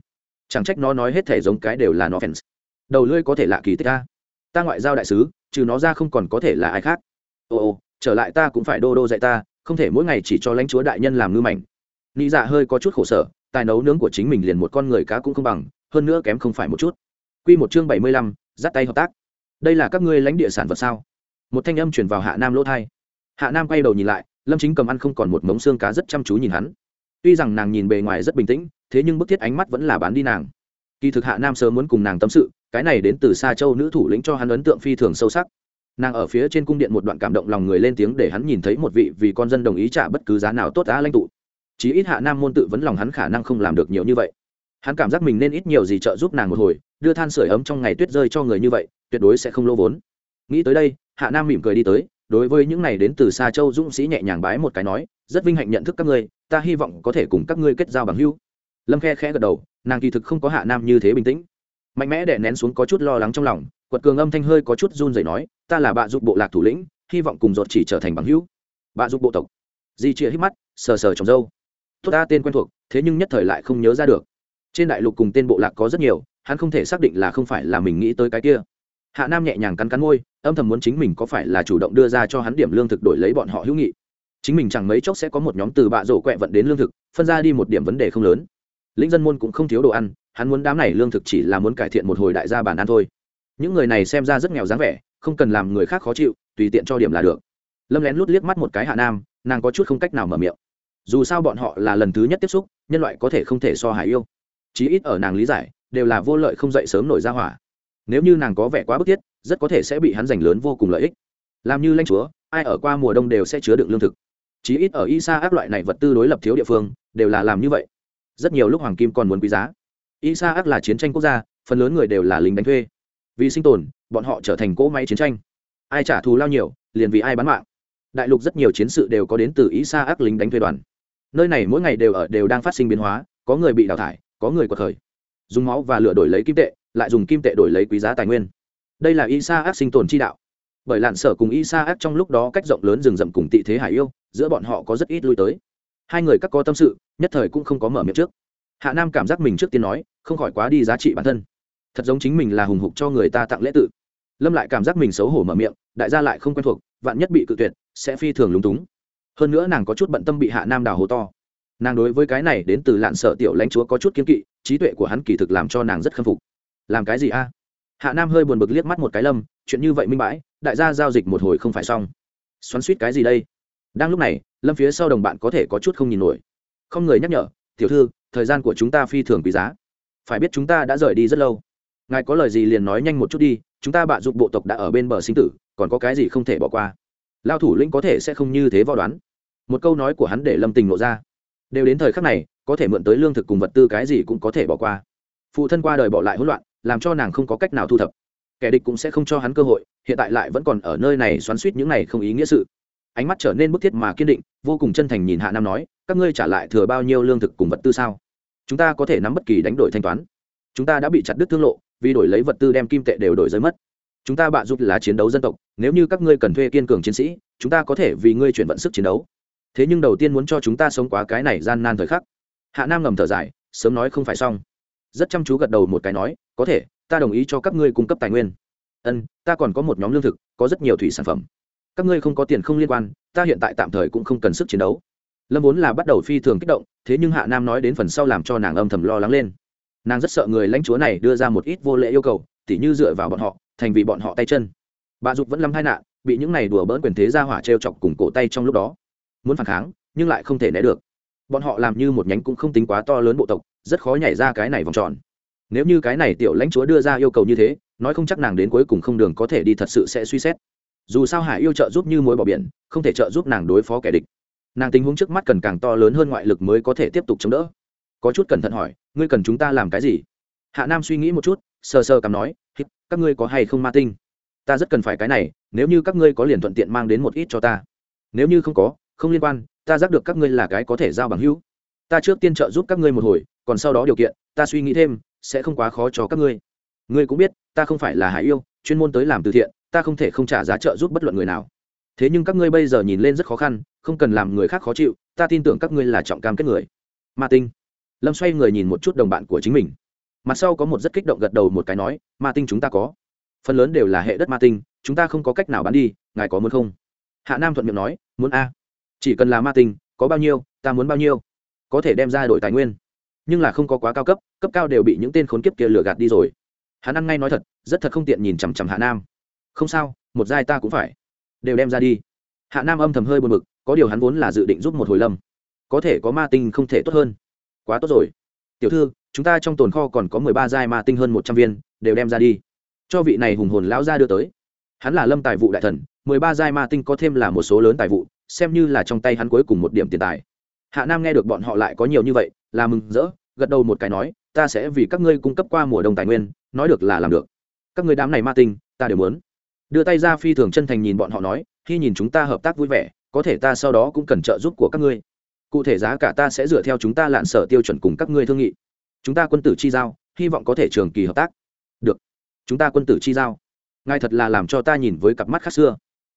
Speaker 1: Chẳng trách nó nói hết thể giống cái đều là nó fans. Đầu lưỡi có thể lạ kỳ tích ta ta ngoại giao đại sứ, trừ nó ra không còn có thể là ai khác. Ồ ồ trở lại ta cũng phải đô đô dạy ta, không thể mỗi ngày chỉ cho lãnh chúa đại nhân làm ngư mảnh. Nghĩ dạ hơi có chút khổ sở, tài nấu nướng của chính mình liền một con người cá cũng không bằng, hơn nữa kém không phải một chút. Q một chương bảy mươi lăm, dắt tay hợp tác. Đây là các ngươi lãnh địa sản vật sao? Một thanh âm chuyển vào hạ nam lỗ thai hạ nam quay đầu nhìn lại lâm chính cầm ăn không còn một mống xương cá rất chăm chú nhìn hắn. Tuy rằng nàng nhìn bề ngoài rất bình tĩnh, thế nhưng bức thiết ánh mắt vẫn là bán đi nàng. Kỳ thực hạ nam sớm muốn cùng nàng tâm sự, cái này đến từ xa châu nữ thủ lĩnh cho hắn ấn tượng phi thường sâu sắc. Nàng ở phía trên cung điện một đoạn cảm động lòng người lên tiếng để hắn nhìn thấy một vị vì con dân đồng ý trả bất cứ giá nào tốt đã lãnh tụ. Chí ít hạ nam môn tự vấn lòng hắn khả năng không làm được nhiều như vậy. Hắn cảm giác mình nên ít nhiều gì trợ giúp nàng một hồi, đưa than sửa ấm trong ngày tuyết rơi cho người như vậy, tuyệt đối sẽ không lỗ vốn. Nghĩ tới đây, hạ nam mỉm cười đi tới đối với những này đến từ xa châu dũng sĩ nhẹ nhàng bái một cái nói, rất vinh hạnh nhận thức các ngươi, ta hy vọng có thể cùng các ngươi kết giao bằng hữu. Lâm khe khẽ gật đầu, nàng kỳ thực không có hạ nam như thế bình tĩnh. Mạnh mẽ đè nén xuống có chút lo lắng trong lòng, quật cường âm thanh hơi có chút run rẩy nói, ta là bạ dục bộ lạc thủ lĩnh, hy vọng cùng dột chỉ trở thành bằng hữu. Bạ dục bộ tộc. Di chia hít mắt, sờ sờ trồng dâu. Tốt ta tên quen thuộc, thế nhưng nhất thời lại không nhớ ra được. Trên đại lục cùng tên bộ lạc có rất nhiều, hắn không thể xác định là không phải là mình nghĩ tới cái kia hạ nam nhẹ nhàng cắn cắn môi, âm thầm muốn chính mình có phải là chủ động đưa ra cho hắn điểm lương thực đổi lấy bọn họ hữu nghị. Chính mình chẳng mấy chốc sẽ có một nhóm từ bạ rổ quẹ vận đến lương thực, phân ra đi một điểm vấn đề không lớn. Lĩnh dân môn cũng không thiếu đồ ăn, hắn muốn đám này lương thực chỉ là muốn cải thiện một hồi đại gia bàn ăn thôi. Những người này xem ra rất nghèo dáng vẻ, không cần làm người khác khó chịu, tùy tiện cho điểm là được. Lâm lén lút liếc mắt một cái hạ nam, nàng có chút không cách nào mở miệng. Dù sao bọn họ là lần thứ nhất tiếp xúc, nhân loại có thể không thể so hải yêu. Chí ít ở nàng lý giải, đều là vô lợi không dậy sớm nổi ra hỏa nếu như nàng có vẻ quá bức thiết, rất có thể sẽ bị hắn giành lớn vô cùng lợi ích. Làm như lãnh chúa, ai ở qua mùa đông đều sẽ chứa đựng lương thực. Chí ít ở y sa ác loại này vật tư đối lập thiếu địa phương, đều là làm như vậy. Rất nhiều lúc hoàng kim còn muốn quý giá. Y sa ác là chiến tranh quốc gia, phần lớn người đều là lính đánh thuê. Vì sinh tồn, bọn họ trở thành cỗ máy chiến tranh. Ai trả thù lao nhiều, liền vì ai bán mạng. Đại lục rất nhiều chiến sự đều có đến từ ý xa ác lính đánh thuê đoàn. Nơi này mỗi ngày đều ở đều đang phát sinh biến hóa, có người bị đào thải, có người quật khởi. Dùng máu và lửa đổi lấy kim tệ lại dùng kim tệ đổi lấy quý giá tài nguyên. Đây là y sa ác sinh tồn chi đạo. Bởi lạn sở cùng y sa ác trong lúc đó cách rộng lớn rừng rậm cùng tị thế hải yêu, giữa bọn họ có rất ít lui tới. Hai người các có tâm sự, nhất thời cũng không có mở miệng trước. Hạ nam cảm giác mình trước tiên nói, không khỏi quá đi giá trị bản thân. Thật giống chính mình là hùng hục cho người ta tặng lễ tự. Lâm lại cảm giác mình xấu hổ mở miệng, đại gia lại không quen thuộc, vạn nhất bị cự tuyệt, sẽ phi thường lúng túng. Hơn nữa nàng có chút bận tâm bị hạ nam đào hố to. Nàng đối với cái này đến từ lạn sợ tiểu lãnh chúa có chút kiên kỵ, trí tuệ của hắn kỳ thực làm cho nàng rất khâm phục làm cái gì a? Hạ nam hơi buồn bực liếc mắt một cái lâm, chuyện như vậy minh bãi, đại gia giao dịch một hồi không phải xong. Xoắn suýt cái gì đây? Đang lúc này, lâm phía sau đồng bạn có thể có chút không nhìn nổi. Không người nhắc nhở, tiểu thư, thời gian của chúng ta phi thường quý giá. Phải biết chúng ta đã rời đi rất lâu. Ngài có lời gì liền nói nhanh một chút đi, chúng ta bạn dụng bộ tộc đã ở bên bờ sinh tử, còn có cái gì không thể bỏ qua. Lao thủ lĩnh có thể sẽ không như thế vò đoán. Một câu nói của hắn để lâm tình nộ ra. Đều đến thời khắc này, có thể mượn tới lương thực cùng vật tư cái gì cũng có thể bỏ qua. Phụ thân qua đời bỏ lại hỗn loạn làm cho nàng không có cách nào thu thập. Kẻ địch cũng sẽ không cho hắn cơ hội, hiện tại lại vẫn còn ở nơi này xoắn suýt những này không ý nghĩa sự. Ánh mắt trở nên bức thiết mà kiên định, vô cùng chân thành nhìn hạ nam nói, các ngươi trả lại thừa bao nhiêu lương thực cùng vật tư sao? Chúng ta có thể nắm bất kỳ đánh đổi thanh toán. Chúng ta đã bị chặt đứt thương lộ, vì đổi lấy vật tư đem kim tệ đều đổi giới mất. Chúng ta bạ giúp là chiến đấu dân tộc, nếu như các ngươi cần thuê kiên cường chiến sĩ, chúng ta có thể vì ngươi chuyển vận sức chiến đấu. Thế nhưng đầu tiên muốn cho chúng ta sống quá cái này gian nan thời khắc. Hạ nam ngầm thở dài, sớm nói không phải xong rất chăm chú gật đầu một cái nói, có thể, ta đồng ý cho các ngươi cung cấp tài nguyên. Ân, ta còn có một nhóm lương thực, có rất nhiều thủy sản phẩm. Các ngươi không có tiền không liên quan, ta hiện tại tạm thời cũng không cần sức chiến đấu. Lâm vốn là bắt đầu phi thường kích động, thế nhưng hạ nam nói đến phần sau làm cho nàng âm thầm lo lắng lên. Nàng rất sợ người lãnh chúa này đưa ra một ít vô lễ yêu cầu, tỉ như dựa vào bọn họ, thành vì bọn họ tay chân. Bà dục vẫn lâm hai nạn, bị những này đùa bỡn quyền thế ra hỏa t r e o chọc cùng cổ tay trong lúc đó. Muốn phản kháng, nhưng lại không thể né được bọn họ làm như một nhánh cũng không tính quá to lớn bộ tộc, rất khó nhảy ra cái này vòng tròn. Nếu như cái này tiểu lãnh chúa đưa ra yêu cầu như thế, nói không chắc nàng đến cuối cùng không đường có thể đi thật sự sẽ suy xét. Dù sao hải yêu trợ giúp như mối bỏ biển, không thể trợ giúp nàng đối phó kẻ địch. Nàng tình huống trước mắt cần càng to lớn hơn ngoại lực mới có thể tiếp tục chống đỡ. Có chút cẩn thận hỏi, ngươi cần chúng ta làm cái gì? Hạ nam suy nghĩ một chút, sờ sờ cằm nói các ngươi có hay không ma tinh? Ta rất cần phải cái này, nếu như các ngươi có liền thuận tiện mang đến một ít cho ta. Nếu như không có không liên quan, ta giác được các ngươi là cái có thể giao bằng hữu. Ta trước tiên trợ giúp các ngươi một hồi, còn sau đó điều kiện, ta suy nghĩ thêm, sẽ không quá khó cho các ngươi. Ngươi cũng biết, ta không phải là hải yêu, chuyên môn tới làm từ thiện, ta không thể không trả giá trợ giúp bất luận người nào. Thế nhưng các ngươi bây giờ nhìn lên rất khó khăn, không cần làm người khác khó chịu, ta tin tưởng các ngươi là trọng cam kết người. Ma tinh. Lâm xoay người nhìn một chút đồng bạn của chính mình. Mặt sau có một rất kích động gật đầu một cái nói, ma tinh chúng ta có. Phần lớn đều là hệ đất ma tinh, chúng ta không có cách nào bán đi, ngài có muốn không? Hạ nam thuận miệng nói, muốn a chỉ cần là ma tinh, có bao nhiêu, ta muốn bao nhiêu. Có thể đem ra đổi tài nguyên. Nhưng là không có quá cao cấp cấp cao đều bị những tên khốn kiếp kia lừa gạt đi rồi. Hắn ăn ngay nói thật, rất thật không tiện nhìn chằm chằm hạ nam. Không sao, một giai ta cũng phải. Đều đem ra đi. Hạ nam âm thầm hơi buồn bực, có điều hắn vốn là dự định giúp một hồi lâm. Có thể có ma tinh không thể tốt hơn. Quá tốt rồi. Tiểu thư, chúng ta trong tồn kho còn có mười ba giai ma tinh hơn một trăm viên, đều đem ra đi. Cho vị này hùng hồn lão ra đưa tới. Hắn là lâm tài vụ đại thần, mười ba giai ma tinh có thêm là một số lớn tài vụ xem như là trong tay hắn cuối cùng một điểm tiền tài. Hạ nam nghe được bọn họ lại có nhiều như vậy, là mừng rỡ, gật đầu một cái nói, ta sẽ vì các ngươi cung cấp qua mùa đông tài nguyên, nói được là làm được. Các ngươi đám này ma tinh, ta đều muốn. Đưa tay ra phi thường chân thành nhìn bọn họ nói, khi nhìn chúng ta hợp tác vui vẻ, có thể ta sau đó cũng cần trợ giúp của các ngươi. Cụ thể giá cả ta sẽ dựa theo chúng ta lạn sở tiêu chuẩn cùng các ngươi thương nghị. Chúng ta quân tử chi giao, hy vọng có thể trường kỳ hợp tác. Được, chúng ta quân tử chi giao. Ngài thật là làm cho ta nhìn với cặp mắt khác xưa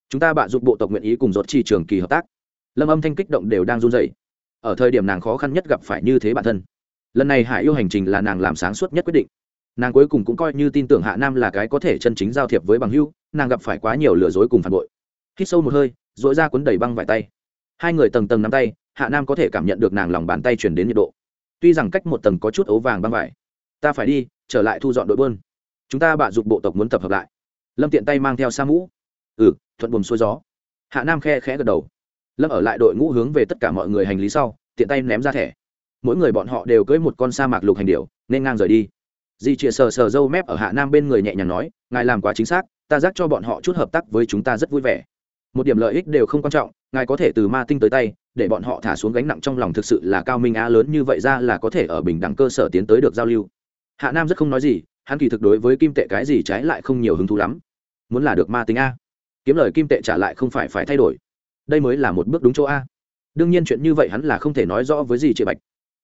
Speaker 1: chúng ta bạ giúp bộ tộc nguyện ý cùng dột chi trường kỳ hợp tác. Lâm âm thanh kích động đều đang run dậy ở thời điểm nàng khó khăn nhất gặp phải như thế bản thân. Lần này hải yêu hành trình là nàng làm sáng suốt nhất quyết định. Nàng cuối cùng cũng coi như tin tưởng hạ nam là cái có thể chân chính giao thiệp với bằng hưu nàng gặp phải quá nhiều lừa dối cùng phản bội. Hít sâu một hơi dội ra cuốn đầy băng vải tay. Hai người tầng tầng nắm tay, hạ nam có thể cảm nhận được nàng lòng bàn tay chuyển đến nhiệt độ. Tuy rằng cách một tầng có chút ấu vàng băng vải, ta phải đi, trở lại thu dọn đội bơn chúng ta bạ dục bộ tộc muốn tập hợp lại. Lâm tiện tay mang theo sa mũ ừ thuận buồm xuôi gió. Hạ nam khe khẽ gật đầu. Lâm ở lại đội ngũ hướng về tất cả mọi người hành lý sau, tiện tay ném ra thẻ. Mỗi người bọn họ đều cưỡi một con sa mạc lục hành điệu nên ngang rời đi. Di chịa sờ sờ dâu mép ở hạ nam bên người nhẹ nhàng nói, ngài làm quá chính xác, ta giác cho bọn họ chút hợp tác với chúng ta rất vui vẻ. Một điểm lợi ích đều không quan trọng, ngài có thể từ ma tinh tới tay, để bọn họ thả xuống gánh nặng trong lòng thực sự là cao minh á lớn như vậy ra là có thể ở bình đẳng cơ sở tiến tới được giao lưu. Hạ nam rất không nói gì, hắn kỳ thực đối với kim tệ cái gì trái lại không nhiều hứng thú lắm. Muốn là được ma tính a kiếm lời kim tệ trả lại không phải phải thay đổi. Đây mới là một bước đúng chỗ a. Đương nhiên chuyện như vậy hắn là không thể nói rõ với gì chị bạch.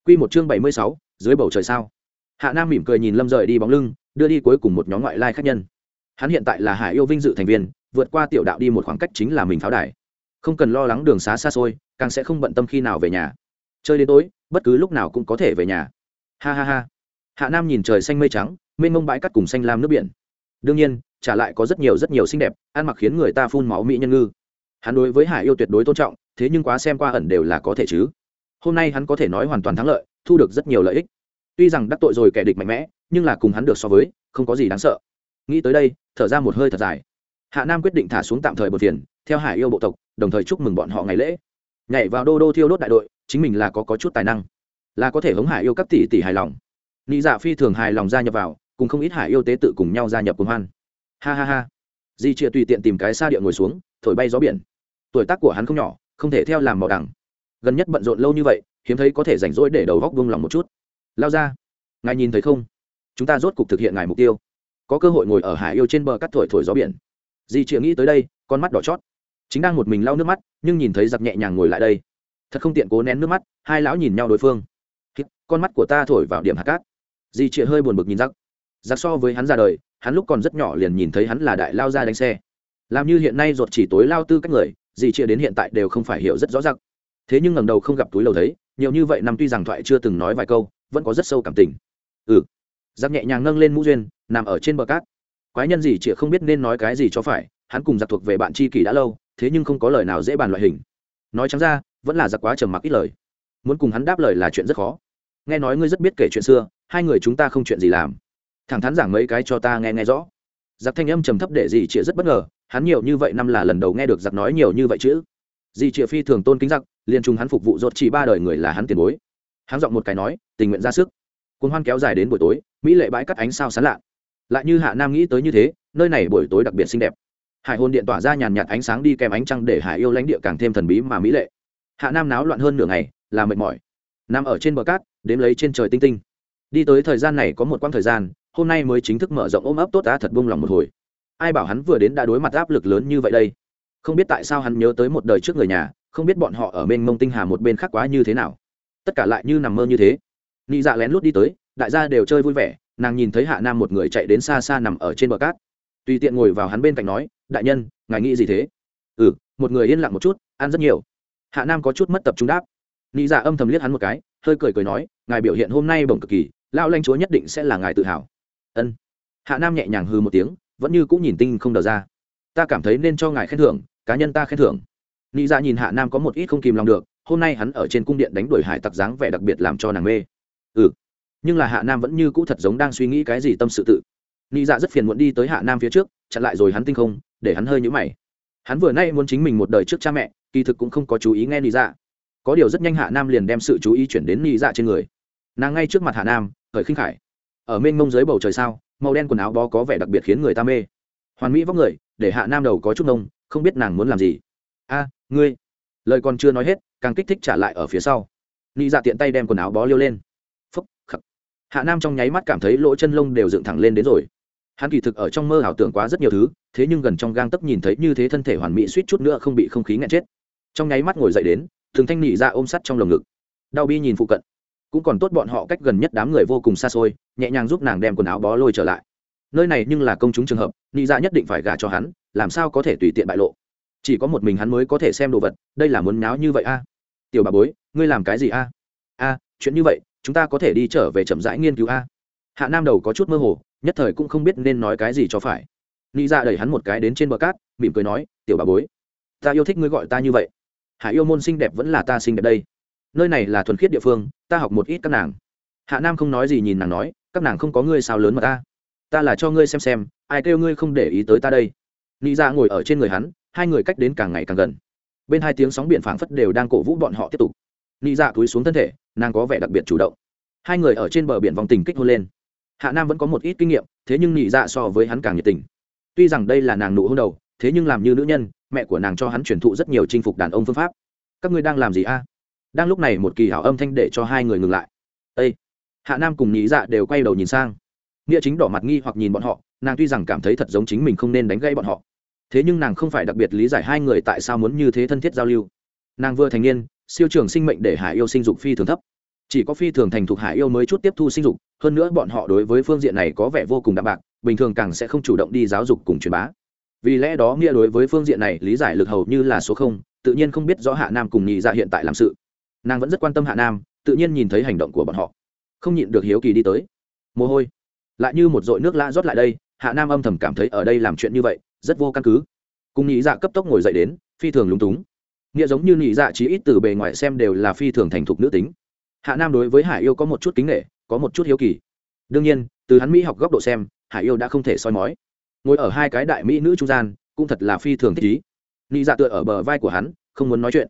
Speaker 1: Q một chương bảy mươi sáu, dưới bầu trời sao? Hạ nam mỉm cười nhìn lâm rời đi bóng lưng, đưa đi cuối cùng một nhóm ngoại lai khách nhân. Hắn hiện tại là hải yêu vinh dự thành viên, vượt qua tiểu đạo đi một khoảng cách chính là mình pháo đài. Không cần lo lắng đường xá xa xôi, càng sẽ không bận tâm khi nào về nhà. Chơi đến tối, bất cứ lúc nào cũng có thể về nhà. Ha ha ha. Hạ nam nhìn trời xanh mây trắng, mênh mông bãi cắt cùng xanh lam nước biển. Đương nhiên trả lại có rất nhiều rất nhiều xinh đẹp ăn mặc khiến người ta phun máu mỹ nhân ngư. Hắn đối với hải yêu tuyệt đối tôn trọng thế nhưng quá xem qua ẩn đều là có thể chứ. Hôm nay hắn có thể nói hoàn toàn thắng lợi thu được rất nhiều lợi ích. Tuy rằng đắc tội rồi kẻ địch mạnh mẽ nhưng là cùng hắn được so với không có gì đáng sợ. Nghĩ tới đây thở ra một hơi thật dài. Hạ nam quyết định thả xuống tạm thời bờ phiền theo hải yêu bộ tộc đồng thời chúc mừng bọn họ ngày lễ. Nhảy vào đô đô thiêu đốt đại đội chính mình là có, có chút tài năng là có thể hống hải yêu các tỷ tỷ hài lòng. Nị dạ phi thường hài lòng gia nhập vào cùng không ít hải yêu tế tự cùng nhau gia nhập cùng hoan ha ha ha. Di chia tùy tiện tìm cái xa địa ngồi xuống, thổi bay gió biển. Tuổi tác của hắn không nhỏ, không thể theo làm màu đằng. Gần nhất bận rộn lâu như vậy, hiếm thấy có thể rảnh rỗi để đầu góc vung lòng một chút. Lao ra. Ngài nhìn thấy không? Chúng ta rốt cục thực hiện ngài mục tiêu. Có cơ hội ngồi ở hải yêu trên bờ cắt thổi thổi gió biển. Di chịa nghĩ tới đây, con mắt đỏ chót. Chính đang một mình lau nước mắt, nhưng nhìn thấy giặc nhẹ nhàng ngồi lại đây. Thật không tiện cố nén nước mắt, hai lão nhìn nhau đối phương. Con mắt của ta thổi vào điểm hạt cát. Di chịa hơi buồn bực nhìn giặc. Giặc so với hắn ra đời hắn lúc còn rất nhỏ liền nhìn thấy hắn là đại lao ra đánh xe. Làm như hiện nay ruột chỉ tối lao tư cách người, gì chia đến hiện tại đều không phải hiểu rất rõ ràng. Thế nhưng ngầm đầu không gặp túi lầu thấy, nhiều như vậy năm tuy rằng thoại chưa từng nói vài câu, vẫn có rất sâu cảm tình. Ừ. Giặc nhẹ nhàng nâng lên mũ duyên, nằm ở trên bờ cát. Quái nhân gì chia không biết nên nói cái gì cho phải, hắn cùng giặc thuộc về bạn tri kỷ đã lâu, thế nhưng không có lời nào dễ bàn loại hình. Nói chẳng ra, vẫn là giặc quá trầm mặc ít lời. Muốn cùng hắn đáp lời là chuyện rất khó. Nghe nói ngươi rất biết kể chuyện xưa, hai người chúng ta không chuyện gì làm thẳng thắn giảng mấy cái cho ta nghe nghe rõ. Giặc thanh âm trầm thấp để dì chịa rất bất ngờ, hắn nhiều như vậy năm là lần đầu nghe được giặc nói nhiều như vậy chứ. Dì chịa phi thường tôn kính giặc, liền trùng hắn phục vụ rốt chỉ ba đời người là hắn tiền bối. Hắn giọng một cái nói, tình nguyện ra sức. Cuốn hoan kéo dài đến buổi tối, mỹ lệ bãi cắt ánh sao sán lạ. Lại như hạ nam nghĩ tới như thế, nơi này buổi tối đặc biệt xinh đẹp. Hải hồn điện tỏa ra nhàn nhạt ánh sáng đi kèm ánh trăng để hải yêu lãnh địa càng thêm thần bí mà mỹ lệ. Hạ nam náo loạn hơn nửa ngày, là mệt mỏi. Nằm ở trên bờ cát, đếm lấy trên trời tinh tinh. Đi tới thời gian này có một quãng thời gian hôm nay mới chính thức mở rộng ôm ấp tốt ta thật buông lòng một hồi. Ai bảo hắn vừa đến đã đối mặt áp lực lớn như vậy đây? Không biết tại sao hắn nhớ tới một đời trước người nhà, không biết bọn họ ở bên mông tinh hà một bên khác quá như thế nào. Tất cả lại như nằm mơ như thế. Nị dạ lén lút đi tới, đại gia đều chơi vui vẻ, nàng nhìn thấy hạ nam một người chạy đến xa xa nằm ở trên bờ cát. Tùy tiện ngồi vào hắn bên cạnh nói, đại nhân, ngài nghĩ gì thế? Ừ một người yên lặng một chút, ăn rất nhiều. Hạ nam có chút mất tập trung đáp. Nị dạ âm thầm liếc hắn một cái, hơi cười cười nói, ngài biểu hiện hôm nay bổng cực kỳ lao lanh chúa nhất định sẽ là ngài tự hào ân. Hạ nam nhẹ nhàng hư một tiếng, vẫn như cũng nhìn tinh không đờ ra. Ta cảm thấy nên cho ngài khen thưởng, cá nhân ta khen thưởng. Nị dạ nhìn hạ nam có một ít không kìm lòng được, hôm nay hắn ở trên cung điện đánh đuổi hải tặc dáng vẻ đặc biệt làm cho nàng mê. Ừ. Nhưng là hạ nam vẫn như cũ thật giống đang suy nghĩ cái gì tâm sự tự. Nị dạ rất phiền muộn đi tới hạ nam phía trước, chặn lại rồi hắn tinh không, để hắn hơi nhũ mày. Hắn vừa nay muốn chính mình một đời trước cha mẹ, kỳ thực cũng không có chú ý nghe nị dạ. Có điều rất nhanh hạ nam liền đem sự chú ý chuyển đến nị dạ trên người. Nàng ngay trước mặt hạ nam khởi khinh khải ở mênh mông dưới bầu trời sao, màu đen quần áo bó có vẻ đặc biệt khiến người ta mê. Hoàn mỹ vóc người, để hạ nam đầu có chút nông không biết nàng muốn làm gì. A, ngươi. Lời còn chưa nói hết, càng kích thích trả lại ở phía sau. Nị dạ tiện tay đem quần áo bó liêu lên. Phúc khắc hạ nam trong nháy mắt cảm thấy lỗ chân lông đều dựng thẳng lên đến rồi. Hắn kỳ thực ở trong mơ ảo tưởng quá rất nhiều thứ, thế nhưng gần trong gang tấc nhìn thấy như thế thân thể hoàn mỹ suýt chút nữa không bị không khí nghẹn chết. Trong nháy mắt ngồi dậy đến, thường thanh nị ra ôm sắt trong lồng ngực. Đau bi nhìn phụ cận cũng còn tốt bọn họ cách gần nhất đám người vô cùng xa xôi, nhẹ nhàng giúp nàng đem quần áo bó lôi trở lại. Nơi này nhưng là công chúng trường hợp, nị ra nhất định phải gả cho hắn, làm sao có thể tùy tiện bại lộ? Chỉ có một mình hắn mới có thể xem đồ vật, đây là muốn náo như vậy a? Tiểu bà bối, ngươi làm cái gì a? A, chuyện như vậy, chúng ta có thể đi trở về chậm rãi nghiên cứu a? Hạ nam đầu có chút mơ hồ, nhất thời cũng không biết nên nói cái gì cho phải. Ni ra dạ đẩy hắn một cái đến trên bờ cát, mỉm cười nói, tiểu bà bối, ta yêu thích ngươi gọi ta như vậy. Hạ yêu môn xinh đẹp vẫn là ta xinh đẹp đây nơi này là thuần khiết địa phương, ta học một ít các nàng. Hạ nam không nói gì nhìn nàng nói, các nàng không có ngươi sao lớn mà ta? Ta là cho ngươi xem xem, ai kêu ngươi không để ý tới ta đây? Nị ra ngồi ở trên người hắn, hai người cách đến càng ngày càng gần. Bên hai tiếng sóng biển phảng phất đều đang cổ vũ bọn họ tiếp tục. Nị dạ ra túi xuống thân thể, nàng có vẻ đặc biệt chủ động. Hai người ở trên bờ biển vòng tình kích hôn lên. Hạ nam vẫn có một ít kinh nghiệm, thế nhưng Nị dạ so với hắn càng nhiệt tình. Tuy rằng đây là nàng nụ hôn đầu, thế nhưng làm như nữ nhân, mẹ của nàng cho hắn truyền thụ rất nhiều chinh phục đàn ông phương pháp. Các ngươi đang làm gì a? Đang lúc này một kỳ hảo âm thanh để cho hai người ngừng lại. Ây hạ nam cùng nhị dạ đều quay đầu nhìn sang. Nghĩa chính đỏ mặt nghi hoặc nhìn bọn họ, nàng tuy rằng cảm thấy thật giống chính mình không nên đánh gây bọn họ. Thế nhưng nàng không phải đặc biệt lý giải hai người tại sao muốn như thế thân thiết giao lưu. Nàng vừa thành niên, siêu trường sinh mệnh để hải yêu sinh dục phi thường thấp. Chỉ có phi thường thành thục hải yêu mới chút tiếp thu sinh dục, hơn nữa bọn họ đối với phương diện này có vẻ vô cùng đạm bạc, bình thường càng sẽ không chủ động đi giáo dục cùng truyền bá. Vì lẽ đó nghĩa đối với phương diện này lý giải lực hầu như là số không, tự nhiên không biết rõ hạ nam cùng nhị dạ hiện tại làm sự nàng vẫn rất quan tâm hạ nam, tự nhiên nhìn thấy hành động của bọn họ. Không nhịn được hiếu kỳ đi tới. Mồ hôi. Lại như một dội nước lã rót lại đây, hạ nam âm thầm cảm thấy ở đây làm chuyện như vậy, rất vô căn cứ. Cùng nhị dạ cấp tốc ngồi dậy đến, phi thường lúng túng. Nghĩa giống như nhị dạ chỉ ít từ bề ngoài xem đều là phi thường thành thục nữ tính. Hạ nam đối với hải yêu có một chút kính nghệ có một chút hiếu kỳ. Đương nhiên, từ hắn mỹ học góc độ xem, hải yêu đã không thể soi mói. Ngồi ở hai cái đại mỹ nữ trung gian, cũng thật là phi thường thích ý. Nị dạ tựa ở bờ vai của hắn, không muốn nói chuyện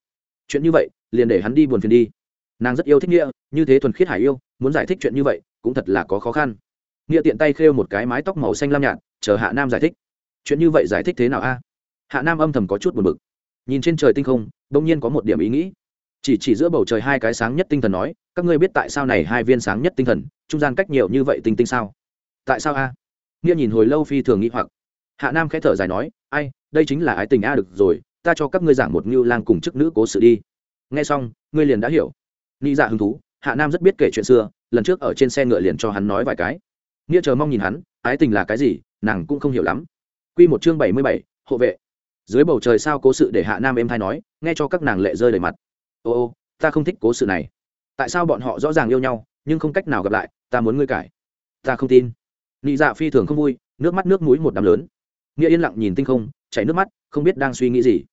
Speaker 1: chuyện như vậy, liền để hắn đi buồn phiền đi. Nàng rất yêu thích nghĩa, như thế thuần khiết hải yêu, muốn giải thích chuyện như vậy, cũng thật là có khó khăn. Nghĩa tiện tay khêu một cái mái tóc màu xanh lam nhạt, chờ hạ nam giải thích. Chuyện như vậy giải thích thế nào a? Hạ nam âm thầm có chút buồn bực. Nhìn trên trời tinh không đông nhiên có một điểm ý nghĩ. Chỉ chỉ giữa bầu trời hai cái sáng nhất tinh thần nói, các ngươi biết tại sao này hai viên sáng nhất tinh thần, trung gian cách nhiều như vậy tinh tinh sao? Tại sao a? Nghĩa nhìn hồi lâu phi thường nghĩ hoặc. Hạ nam khẽ thở dài nói, ai, đây chính là ái tình a, được rồi ta cho các ngươi giảng một ngưu lang cùng chức nữ cố sự đi. Nghe xong, ngươi liền đã hiểu. Nghĩ dạ hứng thú, hạ nam rất biết kể chuyện xưa, lần trước ở trên xe ngựa liền cho hắn nói vài cái. Nghĩa chờ mong nhìn hắn, ái tình là cái gì, nàng cũng không hiểu lắm. Q một chương bảy mươi bảy, hộ vệ. Dưới bầu trời sao cố sự để hạ nam em thay nói, nghe cho các nàng lệ rơi đầy mặt. Ô ô, ta không thích cố sự này. Tại sao bọn họ rõ ràng yêu nhau, nhưng không cách nào gặp lại, ta muốn ngươi cải. Ta không tin. Nị dạ phi thường không vui, nước mắt nước mũi một đám lớn. Nghĩa yên lặng nhìn tinh không, chảy nước mắt, không biết đang suy nghĩ gì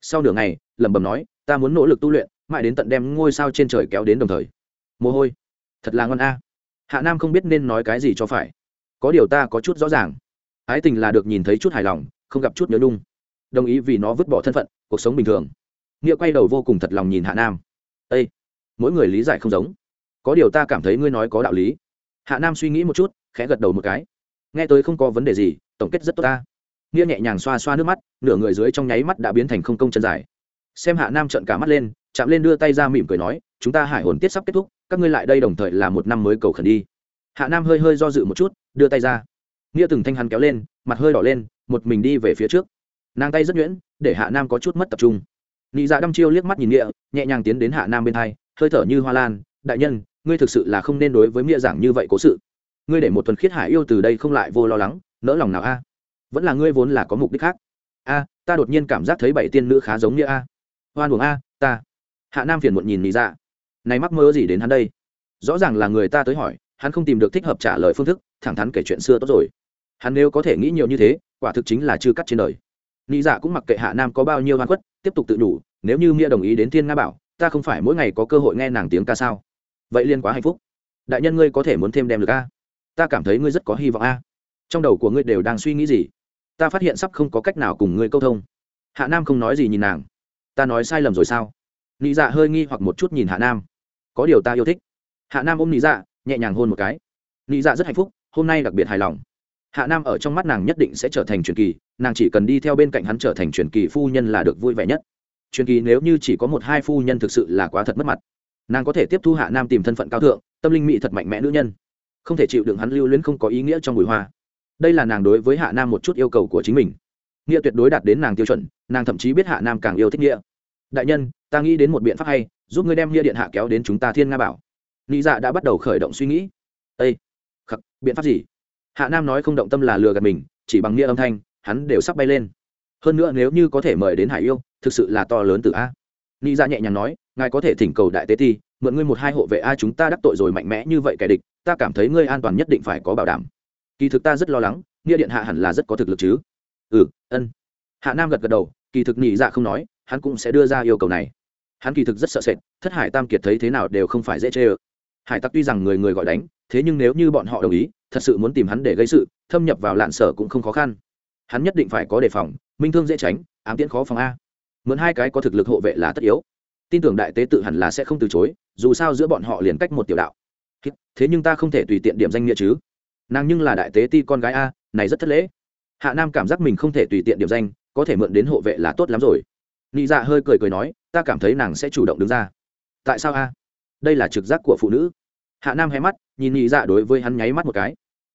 Speaker 1: sau nửa ngày, lẩm bẩm nói, ta muốn nỗ lực tu luyện, mãi đến tận đem ngôi sao trên trời kéo đến đồng thời. Mồ hôi, thật là ngon a. Hạ nam không biết nên nói cái gì cho phải. Có điều ta có chút rõ ràng. Ái tình là được nhìn thấy chút hài lòng, không gặp chút nhớ nung đồng ý vì nó vứt bỏ thân phận, cuộc sống bình thường. Nghĩa quay đầu vô cùng thật lòng nhìn hạ nam. Â mỗi người lý giải không giống. Có điều ta cảm thấy ngươi nói có đạo lý. Hạ nam suy nghĩ một chút, khẽ gật đầu một cái. Nghe tới không có vấn đề gì, tổng kết rất tốt ta nghĩa nhẹ nhàng xoa xoa nước mắt, nửa người dưới trong nháy mắt đã biến thành không công chân dài. Xem hạ nam trận cả mắt lên, chạm lên đưa tay ra mỉm cười nói, chúng ta hải hồn tiết sắp kết thúc, các ngươi lại đây đồng thời là một năm mới cầu khẩn đi. Hạ nam hơi hơi do dự một chút, đưa tay ra. Nghĩa từng thanh hắn kéo lên, mặt hơi đỏ lên, một mình đi về phía trước. Nàng tay rất nhuyễn, để hạ nam có chút mất tập trung. Nị dạ đăm chiêu liếc mắt nhìn nghĩa, nhẹ nhàng tiến đến hạ nam bên hai hơi thở như hoa lan, đại nhân, ngươi thực sự là không nên đối với nghĩa giảng như vậy cố sự. Ngươi để một tuần khiết hải yêu từ đây không lại vô lo lắng, nỡ lòng nào a? Vẫn là ngươi vốn là có mục đích khác. A, ta đột nhiên cảm giác thấy bảy tiên nữ khá giống như a. Hoan buồng a, ta. Hạ nam phiền muộn nhìn nhị dạ. Này mắc mơ gì đến hắn đây? Rõ ràng là người ta tới hỏi, hắn không tìm được thích hợp trả lời phương thức, thẳng thắn kể chuyện xưa tốt rồi. Hắn nếu có thể nghĩ nhiều như thế, quả thực chính là chưa cắt trên đời. Nghĩ dạ cũng mặc kệ hạ nam có bao nhiêu hoan khuất, tiếp tục tự đủ nếu như mia đồng ý đến thiên nga bảo, ta không phải mỗi ngày có cơ hội nghe nàng tiếng ca sao? Vậy liên quá hạnh phúc. Đại nhân ngươi có thể muốn thêm đem được a. Ta cảm thấy ngươi rất có hy vọng a. Trong đầu của ngươi đều đang suy nghĩ gì? Ta phát hiện sắp không có cách nào cùng ngươi câu thông. Hạ nam không nói gì nhìn nàng. Ta nói sai lầm rồi sao? Nị dạ hơi nghi hoặc một chút nhìn hạ nam. Có điều ta yêu thích. Hạ nam ôm nị dạ nhẹ nhàng hôn một cái. Nị dạ rất hạnh phúc, hôm nay đặc biệt hài lòng. Hạ nam ở trong mắt nàng nhất định sẽ trở thành truyền kỳ, nàng chỉ cần đi theo bên cạnh hắn trở thành truyền kỳ phu nhân là được vui vẻ nhất. Truyền kỳ nếu như chỉ có một hai phu nhân thực sự là quá thật mất mặt. Nàng có thể tiếp thu hạ nam tìm thân phận cao thượng, tâm linh mỹ thật mạnh mẽ nữ nhân. Không thể chịu đựng hắn lưu luyến không có ý nghĩa trong bùi hoa đây là nàng đối với hạ nam một chút yêu cầu của chính mình. Nghĩa tuyệt đối đạt đến nàng tiêu chuẩn, nàng thậm chí biết hạ nam càng yêu thích nghĩa. Đại nhân, ta nghĩ đến một biện pháp hay, giúp ngươi đem nghĩa điện hạ kéo đến chúng ta thiên nga bảo. Nghĩ dạ đã bắt đầu khởi động suy nghĩ. Ây khắc, biện pháp gì? Hạ nam nói không động tâm là lừa gạt mình, chỉ bằng nghĩa âm thanh, hắn đều sắp bay lên. Hơn nữa nếu như có thể mời đến hải yêu, thực sự là to lớn từ a. Nghĩ dạ nhẹ nhàng nói, ngài có thể thỉnh cầu đại tế ti, mượn ngươi một hai hộ vệ a chúng ta đắc tội rồi mạnh mẽ như vậy kẻ địch, ta cảm thấy ngươi an toàn nhất định phải có bảo đảm kỳ thực ta rất lo lắng, nghĩa điện hạ hẳn là rất có thực lực chứ. Ừ ân. Hạ nam gật gật đầu, kỳ thực nhị dạ không nói, hắn cũng sẽ đưa ra yêu cầu này. Hắn kỳ thực rất sợ sệt, thất hải tam kiệt thấy thế nào đều không phải dễ chê ơ. Hải tặc tuy rằng người người gọi đánh, thế nhưng nếu như bọn họ đồng ý, thật sự muốn tìm hắn để gây sự, thâm nhập vào lạn sở cũng không khó khăn. Hắn nhất định phải có đề phòng, minh thương dễ tránh, ám tiễn khó phòng a. Mượn hai cái có thực lực hộ vệ là tất yếu. Tin tưởng đại tế tự hẳn là sẽ không từ chối, dù sao giữa bọn họ liền cách một tiểu đạo. Thế nhưng ta không thể tùy tiện điểm danh nghĩa chứ nàng nhưng là đại tế ti con gái a, này rất thất lễ. Hạ nam cảm giác mình không thể tùy tiện điểm danh, có thể mượn đến hộ vệ là tốt lắm rồi. Nị dạ hơi cười cười nói, ta cảm thấy nàng sẽ chủ động đứng ra. Tại sao a? Đây là trực giác của phụ nữ. Hạ nam hé mắt, nhìn nị dạ đối với hắn nháy mắt một cái.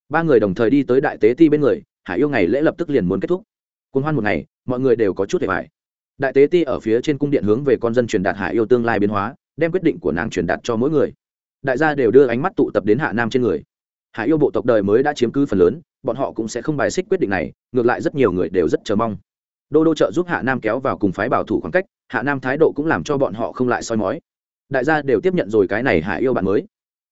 Speaker 1: Ba người đồng thời đi tới đại tế ti bên người, hải yêu ngày lễ lập tức liền muốn kết thúc. Cuốn hoan một ngày, mọi người đều có chút để bài đại tế ti ở phía trên cung điện hướng về con dân truyền đạt hải yêu tương lai biến hóa, đem quyết định của nàng truyền đạt cho mỗi người. Đại gia đều đưa ánh mắt tụ tập đến hạ nam trên người hải yêu bộ tộc đời mới đã chiếm cứ phần lớn, bọn họ cũng sẽ không bài xích quyết định này, ngược lại rất nhiều người đều rất chờ mong. Đô đô trợ giúp hạ nam kéo vào cùng phái bảo thủ khoảng cách, hạ nam thái độ cũng làm cho bọn họ không lại soi mói. Đại gia đều tiếp nhận rồi cái này hải yêu bạn mới.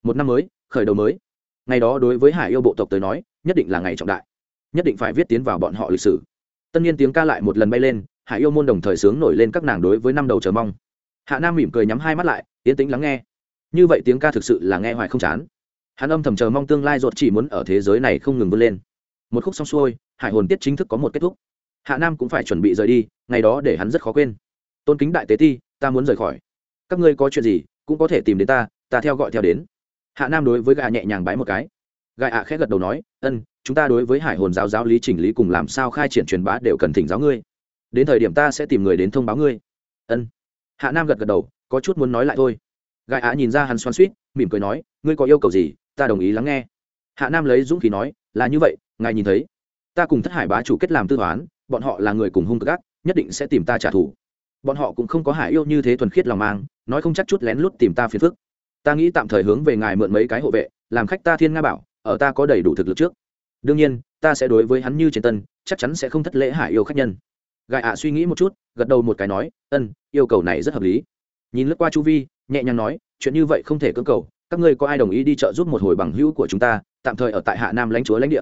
Speaker 1: Một năm mới, khởi đầu mới. Ngày đó đối với hải yêu bộ tộc tới nói, nhất định là ngày trọng đại. Nhất định phải viết tiến vào bọn họ lịch sử. Tân nhiên tiếng ca lại một lần bay lên, hải yêu môn đồng thời sướng nổi lên các nàng đối với năm đầu chờ mong. Hạ nam mỉm cười nhắm hai mắt lại, yên tĩnh lắng nghe. Như vậy tiếng ca thực sự là nghe hoài không chán hắn âm thầm chờ mong tương lai ruột chỉ muốn ở thế giới này không ngừng vươn lên. Một khúc xong xuôi, hải hồn tiết chính thức có một kết thúc. Hạ nam cũng phải chuẩn bị rời đi, ngày đó để hắn rất khó quên. Tôn kính đại tế ti, ta muốn rời khỏi. Các ngươi có chuyện gì, cũng có thể tìm đến ta ta theo gọi theo đến. Hạ nam đối với gà nhẹ nhàng bái một cái. Gà ạ khẽ gật đầu nói, ân, chúng ta đối với hải hồn giáo giáo lý chỉnh lý cùng làm sao khai triển truyền bá đều cần thỉnh giáo ngươi. Đến thời điểm ta sẽ tìm người đến thông báo ngươi. Ân. Hạ nam gật gật đầu, có chút muốn nói lại thôi. Gà ạ nhìn ra hắn xoan suýt mỉm cười nói, ngươi có yêu cầu gì ta đồng ý lắng nghe. Hạ nam lấy dũng khí nói, là như vậy, ngài nhìn thấy. Ta cùng thất hải bá chủ kết làm tư toán, bọn họ là người cùng hung cực ác, nhất định sẽ tìm ta trả thù. Bọn họ cũng không có hải yêu như thế thuần khiết lòng mang, nói không chắc chút lén lút tìm ta phiền phức. Ta nghĩ tạm thời hướng về ngài mượn mấy cái hộ vệ, làm khách ta thiên nga bảo, ở ta có đầy đủ thực lực trước. Đương nhiên, ta sẽ đối với hắn như trên tân, chắc chắn sẽ không thất lễ hải yêu khách nhân. Gại ạ suy nghĩ một chút, gật đầu một cái nói, ân, yêu cầu này rất hợp lý. Nhìn lướt qua chu vi, nhẹ nhàng nói, chuyện như vậy không thể cưỡng cầu các ngươi có ai đồng ý đi chợ giúp một hồi bằng hữu của chúng ta, tạm thời ở tại hạ nam lãnh chúa lãnh địa.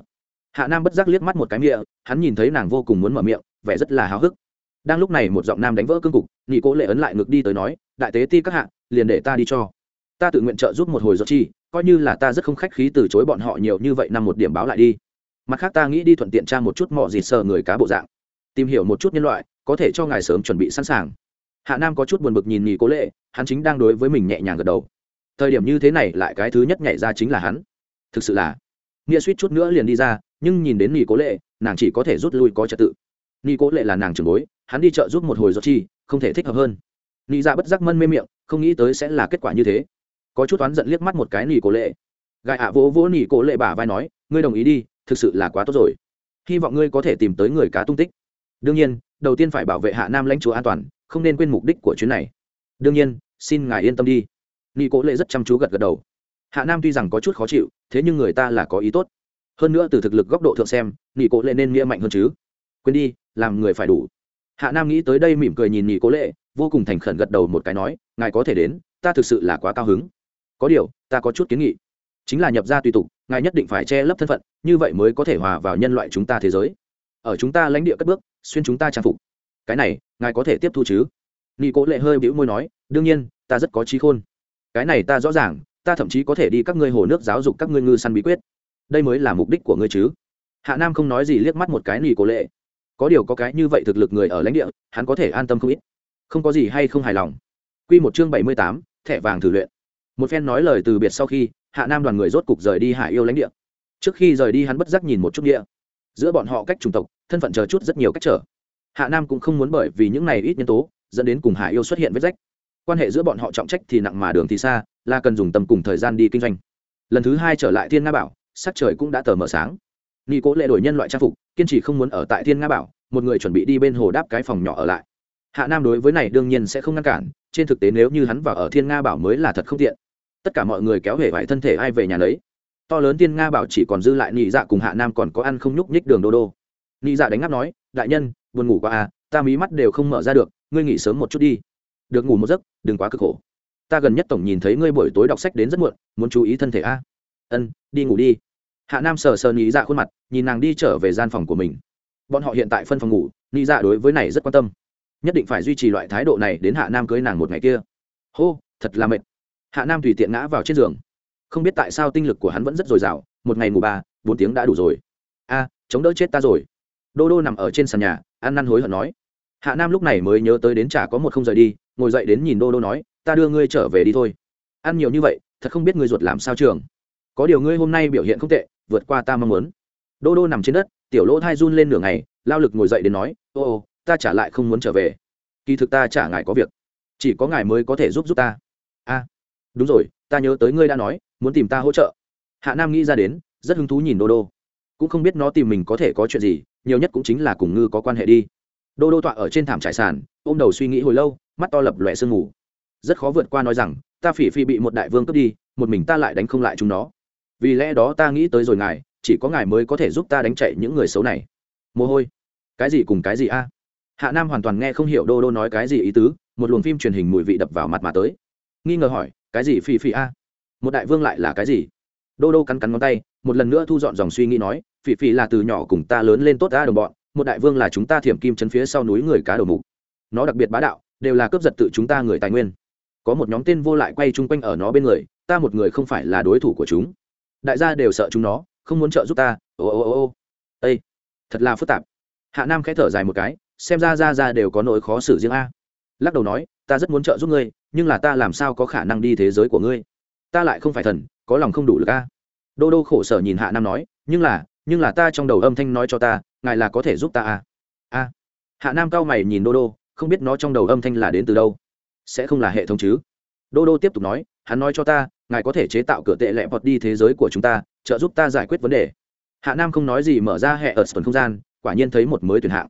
Speaker 1: Hạ nam bất giác liếc mắt một cái miệng, hắn nhìn thấy nàng vô cùng muốn mở miệng, vẻ rất là háo hức. Đang lúc này một giọng nam đánh vỡ cương cục nghị cố lệ ấn lại ngược đi tới nói, đại tế ti các hạ, liền để ta đi cho. Ta tự nguyện trợ giúp một hồi giọt chi, coi như là ta rất không khách khí từ chối bọn họ nhiều như vậy năm một điểm báo lại đi. Mặt khác ta nghĩ đi thuận tiện tra một chút mọ gì sờ người cá bộ dạng. Tìm hiểu một chút nhân loại, có thể cho ngài sớm chuẩn bị sẵn sàng. Hạ nam có chút buồn bực nhìn nhì cố lệ, hắn chính đang đối với mình nhẹ nhàng gật đầu thời điểm như thế này lại cái thứ nhất nhảy ra chính là hắn. Thực sự là, nghĩa suýt chút nữa liền đi ra, nhưng nhìn đến nghỉ cố lệ, nàng chỉ có thể rút lui có trật tự. Nghỉ cố lệ là nàng trường bối, hắn đi chợ giúp một hồi giọt chi, không thể thích hợp hơn. Nhì ra dạ bất giác mân mê miệng, không nghĩ tới sẽ là kết quả như thế. Có chút oán giận liếc mắt một cái nghỉ cố lệ. Gai ạ vỗ vỗ nghỉ cố lệ bả vai nói, ngươi đồng ý đi, thực sự là quá tốt rồi. Hy vọng ngươi có thể tìm tới người cá tung tích. Đương nhiên, đầu tiên phải bảo vệ hạ nam lãnh chúa an toàn, không nên quên mục đích của chuyến này. Đương nhiên, xin ngài yên tâm đi nghi cố lệ rất chăm chú gật gật đầu. Hạ nam tuy rằng có chút khó chịu, thế nhưng người ta là có ý tốt. Hơn nữa từ thực lực góc độ thượng xem nghi cố lệ nên nghĩa mạnh hơn chứ. Quên đi, làm người phải đủ. Hạ nam nghĩ tới đây mỉm cười nhìn nghi cố lệ, vô cùng thành khẩn gật đầu một cái nói, ngài có thể đến, ta thực sự là quá cao hứng. Có điều, ta có chút kiến nghị. Chính là nhập ra tùy tục, ngài nhất định phải che lấp thân phận, như vậy mới có thể hòa vào nhân loại chúng ta thế giới. Ở chúng ta lãnh địa cất bước, xuyên chúng ta trang phục. Cái này, ngài có thể tiếp thu chứ? Nghi cố lệ hơi bĩu môi nói, đương nhiên, ta rất có trí khôn cái này ta rõ ràng, ta thậm chí có thể đi các ngươi hồ nước giáo dục các ngươi ngư săn bí quyết. Đây mới là mục đích của ngươi chứ? Hạ nam không nói gì liếc mắt một cái nỉ cổ lệ. Có điều có cái như vậy thực lực người ở lãnh địa, hắn có thể an tâm không ít. Không có gì hay không hài lòng. Q một chương bảy mươi tám, thẻ vàng thử luyện. Một phen nói lời từ biệt sau khi, hạ nam đoàn người rốt cục rời đi hải yêu lãnh địa. Trước khi rời đi hắn bất giác nhìn một chút địa. Giữa bọn họ cách chủng tộc, thân phận chờ chút rất nhiều cách trở. Hạ nam cũng không muốn bởi vì những này ít nhân tố, dẫn đến cùng hải yêu xuất hiện vết rách quan hệ giữa bọn họ trọng trách thì nặng mà đường thì xa, là cần dùng tầm cùng thời gian đi kinh doanh. Lần thứ hai trở lại thiên nga bảo, sắc trời cũng đã tờ mờ sáng. Nghi cố lệ đổi nhân loại trang phục, kiên trì không muốn ở tại thiên nga bảo, một người chuẩn bị đi bên hồ đáp cái phòng nhỏ ở lại. Hạ nam đối với này đương nhiên sẽ không ngăn cản, trên thực tế nếu như hắn vào ở thiên nga bảo mới là thật không tiện. Tất cả mọi người kéo hể vải thân thể ai về nhà lấy to lớn thiên nga bảo chỉ còn dư lại nhị dạ cùng hạ nam còn có ăn không nhúc nhích đường đô đô. Nhị dạ đánh ngáp nói, đại nhân, buồn ngủ quá à ta mí mắt đều không mở ra được, ngươi nghỉ sớm một chút đi được ngủ một giấc, đừng quá cực khổ. Ta gần nhất tổng nhìn thấy ngươi buổi tối đọc sách đến rất muộn, muốn chú ý thân thể a. Ân, đi ngủ đi. Hạ nam sờ sờ nghĩ dạ khuôn mặt, nhìn nàng đi trở về gian phòng của mình. Bọn họ hiện tại phân phòng ngủ nghĩ dạ đối với này rất quan tâm. Nhất định phải duy trì loại thái độ này đến hạ nam cưới nàng một ngày kia. Hô, thật là mệt. Hạ nam tùy tiện ngã vào trên giường. Không biết tại sao tinh lực của hắn vẫn rất dồi dào, một ngày ngủ ba, bốn tiếng đã đủ rồi. A, chống đỡ chết ta rồi. Đô đô nằm ở trên sàn nhà, ăn năn hối hận nói. Hạ nam lúc này mới nhớ tới đến chả có một không rời đi ngồi dậy đến nhìn đô đô nói, ta đưa ngươi trở về đi thôi. Ăn nhiều như vậy, thật không biết ngươi ruột làm sao trường. Có điều ngươi hôm nay biểu hiện không tệ, vượt qua ta mong muốn. Đô đô nằm trên đất, tiểu lỗ thai run lên nửa ngày, lao lực ngồi dậy đến nói, ô ô, ta trả lại không muốn trở về. Kỳ thực ta trả ngài có việc, chỉ có ngài mới có thể giúp giúp ta. A, đúng rồi, ta nhớ tới ngươi đã nói, muốn tìm ta hỗ trợ. Hạ nam nghĩ ra đến, rất hứng thú nhìn đô đô. Cũng không biết nó tìm mình có thể có chuyện gì, nhiều nhất cũng chính là cùng ngư có quan hệ đi đô đô tọa ở trên thảm trải sàn, ôm đầu suy nghĩ hồi lâu, mắt to lập lòe sương ngủ rất khó vượt qua nói rằng, ta phỉ phi bị một đại vương cướp đi, một mình ta lại đánh không lại chúng nó. Vì lẽ đó ta nghĩ tới rồi ngài, chỉ có ngài mới có thể giúp ta đánh chạy những người xấu này. Mồ hôi. Cái gì cùng cái gì a? Hạ nam hoàn toàn nghe không hiểu đô đô nói cái gì ý tứ, một luồng phim truyền hình mùi vị đập vào mặt mà tới. Nghi ngờ hỏi, cái gì phi phi a? Một đại vương lại là cái gì? Đô đô cắn cắn ngón tay, một lần nữa thu dọn dòng suy nghĩ nói, phỉ phỉ là từ nhỏ cùng ta lớn lên tốt đã đồng bọn một đại vương là chúng ta thiểm kim chân phía sau núi người cá đầu mục. Nó đặc biệt bá đạo, đều là cướp giật tự chúng ta người tài nguyên. Có một nhóm tên vô lại quay chung quanh ở nó bên người, ta một người không phải là đối thủ của chúng. Đại gia đều sợ chúng nó, không muốn trợ giúp ta, ô ô ô ô. Ây thật là phức tạp. Hạ nam khẽ thở dài một cái, xem ra ra ra đều có nỗi khó xử riêng a. Lắc đầu nói, ta rất muốn trợ giúp ngươi, nhưng là ta làm sao có khả năng đi thế giới của ngươi? Ta lại không phải thần, có lòng không đủ lực a. Đô đô khổ sở nhìn hạ nam nói, nhưng là nhưng là ta trong đầu âm thanh nói cho ta ngài là có thể giúp ta a a. Hạ nam cao mày nhìn đô đô, không biết nó trong đầu âm thanh là đến từ đâu. Sẽ không là hệ thống chứ? Đô đô tiếp tục nói, hắn nói cho ta, ngài có thể chế tạo cửa tệ lẹ vọt đi thế giới của chúng ta, trợ giúp ta giải quyết vấn đề. Hạ nam không nói gì mở ra hệ ở phần không gian, quả nhiên thấy một mới tuyển hạng.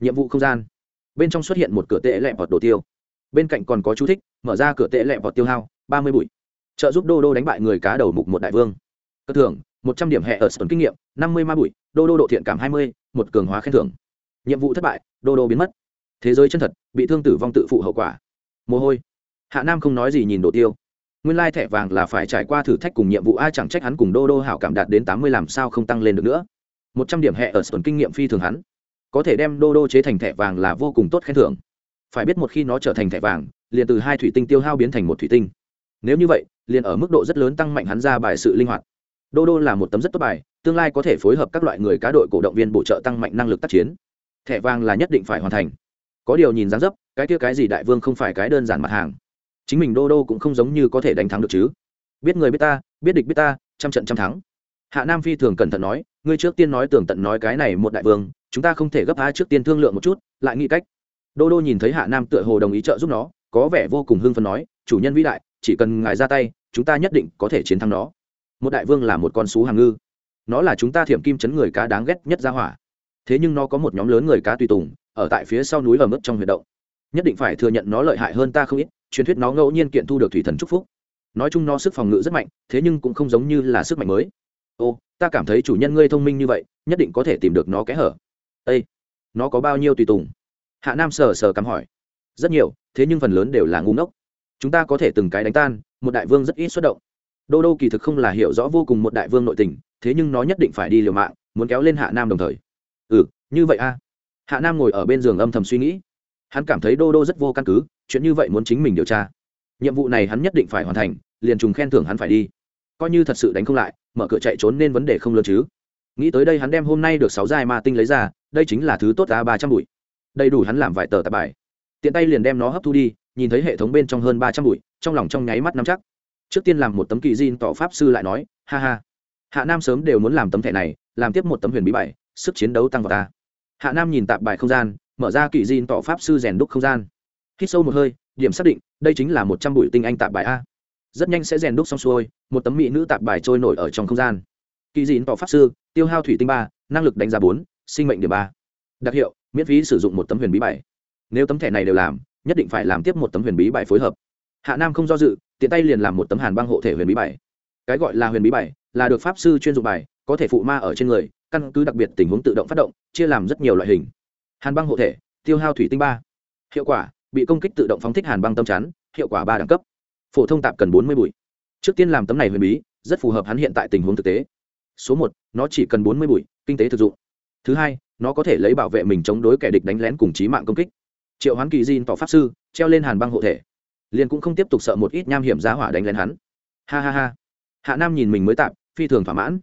Speaker 1: Nhiệm vụ không gian. Bên trong xuất hiện một cửa tệ lẹ vọt đồ tiêu. Bên cạnh còn có chú thích, mở ra cửa tệ lẹ vọt tiêu hao, ba mươi bụi. Trợ giúp đô đô đánh bại người cá đầu mục một đại vương. Cơ thưởng một trăm điểm hệ ở sân kinh nghiệm, năm mươi ma bụi, đô đô độ thiện cảm hai mươi, một cường hóa khen thưởng. Nhiệm vụ thất bại, đô đô biến mất. Thế giới chân thật, bị thương tử vong tự phụ hậu quả. Mồ hôi. Hạ nam không nói gì nhìn đồ tiêu. Nguyên lai thẻ vàng là phải trải qua thử thách cùng nhiệm vụ, ai chẳng trách hắn cùng đô đô hảo cảm đạt đến tám mươi làm sao không tăng lên được nữa. Một trăm điểm hệ ở sân kinh nghiệm phi thường hắn. Có thể đem đô đô chế thành thẻ vàng là vô cùng tốt khen thưởng. Phải biết một khi nó trở thành thẻ vàng, liền từ hai thủy tinh tiêu hao biến thành một thủy tinh. Nếu như vậy, liền ở mức độ rất lớn tăng mạnh hắn ra bài sự linh hoạt đô đô là một tấm rất tốt bài, tương lai có thể phối hợp các loại người cá đội cổ động viên bổ trợ tăng mạnh năng lực tác chiến. Thẻ vàng là nhất định phải hoàn thành. Có điều nhìn dáng dấp, cái kia cái gì đại vương không phải cái đơn giản mặt hàng. Chính mình đô đô cũng không giống như có thể đánh thắng được chứ. Biết người biết ta, biết địch biết ta, trăm trận trăm thắng. Hạ nam phi thường cẩn thận nói, ngươi trước tiên nói tường tận nói cái này một đại vương, chúng ta không thể gấp há trước tiên thương lượng một chút, lại nghĩ cách. Đô đô nhìn thấy hạ nam tựa hồ đồng ý trợ giúp nó, có vẻ vô cùng hưng phấn nói, chủ nhân vĩ đại, chỉ cần ngài ra tay, chúng ta nhất định có thể chiến thắng nó một đại vương là một con sú hàng ngư. Nó là chúng ta thiểm kim chấn người cá đáng ghét nhất ra hỏa. Thế nhưng nó có một nhóm lớn người cá tùy tùng, ở tại phía sau núi và mức trong huyệt động. Nhất định phải thừa nhận nó lợi hại hơn ta không ít, truyền thuyết nó ngẫu nhiên kiện thu được thủy thần c phúc. Nói chung nó sức phòng ngự rất mạnh, thế nhưng cũng không giống như là sức mạnh mới. Ô, ta cảm thấy chủ nhân ngươi thông minh như vậy, nhất định có thể tìm được nó kẽ hở. Â nó có bao nhiêu tùy tùng? Hạ nam sờ sờ cắm hỏi. Rất nhiều, thế nhưng phần lớn đều là ngu ngốc. Chúng ta có thể từng cái đánh tan, một đại vương rất ít xuất động đô đô kỳ thực không là hiểu rõ vô cùng một đại vương nội tình, thế nhưng nó nhất định phải đi liều mạng, muốn kéo lên hạ nam đồng thời. Ừ như vậy a. Hạ nam ngồi ở bên giường âm thầm suy nghĩ. Hắn cảm thấy đô đô rất vô căn cứ, chuyện như vậy muốn chính mình điều tra. Nhiệm vụ này hắn nhất định phải hoàn thành, liền trùng khen thưởng hắn phải đi. Coi như thật sự đánh không lại, mở cửa chạy trốn nên vấn đề không lớn chứ. Nghĩ tới đây hắn đem hôm nay được sáu giai ma tinh lấy ra, đây chính là thứ tốt ra ba trăm bụi. Đầy đủ hắn làm vài tờ tạp bài. Tiện tay liền đem nó hấp thu đi, nhìn thấy hệ thống bên trong hơn ba trăm bụi, trong lòng trong nháy mắt nắm chắc trước tiên làm một tấm kỳ diên tỏ pháp sư lại nói, ha ha. Hạ nam sớm đều muốn làm tấm thẻ này, làm tiếp một tấm huyền bí bảy sức chiến đấu tăng vào ta. Hạ nam nhìn tạp bài không gian, mở ra kỳ diên tỏ pháp sư rèn đúc không gian. Hít sâu một hơi, điểm xác định, đây chính là một trăm bụi tinh anh tạp bài a. Rất nhanh sẽ rèn đúc xong xuôi, một tấm mỹ nữ tạp bài trôi nổi ở trong không gian. Kỳ diên tỏ pháp sư, tiêu hao thủy tinh ba, năng lực đánh giá bốn, sinh mệnh điểm ba. Đặc hiệu, miễn phí sử dụng một tấm huyền bí bảy nếu tấm thẻ này đều làm, nhất định phải làm tiếp một tấm huyền bí bài phối hợp hạ nam không do dự, tiện tay liền làm một tấm hàn băng hộ thể huyền bí bảy cái gọi là huyền bí bảy là được pháp sư chuyên dụng bài, có thể phụ ma ở trên người, căn cứ đặc biệt tình huống tự động phát động, chia làm rất nhiều loại hình. Hàn băng hộ thể, tiêu hao thủy tinh ba. Hiệu quả, bị công kích tự động phóng thích hàn băng tâm chắn, hiệu quả ba đẳng cấp. Phổ thông tạp cần bốn mươi bụi. Trước tiên làm tấm này huyền bí, rất phù hợp hắn hiện tại tình huống thực tế. Số một, nó chỉ cần bốn mươi bụi, kinh tế thực dụng. Thứ hai, nó có thể lấy bảo vệ mình chống đối kẻ địch đánh lén cùng trí mạng công kích. Triệu hoán kỳ diên tỏ pháp sư, treo lên hàn băng hộ thể liền cũng không tiếp tục sợ một ít nham hiểm giá hỏa đánh lên hắn. Ha ha ha. Hạ nam nhìn mình mới tạm, phi thường thỏa mãn.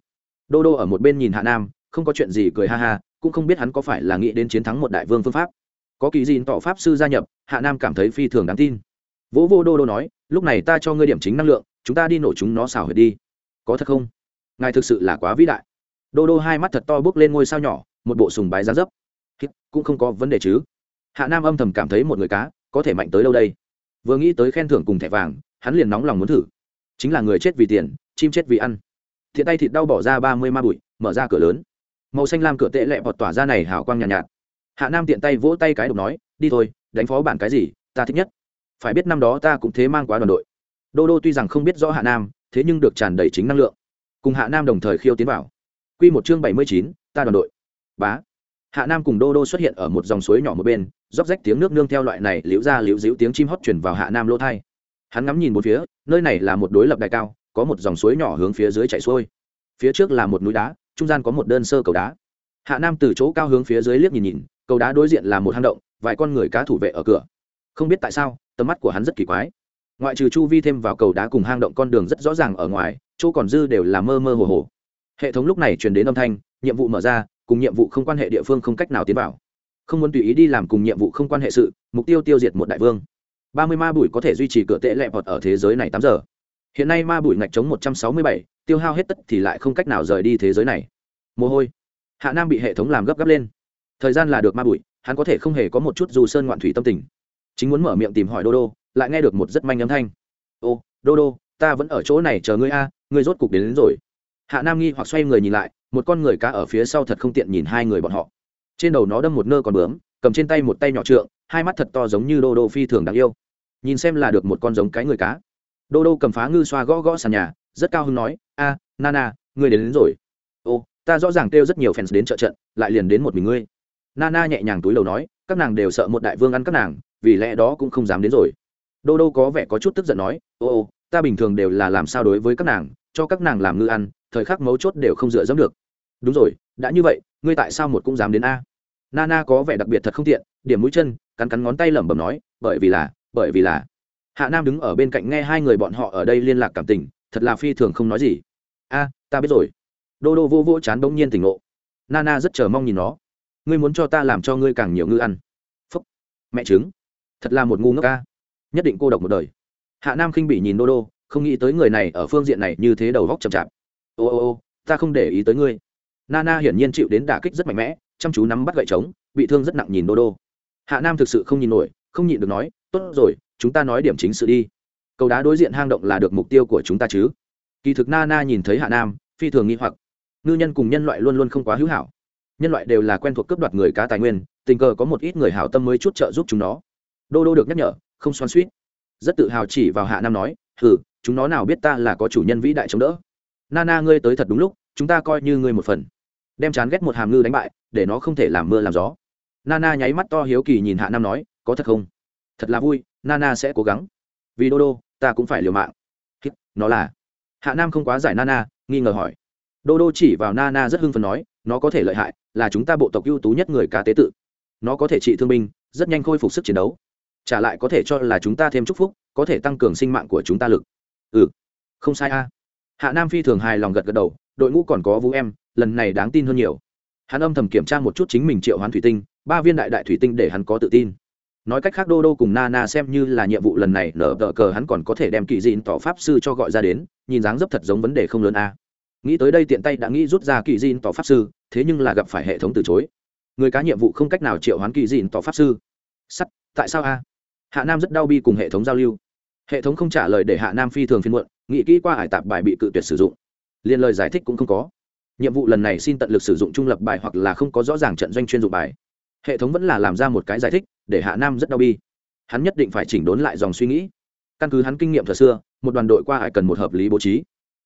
Speaker 1: Đô đô ở một bên nhìn hạ nam, không có chuyện gì cười ha ha, cũng không biết hắn có phải là nghĩ đến chiến thắng một đại vương phương pháp. Có kỳ diên tỏ pháp sư gia nhập, hạ nam cảm thấy phi thường đáng tin. Vỗ vô đô đô nói, lúc này ta cho ngươi điểm chính năng lượng, chúng ta đi nổ chúng nó xào huyệt đi. Có thật không? Ngài thực sự là quá vĩ đại. Đô đô hai mắt thật to bước lên ngôi sao nhỏ, một bộ sùng bái giá dấp. Cũng không có vấn đề chứ. Hạ nam âm thầm cảm thấy một người cá có thể mạnh tới đâu đây? Vừa nghĩ tới khen thưởng cùng thẻ vàng hắn liền nóng lòng muốn thử. Chính là người chết vì tiền chim chết vì ăn. Thiện tay thịt đau bỏ ra ba mươi ma bụi mở ra cửa lớn. Màu xanh lam cửa tệ lẹ vọt tỏa ra này hào quang nhàn nhạt, nhạt. Hạ nam tiện tay vỗ tay cái đục nói đi thôi đánh phó bản cái gì ta thích nhất. Phải biết năm đó ta cũng thế mang quá đoàn đội. Đô đô tuy rằng không biết rõ hạ nam thế nhưng được tràn đầy chính năng lượng. Cùng hạ nam đồng thời khiêu tiến vào. Q một chương bảy mươi chín ta đoàn đội. Bá. Hạ nam cùng đô đô xuất hiện ở một dòng suối nhỏ một bên róc rách tiếng nước nương theo loại này liễu ra liễu dĩu tiếng chim hót chuyển vào hạ nam lỗ thai. Hắn ngắm nhìn một phía, nơi này là một đối lập đài cao, có một dòng suối nhỏ hướng phía dưới chảy xuôi. Phía trước là một núi đá, trung gian có một đơn sơ cầu đá. Hạ nam từ chỗ cao hướng phía dưới liếc nhìn nhìn, cầu đá đối diện là một hang động, vài con người cá thủ vệ ở cửa. Không biết tại sao, tầm mắt của hắn rất kỳ quái. Ngoại trừ chu vi thêm vào cầu đá cùng hang động con đường rất rõ ràng ở ngoài, chỗ còn dư đều là mơ mơ hồ hồ. Hệ thống lúc này truyền đến âm thanh, nhiệm vụ mở ra, cùng nhiệm vụ không quan hệ địa phương không cách nào tiến vào không muốn tùy ý đi làm cùng nhiệm vụ không quan hệ sự mục tiêu tiêu diệt một đại vương. Ba mươi ma bụi có thể duy trì cửa tệ lẹ vọt ở thế giới này tám giờ. Hiện nay ma bụi ngạch chống một trăm sáu mươi bảy tiêu hao hết tất thì lại không cách nào rời đi thế giới này. Mồ hôi. Hạ nam bị hệ thống làm gấp gáp lên. Thời gian là được ma bụi hắn có thể không hề có một chút dù sơn ngoạn thủy tâm tình. Chính muốn mở miệng tìm hỏi đô đô lại nghe được một rất manh âm thanh. Ô đô đô ta vẫn ở chỗ này chờ ngươi a ngươi rốt cục đến, đến rồi. Hạ nam nghi hoặc xoay người nhìn lại một con người cá ở phía sau thật không tiện nhìn hai người bọn họ trên đầu nó đâm một nơ còn bướm cầm trên tay một tay nhỏ trượng hai mắt thật to giống như đô đô phi thường đáng yêu. Nhìn xem là được một con giống cái người cá. Đô đô cầm phá ngư xoa gõ gõ sàn nhà rất cao hứng nói a nana ngươi đến, đến rồi. Ô ta rõ ràng kêu rất nhiều fans đến trợ trận lại liền đến một mình ngươi. Nana nhẹ nhàng túi đầu nói các nàng đều sợ một đại vương ăn các nàng vì lẽ đó cũng không dám đến rồi. Đô đô có vẻ có chút tức giận nói ô ô ta bình thường đều là làm sao đối với các nàng cho các nàng làm ngư ăn thời khắc mấu chốt đều không dựa dẫm được. Đúng rồi đã như vậy ngươi tại sao một cũng dám đến a? Nana có vẻ đặc biệt thật không tiện, điểm mũi chân, cắn cắn ngón tay lẩm bẩm nói, bởi vì là, bởi vì là. Hạ nam đứng ở bên cạnh nghe hai người bọn họ ở đây liên lạc cảm tình, thật là phi thường không nói gì. A, ta biết rồi. Đô đô vô vô chán bỗng nhiên tỉnh ngộ. Nana rất chờ mong nhìn nó. Ngươi muốn cho ta làm cho ngươi càng nhiều ngư ăn. Phúc, mẹ chứng thật là một ngu ngốc ca. Nhất định cô độc một đời. Hạ nam khinh bị nhìn đô đô, không nghĩ tới người này ở phương diện này như thế đầu góc chậm chạp. Ô ô ô, ta không để ý tới ngươi. Nana hiển nhiên chịu đến đả kích rất mạnh mẽ chăm chú nắm bắt gậy trống, bị thương rất nặng nhìn đô đô. Hạ nam thực sự không nhìn nổi, không nhịn được nói, tốt rồi, chúng ta nói điểm chính sự đi. Cầu đá đối diện hang động là được mục tiêu của chúng ta chứ? Kỳ thực na na nhìn thấy hạ nam, phi thường nghi hoặc. Ngư nhân cùng nhân loại luôn luôn không quá hữu hảo. Nhân loại đều là quen thuộc cướp đoạt người cá tài nguyên, tình cờ có một ít người hảo tâm mới chút trợ giúp chúng nó. Đô đô được nhắc nhở, không xoan suýt rất tự hào chỉ vào hạ nam nói, hừ, chúng nó nào biết ta là có chủ nhân vĩ đại chống đỡ. Nana ngươi tới thật đúng lúc, chúng ta coi như ngươi một phần đem chán ghét một hàm ngư đánh bại để nó không thể làm mưa làm gió. Nana nháy mắt to hiếu kỳ nhìn hạ nam nói có thật không? Thật là vui nana sẽ cố gắng. Vì đô đô ta cũng phải liều mạng. Hít, nó là. Hạ nam không quá giải nana nghi ngờ hỏi. Đô đô chỉ vào nana rất hưng phần nói nó có thể lợi hại là chúng ta bộ tộc ưu tú nhất người cá tế tự. Nó có thể trị thương binh rất nhanh khôi phục sức chiến đấu. Trả lại có thể cho là chúng ta thêm chúc phúc có thể tăng cường sinh mạng của chúng ta lực. Ừ không sai a hạ nam phi thường hài lòng gật gật đầu, đội ngũ còn có vũ em, lần này đáng tin hơn nhiều. Hắn âm thầm kiểm tra một chút chính mình triệu hoán thủy tinh, ba viên đại đại thủy tinh để hắn có tự tin. Nói cách khác đô đô cùng na na xem như là nhiệm vụ lần này, nở tờ cờ hắn còn có thể đem kỳ dịn tỏ pháp sư cho gọi ra đến, nhìn dáng dấp thật giống vấn đề không lớn a. Nghĩ tới đây tiện tay đã nghĩ rút ra kỳ dịn tỏ pháp sư, thế nhưng là gặp phải hệ thống từ chối. Người cá nhiệm vụ không cách nào triệu hoán kỳ dịn tỏ pháp sư. Sắt, tại sao a? Hạ nam rất đau bi cùng hệ thống giao lưu. Hệ thống không trả lời để hạ nam phi thường phiên muộn nghĩ kỹ qua hải tạp bài bị cự tuyệt sử dụng. Liên lời giải thích cũng không có. Nhiệm vụ lần này xin tận lực sử dụng trung lập bài hoặc là không có rõ ràng trận doanh chuyên dụng bài. Hệ thống vẫn là làm ra một cái giải thích, để hạ nam rất đau bi. Hắn nhất định phải chỉnh đốn lại dòng suy nghĩ. Căn cứ hắn kinh nghiệm thời xưa, một đoàn đội qua hải cần một hợp lý bố trí.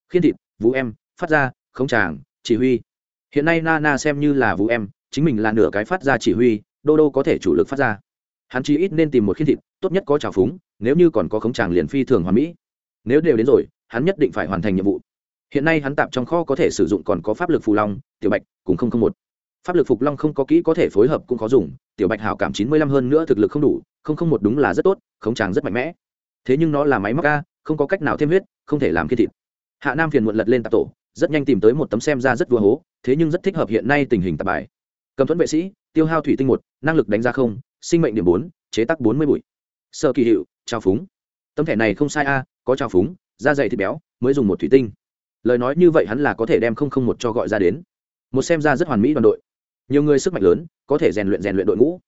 Speaker 1: Khiên thịt, vũ em, phát ra không tràng, chỉ huy. Hiện nay nana xem như là vũ em, chính mình là nửa cái phát ra chỉ huy, đô đô có thể chủ lực phát ra. Hắn chỉ ít nên tìm một khiên thịt, tốt nhất có trào phúng, nếu như còn có khống tràng liền phi thường hoàn mỹ. Nếu đều đến rồi hắn nhất định phải hoàn thành nhiệm vụ. Hiện nay hắn tạm trong kho có thể sử dụng còn có pháp lực phù long, tiểu bạch, cùng không không một. Pháp lực phục long không có kỹ có thể phối hợp cũng khó dùng, tiểu bạch hảo cảm chín mươi lăm hơn nữa thực lực không đủ, không không một đúng là rất tốt, khống tràng rất mạnh mẽ. Thế nhưng nó là máy móc ca không có cách nào thêm huyết, không thể làm khi thịt. Hạ nam phiền muộn lật lên tạp tổ, rất nhanh tìm tới một tấm xem ra rất vừa hố, thế nhưng rất thích hợp hiện nay tình hình tạp bài. Cầm thuẫn vệ sĩ, tiêu hao thủy tinh một, năng lực đánh giá không, sinh mệnh điểm bốn, chế tắc bốn mươi bụi. Sợ kỳ hiệu, trao phúng. Tấm thẻ này không sai a, có trao phúng da dày thịt béo, mới dùng một thủy tinh. Lời nói như vậy hắn là có thể đem không không một cho gọi ra đến. Một xem ra rất hoàn mỹ đoàn đội. Nhiều người sức mạnh lớn, có thể rèn luyện rèn luyện đội ngũ.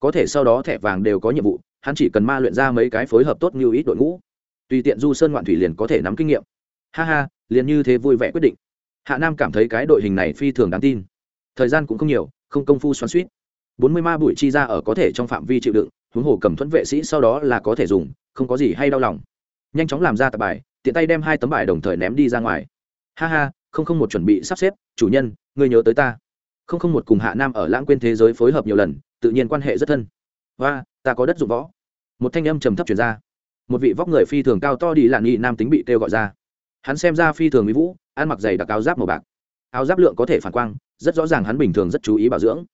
Speaker 1: Có thể sau đó thẻ vàng đều có nhiệm vụ, hắn chỉ cần ma luyện ra mấy cái phối hợp tốt như ít đội ngũ. Tùy tiện du sơn ngoạn thủy liền có thể nắm kinh nghiệm. Ha ha, liền như thế vui vẻ quyết định. Hạ nam cảm thấy cái đội hình này phi thường đáng tin. Thời gian cũng không nhiều, không công phu xoắn suýt bốn mươi ma bụi chi ra ở có thể trong phạm vi chịu đựng, huống hồ cầm thuẫn vệ sĩ sau đó là có thể dùng, không có gì hay đau lòng. Nhanh chóng làm ra tập bài tiện tay đem hai tấm bài đồng thời ném đi ra ngoài. Ha ha, không không một chuẩn bị sắp xếp, chủ nhân, ngươi nhớ tới ta. Không không một cùng hạ nam ở lãng quên thế giới phối hợp nhiều lần, tự nhiên quan hệ rất thân. Và ta có đất dụng võ. Một thanh âm trầm thấp chuyển ra. Một vị vóc người phi thường cao to đi lạn nghị nam tính bị kêu gọi ra. Hắn xem ra phi thường mỹ vũ, ăn mặc giày đặc áo giáp màu bạc. Áo giáp lượng có thể phản quang, rất rõ ràng hắn bình thường rất chú ý bảo dưỡng.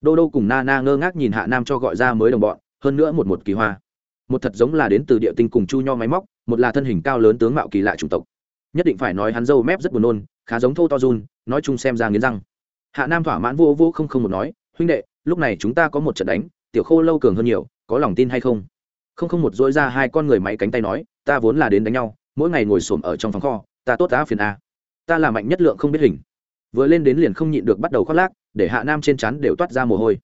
Speaker 1: Đô đô cùng na na ngơ ngác nhìn hạ nam cho gọi ra mới đồng bọn, hơn nữa một một kỳ hoa một thật giống là đến từ địa tinh cùng chu nho máy móc, một là thân hình cao lớn tướng mạo kỳ lạ chủng tộc. Nhất định phải nói hắn dâu mép rất buồn nôn, khá giống thô to run, nói chung xem ra nghiến răng. Hạ nam thỏa mãn vô vô không không một nói, huynh đệ, lúc này chúng ta có một trận đánh, tiểu khô lâu cường hơn nhiều, có lòng tin hay không? Không không một dối ra hai con người máy cánh tay nói, ta vốn là đến đánh nhau, mỗi ngày ngồi xổm ở trong phòng kho, ta tốt đã phiền a. Ta là mạnh nhất lượng không biết hình. Vừa lên đến liền không nhịn được bắt đầu khoác lác, để hạ nam trên chắn đều toát ra mồ hôi.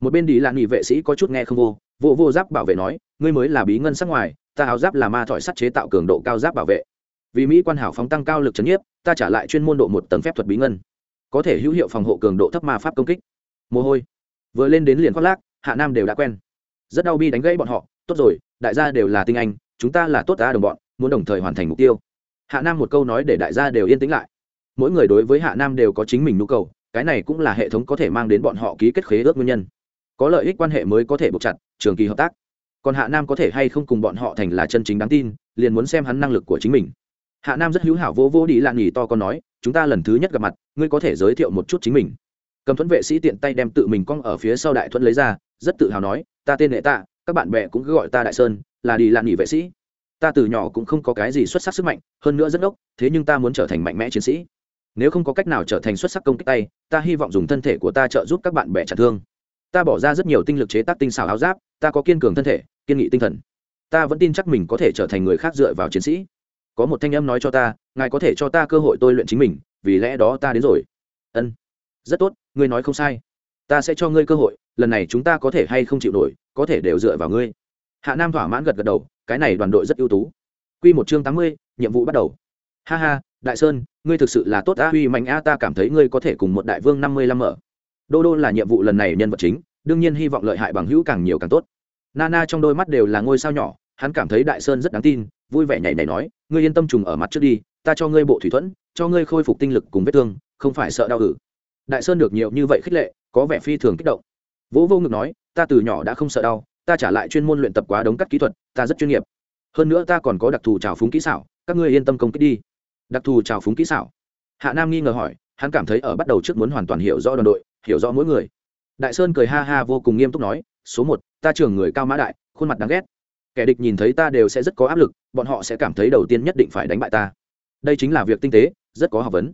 Speaker 1: Một bên đi là nghỉ vệ sĩ có chút nghe không vô vô vô giáp bảo vệ nói, ngươi mới là bí ngân sắc ngoài, ta áo giáp là ma thỏi sắt chế tạo cường độ cao giáp bảo vệ. Vì mỹ quan hảo phóng tăng cao lực c nhiếp, ta trả lại chuyên môn độ một tầng phép thuật bí ngân. Có thể hữu hiệu phòng hộ cường độ thấp ma pháp công kích. Mồ hôi. Vừa lên đến liền khoác lác, hạ nam đều đã quen. Rất đau bi đánh gãy bọn họ, tốt rồi, đại gia đều là tinh anh, chúng ta là tốt ta đồng bọn, muốn đồng thời hoàn thành mục tiêu. Hạ nam một câu nói để đại gia đều yên tĩnh lại. Mỗi người đối với hạ nam đều có chính mình nhu cầu, cái này cũng là hệ thống có thể mang đến bọn họ ký kết khế ước nguyên nhân. Có lợi ích quan hệ mới có thể buộc chặt trường kỳ hợp tác. Còn hạ nam có thể hay không cùng bọn họ thành là chân chính đáng tin, liền muốn xem hắn năng lực của chính mình. Hạ nam rất hữu hảo vô vô đi lạng nghỉ to con nói, chúng ta lần thứ nhất gặp mặt, ngươi có thể giới thiệu một chút chính mình. Cầm thuẫn vệ sĩ tiện tay đem tự mình cong ở phía sau đại thuẫn lấy ra, rất tự hào nói, ta tên hệ tạ, các bạn bè cũng cứ gọi ta đại sơn, là đi lạng nghỉ vệ sĩ. Ta từ nhỏ cũng không có cái gì xuất sắc sức mạnh, hơn nữa rất ốc thế nhưng ta muốn trở thành mạnh mẽ chiến sĩ. Nếu không có cách nào trở thành xuất sắc công kích tay, ta hy vọng dùng thân thể của ta trợ giúp các bạn bè trả thương ta bỏ ra rất nhiều tinh lực chế tác tinh xảo áo giáp, ta có kiên cường thân thể, kiên nghị tinh thần. Ta vẫn tin chắc mình có thể trở thành người khác dựa vào chiến sĩ. Có một thanh âm nói cho ta, ngài có thể cho ta cơ hội tôi luyện chính mình, vì lẽ đó ta đến rồi. Ân. Rất tốt, ngươi nói không sai. Ta sẽ cho ngươi cơ hội, lần này chúng ta có thể hay không chịu nổi, có thể đều dựa vào ngươi. Hạ nam thỏa mãn gật gật đầu, cái này đoàn đội rất ưu tú. Q một chương tám mươi, nhiệm vụ bắt đầu. Ha ha, đại sơn, ngươi thực sự là tốt a huy mạnh a ta cảm thấy ngươi có thể cùng một đại vương năm mươi lăm mở đô đô là nhiệm vụ lần này nhân vật chính, đương nhiên hy vọng lợi hại bằng hữu càng nhiều càng tốt. Nana trong đôi mắt đều là ngôi sao nhỏ, hắn cảm thấy đại sơn rất đáng tin, vui vẻ nhảy nhảy nói, ngươi yên tâm trùng ở mặt trước đi, ta cho ngươi bộ thủy thuẫn, cho ngươi khôi phục tinh lực cùng vết thương, không phải sợ đau ử. Đại sơn được nhiều như vậy khích lệ, có vẻ phi thường kích động. Vỗ vô ngực nói, ta từ nhỏ đã không sợ đau, ta trả lại chuyên môn luyện tập quá đống cắt kỹ thuật, ta rất chuyên nghiệp. Hơn nữa ta còn có đặc thù trào phúng kỹ xảo, các ngươi yên tâm công kích đi. Đặc thù trào phúng kỹ xảo. Hạ nam nghi ngờ hỏi hắn cảm thấy ở bắt đầu trước muốn hoàn toàn hiểu rõ đoàn đội, hiểu rõ mỗi người. Đại sơn cười ha ha vô cùng nghiêm túc nói, số một, ta trưởng người cao mã đại, khuôn mặt đáng ghét. Kẻ địch nhìn thấy ta đều sẽ rất có áp lực, bọn họ sẽ cảm thấy đầu tiên nhất định phải đánh bại ta. Đây chính là việc tinh tế, rất có học vấn.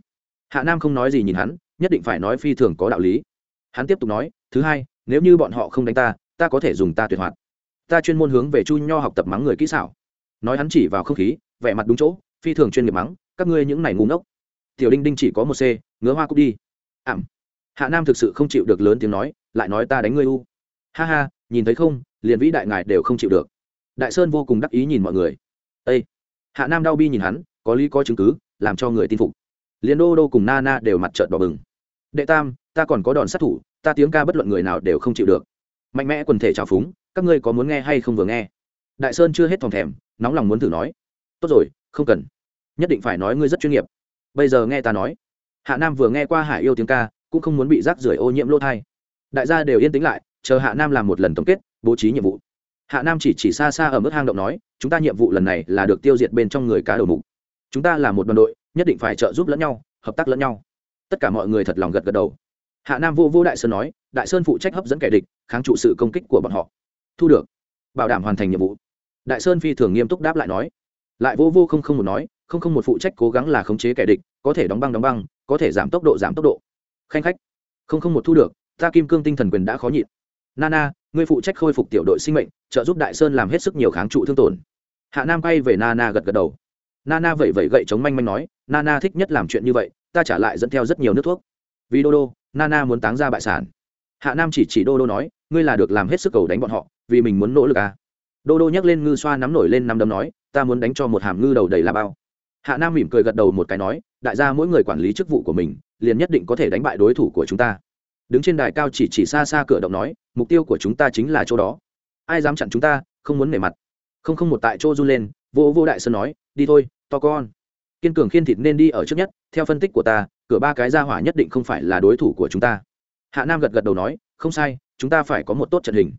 Speaker 1: Hạ nam không nói gì nhìn hắn, nhất định phải nói phi thường có đạo lý. Hắn tiếp tục nói, thứ hai, nếu như bọn họ không đánh ta ta có thể dùng ta tuyệt hoạt. Ta chuyên môn hướng về chu nho học tập mắng người kỹ xảo. Nói hắn chỉ vào không khí, vẻ mặt đúng chỗ, phi thường chuyên nghiệp mắng, các ngươi những này ngu ngốc tiểu đinh đinh chỉ có một c, ngứa hoa cúc đi. Ảm. Hạ nam thực sự không chịu được lớn tiếng nói, lại nói ta đánh ngươi u. Ha ha, nhìn thấy không, liền vĩ đại ngài đều không chịu được. Đại sơn vô cùng đắc ý nhìn mọi người. Ây hạ nam đau bi nhìn hắn, có lý có chứng cứ, làm cho người tin phục. Liền đô đô cùng na na đều mặt trợn đỏ bừng. Đệ tam, ta còn có đòn sát thủ, ta tiếng ca bất luận người nào đều không chịu được. Mạnh mẽ quần thể trào phúng, các ngươi có muốn nghe hay không vừa nghe? Đại sơn chưa hết thòng thèm, nóng lòng muốn thử nói. Tốt rồi, không cần. Nhất định phải nói ngươi rất chuyên nghiệp bây giờ nghe ta nói. Hạ nam vừa nghe qua hải yêu tiếng ca, cũng không muốn bị rác rưởi ô nhiễm lỗ thai. Đại gia đều yên tĩnh lại, chờ hạ nam làm một lần tổng kết, bố trí nhiệm vụ. Hạ nam chỉ chỉ xa xa ở mức hang động nói, chúng ta nhiệm vụ lần này là được tiêu diệt bên trong người cá đầu mục. Chúng ta là một đoàn đội, nhất định phải trợ giúp lẫn nhau, hợp tác lẫn nhau. Tất cả mọi người thật lòng gật gật đầu. Hạ nam vô vô đại sơn nói, đại sơn phụ trách hấp dẫn kẻ địch, kháng trụ sự công kích của bọn họ. Thu được. Bảo đảm hoàn thành nhiệm vụ. Đại sơn phi thường nghiêm túc đáp lại nói. Lại vô vô không không một nói không không một phụ trách cố gắng là khống chế kẻ địch, có thể đóng băng đóng băng, có thể giảm tốc độ giảm tốc độ. Khanh khách. Không không một thu được, ta kim cương tinh thần quyền đã khó nhịn. Nana ngươi phụ trách khôi phục tiểu đội sinh mệnh, trợ giúp đại sơn làm hết sức nhiều kháng trụ thương tổn. Hạ nam quay về nana gật gật đầu. Nana vẩy vẩy gậy chống manh manh nói nana thích nhất làm chuyện như vậy, ta trả lại dẫn theo rất nhiều nước thuốc. Vì đô đô nana muốn táng ra bại sản. Hạ nam chỉ chỉ đô đô nói, ngươi là được làm hết sức cầu đánh bọn họ, vì mình muốn nỗ lực à. đô đô nhắc lên ngư xoa nắm nổi lên năm đấm nói, ta muốn đánh cho một hàm ngư đầu đầy là bao hạ nam mỉm cười gật đầu một cái nói, đại gia mỗi người quản lý chức vụ của mình, liền nhất định có thể đánh bại đối thủ của chúng ta. Đứng trên đài cao chỉ chỉ xa xa cửa động nói, mục tiêu của chúng ta chính là chỗ đó. Ai dám chặn chúng ta, không muốn nể mặt. Không không một tại chỗ run lên, vô vô đại sơn nói, đi thôi, to con. Kiên cường khiên thịt nên đi ở trước nhất, theo phân tích của ta, cửa ba cái ra hỏa nhất định không phải là đối thủ của chúng ta. Hạ nam gật gật đầu nói, không sai, chúng ta phải có một tốt trận hình.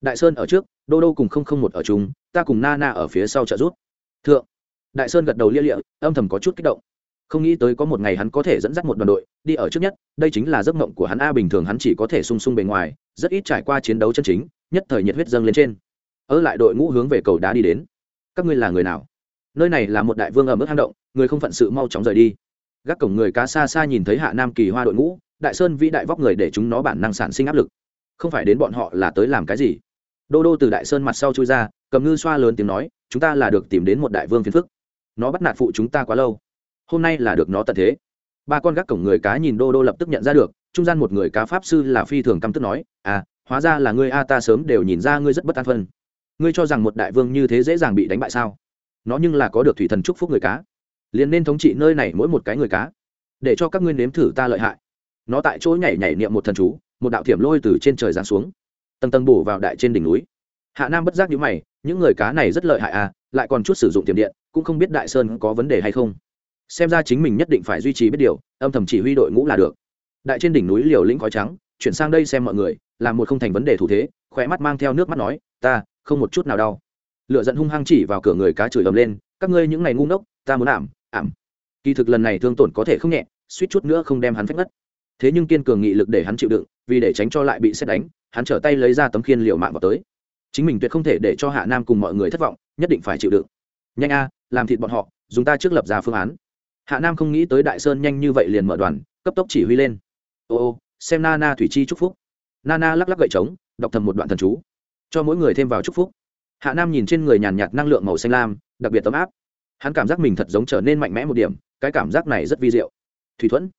Speaker 1: Đại sơn ở trước, đô đô cùng không không một ở chúng ta cùng na na ở phía sau trợ rút thượng đại sơn gật đầu lia lịa, âm thầm có chút kích động. Không nghĩ tới có một ngày hắn có thể dẫn dắt một đoàn đội đi ở trước nhất, đây chính là giấc mộng của hắn a, bình thường hắn chỉ có thể sung sung bề ngoài, rất ít trải qua chiến đấu chân chính, nhất thời nhiệt huyết dâng lên trên. Ở lại đội ngũ hướng về cầu đá đi đến. Các ngươi là người nào? Nơi này là một đại vương ở mức hang động, người không phận sự mau chóng rời đi. Gác cổng người cá xa xa nhìn thấy hạ nam kỳ hoa đội ngũ, đại sơn vĩ đại vóc người để chúng nó bản năng sản sinh áp lực. Không phải đến bọn họ là tới làm cái gì? Đô đô từ đại sơn mặt sau chui ra, cầm ngư xoa lớn tiếng nói, chúng ta là được tìm đến một đại vương phiền phức nó bắt nạt phụ chúng ta quá lâu. Hôm nay là được nó tận thế. Ba con gác cổng người cá nhìn đô đô lập tức nhận ra được, trung gian một người cá pháp sư là phi thường căm tức nói à hóa ra là ngươi, a, ta sớm đều nhìn ra ngươi rất bất an phân. Ngươi cho rằng một đại vương như thế dễ dàng bị đánh bại sao? Nó nhưng là có được thủy thần chúc phúc người cá. Liền nên thống trị nơi này mỗi một cái người cá. Để cho các ngươi nếm thử ta lợi hại. Nó tại chỗ nhảy nhảy niệm một thần chú, một đạo thiểm lôi từ trên trời giáng xuống. Tầng tầng bổ vào đại trên đỉnh núi. Hạ nam bất giác nhíu mày, những người cá này rất lợi hại à lại còn chút sử dụng tiềm điện, cũng không biết đại sơn có vấn đề hay không. Xem ra chính mình nhất định phải duy trì biết điều, âm thầm chỉ huy đội ngũ là được. Đại trên đỉnh núi liều lĩnh khói trắng, chuyển sang đây xem mọi người làm một không thành vấn đề thủ thế khỏe mắt mang theo nước mắt nói, ta, không một chút nào đau. Lựa giận hung hăng chỉ vào cửa người cá chửi ầm lên, các ngươi những ngày ngu ngốc, ta muốn ảm ảm. Kỳ thực lần này thương tổn có thể không nhẹ, suýt chút nữa không đem hắn phách ngất. Thế nhưng kiên cường nghị lực để hắn chịu đựng, vì để tránh cho lại bị xét đánh, hắn trở tay lấy ra tấm khiên liều mạng vào tới. Chính mình tuyệt không thể để cho hạ nam cùng mọi người thất vọng nhất định phải chịu đựng. Nhanh a, làm thịt bọn họ, dùng ta trước lập ra phương án. Hạ nam không nghĩ tới đại sơn nhanh như vậy liền mở đoàn, cấp tốc chỉ huy lên. Ô ô, xem na na thủy chi chúc phúc. Na na lắc lắc gậy trống, đọc thầm một đoạn thần chú. Cho mỗi người thêm vào chúc phúc. Hạ nam nhìn trên người nhàn nhạt năng lượng màu xanh lam, đặc biệt ấm áp. Hắn cảm giác mình thật giống trở nên mạnh mẽ một điểm, cái cảm giác này rất vi diệu. Thủy thuẫn.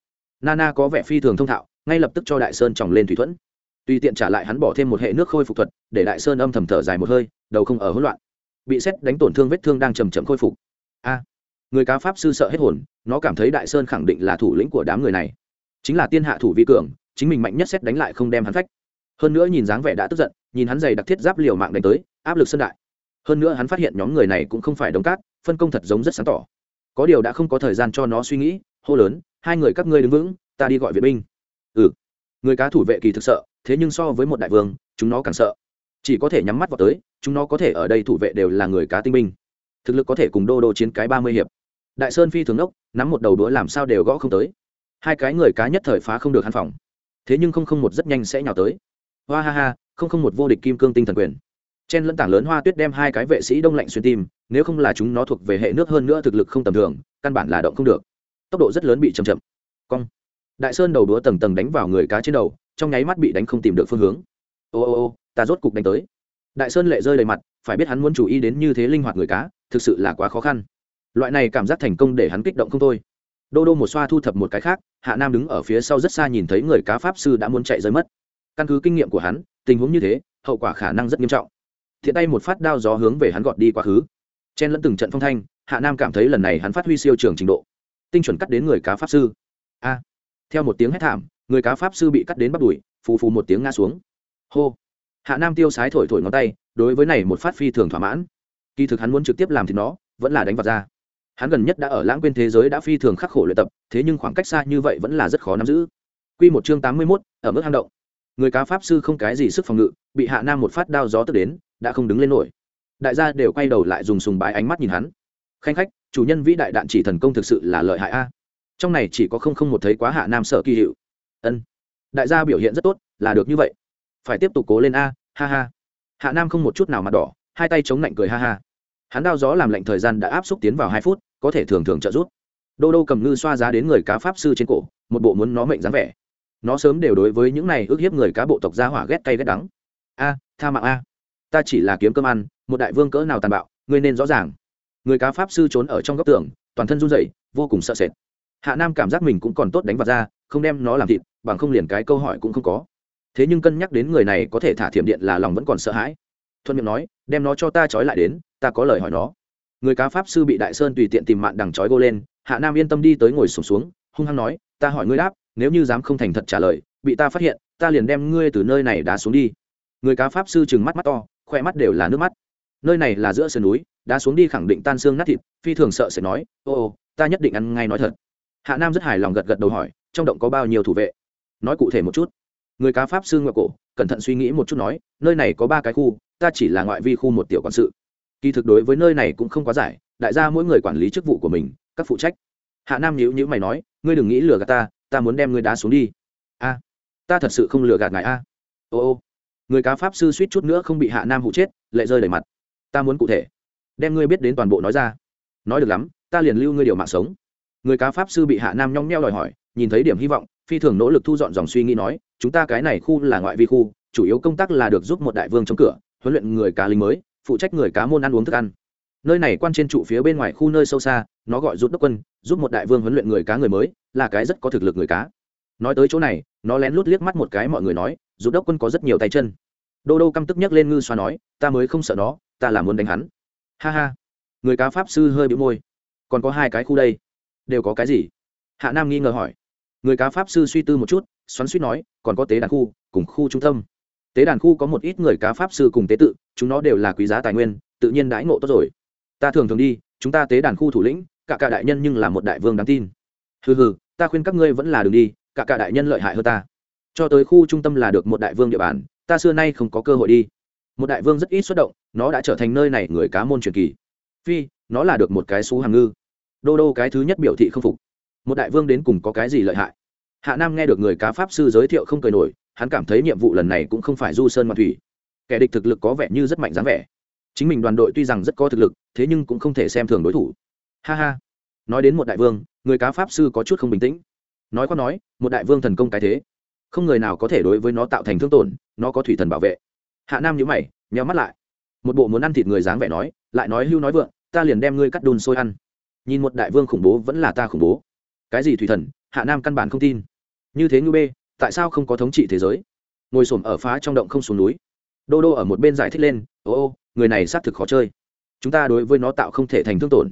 Speaker 1: Nana có vẻ phi thường thông thạo, ngay lập tức cho đại sơn tròng lên thủy thuẫn. Tùy tiện trả lại hắn bỏ thêm một hệ nước khôi phục thuật, để đại sơn âm thầm thở dài một hơi, đầu không ở hỗn loạn bị xét đánh tổn thương vết thương đang chầm chậm khôi phục. A, người cá pháp sư sợ hết hồn, nó cảm thấy đại sơn khẳng định là thủ lĩnh của đám người này. Chính là tiên hạ thủ vi cường, chính mình mạnh nhất xét đánh lại không đem hắn phách. Hơn nữa nhìn dáng vẻ đã tức giận, nhìn hắn giày đặc thiết giáp liều mạng đánh tới, áp lực sân đại. Hơn nữa hắn phát hiện nhóm người này cũng không phải đống cát, phân công thật giống rất sáng tỏ. Có điều đã không có thời gian cho nó suy nghĩ, hô lớn, hai người các ngươi đứng vững, ta đi gọi viện binh. Ừ. Người cá thủ vệ kỳ thực sợ, thế nhưng so với một đại vương, chúng nó càng sợ chỉ có thể nhắm mắt vào tới, chúng nó có thể ở đây thủ vệ đều là người cá tinh binh. Thực lực có thể cùng đô đô chiến cái ba mươi hiệp. Đại sơn phi thường ốc nắm một đầu đũa làm sao đều gõ không tới. Hai cái người cá nhất thời phá không được hắn phòng. Thế nhưng không không một rất nhanh sẽ nhào tới. Hoa ha ha, không không một vô địch kim cương tinh thần quyền. Chen lẫn tảng lớn hoa tuyết đem hai cái vệ sĩ đông lạnh xuyên tim, nếu không là chúng nó thuộc về hệ nước hơn nữa thực lực không tầm thường, căn bản là động không được. Tốc độ rất lớn bị chậm chậm. Cong. Đại sơn đầu đũa tầng tầng đánh vào người cá trên đầu, trong nháy mắt bị đánh không tìm được phương hướng. Ô ô ô ta rốt cục đánh tới. Đại sơn lệ rơi đầy mặt, phải biết hắn muốn chú ý đến như thế linh hoạt người cá, thực sự là quá khó khăn. Loại này cảm giác thành công để hắn kích động không thôi. Đô đô một xoa thu thập một cái khác, hạ nam đứng ở phía sau rất xa nhìn thấy người cá pháp sư đã muốn chạy rơi mất. Căn cứ kinh nghiệm của hắn, tình huống như thế, hậu quả khả năng rất nghiêm trọng. Thiện tay một phát đao gió hướng về hắn gọt đi quá khứ. Chen lẫn từng trận phong thanh, hạ nam cảm thấy lần này hắn phát huy siêu trường trình độ. Tinh chuẩn cắt đến người cá pháp sư. A. Theo một tiếng hét thảm, người cá pháp sư bị cắt đến bắt đùi, phù phù một tiếng ngã xuống. Hô hạ nam tiêu sái thổi thổi ngón tay, đối với này một phát phi thường thỏa mãn. Kỳ thực hắn muốn trực tiếp làm thì nó, vẫn là đánh vật ra hắn gần nhất đã ở lãng quên thế giới đã phi thường khắc khổ luyện tập, thế nhưng khoảng cách xa như vậy vẫn là rất khó nắm giữ. Q một chương tám mươi mốt, ở mức hang động. Người cá pháp sư không cái gì sức phòng ngự, bị hạ nam một phát đao gió tức đến, đã không đứng lên nổi. Đại gia đều quay đầu lại dùng sùng bái ánh mắt nhìn hắn. Khanh khách, chủ nhân vĩ đại đạn chỉ thần công thực sự là lợi hại a. Trong này chỉ có không không một thấy quá hạ nam sợ kỳ hiệu. Ân. Đại gia biểu hiện rất tốt, là được như vậy phải tiếp tục cố lên a, ha ha. Hạ nam không một chút nào mặt đỏ, hai tay chống lạnh cười ha ha. Hắn đao gió làm lạnh thời gian đã áp xúc tiến vào hai phút, có thể thường thường trợ giúp. Đô đô cầm ngư xoa giá đến người cá pháp sư trên cổ, một bộ muốn nó mệnh dáng vẻ. Nó sớm đều đối với những này ước hiếp người cá bộ tộc gia hỏa ghét cay ghét đắng. A, tha mạng a. Ta chỉ là kiếm cơm ăn, một đại vương cỡ nào tàn bạo, ngươi nên rõ ràng. Người cá pháp sư trốn ở trong góc tường, toàn thân run rẩy, vô cùng sợ sệt. Hạ nam cảm giác mình cũng còn tốt đánh vào ra, không đem nó làm thịt, bằng không liền cái câu hỏi cũng không có thế nhưng cân nhắc đến người này có thể thả thiểm điện là lòng vẫn còn sợ hãi. Thuận miệng nói đem nó cho ta trói lại đến ta có lời hỏi nó. Người cá pháp sư bị đại sơn tùy tiện tìm mạn đằng trói gô lên hạ nam yên tâm đi tới ngồi sùng xuống, xuống hung hăng nói ta hỏi ngươi đáp nếu như dám không thành thật trả lời bị ta phát hiện ta liền đem ngươi từ nơi này đá xuống đi. Người cá pháp sư chừng mắt mắt to khoe mắt đều là nước mắt. Nơi này là giữa sườn núi đá xuống đi khẳng định tan xương nát thịt phi thường sợ sẽ nói ô ô ta nhất định ăn ngay nói thật. Hạ nam rất hài lòng gật gật đầu hỏi trong động có bao nhiêu thủ vệ? Nói cụ thể một chút người cá pháp sư ngoại cổ, cẩn thận suy nghĩ một chút nói, nơi này có ba cái khu, ta chỉ là ngoại vi khu một tiểu quản sự. Kỳ thực đối với nơi này cũng không quá giải, đại gia mỗi người quản lý chức vụ của mình, các phụ trách. Hạ nam nhữ nhữ mày nói, ngươi đừng nghĩ lừa gạt ta ta muốn đem ngươi đá xuống đi. A, ta thật sự không lừa gạt ngài a. Ô ô, người cá pháp sư suýt chút nữa không bị hạ nam hụ chết, lệ rơi đầy mặt. Ta muốn cụ thể, đem ngươi biết đến toàn bộ nói ra. Nói được lắm, ta liền lưu ngươi điều mạng sống. Người cá pháp sư bị hạ nam nhong nheo đòi hỏi, nhìn thấy điểm hy vọng phi thường nỗ lực thu dọn dòng suy nghĩ nói, chúng ta cái này khu là ngoại vi khu, chủ yếu công tác là được giúp một đại vương chống cửa, huấn luyện người cá lính mới, phụ trách người cá môn ăn uống thức ăn. Nơi này quan trên trụ phía bên ngoài khu nơi sâu xa, nó gọi rút đốc quân, giúp một đại vương huấn luyện người cá người mới, là cái rất có thực lực người cá. Nói tới chỗ này, nó lén lút liếc mắt một cái mọi người nói, rút đốc quân có rất nhiều tay chân. Đô đô căm tức nhấc lên ngư xoa nói, ta mới không sợ nó, ta là muốn đánh hắn. Ha ha. Người cá pháp sư hơi bị môi. Còn có hai cái khu đây. Đều có cái gì? Hạ nam nghi ngờ hỏi người cá pháp sư suy tư một chút, xoắn suýt nói, còn có tế đàn khu, cùng khu trung tâm. Tế đàn khu có một ít người cá pháp sư cùng tế tự, chúng nó đều là quý giá tài nguyên, tự nhiên đãi ngộ tốt rồi. Ta thường thường đi, chúng ta tế đàn khu thủ lĩnh, cả cả đại nhân nhưng là một đại vương đáng tin. Hừ hừ, ta khuyên các ngươi vẫn là đường đi, cả cả đại nhân lợi hại hơn ta. Cho tới khu trung tâm là được một đại vương địa bàn, ta xưa nay không có cơ hội đi. Một đại vương rất ít xuất động, nó đã trở thành nơi này người cá môn truyền kỳ. Phi, nó là được một cái xú hàng ngư. Đô đô cái thứ nhất biểu thị không phục. Một đại vương đến cùng có cái gì lợi hại? Hạ nam nghe được người cá pháp sư giới thiệu không cười nổi, hắn cảm thấy nhiệm vụ lần này cũng không phải du sơn mà thủy. Kẻ địch thực lực có vẻ như rất mạnh dáng vẻ. Chính mình đoàn đội tuy rằng rất có thực lực, thế nhưng cũng không thể xem thường đối thủ. Ha ha. Nói đến một đại vương, người cá pháp sư có chút không bình tĩnh. Nói có nói, một đại vương thần công cái thế. Không người nào có thể đối với nó tạo thành thương tổn, nó có thủy thần bảo vệ. Hạ nam nhữ mày, nheo mắt lại. Một bộ muốn ăn thịt người dáng vẻ nói, lại nói hưu nói vượng, ta liền đem ngươi cắt đun sôi ăn. Nhìn một đại vương khủng bố vẫn là ta khủng bố. Cái gì thủy thần, hạ nam căn bản không tin như thế ngư bê, tại sao không có thống trị thế giới? Ngồi s ổ m ở phá trong động không xuống núi. Đô đô ở một bên giải thích lên, ô ô, người này xác thực khó chơi. Chúng ta đối với nó tạo không thể thành thương tổn.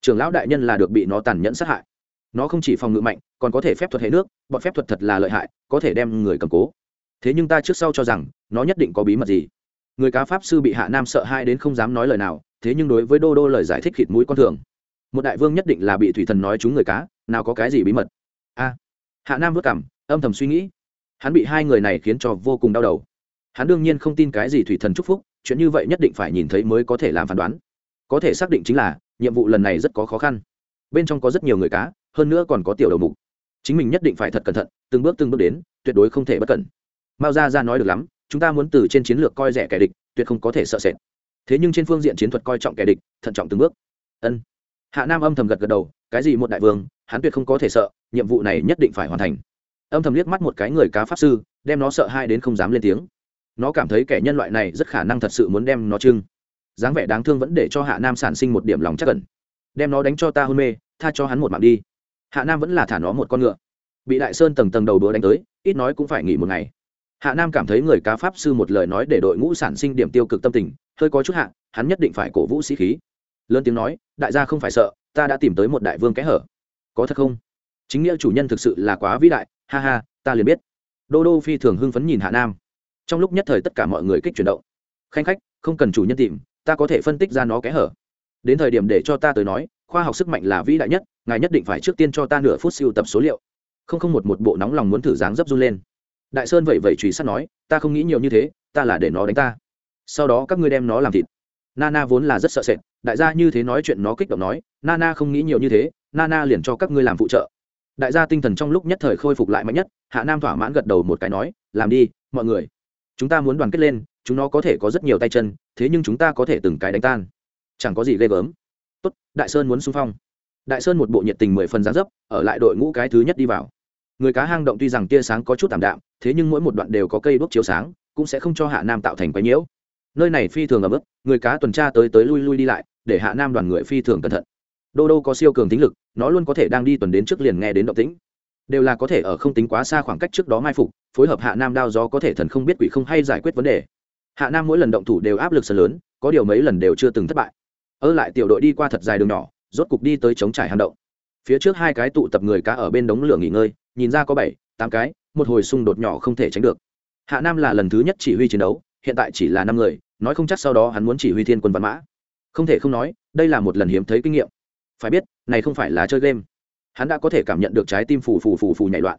Speaker 1: Trưởng lão đại nhân là được bị nó tàn nhẫn sát hại. Nó không chỉ phòng ngự mạnh, còn có thể phép thuật hệ nước, bọn phép thuật thật là lợi hại, có thể đem người cầm cố. Thế nhưng ta trước sau cho rằng, nó nhất định có bí mật gì. Người cá pháp sư bị hạ nam sợ hai đến không dám nói lời nào, thế nhưng đối với đô đô lời giải thích khịt mũi con thường. Một đại vương nhất định là bị thủy thần nói chúng người cá, nào có cái gì bí mật? A hạ nam vất cảm, âm thầm suy nghĩ. Hắn bị hai người này khiến cho vô cùng đau đầu. Hắn đương nhiên không tin cái gì thủy thần chúc phúc, chuyện như vậy nhất định phải nhìn thấy mới có thể làm phán đoán. Có thể xác định chính là, nhiệm vụ lần này rất có khó khăn. Bên trong có rất nhiều người cá, hơn nữa còn có tiểu đầu mục. Chính mình nhất định phải thật cẩn thận, từng bước từng bước đến, tuyệt đối không thể bất cẩn. Mao ra ra nói được lắm, chúng ta muốn từ trên chiến lược coi rẻ kẻ địch, tuyệt không có thể sợ sệt. Thế nhưng trên phương diện chiến thuật coi trọng kẻ địch, thận trọng từng bước. Ân. Hạ nam âm thầm gật gật đầu, cái gì một đại vương, hắn tuyệt không có thể sợ nhiệm vụ này nhất định phải hoàn thành. Âm thầm liếc mắt một cái người cá pháp sư, đem nó sợ hai đến không dám lên tiếng. Nó cảm thấy kẻ nhân loại này rất khả năng thật sự muốn đem nó trưng. Dáng vẻ đáng thương vẫn để cho hạ nam sản sinh một điểm lòng chắc cẩn đem nó đánh cho ta hôn mê, tha cho hắn một mạng đi. Hạ nam vẫn là thả nó một con ngựa. Bị đại sơn tầng tầng đầu đũa đánh tới, ít nói cũng phải nghỉ một ngày. Hạ nam cảm thấy người cá pháp sư một lời nói để đội ngũ sản sinh điểm tiêu cực tâm tình, hơi có chút hạ, hắn nhất định phải cổ vũ sĩ khí. Lớn tiếng nói, đại gia không phải sợ, ta đã tìm tới một đại vương kẽ hở. Có thật không? Chính nghĩa chủ nhân thực sự là quá vĩ đại, ha ha, ta liền biết. Đô đô phi thường hưng phấn nhìn hạ nam. Trong lúc nhất thời tất cả mọi người kích chuyển động. Khanh khách, không cần chủ nhân tìm, ta có thể phân tích ra nó kẽ hở. Đến thời điểm để cho ta tới nói, khoa học sức mạnh là vĩ đại nhất, ngài nhất định phải trước tiên cho ta nửa phút siêu tập số liệu. Không không một một bộ nóng lòng muốn thử dáng dấp run lên. Đại sơn vậy vậy truy sát nói, ta không nghĩ nhiều như thế, ta là để nó đánh ta. Sau đó các ngươi đem nó làm thịt. Nana vốn là rất sợ sệt, đại gia như thế nói chuyện nó kích động nói, nana không nghĩ nhiều như thế, nana liền cho các ngươi làm phụ trợ đại gia tinh thần trong lúc nhất thời khôi phục lại mạnh nhất, hạ nam thỏa mãn gật đầu một cái nói, làm đi, mọi người. Chúng ta muốn đoàn kết lên, chúng nó có thể có rất nhiều tay chân, thế nhưng chúng ta có thể từng cái đánh tan. Chẳng có gì ghê gớm. Tốt, đại sơn muốn xung phong. Đại sơn một bộ nhiệt tình mười phần gián dấp, ở lại đội ngũ cái thứ nhất đi vào. Người cá hang động tuy rằng tia sáng có chút tảm đạm, thế nhưng mỗi một đoạn đều có cây đuốc chiếu sáng, cũng sẽ không cho hạ nam tạo thành quái nhiễu. Nơi này phi thường ở mức người cá tuần tra tới tới lui lui đi lại, để hạ nam đoàn người phi thường cẩn thận đô đô có siêu cường tính lực, nó luôn có thể đang đi tuần đến trước liền nghe đến động tĩnh. Đều là có thể ở không tính quá xa khoảng cách trước đó mai phục, phối hợp hạ nam đao gió có thể thần không biết quỷ không hay giải quyết vấn đề. Hạ nam mỗi lần động thủ đều áp lực sân lớn, có điều mấy lần đều chưa từng thất bại. Ở lại tiểu đội đi qua thật dài đường nhỏ, rốt cục đi tới chống trải hang động. Phía trước hai cái tụ tập người cá ở bên đống lửa nghỉ ngơi, nhìn ra có bảy, tám cái, một hồi xung đột nhỏ không thể tránh được. Hạ nam là lần thứ nhất chỉ huy chiến đấu, hiện tại chỉ là năm người, nói không chắc sau đó hắn muốn chỉ huy thiên quân văn mã. Không thể không nói, đây là một lần hiếm thấy kinh nghiệm phải biết, này không phải là chơi game. Hắn đã có thể cảm nhận được trái tim phù phù phù phù nhảy loạn.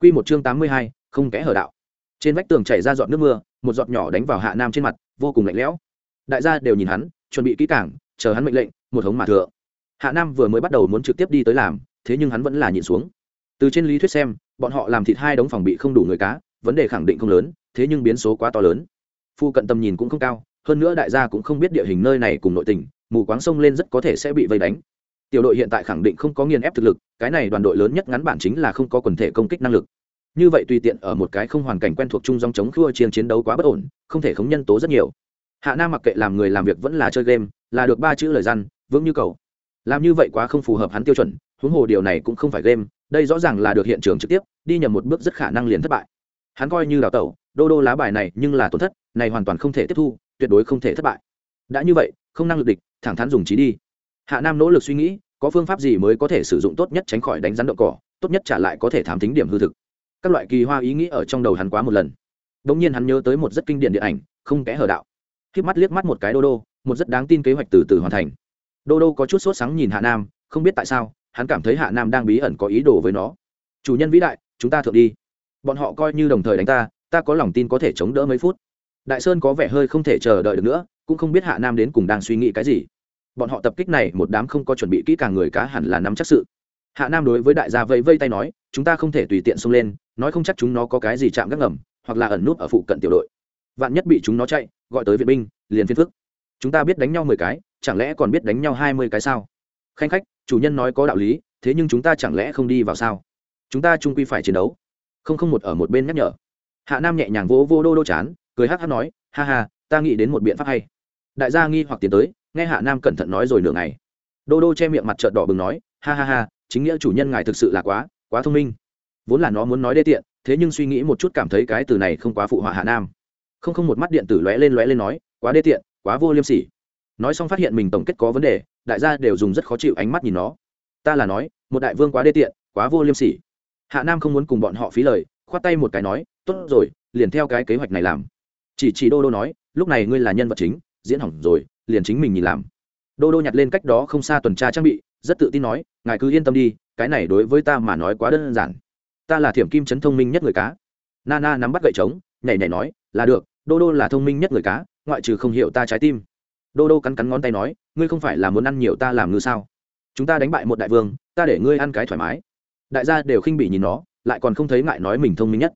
Speaker 1: Q một chương tám mươi hai, không kẽ hở đạo. Trên vách tường chảy ra giọt nước mưa, một giọt nhỏ đánh vào hạ nam trên mặt, vô cùng lạnh lẽo. Đại gia đều nhìn hắn, chuẩn bị kỹ cảng chờ hắn mệnh lệnh, một hống mà thừa hạ nam vừa mới bắt đầu muốn trực tiếp đi tới làm, thế nhưng hắn vẫn là nhìn xuống. Từ trên lý thuyết xem, bọn họ làm thịt hai đống phòng bị không đủ người cá, vấn đề khẳng định không lớn, thế nhưng biến số quá to lớn. Phu cận tầm nhìn cũng không cao, hơn nữa đại gia cũng không biết địa hình nơi này cùng nội tình, mù quáng sông lên rất có thể sẽ bị vây đánh tiểu đội hiện tại khẳng định không có nghiền ép thực lực, cái này đoàn đội lớn nhất ngắn bản chính là không có quần thể công kích năng lực. Như vậy tùy tiện ở một cái không hoàn cảnh quen thuộc chung dòng chống khua chiến chiến đấu quá bất ổn, không thể khống nhân tố rất nhiều. Hạ nam mặc kệ làm người làm việc vẫn là chơi game, là được ba chữ lời răn vững như cầu. Làm như vậy quá không phù hợp hắn tiêu chuẩn, huống hồ điều này cũng không phải game, đây rõ ràng là được hiện trường trực tiếp, đi nhầm một bước rất khả năng liền thất bại. Hắn coi như đào tẩu, đô đô lá bài này nhưng là tổn thất, này hoàn toàn không thể tiếp thu, tuyệt đối không thể thất bại. Đã như vậy, không năng lực địch, thẳng thắn dùng trí đi hạ nam nỗ lực suy nghĩ, có phương pháp gì mới có thể sử dụng tốt nhất tránh khỏi đánh rắn động cỏ, tốt nhất trả lại có thể thám tính điểm hư thực. Các loại kỳ hoa ý nghĩ ở trong đầu hắn quá một lần. Đ ỗ n g nhiên hắn nhớ tới một rất kinh điển điện ảnh, không kẽ hở đạo. K mắt liếc mắt một cái đô đô, một rất đáng tin kế hoạch từ từ hoàn thành. Đô đô có chút sốt sáng nhìn hạ nam, không biết tại sao, hắn cảm thấy hạ nam đang bí ẩn có ý đồ với nó. Chủ nhân vĩ đại, chúng ta thượng đi. Bọn họ coi như đồng thời đánh ta ta có lòng tin có thể chống đỡ mấy phút. Đại sơn có vẻ hơi không thể chờ đợi được nữa, cũng không biết hạ nam đến cùng đang suy nghĩ cái gì bọn họ tập kích này một đám không có chuẩn bị kỹ càng người cá hẳn là nắm chắc sự. Hạ nam đối với đại gia vẫy vây tay nói, chúng ta không thể tùy tiện xông lên, nói không chắc chúng nó có cái gì chạm gác ngầm, hoặc là ẩn nút ở phụ cận tiểu đội. Vạn nhất bị chúng nó chạy, gọi tới viện binh, liền phiên phức. Chúng ta biết đánh nhau mười cái, chẳng lẽ còn biết đánh nhau hai mươi cái sao? Khanh khách, chủ nhân nói có đạo lý, thế nhưng chúng ta chẳng lẽ không đi vào sao? Chúng ta trung quy phải chiến đấu. Không không một ở một bên nhắc nhở. Hạ nam nhẹ nhàng vỗ vô đô đô chán, cười hát hát nói, ha ha, ta nghĩ đến một biện pháp hay. Đại gia nghi hoặc tiến tới nghe hạ nam cẩn thận nói rồi nửa ngày. Đô đô che miệng mặt trợn đỏ bừng nói, ha ha ha, chính nghĩa chủ nhân ngài thực sự là quá quá thông minh. Vốn là nó muốn nói đê tiện, thế nhưng suy nghĩ một chút cảm thấy cái từ này không quá phụ họa hạ nam. Không không một mắt điện tử lóe lên lóe lên nói, quá đê tiện, quá vô liêm sỉ. Nói xong phát hiện mình tổng kết có vấn đề, đại gia đều dùng rất khó chịu ánh mắt nhìn nó. Ta là nói, một đại vương quá đê tiện, quá vô liêm sỉ. Hạ nam không muốn cùng bọn họ phí lời, khoát tay một cái nói, tốt rồi, liền theo cái kế hoạch này làm. Chỉ chỉ đô đô nói, lúc này ngươi là nhân vật chính, diễn hỏng rồi liền chính mình nhìn làm. Đô đô nhặt lên cách đó không xa tuần tra trang bị, rất tự tin nói, ngài cứ yên tâm đi, cái này đối với ta mà nói quá đơn giản. Ta là thiểm kim chấn thông minh nhất người cá. Nana nắm bắt gậy trống, nhảy nhảy nói, là được, đô đô là thông minh nhất người cá, ngoại trừ không hiểu ta trái tim. Đô đô cắn cắn ngón tay nói, ngươi không phải là muốn ăn nhiều ta làm ngư sao? Chúng ta đánh bại một đại vương, ta để ngươi ăn cái thoải mái. Đại gia đều khinh bỉ nhìn nó, lại còn không thấy ngại nói mình thông minh nhất.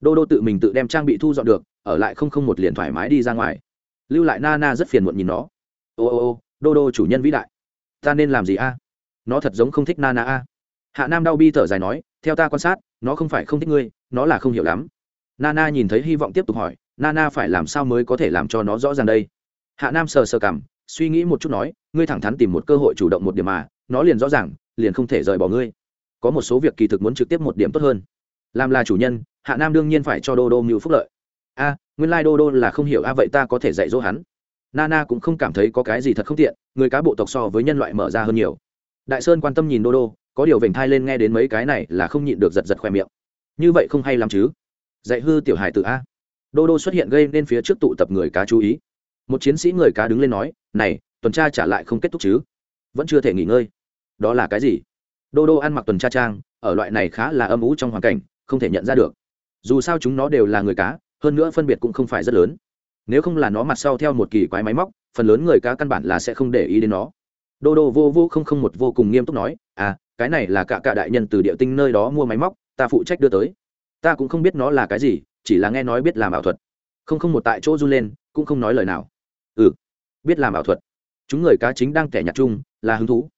Speaker 1: Đô đô tự mình tự đem trang bị thu dọn được, ở lại không không một liền thoải mái đi ra ngoài. Lưu lại na na rất phiền muộn nhìn nó ô ô ô, đô đô chủ nhân vĩ đại. Ta nên làm gì a? Nó thật giống không thích na na a. Hạ nam đau bi thở dài nói, theo ta quan sát, nó không phải không thích ngươi, nó là không hiểu lắm. Na na nhìn thấy hy vọng tiếp tục hỏi na na phải làm sao mới có thể làm cho nó rõ ràng đây? Hạ nam sờ sờ cảm suy nghĩ một chút nói, ngươi thẳng thắn tìm một cơ hội chủ động một điểm mà, nó liền rõ ràng, liền không thể rời bỏ ngươi. Có một số việc kỳ thực muốn trực tiếp một điểm tốt hơn. Làm là chủ nhân, hạ nam đương nhiên phải cho đô đô mưu phúc lợi. A, nguyên lai、like、đô đô là không hiểu a, vậy ta có thể dạy dỗ hắn? Nana cũng không cảm thấy có cái gì thật không tiện, người cá bộ tộc so với nhân loại mở ra hơn nhiều. Đại sơn quan tâm nhìn đô đô, có điều vểnh thai lên nghe đến mấy cái này là không nhịn được giật giật khoe miệng. Như vậy không hay lắm chứ? Dạy hư tiểu hài tự a. Đô đô xuất hiện gây nên phía trước tụ tập người cá chú ý. Một chiến sĩ người cá đứng lên nói, này, tuần tra trả lại không kết thúc chứ? Vẫn chưa thể nghỉ ngơi. Đó là cái gì? Đô đô ăn mặc tuần tra trang, ở loại này khá là âm ú trong hoàn cảnh, không thể nhận ra được. Dù sao chúng nó đều là người cá, hơn nữa phân biệt cũng không phải rất lớn nếu không là nó mặt sau theo một kỳ quái máy móc, phần lớn người cá căn bản là sẽ không để ý đến nó. Đô đô vô vô không không một vô cùng nghiêm túc nói à cái này là cả cả đại nhân từ địa tinh nơi đó mua máy móc, ta phụ trách đưa tới. Ta cũng không biết nó là cái gì, chỉ là nghe nói biết làm ảo thuật. Không không một tại chỗ run lên, cũng không nói lời nào. Ừ biết làm ảo thuật. Chúng người cá chính đang kẻ nhặt chung, là hứng thú.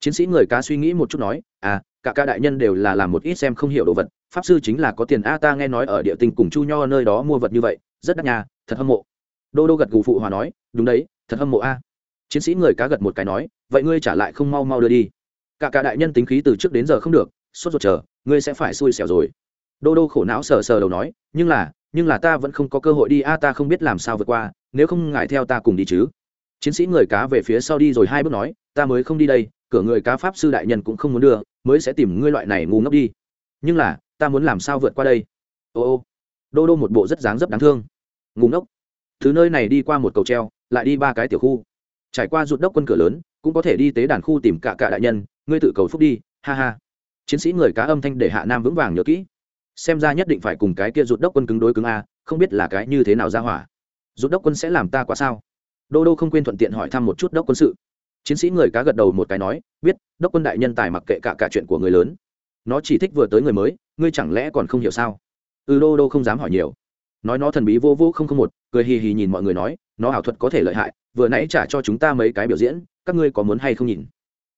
Speaker 1: Chiến sĩ người cá suy nghĩ một chút nói à cả ca đại nhân đều là làm một ít xem không hiểu đồ vật, pháp sư chính là có tiền a, ta nghe nói ở địa tinh cùng chu nho nơi đó mua vật như vậy, rất đắt nhà thật hâm mộ đô đô gật gù phụ hòa nói, đúng đấy, thật hâm mộ a. Chiến sĩ người cá gật một cái nói, vậy ngươi trả lại không mau mau đưa đi. Cả cả đại nhân tính khí từ trước đến giờ không được, sốt ruột chờ, ngươi sẽ phải xui xẻo rồi. Đô đô khổ não sờ sờ đầu nói, nhưng là nhưng là ta vẫn không có cơ hội đi a, ta không biết làm sao vượt qua, nếu không ngại theo ta cùng đi chứ. Chiến sĩ người cá về phía sau đi rồi hai bước nói, ta mới không đi đây, cửa người cá pháp sư đại nhân cũng không muốn đưa, mới sẽ tìm ngươi loại này ngu ngốc đi. Nhưng là, ta muốn làm sao vượt qua đây? Ô ô. Đô đô một bộ rất dáng dấp đáng thương. Ngu ngốc thứ nơi này đi qua một cầu treo, lại đi ba cái tiểu khu. Trải qua rụt đốc quân cửa lớn, cũng có thể đi tế đàn khu tìm cả cả đại nhân, ngươi tự cầu phúc đi, ha ha. Chiến sĩ người cá âm thanh để hạ nam vững vàng nhớ kỹ. Xem ra nhất định phải cùng cái kia rụt đốc quân cứng đối cứng a, không biết là cái như thế nào ra hỏa. Rụt đốc quân sẽ làm ta quá sao? Đô đô không quên thuận tiện hỏi thăm một chút đốc quân sự. Chiến sĩ người cá gật đầu một cái nói, biết, đốc quân đại nhân tài mặc kệ cả cả chuyện của người lớn. Nó chỉ thích vừa tới người mới, ngươi chẳng lẽ còn không hiểu sao? Ừ đô đô không dám hỏi nhiều. Nói nó thần bí vô vô không không một cười hì hì nhìn mọi người nói, nó ảo thuật có thể lợi hại, vừa nãy trả cho chúng ta mấy cái biểu diễn, các ngươi có muốn hay không nhìn?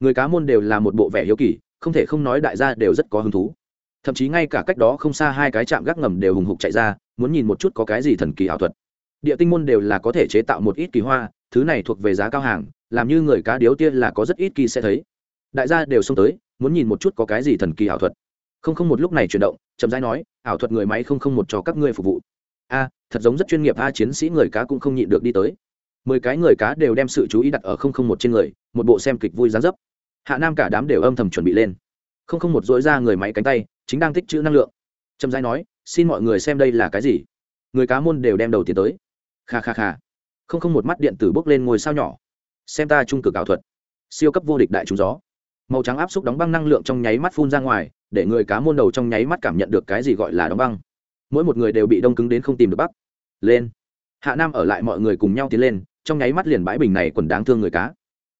Speaker 1: Người cá môn đều là một bộ vẻ hiếu kỳ, không thể không nói đại gia đều rất có hứng thú. Thậm chí ngay cả cách đó không xa hai cái chạm gác ngầm đều hùng hục chạy ra, muốn nhìn một chút có cái gì thần kỳ ảo thuật. Địa tinh môn đều là có thể chế tạo một ít kỳ hoa, thứ này thuộc về giá cao hàng, làm như người cá điếu tiên là có rất ít kỳ sẽ thấy. Đại gia đều xông tới, muốn nhìn một chút có cái gì thần kỳ ảo thuật. Không không một lúc này chuyển động, chậm rãi nói, ảo thuật người máy không không một cho các ngươi phục vụ. A thật giống rất chuyên nghiệp, a, chiến sĩ người cá cũng không nhịn được đi tới. Mười cái người cá đều đem sự chú ý đặt ở không không một trên người, một bộ xem kịch vui gián dấp. Hạ nam cả đám đều âm thầm chuẩn bị lên. Không không một dỗi ra người máy cánh tay, chính đang tích chữ năng lượng. Trầm rãi nói, xin mọi người xem đây là cái gì? Người cá môn đều đem đầu tiến tới. Kha kha kha. Không không một mắt điện tử bốc lên ngôi sao nhỏ. Xem ta trung cực ảo thuật. Siêu cấp vô địch đại chúng gió. Màu trắng áp xúc đóng băng năng lượng trong nháy mắt phun ra ngoài, để người cá môn đầu trong nháy mắt cảm nhận được cái gì gọi là đóng băng mỗi một người đều bị đông cứng đến không tìm được bắc. Lên. Hạ nam ở lại mọi người cùng nhau tiến lên, trong nháy mắt liền bãi bình này còn đáng thương người cá.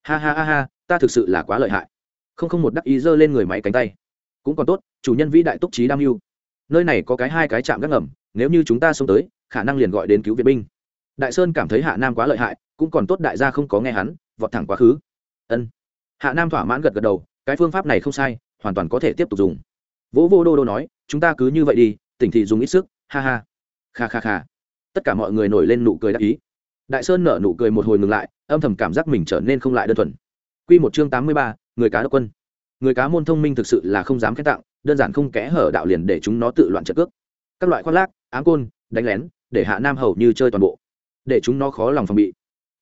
Speaker 1: Ha ha ha ha, ta thực sự là quá lợi hại. Không không một đắc ý giơ lên người máy cánh tay. Cũng còn tốt, chủ nhân vĩ đại túc trí đam mưu. Nơi này có cái hai cái chạm gác ngầm, nếu như chúng ta xông tới, khả năng liền gọi đến cứu viện binh. Đại sơn cảm thấy hạ nam quá lợi hại, cũng còn tốt đại gia không có nghe hắn, vọt thẳng quá khứ. Ân. Hạ nam thỏa mãn gật gật đầu, cái phương pháp này không sai, hoàn toàn có thể tiếp tục dùng. Vỗ vô đô đô nói, chúng ta cứ như vậy đi tỉnh thì dùng ít sức, ha ha. Kha kha kha. Tất cả mọi người nổi lên nụ cười đắc ý. Đại sơn nở nụ cười một hồi ngừng lại, âm thầm cảm giác mình trở nên không lại đơn thuần. Q một chương tám mươi ba, người cá đốc quân. Người cá môn thông minh thực sự là không dám khen tặng, đơn giản không kẽ hở đạo liền để chúng nó tự loạn trợ cước. Các loại khoác lác, áng côn, đánh lén, để hạ nam hầu như chơi toàn bộ. Để chúng nó khó lòng phòng bị.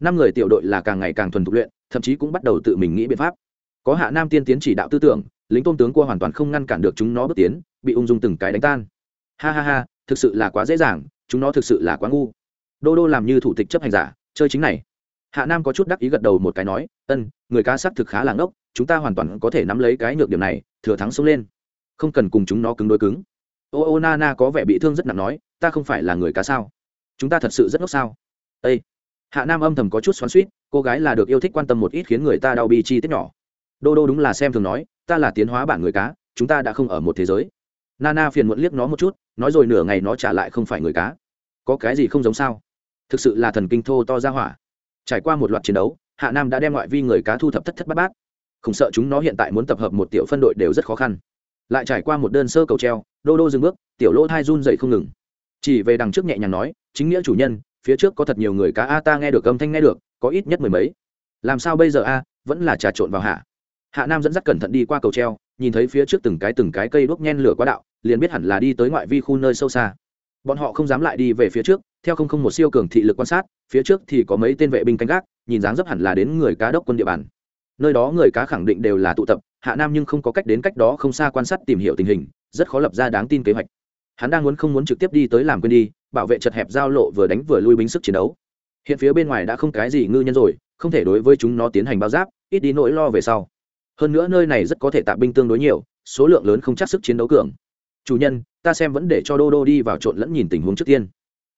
Speaker 1: Năm người tiểu đội là càng ngày càng thuần thục luyện, thậm chí cũng bắt đầu tự mình nghĩ biện pháp. Có hạ nam tiên tiến chỉ đạo tư tưởng, lính tôn tướng qua hoàn toàn không ngăn cản được chúng nó bước tiến, bị ung dung từng cái đánh tan ha ha ha, thực sự là quá dễ dàng, chúng nó thực sự là quá ngu. Đô đô làm như thủ tịch chấp hành giả, chơi chính này. Hạ nam có chút đắc ý gật đầu một cái nói, ân, người cá sắc thực khá là ngốc, chúng ta hoàn toàn có thể nắm lấy cái nhược điểm này, thừa thắng xông lên. Không cần cùng chúng nó cứng đôi cứng. Ô ô na na có vẻ bị thương rất nặng nói, ta không phải là người cá sao? Chúng ta thật sự rất ngốc sao? Â hạ nam âm thầm có chút xoắn suýt cô gái là được yêu thích quan tâm một ít khiến người ta đau bi chi tiết nhỏ. Đô đô đúng là xem thường nói, ta là tiến hóa bản người cá, chúng ta đã không ở một thế giới nana phiền muộn liếc nó một chút, nói rồi nửa ngày nó trả lại không phải người cá. Có cái gì không giống sao? Thực sự là thần kinh thô to ra hỏa. Trải qua một loạt chiến đấu, hạ nam đã đem ngoại vi người cá thu thập thất thất bát bát. Không sợ chúng nó hiện tại muốn tập hợp một tiểu phân đội đều rất khó khăn. Lại trải qua một đơn sơ cầu treo, đô đô dừng bước, tiểu lỗ thai run dậy không ngừng. Chỉ về đằng trước nhẹ nhàng nói, chính nghĩa chủ nhân, phía trước có thật nhiều người cá a ta nghe được âm thanh nghe được, có ít nhất mười mấy. Làm sao bây giờ a, vẫn là trà trộn vào hạ. Hạ nam dẫn dắt cẩn thận đi qua cầu treo nhìn thấy phía trước từng cái từng cái cây đuốc nhen lửa quá đạo, liền biết hẳn là đi tới ngoại vi khu nơi sâu xa. Bọn họ không dám lại đi về phía trước, theo không không một siêu cường thị lực quan sát, phía trước thì có mấy tên vệ binh canh gác, nhìn dáng dấp hẳn là đến người cá đốc quân địa bàn. Nơi đó người cá khẳng định đều là tụ tập, hạ nam nhưng không có cách đến cách đó không xa quan sát tìm hiểu tình hình, rất khó lập ra đáng tin kế hoạch. Hắn đang muốn không muốn trực tiếp đi tới làm quên đi, bảo vệ chật hẹp giao lộ vừa đánh vừa lui binh sức chiến đấu. Hiện phía bên ngoài đã không cái gì ngư nhân rồi, không thể đối với chúng nó tiến hành bao giáp, ít đi nỗi lo về sau hơn nữa nơi này rất có thể tạ binh tương đối nhiều, số lượng lớn không chắc sức chiến đấu cường. Chủ nhân, ta xem vẫn để cho đô đô đi vào trộn lẫn nhìn tình huống trước tiên.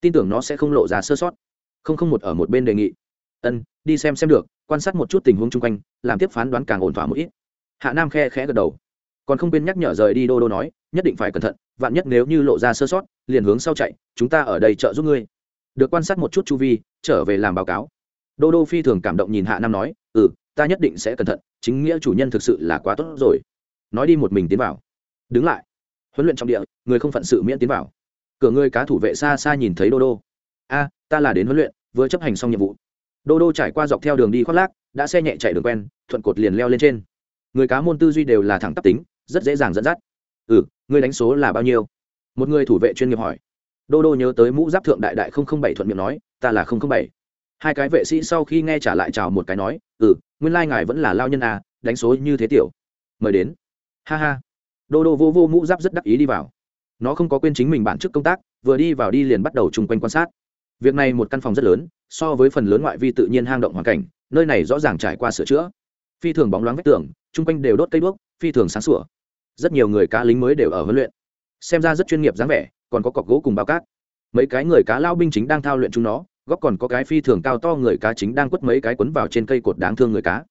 Speaker 1: Tin tưởng nó sẽ không lộ ra sơ sót. Không không một ở một bên đề nghị. Ân, đi xem xem được, quan sát một chút tình huống chung quanh, làm tiếp phán đoán càng ổn thỏa một ít. Hạ nam khe khẽ gật đầu. Còn không quên nhắc nhở rời đi đô đô nói, nhất định phải cẩn thận, vạn nhất nếu như lộ ra sơ sót, liền hướng sau chạy, chúng ta ở đây trợ giúp ngươi. Được quan sát một chút chu vi, trở về làm báo cáo. Đô đô phi thường cảm động nhìn hạ nam nói ta nhất định sẽ cẩn thận, chính nghĩa chủ nhân thực sự là quá tốt rồi. Nói đi một mình tiến vào. Đứng lại. Huấn luyện trong địa, người không phận sự miễn tiến vào. Cửa người cá thủ vệ xa xa nhìn thấy đô đô. A, ta là đến huấn luyện, vừa chấp hành xong nhiệm vụ. Đô đô trải qua dọc theo đường đi khoác lác, đã xe nhẹ chạy đường quen, thuận cột liền leo lên trên. Người cá môn tư duy đều là thẳng tắp tính, rất dễ dàng dẫn dắt. Ừ người đánh số là bao nhiêu? Một người thủ vệ chuyên nghiệp hỏi. Đô đô nhớ tới mũ giáp thượng đại đại bảy thuận miệng nói, ta là bảy hai cái vệ sĩ sau khi nghe trả lại chào một cái nói ừ nguyên lai ngài vẫn là lao nhân à đánh số như thế tiểu. Mời đến. Ha ha. Đô đô vô vô mũ giáp rất đắc ý đi vào. Nó không có quên chính mình bản chức công tác, vừa đi vào đi liền bắt đầu chung quanh quan sát. Việc này một căn phòng rất lớn, so với phần lớn ngoại vi tự nhiên hang động hoàn cảnh, nơi này rõ ràng trải qua sửa chữa. Phi thường bóng loáng vách tường, chung quanh đều đốt cây đuốc, phi thường sáng sủa. Rất nhiều người cá lính mới đều ở huấn luyện. Xem ra rất chuyên nghiệp dáng vẻ, còn có cọc gỗ cùng bao cát. Mấy cái người cá lao binh chính đang thao luyện chúng nó góc còn có cái phi thường cao to người cá chính đang quất mấy cái quấn vào trên cây cột đáng thương người cá.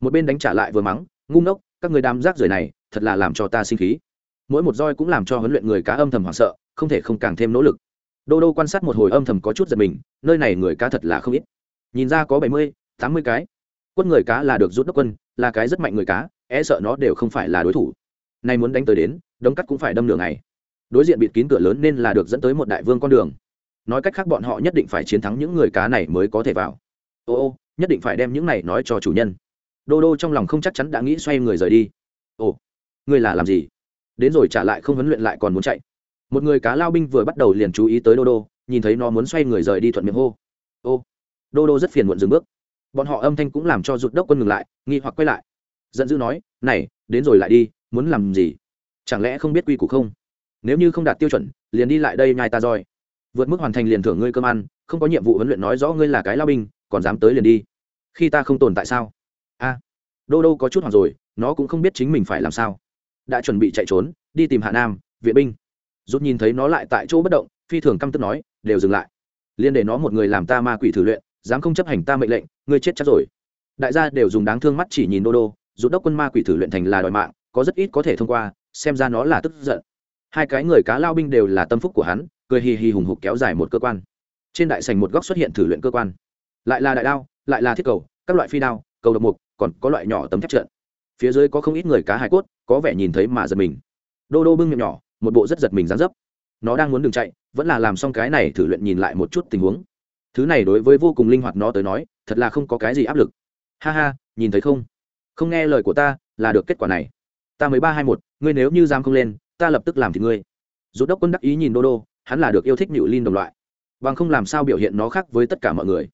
Speaker 1: Một bên đánh trả lại vừa mắng, ngu ngốc, các người đám rác rưởi này, thật là làm cho ta sinh khí. Mỗi một roi cũng làm cho huấn luyện người cá âm thầm hoảng sợ, không thể không càng thêm nỗ lực. Đô đô quan sát một hồi âm thầm có chút giật mình, nơi này người cá thật là không ít. Nhìn ra có bảy mươi, tám mươi cái. Quất người cá là được rút đốc quân, là cái rất mạnh người cá e sợ nó đều không phải là đối thủ. Nay muốn đánh tới đến, đống cắt cũng phải đâm đường này đối diện bịt kín cửa lớn nên là được dẫn tới một đại vương con đường nói cách khác bọn họ nhất định phải chiến thắng những người cá này mới có thể vào. Ô ô, nhất định phải đem những này nói cho chủ nhân. Đô đô trong lòng không chắc chắn đã nghĩ xoay người rời đi. Ồ ngươi là làm gì? Đến rồi trả lại không huấn luyện lại còn muốn chạy. Một người cá lao binh vừa bắt đầu liền chú ý tới đô đô, nhìn thấy nó muốn xoay người rời đi thuận miệng hô. Ô, đô đô rất phiền muộn dừng bước. Bọn họ âm thanh cũng làm cho rụt đốc quân ngừng lại, nghi hoặc quay lại. Giận dữ nói, này, đến rồi lại đi, muốn làm gì? Chẳng lẽ không biết quy củ không? Nếu như không đạt tiêu chuẩn, liền đi lại đây nhai ta roi vượt mức hoàn thành liền thưởng ngươi cơm ăn, không có nhiệm vụ huấn luyện nói rõ ngươi là cái lao binh, còn dám tới liền đi. Khi ta không tồn tại sao? A, đô đô có chút hoặc rồi, nó cũng không biết chính mình phải làm sao. Đã chuẩn bị chạy trốn, đi tìm hạ nam, viện binh. Rút nhìn thấy nó lại tại chỗ bất động, phi thường căm tức nói, đều dừng lại. Liên để nó một người làm ta ma quỷ thử luyện, dám không chấp hành ta mệnh lệnh, ngươi chết chắc rồi. Đại gia đều dùng đáng thương mắt chỉ nhìn đô đô, rút đốc quân ma quỷ thử luyện thành là đòi mạng, có rất ít có thể thông qua, xem ra nó là tức giận. Hai cái người cá lao binh đều là tâm phúc của hắn cười hì hì hùng hục kéo dài một cơ quan. Trên đại sành một góc xuất hiện thử luyện cơ quan. Lại là đại đao, lại là thiết cầu, các loại phi đao, cầu độc mục, còn có loại nhỏ tấm thép trận phía dưới có không ít người cá hải cốt, có vẻ nhìn thấy mà giật mình. Đô đô bưng miệng nhỏ, một bộ rất giật mình dán dấp. Nó đang muốn đường chạy, vẫn là làm xong cái này thử luyện nhìn lại một chút tình huống. Thứ này đối với vô cùng linh hoạt nó tới nói, thật là không có cái gì áp lực. Ha ha, nhìn thấy không? Không nghe lời của ta, là được kết quả này. Ta mới ba hai một, ngươi nếu như dám không lên, ta lập tức làm thì ngươi. Rút đốc quân đắc ý nhìn đô đô hắn là được yêu thích nhự linh đồng loại. Bằng không làm sao biểu hiện nó khác với tất cả mọi người.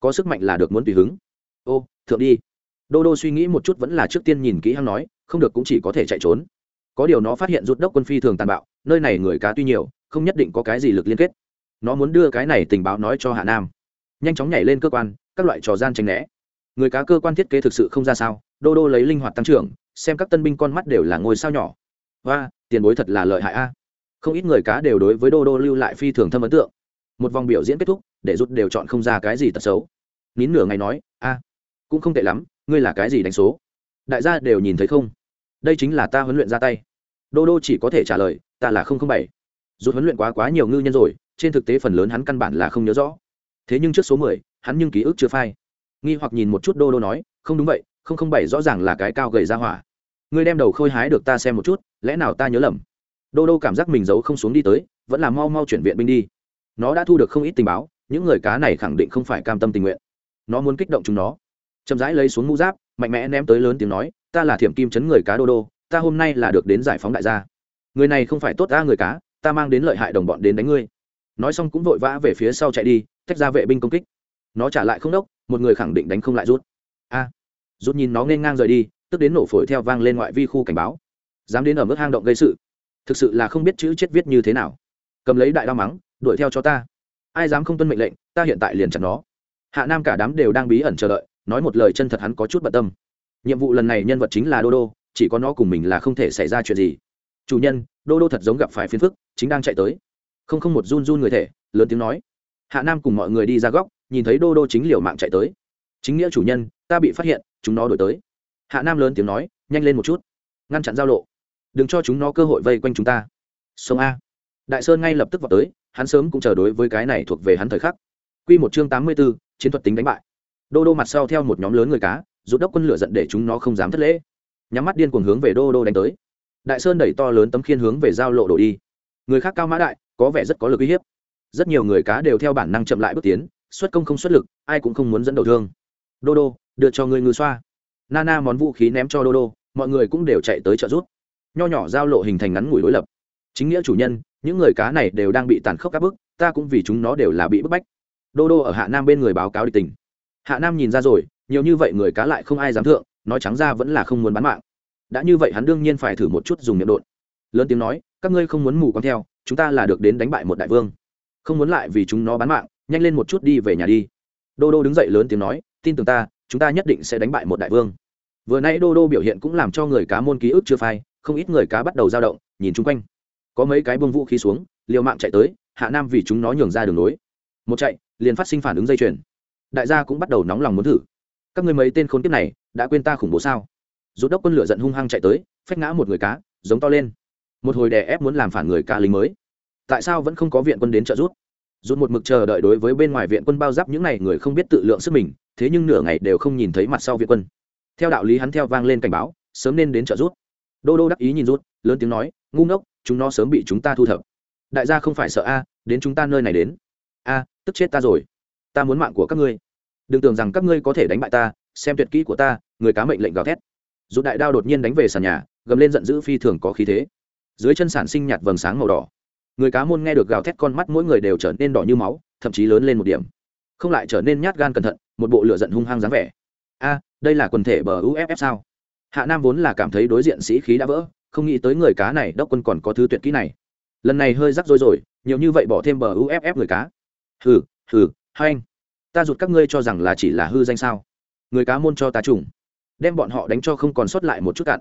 Speaker 1: Có sức mạnh là được muốn tùy hứng. Ô, thượng đi. Đô đô suy nghĩ một chút vẫn là trước tiên nhìn kỹ hắn nói, không được cũng chỉ có thể chạy trốn. Có điều nó phát hiện rút đốc quân phi thường tàn bạo, nơi này người cá tuy nhiều, không nhất định có cái gì lực liên kết. Nó muốn đưa cái này tình báo nói cho hạ nam. Nhanh chóng nhảy lên cơ quan, các loại trò gian tranh né. Người cá cơ quan thiết kế thực sự không ra sao, đô đô lấy linh hoạt tăng trưởng, xem các tân binh con mắt đều là ngôi sao nhỏ. Và tiền bối thật là lợi hại a không ít người cá đều đối với đô đô lưu lại phi thường thâm ấn tượng. Một vòng biểu diễn kết thúc, để rút đều chọn không ra cái gì tật xấu. Nín nửa ngày nói, a, cũng không tệ lắm, ngươi là cái gì đánh số? Đại gia đều nhìn thấy không? Đây chính là ta huấn luyện ra tay. Đô đô chỉ có thể trả lời, ta là không không bảy. Rút huấn luyện quá quá nhiều ngư nhân rồi, trên thực tế phần lớn hắn căn bản là không nhớ rõ. Thế nhưng trước số mười, hắn nhưng ký ức chưa phai. Nghi hoặc nhìn một chút đô đô nói, không đúng vậy, không không bảy rõ ràng là cái cao gầy ra hỏa. Ngươi đem đầu khôi hái được ta xem một chút, lẽ nào ta nhớ lầm? Đô đô cảm giác mình giấu không xuống đi tới, vẫn là mau mau chuyển viện binh đi. Nó đã thu được không ít tình báo, những người cá này khẳng định không phải cam tâm tình nguyện. Nó muốn kích động chúng nó. Chậm rãi lấy xuống mũ giáp, mạnh mẽ ném tới lớn tiếng nói, ta là thiểm kim chấn người cá đô đô, ta hôm nay là được đến giải phóng đại gia. Người này không phải tốt ta người cá, ta mang đến lợi hại đồng bọn đến đánh ngươi. Nói xong cũng vội vã về phía sau chạy đi tách ra vệ binh công kích. Nó trả lại không đốc, một người khẳng định đánh không lại rút. A! Rút nhìn nó nên ngang rời đi, tức đến nổ phổi theo vang lên ngoại vi khu cảnh báo. Dám đến ở mức hang động gây sự thực sự là không biết chữ chết viết như thế nào. Cầm lấy đại đao mắng, đuổi theo cho ta. Ai dám không tuân mệnh lệnh, ta hiện tại liền chặt nó. Hạ nam cả đám đều đang bí ẩn chờ đợi, nói một lời chân thật hắn có chút bận tâm. Nhiệm vụ lần này nhân vật chính là đô đô, chỉ có nó cùng mình là không thể xảy ra chuyện gì. Chủ nhân, đô đô thật giống gặp phải phiền phức, chính đang chạy tới. Không không một run run người thể, lớn tiếng nói. Hạ nam cùng mọi người đi ra góc, nhìn thấy đô đô chính liều mạng chạy tới. Chính nghĩa chủ nhân, ta bị phát hiện, chúng nó đổi tới. Hạ nam lớn tiếng nói, nhanh lên một chút. Ngăn chặn giao lộ đừng cho chúng nó cơ hội vây quanh chúng ta. Sông a. Đại sơn ngay lập tức vào tới, hắn sớm cũng chờ đối với cái này thuộc về hắn thời khắc. Q một chương tám mươi b ố chiến thuật tính đánh bại. Đô đô mặt sau theo một nhóm lớn người cá, rút đốc quân lửa giận để chúng nó không dám thất lễ. Nhắm mắt điên cuồng hướng về đô đô đánh tới. Đại sơn đẩy to lớn tấm khiên hướng về giao lộ đổ đi. Người khác cao mã đại, có vẻ rất có lực uy hiếp. Rất nhiều người cá đều theo bản năng chậm lại bước tiến, xuất công không xuất lực, ai cũng không muốn dẫn đầu thương. Đô đô, đưa cho người ngư xoa. Nana món vũ khí ném cho đô đô, mọi người cũng đều chạy tới trợ giúp nho nhỏ giao lộ hình thành ngắn ngủi đối lập. Chính nghĩa chủ nhân, những người cá này đều đang bị tàn khốc các bức, ta cũng vì chúng nó đều là bị bức bách. Đô đô ở hạ nam bên người báo cáo địch tình. Hạ nam nhìn ra rồi, nhiều như vậy người cá lại không ai dám thượng, nói trắng ra vẫn là không muốn bán mạng. Đã như vậy hắn đương nhiên phải thử một chút dùng miệng đột lớn tiếng nói, các ngươi không muốn mù con theo, chúng ta là được đến đánh bại một đại vương. Không muốn lại vì chúng nó bán mạng, nhanh lên một chút đi về nhà đi. Đô đô đứng dậy lớn tiếng nói, tin tưởng ta, chúng ta nhất định sẽ đánh bại một đại vương. Vừa nay đô đô biểu hiện cũng làm cho người cá môn ký ức chưa phai không ít người cá bắt đầu dao động, nhìn chung quanh. Có mấy cái bông vũ khí xuống, liều mạng chạy tới, hạ nam vì chúng nó nhường ra đường lối. Một chạy, liền phát sinh phản ứng dây chuyền. Đại gia cũng bắt đầu nóng lòng muốn thử. Các người mấy tên khốn kiếp này, đã quên ta khủng bố sao? Rút đốc quân lửa giận hung hăng chạy tới, phách ngã một người cá, giống to lên. Một hồi đè ép muốn làm phản người cá lính mới. Tại sao vẫn không có viện quân đến trợ giúp? Rút một mực chờ đợi đối với bên ngoài viện quân bao giáp những n à y người không biết tự lượng sức mình, thế nhưng nửa ngày đều không nhìn thấy mặt sau viện quân. Theo đạo lý hắn theo vang lên cảnh báo, sớm nên đến trợ giúp đô đô đắc ý nhìn rút, lớn tiếng nói, ngu ngốc, chúng nó sớm bị chúng ta thu thập. Đại gia không phải sợ a, đến chúng ta nơi này đến. A, tức chết ta rồi. Ta muốn mạng của các ngươi. Đừng tưởng rằng các ngươi có thể đánh bại ta, xem tuyệt kỹ của ta, người cá mệnh lệnh gào thét. Rút đại đao đột nhiên đánh về sàn nhà, gầm lên giận dữ phi thường có khí thế. Dưới chân sản sinh nhạt vầng sáng màu đỏ. Người cá môn nghe được gào thét con mắt mỗi người đều trở nên đỏ như máu, thậm chí lớn lên một điểm. Không lại trở nên nhát gan cẩn thận, một bộ lửa giận hung hăng dáng vẻ. A, đây là quần thể bờ uff sao? Hạ nam vốn là cảm thấy đối diện sĩ khí đã vỡ, không nghĩ tới người cá này đốc quân còn có thứ tuyệt kỹ này. Lần này hơi rắc rối rồi, nhiều như vậy bỏ thêm bờ uff người cá. Hừ hừ, hai anh. Ta rụt các ngươi cho rằng là chỉ là hư danh sao. Người cá môn cho ta trùng. Đem bọn họ đánh cho không còn sót lại một chút cạn.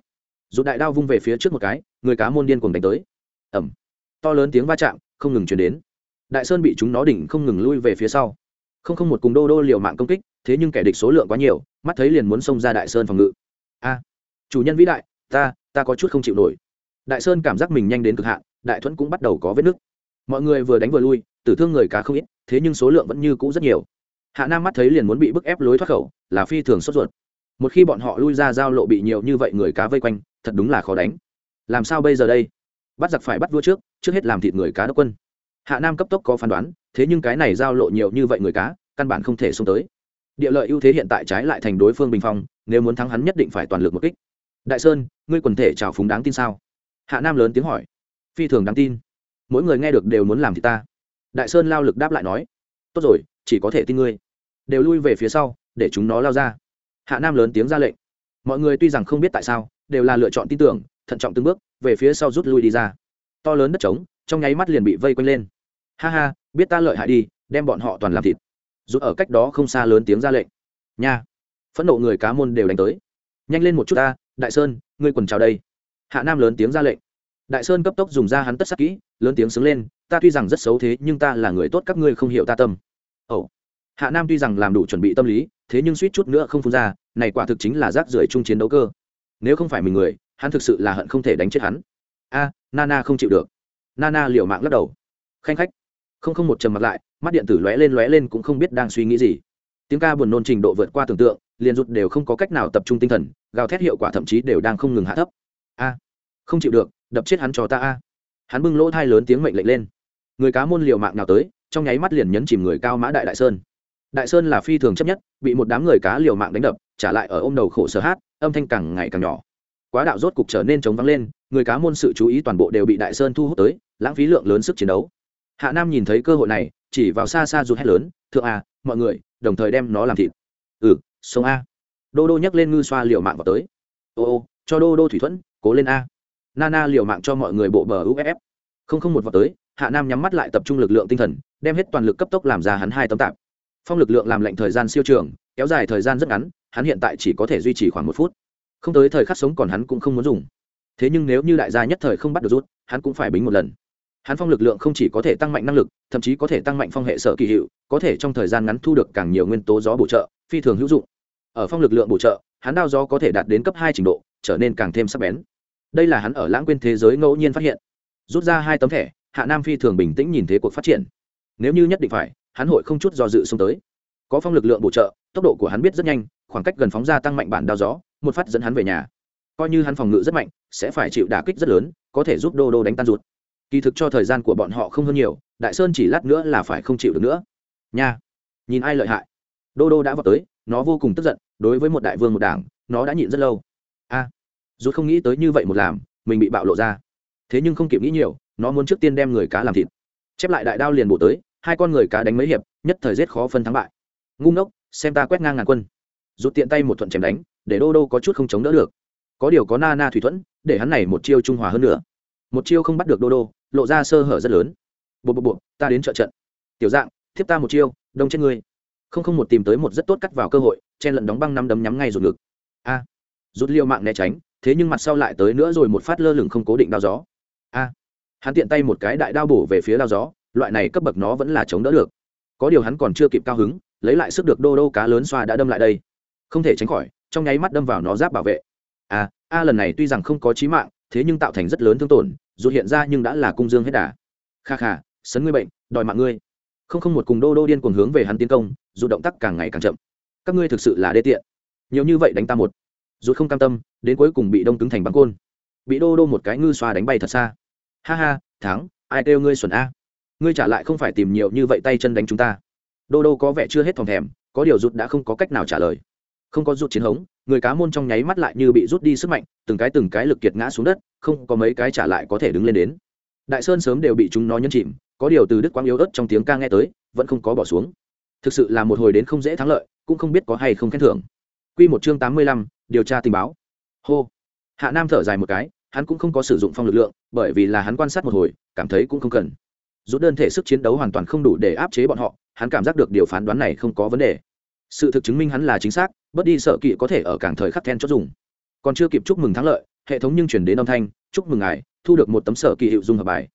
Speaker 1: Rụt đại đao vung về phía trước một cái, người cá môn điên cùng đánh tới. Ẩm to lớn tiếng va chạm, không ngừng chuyển đến. Đại sơn bị chúng nó đỉnh không ngừng lui về phía sau. Không không một cùng đô đô liều mạng công kích, thế nhưng kẻ địch số lượng quá nhiều, mắt thấy liền muốn xông ra đại sơn phòng ngự. A chủ nhân vĩ đại, ta ta có chút không chịu nổi. Đại sơn cảm giác mình nhanh đến cực hạn, đại thuẫn cũng bắt đầu có vết nứt. Mọi người vừa đánh vừa lui, tử thương người cá không ít, thế nhưng số lượng vẫn như cũ rất nhiều. Hạ nam mắt thấy liền muốn bị bức ép lối thoát khẩu, là phi thường sốt ruột. Một khi bọn họ lui ra giao lộ bị nhiều như vậy người cá vây quanh, thật đúng là khó đánh. Làm sao bây giờ đây? Bắt giặc phải bắt vua trước trước hết làm thịt người cá đốc quân. Hạ nam cấp tốc có phán đoán, thế nhưng cái này giao lộ nhiều như vậy người cá, căn bản không thể xông tới. Địa lợi ưu thế hiện tại trái lại thành đối phương bình phong, nếu muốn thắng hắn nhất định phải toàn lực một kích đại sơn, ngươi quần thể trào phúng đáng tin sao? Hạ nam lớn tiếng hỏi. Phi thường đáng tin. Mỗi người nghe được đều muốn làm thì ta. Đại sơn lao lực đáp lại nói. Tốt rồi, chỉ có thể tin ngươi. Đều lui về phía sau, để chúng nó lao ra. Hạ nam lớn tiếng ra lệnh. Mọi người tuy rằng không biết tại sao, đều là lựa chọn tin tưởng, thận trọng từng bước, về phía sau rút lui đi ra. To lớn đất trống, trong nháy mắt liền bị vây quanh lên. Ha ha, biết ta lợi hại đi, đem bọn họ toàn làm thịt. Rút ở cách đó không xa lớn tiếng ra lệnh. Nha. Phẫn nộ người cá môn đều đánh tới. Nhanh lên một chút ta đại sơn, ngươi quần chào đây. Hạ nam lớn tiếng ra lệnh. Đại sơn cấp tốc dùng ra hắn tất sắc kỹ, lớn tiếng xứng lên, ta tuy rằng rất xấu thế, nhưng ta là người tốt, các ngươi không hiểu ta tâm. Ồ. Hạ nam tuy rằng làm đủ chuẩn bị tâm lý, thế nhưng suýt chút nữa không phun ra, này quả thực chính là rác rưởi chung chiến đấu cơ. Nếu không phải mình người, hắn thực sự là hận không thể đánh chết hắn. A, nana không chịu được. Nana liều mạng lắc đầu. Khanh khách. Không không một trầm mặt lại, mắt điện tử lóe lên lóe lên cũng không biết đang suy nghĩ gì. Tiếng ca buồn nôn trình độ vượt qua tưởng tượng liền rụt đều không có cách nào tập trung tinh thần, gào thét hiệu quả thậm chí đều đang không ngừng hạ thấp. A, không chịu được, đập chết hắn cho ta a. Hắn bưng lỗ thai lớn tiếng mệnh lệnh lên. Người cá môn liều mạng nào tới, trong nháy mắt liền nhấn chìm người cao mã đại đại sơn. Đại sơn là phi thường chấp nhất, bị một đám người cá liều mạng đánh đập, trả lại ở ôm đầu khổ sở hát, âm thanh càng ngày càng nhỏ. Quá đạo rốt cục trở nên chống vắng lên, người cá môn sự chú ý toàn bộ đều bị đại sơn thu hút tới, lãng phí lượng lớn sức chiến đấu. Hạ nam nhìn thấy cơ hội này, chỉ vào xa xa rụt hét lớn, thượng a, mọi người, đồng thời đem nó làm thịt. Ừ sông a. Đô đô nhấc lên ngư xoa liều mạng vào tới. Ô ô, cho đô đô thủy thuẫn, cố lên a. Nana liều mạng cho mọi người bộ bờ uff không không một vào tới, hạ nam nhắm mắt lại tập trung lực lượng tinh thần, đem hết toàn lực cấp tốc làm ra hắn hai tấm tạp. Phong lực lượng làm lệnh thời gian siêu trường, kéo dài thời gian rất ngắn, hắn hiện tại chỉ có thể duy trì khoảng một phút. Không tới thời khắc sống còn hắn cũng không muốn dùng. Thế nhưng nếu như đại gia nhất thời không bắt được rút, hắn cũng phải bính một lần. Hắn phong lực lượng không chỉ có thể tăng mạnh năng lực, thậm chí có thể tăng mạnh phong hệ sở kỳ hiệu, có thể trong thời gian ngắn thu được càng nhiều nguyên tố gió bổ trợ, phi thường hữu dụng ở phong lực lượng bổ trợ, hắn đao gió có thể đạt đến cấp hai trình độ, trở nên càng thêm sắc bén. Đây là hắn ở lãng quên thế giới ngẫu nhiên phát hiện. Rút ra hai tấm thẻ, hạ nam phi thường bình tĩnh nhìn thế cuộc phát triển. Nếu như nhất định phải, hắn hội không chút do dự xông tới. Có phong lực lượng bổ trợ, tốc độ của hắn biết rất nhanh, khoảng cách gần phóng ra tăng mạnh bản đao gió, một phát dẫn hắn về nhà. Coi như hắn phòng ngự rất mạnh, sẽ phải chịu đả kích rất lớn, có thể giúp đô đô đánh tan rụt. Kỳ thực cho thời gian của bọn họ không hơn nhiều, đại sơn chỉ lát nữa là phải không chịu được nữa. Nha! Nhìn ai lợi hại? Đô đô đã vào tới, nó vô cùng tức giận đối với một đại vương một đảng nó đã nhịn rất lâu. A à, rút không nghĩ tới như vậy một làm mình bị bạo lộ ra. Thế nhưng không kịp nghĩ nhiều nó muốn trước tiên đem người cá làm thịt. Chép lại đại đao liền bổ tới hai con người cá đánh mấy hiệp nhất thời giết khó phân thắng bại. Ngu ngốc xem ta quét ngang ngàn quân. Rút tiện tay một thuận chém đánh để đô đô có chút không chống đỡ được. Có điều có na na thủy thuẫn để hắn này một chiêu trung hòa hơn nữa. Một chiêu không bắt được đô đô lộ ra sơ hở rất lớn. Bộ bộ bộ ta đến trợ trận. Tiểu dạng thiếp ta một chiêu đông chết ngươi không không một tìm tới một rất tốt cắt vào cơ hội, chen lẫn đóng băng năm đấm nhắm ngay rụt ngực. A, rút liêu mạng né tránh, thế nhưng mặt sau lại tới nữa rồi một phát lơ lửng không cố định đao gió. A, hắn tiện tay một cái đại đao bổ về phía đao gió, loại này cấp bậc nó vẫn là chống đỡ được. Có điều hắn còn chưa kịp cao hứng, lấy lại sức được đô đô cá lớn xoa đã đâm lại đây. Không thể tránh khỏi, trong nháy mắt đâm vào nó giáp bảo vệ. A a lần này tuy rằng không có chí mạng, thế nhưng tạo thành rất lớn thương tổn, dù hiện ra nhưng đã là cung dương hết đà. Kha kha, sấn ngươi bệnh, đòi mạng ngươi không không một cùng đô đô điên cuồng hướng về hắn tiến công, dù động tác càng ngày càng chậm. Các ngươi thực sự là đê tiện. Nhiều như vậy đánh ta một. Dù không cam tâm, đến cuối cùng bị đông cứng thành băng côn. Bị đô đô một cái ngư xoa đánh bay thật xa. Ha ha, thắng, ai kêu ngươi xuẩn a? Ngươi trả lại không phải tìm nhiều như vậy tay chân đánh chúng ta. Đô đô có vẻ chưa hết thòng thèm, có điều rút đã không có cách nào trả lời. Không có rút chiến hống, người cá môn trong nháy mắt lại như bị rút đi sức mạnh, từng cái từng cái lực kiệt ngã xuống đất, không có mấy cái trả lại có thể đứng lên đến. Đại sơn sớm đều bị chúng nó nhấn chìm có điều từ đức quang yếu ớt trong tiếng ca nghe tới, vẫn không có bỏ xuống. Thực sự là một hồi đến không dễ thắng lợi, cũng không biết có hay không khen thưởng. Q một chương tám mươi lăm, điều tra tình báo. Hô. Hạ nam thở dài một cái, hắn cũng không có sử dụng phong lực lượng, bởi vì là hắn quan sát một hồi, cảm thấy cũng không cần. Rút đơn thể sức chiến đấu hoàn toàn không đủ để áp chế bọn họ, hắn cảm giác được điều phán đoán này không có vấn đề. Sự thực chứng minh hắn là chính xác, bớt đi sợ kỵ có thể ở cảng thời khắc then chốt dùng. Còn chưa kịp chúc mừng thắng lợi, hệ thống nhưng chuyển đến âm thanh, chúc mừng ngài, thu được một tấm sở kỳ hiệu dung hợp bài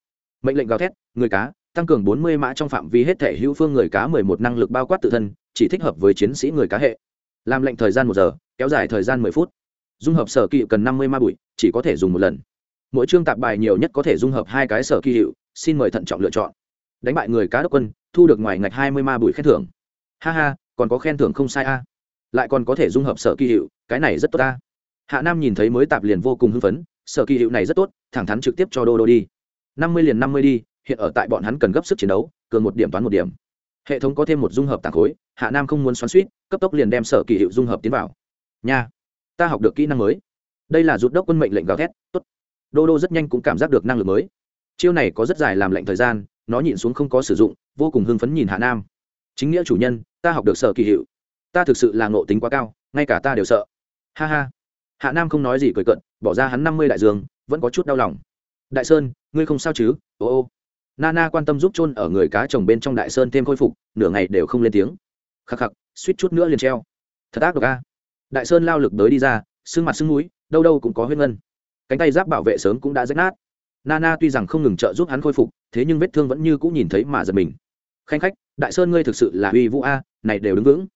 Speaker 1: mệnh lệnh gào thét, người cá, tăng cường bốn mươi mã trong phạm vi hết thể hữu phương người cá mười một năng lực bao quát tự thân, chỉ thích hợp với chiến sĩ người cá hệ. Làm lệnh thời gian một giờ, kéo dài thời gian mười phút. Dung hợp sở kỳ hiệu cần năm mươi ma bụi, chỉ có thể dùng một lần. Mỗi chương tạp bài nhiều nhất có thể dung hợp hai cái sở kỳ hiệu, xin mời thận trọng lựa chọn. Đánh bại người cá đốc quân, thu được ngoài ngạch hai mươi ma bụi khen thưởng. Ha ha, còn có khen thưởng không sai a. Lại còn có thể dung hợp sở kỳ hiệu, cái này rất tốt ta hạ nam nhìn thấy mới tạp liền vô cùng hưng phấn, sở kỳ hiệu này rất tốt, thẳng thắn trực tiếp cho đô đô đi năm mươi liền năm mươi đi, hiện ở tại bọn hắn cần gấp sức chiến đấu, cường một điểm toán một điểm. Hệ thống có thêm một dung hợp tảng khối, hạ nam không muốn xoắn suýt, cấp tốc liền đem sở kỳ hiệu dung hợp tiến vào. Nha, ta học được kỹ năng mới. Đây là rút đốc quân mệnh lệnh gào thét, tốt. Đô đô rất nhanh cũng cảm giác được năng lực mới. Chiêu này có rất dài làm lệnh thời gian, nó nhịn xuống không có sử dụng, vô cùng hưng phấn nhìn hạ nam. Chính nghĩa chủ nhân, ta học được sở kỳ hiệu. Ta thực sự là ngộ tính quá cao, ngay cả ta đều sợ. Ha ha. Hạ nam không nói gì cười cận bỏ ra hắn năm mươi đại dương, vẫn có chút đau lòng đại sơn, ngươi không sao chứ? Ô ô. Nana quan tâm giúp chôn ở người cá chồng bên trong đại sơn thêm khôi phục, nửa ngày đều không lên tiếng. Khắc khắc, suýt chút nữa liền treo. Thật ác độc a. Đại sơn lao lực tới đi ra, sưng mặt sưng núi đâu đâu cũng có huyết ngân. Cánh tay giáp bảo vệ sớm cũng đã rách nát. Nana tuy rằng không ngừng trợ giúp hắn khôi phục, thế nhưng vết thương vẫn như cũng nhìn thấy mà giật mình. Khanh khách, đại sơn ngươi thực sự là uy vũ a, này đều đứng vững.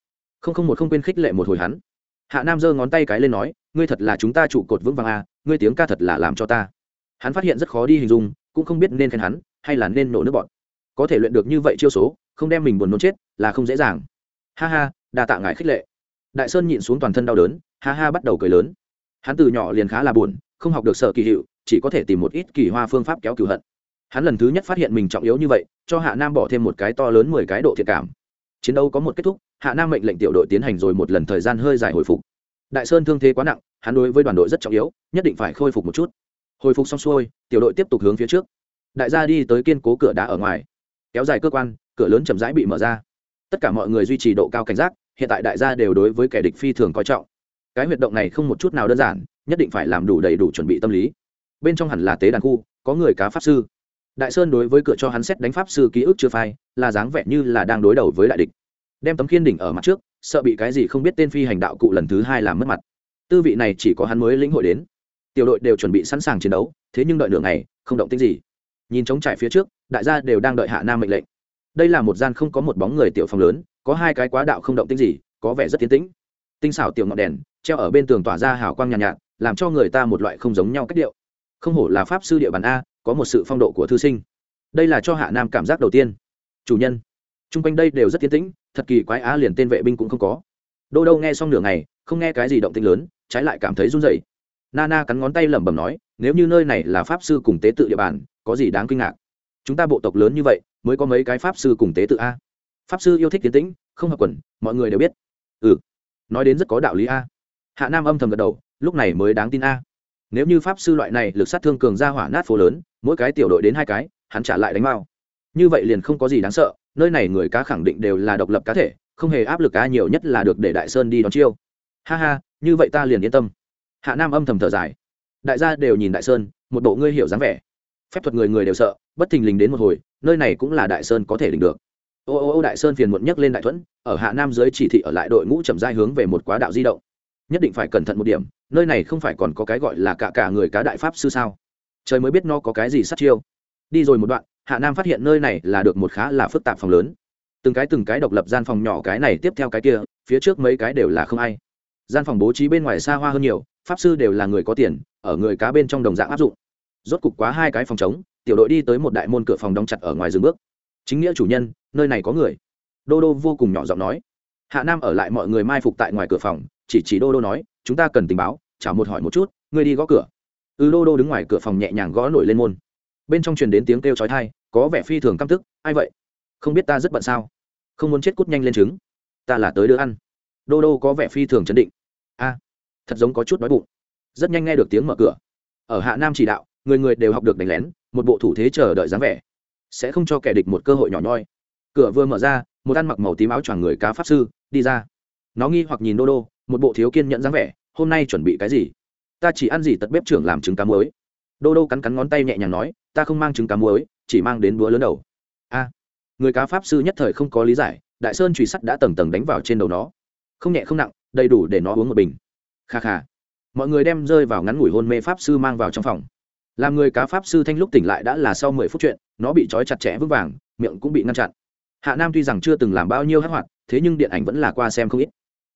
Speaker 1: Không không một không quên khích lệ một hồi hắn. Hạ nam giơ ngón tay cái lên nói, ngươi thật là chúng ta trụ cột vững vàng a, ngươi tiếng ca thật là làm cho ta hắn phát hiện rất khó đi hình dung, cũng không biết nên khen hắn, hay là nên nổ nước bọn. Có thể luyện được như vậy chiêu số, không đem mình buồn nôn chết, là không dễ dàng. Ha ha, đa tạ ngài khích lệ. Đại sơn nhịn xuống toàn thân đau đớn, ha ha bắt đầu cười lớn. Hắn từ nhỏ liền khá là buồn, không học được sợ kỳ hiệu, chỉ có thể tìm một ít kỳ hoa phương pháp kéo cửu hận. Hắn lần thứ nhất phát hiện mình trọng yếu như vậy, cho hạ nam bỏ thêm một cái to lớn mười cái độ thiệt cảm. Chiến đấu có một kết thúc, hạ nam mệnh lệnh tiểu đội tiến hành rồi một lần thời gian hơi dài hồi phục. Đại sơn thương thế quá nặng, hắn đối với đoàn đội rất trọng yếu, nhất định phải khôi phục một chút hồi phục xong xuôi, tiểu đội tiếp tục hướng phía trước. Đại gia đi tới kiên cố cửa đá ở ngoài. Kéo dài cơ quan, cửa lớn chậm rãi bị mở ra. Tất cả mọi người duy trì độ cao cảnh giác, hiện tại đại gia đều đối với kẻ địch phi thường coi trọng. Cái huyệt động này không một chút nào đơn giản, nhất định phải làm đủ đầy đủ chuẩn bị tâm lý. Bên trong hẳn là tế đàn khu, có người cá pháp sư. Đại sơn đối với cửa cho hắn xét đánh pháp sư ký ức chưa phai, là dáng vẻ như là đang đối đầu với đại địch. Đem tấm khiên đỉnh ở mặt trước, sợ bị cái gì không biết tên phi hành đạo cụ lần thứ hai làm mất mặt. Tư vị này chỉ có hắn mới lĩnh hội đến tiểu đội đều chuẩn bị sẵn sàng chiến đấu thế nhưng đợi nửa ngày không động tính gì. Nhìn trống trải phía trước đại gia đều đang đợi hạ nam mệnh lệnh. Đây là một gian không có một bóng người tiểu phòng lớn có hai cái quá đạo không động tính gì có vẻ rất tiến tĩnh. Tinh xảo tiểu ngọn đèn treo ở bên tường tỏa ra hào quang nhàn nhạt, nhạt làm cho người ta một loại không giống nhau cách điệu. Không hổ là pháp sư địa bàn a có một sự phong độ của thư sinh. Đây là cho hạ nam cảm giác đầu tiên. Chủ nhân t r u n g quanh đây đều rất tiến tĩnh thật kỳ quái á liền tên vệ binh cũng không có. Đô đâu nghe xong nửa ngày không nghe cái gì động tĩnh lớn trái lại cảm thấy run rẩy nana cắn ngón tay lẩm bẩm nói, nếu như nơi này là pháp sư cùng tế tự địa bàn, có gì đáng kinh ngạc? Chúng ta bộ tộc lớn như vậy, mới có mấy cái pháp sư cùng tế tự a? Pháp sư yêu thích tiến tĩnh, không hợp quần, mọi người đều biết. Ừ nói đến rất có đạo lý a. Hạ nam âm thầm gật đầu, lúc này mới đáng tin a. Nếu như pháp sư loại này lực sát thương cường ra hỏa nát phố lớn, mỗi cái tiểu đội đến hai cái, hắn trả lại đánh bao. Như vậy liền không có gì đáng sợ, nơi này người cá khẳng định đều là độc lập cá thể, không hề áp lực cá nhiều nhất là được để đại sơn đi đón chiêu. Ha ha, như vậy ta liền yên tâm hạ nam âm thầm thở dài. Đại gia đều nhìn đại sơn, một bộ ngươi hiểu dáng vẻ. Phép thuật người người đều sợ, bất thình lình đến một hồi, nơi này cũng là đại sơn có thể đỉnh được. Ô ô ô đại sơn phiền muộn nhấc lên đại thuẫn, ở hạ nam dưới chỉ thị ở lại đội ngũ chậm dai hướng về một quá đạo di động. Nhất định phải cẩn thận một điểm, nơi này không phải còn có cái gọi là cả cả người cá đại pháp sư sao? Trời mới biết nó có cái gì sát chiêu. Đi rồi một đoạn, hạ nam phát hiện nơi này là được một khá là phức tạp phòng lớn. Từng cái từng cái độc lập gian phòng nhỏ cái này tiếp theo cái kia, phía trước mấy cái đều là không ai. Gian phòng bố trí bên ngoài xa hoa hơn nhiều pháp sư đều là người có tiền ở người cá bên trong đồng dạng áp dụng. Rốt cục quá hai cái phòng trống tiểu đội đi tới một đại môn cửa phòng đóng chặt ở ngoài rừng bước. Chính nghĩa chủ nhân nơi này có người. Đô đô vô cùng nhỏ giọng nói. Hạ nam ở lại mọi người mai phục tại ngoài cửa phòng chỉ chỉ đô đô nói chúng ta cần tình báo chả một hỏi một chút ngươi đi gõ cửa. Ư ừ, đô đô đứng ngoài cửa phòng nhẹ nhàng gõ nổi lên môn. Bên trong truyền đến tiếng kêu chói thai có vẻ phi thường căm tức ai vậy? Không biết ta rất bận sao? Không muốn chết cút nhanh lên trứng. Ta là tới đưa ăn. Đô đô có vẻ phi thường chấn định thật giống có chút đói bụng. Rất nhanh nghe được tiếng mở cửa. Ở hạ nam chỉ đạo người người đều học được đánh lén một bộ thủ thế chờ đợi dáng vẻ. Sẽ không cho kẻ địch một cơ hội nhỏ nhoi. Cửa vừa mở ra một ăn mặc màu tím áo choàng người cá pháp sư đi ra. Nó nghi hoặc nhìn đô đô một bộ thiếu kiên nhẫn dáng vẻ hôm nay chuẩn bị cái gì? Ta chỉ ăn gì tật bếp trưởng làm trứng cá muối. Đô đô cắn cắn ngón tay nhẹ nhàng nói ta không mang trứng cá muối chỉ mang đến búa lớn đầu. A, người cá pháp sư nhất thời không có lý giải đại sơn truy sắt đã tầng tầng đánh vào trên đầu nó. Không nhẹ không nặng đầy đủ để nó uống một bình kha kha. Mọi người đem rơi vào ngắn ngủi hôn mê pháp sư mang vào trong phòng. Làm người cá pháp sư thanh lúc tỉnh lại đã là sau mười phút chuyện, nó bị trói chặt chẽ vững vàng, miệng cũng bị ngăn chặn. Hạ nam tuy rằng chưa từng làm bao nhiêu hát hoạt, thế nhưng điện ảnh vẫn là qua xem không ít.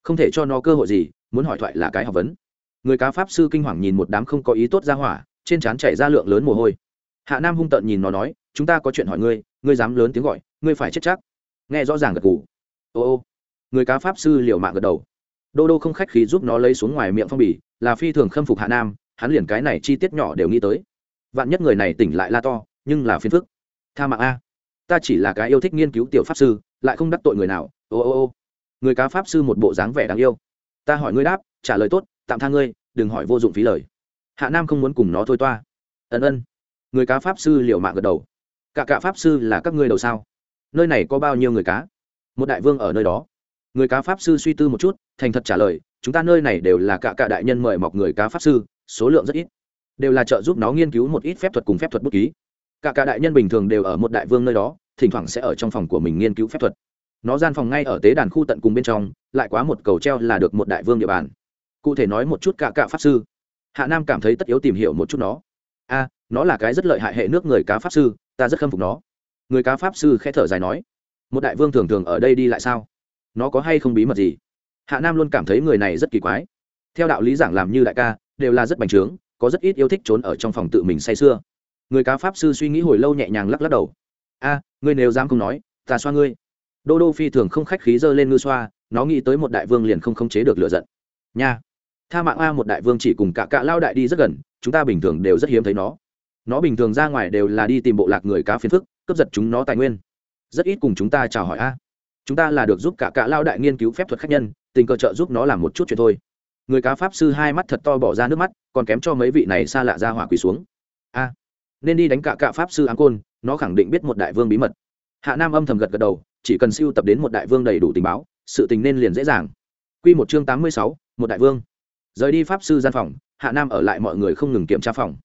Speaker 1: Không thể cho nó cơ hội gì, muốn hỏi thoại là cái học vấn. Người cá pháp sư kinh hoàng nhìn một đám không có ý tốt ra hỏa, trên trán chảy ra lượng lớn mồ hôi. Hạ nam hung tợn nhìn nó nói, chúng ta có chuyện hỏi ngươi ngươi dám lớn tiếng gọi, ngươi phải chết chắc. Nghe rõ ràng gật gù. Ô ô. Người cá pháp sư liều mạng gật đầu đô đô không khách khí giúp nó lấy xuống ngoài miệng phong bì, là phi thường khâm phục hạ nam, hắn liền cái này chi tiết nhỏ đều nghĩ tới. Vạn nhất người này tỉnh lại la to, nhưng là phiền phức. Tha mạng a. Ta chỉ là cái yêu thích nghiên cứu tiểu pháp sư, lại không đắc tội người nào. Ô ô ô. Người cá pháp sư một bộ dáng vẻ đáng yêu. Ta hỏi ngươi đáp, trả lời tốt, tạm tha ngươi, đừng hỏi vô dụng phí lời. Hạ nam không muốn cùng nó thôi toa. Ân ân. Người cá pháp sư liều mạng gật đầu. Cả cả pháp sư là các ngươi đầu sao? Nơi này có bao nhiêu người cá? Một đại vương ở nơi đó. Người cá pháp sư suy tư một chút thành thật trả lời, chúng ta nơi này đều là cả cả đại nhân mời mọc người cá pháp sư, số lượng rất ít. Đều là trợ giúp nó nghiên cứu một ít phép thuật cùng phép thuật bút ký. Cả cả đại nhân bình thường đều ở một đại vương nơi đó, thỉnh thoảng sẽ ở trong phòng của mình nghiên cứu phép thuật. Nó gian phòng ngay ở tế đàn khu tận cùng bên trong, lại quá một cầu treo là được một đại vương địa bàn. Cụ thể nói một chút cả cả pháp sư. Hạ nam cảm thấy tất yếu tìm hiểu một chút nó. A, nó là cái rất lợi hại hệ nước người cá pháp sư, ta rất khâm phục nó. Người cá pháp sư khẽ thở dài nói, một đại vương thường thường ở đây đi lại sao? Nó có hay không bí mật gì? Hạ nam luôn cảm thấy người này rất kỳ quái. Theo đạo lý giảng làm như đại ca, đều là rất bành trướng, có rất ít yêu thích trốn ở trong phòng tự mình say sưa. Người cá pháp sư suy nghĩ hồi lâu nhẹ nhàng lắc lắc đầu. A, ngươi nếu dám không nói, ta xoa ngươi. Đô đô phi thường không khách khí dơ lên ngư xoa, nó nghĩ tới một đại vương liền không khống chế được lựa giận. Nha, tha mạng a, một đại vương chỉ cùng cả cạ lao đại đi rất gần, chúng ta bình thường đều rất hiếm thấy nó. Nó bình thường ra ngoài đều là đi tìm bộ lạc người cá phiền phức, cướp giật chúng nó tài nguyên. Rất ít cùng chúng ta chào hỏi a. Chúng ta là được giúp cả cạ lao đại nghiên cứu phép thuật khách nhân tình cờ trợ giúp nó làm một chút chuyện thôi. Người cá pháp sư hai mắt thật to bỏ ra nước mắt, còn kém cho mấy vị này xa lạ ra hỏa quỳ xuống. A, nên đi đánh cả cạ pháp sư áng côn, nó khẳng định biết một đại vương bí mật. Hạ nam âm thầm gật gật đầu, chỉ cần siêu tập đến một đại vương đầy đủ tình báo, sự tình nên liền dễ dàng. Q một chương tám mươi sáu, một đại vương. Rời đi pháp sư gian phòng, hạ nam ở lại mọi người không ngừng kiểm tra phòng.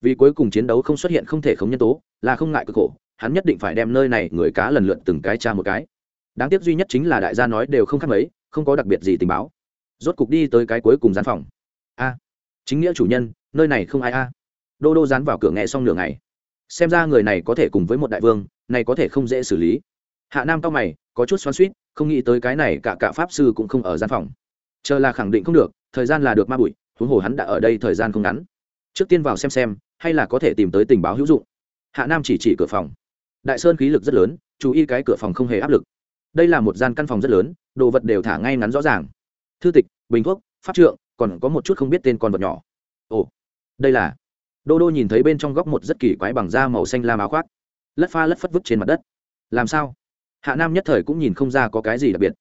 Speaker 1: Vì cuối cùng chiến đấu không xuất hiện không thể không nhân tố, là không ngại cực khổ, hắn nhất định phải đem nơi này người cá lần lượt từng cái tra một cái. Đáng tiếc duy nhất chính là đại gia nói đều không khác mấy không có đặc biệt gì tình báo. Rốt cục đi tới cái cuối cùng gian phòng. A, chính nghĩa chủ nhân, nơi này không ai a. Đô đô dán vào cửa nghe xong nửa ngày. Xem ra người này có thể cùng với một đại vương, này có thể không dễ xử lý. Hạ nam cao mày, có chút xoắn suýt không nghĩ tới cái này cả cả pháp sư cũng không ở gian phòng. Chờ là khẳng định không được, thời gian là được ma bụi, huống hồ hắn đã ở đây thời gian không ngắn. Trước tiên vào xem xem, hay là có thể tìm tới tình báo hữu dụng. Hạ nam chỉ chỉ cửa phòng. Đại sơn khí lực rất lớn, chú ý cái cửa phòng không hề áp lực đây là một gian căn phòng rất lớn, đồ vật đều thả ngay ngắn rõ ràng. Thư tịch, bình thuốc, pháp trượng, còn có một chút không biết tên con vật nhỏ. Ồ, đây là. Đô đô nhìn thấy bên trong góc một rất kỳ quái bằng da màu xanh lam áo khoác. Lất pha lất phất vứt trên mặt đất. Làm sao? Hạ nam nhất thời cũng nhìn không ra có cái gì đặc biệt.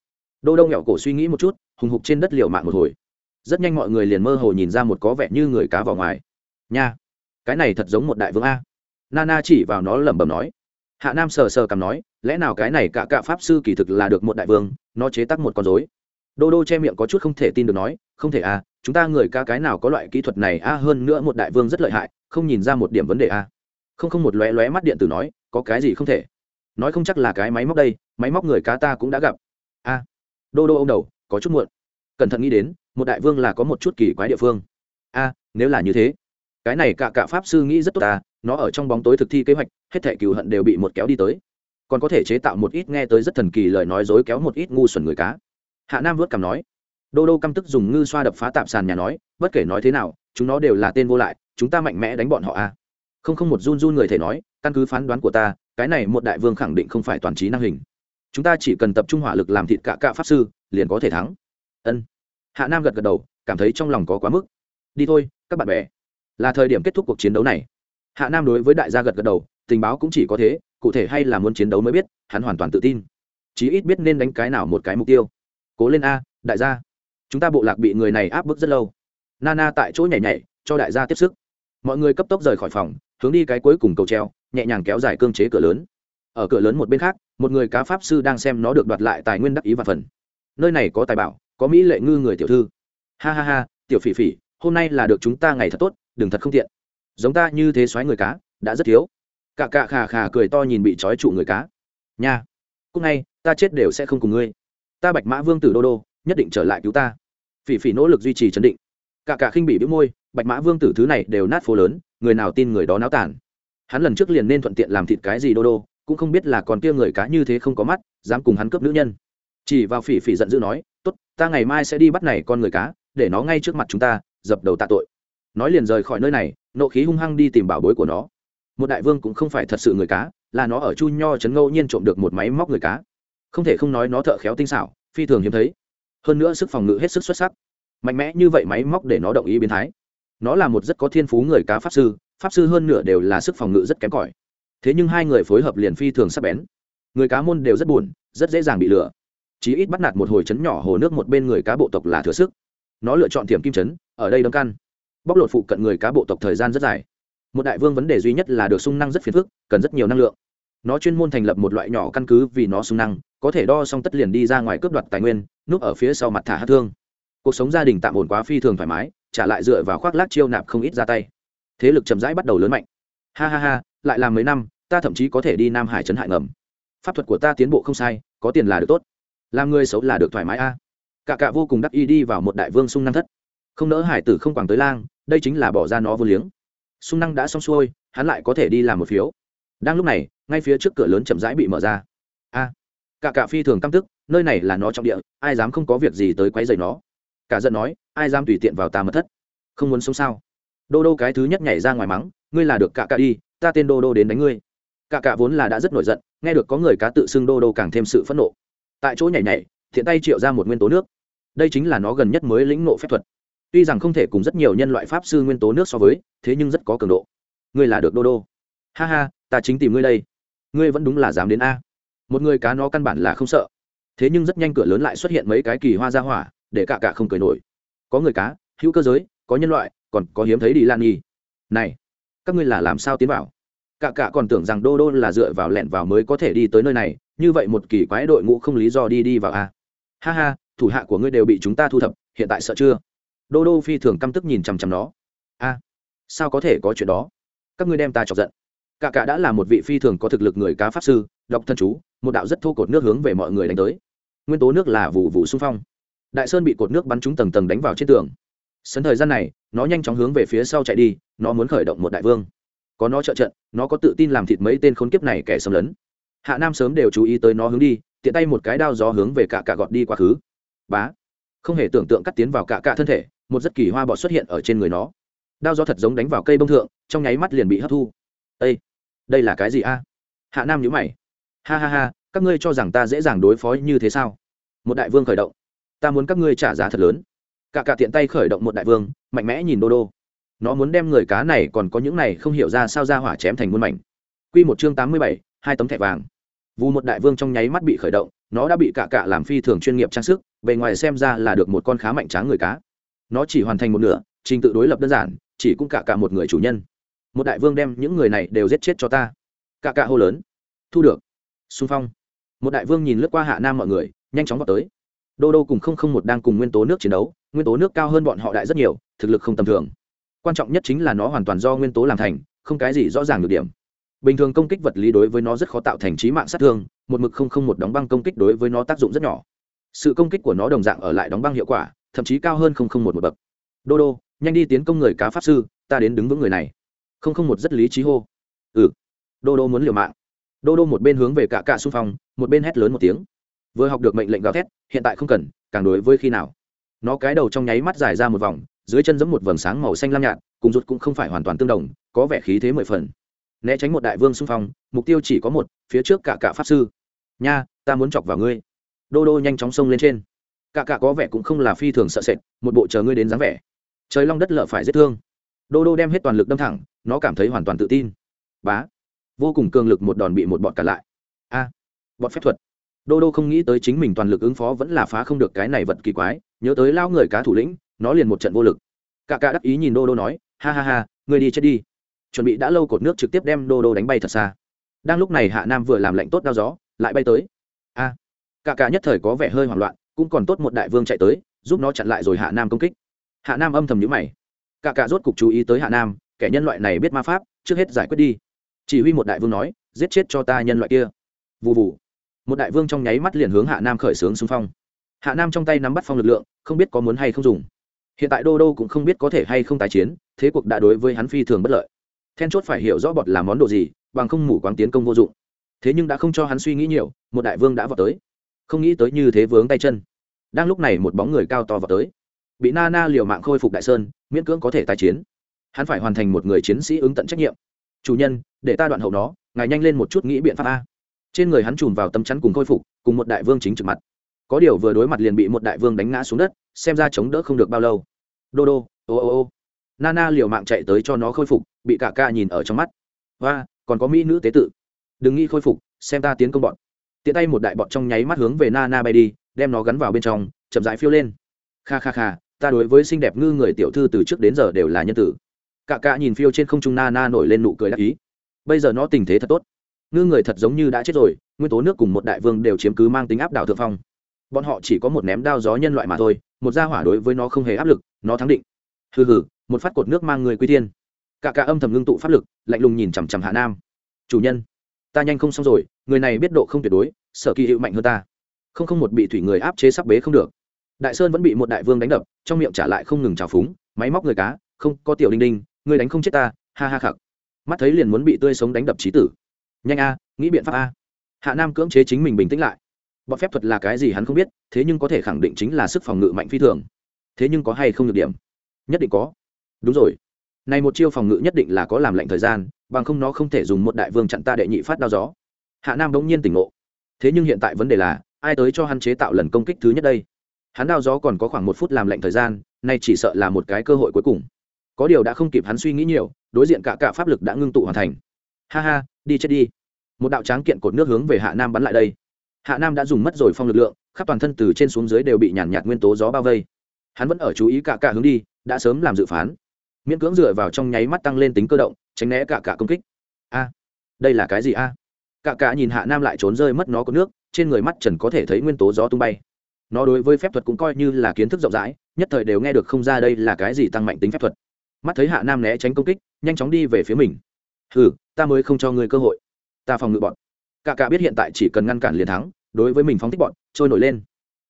Speaker 1: Đô đô nghẹo cổ suy nghĩ một chút, hùng hục trên đất liều mạng một hồi. Rất nhanh mọi người liền mơ hồ nhìn ra một có vẻ như người cá vào ngoài. Nha, cái này thật giống một đại vương a. Nana chỉ vào nó lẩm bẩm nói hạ nam sờ sờ cảm nói, lẽ nào cái này cả cả pháp sư kỳ thực là được một đại vương, nó chế tác một con dối đô đô che miệng có chút không thể tin được nói, không thể à chúng ta người ca cái nào có loại kỹ thuật này a, hơn nữa một đại vương rất lợi hại, không nhìn ra một điểm vấn đề a. Không không một lóe lóe mắt điện tử nói, có cái gì không thể? Nói không chắc là cái máy móc đây, máy móc người cá ta cũng đã gặp. A. Đô đô ô m đầu, có chút muộn. Cẩn thận nghĩ đến, một đại vương là có một chút kỳ quái địa phương. A, nếu là như thế, cái này cả cả pháp sư nghĩ rất tốt ta nó ở trong bóng tối thực thi kế hoạch, hết thẻ cừu hận đều bị một kéo đi tới. Còn có thể chế tạo một ít nghe tới rất thần kỳ lời nói dối kéo một ít ngu xuẩn người cá. Hạ nam vớt cằm nói. Đô đô căm tức dùng ngư xoa đập phá tạm sàn nhà nói, bất kể nói thế nào, chúng nó đều là tên vô lại, chúng ta mạnh mẽ đánh bọn họ a không không một run run người thể nói, căn cứ phán đoán của ta, cái này một đại vương khẳng định không phải toàn trí năng hình. Chúng ta chỉ cần tập trung hỏa lực làm thịt cả cả pháp sư, liền có thể thắng. Ân. Hạ nam gật gật đầu, cảm thấy trong lòng có quá mức. Đi thôi, các bạn bè. Là thời điểm kết thúc cuộc chiến đấu này hạ nam đối với đại gia gật gật đầu, tình báo cũng chỉ có thế, cụ thể hay là muốn chiến đấu mới biết, hắn hoàn toàn tự tin. Chí ít biết nên đánh cái nào một cái mục tiêu. Cố lên a, đại gia. Chúng ta bộ lạc bị người này áp bức rất lâu. Nana tại chỗ nhảy nhảy, cho đại gia tiếp sức. Mọi người cấp tốc rời khỏi phòng, hướng đi cái cuối cùng cầu treo, nhẹ nhàng kéo dài cương chế cửa lớn. Ở cửa lớn một bên khác, một người cá pháp sư đang xem nó được đoạt lại tài nguyên đắc ý và phần. Nơi này có tài bảo, có mỹ lệ ngư người tiểu thư. Ha ha ha, tiểu phỉ phỉ, hôm nay là được chúng ta ngày thật tốt, đừng thật không tiện giống ta như thế xoáy người cá, đã rất thiếu. Cạ cạ khà khà cười to nhìn bị trói trụ người cá. Nha cúc ngay, ta chết đều sẽ không cùng ngươi. Ta bạch mã vương tử đô đô, nhất định trở lại cứu ta. Phỉ phỉ nỗ lực duy trì chấn định. Cả cả khinh bị bĩu môi, bạch mã vương tử thứ này đều nát phố lớn, người nào tin người đó náo tản hắn lần trước liền nên thuận tiện làm thịt cái gì đô đô, cũng không biết là còn kia người cá như thế không có mắt, dám cùng hắn cướp nữ nhân. Chỉ vào phỉ phỉ giận dữ nói, tốt, ta ngày mai sẽ đi bắt này con người cá, để nó ngay trước mặt chúng ta, dập đầu tạ tội. Nói liền rời khỏi nơi này nộ khí hung hăng đi tìm bảo bối của nó. Một đại vương cũng không phải thật sự người cá, là nó ở chu nho chấn ngẫu nhiên trộm được một máy móc người cá. Không thể không nói nó thợ khéo tinh xảo, phi thường hiếm thấy. Hơn nữa sức phòng ngự hết sức xuất sắc. Mạnh mẽ như vậy máy móc để nó động ý biến thái. Nó là một rất có thiên phú người cá pháp sư pháp sư hơn nửa đều là sức phòng ngự rất kém cỏi. Thế nhưng hai người phối hợp liền phi thường sắp bén. Người cá môn đều rất buồn, rất dễ dàng bị lừa. Chí ít bắt nạt một hồi chấn nhỏ hồ nước một bên người cá bộ tộc là thừa sức. Nó lựa chọn thiểm kim chấn ở đây đâm căn bóc lột phụ cận người cá bộ tộc thời gian rất dài. Một đại vương vấn đề duy nhất là được sung năng rất phiền phức, cần rất nhiều năng lượng. Nó chuyên môn thành lập một loại nhỏ căn cứ vì nó sung năng, có thể đo xong tất liền đi ra ngoài cướp đoạt tài nguyên, núp ở phía sau mặt thả hát thương. Cuộc sống gia đình tạm ổn quá phi thường thoải mái, trả lại dựa vào khoác lác chiêu nạp không ít ra tay. Thế lực chậm rãi bắt đầu lớn mạnh. Ha ha ha, lại làm mấy năm, ta thậm chí có thể đi nam hải trấn hại ngầm. Pháp thuật của ta tiến bộ không sai, có tiền là được tốt. Làm người xấu là được thoải mái a. Cả cả vô cùng đắc y đi vào một đại vương sung năng thất không nỡ hải tử không quẳng tới lang, đây chính là bỏ ra nó vô liếng. Sung năng đã xong xuôi, hắn lại có thể đi làm một phiếu. Đang lúc này, ngay phía trước cửa lớn chậm rãi bị mở ra. A, cả cả phi thường căm tức, nơi này là nó trong địa, ai dám không có việc gì tới quấy rầy nó. Cả giận nói, ai dám tùy tiện vào ta mật thất? Không muốn sống sao? Đô đô cái thứ nhất nhảy ra ngoài mắng, ngươi là được cả cả đi, ta tên đô đô đến đánh ngươi. Cả cả vốn là đã rất nổi giận, nghe được có người cá tự xưng đô đô càng thêm sự phẫn nộ. Tại chỗ nhảy nhảy, thiện tay triệu ra một nguyên tố nước. Đây chính là nó gần nhất mới lĩnh nộ phép thuật tuy rằng không thể cùng rất nhiều nhân loại pháp sư nguyên tố nước so với, thế nhưng rất có cường độ. Ngươi là được đô đô ha ha, ta chính tìm ngươi đây. Ngươi vẫn đúng là dám đến a. Một người cá nó căn bản là không sợ. Thế nhưng rất nhanh cửa lớn lại xuất hiện mấy cái kỳ hoa ra hỏa, để cả cả không cười nổi. Có người cá, hữu cơ giới, có nhân loại, còn có hiếm thấy đi lan nhi này, các ngươi là làm sao tiến vào? Cả cả còn tưởng rằng đô đô là dựa vào lẹn vào mới có thể đi tới nơi này, như vậy một kỳ quái đội ngũ không lý do đi đi vào a. Ha ha, thủ hạ của ngươi đều bị chúng ta thu thập, hiện tại sợ chưa? Đô đô phi thường căm tức nhìn chằm chằm nó. A, sao có thể có chuyện đó? Các ngươi đem ta chọc giận. Cả cả đã là một vị phi thường có thực lực người cá pháp sư, độc thân chú, một đạo rất thô cột nước hướng về mọi người đánh tới. Nguyên tố nước là vụ vụ xung phong. Đại sơn bị cột nước bắn trúng tầng tầng đánh vào trên tường. Sấn thời gian này, nó nhanh chóng hướng về phía sau chạy đi, nó muốn khởi động một đại vương. Có nó trợ trận, nó có tự tin làm thịt mấy tên khốn kiếp này kẻ xâm lấn. Hạ nam sớm đều chú ý tới nó hướng đi, tiện tay một cái đao gió hướng về cả cả gọt đi quá khứ. Bá. Không hề tưởng tượng cắt tiến vào cả cả thân thể một rất kỳ hoa bọ xuất hiện ở trên người nó. Đao gió thật giống đánh vào cây bông thượng trong nháy mắt liền bị hấp thu. Ê, đây là cái gì a? Hạ nam nhữ mày. Ha ha ha các ngươi cho rằng ta dễ dàng đối phó như thế sao? Một đại vương khởi động. Ta muốn các ngươi trả giá thật lớn. Cả cả tiện tay khởi động một đại vương mạnh mẽ nhìn đô đô. Nó muốn đem người cá này còn có những này không hiểu ra sao ra hỏa chém thành muôn mảnh. Quy một chương tám mươi bảy hai tấm thẻ vàng. Vù một đại vương trong nháy mắt bị khởi động nó đã bị cả cả làm phi thường chuyên nghiệp trang sức bề ngoài xem ra là được một con khá mạnh tráng người cá nó chỉ hoàn thành một nửa, trình tự đối lập đơn giản, chỉ cũng cả cả một người chủ nhân. Một đại vương đem những người này đều giết chết cho ta. Cả cả hô lớn. Thu được. Xung phong. Một đại vương nhìn lướt qua hạ nam mọi người, nhanh chóng vào tới. Đô đô cùng không không một đang cùng nguyên tố nước chiến đấu, nguyên tố nước cao hơn bọn họ đại rất nhiều, thực lực không tầm thường. Quan trọng nhất chính là nó hoàn toàn do nguyên tố làm thành, không cái gì rõ ràng được điểm. Bình thường công kích vật lý đối với nó rất khó tạo thành trí mạng sát thương, một mực không không một đóng băng công kích đối với nó tác dụng rất nhỏ. Sự công kích của nó đồng dạng ở lại đóng băng hiệu quả thậm chí cao hơn không không một một bậc. Đô đô, nhanh đi tiến công người cá pháp sư, ta đến đứng vững người này. Không không một rất lý trí hô. Ừ. Đô đô muốn liều mạng. Đô đô một bên hướng về cả cả xung phong, một bên hét lớn một tiếng. Vừa học được mệnh lệnh gào thét, hiện tại không cần, càng đối với khi nào. Nó cái đầu trong nháy mắt dài ra một vòng, dưới chân giống một vầng sáng màu xanh lam nhạt, cùng rụt cũng không phải hoàn toàn tương đồng, có vẻ khí thế mười phần. Né tránh một đại vương xung phong, mục tiêu chỉ có một, phía trước cả cả pháp sư. Nha, ta muốn chọc vào ngươi. Đô đô nhanh chóng xông lên trên cả cả có vẻ cũng không là phi thường sợ sệt một bộ chờ ngươi đến dáng vẻ. Trời long đất lợ phải rất thương. Đô đô đem hết toàn lực đâm thẳng nó cảm thấy hoàn toàn tự tin. Bá. Vô cùng cường lực một đòn bị một bọn cả lại. A. À, bọn phép thuật. Đô đô không nghĩ tới chính mình toàn lực ứng phó vẫn là phá không được cái này vật kỳ quái nhớ tới lao người cá thủ lĩnh nó liền một trận vô lực. Cả cả đắc ý nhìn đô đô nói ha ha ha ngươi đi chết đi. Chuẩn bị đã lâu cột nước trực tiếp đem đô đô đánh bay thật xa. Đang lúc này hạ nam vừa làm lệnh tốt đau gió lại bay tới. A. À, cả cả nhất thời có vẻ hơi hoảng loạn cũng còn tốt một đại vương chạy tới, giúp nó chặn lại rồi hạ nam công kích. Hạ nam âm thầm nhữ mày. Cả cả rốt cục chú ý tới hạ nam, kẻ nhân loại này biết ma pháp, trước hết giải quyết đi. Chỉ huy một đại vương nói, giết chết cho ta nhân loại kia. Vụ vụ một đại vương trong nháy mắt liền hướng hạ nam khởi xướng xung phong. Hạ nam trong tay nắm bắt phong lực lượng, không biết có muốn hay không dùng. Hiện tại đô đô cũng không biết có thể hay không tái chiến, thế cuộc đã đối với hắn phi thường bất lợi. Then chốt phải hiểu rõ bọt làm món đồ gì, bằng không mủ quáng tiến công vô dụng. Thế nhưng đã không cho hắn suy nghĩ nhiều, một đại vương đã vào tới. Không nghĩ tới như thế vướng tay chân đang lúc này một bóng người cao to vào tới. Bị na na liều mạng khôi phục đại sơn, miễn cưỡng có thể tái chiến. Hắn phải hoàn thành một người chiến sĩ ứng tận trách nhiệm. Chủ nhân, để ta đoạn hậu nó, ngài nhanh lên một chút nghĩ biện pháp a. Trên người hắn chùm vào tấm chắn cùng khôi phục, cùng một đại vương chính trực mặt. Có điều vừa đối mặt liền bị một đại vương đánh ngã xuống đất, xem ra chống đỡ không được bao lâu. Đô đô, ô ô ô. Nana liều mạng chạy tới cho nó khôi phục, bị cả ca nhìn ở trong mắt. Và còn có mỹ nữ tế tự. Đừng nghĩ khôi phục, xem ta tiến công bọn. Tiện tay một đại bọn trong nháy mắt hướng về nana bay đi đem nó gắn vào bên trong, chậm rãi phiêu lên. Kha kha kha, ta đối với xinh đẹp ngư người tiểu thư từ trước đến giờ đều là nhân tử. Cả cả nhìn phiêu trên không trung na na nổi lên nụ cười đắc ý. Bây giờ nó tình thế thật tốt. Ngư người thật giống như đã chết rồi, nguyên tố nước cùng một đại vương đều chiếm cứ mang tính áp đảo thượng phong. Bọn họ chỉ có một ném đao gió nhân loại mà thôi, một gia hỏa đối với nó không hề áp lực, nó thắng định. Hừ hừ, một phát cột nước mang người quy tiên cả cả âm thầm ngưng tụ pháp lực, lạnh lùng nhìn chằm chằm hạ nam. Chủ nhân, ta nhanh không xong rồi, người này biết độ không tuyệt đối, sở kỳ hiệu mạnh hơn ta không không một bị thủy người áp chế sắp bế không được. Đại sơn vẫn bị một đại vương đánh đập, trong miệng trả lại không ngừng trào phúng, máy móc người cá, không, có tiểu đinh đinh, người đánh không chết ta, ha ha khặc. Mắt thấy liền muốn bị tươi sống đánh đập trí tử. Nhanh a, nghĩ biện pháp a. Hạ nam cưỡng chế chính mình bình tĩnh lại. Bọn phép thuật là cái gì hắn không biết, thế nhưng có thể khẳng định chính là sức phòng ngự mạnh phi thường. Thế nhưng có hay không được điểm? Nhất định có. Đúng rồi. Này một chiêu phòng ngự nhất định là có làm lệnh thời gian, bằng không nó không thể dùng một đại vương chặn ta đệ nhị phát đao gió. Hạ nam bỗng nhiên tỉnh ngộ. Thế nhưng hiện tại vấn đề là ai tới cho hắn chế tạo lần công kích thứ nhất đây? Hắn đao gió còn có khoảng một phút làm lệnh thời gian, nay chỉ sợ là một cái cơ hội cuối cùng. Có điều đã không kịp hắn suy nghĩ nhiều, đối diện cả cả pháp lực đã ngưng tụ hoàn thành. Ha ha, đi chết đi. Một đạo tráng kiện cột nước hướng về hạ nam bắn lại đây. Hạ nam đã dùng mất rồi phong lực lượng, khắp toàn thân từ trên xuống dưới đều bị nhàn nhạt nguyên tố gió bao vây. Hắn vẫn ở chú ý cả cả hướng đi, đã sớm làm dự phán. Miễn cưỡng dựa vào trong nháy mắt tăng lên tính cơ động, tránh né cả cả công kích. A, đây là cái gì a? Cả cả nhìn hạ nam lại trốn rơi mất nó có nước trên người mắt trần có thể thấy nguyên tố gió tung bay. Nó đối với phép thuật cũng coi như là kiến thức rộng rãi, nhất thời đều nghe được không ra đây là cái gì tăng mạnh tính phép thuật. Mắt thấy hạ nam né tránh công kích, nhanh chóng đi về phía mình. Hừ, ta mới không cho ngươi cơ hội. Ta phòng ngự bọn. Cả cả biết hiện tại chỉ cần ngăn cản liền thắng, đối với mình phóng thích bọn, trôi nổi lên.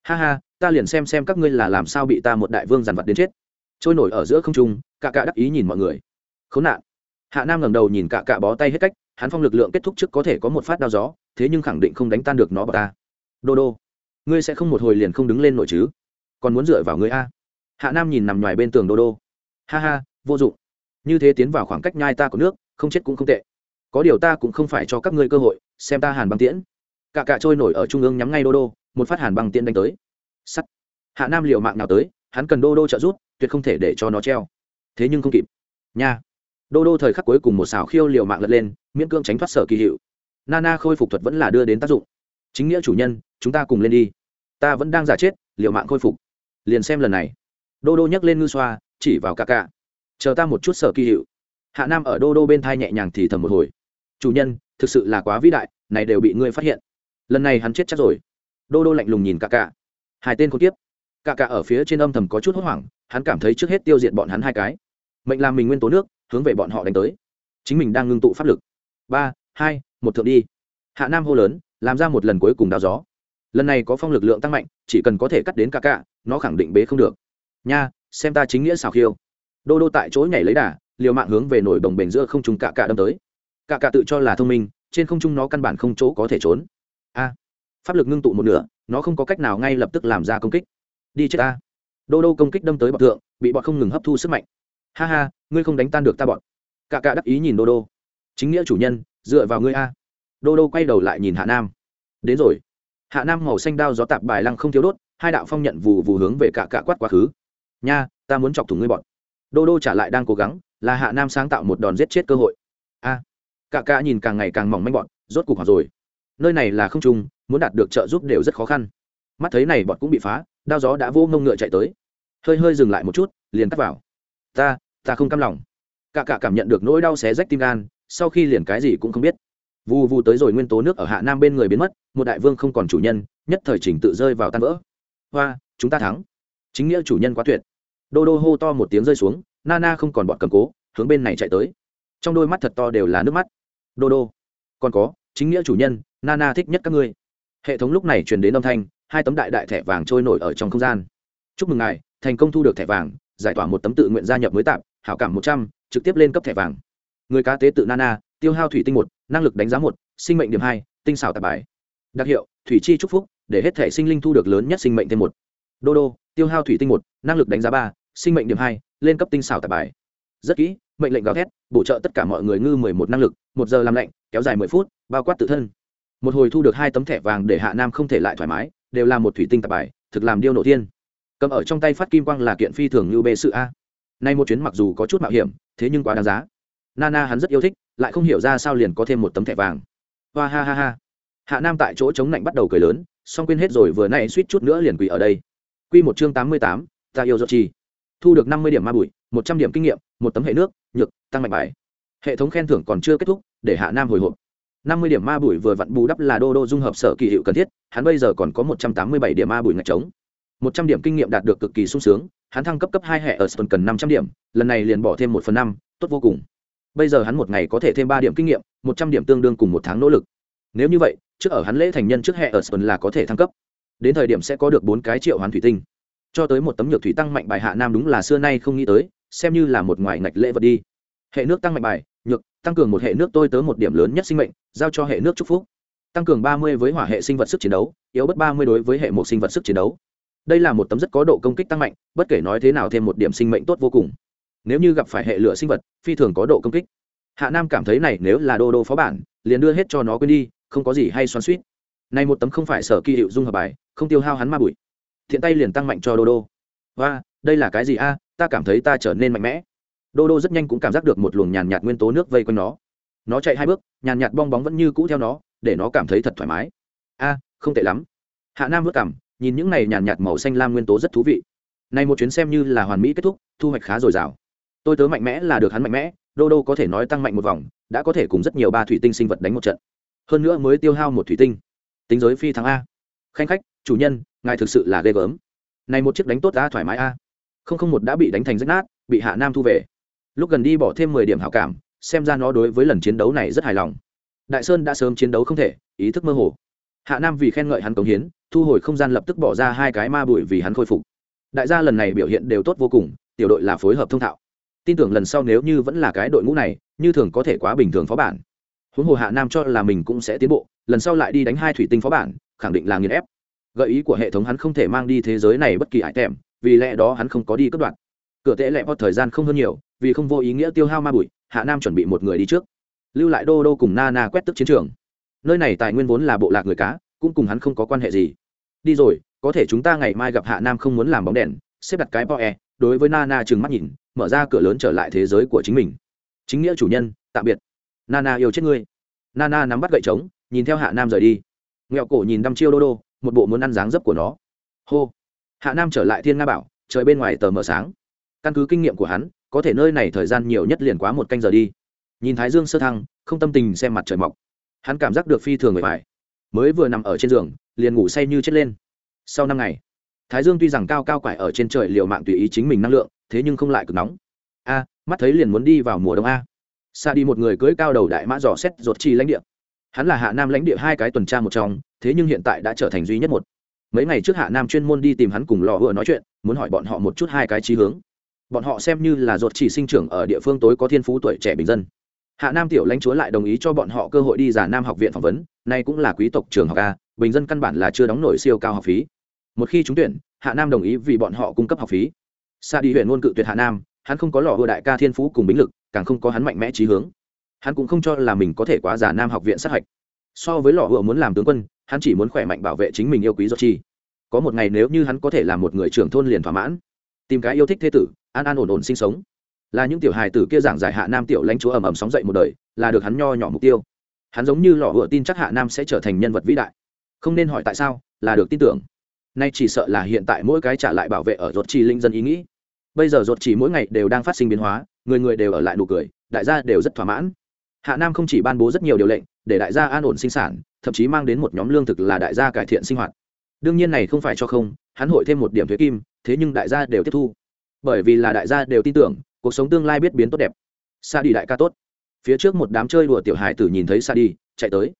Speaker 1: Ha ha, ta liền xem xem các ngươi là làm sao bị ta một đại vương dằn vặt đến chết. Trôi nổi ở giữa không trung, cả cả đắc ý nhìn mọi người. Khốn nạn hạ nam ngẩng đầu nhìn cả cạ bó tay hết cách, hắn phong lực lượng kết thúc trước có thể có một phát đao gió, thế nhưng khẳng định không đánh tan được nó vào ta. Đô đô, ngươi sẽ không một hồi liền không đứng lên nổi chứ? Còn muốn dựa vào ngươi a? Hạ nam nhìn nằm ngoài bên tường đô đô. Ha ha, vô dụng. Như thế tiến vào khoảng cách nhai ta của nước, không chết cũng không tệ. Có điều ta cũng không phải cho các ngươi cơ hội, xem ta hàn băng tiễn. Cả cạ trôi nổi ở trung ương nhắm ngay đô đô, một phát hàn băng tiễn đánh tới. Sắt. Hạ nam liều mạng nào tới, hắn cần đô đô trợ giúp, tuyệt không thể để cho nó treo. Thế nhưng không kịp. Nha đô đô thời khắc cuối cùng một xào khiêu liều mạng lật lên, miễn cưỡng tránh thoát sở kỳ hiệu. Nana khôi phục thuật vẫn là đưa đến tác dụng. Chính nghĩa chủ nhân, chúng ta cùng lên đi. Ta vẫn đang giả chết, liều mạng khôi phục. Liền xem lần này. Đô đô nhấc lên ngư xoa, chỉ vào ca ca chờ ta một chút sở kỳ hiệu. Hạ nam ở đô đô bên thai nhẹ nhàng thì thầm một hồi. Chủ nhân, thực sự là quá vĩ đại, này đều bị ngươi phát hiện. Lần này hắn chết chắc rồi. Đô đô lạnh lùng nhìn ca ca hai tên con tiếp ca ca ở phía trên âm thầm có chút hốt hoảng, hắn cảm thấy trước hết tiêu diệt bọn hắn hai cái mệnh làm mình nguyên tố nước, hướng về bọn họ đánh tới. Chính mình đang ngưng tụ pháp lực. Ba, hai, một thượng đi. Hạ nam hô lớn, làm ra một lần cuối cùng đao gió. Lần này có phong lực lượng tăng mạnh, chỉ cần có thể cắt đến ca ca nó khẳng định bế không được. Nha, xem ta chính nghĩa xào khiêu. Đô đô tại chỗ nhảy lấy đà, liều mạng hướng về nổi đồng bền giữa không trung cạ cạ đâm tới. Cạ cạ tự cho là thông minh, trên không trung nó căn bản không chỗ có thể trốn. A, pháp lực ngưng tụ một nửa, nó không có cách nào ngay lập tức làm ra công kích. Đi chết ta. Đô đô công kích đâm tới bọc thượng, bị bọt không ngừng hấp thu sức mạnh ha ha ngươi không đánh tan được ta bọn. Cả cạ đắc ý nhìn đô đô. Chính nghĩa chủ nhân dựa vào ngươi a. Đô đô quay đầu lại nhìn hạ nam. Đến rồi. Hạ nam màu xanh đao gió tạp bài lăng không thiếu đốt hai đạo phong nhận vù vù hướng về cả cạ quát quá khứ. Nha ta muốn chọc thủng ngươi bọn. Đô đô trả lại đang cố gắng là hạ nam sáng tạo một đòn giết chết cơ hội. A. À, cả cả nhìn càng ngày càng mỏng manh bọn rốt cục hoặc rồi. Nơi này là không trung muốn đạt được trợ giúp đều rất khó khăn. Mắt thấy này bọn cũng bị phá đao gió đã vô ngông ngựa chạy tới. Hơi hơi dừng lại một chút liền tắt vào ta ta không cam lòng. Cả cả cảm nhận được nỗi đau xé rách tim gan, sau khi liền cái gì cũng không biết. Vu vu tới rồi nguyên tố nước ở hạ nam bên người biến mất, một đại vương không còn chủ nhân, nhất thời trình tự rơi vào tan vỡ. Hoa, chúng ta thắng. Chính nghĩa chủ nhân quá tuyệt. Đô đô hô to một tiếng rơi xuống nana không còn bọn cầm cố, hướng bên này chạy tới. Trong đôi mắt thật to đều là nước mắt. Đô đô, còn có, chính nghĩa chủ nhân nana thích nhất các ngươi. Hệ thống lúc này truyền đến âm thanh, hai tấm đại đại thẻ vàng trôi nổi ở trong không gian. Chúc mừng ngài, thành công thu được thẻ vàng giải tỏa một tấm tự nguyện gia nhập mới tạm, hảo cảm một trăm, trực tiếp lên cấp thẻ vàng. Người cá tế tự nana, tiêu hao thủy tinh một, năng lực đánh giá một, sinh mệnh điểm hai, tinh xảo tạp bài. Đặc hiệu, thủy chi trúc phúc, để hết thẻ sinh linh thu được lớn nhất sinh mệnh thêm một. Đô đô, tiêu hao thủy tinh một, năng lực đánh giá ba, sinh mệnh điểm hai, lên cấp tinh xảo tạp bài. Rất kỹ, mệnh lệnh gào thét, bổ trợ tất cả mọi người ngư mười một năng lực, một giờ làm lạnh, kéo dài mười phút, bao quát tự thân. Một hồi thu được hai tấm thẻ vàng để hạ nam không thể lại thoải mái, đều là một thủy tinh tạp bài, thực làm điêu nổ thiên cầm ở trong tay phát kim quang là kiện phi thường như bê sự a. Nay một chuyến mặc dù có chút mạo hiểm, thế nhưng quá đáng giá. Nana hắn rất yêu thích, lại không hiểu ra sao liền có thêm một tấm thẻ vàng. Hoa ha ha ha. Hạ nam tại chỗ chống lạnh bắt đầu cười lớn, xong quên hết rồi vừa nay suýt chút nữa liền quỳ ở đây. Q một chương tám mươi tám, ta yêu dốt chi thu được năm mươi điểm ma bụi, một trăm điểm kinh nghiệm, một tấm hệ nước, nhược, tăng mạnh bài. Hệ thống khen thưởng còn chưa kết thúc, để hạ nam hồi hộp. năm mươi điểm ma bụi vừa vặn bù đắp là đô đô dung hợp sở kỳ hiệu cần thiết, hắn bây giờ còn có một trăm tám mươi bảy điểm ma bụi ngạch trống một trăm điểm kinh nghiệm đạt được cực kỳ sung sướng, hắn thăng cấp cấp hai hệ ở sơn cần năm trăm điểm, lần này liền bỏ thêm một phần năm, tốt vô cùng. Bây giờ hắn một ngày có thể thêm ba điểm kinh nghiệm, một trăm điểm tương đương cùng một tháng nỗ lực. Nếu như vậy, trước ở hắn lễ thành nhân trước hệ ở sơn là có thể thăng cấp. Đến thời điểm sẽ có được bốn cái triệu hoàn thủy tinh. Cho tới một tấm nhược thủy tăng mạnh bài hạ nam đúng là xưa nay không nghĩ tới, xem như là một ngoài ngạch lễ vật đi. Hệ nước tăng mạnh bài, nhược, tăng cường một hệ nước tôi tới một điểm lớn nhất sinh mệnh, giao cho hệ nước chúc phúc. Tăng cường ba mươi với hỏa hệ sinh vật sức chiến đấu, yếu bất ba mươi đối với hệ một sinh vật sức chiến đấu đây là một tấm rất có độ công kích tăng mạnh, bất kể nói thế nào thêm một điểm sinh mệnh tốt vô cùng. Nếu như gặp phải hệ lửa sinh vật, phi thường có độ công kích. Hạ nam cảm thấy này nếu là đô đô phó bản, liền đưa hết cho nó quên đi, không có gì hay xoắn suýt này một tấm không phải sở kỳ hiệu dung hợp bài, không tiêu hao hắn ma bụi. Thiện tay liền tăng mạnh cho đô đô. Và đây là cái gì a? Ta cảm thấy ta trở nên mạnh mẽ. Đô đô rất nhanh cũng cảm giác được một luồng nhàn nhạt nguyên tố nước vây quanh nó. Nó chạy hai bước, nhàn nhạt bong bóng vẫn như cũ theo nó, để nó cảm thấy thật thoải mái. A, không tệ lắm. Hạ nam vất cảm nhìn những này nhàn nhạt màu xanh lam nguyên tố rất thú vị. Này một chuyến xem như là hoàn mỹ kết thúc, thu hoạch khá dồi dào. Tôi tớ mạnh mẽ là được hắn mạnh mẽ đô đô có thể nói tăng mạnh một vòng, đã có thể cùng rất nhiều ba thủy tinh sinh vật đánh một trận. Hơn nữa mới tiêu hao một thủy tinh. Tính giới phi thắng a. Khanh khách, chủ nhân, ngài thực sự là ghê gớm. Này một chiếc đánh tốt đã thoải mái a. Không không một đã bị đánh thành rách nát, bị hạ nam thu về. Lúc gần đi bỏ thêm mười điểm hảo cảm, xem ra nó đối với lần chiến đấu này rất hài lòng. Đại sơn đã sớm chiến đấu không thể, ý thức mơ hồ. Hạ nam vì khen ngợi hắn cống hiến thu hồi không gian lập tức bỏ ra hai cái ma bụi vì hắn khôi phục. Đại gia lần này biểu hiện đều tốt vô cùng, tiểu đội là phối hợp thông thạo. Tin tưởng lần sau nếu như vẫn là cái đội ngũ này, như thường có thể quá bình thường phó bản. Huống hồ hạ nam cho là mình cũng sẽ tiến bộ, lần sau lại đi đánh hai thủy tinh phó bản, khẳng định là nghiền ép. Gợi ý của hệ thống hắn không thể mang đi thế giới này bất kỳ ải tèm vì lẽ đó hắn không có đi cất đoạn. Cửa tệ lẹ bọt thời gian không hơn nhiều, vì không vô ý nghĩa tiêu hao ma bụi, hạ nam chuẩn bị một người đi trước. Lưu lại đô đô cùng na na quét tức chiến trường. Nơi này tài nguyên vốn là bộ lạc người cá, cũng cùng hắn không có quan hệ gì đi rồi, có thể chúng ta ngày mai gặp hạ nam không muốn làm bóng đèn, xếp đặt cái po e đối với nana trừng mắt nhìn, mở ra cửa lớn trở lại thế giới của chính mình. Chính nghĩa chủ nhân, tạm biệt. Nana yêu chết ngươi. Nana nắm bắt gậy trống, nhìn theo hạ nam rời đi. Nghẹo cổ nhìn đăm chiêu đô đô, một bộ muốn ăn dáng dấp của nó. Hô. Hạ nam trở lại thiên nga bảo, trời bên ngoài tờ mờ sáng. Căn cứ kinh nghiệm của hắn, có thể nơi này thời gian nhiều nhất liền quá một canh giờ đi. Nhìn thái dương sơ thăng, không tâm tình xem mặt trời mọc. Hắn cảm giác được phi thường người phải mới vừa nằm ở trên giường liền ngủ say như chết lên. Sau năm ngày, thái dương tuy rằng cao cao quải ở trên trời liều mạng tùy ý chính mình năng lượng, thế nhưng không lại cực nóng. A, mắt thấy liền muốn đi vào mùa đông a. Xa đi một người cưỡi cao đầu đại mã dò xét ruột chi lãnh địa. Hắn là hạ nam lãnh địa hai cái tuần tra một trong, thế nhưng hiện tại đã trở thành duy nhất một. Mấy ngày trước hạ nam chuyên môn đi tìm hắn cùng lò vừa nói chuyện, muốn hỏi bọn họ một chút hai cái trí hướng. Bọn họ xem như là ruột chỉ sinh trưởng ở địa phương tối có thiên phú tuổi trẻ bình dân. Hạ nam tiểu lãnh chúa lại đồng ý cho bọn họ cơ hội đi giả nam học viện phỏng vấn, nay cũng là quý tộc trường học a bình dân căn bản là chưa đóng nổi siêu cao học phí. Một khi trúng tuyển, hạ nam đồng ý vì bọn họ cung cấp học phí. Xa đi huyện ngôn cự tuyệt hạ nam, hắn không có lò hựa đại ca thiên phú cùng bính lực, càng không có hắn mạnh mẽ trí hướng. Hắn cũng không cho là mình có thể quá giả nam học viện sát hạch. So với lò hựa muốn làm tướng quân, hắn chỉ muốn khỏe mạnh bảo vệ chính mình yêu quý do chi. Có một ngày nếu như hắn có thể là một người trưởng thôn liền thỏa mãn. Tìm cái yêu thích thế tử, an an ổn ổn sinh sống. Là những tiểu hài tử kia giảng giải hạ nam tiểu lãnh chúa ầm ầm sóng dậy một đời, là được hắn nho nhỏ mục tiêu. Hắn giống như lò hựa tin chắc hạ nam sẽ trở thành nhân vật vĩ đại không nên hỏi tại sao, là được tin tưởng. Nay chỉ sợ là hiện tại mỗi cái trả lại bảo vệ ở ruột chỉ linh dân ý nghĩ. Bây giờ ruột chỉ mỗi ngày đều đang phát sinh biến hóa, người người đều ở lại nụ cười, đại gia đều rất thỏa mãn. Hạ nam không chỉ ban bố rất nhiều điều lệnh, để đại gia an ổn sinh sản, thậm chí mang đến một nhóm lương thực là đại gia cải thiện sinh hoạt. Đương nhiên này không phải cho không, hắn hội thêm một điểm thuế kim, thế nhưng đại gia đều tiếp thu. Bởi vì là đại gia đều tin tưởng, cuộc sống tương lai biết biến tốt đẹp. Sa đi đại ca tốt. Phía trước một đám chơi đùa tiểu hài tử nhìn thấy sa đi, chạy tới.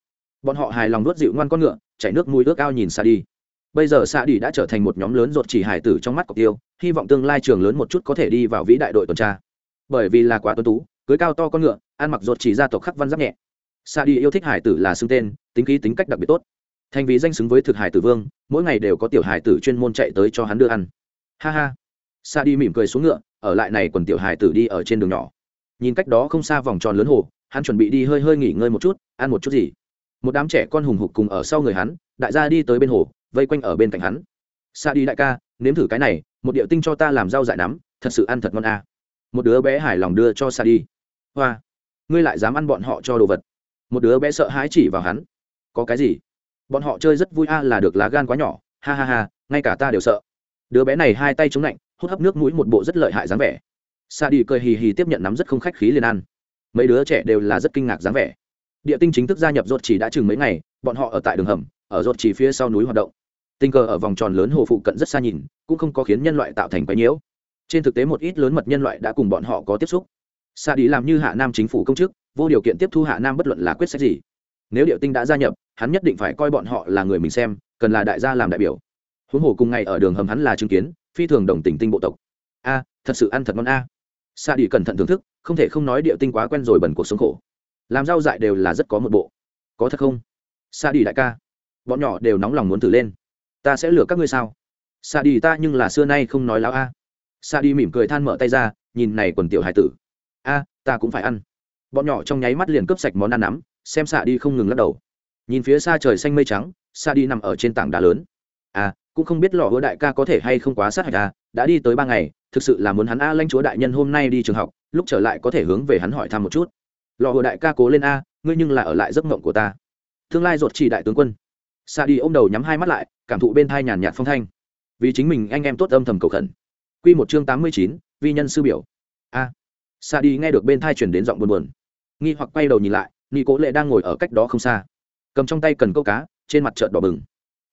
Speaker 1: Bọn họ hài lòng nuốt dịu ngoan con ngựa chảy nước mũi ước ao nhìn xa đi. Bây giờ xa đi đã trở thành một nhóm lớn ruột chỉ hải tử trong mắt cọc tiêu, hy vọng tương lai trường lớn một chút có thể đi vào vĩ đại đội tuần tra. Bởi vì là quá tuân tú, cưới cao to con ngựa, ăn mặc ruột chỉ gia tộc khắc văn giáp nhẹ. Xa đi yêu thích hải tử là xưng tên, tính khí tính cách đặc biệt tốt. Thành vì danh xứng với thực hải tử vương, mỗi ngày đều có tiểu hải tử chuyên môn chạy tới cho hắn đưa ăn. Ha ha. Xa đi mỉm cười xuống ngựa, ở lại này quần tiểu hải tử đi ở trên đường nhỏ. Nhìn cách đó không xa vòng tròn lớn hồ, hắn chuẩn bị đi hơi hơi nghỉ ngơi một chút, ăn một chút gì một đám trẻ con hùng hục cùng ở sau người hắn, đại gia đi tới bên hồ, vây quanh ở bên cạnh hắn. Xa đi đại ca, nếm thử cái này, một điệu tinh cho ta làm rau dại nắm, thật sự ăn thật ngon a. À. một đứa bé hài lòng đưa cho xa đi. Hoa, ngươi lại dám ăn bọn họ cho đồ vật. Một đứa bé sợ hãi chỉ vào hắn. Có cái gì? Bọn họ chơi rất vui a, là được lá gan quá nhỏ. Ha ha ha, ngay cả ta đều sợ. Đứa bé này hai tay chống lạnh, hút hấp nước mũi một bộ rất lợi hại dáng vẻ. Sa đi cười hì hì tiếp nhận nắm rất không khách khí liền ăn. Mấy đứa trẻ đều là rất kinh ngạc dáng vẻ địa tinh chính thức gia nhập rốt chỉ đã chừng mấy ngày, bọn họ ở tại đường hầm, ở rốt chỉ phía sau núi hoạt động. Tình cờ ở vòng tròn lớn hồ phụ cận rất xa nhìn, cũng không có khiến nhân loại tạo thành quái nhiễu. Trên thực tế một ít lớn mật nhân loại đã cùng bọn họ có tiếp xúc. Sa đi làm như hạ nam chính phủ công chức, vô điều kiện tiếp thu hạ nam bất luận là quyết sách gì. Nếu điệu tinh đã gia nhập, hắn nhất định phải coi bọn họ là người mình xem, cần là đại gia làm đại biểu. Huống hồ cùng ngày ở đường hầm hắn là chứng kiến, phi thường đồng tình tinh bộ tộc. A, thật sự ăn thật ngon a. Sa đi cẩn thận thưởng thức, không thể không nói địa tinh quá quen rồi bẩn cuộc sống khổ làm rau dại đều là rất có một bộ. Có thật không? Sa đi đại ca, bọn nhỏ đều nóng lòng muốn thử lên. Ta sẽ lừa các ngươi sao? Sa đi ta nhưng là xưa nay không nói láo a. Sa đi mỉm cười than mở tay ra, nhìn này quần tiểu hải tử. A, ta cũng phải ăn. Bọn nhỏ trong nháy mắt liền cướp sạch món ăn nắm, xem xạ đi không ngừng lắc đầu. Nhìn phía xa trời xanh mây trắng xạ đi nằm ở trên tảng đá lớn. À cũng không biết lò hứa đại ca có thể hay không quá sát hạch à đã đi tới ba ngày, thực sự là muốn hắn a lanh chúa đại nhân hôm nay đi trường học, lúc trở lại có thể hướng về hắn hỏi thăm một chút lò hồ đại ca cố lên a, ngươi nhưng là ở lại giấc mộng của ta. Tương lai ruột chỉ đại tướng quân. Xa đi ôm đầu nhắm hai mắt lại, cảm thụ bên thai nhàn nhạt phong thanh. Vì chính mình anh em tốt âm thầm cầu khẩn. Q một chương tám mươi chín, vi nhân sư biểu. A. À. đi nghe được bên thai chuyển đến giọng buồn buồn. Nghi hoặc quay đầu nhìn lại nghi cố lệ đang ngồi ở cách đó không xa. Cầm trong tay cần câu cá, trên mặt trợn đỏ bừng.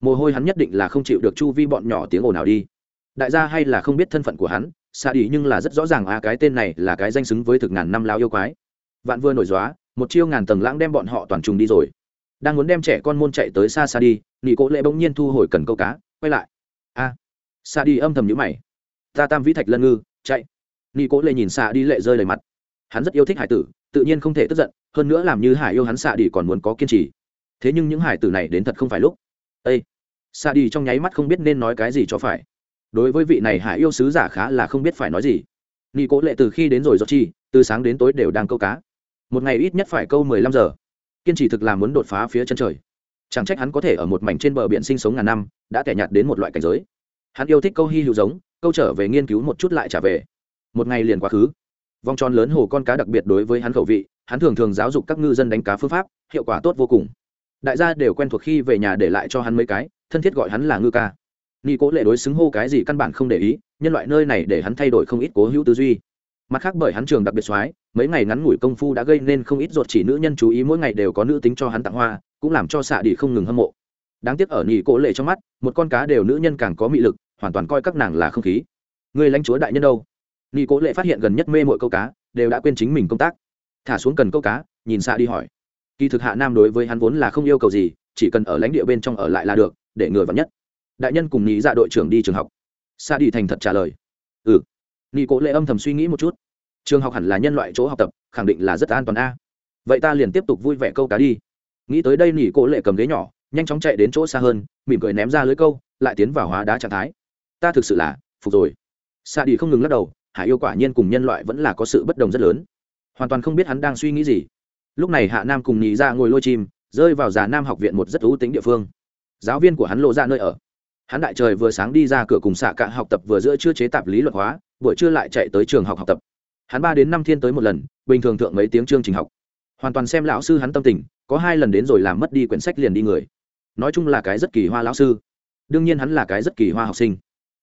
Speaker 1: Mồ hôi hắn nhất định là không chịu được chu vi bọn nhỏ tiếng ồn nào đi. Đại gia hay là không biết thân phận của hắn xa đi nhưng là rất rõ ràng à cái tên này là cái danh xứng với thực ngàn năm lao yêu quái vạn vừa nổi dóa một chiêu ngàn tầng lãng đem bọn họ toàn trùng đi rồi. Đang muốn đem trẻ con môn chạy tới xa xa đi nị cố lệ bỗng nhiên thu hồi cần câu cá quay lại. A à, xa đi âm thầm nhữ mày. Ta tam vĩ thạch lân ngư chạy. Nị cố lệ nhìn xa đi lệ rơi lời mặt. Hắn rất yêu thích hải tử tự nhiên không thể tức giận hơn nữa làm như hải yêu hắn xạ đi còn muốn có kiên trì. Thế nhưng những hải tử này đến thật không phải lúc. Â xạ đi trong nháy mắt không biết nên nói cái gì cho phải. Đối với vị này hải yêu sứ giả khá là không biết phải nói gì. Nghi cố lệ từ khi đến rồi do chi từ sáng đến tối đều đang câu cá một ngày ít nhất phải câu mười lăm giờ. Kiên trì thực là muốn đột phá phía chân trời. Chẳng trách hắn có thể ở một mảnh trên bờ biển sinh sống ngàn năm, đã kẻ nhạt đến một loại cảnh giới. Hắn yêu thích câu hy hữu giống, câu trở về nghiên cứu một chút lại trả về. Một ngày liền quá khứ. Vòng tròn lớn hồ con cá đặc biệt đối với hắn khẩu vị, hắn thường thường giáo dục các ngư dân đánh cá phương pháp, hiệu quả tốt vô cùng. Đại gia đều quen thuộc khi về nhà để lại cho hắn mấy cái, thân thiết gọi hắn là ngư ca. Nghi cố lệ đối xứng hô cái gì căn bản không để ý, nhân loại nơi này để hắn thay đổi không ít cố hữu tư duy mặt khác bởi hắn trường đặc biệt soái, mấy ngày ngắn ngủi công phu đã gây nên không ít ruột chỉ nữ nhân chú ý, mỗi ngày đều có nữ tính cho hắn tặng hoa, cũng làm cho xạ đi không ngừng hâm mộ. Đáng tiếc ở nhị cố lệ trong mắt, một con cá đều nữ nhân càng có mị lực, hoàn toàn coi các nàng là không khí. Người lãnh chúa đại nhân đâu? Nhì cố lệ phát hiện gần nhất mê mội câu cá, đều đã quên chính mình công tác. Thả xuống cần câu cá, nhìn xạ đi hỏi. Kỳ thực hạ nam đối với hắn vốn là không yêu cầu gì, chỉ cần ở lãnh địa bên trong ở lại là được, để người vắn nhất. Đại nhân cùng nhị dạ đội trưởng đi trường học. Xạ đi thành thật trả lời. Ừ nghi cố lệ âm thầm suy nghĩ một chút. Trường học hẳn là nhân loại chỗ học tập, khẳng định là rất an toàn a. Vậy ta liền tiếp tục vui vẻ câu cá đi. Nghĩ tới đây nghỉ cố lệ cầm ghế nhỏ, nhanh chóng chạy đến chỗ xa hơn, mỉm cười ném ra lưới câu, lại tiến vào hóa đá trạng thái. Ta thực sự là phục rồi. Sa đi không ngừng lắc đầu, hải yêu quả nhiên cùng nhân loại vẫn là có sự bất đồng rất lớn. Hoàn toàn không biết hắn đang suy nghĩ gì. Lúc này hạ nam cùng nhì ra dạ ngồi lôi chim, rơi vào già nam học viện một rất thú tính địa phương. Giáo viên của hắn lộ ra nơi ở. Hắn đại trời vừa sáng đi ra cửa cùng xạ cạ học tập vừa giữa chưa chế tạp lý luật hóa buổi trưa lại chạy tới trường học học tập. Hắn ba đến năm thiên tới một lần, bình thường thượng mấy tiếng chương trình học. Hoàn toàn xem lão sư hắn tâm tình, có hai lần đến rồi làm mất đi quyển sách liền đi người. Nói chung là cái rất kỳ hoa lão sư. Đương nhiên hắn là cái rất kỳ hoa học sinh.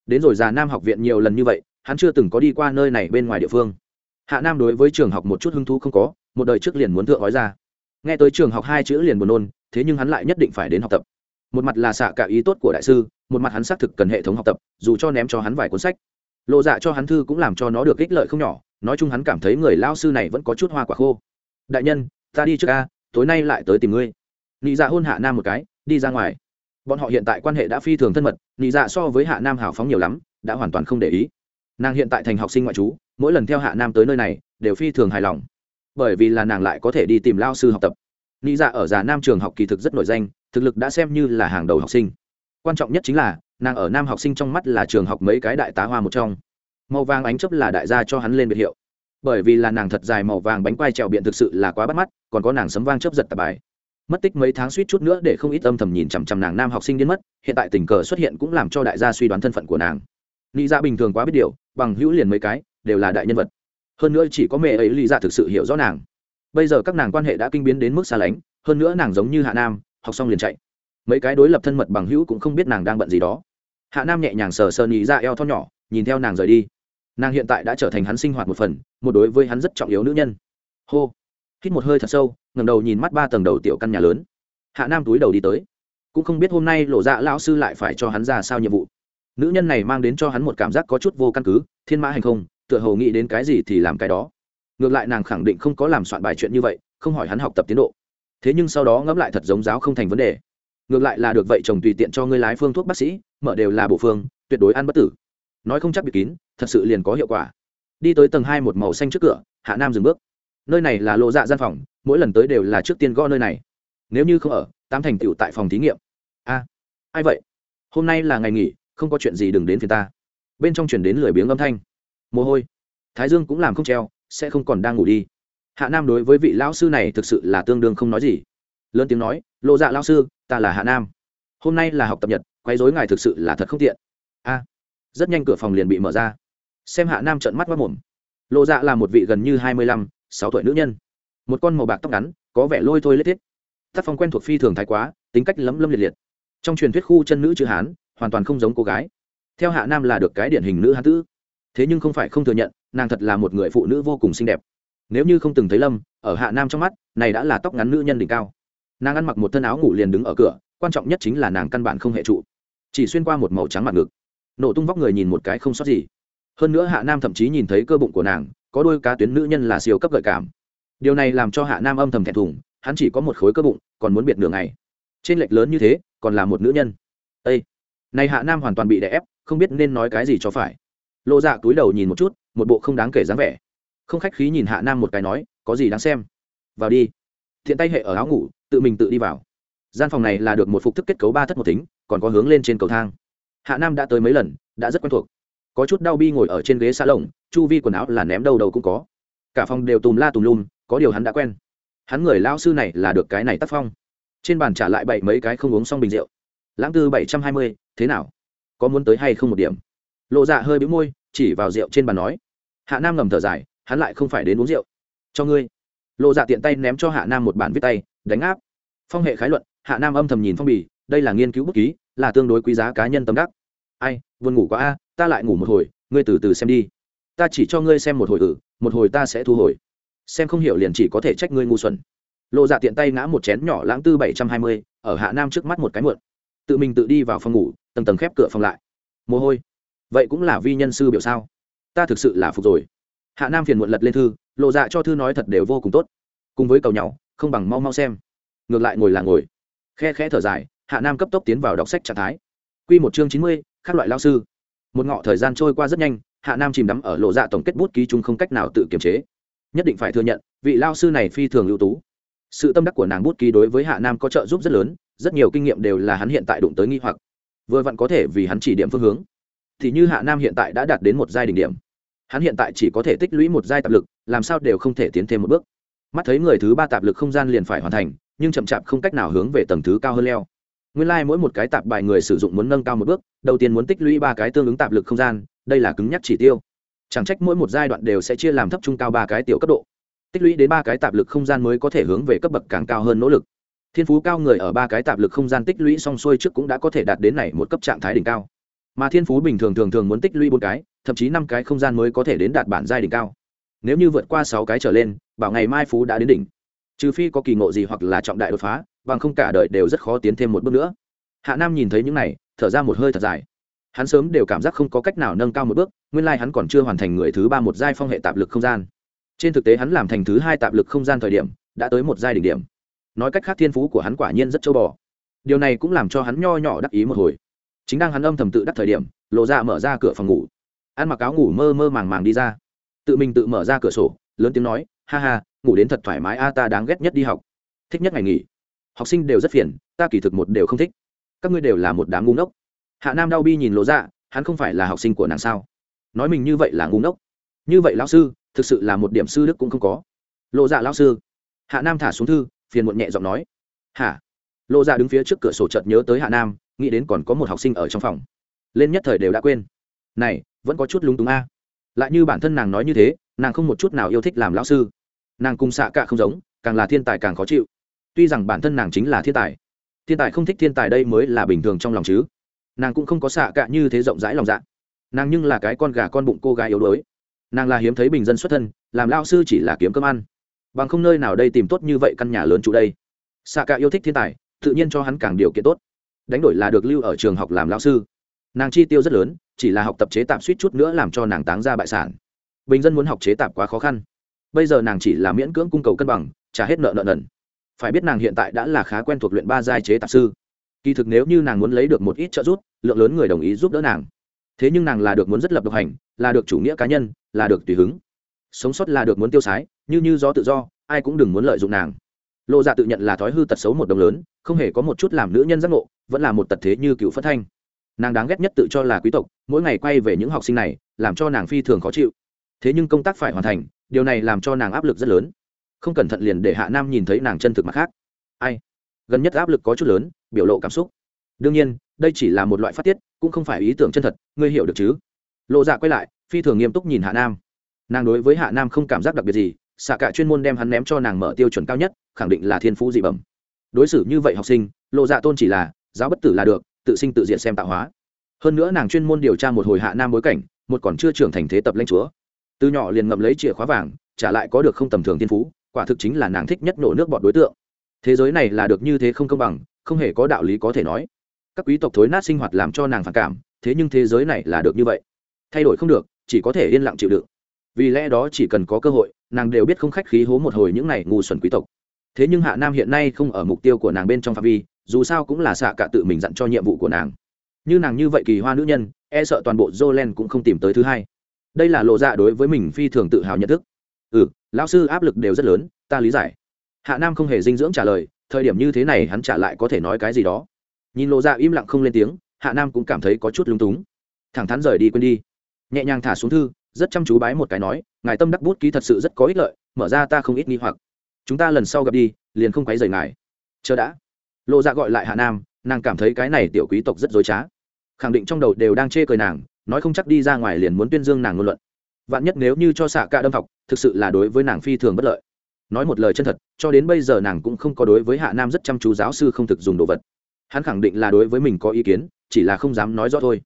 Speaker 1: Đến rồi già nam học viện nhiều lần như vậy, hắn chưa từng có đi qua nơi này bên ngoài địa phương. Hạ nam đối với trường học một chút hứng thú không có, một đời trước liền muốn thượng gói ra. Nghe tới trường học hai chữ liền buồn nôn, thế nhưng hắn lại nhất định phải đến học tập. Một mặt là xạ cả ý tốt của đại sư, một mặt hắn xác thực cần hệ thống học tập, dù cho ném cho hắn vài cuốn sách lộ dạ cho hắn thư cũng làm cho nó được ích lợi không nhỏ, nói chung hắn cảm thấy người lao sư này vẫn có chút hoa quả khô. Đại nhân, ta đi trước a, tối nay lại tới tìm ngươi. Nị dạ hôn hạ nam một cái, đi ra ngoài. Bọn họ hiện tại quan hệ đã phi thường thân mật, nị dạ so với hạ nam hào phóng nhiều lắm, đã hoàn toàn không để ý. Nàng hiện tại thành học sinh ngoại trú, mỗi lần theo hạ nam tới nơi này, đều phi thường hài lòng. Bởi vì là nàng lại có thể đi tìm lao sư học tập. Nị dạ ở già nam trường học kỳ thực rất nổi danh, thực lực đã xem như là hàng đầu học sinh. Quan trọng nhất chính là nàng ở nam học sinh trong mắt là trường học mấy cái đại tá hoa một trong. Màu vàng ánh chấp là đại gia cho hắn lên biệt hiệu. Bởi vì là nàng thật dài màu vàng bánh quai trèo biện thực sự là quá bắt mắt, còn có nàng sấm vang chấp giật tạp bài. Mất tích mấy tháng suýt chút nữa để không ít âm thầm nhìn chằm chằm nàng nam học sinh đến mất, hiện tại tình cờ xuất hiện cũng làm cho đại gia suy đoán thân phận của nàng. Lý ra bình thường quá biết điều, bằng hữu liền mấy cái, đều là đại nhân vật. Hơn nữa chỉ có mẹ ấy lý ra thực sự hiểu rõ nàng. Bây giờ các nàng quan hệ đã kinh biến đến mức xa lánh, hơn nữa nàng giống như hạ nam, học xong liền chạy mấy cái đối lập thân mật bằng hữu cũng không biết nàng đang bận gì đó. Hạ nam nhẹ nhàng sờ sờ nhị ra eo thon nhỏ, nhìn theo nàng rời đi. Nàng hiện tại đã trở thành hắn sinh hoạt một phần, một đối với hắn rất trọng yếu nữ nhân. Hô. Hít một hơi thật sâu ngầm đầu nhìn mắt ba tầng đầu tiểu căn nhà lớn. Hạ nam túi đầu đi tới. Cũng không biết hôm nay lộ dạ lão sư lại phải cho hắn ra sao nhiệm vụ. Nữ nhân này mang đến cho hắn một cảm giác có chút vô căn cứ, thiên mã hành không, tựa hồ nghĩ đến cái gì thì làm cái đó. Ngược lại nàng khẳng định không có làm soạn bài chuyện như vậy, không hỏi hắn học tập tiến độ. Thế nhưng sau đó ngẫm lại thật giống giáo không thành vấn đề ngược lại là được vậy chồng tùy tiện cho ngươi lái phương thuốc bác sĩ, mở đều là bộ phương, tuyệt đối ăn bất tử. Nói không chắc bị kín, thật sự liền có hiệu quả. Đi tới tầng hai một màu xanh trước cửa, hạ nam dừng bước. Nơi này là lộ dạ gian phòng, mỗi lần tới đều là trước tiên gõ nơi này. Nếu như không ở, tám thành tựu tại phòng thí nghiệm. A, ai vậy? Hôm nay là ngày nghỉ, không có chuyện gì đừng đến phiền ta. Bên trong chuyển đến lười biếng âm thanh. Mồ hôi. Thái dương cũng làm không treo, sẽ không còn đang ngủ đi. Hạ nam đối với vị lão sư này thực sự là tương đương không nói gì. Lớn tiếng nói lộ dạ lão sư ta là hạ nam. Hôm nay là học tập nhật, quấy dối ngài thực sự là thật không tiện. A, rất nhanh cửa phòng liền bị mở ra. Xem hạ nam trợn mắt mất mồm. Lộ dạ là một vị gần như hai mươi lăm, sáu tuổi nữ nhân. Một con màu bạc tóc ngắn, có vẻ lôi thôi lết thiết. Tác phong quen thuộc phi thường thái quá, tính cách lấm lâm liệt liệt. Trong truyền thuyết khu chân nữ chữ hán, hoàn toàn không giống cô gái. Theo hạ nam là được cái điển hình nữ hán tử. Thế nhưng không phải không thừa nhận, nàng thật là một người phụ nữ vô cùng xinh đẹp. Nếu như không từng thấy lâm, ở hạ nam trong mắt, này đã là tóc ngắn nữ nhân đỉnh cao nàng ăn mặc một thân áo ngủ liền đứng ở cửa, quan trọng nhất chính là nàng căn bản không hệ trụ. Chỉ xuyên qua một màu trắng mặt ngực. Nổ tung vóc người nhìn một cái không sót gì. Hơn nữa hạ nam thậm chí nhìn thấy cơ bụng của nàng, có đôi cá tuyến nữ nhân là siêu cấp gợi cảm. Điều này làm cho hạ nam âm thầm thẹn thùng, hắn chỉ có một khối cơ bụng, còn muốn biệt nửa ngày. Trên lệch lớn như thế, còn là một nữ nhân. Â này hạ nam hoàn toàn bị đè ép, không biết nên nói cái gì cho phải. Lộ dạ túi đầu nhìn một chút, một bộ không đáng kể dáng vẻ. Không khách khí nhìn hạ nam một cái nói, có gì đáng xem? Vào đi. Thiện tay hệ ở áo ngủ tự mình tự đi vào. Gian phòng này là được một phục thức kết cấu ba thất một tính còn có hướng lên trên cầu thang. Hạ nam đã tới mấy lần, đã rất quen thuộc. Có chút đau bi ngồi ở trên ghế xa lồng, chu vi quần áo là ném đâu đầu cũng có. Cả phòng đều tùm la tùm lum, có điều hắn đã quen. Hắn người lao sư này là được cái này tác phong. Trên bàn trả lại bảy mấy cái không uống xong bình rượu. Lãng tư bảy trăm hai mươi, thế nào? Có muốn tới hay không một điểm? Lộ dạ hơi bĩu môi, chỉ vào rượu trên bàn nói. Hạ nam ngầm thở dài, hắn lại không phải đến uống rượu. Cho ngươi lộ dạ tiện tay ném cho hạ nam một bản viết tay, đánh áp. Phong hệ khái luận, hạ nam âm thầm nhìn phong bì, đây là nghiên cứu bút ký, là tương đối quý giá cá nhân tâm đắc. Ai, buồn ngủ quá a, ta lại ngủ một hồi, ngươi từ từ xem đi. Ta chỉ cho ngươi xem một hồi ử một hồi ta sẽ thu hồi. Xem không hiểu liền chỉ có thể trách ngươi ngu xuẩn. Lộ dạ tiện tay ngã một chén nhỏ lãng tư bảy trăm hai mươi, ở hạ nam trước mắt một cái muộn tự mình tự đi vào phòng ngủ, tầng tầng khép cửa phòng lại. Mồ hôi. Vậy cũng là vi nhân sư biểu sao? Ta thực sự là phục rồi. Hạ nam phiền muộn lật lên thư lộ dạ cho thư nói thật đều vô cùng tốt. Cùng với cầu nhau, không bằng mau mau xem. Ngược lại ngồi là ngồi. Khe khẽ thở dài, hạ nam cấp tốc tiến vào đọc sách trạng thái. Q một chương chín mươi các loại lao sư. Một ngọ thời gian trôi qua rất nhanh, hạ nam chìm đắm ở lộ dạ tổng kết bút ký chung không cách nào tự kiềm chế. Nhất định phải thừa nhận, vị lao sư này phi thường ưu tú. Sự tâm đắc của nàng bút ký đối với hạ nam có trợ giúp rất lớn, rất nhiều kinh nghiệm đều là hắn hiện tại đụng tới nghi hoặc. Vừa vặn có thể vì hắn chỉ điểm phương hướng, thì như hạ nam hiện tại đã đạt đến một giai đỉnh điểm. Hắn hiện tại chỉ có thể tích lũy một giai tạp lực làm sao đều không thể tiến thêm một bước. Mắt thấy người thứ ba tạp lực không gian liền phải hoàn thành, nhưng chậm chạp không cách nào hướng về tầng thứ cao hơn leo. Nguyên lai、like、mỗi một cái tạp bài người sử dụng muốn nâng cao một bước, đầu tiên muốn tích lũy ba cái tương ứng tạp lực không gian, đây là cứng nhắc chỉ tiêu. Chẳng trách mỗi một giai đoạn đều sẽ chia làm thấp trung cao ba cái tiểu cấp độ. Tích lũy đến ba cái tạp lực không gian mới có thể hướng về cấp bậc càng cao hơn nỗ lực. Thiên phú cao người ở ba cái tạp lực không gian tích lũy xong xuôi trước cũng đã có thể đạt đến này một cấp trạng thái đỉnh cao. Mà thiên phú bình thường thường thường muốn tích lũy bốn cái, thậm chí năm cái không gian mới có thể đến đạt bản giai đỉnh cao nếu như vượt qua sáu cái trở lên, bảo ngày mai phú đã đến đỉnh. Trừ phi có kỳ ngộ gì hoặc là trọng đại đột phá, bằng không cả đời đều rất khó tiến thêm một bước nữa. Hạ nam nhìn thấy những này, thở ra một hơi thật dài. Hắn sớm đều cảm giác không có cách nào nâng cao một bước, nguyên lai hắn còn chưa hoàn thành người thứ ba một giai phong hệ tạp lực không gian. Trên thực tế hắn làm thành thứ hai tạp lực không gian thời điểm, đã tới một giai đỉnh điểm. Nói cách khác thiên phú của hắn quả nhiên rất châu bò. Điều này cũng làm cho hắn nho nhỏ đắc ý một hồi. Chính đang hắn âm thầm tự đắc thời điểm, lộ ra mở ra cửa phòng ngủ. Ăn mặc áo ngủ mơ mơ màng màng đi ra tự mình tự mở ra cửa sổ, lớn tiếng nói, ha ha, ngủ đến thật thoải mái a, ta đáng ghét nhất đi học. Thích nhất ngày nghỉ. Học sinh đều rất phiền, ta kỳ thực một đều không thích. Các ngươi đều là một đám ngu ngốc. Hạ nam đau bi nhìn lộ ra dạ, hắn không phải là học sinh của nàng sao? Nói mình như vậy là ngu ngốc. Như vậy lão sư, thực sự là một điểm sư đức cũng không có. Lộ dạ lão sư. Hạ nam thả xuống thư, phiền muộn nhẹ giọng nói, hả? Lộ dạ đứng phía trước cửa sổ chợt nhớ tới hạ nam, nghĩ đến còn có một học sinh ở trong phòng. Lên nhất thời đều đã quên. Này, vẫn có chút lúng túng a lại như bản thân nàng nói như thế, nàng không một chút nào yêu thích làm lão sư. Nàng cùng xạ cạ không giống, càng là thiên tài càng khó chịu. Tuy rằng bản thân nàng chính là thiên tài thiên tài không thích thiên tài đây mới là bình thường trong lòng chứ. Nàng cũng không có xạ cạ như thế rộng rãi lòng dạ. Nàng nhưng là cái con gà con bụng cô gái yếu đuối. Nàng là hiếm thấy bình dân xuất thân, làm lao sư chỉ là kiếm cơm ăn. Bằng không nơi nào đây tìm tốt như vậy căn nhà lớn trụ đây. Xạ cạ yêu thích thiên tài, tự nhiên cho hắn càng điều kiện tốt. Đánh đổi là được lưu ở trường học làm lao sư nàng chi tiêu rất lớn, chỉ là học tập chế tạp suýt chút nữa làm cho nàng táng ra bại sản. Bình dân muốn học chế tạp quá khó khăn. Bây giờ nàng chỉ là miễn cưỡng cung cầu cân bằng, trả hết nợ nợ nần. Phải biết nàng hiện tại đã là khá quen thuộc luyện ba giai chế tạp sư. Kỳ thực nếu như nàng muốn lấy được một ít trợ giúp, lượng lớn người đồng ý giúp đỡ nàng. Thế nhưng nàng là được muốn rất lập độc hành, là được chủ nghĩa cá nhân, là được tùy hứng. Sống sót là được muốn tiêu sái, như như gió tự do, ai cũng đừng muốn lợi dụng nàng. Lộ dạ tự nhận là thói hư tật xấu một đồng lớn, không hề có một chút làm nữ nhân giác ngộ, vẫn là một tật thế như cựu phất thanh nàng đáng ghét nhất tự cho là quý tộc, mỗi ngày quay về những học sinh này, làm cho nàng phi thường khó chịu. Thế nhưng công tác phải hoàn thành, điều này làm cho nàng áp lực rất lớn. Không cẩn thận liền để hạ nam nhìn thấy nàng chân thực mặt khác. Ai? Gần nhất áp lực có chút lớn, biểu lộ cảm xúc. Đương nhiên, đây chỉ là một loại phát tiết, cũng không phải ý tưởng chân thật, ngươi hiểu được chứ? Lộ dạ quay lại, phi thường nghiêm túc nhìn hạ nam. Nàng đối với hạ nam không cảm giác đặc biệt gì, xạ cả chuyên môn đem hắn ném cho nàng mở tiêu chuẩn cao nhất, khẳng định là thiên phú dị bẩm. Đối xử như vậy học sinh, lộ dạ tôn chỉ là, giáo bất tử là được tự sinh tự diệt xem tạo hóa. Hơn nữa nàng chuyên môn điều tra một hồi hạ nam bối cảnh, một còn chưa trưởng thành thế tập lãnh chúa. Từ nhỏ liền ngậm lấy chìa khóa vàng, trả lại có được không tầm thường thiên phú, quả thực chính là nàng thích nhất nổ nước bọn đối tượng. Thế giới này là được như thế không công bằng, không hề có đạo lý có thể nói. Các quý tộc thối nát sinh hoạt làm cho nàng phản cảm, thế nhưng thế giới này là được như vậy. Thay đổi không được, chỉ có thể yên lặng chịu đựng. Vì lẽ đó chỉ cần có cơ hội, nàng đều biết không khách khí hố một hồi những này ngu xuẩn quý tộc. Thế nhưng hạ nam hiện nay không ở mục tiêu của nàng bên trong phạm vi dù sao cũng là xạ cả tự mình dặn cho nhiệm vụ của nàng. Như nàng như vậy kỳ hoa nữ nhân e sợ toàn bộ jolen cũng không tìm tới thứ hai. Đây là lộ dạ đối với mình phi thường tự hào nhận thức. Ừ lão sư áp lực đều rất lớn, ta lý giải. Hạ nam không hề dinh dưỡng trả lời, thời điểm như thế này hắn trả lại có thể nói cái gì đó. Nhìn lộ dạ im lặng không lên tiếng, hạ nam cũng cảm thấy có chút lúng túng. Thẳng thắn rời đi quên đi. Nhẹ nhàng thả xuống thư, rất chăm chú bái một cái nói, ngài tâm đắc bút ký thật sự rất có ích lợi, mở ra ta không ít nghi hoặc. Chúng ta lần sau gặp đi, liền không quấy rời ngài. Chờ đã lộ dạ gọi lại hạ nam, nàng cảm thấy cái này tiểu quý tộc rất dối trá. Khẳng định trong đầu đều đang chê cười nàng, nói không chắc đi ra ngoài liền muốn tuyên dương nàng ngôn luận. Vạn nhất nếu như cho xạ ca đâm học thực sự là đối với nàng phi thường bất lợi. Nói một lời chân thật, cho đến bây giờ nàng cũng không có đối với hạ nam rất chăm chú giáo sư không thực dùng đồ vật. Hắn khẳng định là đối với mình có ý kiến, chỉ là không dám nói rõ thôi.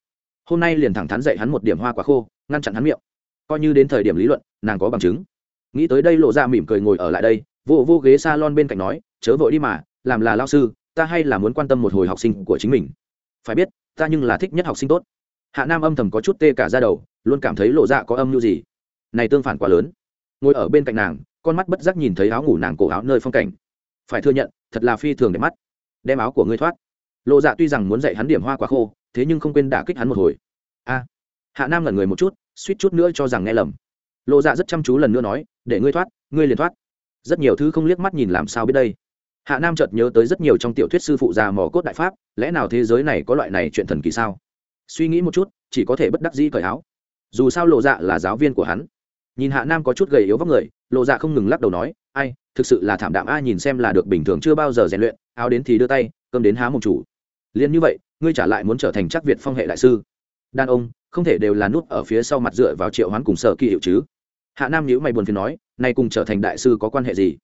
Speaker 1: Hôm nay liền thẳng thắn dạy hắn một điểm hoa quả khô, ngăn chặn hắn miệng. Coi như đến thời điểm lý luận, nàng có bằng chứng. Nghĩ tới đây lộ ra dạ mỉm cười ngồi ở lại đây, vô vô ghế s a lon bên cạnh nói, chớ vội đi mà, làm là lao sư ta hay là muốn quan tâm một hồi học sinh của chính mình. Phải biết, ta nhưng là thích nhất học sinh tốt. Hạ nam âm thầm có chút tê cả ra đầu, luôn cảm thấy lộ dạ có âm mưu gì. Này tương phản quá lớn. Ngồi ở bên cạnh nàng, con mắt bất giác nhìn thấy áo ngủ nàng cổ áo nơi phong cảnh. Phải thừa nhận, thật là phi thường để mắt. Đem áo của ngươi thoát. Lộ dạ tuy rằng muốn dạy hắn điểm hoa quả khô, thế nhưng không quên đả kích hắn một hồi. A. Hạ nam ngẩn người một chút, suýt chút nữa cho rằng nghe lầm. Lộ dạ rất chăm chú lần nữa nói, để ngươi thoát, ngươi liền thoát. Rất nhiều thứ không liếc mắt nhìn làm sao biết đây hạ nam chợt nhớ tới rất nhiều trong tiểu thuyết sư phụ già mỏ cốt đại pháp, lẽ nào thế giới này có loại này chuyện thần kỳ sao? Suy nghĩ một chút, chỉ có thể bất đắc dĩ cởi áo. Dù sao lộ dạ là giáo viên của hắn. Nhìn hạ nam có chút gầy yếu vóc người, lộ dạ không ngừng lắc đầu nói, ai, thực sự là thảm đạm a, nhìn xem là được bình thường chưa bao giờ rèn luyện, áo đến thì đưa tay, cơm đến há mồm chủ. Liền như vậy, ngươi trả lại muốn trở thành chắc việt phong hệ đại sư. Đàn ông, không thể đều là nút ở phía sau mặt dựa vào triệu hoán cùng sở kỳ hiệu chứ. Hạ nam nhữ mày buồn phiền nói, nay cùng trở thành đại sư có quan hệ gì?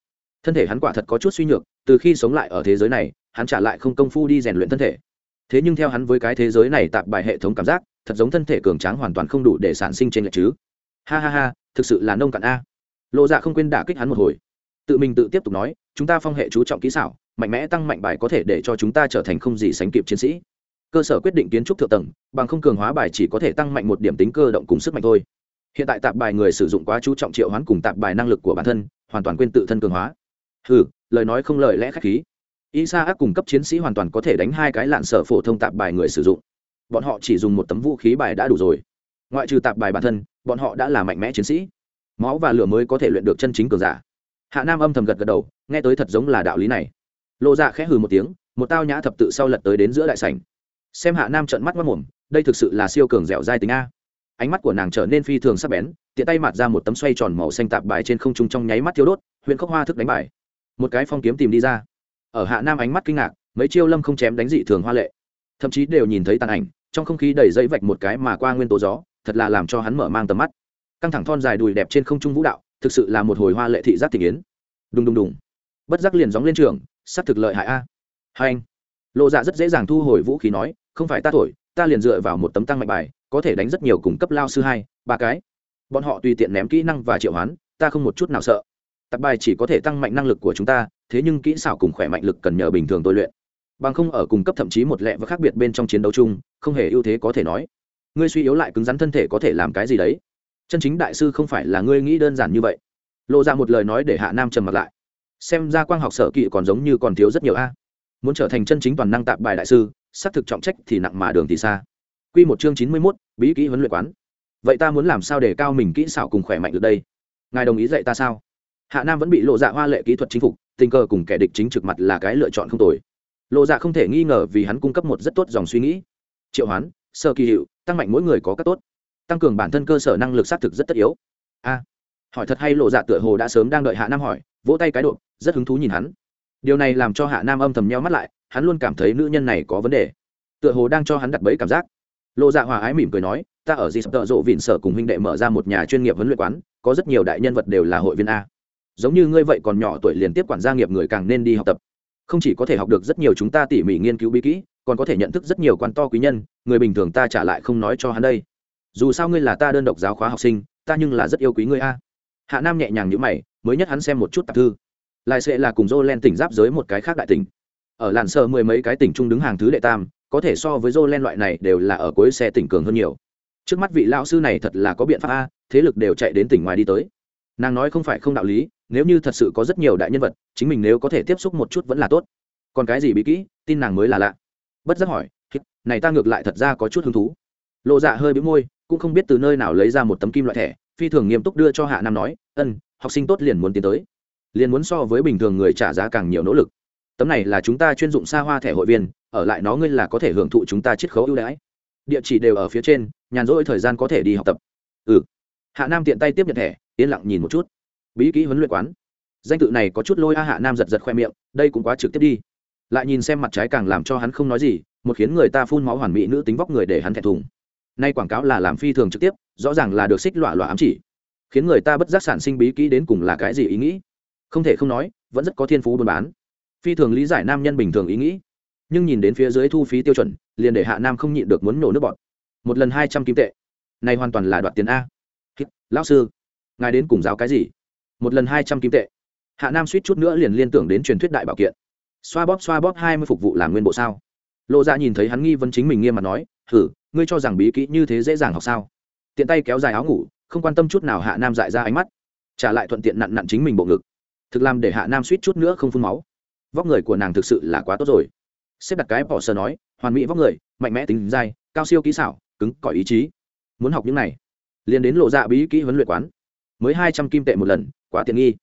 Speaker 1: Thân thể hắn quả thật có chút suy nhược, từ khi sống lại ở thế giới này, hắn trả lại không công phu đi rèn luyện thân thể. Thế nhưng theo hắn với cái thế giới này tạp bài hệ thống cảm giác, thật giống thân thể cường tráng hoàn toàn không đủ để sản sinh trên lệch chứ. Ha ha ha, thực sự là nông cạn a. Lộ dạ không quên đả kích hắn một hồi. Tự mình tự tiếp tục nói, chúng ta phong hệ chú trọng kỹ xảo, mạnh mẽ tăng mạnh bài có thể để cho chúng ta trở thành không gì sánh kịp chiến sĩ. Cơ sở quyết định kiến trúc thượng tầng, bằng không cường hóa bài chỉ có thể tăng mạnh một điểm tính cơ động cùng sức mạnh thôi. Hiện tại tạp bài người sử dụng quá chú trọng triệu hoán cùng tạp bài năng lực của bản thân, hoàn toàn quên tự thân cường hóa hừ, lời nói không lời lẽ khách khí. Y sa ác cung cấp chiến sĩ hoàn toàn có thể đánh hai cái lạn sở phổ thông tạp bài người sử dụng. Bọn họ chỉ dùng một tấm vũ khí bài đã đủ rồi. Ngoại trừ tạp bài bản thân bọn họ đã là mạnh mẽ chiến sĩ. Máu và lửa mới có thể luyện được chân chính cường giả. Hạ nam âm thầm gật gật đầu nghe tới thật giống là đạo lý này. Lộ dạ khẽ hừ một tiếng một tao nhã thập tự sau lật tới đến giữa đại sảnh. Xem hạ nam trợn mắt mất mồm đây thực sự là siêu cường dẻo dai tính a. Ánh mắt của nàng trở nên phi thường sắc bén tiện tay mạt ra một tấm xoay tròn màu xanh tạp bài trên không trung trong nháy mắt thiếu đốt huyện khốc hoa thức đánh bài một cái phong kiếm tìm đi ra. Ở hạ nam ánh mắt kinh ngạc, mấy chiêu lâm không chém đánh dị thường hoa lệ. Thậm chí đều nhìn thấy tàn ảnh, trong không khí đầy dây vạch một cái mà qua nguyên tố gió, thật là làm cho hắn mở mang tầm mắt. Căng thẳng thon dài đùi đẹp trên không trung vũ đạo, thực sự là một hồi hoa lệ thị giác thị yến. Đùng đùng đùng. Bất giác liền gióng lên trường sắp thực lợi hại a. Hai anh. Lộ dạ rất dễ dàng thu hồi vũ khí nói, không phải ta thổi, ta liền dựa vào một tấm tăng mạnh bài, có thể đánh rất nhiều cùng cấp lao sư hai, ba cái. Bọn họ tùy tiện ném kỹ năng và triệu hoán, ta không một chút nào sợ tập bài chỉ có thể tăng mạnh năng lực của chúng ta, thế nhưng kỹ xảo cùng khỏe mạnh lực cần nhờ bình thường tôi luyện. Bằng không ở cùng cấp thậm chí một lẹ và khác biệt bên trong chiến đấu chung, không hề ưu thế có thể nói. Ngươi suy yếu lại cứng rắn thân thể có thể làm cái gì đấy? Chân chính đại sư không phải là ngươi nghĩ đơn giản như vậy. Lộ ra một lời nói để hạ nam trầm mặt lại. Xem ra quang học sở kỵ còn giống như còn thiếu rất nhiều a. Muốn trở thành chân chính toàn năng tạp bài đại sư, xác thực trọng trách thì nặng mà đường thì xa. Q một chương chín mươi mốt, bí kỹ huấn luyện quán. Vậy ta muốn làm sao để cao mình kỹ xảo cùng khỏe mạnh được đây? Ngài đồng ý dạy ta sao? Hạ nam vẫn bị lộ dạ hoa lệ kỹ thuật chính phục, tình cờ cùng kẻ địch chính trực mặt là cái lựa chọn không tồi. Lộ dạ không thể nghi ngờ vì hắn cung cấp một rất tốt dòng suy nghĩ. Triệu hoán sơ kỳ hiệu tăng mạnh mỗi người có các tốt. Tăng cường bản thân cơ sở năng lực xác thực rất tất yếu. A. Hỏi thật hay lộ dạ tựa hồ đã sớm đang đợi hạ nam hỏi, vỗ tay cái độ, rất hứng thú nhìn hắn. Điều này làm cho hạ nam âm thầm nheo mắt lại, hắn luôn cảm thấy nữ nhân này có vấn đề. Tựa hồ đang cho hắn đặt bẫy cảm giác. Lộ dạ hòa ái mỉm cười nói, ta ở di sập tợ rộ vịn sở cùng huynh đệ mở ra một nhà chuyên nghiệp huấn luyện quán, có rất nhiều đại nhân vật đều là hội viên a giống như ngươi vậy còn nhỏ tuổi liền tiếp quản gia nghiệp người càng nên đi học tập. Không chỉ có thể học được rất nhiều chúng ta tỉ mỉ nghiên cứu bí kỹ, còn có thể nhận thức rất nhiều quan to quý nhân, người bình thường ta trả lại không nói cho hắn đây. Dù sao ngươi là ta đơn độc giáo khóa học sinh, ta nhưng là rất yêu quý ngươi a. Hạ nam nhẹ nhàng như mày, mới nhất hắn xem một chút tạp thư. Lại sẽ là cùng dô len tỉnh giáp giới một cái khác đại tỉnh. Ở làn sơ mười mấy cái tỉnh trung đứng hàng thứ đệ tam, có thể so với dô len loại này đều là ở cuối xe tỉnh cường hơn nhiều. Trước mắt vị lão sư này thật là có biện pháp a, thế lực đều chạy đến tỉnh ngoài đi tới. Nàng nói không phải không đạo lý nếu như thật sự có rất nhiều đại nhân vật, chính mình nếu có thể tiếp xúc một chút vẫn là tốt. Còn cái gì bị kỹ, tin nàng mới là lạ. Bất giác hỏi này ta ngược lại thật ra có chút hứng thú. Lộ dạ hơi bĩu môi, cũng không biết từ nơi nào lấy ra một tấm kim loại thẻ, phi thường nghiêm túc đưa cho hạ nam nói, ân, học sinh tốt liền muốn tiến tới. Liền muốn so với bình thường người trả giá càng nhiều nỗ lực. Tấm này là chúng ta chuyên dụng xa hoa thẻ hội viên, ở lại nó ngươi là có thể hưởng thụ chúng ta chiết khấu ưu đãi. Địa chỉ đều ở phía trên, nhàn rỗi thời gian có thể đi học tập. Ừ. Hạ nam tiện tay tiếp nhận thẻ, yên lặng nhìn một chút bí kỹ huấn luyện quán. Danh tự này có chút lôi a hạ nam giật giật khoe miệng, đây cũng quá trực tiếp đi. Lại nhìn xem mặt trái càng làm cho hắn không nói gì, một khiến người ta phun máu hoàn mỹ nữ tính vóc người để hắn thẹn thùng. Nay quảng cáo là làm phi thường trực tiếp, rõ ràng là được xích lọa lọa ám chỉ. Khiến người ta bất giác sản sinh bí kỹ đến cùng là cái gì ý nghĩ? Không thể không nói, vẫn rất có thiên phú buôn bán. Phi thường lý giải nam nhân bình thường ý nghĩ. Nhưng nhìn đến phía dưới thu phí tiêu chuẩn, liền để hạ nam không nhịn được muốn nổ nước bọt. Một lần hai trăm kim tệ. Này hoàn toàn là đoạt tiền a. Lão sư, ngài đến cùng giáo cái gì? Một lần hai trăm kim tệ. Hạ nam suýt chút nữa liền liên tưởng đến truyền thuyết đại bảo kiện. Xoa bóp xoa bóp hai mươi phục vụ làm nguyên bộ sao? Lộ ra dạ nhìn thấy hắn nghi vấn chính mình nghiêm mặt nói thử ngươi cho rằng bí kỹ như thế dễ dàng học sao? Tiện tay kéo dài áo ngủ, không quan tâm chút nào hạ nam dại ra ánh mắt. Trả lại thuận tiện nặn nặn chính mình bộ ngực. Thực làm để hạ nam suýt chút nữa không phun máu. Vóc người của nàng thực sự là quá tốt rồi. Xếp đặt cái bỏ sờ nói, hoàn mỹ vóc người, mạnh mẽ tính dai, cao siêu kỹ xảo, cứng cỏi ý chí. Muốn học những này. Liền đến lộ dạ bí kỹ huấn luyện quán mới hai trăm kim tệ một lần, quá tiện nghi.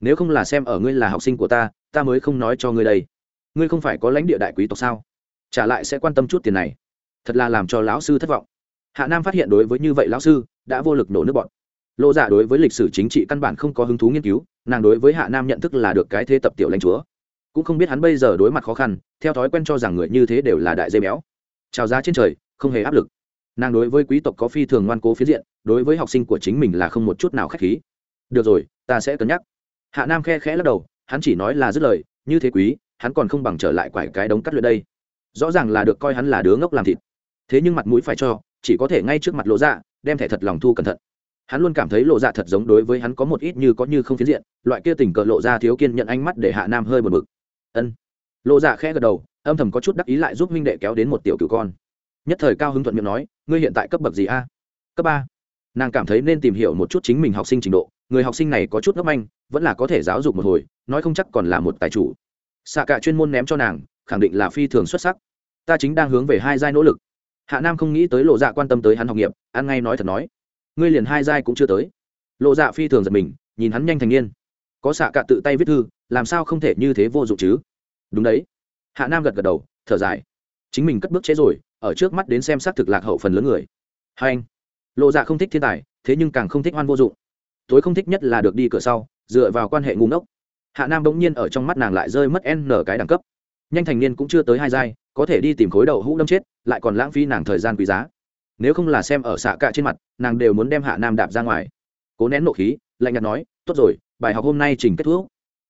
Speaker 1: Nếu không là xem ở ngươi là học sinh của ta ta mới không nói cho ngươi đây. Ngươi không phải có lãnh địa đại quý tộc sao? Trả lại sẽ quan tâm chút tiền này. Thật là làm cho lão sư thất vọng. Hạ nam phát hiện đối với như vậy lão sư đã vô lực nổ nước bọn. Lộ dạ đối với lịch sử chính trị căn bản không có hứng thú nghiên cứu, nàng đối với hạ nam nhận thức là được cái thế tập tiểu lãnh chúa. Cũng không biết hắn bây giờ đối mặt khó khăn, theo thói quen cho rằng người như thế đều là đại dây béo. Trào giá trên trời, không hề áp lực nàng đối với quý tộc có phi thường ngoan cố phiến diện, đối với học sinh của chính mình là không một chút nào k h á c h khí. Được rồi, ta sẽ cân nhắc. Hạ nam khe khẽ lắc đầu, hắn chỉ nói là dứt lời, như thế quý, hắn còn không bằng trở lại quải cái đống cắt lượt đây. Rõ ràng là được coi hắn là đứa ngốc làm thịt. Thế nhưng mặt mũi phải cho, chỉ có thể ngay trước mặt lộ dạ đem thẻ thật lòng thu cẩn thận. Hắn luôn cảm thấy lộ dạ thật giống đối với hắn có một ít như có như không phiến diện, loại kia tình cờ lộ ra thiếu kiên nhận ánh mắt để hạ nam hơi bật mực ân. Lộ dạ khẽ gật đầu, âm thầm có chút đắc ý lại giúp minh đệ kéo đến một tiểu cựu con nhất thời cao hứng thuận miệng nói, ngươi hiện tại cấp bậc gì a? Cấp ba. Nàng cảm thấy nên tìm hiểu một chút chính mình học sinh trình độ, người học sinh này có chút ngốc anh vẫn là có thể giáo dục một hồi, nói không chắc còn là một tài chủ. Xạ cả chuyên môn ném cho nàng, khẳng định là phi thường xuất sắc. Ta chính đang hướng về hai giai nỗ lực. Hạ nam không nghĩ tới lộ dạ quan tâm tới hắn học nghiệp, ăn ngay nói thật nói, ngươi liền hai giai cũng chưa tới. Lộ dạ phi thường giật mình, nhìn hắn nhanh thành niên. Có xạ cả tự tay viết thư, làm sao không thể như thế vô dụng chứ? Đúng đấy. Hạ nam gật gật đầu, thở dài. Chính mình cất bước chế rồi ở trước mắt đến xem xác thực lạc hậu phần lớn người. Hai anh, lộ dạ không thích thiên tài, thế nhưng càng không thích hoan vô dụng. Tối không thích nhất là được đi cửa sau, dựa vào quan hệ ngu ngốc. Hạ nam bỗng nhiên ở trong mắt nàng lại rơi mất n cái đẳng cấp. Nhanh thành niên cũng chưa tới hai giai, có thể đi tìm khối đậu hũ đâm chết, lại còn lãng phí nàng thời gian quý giá. Nếu không là xem ở xạ cạ trên mặt, nàng đều muốn đem hạ nam đạp ra ngoài. Cố nén nộ khí, lạnh nhạt nói, tốt rồi, bài học hôm nay trình kết thúc.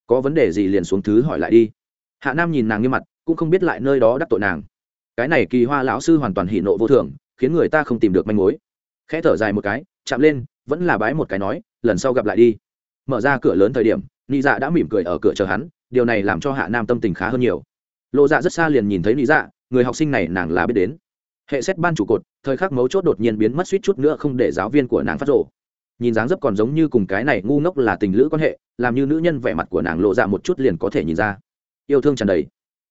Speaker 1: Có vấn đề gì liền xuống thứ hỏi lại đi. Hạ nam nhìn nàng như mặt, cũng không biết lại nơi đó đắc tội nàng cái này kỳ hoa lão sư hoàn toàn hỉ nộ vô thường, khiến người ta không tìm được manh mối. Khẽ thở dài một cái, chạm lên, vẫn là bái một cái nói, lần sau gặp lại đi. Mở ra cửa lớn thời điểm, nị dạ đã mỉm cười ở cửa chờ hắn, điều này làm cho hạ nam tâm tình khá hơn nhiều. Lộ dạ rất xa liền nhìn thấy nị dạ người học sinh này nàng là biết đến. Hệ xét ban chủ cột, thời khắc mấu chốt đột nhiên biến mất suýt chút nữa không để giáo viên của nàng phát rộ nhìn dáng dấp còn giống như cùng cái này ngu ngốc là tình lữ quan hệ, làm như nữ nhân vẻ mặt của nàng lộ dạ một chút liền có thể nhìn ra. Yêu thương tràn đầy.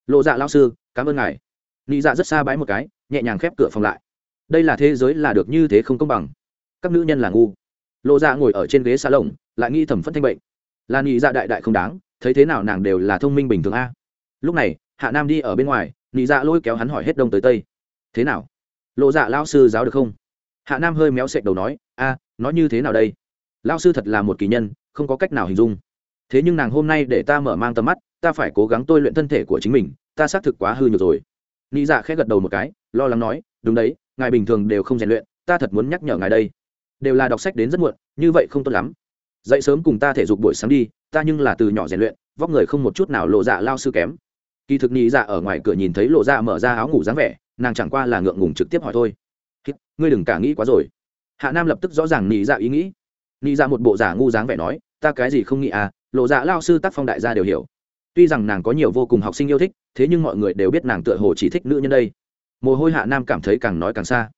Speaker 1: Lộ dạ lao sư, cảm ơn ngài nị dạ rất xa bãi một cái, nhẹ nhàng khép cửa phòng lại. Đây là thế giới là được như thế không công bằng. Các nữ nhân là ngu. Lộ dạ ngồi ở trên ghế xa lồng lại nghi thẩm phẫn thanh bệnh. Là nị dạ đại đại không đáng, thấy thế nào nàng đều là thông minh bình thường a. Lúc này, hạ nam đi ở bên ngoài, nị dạ lôi kéo hắn hỏi hết đông tới tây. Thế nào? Lộ dạ lao sư giáo được không? Hạ nam hơi méo sệch đầu nói, a nói như thế nào đây? Lao sư thật là một kỳ nhân, không có cách nào hình dung. Thế nhưng nàng hôm nay để ta mở mang tầm mắt, ta phải cố gắng tôi luyện thân thể của chính mình, ta xác thực quá hư nhược rồi nị dạ khẽ gật đầu một cái, lo lắng nói, đúng đấy, ngài bình thường đều không rèn luyện, ta thật muốn nhắc nhở ngài đây. Đều là đọc sách đến rất muộn, như vậy không tốt lắm. Dậy sớm cùng ta thể dục buổi sáng đi, ta nhưng là từ nhỏ rèn luyện, vóc người không một chút nào lộ dạ lao sư kém. Kỳ thực nị dạ ở ngoài cửa nhìn thấy lộ dạ mở ra áo ngủ dáng vẻ, nàng chẳng qua là ngượng ngùng trực tiếp hỏi thôi. Ngươi đừng cả nghĩ quá rồi. Hạ nam lập tức rõ ràng nị dạ ý nghĩ. Nị dạ một bộ giả ngu dáng vẻ nói, ta cái gì không nghĩ à lộ dạ lao sư tác phong đại gia đều hiểu tuy rằng nàng có nhiều vô cùng học sinh yêu thích, thế nhưng mọi người đều biết nàng tựa hồ chỉ thích nữ nhân đây. Mồ hôi hạ nam cảm thấy càng nói càng xa.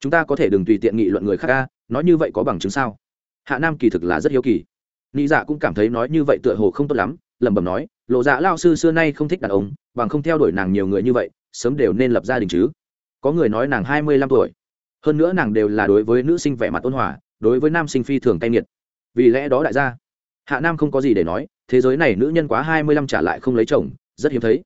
Speaker 1: Chúng ta có thể đừng tùy tiện nghị luận người khác ca nói như vậy có bằng chứng sao? Hạ nam kỳ thực là rất hiếu kỳ. Nị dạ cũng cảm thấy nói như vậy tựa hồ không tốt lắm, lẩm bẩm nói, lộ dạ lao sư xưa nay không thích đàn ông, bằng không theo đuổi nàng nhiều người như vậy, sớm đều nên lập gia đình chứ. Có người nói nàng hai mươi lăm tuổi. Hơn nữa nàng đều là đối với nữ sinh vẻ mặt ôn hòa, đối với nam sinh phi thường cay nghiệt. Vì lẽ đó đại gia, hạ nam không có gì để nói thế giới này nữ nhân quá hai mươi lăm trả lại không lấy chồng, rất hiếm thấy.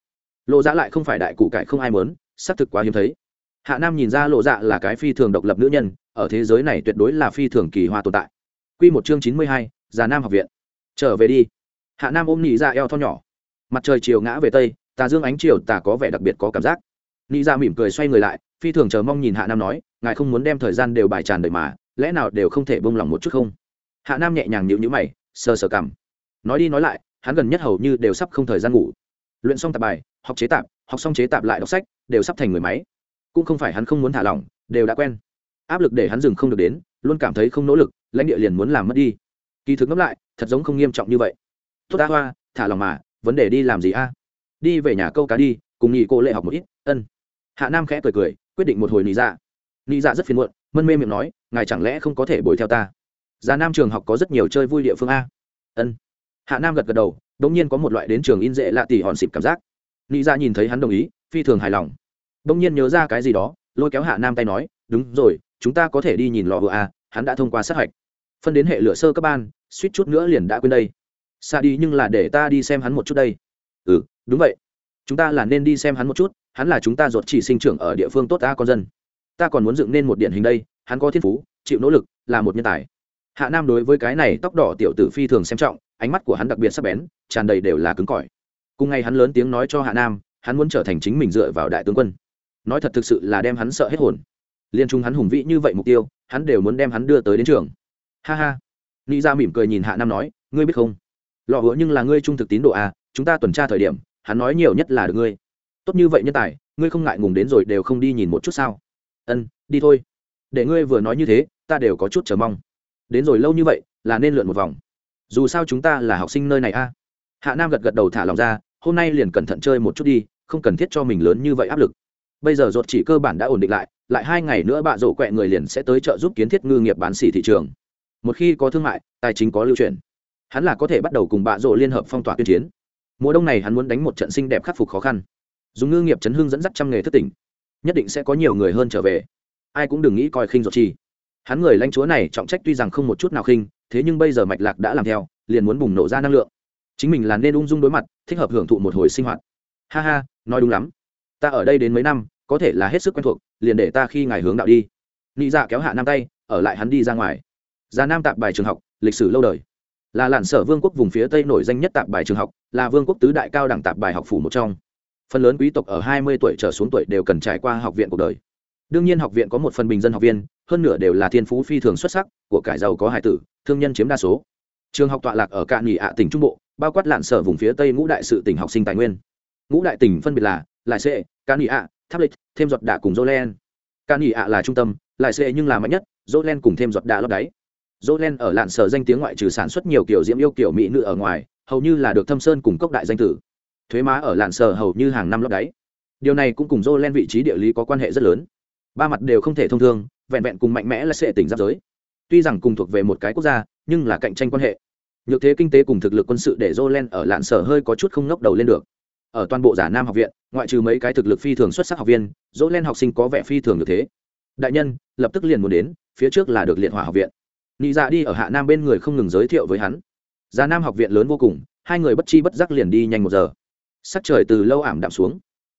Speaker 1: Lộ dạ lại không phải đại cụ cải không ai mớn xác thực quá hiếm thấy. Hạ nam nhìn ra lộ dạ là cái phi thường độc lập nữ nhân, ở thế giới này tuyệt đối là phi thường kỳ hoa tồn tại. Q một chương chín mươi hai, già nam học viện. Trở về đi. Hạ nam ôm nhị ra dạ eo thon nhỏ. Mặt trời chiều ngã về tây, tà dương ánh chiều tà có vẻ đặc biệt có cảm giác. Nhị ra dạ mỉm cười xoay người lại, phi thường chờ mong nhìn hạ nam nói, ngài không muốn đem thời gian đều bài tràn đời mà, lẽ nào đều không thể bông lòng một chút không? Hạ nam nhẹ nhàng nhịu nhữ mày, sờ sờ cảm nói đi nói lại, hắn gần nhất hầu như đều sắp không thời gian ngủ. Luyện xong tạp bài, học chế tạp, học xong chế tạp lại đọc sách, đều sắp thành người máy. Cũng không phải hắn không muốn thả lỏng, đều đã quen. Áp lực để hắn dừng không được đến, luôn cảm thấy không nỗ lực, lãnh địa liền muốn làm mất đi. Kỳ thực ngẫm lại, thật giống không nghiêm trọng như vậy. Tốt đã hoa, thả lòng mà, vấn đề đi làm gì a? Đi về nhà câu cá đi, cùng nhị cô lệ học một ít, ân. Hạ nam khẽ cười cười, quyết định một hồi nị dạ. Nị dạ rất phiền muộn, mân mê miệng nói, ngài chẳng lẽ không có thể bồi theo ta? Già nam trường học có rất nhiều chơi vui địa phương a. Ân hạ nam gật gật đầu đ ỗ n g nhiên có một loại đến trường in dễ lạ tỉ hòn xịp cảm giác. Nị dạ nhìn thấy hắn đồng ý, phi thường hài lòng. Đ ỗ n g nhiên nhớ ra cái gì đó, lôi kéo hạ nam tay nói, đúng rồi, chúng ta có thể đi nhìn lò vựa a à, hắn đã thông qua sát hạch. Phân đến hệ lửa sơ cấp ban, suýt chút nữa liền đã quên đây. Xa đi nhưng là để ta đi xem hắn một chút đây. Ừ đúng vậy. Chúng ta là nên đi xem hắn một chút, hắn là chúng ta ruột chỉ sinh trưởng ở địa phương tốt ta con dân. Ta còn muốn dựng nên một điển hình đây, hắn có thiên phú, chịu nỗ lực, là một nhân tài. Hạ nam đối với cái này tóc đỏ tiểu tử phi thường xem trọng ánh mắt của hắn đặc biệt sắc bén, tràn đầy đều là cứng cỏi. Cùng ngày hắn lớn tiếng nói cho hạ nam, hắn muốn trở thành chính mình dựa vào đại tướng quân. Nói thật thực sự là đem hắn sợ hết hồn. Liên trung hắn hùng vĩ như vậy mục tiêu, hắn đều muốn đem hắn đưa tới đến trường. Ha ha. Ni ra dạ mỉm cười nhìn hạ nam nói, ngươi biết không? Lọ hứa nhưng là ngươi trung thực tín độ à chúng ta tuần tra thời điểm, hắn nói nhiều nhất là được ngươi. Tốt như vậy nhân tài, ngươi không ngại ngùng đến rồi đều không đi nhìn một chút sao? Ân, đi thôi. Để ngươi vừa nói như thế, ta đều có chút chờ mong. Đến rồi lâu như vậy, là nên lượn một vòng dù sao chúng ta là học sinh nơi này a. Hạ nam gật gật đầu thả lòng ra, hôm nay liền cẩn thận chơi một chút đi, không cần thiết cho mình lớn như vậy áp lực. Bây giờ ruột chỉ cơ bản đã ổn định lại lại hai ngày nữa bạ rổ quẹ người liền sẽ tới trợ giúp kiến thiết ngư nghiệp bán xỉ thị trường. Một khi có thương mại, tài chính có lưu chuyển, hắn là có thể bắt đầu cùng bạ rổ liên hợp phong tỏa tuyên chiến. Mùa đông này hắn muốn đánh một trận sinh đẹp khắc phục khó khăn. Dùng ngư nghiệp chấn hưng dẫn dắt trăm nghề thất tỉnh, nhất định sẽ có nhiều người hơn trở về. Ai cũng đừng nghĩ coi khinh ruột chi. Hắn người lãnh chúa này trọng trách tuy rằng không một chút nào khinh thế nhưng bây giờ mạch lạc đã làm theo, liền muốn bùng nổ ra năng lượng. Chính mình là nên ung dung đối mặt, thích hợp hưởng thụ một hồi sinh hoạt. Ha ha, nói đúng lắm. Ta ở đây đến mấy năm, có thể là hết sức quen thuộc, liền để ta khi ngài hướng đạo đi. Nị dạ kéo hạ nam tay, ở lại hắn đi ra ngoài. Già nam tạp bài trường học, lịch sử lâu đời. Là lạn sở vương quốc vùng phía tây nổi danh nhất tạp bài trường học, là vương quốc tứ đại cao đẳng tạp bài học phủ một trong. Phần lớn quý tộc ở hai mươi tuổi trở xuống tuổi đều cần trải qua học viện cuộc đời. Đương nhiên học viện có một phần bình dân học viên, hơn nửa đều là thiên phú phi thường xuất sắc, của cải giàu có hải tử thương nhân chiếm đa số. Trường học tọa lạc ở cạn nghỉ ạ tỉnh trung bộ, bao quát lạn sở vùng phía tây ngũ đại sự tỉnh học sinh tài nguyên. Ngũ đại tỉnh phân biệt là lại sệ cạn nghỉ ạ, tháp lịch, thêm giọt đạ cùng jolen cạn nghỉ ạ là trung tâm lại sệ nhưng là mạnh nhất jolen cùng thêm giọt đạ lót đáy. Jolen ở lạn sở danh tiếng ngoại trừ sản xuất nhiều kiểu diễm yêu kiểu mỹ nữ ở ngoài, hầu như là được thâm sơn cùng cốc đại danh tử. Thuế má ở lạn sở hầu như hàng năm lót đáy. Điều này cũng cùng jolen vị trí địa lý có quan hệ rất lớn. Ba mặt đều không thể thông thương, vẹn vẹn cùng mạnh mẽ là sẽ tỉnh giáp giới tuy rằng cùng thuộc về một cái quốc gia, nhưng là cạnh tranh quan hệ. Nhược thế kinh tế cùng thực lực quân sự để jolen ở lạn sở hơi có chút không ngóc đầu lên được. Ở toàn bộ giả nam học viện, ngoại trừ mấy cái thực lực phi thường xuất sắc học viên jolen học sinh có vẻ phi thường được thế. Đại nhân, lập tức liền muốn đến, phía trước là được liệt hỏa học viện. Nị dạ đi ở hạ nam bên người không ngừng giới thiệu với hắn. Giả nam học viện lớn vô cùng, hai người bất chi bất giác liền đi nhanh một giờ. Sắc trời từ lâu ảm đạm xuống.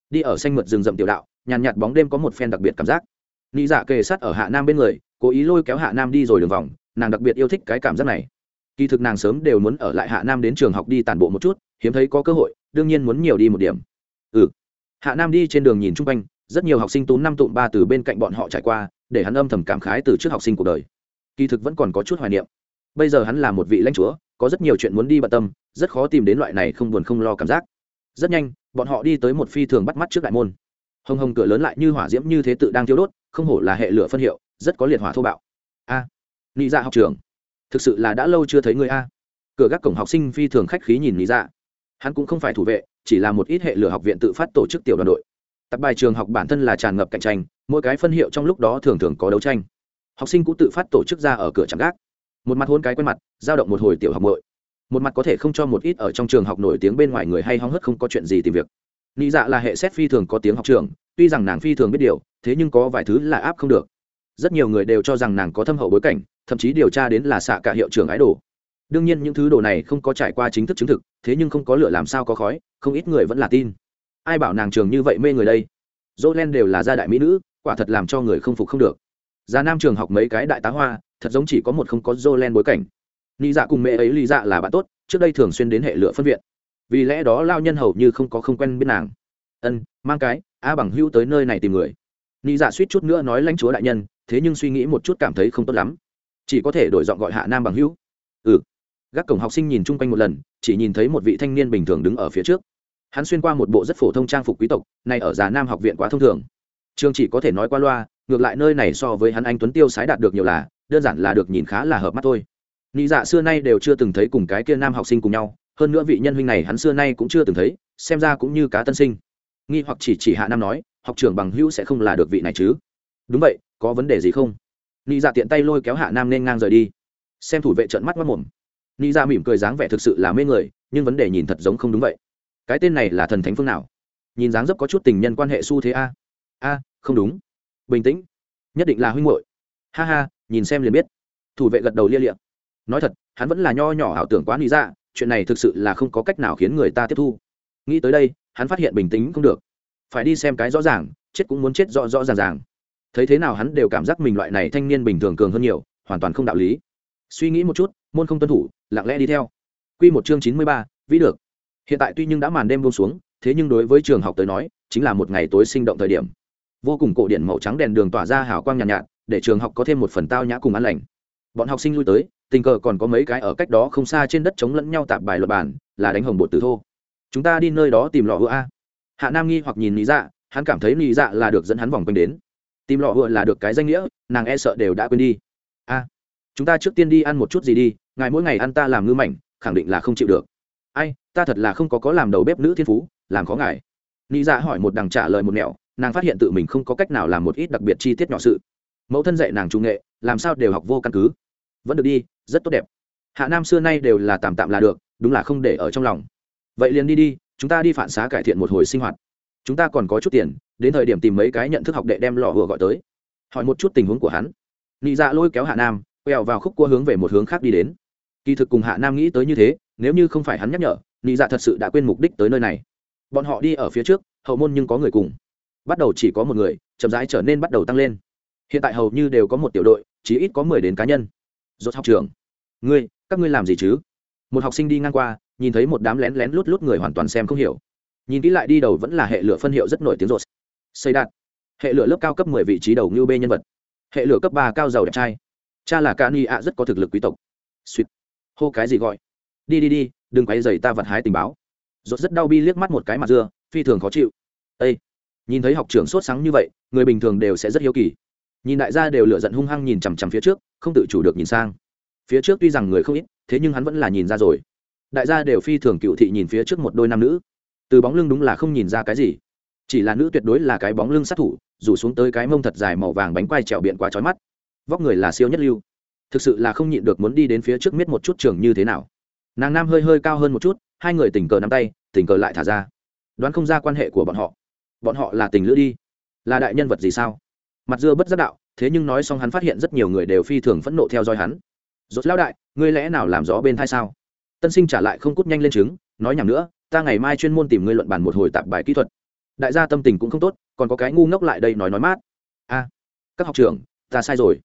Speaker 1: Đi ở xanh mượt rừng rậm tiểu đạo, nhàn nhạt bóng đêm có một phen đặc biệt cảm giác. Nị dạ kề sát ở hạ nam bên người cố ý lôi kéo hạ nam đi rồi đường vòng, nàng đặc biệt yêu thích cái cảm giác này. Kỳ thực nàng sớm đều muốn ở lại hạ nam đến trường học đi tản bộ một chút, hiếm thấy có cơ hội, đương nhiên muốn nhiều đi một điểm. Ừ. Hạ nam đi trên đường nhìn chung quanh, rất nhiều học sinh tú năm tụm ba từ bên cạnh bọn họ trải qua, để hắn âm thầm cảm khái từ trước học sinh cuộc đời. Kỳ thực vẫn còn có chút hoài niệm. Bây giờ hắn là một vị lãnh chúa, có rất nhiều chuyện muốn đi bận tâm, rất khó tìm đến loại này không buồn không lo cảm giác. Rất nhanh, bọn họ đi tới một phi thường bắt mắt trước đại môn. Hồng hồng cửa lớn lại như hỏa diễm như thế tự đang thiêu đốt, không hổ là hệ lửa phân hiệu rất có liệt hỏa thô bạo. A à, nị dạ học trường thực sự là đã lâu chưa thấy người a. Cửa gác cổng học sinh phi thường khách khí nhìn nị dạ. Hắn cũng không phải thủ vệ chỉ là một ít hệ lửa học viện tự phát tổ chức tiểu đoàn đội. Tập bài trường học bản thân là tràn ngập cạnh tranh mỗi cái phân hiệu trong lúc đó thường thường có đấu tranh. Học sinh cũng tự phát tổ chức ra ở cửa trạm gác. Một mặt hôn cái quen mặt giao động một hồi tiểu học nội. một mặt có thể không cho một ít ở trong trường học nổi tiếng bên ngoài người hay hóng hớt không có chuyện gì tìm việc. Nị dạ là hệ xét phi thường có tiếng học trường tuy rằng nàng phi thường biết điều thế nhưng có vài thứ là áp không được rất nhiều người đều cho rằng nàng có thâm hậu bối cảnh, thậm chí điều tra đến là xạ cả hiệu trưởng ái đồ. Đương nhiên những thứ đồ này không có trải qua chính thức chứng thực, thế nhưng không có lửa làm sao có khói, không ít người vẫn là tin. Ai bảo nàng trường như vậy mê người đây? Dỗ len đều là gia đại mỹ nữ, quả thật làm cho người không phục không được. Già nam trường học mấy cái đại tá hoa, thật giống chỉ có một không có dỗ len bối cảnh. Lý dạ cùng mẹ ấy lý dạ là bạn tốt, trước đây thường xuyên đến hệ lựa phân viện. Vì lẽ đó lao nhân hầu như không có không quen biết nàng. Ân, mang cái, a bằng hữu tới nơi này tìm người. Nị dạ suýt chút nữa nói lãnh chúa đại nhân thế nhưng suy nghĩ một chút cảm thấy không tốt lắm. Chỉ có thể đổi giọng gọi hạ nam bằng hữu. Ừ. Gác cổng học sinh nhìn chung quanh một lần, chỉ nhìn thấy một vị thanh niên bình thường đứng ở phía trước. Hắn xuyên qua một bộ rất phổ thông trang phục quý tộc này ở già nam học viện quá thông thường. Trường chỉ có thể nói qua loa, ngược lại nơi này so với hắn anh tuấn tiêu sái đạt được nhiều là, đơn giản là được nhìn khá là hợp mắt thôi. Nị dạ xưa nay đều chưa từng thấy cùng cái kia nam học sinh cùng nhau, hơn nữa vị nhân huynh này hắn xưa nay cũng chưa từng thấy, xem ra cũng như cá tân sinh. Nghi hoặc chỉ chỉ hạ nam nói, học trưởng bằng hữu sẽ không là được vị này chứ. Đúng vậy có vấn đề gì không? Nị dạ tiện tay lôi kéo hạ nam nên ngang rời đi. Xem thủ vệ trợn mắt mất mồm. Nị dạ mỉm cười dáng vẻ thực sự là mê người, nhưng vấn đề nhìn thật giống không đúng vậy. Cái tên này là thần thánh phương nào? Nhìn dáng dấp có chút tình nhân quan hệ xu thế a. A, không đúng. Bình tĩnh. Nhất định là huynh hội ha ha, nhìn xem liền biết. Thủ vệ gật đầu lia liệm nói thật, hắn vẫn là nho nhỏ ảo tưởng quá lý dạ chuyện này thực sự là không có cách nào khiến người ta tiếp thu. Nghĩ tới đây, hắn phát hiện bình tĩnh không được. Phải đi xem cái rõ ràng, chết cũng muốn chết rõ rõ ràng ràng thấy thế nào hắn đều cảm giác mình loại này thanh niên bình thường cường hơn nhiều hoàn toàn không đạo lý. Suy nghĩ một chút môn không tuân thủ lặng lẽ đi theo. Q một chương chín mươi ba vĩ được. Hiện tại tuy nhưng đã màn đêm buông xuống thế nhưng đối với trường học tới nói chính là một ngày tối sinh động thời điểm. Vô cùng cổ điện màu trắng đèn đường tỏa ra hào quang nhàn nhạt, nhạt để trường học có thêm một phần tao nhã cùng an lành. Bọn học sinh lui tới tình cờ còn có mấy cái ở cách đó không xa trên đất chống lẫn nhau tạp bài luật bản là đánh hồng bột từ thô. Chúng ta đi nơi đó tìm lọ hựa a. Hạ nam nghi hoặc nhìn lý dạ hắn cảm thấy lý dạ là được dẫn hắn vòng quanh đến tìm lọ hựa là được cái danh nghĩa, nàng e sợ đều đã quên đi. A, chúng ta trước tiên đi ăn một chút gì đi, ngài mỗi ngày ăn ta làm ngư mảnh, khẳng định là không chịu được. Ai, ta thật là không có có làm đầu bếp nữ thiên phú, làm khó ngài. Nghĩ ra dạ hỏi một đằng trả lời một nẻo, nàng phát hiện tự mình không có cách nào làm một ít đặc biệt chi tiết nhỏ sự. Mẫu thân dạy nàng trung nghệ, làm sao đều học vô căn cứ. Vẫn được đi, rất tốt đẹp. Hạ nam xưa nay đều là tạm tạm là được, đúng là không để ở trong lòng. Vậy liền đi đi, chúng ta đi phản xá cải thiện một hồi sinh hoạt chúng ta còn có chút tiền, đến thời điểm tìm mấy cái nhận thức học đệ đem lò hùa gọi tới. Hỏi một chút tình huống của hắn. Nị dạ lôi kéo hạ nam, quẹo vào khúc cua hướng về một hướng khác đi đến. Kỳ thực cùng hạ nam nghĩ tới như thế, nếu như không phải hắn nhắc nhở, nị dạ thật sự đã quên mục đích tới nơi này. Bọn họ đi ở phía trước, hậu môn nhưng có người cùng. Bắt đầu chỉ có một người, chậm rãi trở nên bắt đầu tăng lên. Hiện tại hầu như đều có một tiểu đội, chỉ ít có mười đến cá nhân. Rốt học trường. Ngươi, các ngươi làm gì chứ? Một học sinh đi ngang qua, nhìn thấy một đám lén lén lút lút người hoàn toàn xem không hiểu nhìn kỹ lại đi đầu vẫn là hệ lửa phân hiệu rất nổi tiếng rột xây đạt. Hệ lửa lớp cao cấp mười vị trí đầu như b nhân vật. Hệ lửa cấp ba cao giàu đẹp trai. Cha là ca ni ạ, rất có thực lực quý tộc. Suýt hô cái gì gọi? Đi đi đi, đừng quay dày ta vặt hái tình báo. Rốt rất đau bi liếc mắt một cái mặt dưa, phi thường khó chịu. Â nhìn thấy học trưởng sốt sáng như vậy, người bình thường đều sẽ rất hiếu kỳ. Nhìn đại gia đều lựa giận hung hăng nhìn chằm chằm phía trước, không tự chủ được nhìn sang. Phía trước tuy rằng người không ít, thế nhưng hắn vẫn là nhìn ra rồi. Đại gia đều phi thường cựu thị nhìn phía trước một đôi nam nữ từ bóng lưng đúng là không nhìn ra cái gì. Chỉ là nữ tuyệt đối là cái bóng lưng sát thủ rủ xuống tới cái mông thật dài màu vàng bánh quai trèo biện quá trói mắt. Vóc người là siêu nhất lưu. Thực sự là không nhịn được muốn đi đến phía trước miết một chút trường như thế nào. Nàng nam hơi hơi cao hơn một chút, hai người tình cờ nắm tay, tình cờ lại thả ra. Đoán không ra quan hệ của bọn họ. Bọn họ là tình lữ đi. Là đại nhân vật gì sao? Mặt dưa bất giác đạo, thế nhưng nói xong hắn phát hiện rất nhiều người đều phi thường phẫn nộ theo dõi hắn. Rốt lão đại, ngươi lẽ nào làm rõ bên thai sao? Tân sinh trả lại không cút nhanh lên chứng nói nhảm nữa ta ngày mai chuyên môn tìm ngươi luận bàn một hồi tạp bài kỹ thuật. Đại gia tâm tình cũng không tốt, còn có cái ngu ngốc lại đây nói nói mát. A, các học trưởng, ta sai rồi.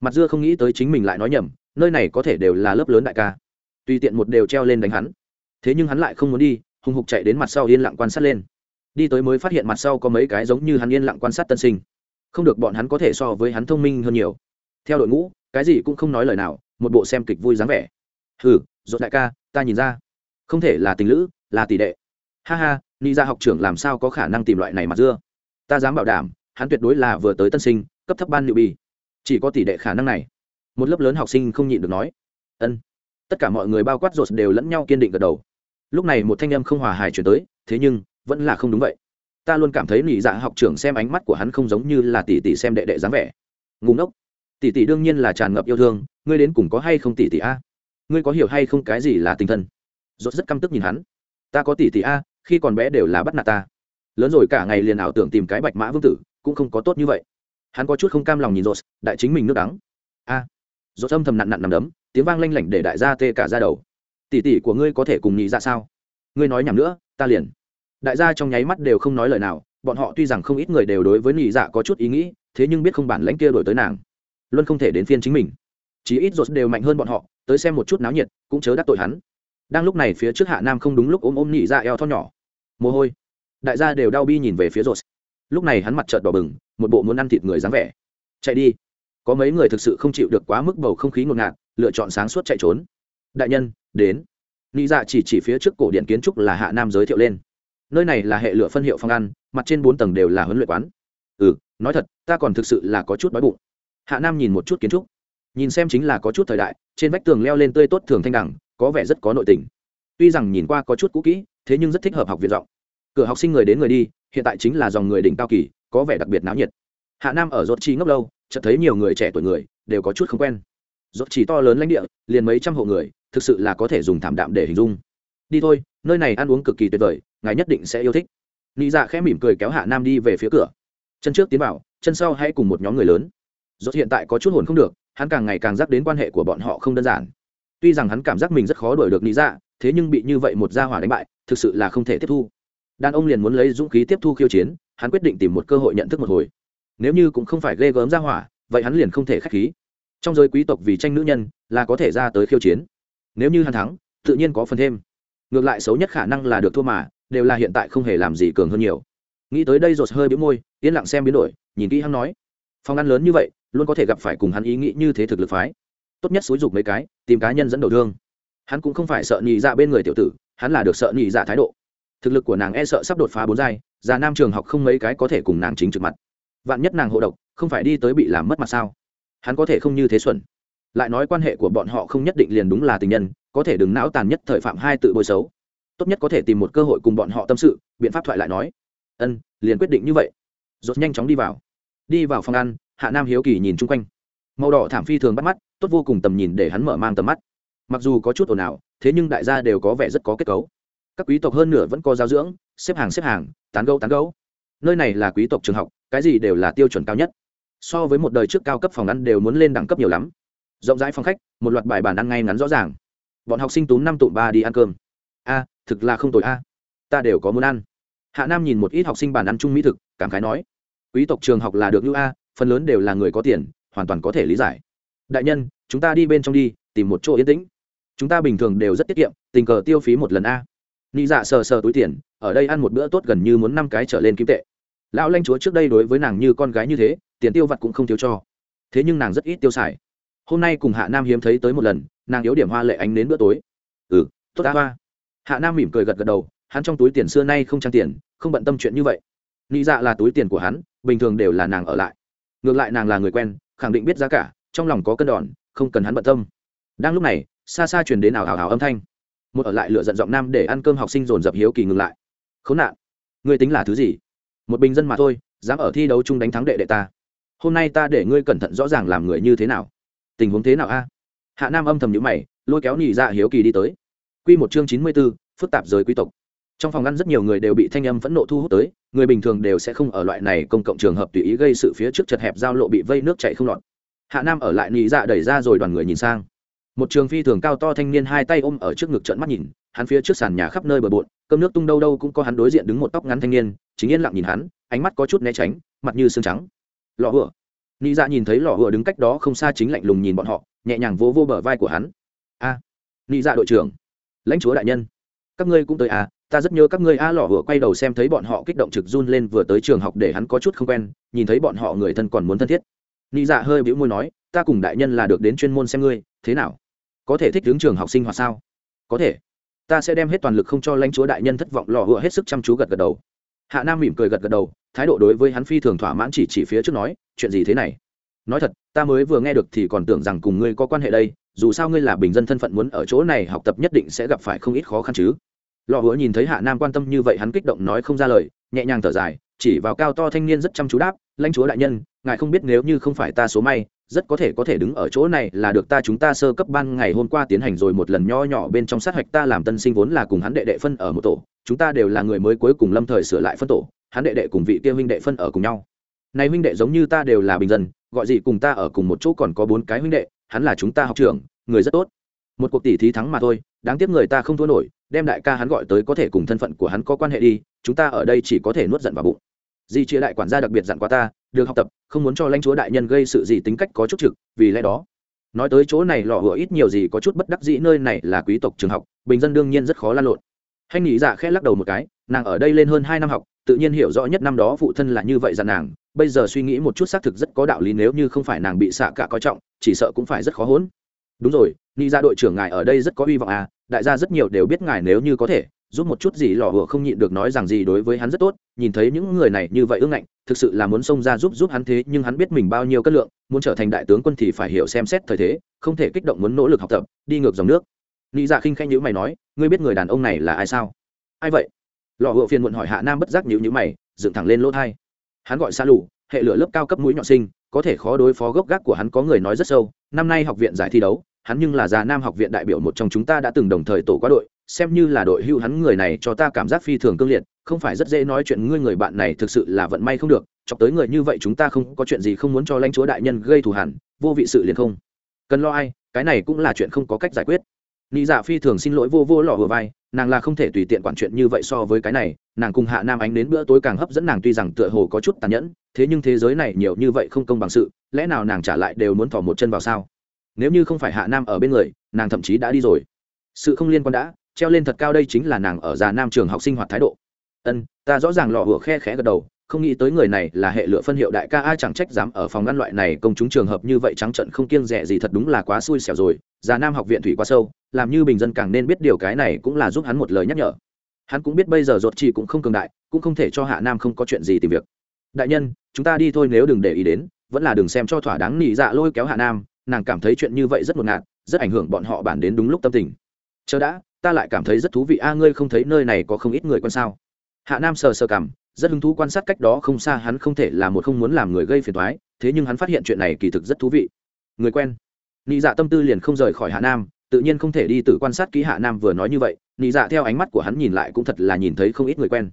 Speaker 1: Mặt dưa không nghĩ tới chính mình lại nói nhầm, nơi này có thể đều là lớp lớn đại ca. Tùy tiện một đều treo lên đánh hắn. Thế nhưng hắn lại không muốn đi, hùng hục chạy đến mặt sau yên lặng quan sát lên. Đi tới mới phát hiện mặt sau có mấy cái giống như hắn yên lặng quan sát tân sinh. Không được bọn hắn có thể so với hắn thông minh hơn nhiều. Theo đội ngũ, cái gì cũng không nói lời nào, một bộ xem kịch vui dáng vẻ. Hừ dột đại ca, ta nhìn ra không thể là tình lữ, là tỷ đệ. Ha ha, ni ra học trưởng làm sao có khả năng tìm loại này mặt dưa? Ta dám bảo đảm, hắn tuyệt đối là vừa tới tân sinh, cấp thấp ban liệu bi. Chỉ có tỷ đệ khả năng này. Một lớp lớn học sinh không nhịn được nói. Ân. Tất cả mọi người bao quát rột đều lẫn nhau kiên định gật đầu. Lúc này một thanh âm không hòa hài chuyển tới, thế nhưng, vẫn là không đúng vậy. Ta luôn cảm thấy nỉ dạ học trưởng xem ánh mắt của hắn không giống như là tỷ tỷ xem đệ đệ dáng vẻ. Ngùng ngốc. Tỷ tỷ đương nhiên là tràn ngập yêu thương, ngươi đến cùng có hay không tỷ tỷ a? Ngươi có hiểu hay không cái gì là tinh thần rốt rất căm tức nhìn hắn. Ta có tỷ tỷ a, khi còn bé đều là bắt nạt ta. Lớn rồi cả ngày liền ảo tưởng tìm cái bạch mã vương tử, cũng không có tốt như vậy. Hắn có chút không cam lòng nhìn rốt, đại chính mình nước đắng. A. Rốt âm thầm nặn nặn nằm đấm, tiếng vang lanh lảnh để đại gia tê cả ra đầu. Tỷ tỷ của ngươi có thể cùng nhị ra sao? Ngươi nói nhảm nữa, ta liền. Đại gia trong nháy mắt đều không nói lời nào, bọn họ tuy rằng không ít người đều đối với nhị dạ có chút ý nghĩ, thế nhưng biết không bản lãnh kia đổi tới nàng. Luôn không thể đến phiên chính mình. Chí ít rột đều mạnh hơn bọn họ, tới xem một chút náo nhiệt, cũng chớ đắc tội hắn đang lúc này phía trước hạ nam không đúng lúc ôm ôm nhị dạ eo thon nhỏ. Mồ hôi. Đại gia đều đau bi nhìn về phía rột lúc này hắn mặt trợt đỏ bừng, một bộ muốn ăn thịt người dáng vẻ. Chạy đi. Có mấy người thực sự không chịu được quá mức bầu không khí ngột ngạt, lựa chọn sáng suốt chạy trốn. Đại nhân, đến. Nị dạ chỉ chỉ phía trước cổ điện kiến trúc là hạ nam giới thiệu lên. Nơi này là hệ lựa phân hiệu phong ăn, mặt trên bốn tầng đều là huấn luyện quán. Ừ nói thật, ta còn thực sự là có chút đói bụng. Hạ nam nhìn một chút kiến trúc. Nhìn xem chính là có chút thời đại, trên vách tường leo lên tươi tốt thường thanh đẳng có vẻ rất có nội tình. Tuy rằng nhìn qua có chút cũ kỹ, thế nhưng rất thích hợp học viện rộng cửa học sinh người đến người đi, hiện tại chính là dòng người đỉnh cao kỳ, có vẻ đặc biệt náo nhiệt. Hạ nam ở rốt chi ngốc lâu, chợt thấy nhiều người trẻ tuổi người, đều có chút không quen. Rốt chỉ to lớn lãnh địa, liền mấy trăm hộ người, thực sự là có thể dùng thảm đạm để hình dung. Đi thôi, nơi này ăn uống cực kỳ tuyệt vời, ngài nhất định sẽ yêu thích. Nị dạ khẽ mỉm cười kéo hạ nam đi về phía cửa. Chân trước tiến vào, chân sau hãy cùng một nhóm người lớn. Rốt hiện tại có chút hồn không được, hắn càng ngày càng dắt đến quan hệ của bọn họ không đơn giản tuy rằng hắn cảm giác mình rất khó đuổi được nị dạ thế nhưng bị như vậy một gia hỏa đánh bại, thực sự là không thể tiếp thu. Đàn ông liền muốn lấy dũng khí tiếp thu khiêu chiến, hắn quyết định tìm một cơ hội nhận thức một hồi. Nếu như cũng không phải ghê gớm gia hỏa, vậy hắn liền không thể khách khí. Trong giới quý tộc vì tranh nữ nhân, là có thể ra tới khiêu chiến. Nếu như hắn thắng, tự nhiên có phần thêm. Ngược lại xấu nhất khả năng là được thua mà, đều là hiện tại không hề làm gì cường hơn nhiều. Nghĩ tới đây rồi hơi bĩu môi, yên lặng xem biến đổi, nhìn kỹ hắn nói. Phòng ăn lớn như vậy, luôn có thể gặp phải cùng hắn ý nghĩ như thế thực lực phái tốt nhất xúi dục mấy cái, tìm cá nhân dẫn đầu thương. Hắn cũng không phải sợ nhị dạ bên người tiểu tử, hắn là được sợ nhị dạ thái độ. Thực lực của nàng e sợ sắp đột phá bốn giai, già nam trường học không mấy cái có thể cùng nàng chính trực mặt. Vạn nhất nàng hộ độc, không phải đi tới bị làm mất mặt sao? Hắn có thể không như thế xuẩn. Lại nói quan hệ của bọn họ không nhất định liền đúng là tình nhân, có thể đừng não tàn nhất thời phạm hai tự bôi xấu. Tốt nhất có thể tìm một cơ hội cùng bọn họ tâm sự, biện pháp thoại lại nói. Ân, liền quyết định như vậy. Rốt nhanh chóng đi vào. Đi vào phòng ăn, hạ nam hiếu kỳ nhìn chung quanh màu đỏ thảm phi thường bắt mắt, tốt vô cùng tầm nhìn để hắn mở mang tầm mắt. Mặc dù có chút ồn ào, thế nhưng đại gia đều có vẻ rất có kết cấu. Các quý tộc hơn nửa vẫn có giáo dưỡng, xếp hàng xếp hàng, tán gấu tán gấu nơi này là quý tộc trường học, cái gì đều là tiêu chuẩn cao nhất. So với một đời trước cao cấp phòng ăn đều muốn lên đẳng cấp nhiều lắm. Rộng rãi phòng khách, một loạt bài bàn ăn ngay ngắn rõ ràng. Bọn học sinh túm năm tụm ba đi ăn cơm. A, thực là không tội a. Ta đều có muốn ăn. Hạ nam nhìn một ít học sinh bàn ăn chung mỹ thực, cảm khái nói. Quý tộc trường học là được như a, phần lớn đều là người có tiền hoàn toàn có thể lý giải. Đại nhân, chúng ta đi bên trong đi, tìm một chỗ yên tĩnh. Chúng ta bình thường đều rất tiết kiệm, tình cờ tiêu phí một lần a. Nị dạ sờ sờ túi tiền, ở đây ăn một bữa tốt gần như muốn năm cái trở lên kim tệ. Lão lanh chúa trước đây đối với nàng như con gái như thế, tiền tiêu vặt cũng không thiếu cho. Thế nhưng nàng rất ít tiêu xài. Hôm nay cùng hạ nam hiếm thấy tới một lần, nàng yếu điểm hoa lệ ánh đến bữa tối. Ừ tốt đã hoa. Hạ nam mỉm cười gật gật đầu, hắn trong túi tiền xưa nay không trang tiền, không bận tâm chuyện như vậy. Nghĩ dạ là túi tiền của hắn, bình thường đều là nàng ở lại. Ngược lại nàng là người quen khẳng định biết giá cả, trong lòng có cân đòn, không cần hắn bận tâm. Đang lúc này, xa xa truyền đến ảo ảo ảo âm thanh. Một ở lại lựa giận giọng nam để ăn cơm học sinh dồn dập hiếu kỳ ngừng lại. Khốn nạn, ngươi tính là thứ gì? Một bình dân mà thôi, dám ở thi đấu chung đánh thắng đệ đệ ta. Hôm nay ta để ngươi cẩn thận rõ ràng làm người như thế nào. Tình huống thế nào a? Hạ nam âm thầm nhữ mày, lôi kéo nhị ra dạ hiếu kỳ đi tới. Q một chương chín mươi b ố phức tạp giới quý tộc trong phòng ngăn rất nhiều người đều bị thanh âm phẫn nộ thu hút tới người bình thường đều sẽ không ở loại này công cộng trường hợp tùy ý gây sự phía trước chật hẹp giao lộ bị vây nước chạy không lọt. Hạ nam ở lại nhị dạ đẩy ra rồi đoàn người nhìn sang. Một trường phi thường cao to thanh niên hai tay ôm ở trước ngực trận mắt nhìn hắn phía trước sàn nhà khắp nơi bờ bộn cơm nước tung đâu đâu cũng có hắn đối diện đứng một tóc ngắn thanh niên chính yên lặng nhìn hắn ánh mắt có chút né tránh mặt như xương trắng. Lọ hựa. Nị dạ nhìn thấy lọ hựa đứng cách đó không xa chính lạnh lùng nhìn bọn họ nhẹ nhàng vỗ vô, vô bờ vai của hắn. A. À, nị dạ đội trưởng. Lãnh chúa đại nhân. Các ngươi cũng tới à? Ta rất nhớ các ngươi a lọ vừa quay đầu xem thấy bọn họ kích động trực run lên vừa tới trường học để hắn có chút không quen, nhìn thấy bọn họ người thân còn muốn thân thiết. Nị dạ hơi bĩu môi nói, ta cùng đại nhân là được đến chuyên môn xem ngươi, thế nào? Có thể thích hướng trường học sinh hoạt sao? Có thể. Ta sẽ đem hết toàn lực không cho lãnh chúa đại nhân thất vọng lò hựa hết sức chăm chú gật gật đầu. Hạ nam mỉm cười gật gật đầu, thái độ đối với hắn phi thường thỏa mãn chỉ chỉ phía trước nói, chuyện gì thế này? Nói thật, ta mới vừa nghe được thì còn tưởng rằng cùng ngươi có quan hệ đây, dù sao ngươi là bình dân thân phận muốn ở chỗ này học tập nhất định sẽ gặp phải không ít khó khăn chứ lò hứa nhìn thấy hạ nam quan tâm như vậy hắn kích động nói không ra lời, nhẹ nhàng thở dài, chỉ vào cao to thanh niên rất chăm chú đáp, lãnh chúa đại nhân, ngài không biết nếu như không phải ta số may, rất có thể có thể đứng ở chỗ này là được ta chúng ta sơ cấp ban ngày hôm qua tiến hành rồi một lần nho nhỏ bên trong sát hạch ta làm tân sinh vốn là cùng hắn đệ đệ phân ở một tổ, chúng ta đều là người mới cuối cùng lâm thời sửa lại phân tổ, hắn đệ đệ cùng vị kia huynh đệ phân ở cùng nhau. Này huynh đệ giống như ta đều là bình dân, gọi gì cùng ta ở cùng một chỗ còn có bốn cái huynh đệ, hắn là chúng ta học trưởng, người rất tốt. Một cuộc tỷ thí thắng mà thôi, đáng tiếc người ta không thua nổi đem đại ca hắn gọi tới có thể cùng thân phận của hắn có quan hệ đi, chúng ta ở đây chỉ có thể nuốt giận vào bụng. Di chia đại quản gia đặc biệt dặn qua ta, được học tập, không muốn cho lãnh chúa đại nhân gây sự gì tính cách có chút trực, vì lẽ đó, nói tới chỗ này lọ hựa ít nhiều gì có chút bất đắc dĩ, nơi này là quý tộc trường học, bình dân đương nhiên rất khó lan lộn. Hành nghĩ dạ khẽ lắc đầu một cái, nàng ở đây lên hơn hai năm học, tự nhiên hiểu rõ nhất năm đó phụ thân là như vậy dặn nàng, bây giờ suy nghĩ một chút xác thực rất có đạo lý, nếu như không phải nàng bị xạ cả coi trọng, chỉ sợ cũng phải rất khó hỗn đúng rồi ni ra đội trưởng ngài ở đây rất có hy vọng à đại gia rất nhiều đều biết ngài nếu như có thể, giúp một chút gì lò hựa không nhịn được nói rằng gì đối với hắn rất tốt, nhìn thấy những người này như vậy ưng ngạnh, thực sự là muốn xông ra giúp giúp hắn thế, nhưng hắn biết mình bao nhiêu cân lượng, muốn trở thành đại tướng quân thì phải hiểu xem xét thời thế, không thể kích động muốn nỗ lực học tập, đi ngược dòng nước. Nghĩ dạ khinh khanh nhữ mày nói, ngươi biết người đàn ông này là ai sao? Ai vậy? Lò hựa phiền muộn hỏi hạ nam bất giác nhữ nhữ mày, dựng thẳng lên lỗ thai hắn gọi xa lù, hệ lửa lớp cao cấp mũi nhọn sinh, có thể khó đối phó gốc gác của hắn có người nói rất sâu, năm nay học viện giải thi đấu hắn nhưng là già nam học viện đại biểu một trong chúng ta đã từng đồng thời tổ quá đội, xem như là đội hưu hắn người này cho ta cảm giác phi thường cương liệt, không phải rất dễ nói chuyện ngươi người bạn này thực sự là vận may không được, chọc tới người như vậy chúng ta không có chuyện gì không muốn cho lãnh chúa đại nhân gây thù hẳn, vô vị sự liền không. Cần lo ai, cái này cũng là chuyện không có cách giải quyết. Nị dạ phi thường xin lỗi vô vô lọ vừa vai, nàng là không thể tùy tiện quản chuyện như vậy so với cái này, nàng cùng hạ nam ánh đến bữa tối càng hấp dẫn nàng tuy rằng tựa hồ có chút tàn nhẫn, thế nhưng thế giới này nhiều như vậy không công bằng sự, lẽ nào nàng trả lại đều muốn thỏ một chân vào sao? Nếu như không phải hạ nam ở bên người, nàng thậm chí đã đi rồi. Sự không liên quan đã, treo lên thật cao đây chính là nàng ở già nam trường học sinh hoạt thái độ. Ân, ta rõ ràng lọ hửa khe khẽ gật đầu, không nghĩ tới người này là hệ lựa phân hiệu đại ca, ai chẳng trách dám ở phòng ngăn loại này công chúng trường hợp như vậy trắng trận không kiêng rẻ gì thật đúng là quá xui xẻo rồi, già nam học viện thủy quá sâu, làm như bình dân càng nên biết điều cái này cũng là giúp hắn một lời nhắc nhở. Hắn cũng biết bây giờ ruột chỉ cũng không cường đại, cũng không thể cho hạ nam không có chuyện gì tìm việc. Đại nhân, chúng ta đi thôi nếu đừng để ý đến, vẫn là đừng xem cho thỏa đáng nỉ dạ lôi kéo hạ nam nàng cảm thấy chuyện như vậy rất ngột ngạt, rất ảnh hưởng bọn họ bản đến đúng lúc tâm tình. Chờ đã, ta lại cảm thấy rất thú vị. A, ngươi không thấy nơi này có không ít người quan sao? Hạ nam sờ sờ cảm rất hứng thú quan sát cách đó không xa hắn không thể là một không muốn làm người gây phiền thoái thế nhưng hắn phát hiện chuyện này kỳ thực rất thú vị. Người quen. Nị dạ tâm tư liền không rời khỏi hạ nam, tự nhiên không thể đi tự quan sát kỹ hạ nam vừa nói như vậy. Nị dạ theo ánh mắt của hắn nhìn lại cũng thật là nhìn thấy không ít người quen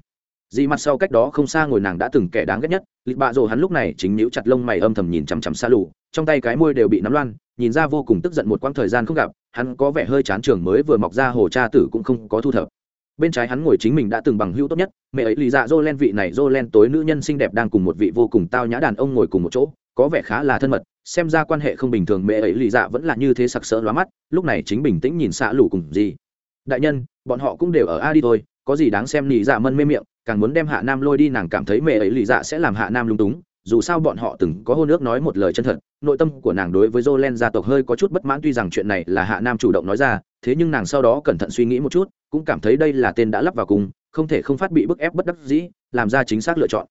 Speaker 1: dị mặt sau cách đó không xa ngồi nàng đã từng kẻ đáng ghét nhất lịch bạ rồ hắn lúc này chính níu chặt lông mày âm thầm nhìn chằm chằm xa lù, trong tay cái môi đều bị nắm loan, nhìn ra vô cùng tức giận một quãng thời gian không gặp, hắn có vẻ hơi chán trường mới vừa mọc ra hồ cha tử cũng không có thu thập. Bên trái hắn ngồi chính mình đã từng bằng hữu tốt nhất, mẹ ấy lì dạ dô len vị này dô len tối nữ nhân xinh đẹp đang cùng một vị vô cùng tao nhã đàn ông ngồi cùng một chỗ, có vẻ khá là thân mật, xem ra quan hệ không bình thường mẹ ấy lì dạ vẫn là như thế sặc sỡ lóa mắt, lúc này chính bình tĩnh nhìn xạ lù cùng gì đại nhân, bọn họ cũng đều ở a đi thôi, có gì đáng xem nị dạ mân mê miệng càng muốn đem hạ nam lôi đi nàng cảm thấy mẹ ấy lì dạ sẽ làm hạ nam lung túng, dù sao bọn họ từng có hôn ước nói một lời chân thật, nội tâm của nàng đối với jolen gia tộc hơi có chút bất mãn tuy rằng chuyện này là hạ nam chủ động nói ra, thế nhưng nàng sau đó cẩn thận suy nghĩ một chút, cũng cảm thấy đây là tên đã lắp vào cùng, không thể không phát bị bức ép bất đắc dĩ, làm ra chính xác lựa chọn.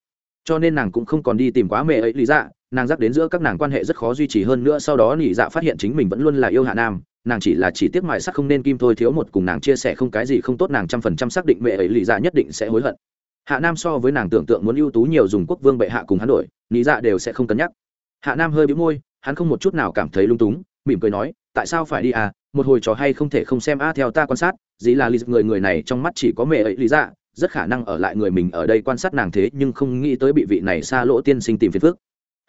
Speaker 1: Cho nên nàng cũng không còn đi tìm quá mẹ ấy lý dạ nàng dắt đến giữa các nàng quan hệ rất khó duy trì hơn nữa sau đó nỉ dạ phát hiện chính mình vẫn luôn là yêu hạ nam, nàng chỉ là chỉ tiếc mại sắc không nên kim thôi, thiếu một cùng nàng chia sẻ không cái gì không tốt, nàng trăm phần trăm xác định mẹ ấy lý dạ nhất định sẽ hối hận hạ nam so với nàng tưởng tượng muốn ưu tú nhiều dùng quốc vương bệ hạ cùng hắn đổi Lý dạ đều sẽ không cân nhắc. Hạ nam hơi bĩu môi, hắn không một chút nào cảm thấy lung túng, mỉm cười nói, tại sao phải đi à? Một hồi trò hay không thể không xem a, theo ta quan sát, dĩ là lý người người này trong mắt chỉ có mẹ ấy lý dạ rất khả năng ở lại người mình ở đây quan sát nàng thế, nhưng không nghĩ tới bị vị này xa lỗ tiên sinh tìm phiền phước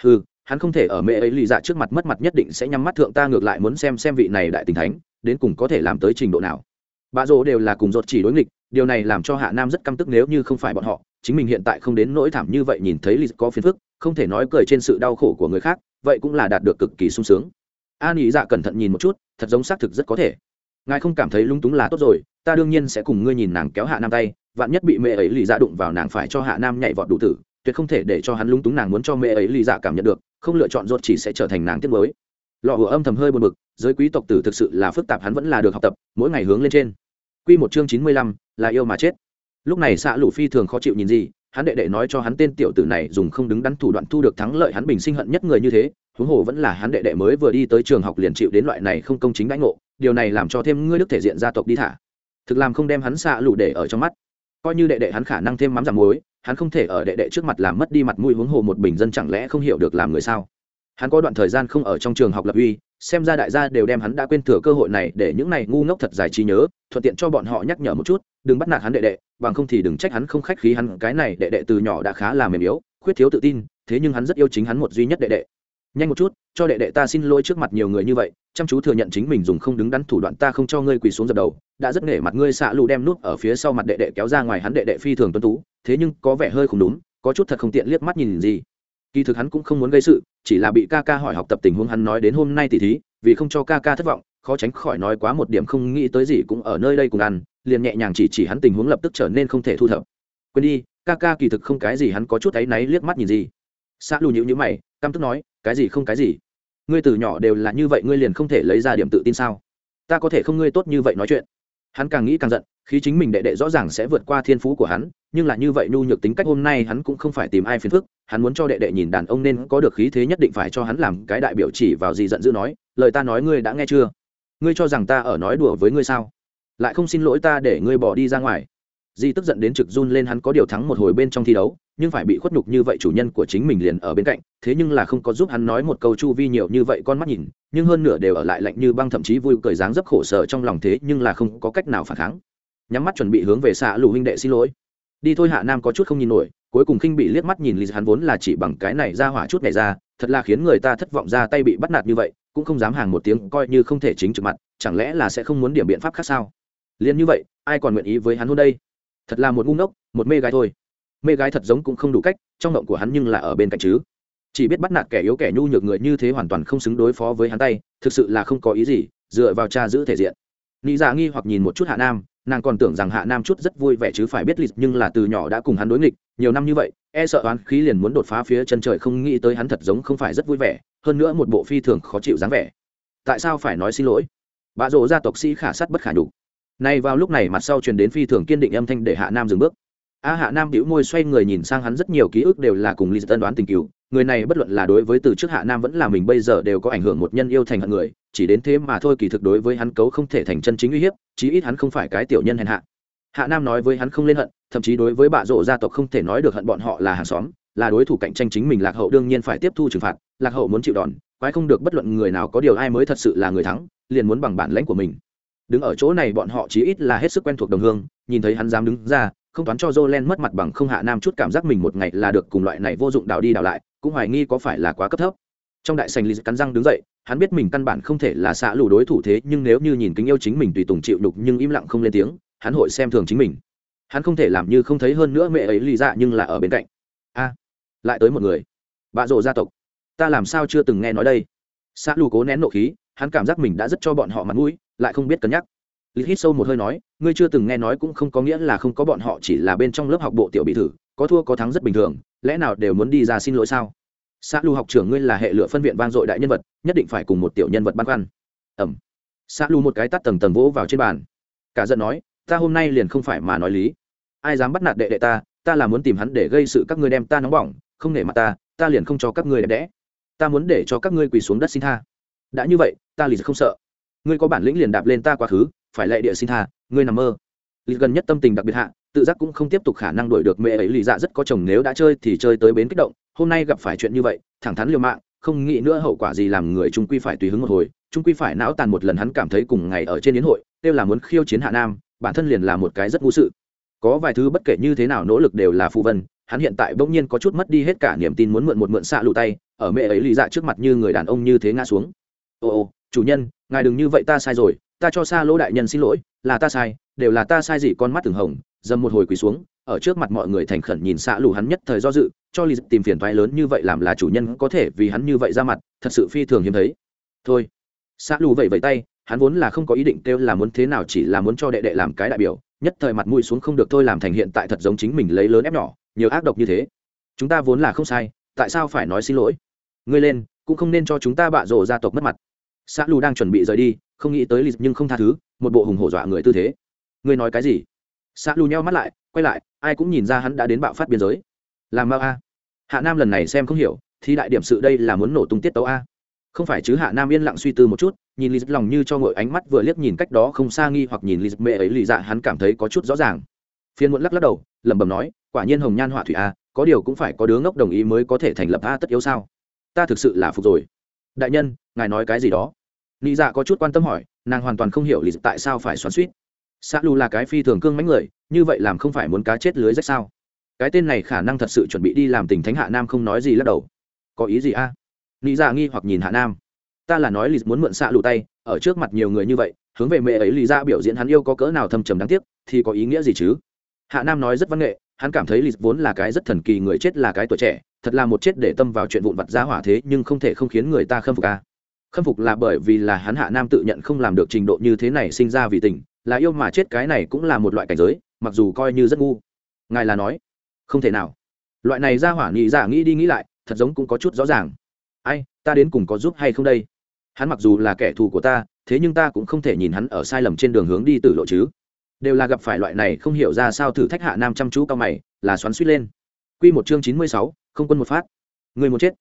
Speaker 1: ừ hắn không thể ở mẹ ấy lý dạ trước mặt mất mặt nhất định sẽ nhắm mắt thượng ta ngược lại muốn xem xem vị này đại tình thánh, đến cùng có thể làm tới trình độ nào. Bà rỗ đều là cùng dột chỉ đối nghịch điều này làm cho hạ nam rất căm tức nếu như không phải bọn họ, chính mình hiện tại không đến nỗi thảm như vậy nhìn thấy lì có phiền phức, không thể nói cười trên sự đau khổ của người khác, vậy cũng là đạt được cực kỳ sung sướng. An ý dạ cẩn thận nhìn một chút, thật giống xác thực rất có thể. Ngài không cảm thấy lung túng là tốt rồi, ta đương nhiên sẽ cùng ngươi nhìn nàng kéo hạ nam tay, vạn nhất bị mẹ ấy lì dạ đụng vào nàng phải cho hạ nam nhảy vọt đủ tử, tuyệt không thể để cho hắn lung túng nàng muốn cho mẹ ấy lì dạ cảm nhận được, không lựa chọn rốt chỉ sẽ trở thành nàng tiết mới lọ hùa âm thầm hơi buồn bực, giới quý tộc tử thực sự là phức tạp hắn vẫn là được học tập, mỗi ngày hướng lên trên. Quy một chương chín mươi lăm là yêu mà chết. Lúc này xạ Lụ phi thường khó chịu nhìn gì, hắn đệ đệ nói cho hắn tên tiểu tử này dùng không đứng đắn thủ đoạn thu được thắng lợi hắn bình sinh hận nhất người như thế, huống hồ vẫn là hắn đệ đệ mới vừa đi tới trường học liền chịu đến loại này không công chính đãi ngộ, điều này làm cho thêm ngươi đức thể diện gia tộc đi thả. Thực làm không đem hắn xạ Lụ để ở trong mắt. Coi như đệ đệ hắn khả năng thêm mắm giảm muối, hắn không thể ở đệ đệ trước mặt làm mất đi mặt mũi huống hồ một bình dân chẳng lẽ không hiểu được làm người sao? Hắn có đoạn thời gian không ở trong trường học lập uy, xem ra đại gia đều đem hắn đã quên thừa cơ hội này để những này ngu ngốc thật dài trí nhớ, thuận tiện cho bọn họ nhắc nhở một chút, đừng bắt nạt hắn đệ đệ, bằng không thì đừng trách hắn không khách khí hắn, cái này đệ đệ từ nhỏ đã khá là mềm yếu, khuyết thiếu tự tin, thế nhưng hắn rất yêu chính hắn một duy nhất đệ đệ. Nhanh một chút, cho đệ đệ ta xin lỗi trước mặt nhiều người như vậy, chăm chú thừa nhận chính mình dùng không đứng đắn thủ đoạn ta không cho ngươi quỳ xuống dập đầu, đã rất nể mặt ngươi xạ lù đem nút ở phía sau mặt đệ đệ kéo ra ngoài hắn đệ đệ phi thường tuân tú, thế nhưng có vẻ hơi không đúng, có chút thật không tiện liếc mắt nhìn gì kỳ thực hắn cũng không muốn gây sự, chỉ là bị ca ca hỏi học tập tình huống hắn nói đến hôm nay tỉ thí, vì không cho ca ca thất vọng, khó tránh khỏi nói quá một điểm không nghĩ tới gì cũng ở nơi đây cùng ăn, liền nhẹ nhàng chỉ chỉ hắn tình huống lập tức trở nên không thể thu thập. Quên đi, ca ca kỳ thực không cái gì hắn có chút áy náy liếc mắt nhìn gì. Xã lù nhữ nhữ mày, căm tức nói, cái gì không cái gì? Ngươi từ nhỏ đều là như vậy, ngươi liền không thể lấy ra điểm tự tin sao? Ta có thể không ngươi tốt như vậy nói chuyện hắn càng nghĩ càng giận khi chính mình đệ đệ rõ ràng sẽ vượt qua thiên phú của hắn, nhưng là như vậy nhu nhược tính cách hôm nay hắn cũng không phải tìm ai phiền phức, hắn muốn cho đệ đệ nhìn đàn ông nên có được khí thế nhất định phải cho hắn làm cái đại biểu chỉ vào gì giận dữ nói, lời ta nói ngươi đã nghe chưa? Ngươi cho rằng ta ở nói đùa với ngươi sao? Lại không xin lỗi ta để ngươi bỏ đi ra ngoài. Di tức giận đến trực run lên hắn có điều thắng một hồi bên trong thi đấu nhưng phải bị khuất nhục như vậy chủ nhân của chính mình liền ở bên cạnh, thế nhưng là không có giúp hắn nói một câu chu vi nhiều như vậy con mắt nhìn, nhưng hơn nửa đều ở lại lạnh như băng thậm chí vui cười dáng dấp khổ sở trong lòng thế nhưng là không có cách nào phản kháng. Nhắm mắt chuẩn bị hướng về xạ lù huynh đệ xin lỗi. Đi thôi hạ nam có chút không nhìn nổi, cuối cùng khinh bị liếc mắt nhìn lì hắn vốn là chỉ bằng cái này ra hỏa chút này ra, thật là khiến người ta thất vọng ra tay bị bắt nạt như vậy, cũng không dám hàng một tiếng coi như không thể chính trực mặt, chẳng lẽ là sẽ không muốn điểm biện pháp khác sao? Liền như vậy, ai còn nguyện ý với hắn hôn đây? Thật là một ngu ngốc, một mê gái thôi mê gái thật giống cũng không đủ cách, trong động của hắn nhưng là ở bên cạnh chứ. Chỉ biết bắt nạt kẻ yếu kẻ nhu nhược người như thế hoàn toàn không xứng đối phó với hắn tay, thực sự là không có ý gì, dựa vào cha giữ thể diện. Nghĩ giả dạ nghi hoặc nhìn một chút hạ nam, nàng còn tưởng rằng hạ nam chút rất vui vẻ chứ phải biết lịch, nhưng là từ nhỏ đã cùng hắn đối nghịch, nhiều năm như vậy e sợ oán khí liền muốn đột phá phía chân trời không nghĩ tới hắn thật giống không phải rất vui vẻ, hơn nữa một bộ phi thường khó chịu dáng vẻ. Tại sao phải nói xin lỗi? Bà rộ gia tộc sĩ khả sắt bất khả đủ nay vào lúc này mặt sau truyền đến phi thường kiên định âm thanh để hạ nam dừng bước a hạ nam đĩu môi xoay người nhìn sang hắn rất nhiều ký ức đều là cùng lý tân đoán tình cựu người này bất luận là đối với từ trước hạ nam vẫn là mình bây giờ đều có ảnh hưởng một nhân yêu thành hận người. Chỉ đến thế mà thôi kỳ thực đối với hắn cấu không thể thành chân chính uy hiếp, chí ít hắn không phải cái tiểu nhân hèn hạ. Hạ nam nói với hắn không lên hận, thậm chí đối với bạ rộ gia tộc không thể nói được hận bọn họ là hàng xóm, là đối thủ cạnh tranh chính mình lạc hậu đương nhiên phải tiếp thu trừng phạt, lạc hậu muốn chịu đòn, quái không được bất luận người nào có điều ai mới thật sự là người thắng, liền muốn bằng bản lãnh của mình. Đứng ở chỗ này bọn họ chí ít là hết sức quen thuộc đồng hương, nhìn thấy hắn dám đứng ra không toán cho Jolen mất mặt bằng không hạ nam chút cảm giác mình một ngày là được cùng loại này vô dụng đảo đi đảo lại, cũng hoài nghi có phải là quá cấp thấp. Trong đại sảnh lý cắn răng đứng dậy, hắn biết mình căn bản không thể là xạ lù đối thủ thế, nhưng nếu như nhìn kính yêu chính mình tùy tùng chịu đục nhưng im lặng không lên tiếng, hắn hội xem thường chính mình. Hắn không thể làm như không thấy hơn nữa mẹ ấy lì dạ nhưng là ở bên cạnh. A, lại tới một người. Bạ rồ gia tộc. Ta làm sao chưa từng nghe nói đây? Xạ lù cố nén nộ khí, hắn cảm giác mình đã rất cho bọn họ mặt mũi, lại không biết cân nhắc lý hít sâu một hơi nói, ngươi chưa từng nghe nói cũng không có nghĩa là không có bọn họ, chỉ là bên trong lớp học bộ tiểu bị thử, có thua có thắng rất bình thường, lẽ nào đều muốn đi ra xin lỗi sao? Xã lưu học trưởng ngươi là hệ lựa phân viện vang dội đại nhân vật, nhất định phải cùng một tiểu nhân vật băn khoăn. Ẩm xã lưu một cái tắt tầng tầng vỗ vào trên bàn. Cả giận nói, ta hôm nay liền không phải mà nói lý. Ai dám bắt nạt đệ đệ ta ta là muốn tìm hắn để gây sự các ngươi đem ta nóng bỏng, không nể mặt ta ta liền không cho các ngươi đẹp đẽ. Ta muốn để cho các ngươi quỳ xuống đất xin tha. Đã như vậy, ta lì không sợ. Ngươi có bản lĩnh liền đạp lên ta quá khứ phải lệ địa xin tha, ngươi nằm mơ. Lịch gần nhất tâm tình đặc biệt hạ, tự giác cũng không tiếp tục khả năng đuổi được mẹ ấy. Lì dạ rất có chồng, nếu đã chơi thì chơi tới bến kích động. Hôm nay gặp phải chuyện như vậy, thẳng thắn liều mạng, không nghĩ nữa hậu quả gì làm người trung quy phải tùy hứng một hồi. Trung quy phải não tàn một lần hắn cảm thấy cùng ngày ở trên yến hội, kêu là muốn khiêu chiến hạ nam, bản thân liền là một cái rất ngu sự. Có vài thứ bất kể như thế nào nỗ lực đều là phù vân, hắn hiện tại bỗng nhiên có chút mất đi hết cả niềm tin muốn mượn một mượn xạ lụ tay, ở mẹ ấy lì dạ trước mặt như người đàn ông như thế ngã xuống. Ồ chủ nhân, ngài đừng như vậy, ta sai rồi ta cho xa lỗ đại nhân xin lỗi, là ta sai, đều là ta sai gì con mắt từng hồng, dầm một hồi quỳ xuống, ở trước mặt mọi người thành khẩn nhìn xạ lù hắn nhất thời do dự, cho lì tìm phiền thoái lớn như vậy làm là chủ nhân có thể vì hắn như vậy ra mặt, thật sự phi thường hiếm thấy. Thôi. Xạ lù vậy vậy tay, hắn vốn là không có ý định kêu là muốn thế nào chỉ là muốn cho đệ đệ làm cái đại biểu, nhất thời mặt mũi xuống không được thôi làm thành hiện tại thật giống chính mình lấy lớn ép nhỏ, nhiều ác độc như thế. Chúng ta vốn là không sai, tại sao phải nói xin lỗi? Ngươi lên, cũng không nên cho chúng ta bạ rộ gia tộc mất mặt. Xã lù đang chuẩn bị rời đi không nghĩ tới lì nhưng không tha thứ, một bộ hùng hổ dọa người tư thế. Ngươi nói cái gì? Xã lù nheo mắt lại, quay lại, ai cũng nhìn ra hắn đã đến bạo phát biên giới. Làm mau a. Hạ nam lần này xem không hiểu thì đại điểm sự đây là muốn nổ tung tiết tấu a. Không phải chứ hạ nam yên lặng suy tư một chút, nhìn lịch lòng như cho ngội ánh mắt vừa liếc nhìn cách đó không xa nghi hoặc nhìn lịch mẹ ấy lì dạ hắn cảm thấy có chút rõ ràng. Phiên muộn lắc lắc đầu, lẩm bẩm nói, quả nhiên hồng nhan họa thủy a, có điều cũng phải có đứa ngốc đồng ý mới có thể thành lập a tất yếu sao? Ta thực sự là phục rồi. Đại nhân, ngài nói cái gì đó? Nị dạ có chút quan tâm hỏi, nàng hoàn toàn không hiểu lý tại sao phải xoắn suýt. Sa lù là cái phi thường cương mánh người, như vậy làm không phải muốn cá chết lưới rách sao? Cái tên này khả năng thật sự chuẩn bị đi làm tình thánh hạ nam không nói gì lắc đầu. Có ý gì a? À? nị dạ nghi hoặc nhìn hạ nam. Ta là nói lý muốn mượn xạ lù tay, ở trước mặt nhiều người như vậy, hướng về mẹ ấy lý ra biểu diễn hắn yêu có cỡ nào thâm trầm đáng tiếc, thì có ý nghĩa gì chứ? Hạ nam nói rất văn nghệ, hắn cảm thấy lý vốn là cái rất thần kỳ người chết là cái tuổi trẻ, thật là một chết để tâm vào chuyện vụn vặt ra hỏa thế nhưng không thể không khiến người ta khâm phục a khâm phục là bởi vì là hắn hạ nam tự nhận không làm được trình độ như thế này sinh ra vì tình, là yêu mà chết cái này cũng là một loại cảnh giới, mặc dù coi như rất ngu. Ngài là nói, không thể nào. Loại này ra hỏa nghị giả dạ nghĩ đi nghĩ lại, thật giống cũng có chút rõ ràng. Ai, ta đến cùng có giúp hay không đây? Hắn mặc dù là kẻ thù của ta, thế nhưng ta cũng không thể nhìn hắn ở sai lầm trên đường hướng đi tử lộ chứ. Đều là gặp phải loại này không hiểu ra sao thử thách hạ nam chăm chú cao mày, là xoắn suýt lên. Q một chương chín mươi sáu, không quân một phát. Người một chết.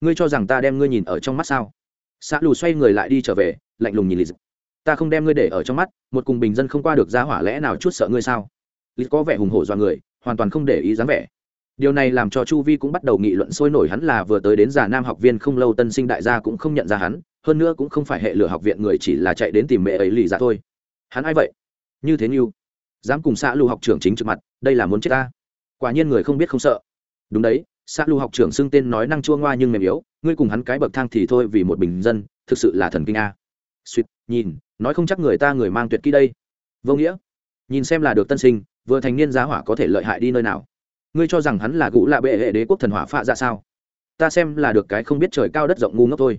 Speaker 1: Ngươi cho rằng ta đem ngươi nhìn ở trong mắt sao? Xã lù xoay người lại đi trở về, lạnh lùng nhìn lì ta không đem ngươi để ở trong mắt, một cùng bình dân không qua được ra hỏa lẽ nào chút sợ ngươi sao? Lì có vẻ hùng hổ do người, hoàn toàn không để ý dáng vẻ. Điều này làm cho chu vi cũng bắt đầu nghị luận sôi nổi hắn là vừa tới đến già nam học viên không lâu tân sinh đại gia cũng không nhận ra hắn, hơn nữa cũng không phải hệ lửa học viện người chỉ là chạy đến tìm mẹ ấy lì dạ thôi. Hắn ai vậy? Như thế như, dám cùng xã lù học trưởng chính trực mặt, đây là muốn chết ta. Quả nhiên người không biết không sợ. Đúng đấy xã Lu học trưởng xưng tên nói năng chua ngoa nhưng mềm yếu, ngươi cùng hắn cái bậc thang thì thôi vì một bình dân, thực sự là thần kinh a. Suýt nhìn, nói không chắc người ta người mang tuyệt kỹ đây. Vô nghĩa. Nhìn xem là được tân sinh, vừa thành niên giá hỏa có thể lợi hại đi nơi nào. Ngươi cho rằng hắn là gũ lạ bệ hệ đế quốc thần hỏa phạ ra sao? Ta xem là được cái không biết trời cao đất rộng ngu ngốc thôi.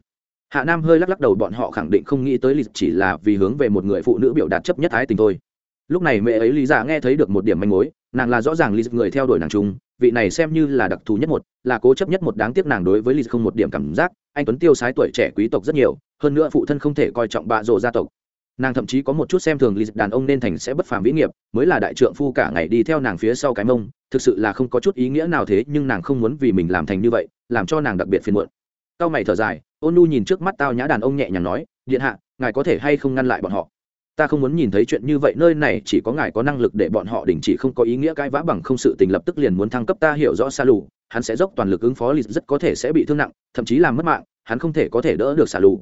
Speaker 1: Hạ nam hơi lắc lắc đầu bọn họ khẳng định không nghĩ tới lịch chỉ là vì hướng về một người phụ nữ biểu đạt chấp nhất ái tình thôi. Lúc này mẹ ấy lý giả dạ nghe thấy được một điểm manh mối, nàng là rõ ràng lý người theo đuổi nàng trung vị này xem như là đặc thù nhất một, là cố chấp nhất một đáng tiếc nàng đối với lý không một điểm cảm giác, anh tuấn tiêu sái tuổi trẻ quý tộc rất nhiều, hơn nữa phụ thân không thể coi trọng bạ rộ gia tộc. Nàng thậm chí có một chút xem thường lý đàn ông nên thành sẽ bất phàm vĩ nghiệp, mới là đại trượng phu cả ngày đi theo nàng phía sau cái mông, thực sự là không có chút ý nghĩa nào thế, nhưng nàng không muốn vì mình làm thành như vậy, làm cho nàng đặc biệt phiền muộn. Cao mày thở dài, ôn nu nhìn trước mắt tao nhã đàn ông nhẹ nhàng nói, điện hạ, ngài có thể hay không ngăn lại bọn họ? Ta không muốn nhìn thấy chuyện như vậy, nơi này chỉ có ngài có năng lực để bọn họ đình chỉ, không có ý nghĩa cãi vã bằng không sự tình lập tức liền muốn thăng cấp, ta hiểu rõ xa lù hắn sẽ dốc toàn lực ứng phó lì rất có thể sẽ bị thương nặng, thậm chí làm mất mạng, hắn không thể có thể đỡ được xả lù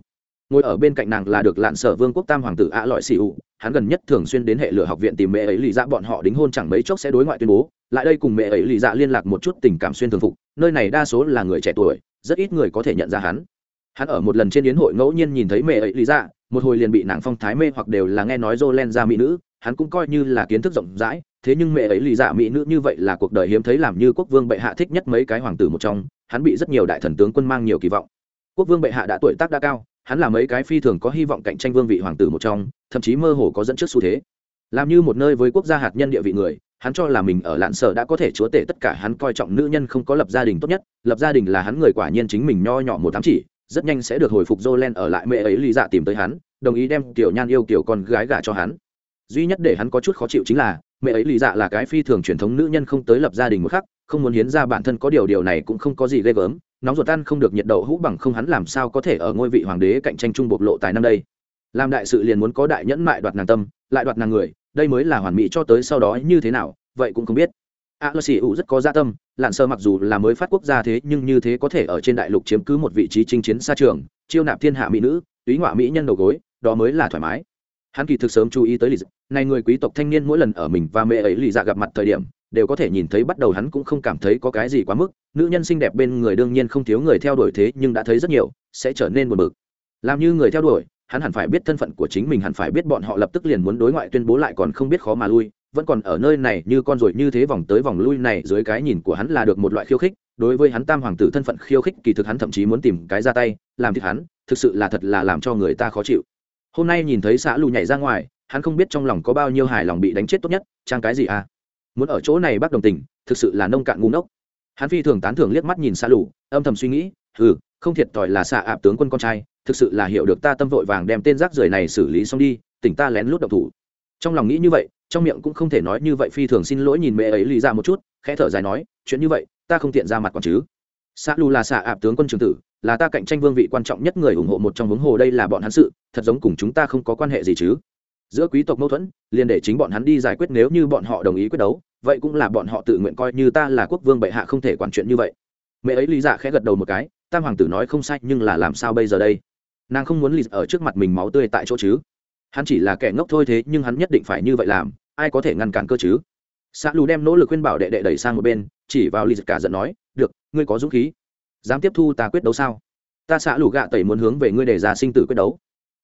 Speaker 1: ngồi ở bên cạnh nàng là được lạn sở vương quốc tam hoàng tử ạ lọi xì ụ hắn gần nhất thường xuyên đến hệ lửa học viện tìm mẹ ấy lì dạ bọn họ đính hôn, chẳng mấy chốc sẽ đối ngoại tuyên bố. Lại đây cùng mẹ ấy lì dạ liên lạc một chút tình cảm xuyên thường phục, nơi này đa số là người trẻ tuổi, rất ít người có thể nhận ra hắn hắn ở một lần trên yến hội ngẫu nhiên nhìn thấy mẹ ấy lý dạ một hồi liền bị nàng phong thái mê hoặc đều là nghe nói dô len ra mỹ nữ, hắn cũng coi như là kiến thức rộng rãi, thế nhưng mẹ ấy lý dạ mỹ nữ như vậy là cuộc đời hiếm thấy làm như quốc vương bệ hạ thích nhất mấy cái hoàng tử một trong, hắn bị rất nhiều đại thần tướng quân mang nhiều kỳ vọng. Quốc vương bệ hạ đã tuổi tác đã cao, hắn là mấy cái phi thường có hy vọng cạnh tranh vương vị hoàng tử một trong, thậm chí mơ hồ có dẫn trước xu thế. Làm như một nơi với quốc gia hạt nhân địa vị người, hắn cho là mình ở lạn sở đã có thể chúa tể tất cả hắn coi trọng nữ nhân không có lập gia đình tốt nhất, lập gia đình là hắn người quả nhiên chính mình nho nhỏ một tám chỉ rất nhanh sẽ được hồi phục Jolen ở lại mẹ ấy lý dạ tìm tới hắn, đồng ý đem tiểu nhan yêu kiểu con gái gả cho hắn. Duy nhất để hắn có chút khó chịu chính là, mẹ ấy lý dạ là cái phi thường truyền thống nữ nhân không tới lập gia đình một khắc, không muốn hiến ra bản thân có điều điều này cũng không có gì ghê gớm, nóng ruột ăn không được nhiệt độ hũ bằng không hắn làm sao có thể ở ngôi vị hoàng đế cạnh tranh trung bộc lộ tài năng đây. Làm đại sự liền muốn có đại nhẫn mại đoạt nàng tâm, lại đoạt nàng người, đây mới là hoàn mỹ cho tới sau đó như thế nào, vậy cũng không biết a lơ xì ủ rất có gia tâm, lạn sơ mặc dù là mới phát quốc gia thế nhưng như thế có thể ở trên đại lục chiếm cứ một vị trí chinh chiến xa trường, chiêu nạp thiên hạ mỹ nữ, túy ngoại mỹ nhân đầu gối, đó mới là thoải mái. Hắn kỳ thực sớm chú ý tới lì dạ. này người quý tộc thanh niên mỗi lần ở mình và mẹ ấy lì dạ gặp mặt thời điểm, đều có thể nhìn thấy bắt đầu hắn cũng không cảm thấy có cái gì quá mức. Nữ nhân xinh đẹp bên người đương nhiên không thiếu người theo đuổi thế nhưng đã thấy rất nhiều, sẽ trở nên buồn bực. Làm như người theo đuổi, hắn hẳn phải biết thân phận của chính mình, hẳn phải biết bọn họ lập tức liền muốn đối ngoại tuyên bố lại còn không biết khó mà lui vẫn còn ở nơi này như con ruồi như thế vòng tới vòng lui này dưới cái nhìn của hắn là được một loại khiêu khích, đối với hắn tam hoàng tử thân phận khiêu khích kỳ thực hắn thậm chí muốn tìm cái ra tay, làm thịt hắn, thực sự là thật là làm cho người ta khó chịu. Hôm nay nhìn thấy xã lù nhảy ra ngoài, hắn không biết trong lòng có bao nhiêu hài lòng bị đánh chết tốt nhất, trang cái gì à? Muốn ở chỗ này bác đồng tình, thực sự là nông cạn ngu ngốc. Hắn phi thường tán thưởng liếc mắt nhìn xã lù, âm thầm suy nghĩ ừ không thiệt thòi là xạ ạp tướng quân con trai, thực sự là hiểu được ta tâm vội vàng đem tên rác rưởi này xử lý xong đi, tỉnh ta lén lút độc thủ. Trong lòng nghĩ như vậy trong miệng cũng không thể nói như vậy phi thường xin lỗi nhìn mẹ ấy lì ra một chút, khẽ thở dài nói, chuyện như vậy, ta không tiện ra mặt còn chứ. Xã lù là xạ ạp tướng quân trường tử, là ta cạnh tranh vương vị quan trọng nhất người ủng hộ một trong hướng hồ đây là bọn hắn sự, thật giống cùng chúng ta không có quan hệ gì chứ. Giữa quý tộc mâu thuẫn, liền để chính bọn hắn đi giải quyết nếu như bọn họ đồng ý quyết đấu, vậy cũng là bọn họ tự nguyện coi như ta là quốc vương bệ hạ không thể quản chuyện như vậy. Mẹ ấy lý giả dạ khẽ gật đầu một cái, tam hoàng tử nói không sai nhưng là làm sao bây giờ đây? Nàng không muốn lì ở trước mặt mình máu tươi tại chỗ chứ hắn chỉ là kẻ ngốc thôi thế, nhưng hắn nhất định phải như vậy làm, ai có thể ngăn cản cơ chứ? Xã lù đem nỗ lực khuyên bảo đệ đệ đẩy sang một bên, chỉ vào lì cả giận nói, được, ngươi có dũng khí. Dám tiếp thu ta quyết đấu sao? Ta xã lù gạ tẩy muốn hướng về ngươi để ra sinh tử quyết đấu.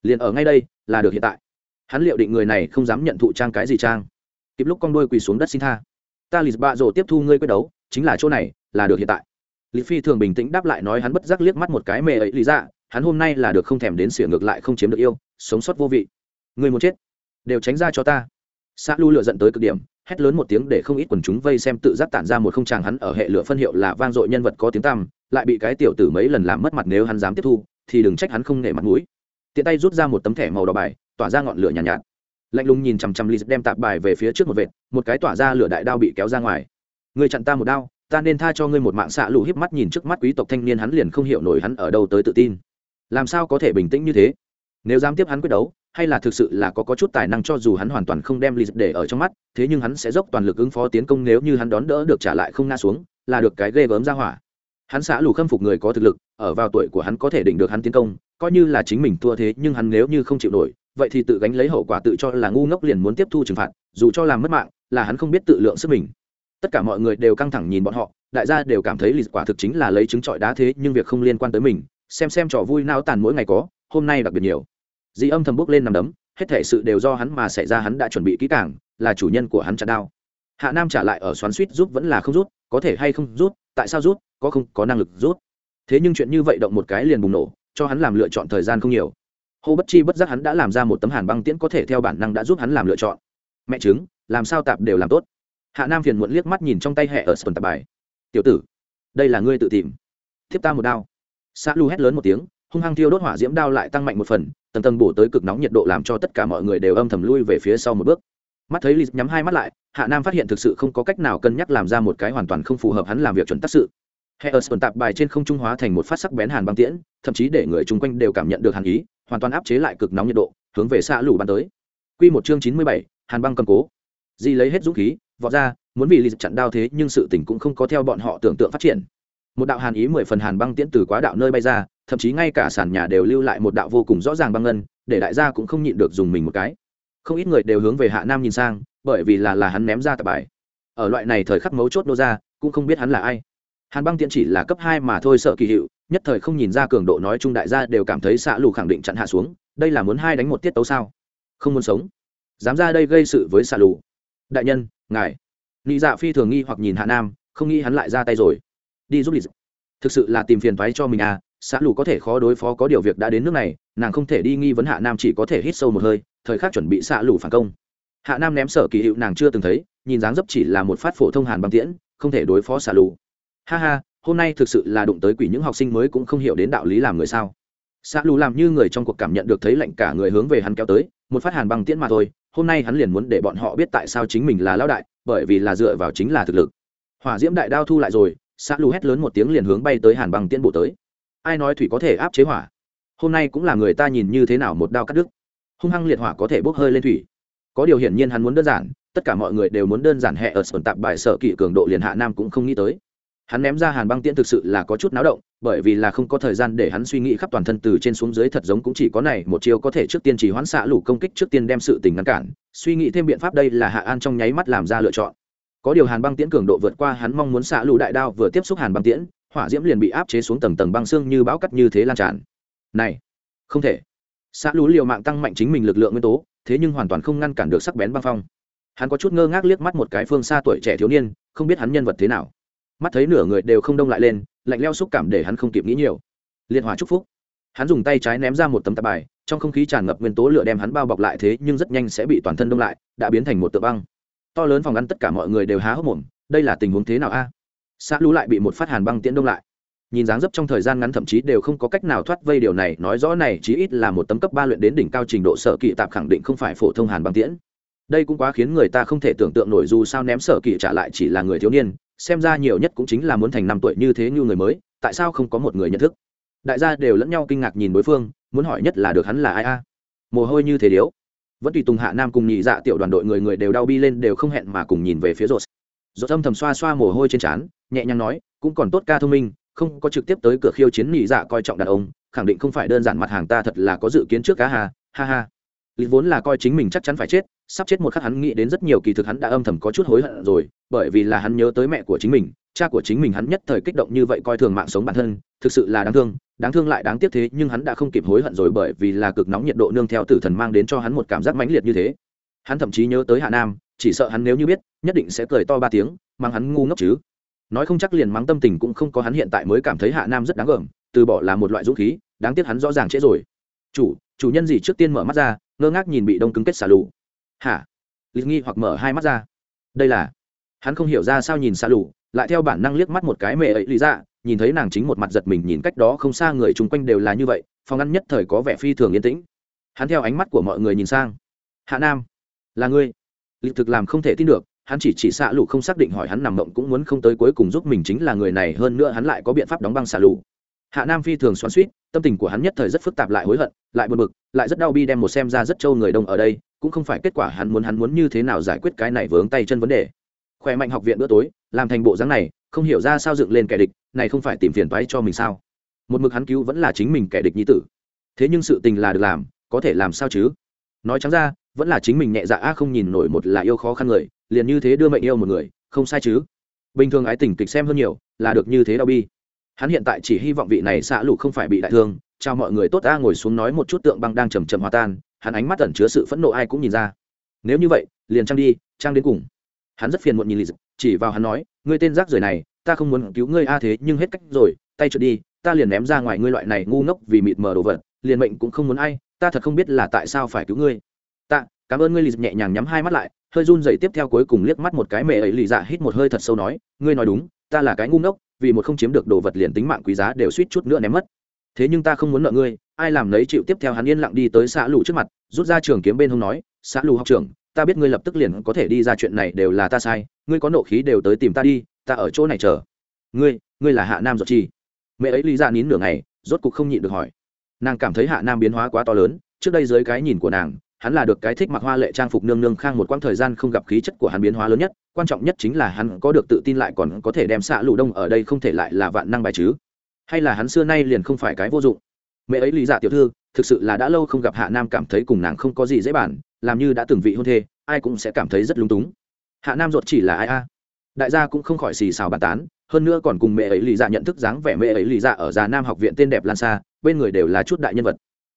Speaker 1: Liền ở ngay đây, là được hiện tại. Hắn liệu định người này không dám nhận thụ trang cái gì trang. Kịp lúc con đuôi quỳ xuống đất xin tha. Ta lì bạ rổ tiếp thu ngươi quyết đấu, chính là chỗ này, là được hiện tại. Lý phi thường bình tĩnh đáp lại nói hắn bất giác liếc mắt một cái mề ấy lý ra hắn hôm nay là được không thèm đến xỉa ngược lại không chiếm được yêu, sống sót vô vị người muốn chết đều tránh ra cho ta. Xã lu lựa dẫn tới cực điểm hét lớn một tiếng để không ít quần chúng vây xem tự giác tản ra một không tràng hắn ở hệ lửa phân hiệu là vang dội nhân vật có tiếng tăm lại bị cái tiểu tử mấy lần làm mất mặt nếu hắn dám tiếp thu thì đừng trách hắn không nể mặt mũi. Tiện tay rút ra một tấm thẻ màu đỏ bài tỏa ra ngọn lửa nhàn nhạt, nhạt. Lạnh lùng nhìn chằm chằm lì đem tạp bài về phía trước một vệt một cái tỏa ra lửa đại đao bị kéo ra ngoài. Người chặn ta một đao ta nên tha cho ngươi một mạng. Xạ lụ híp mắt nhìn trước mắt quý tộc thanh niên hắn liền không hiểu nổi hắn ở đâu tới tự tin. Làm sao có thể bình tĩnh như thế? Nếu dám tiếp hắn quyết đấu hay là thực sự là có có chút tài năng cho dù hắn hoàn toàn không đem lì để ở trong mắt, thế nhưng hắn sẽ dốc toàn lực ứng phó tiến công nếu như hắn đón đỡ được trả lại không ngã xuống, là được cái ghê gớm ra hỏa. Hắn xã lù khâm phục người có thực lực, ở vào tuổi của hắn có thể định được hắn tiến công, coi như là chính mình thua thế nhưng hắn nếu như không chịu nổi, vậy thì tự gánh lấy hậu quả tự cho là ngu ngốc liền muốn tiếp thu trừng phạt, dù cho làm mất mạng, là hắn không biết tự lượng sức mình. Tất cả mọi người đều căng thẳng nhìn bọn họ, đại gia đều cảm thấy lịch quả thực chính là lấy trứng trọi đá thế nhưng việc không liên quan tới mình, xem xem trò vui nao tàn mỗi ngày có, hôm nay đặc biệt nhiều di âm thầm bước lên nằm đấm, hết thể sự đều do hắn mà xảy ra, hắn đã chuẩn bị kỹ càng, là chủ nhân của hắn chặt đao. Hạ nam trả lại ở xoắn suýt giúp vẫn là không rút, có thể hay không rút, tại sao rút, có không, có năng lực rút. Thế nhưng chuyện như vậy động một cái liền bùng nổ, cho hắn làm lựa chọn thời gian không nhiều. Hô bất chi bất giác hắn đã làm ra một tấm hàn băng tiễn có thể theo bản năng đã giúp hắn làm lựa chọn. Mẹ chứng làm sao tạp đều làm tốt. Hạ nam phiền muộn liếc mắt nhìn trong tay hẹ ở sườn tạp bài. Tiểu tử, đây là ngươi tự tìm. Thiếp ta một đao. Xa lu hét lớn một tiếng hung hăng thiêu đốt hỏa diễm đao lại tăng mạnh một phần, tầng tầng bổ tới cực nóng nhiệt độ làm cho tất cả mọi người đều âm thầm lui về phía sau một bước. Mắt thấy lì nhắm hai mắt lại, hạ nam phát hiện thực sự không có cách nào cân nhắc làm ra một cái hoàn toàn không phù hợp hắn làm việc chuẩn tác sự. Hệ ở sơn tạp bài trên không trung hóa thành một phát sắc bén hàn băng tiễn, thậm chí để người chung quanh đều cảm nhận được hàn ý, hoàn toàn áp chế lại cực nóng nhiệt độ, hướng về xa lù bắn tới. Quy một chương chín mươi bảy, hàn băng cầm cố. Di lấy hết dũng khí, vọt ra, muốn vì lì chặn đao thế nhưng sự tình cũng không có theo bọn họ tưởng tượng phát triển. Một đạo hàn ý mười phần hàn băng tiễn từ quá đạo nơi bay ra thậm chí ngay cả sàn nhà đều lưu lại một đạo vô cùng rõ ràng băng ngân, để đại gia cũng không nhịn được dùng mình một cái. Không ít người đều hướng về hạ nam nhìn sang, bởi vì là là hắn ném ra tập bài. Ở loại này thời khắc mấu chốt nô ra, cũng không biết hắn là ai. Hàn băng tiễn chỉ là cấp hai mà thôi sợ kỳ hiệu, nhất thời không nhìn ra cường độ nói chung đại gia đều cảm thấy xạ lù khẳng định chặn hạ xuống, đây là muốn hai đánh một tiết tấu sao? Không muốn sống. Dám ra đây gây sự với xạ lù. Đại nhân, ngài. Nghĩ dạ phi thường nghi hoặc nhìn hạ nam, không nghĩ hắn lại ra tay rồi. Đi giúp đi dạ. thực sự là tìm phiền toái cho mình à xã lù có thể khó đối phó, có điều việc đã đến nước này, nàng không thể đi nghi vấn hạ nam chỉ có thể hít sâu một hơi, thời khắc chuẩn bị xã lù phản công. Hạ nam ném sở kỳ hiệu nàng chưa từng thấy, nhìn dáng dấp chỉ là một phát phổ thông hàn băng tiễn, không thể đối phó xã lù. Ha ha, hôm nay thực sự là đụng tới quỷ những học sinh mới cũng không hiểu đến đạo lý làm người sao. Xã lù làm như người trong cuộc cảm nhận được thấy lạnh cả người hướng về hắn kéo tới, một phát hàn băng tiễn mà thôi, hôm nay hắn liền muốn để bọn họ biết tại sao chính mình là lão đại, bởi vì là dựa vào chính là thực lực. Hỏa diễm đại đao thu lại rồi, xã lù hét lớn một tiếng liền hướng bay tới hàn băng tiễn bộ tới ai nói thủy có thể áp chế hỏa? Hôm nay cũng là người ta nhìn như thế nào một đao cắt đứt. Hung hăng liệt hỏa có thể bốc hơi lên thủy. Có điều hiển nhiên hắn muốn đơn giản, tất cả mọi người đều muốn đơn giản hẹ ở sườn tạp bài sở kỵ cường độ liền hạ nam cũng không nghĩ tới. Hắn ném ra hàn băng tiễn thực sự là có chút náo động, bởi vì là không có thời gian để hắn suy nghĩ khắp toàn thân từ trên xuống dưới thật giống cũng chỉ có này, một chiêu có thể trước tiên chỉ hoãn xạ lủ công kích, trước tiên đem sự tình ngăn cản, suy nghĩ thêm biện pháp đây là hạ an trong nháy mắt làm ra lựa chọn. Có điều hàn băng tiễn cường độ vượt qua, hắn mong muốn xạ lủ đại đao vừa tiếp xúc hàn băng tiễn hỏa diễm liền bị áp chế xuống tầng tầng băng xương như bão cắt như thế lan tràn. Này, không thể. Xã lũ liều mạng tăng mạnh chính mình lực lượng nguyên tố, thế nhưng hoàn toàn không ngăn cản được sắc bén băng phong. Hắn có chút ngơ ngác liếc mắt một cái phương xa tuổi trẻ thiếu niên, không biết hắn nhân vật thế nào. Mắt thấy nửa người đều không đông lại lên, lạnh leo xúc cảm để hắn không kịp nghĩ nhiều. Liên hòa chúc phúc. Hắn dùng tay trái ném ra một tấm tạp bài, trong không khí tràn ngập nguyên tố lửa đem hắn bao bọc lại thế nhưng rất nhanh sẽ bị toàn thân đông lại, đã biến thành một tượng băng. To lớn phòng ngăn tất cả mọi người đều há hốc mồm, đây là tình huống thế nào a? à? Xã lũ lại bị một phát hàn băng tiễn đông lại. Nhìn dáng dấp trong thời gian ngắn thậm chí đều không có cách nào thoát vây điều này, nói rõ này chí ít là một tấm cấp ba luyện đến đỉnh cao trình độ sở kỵ tạp khẳng định không phải phổ thông hàn băng tiễn. Đây cũng quá khiến người ta không thể tưởng tượng nổi dù sao ném sở kỵ trả lại chỉ là người thiếu niên, xem ra nhiều nhất cũng chính là muốn thành năm tuổi như thế như người mới, tại sao không có một người nhận thức? Đại gia đều lẫn nhau kinh ngạc nhìn đối phương, muốn hỏi nhất là được hắn là ai a? Mồ hôi như thế điếu. Vẫn tùy tùng hạ nam cùng nhị dạ tiểu đoàn đội người người đều đau bi lên đều không hẹn mà cùng nhìn về phía rột rột âm thầm xoa xoa mồ hôi trên trán nhẹ nhàng nói, cũng còn tốt ca thông minh, không có trực tiếp tới cửa khiêu chiến nhị dạ coi trọng đàn ông, khẳng định không phải đơn giản mặt hàng ta thật là có dự kiến trước cá hà ha ha. Lý vốn là coi chính mình chắc chắn phải chết, sắp chết một khắc hắn nghĩ đến rất nhiều kỳ thực hắn đã âm thầm có chút hối hận rồi, bởi vì là hắn nhớ tới mẹ của chính mình, cha của chính mình hắn nhất thời kích động như vậy coi thường mạng sống bản thân, thực sự là đáng thương đáng thương lại đáng tiếc thế, nhưng hắn đã không kịp hối hận rồi bởi vì là cực nóng nhiệt độ nương theo tử thần mang đến cho hắn một cảm giác mãnh liệt như thế. Hắn thậm chí nhớ tới hạ nam, chỉ sợ hắn nếu như biết, nhất định sẽ cười to ba tiếng, mang hắn ngu ngốc chứ nói không chắc liền mắng tâm tình cũng không có hắn hiện tại mới cảm thấy hạ nam rất đáng gờm, từ bỏ là một loại dũng khí, đáng tiếc hắn rõ ràng trễ rồi. Chủ chủ nhân gì trước tiên mở mắt ra, ngơ ngác nhìn bị đông cứng kết xả lù. Hả? Lịch nghi hoặc mở hai mắt ra. Đây là? Hắn không hiểu ra sao nhìn xả lù, lại theo bản năng liếc mắt một cái mẹ ấy lý ra nhìn thấy nàng chính một mặt giật mình nhìn cách đó không xa người chung quanh đều là như vậy, phòng ăn nhất thời có vẻ phi thường yên tĩnh. Hắn theo ánh mắt của mọi người nhìn sang. Hạ nam, là ngươi. Lịch thực làm không thể tin được hắn chỉ chỉ xạ lụ không xác định hỏi hắn nằm mộng cũng muốn không tới cuối cùng giúp mình chính là người này, hơn nữa hắn lại có biện pháp đóng băng xạ lụ hạ nam phi thường xoắn suýt tâm tình của hắn nhất thời rất phức tạp lại hối hận, lại buồn bực, lại rất đau bi đem một xem ra rất trâu người đông ở đây, cũng không phải kết quả hắn muốn hắn muốn như thế nào giải quyết cái này vướng tay chân vấn đề. Khỏe mạnh học viện bữa tối, làm thành bộ dáng này, không hiểu ra sao dựng lên kẻ địch, này không phải tìm phiền toái cho mình sao? Một mực hắn cứu vẫn là chính mình kẻ địch nhi tử. Thế nhưng sự tình là được làm, có thể làm sao chứ? Nói trắng ra, vẫn là chính mình nhẹ dạ a không nhìn nổi một là yêu khó khăn người liền như thế đưa mệnh yêu một người, không sai chứ? Bình thường ái tình kịch xem hơn nhiều, là được như thế đau bi. Hắn hiện tại chỉ hy vọng vị này xạ lụ không phải bị đại thương, chào mọi người tốt ta ngồi xuống nói một chút tượng băng đang chầm chầm hòa tan, hắn ánh mắt ẩn chứa sự phẫn nộ ai cũng nhìn ra. Nếu như vậy, liền trang đi, trang đến cùng. Hắn rất phiền muộn nhìn lì chỉ vào hắn nói, ngươi tên rác rưởi này, ta không muốn cứu ngươi a, thế nhưng hết cách rồi, tay trượt đi, ta liền ném ra ngoài ngươi loại này ngu ngốc vì mịt mờ đồ vật, liền mệnh cũng không muốn ai, ta thật không biết là tại sao phải cứu ngươi. Ta cảm ơn ngươi lì nhẹ nhàng nhắm hai mắt lại hơi run dậy tiếp theo cuối cùng liếc mắt một cái mẹ ấy lì dạ hít một hơi thật sâu nói, ngươi nói đúng, ta là cái ngu ngốc, vì một không chiếm được đồ vật liền tính mạng quý giá đều suýt chút nữa ném mất. Thế nhưng ta không muốn nợ ngươi, ai làm lấy chịu tiếp theo hắn yên lặng đi tới xã lù trước mặt, rút ra trường kiếm bên hông nói, xã lù học trưởng, ta biết ngươi lập tức liền có thể đi ra chuyện này đều là ta sai, ngươi có nộ khí đều tới tìm ta đi, ta ở chỗ này chờ. Ngươi ngươi là hạ nam giọt chi? Mẹ ấy lý ra dạ nín nửa ngày, rốt cục không nhịn được hỏi. Nàng cảm thấy hạ nam biến hóa quá to lớn, trước đây dưới cái nhìn của nàng hắn là được cái thích mặc hoa lệ trang phục nương nương khang một quãng thời gian không gặp khí chất của hắn biến hóa lớn nhất, quan trọng nhất chính là hắn có được tự tin lại còn có thể đem xạ lụ đông ở đây không thể lại là vạn năng bài chứ. Hay là hắn xưa nay liền không phải cái vô dụng. Mẹ ấy lý dạ tiểu thư, thực sự là đã lâu không gặp hạ nam cảm thấy cùng nàng không có gì dễ bản làm như đã từng vị hôn thê, ai cũng sẽ cảm thấy rất lung túng. Hạ nam ruột chỉ là ai a? Đại gia cũng không khỏi xì xào bàn tán, hơn nữa còn cùng mẹ ấy lý dạ nhận thức dáng vẻ mẹ ấy lý dạ ở già nam học viện tên đẹp lan xa bên người đều là chút đại nhân vật.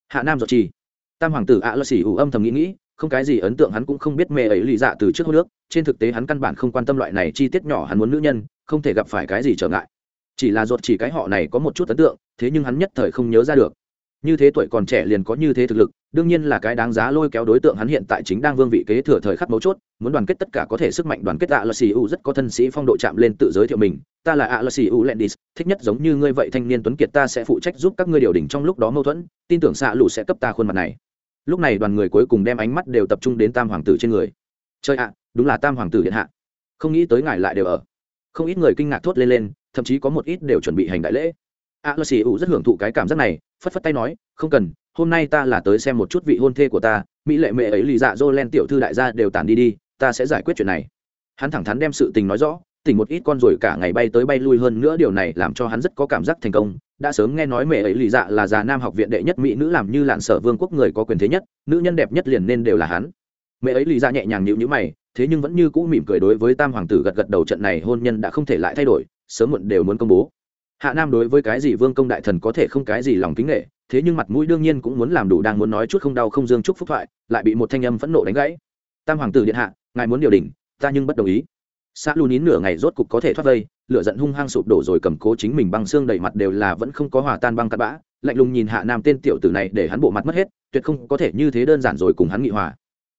Speaker 1: Hạ nam ruột chỉ tam hoàng tử ạ lơ xỉ ủ âm thầm nghĩ nghĩ, không cái gì ấn tượng hắn cũng không biết mẹ ấy lì dạ từ trước hô nước trên thực tế hắn căn bản không quan tâm loại này chi tiết nhỏ hắn muốn nữ nhân, không thể gặp phải cái gì trở ngại. Chỉ là ruột chỉ cái họ này có một chút ấn tượng, thế nhưng hắn nhất thời không nhớ ra được như thế tuổi còn trẻ liền có như thế thực lực, đương nhiên là cái đáng giá lôi kéo đối tượng hắn hiện tại chính đang vương vị kế thừa thời khắc mấu chốt, muốn đoàn kết tất cả có thể sức mạnh đoàn kết ạ là xì u rất có thân sĩ phong độ chạm lên tự giới thiệu mình, ta là ạ là xì u lendis, thích nhất giống như ngươi vậy thanh niên tuấn kiệt ta sẽ phụ trách giúp các ngươi điều đỉnh trong lúc đó mâu thuẫn, tin tưởng xạ lụ sẽ cấp ta khuôn mặt này. Lúc này đoàn người cuối cùng đem ánh mắt đều tập trung đến tam hoàng tử trên người. Chơi ạ, đúng là tam hoàng tử điện hạ. Không nghĩ tới ngài lại đều ở. Không ít người kinh ngạc thốt lên lên, thậm chí có một ít đều chuẩn bị hành đại lễ a lơ xì ủ rất hưởng thụ cái cảm giác này, phất phất tay nói, không cần, hôm nay ta là tới xem một chút vị hôn thê của ta, mỹ lệ mẹ ấy lì dạ dô len tiểu thư đại gia đều tản đi đi, ta sẽ giải quyết chuyện này. Hắn thẳng thắn đem sự tình nói rõ, tỉnh một ít con rồi cả ngày bay tới bay lui hơn nữa, điều này làm cho hắn rất có cảm giác thành công. Đã sớm nghe nói mẹ ấy lì dạ là già nam học viện đệ nhất mỹ nữ làm như lạn sở vương quốc người có quyền thế nhất, nữ nhân đẹp nhất liền nên đều là hắn. Mẹ ấy lì dạ nhẹ nhàng nhịu nhữ mày, thế nhưng vẫn như cũ mỉm cười đối với tam hoàng tử gật gật đầu trận này hôn nhân đã không thể lại thay đổi, sớm muộn đều muốn công bố hạ nam đối với cái gì vương công đại thần có thể không cái gì lòng kính nghệ thế nhưng mặt mũi đương nhiên cũng muốn làm đủ đang muốn nói chút không đau không dương chúc phúc thoại, lại bị một thanh âm phẫn nộ đánh gãy. Tam hoàng tử điện hạ, ngài muốn điều đình, ta nhưng bất đồng ý. Xã lù nín nửa ngày rốt cục có thể thoát vây, lửa giận hung hăng sụp đổ rồi cầm cố chính mình băng xương đầy mặt đều là vẫn không có hòa tan băng cắt bã, lạnh lùng nhìn hạ nam tên tiểu tử này để hắn bộ mặt mất hết, tuyệt không có thể như thế đơn giản rồi cùng hắn nghị hòa.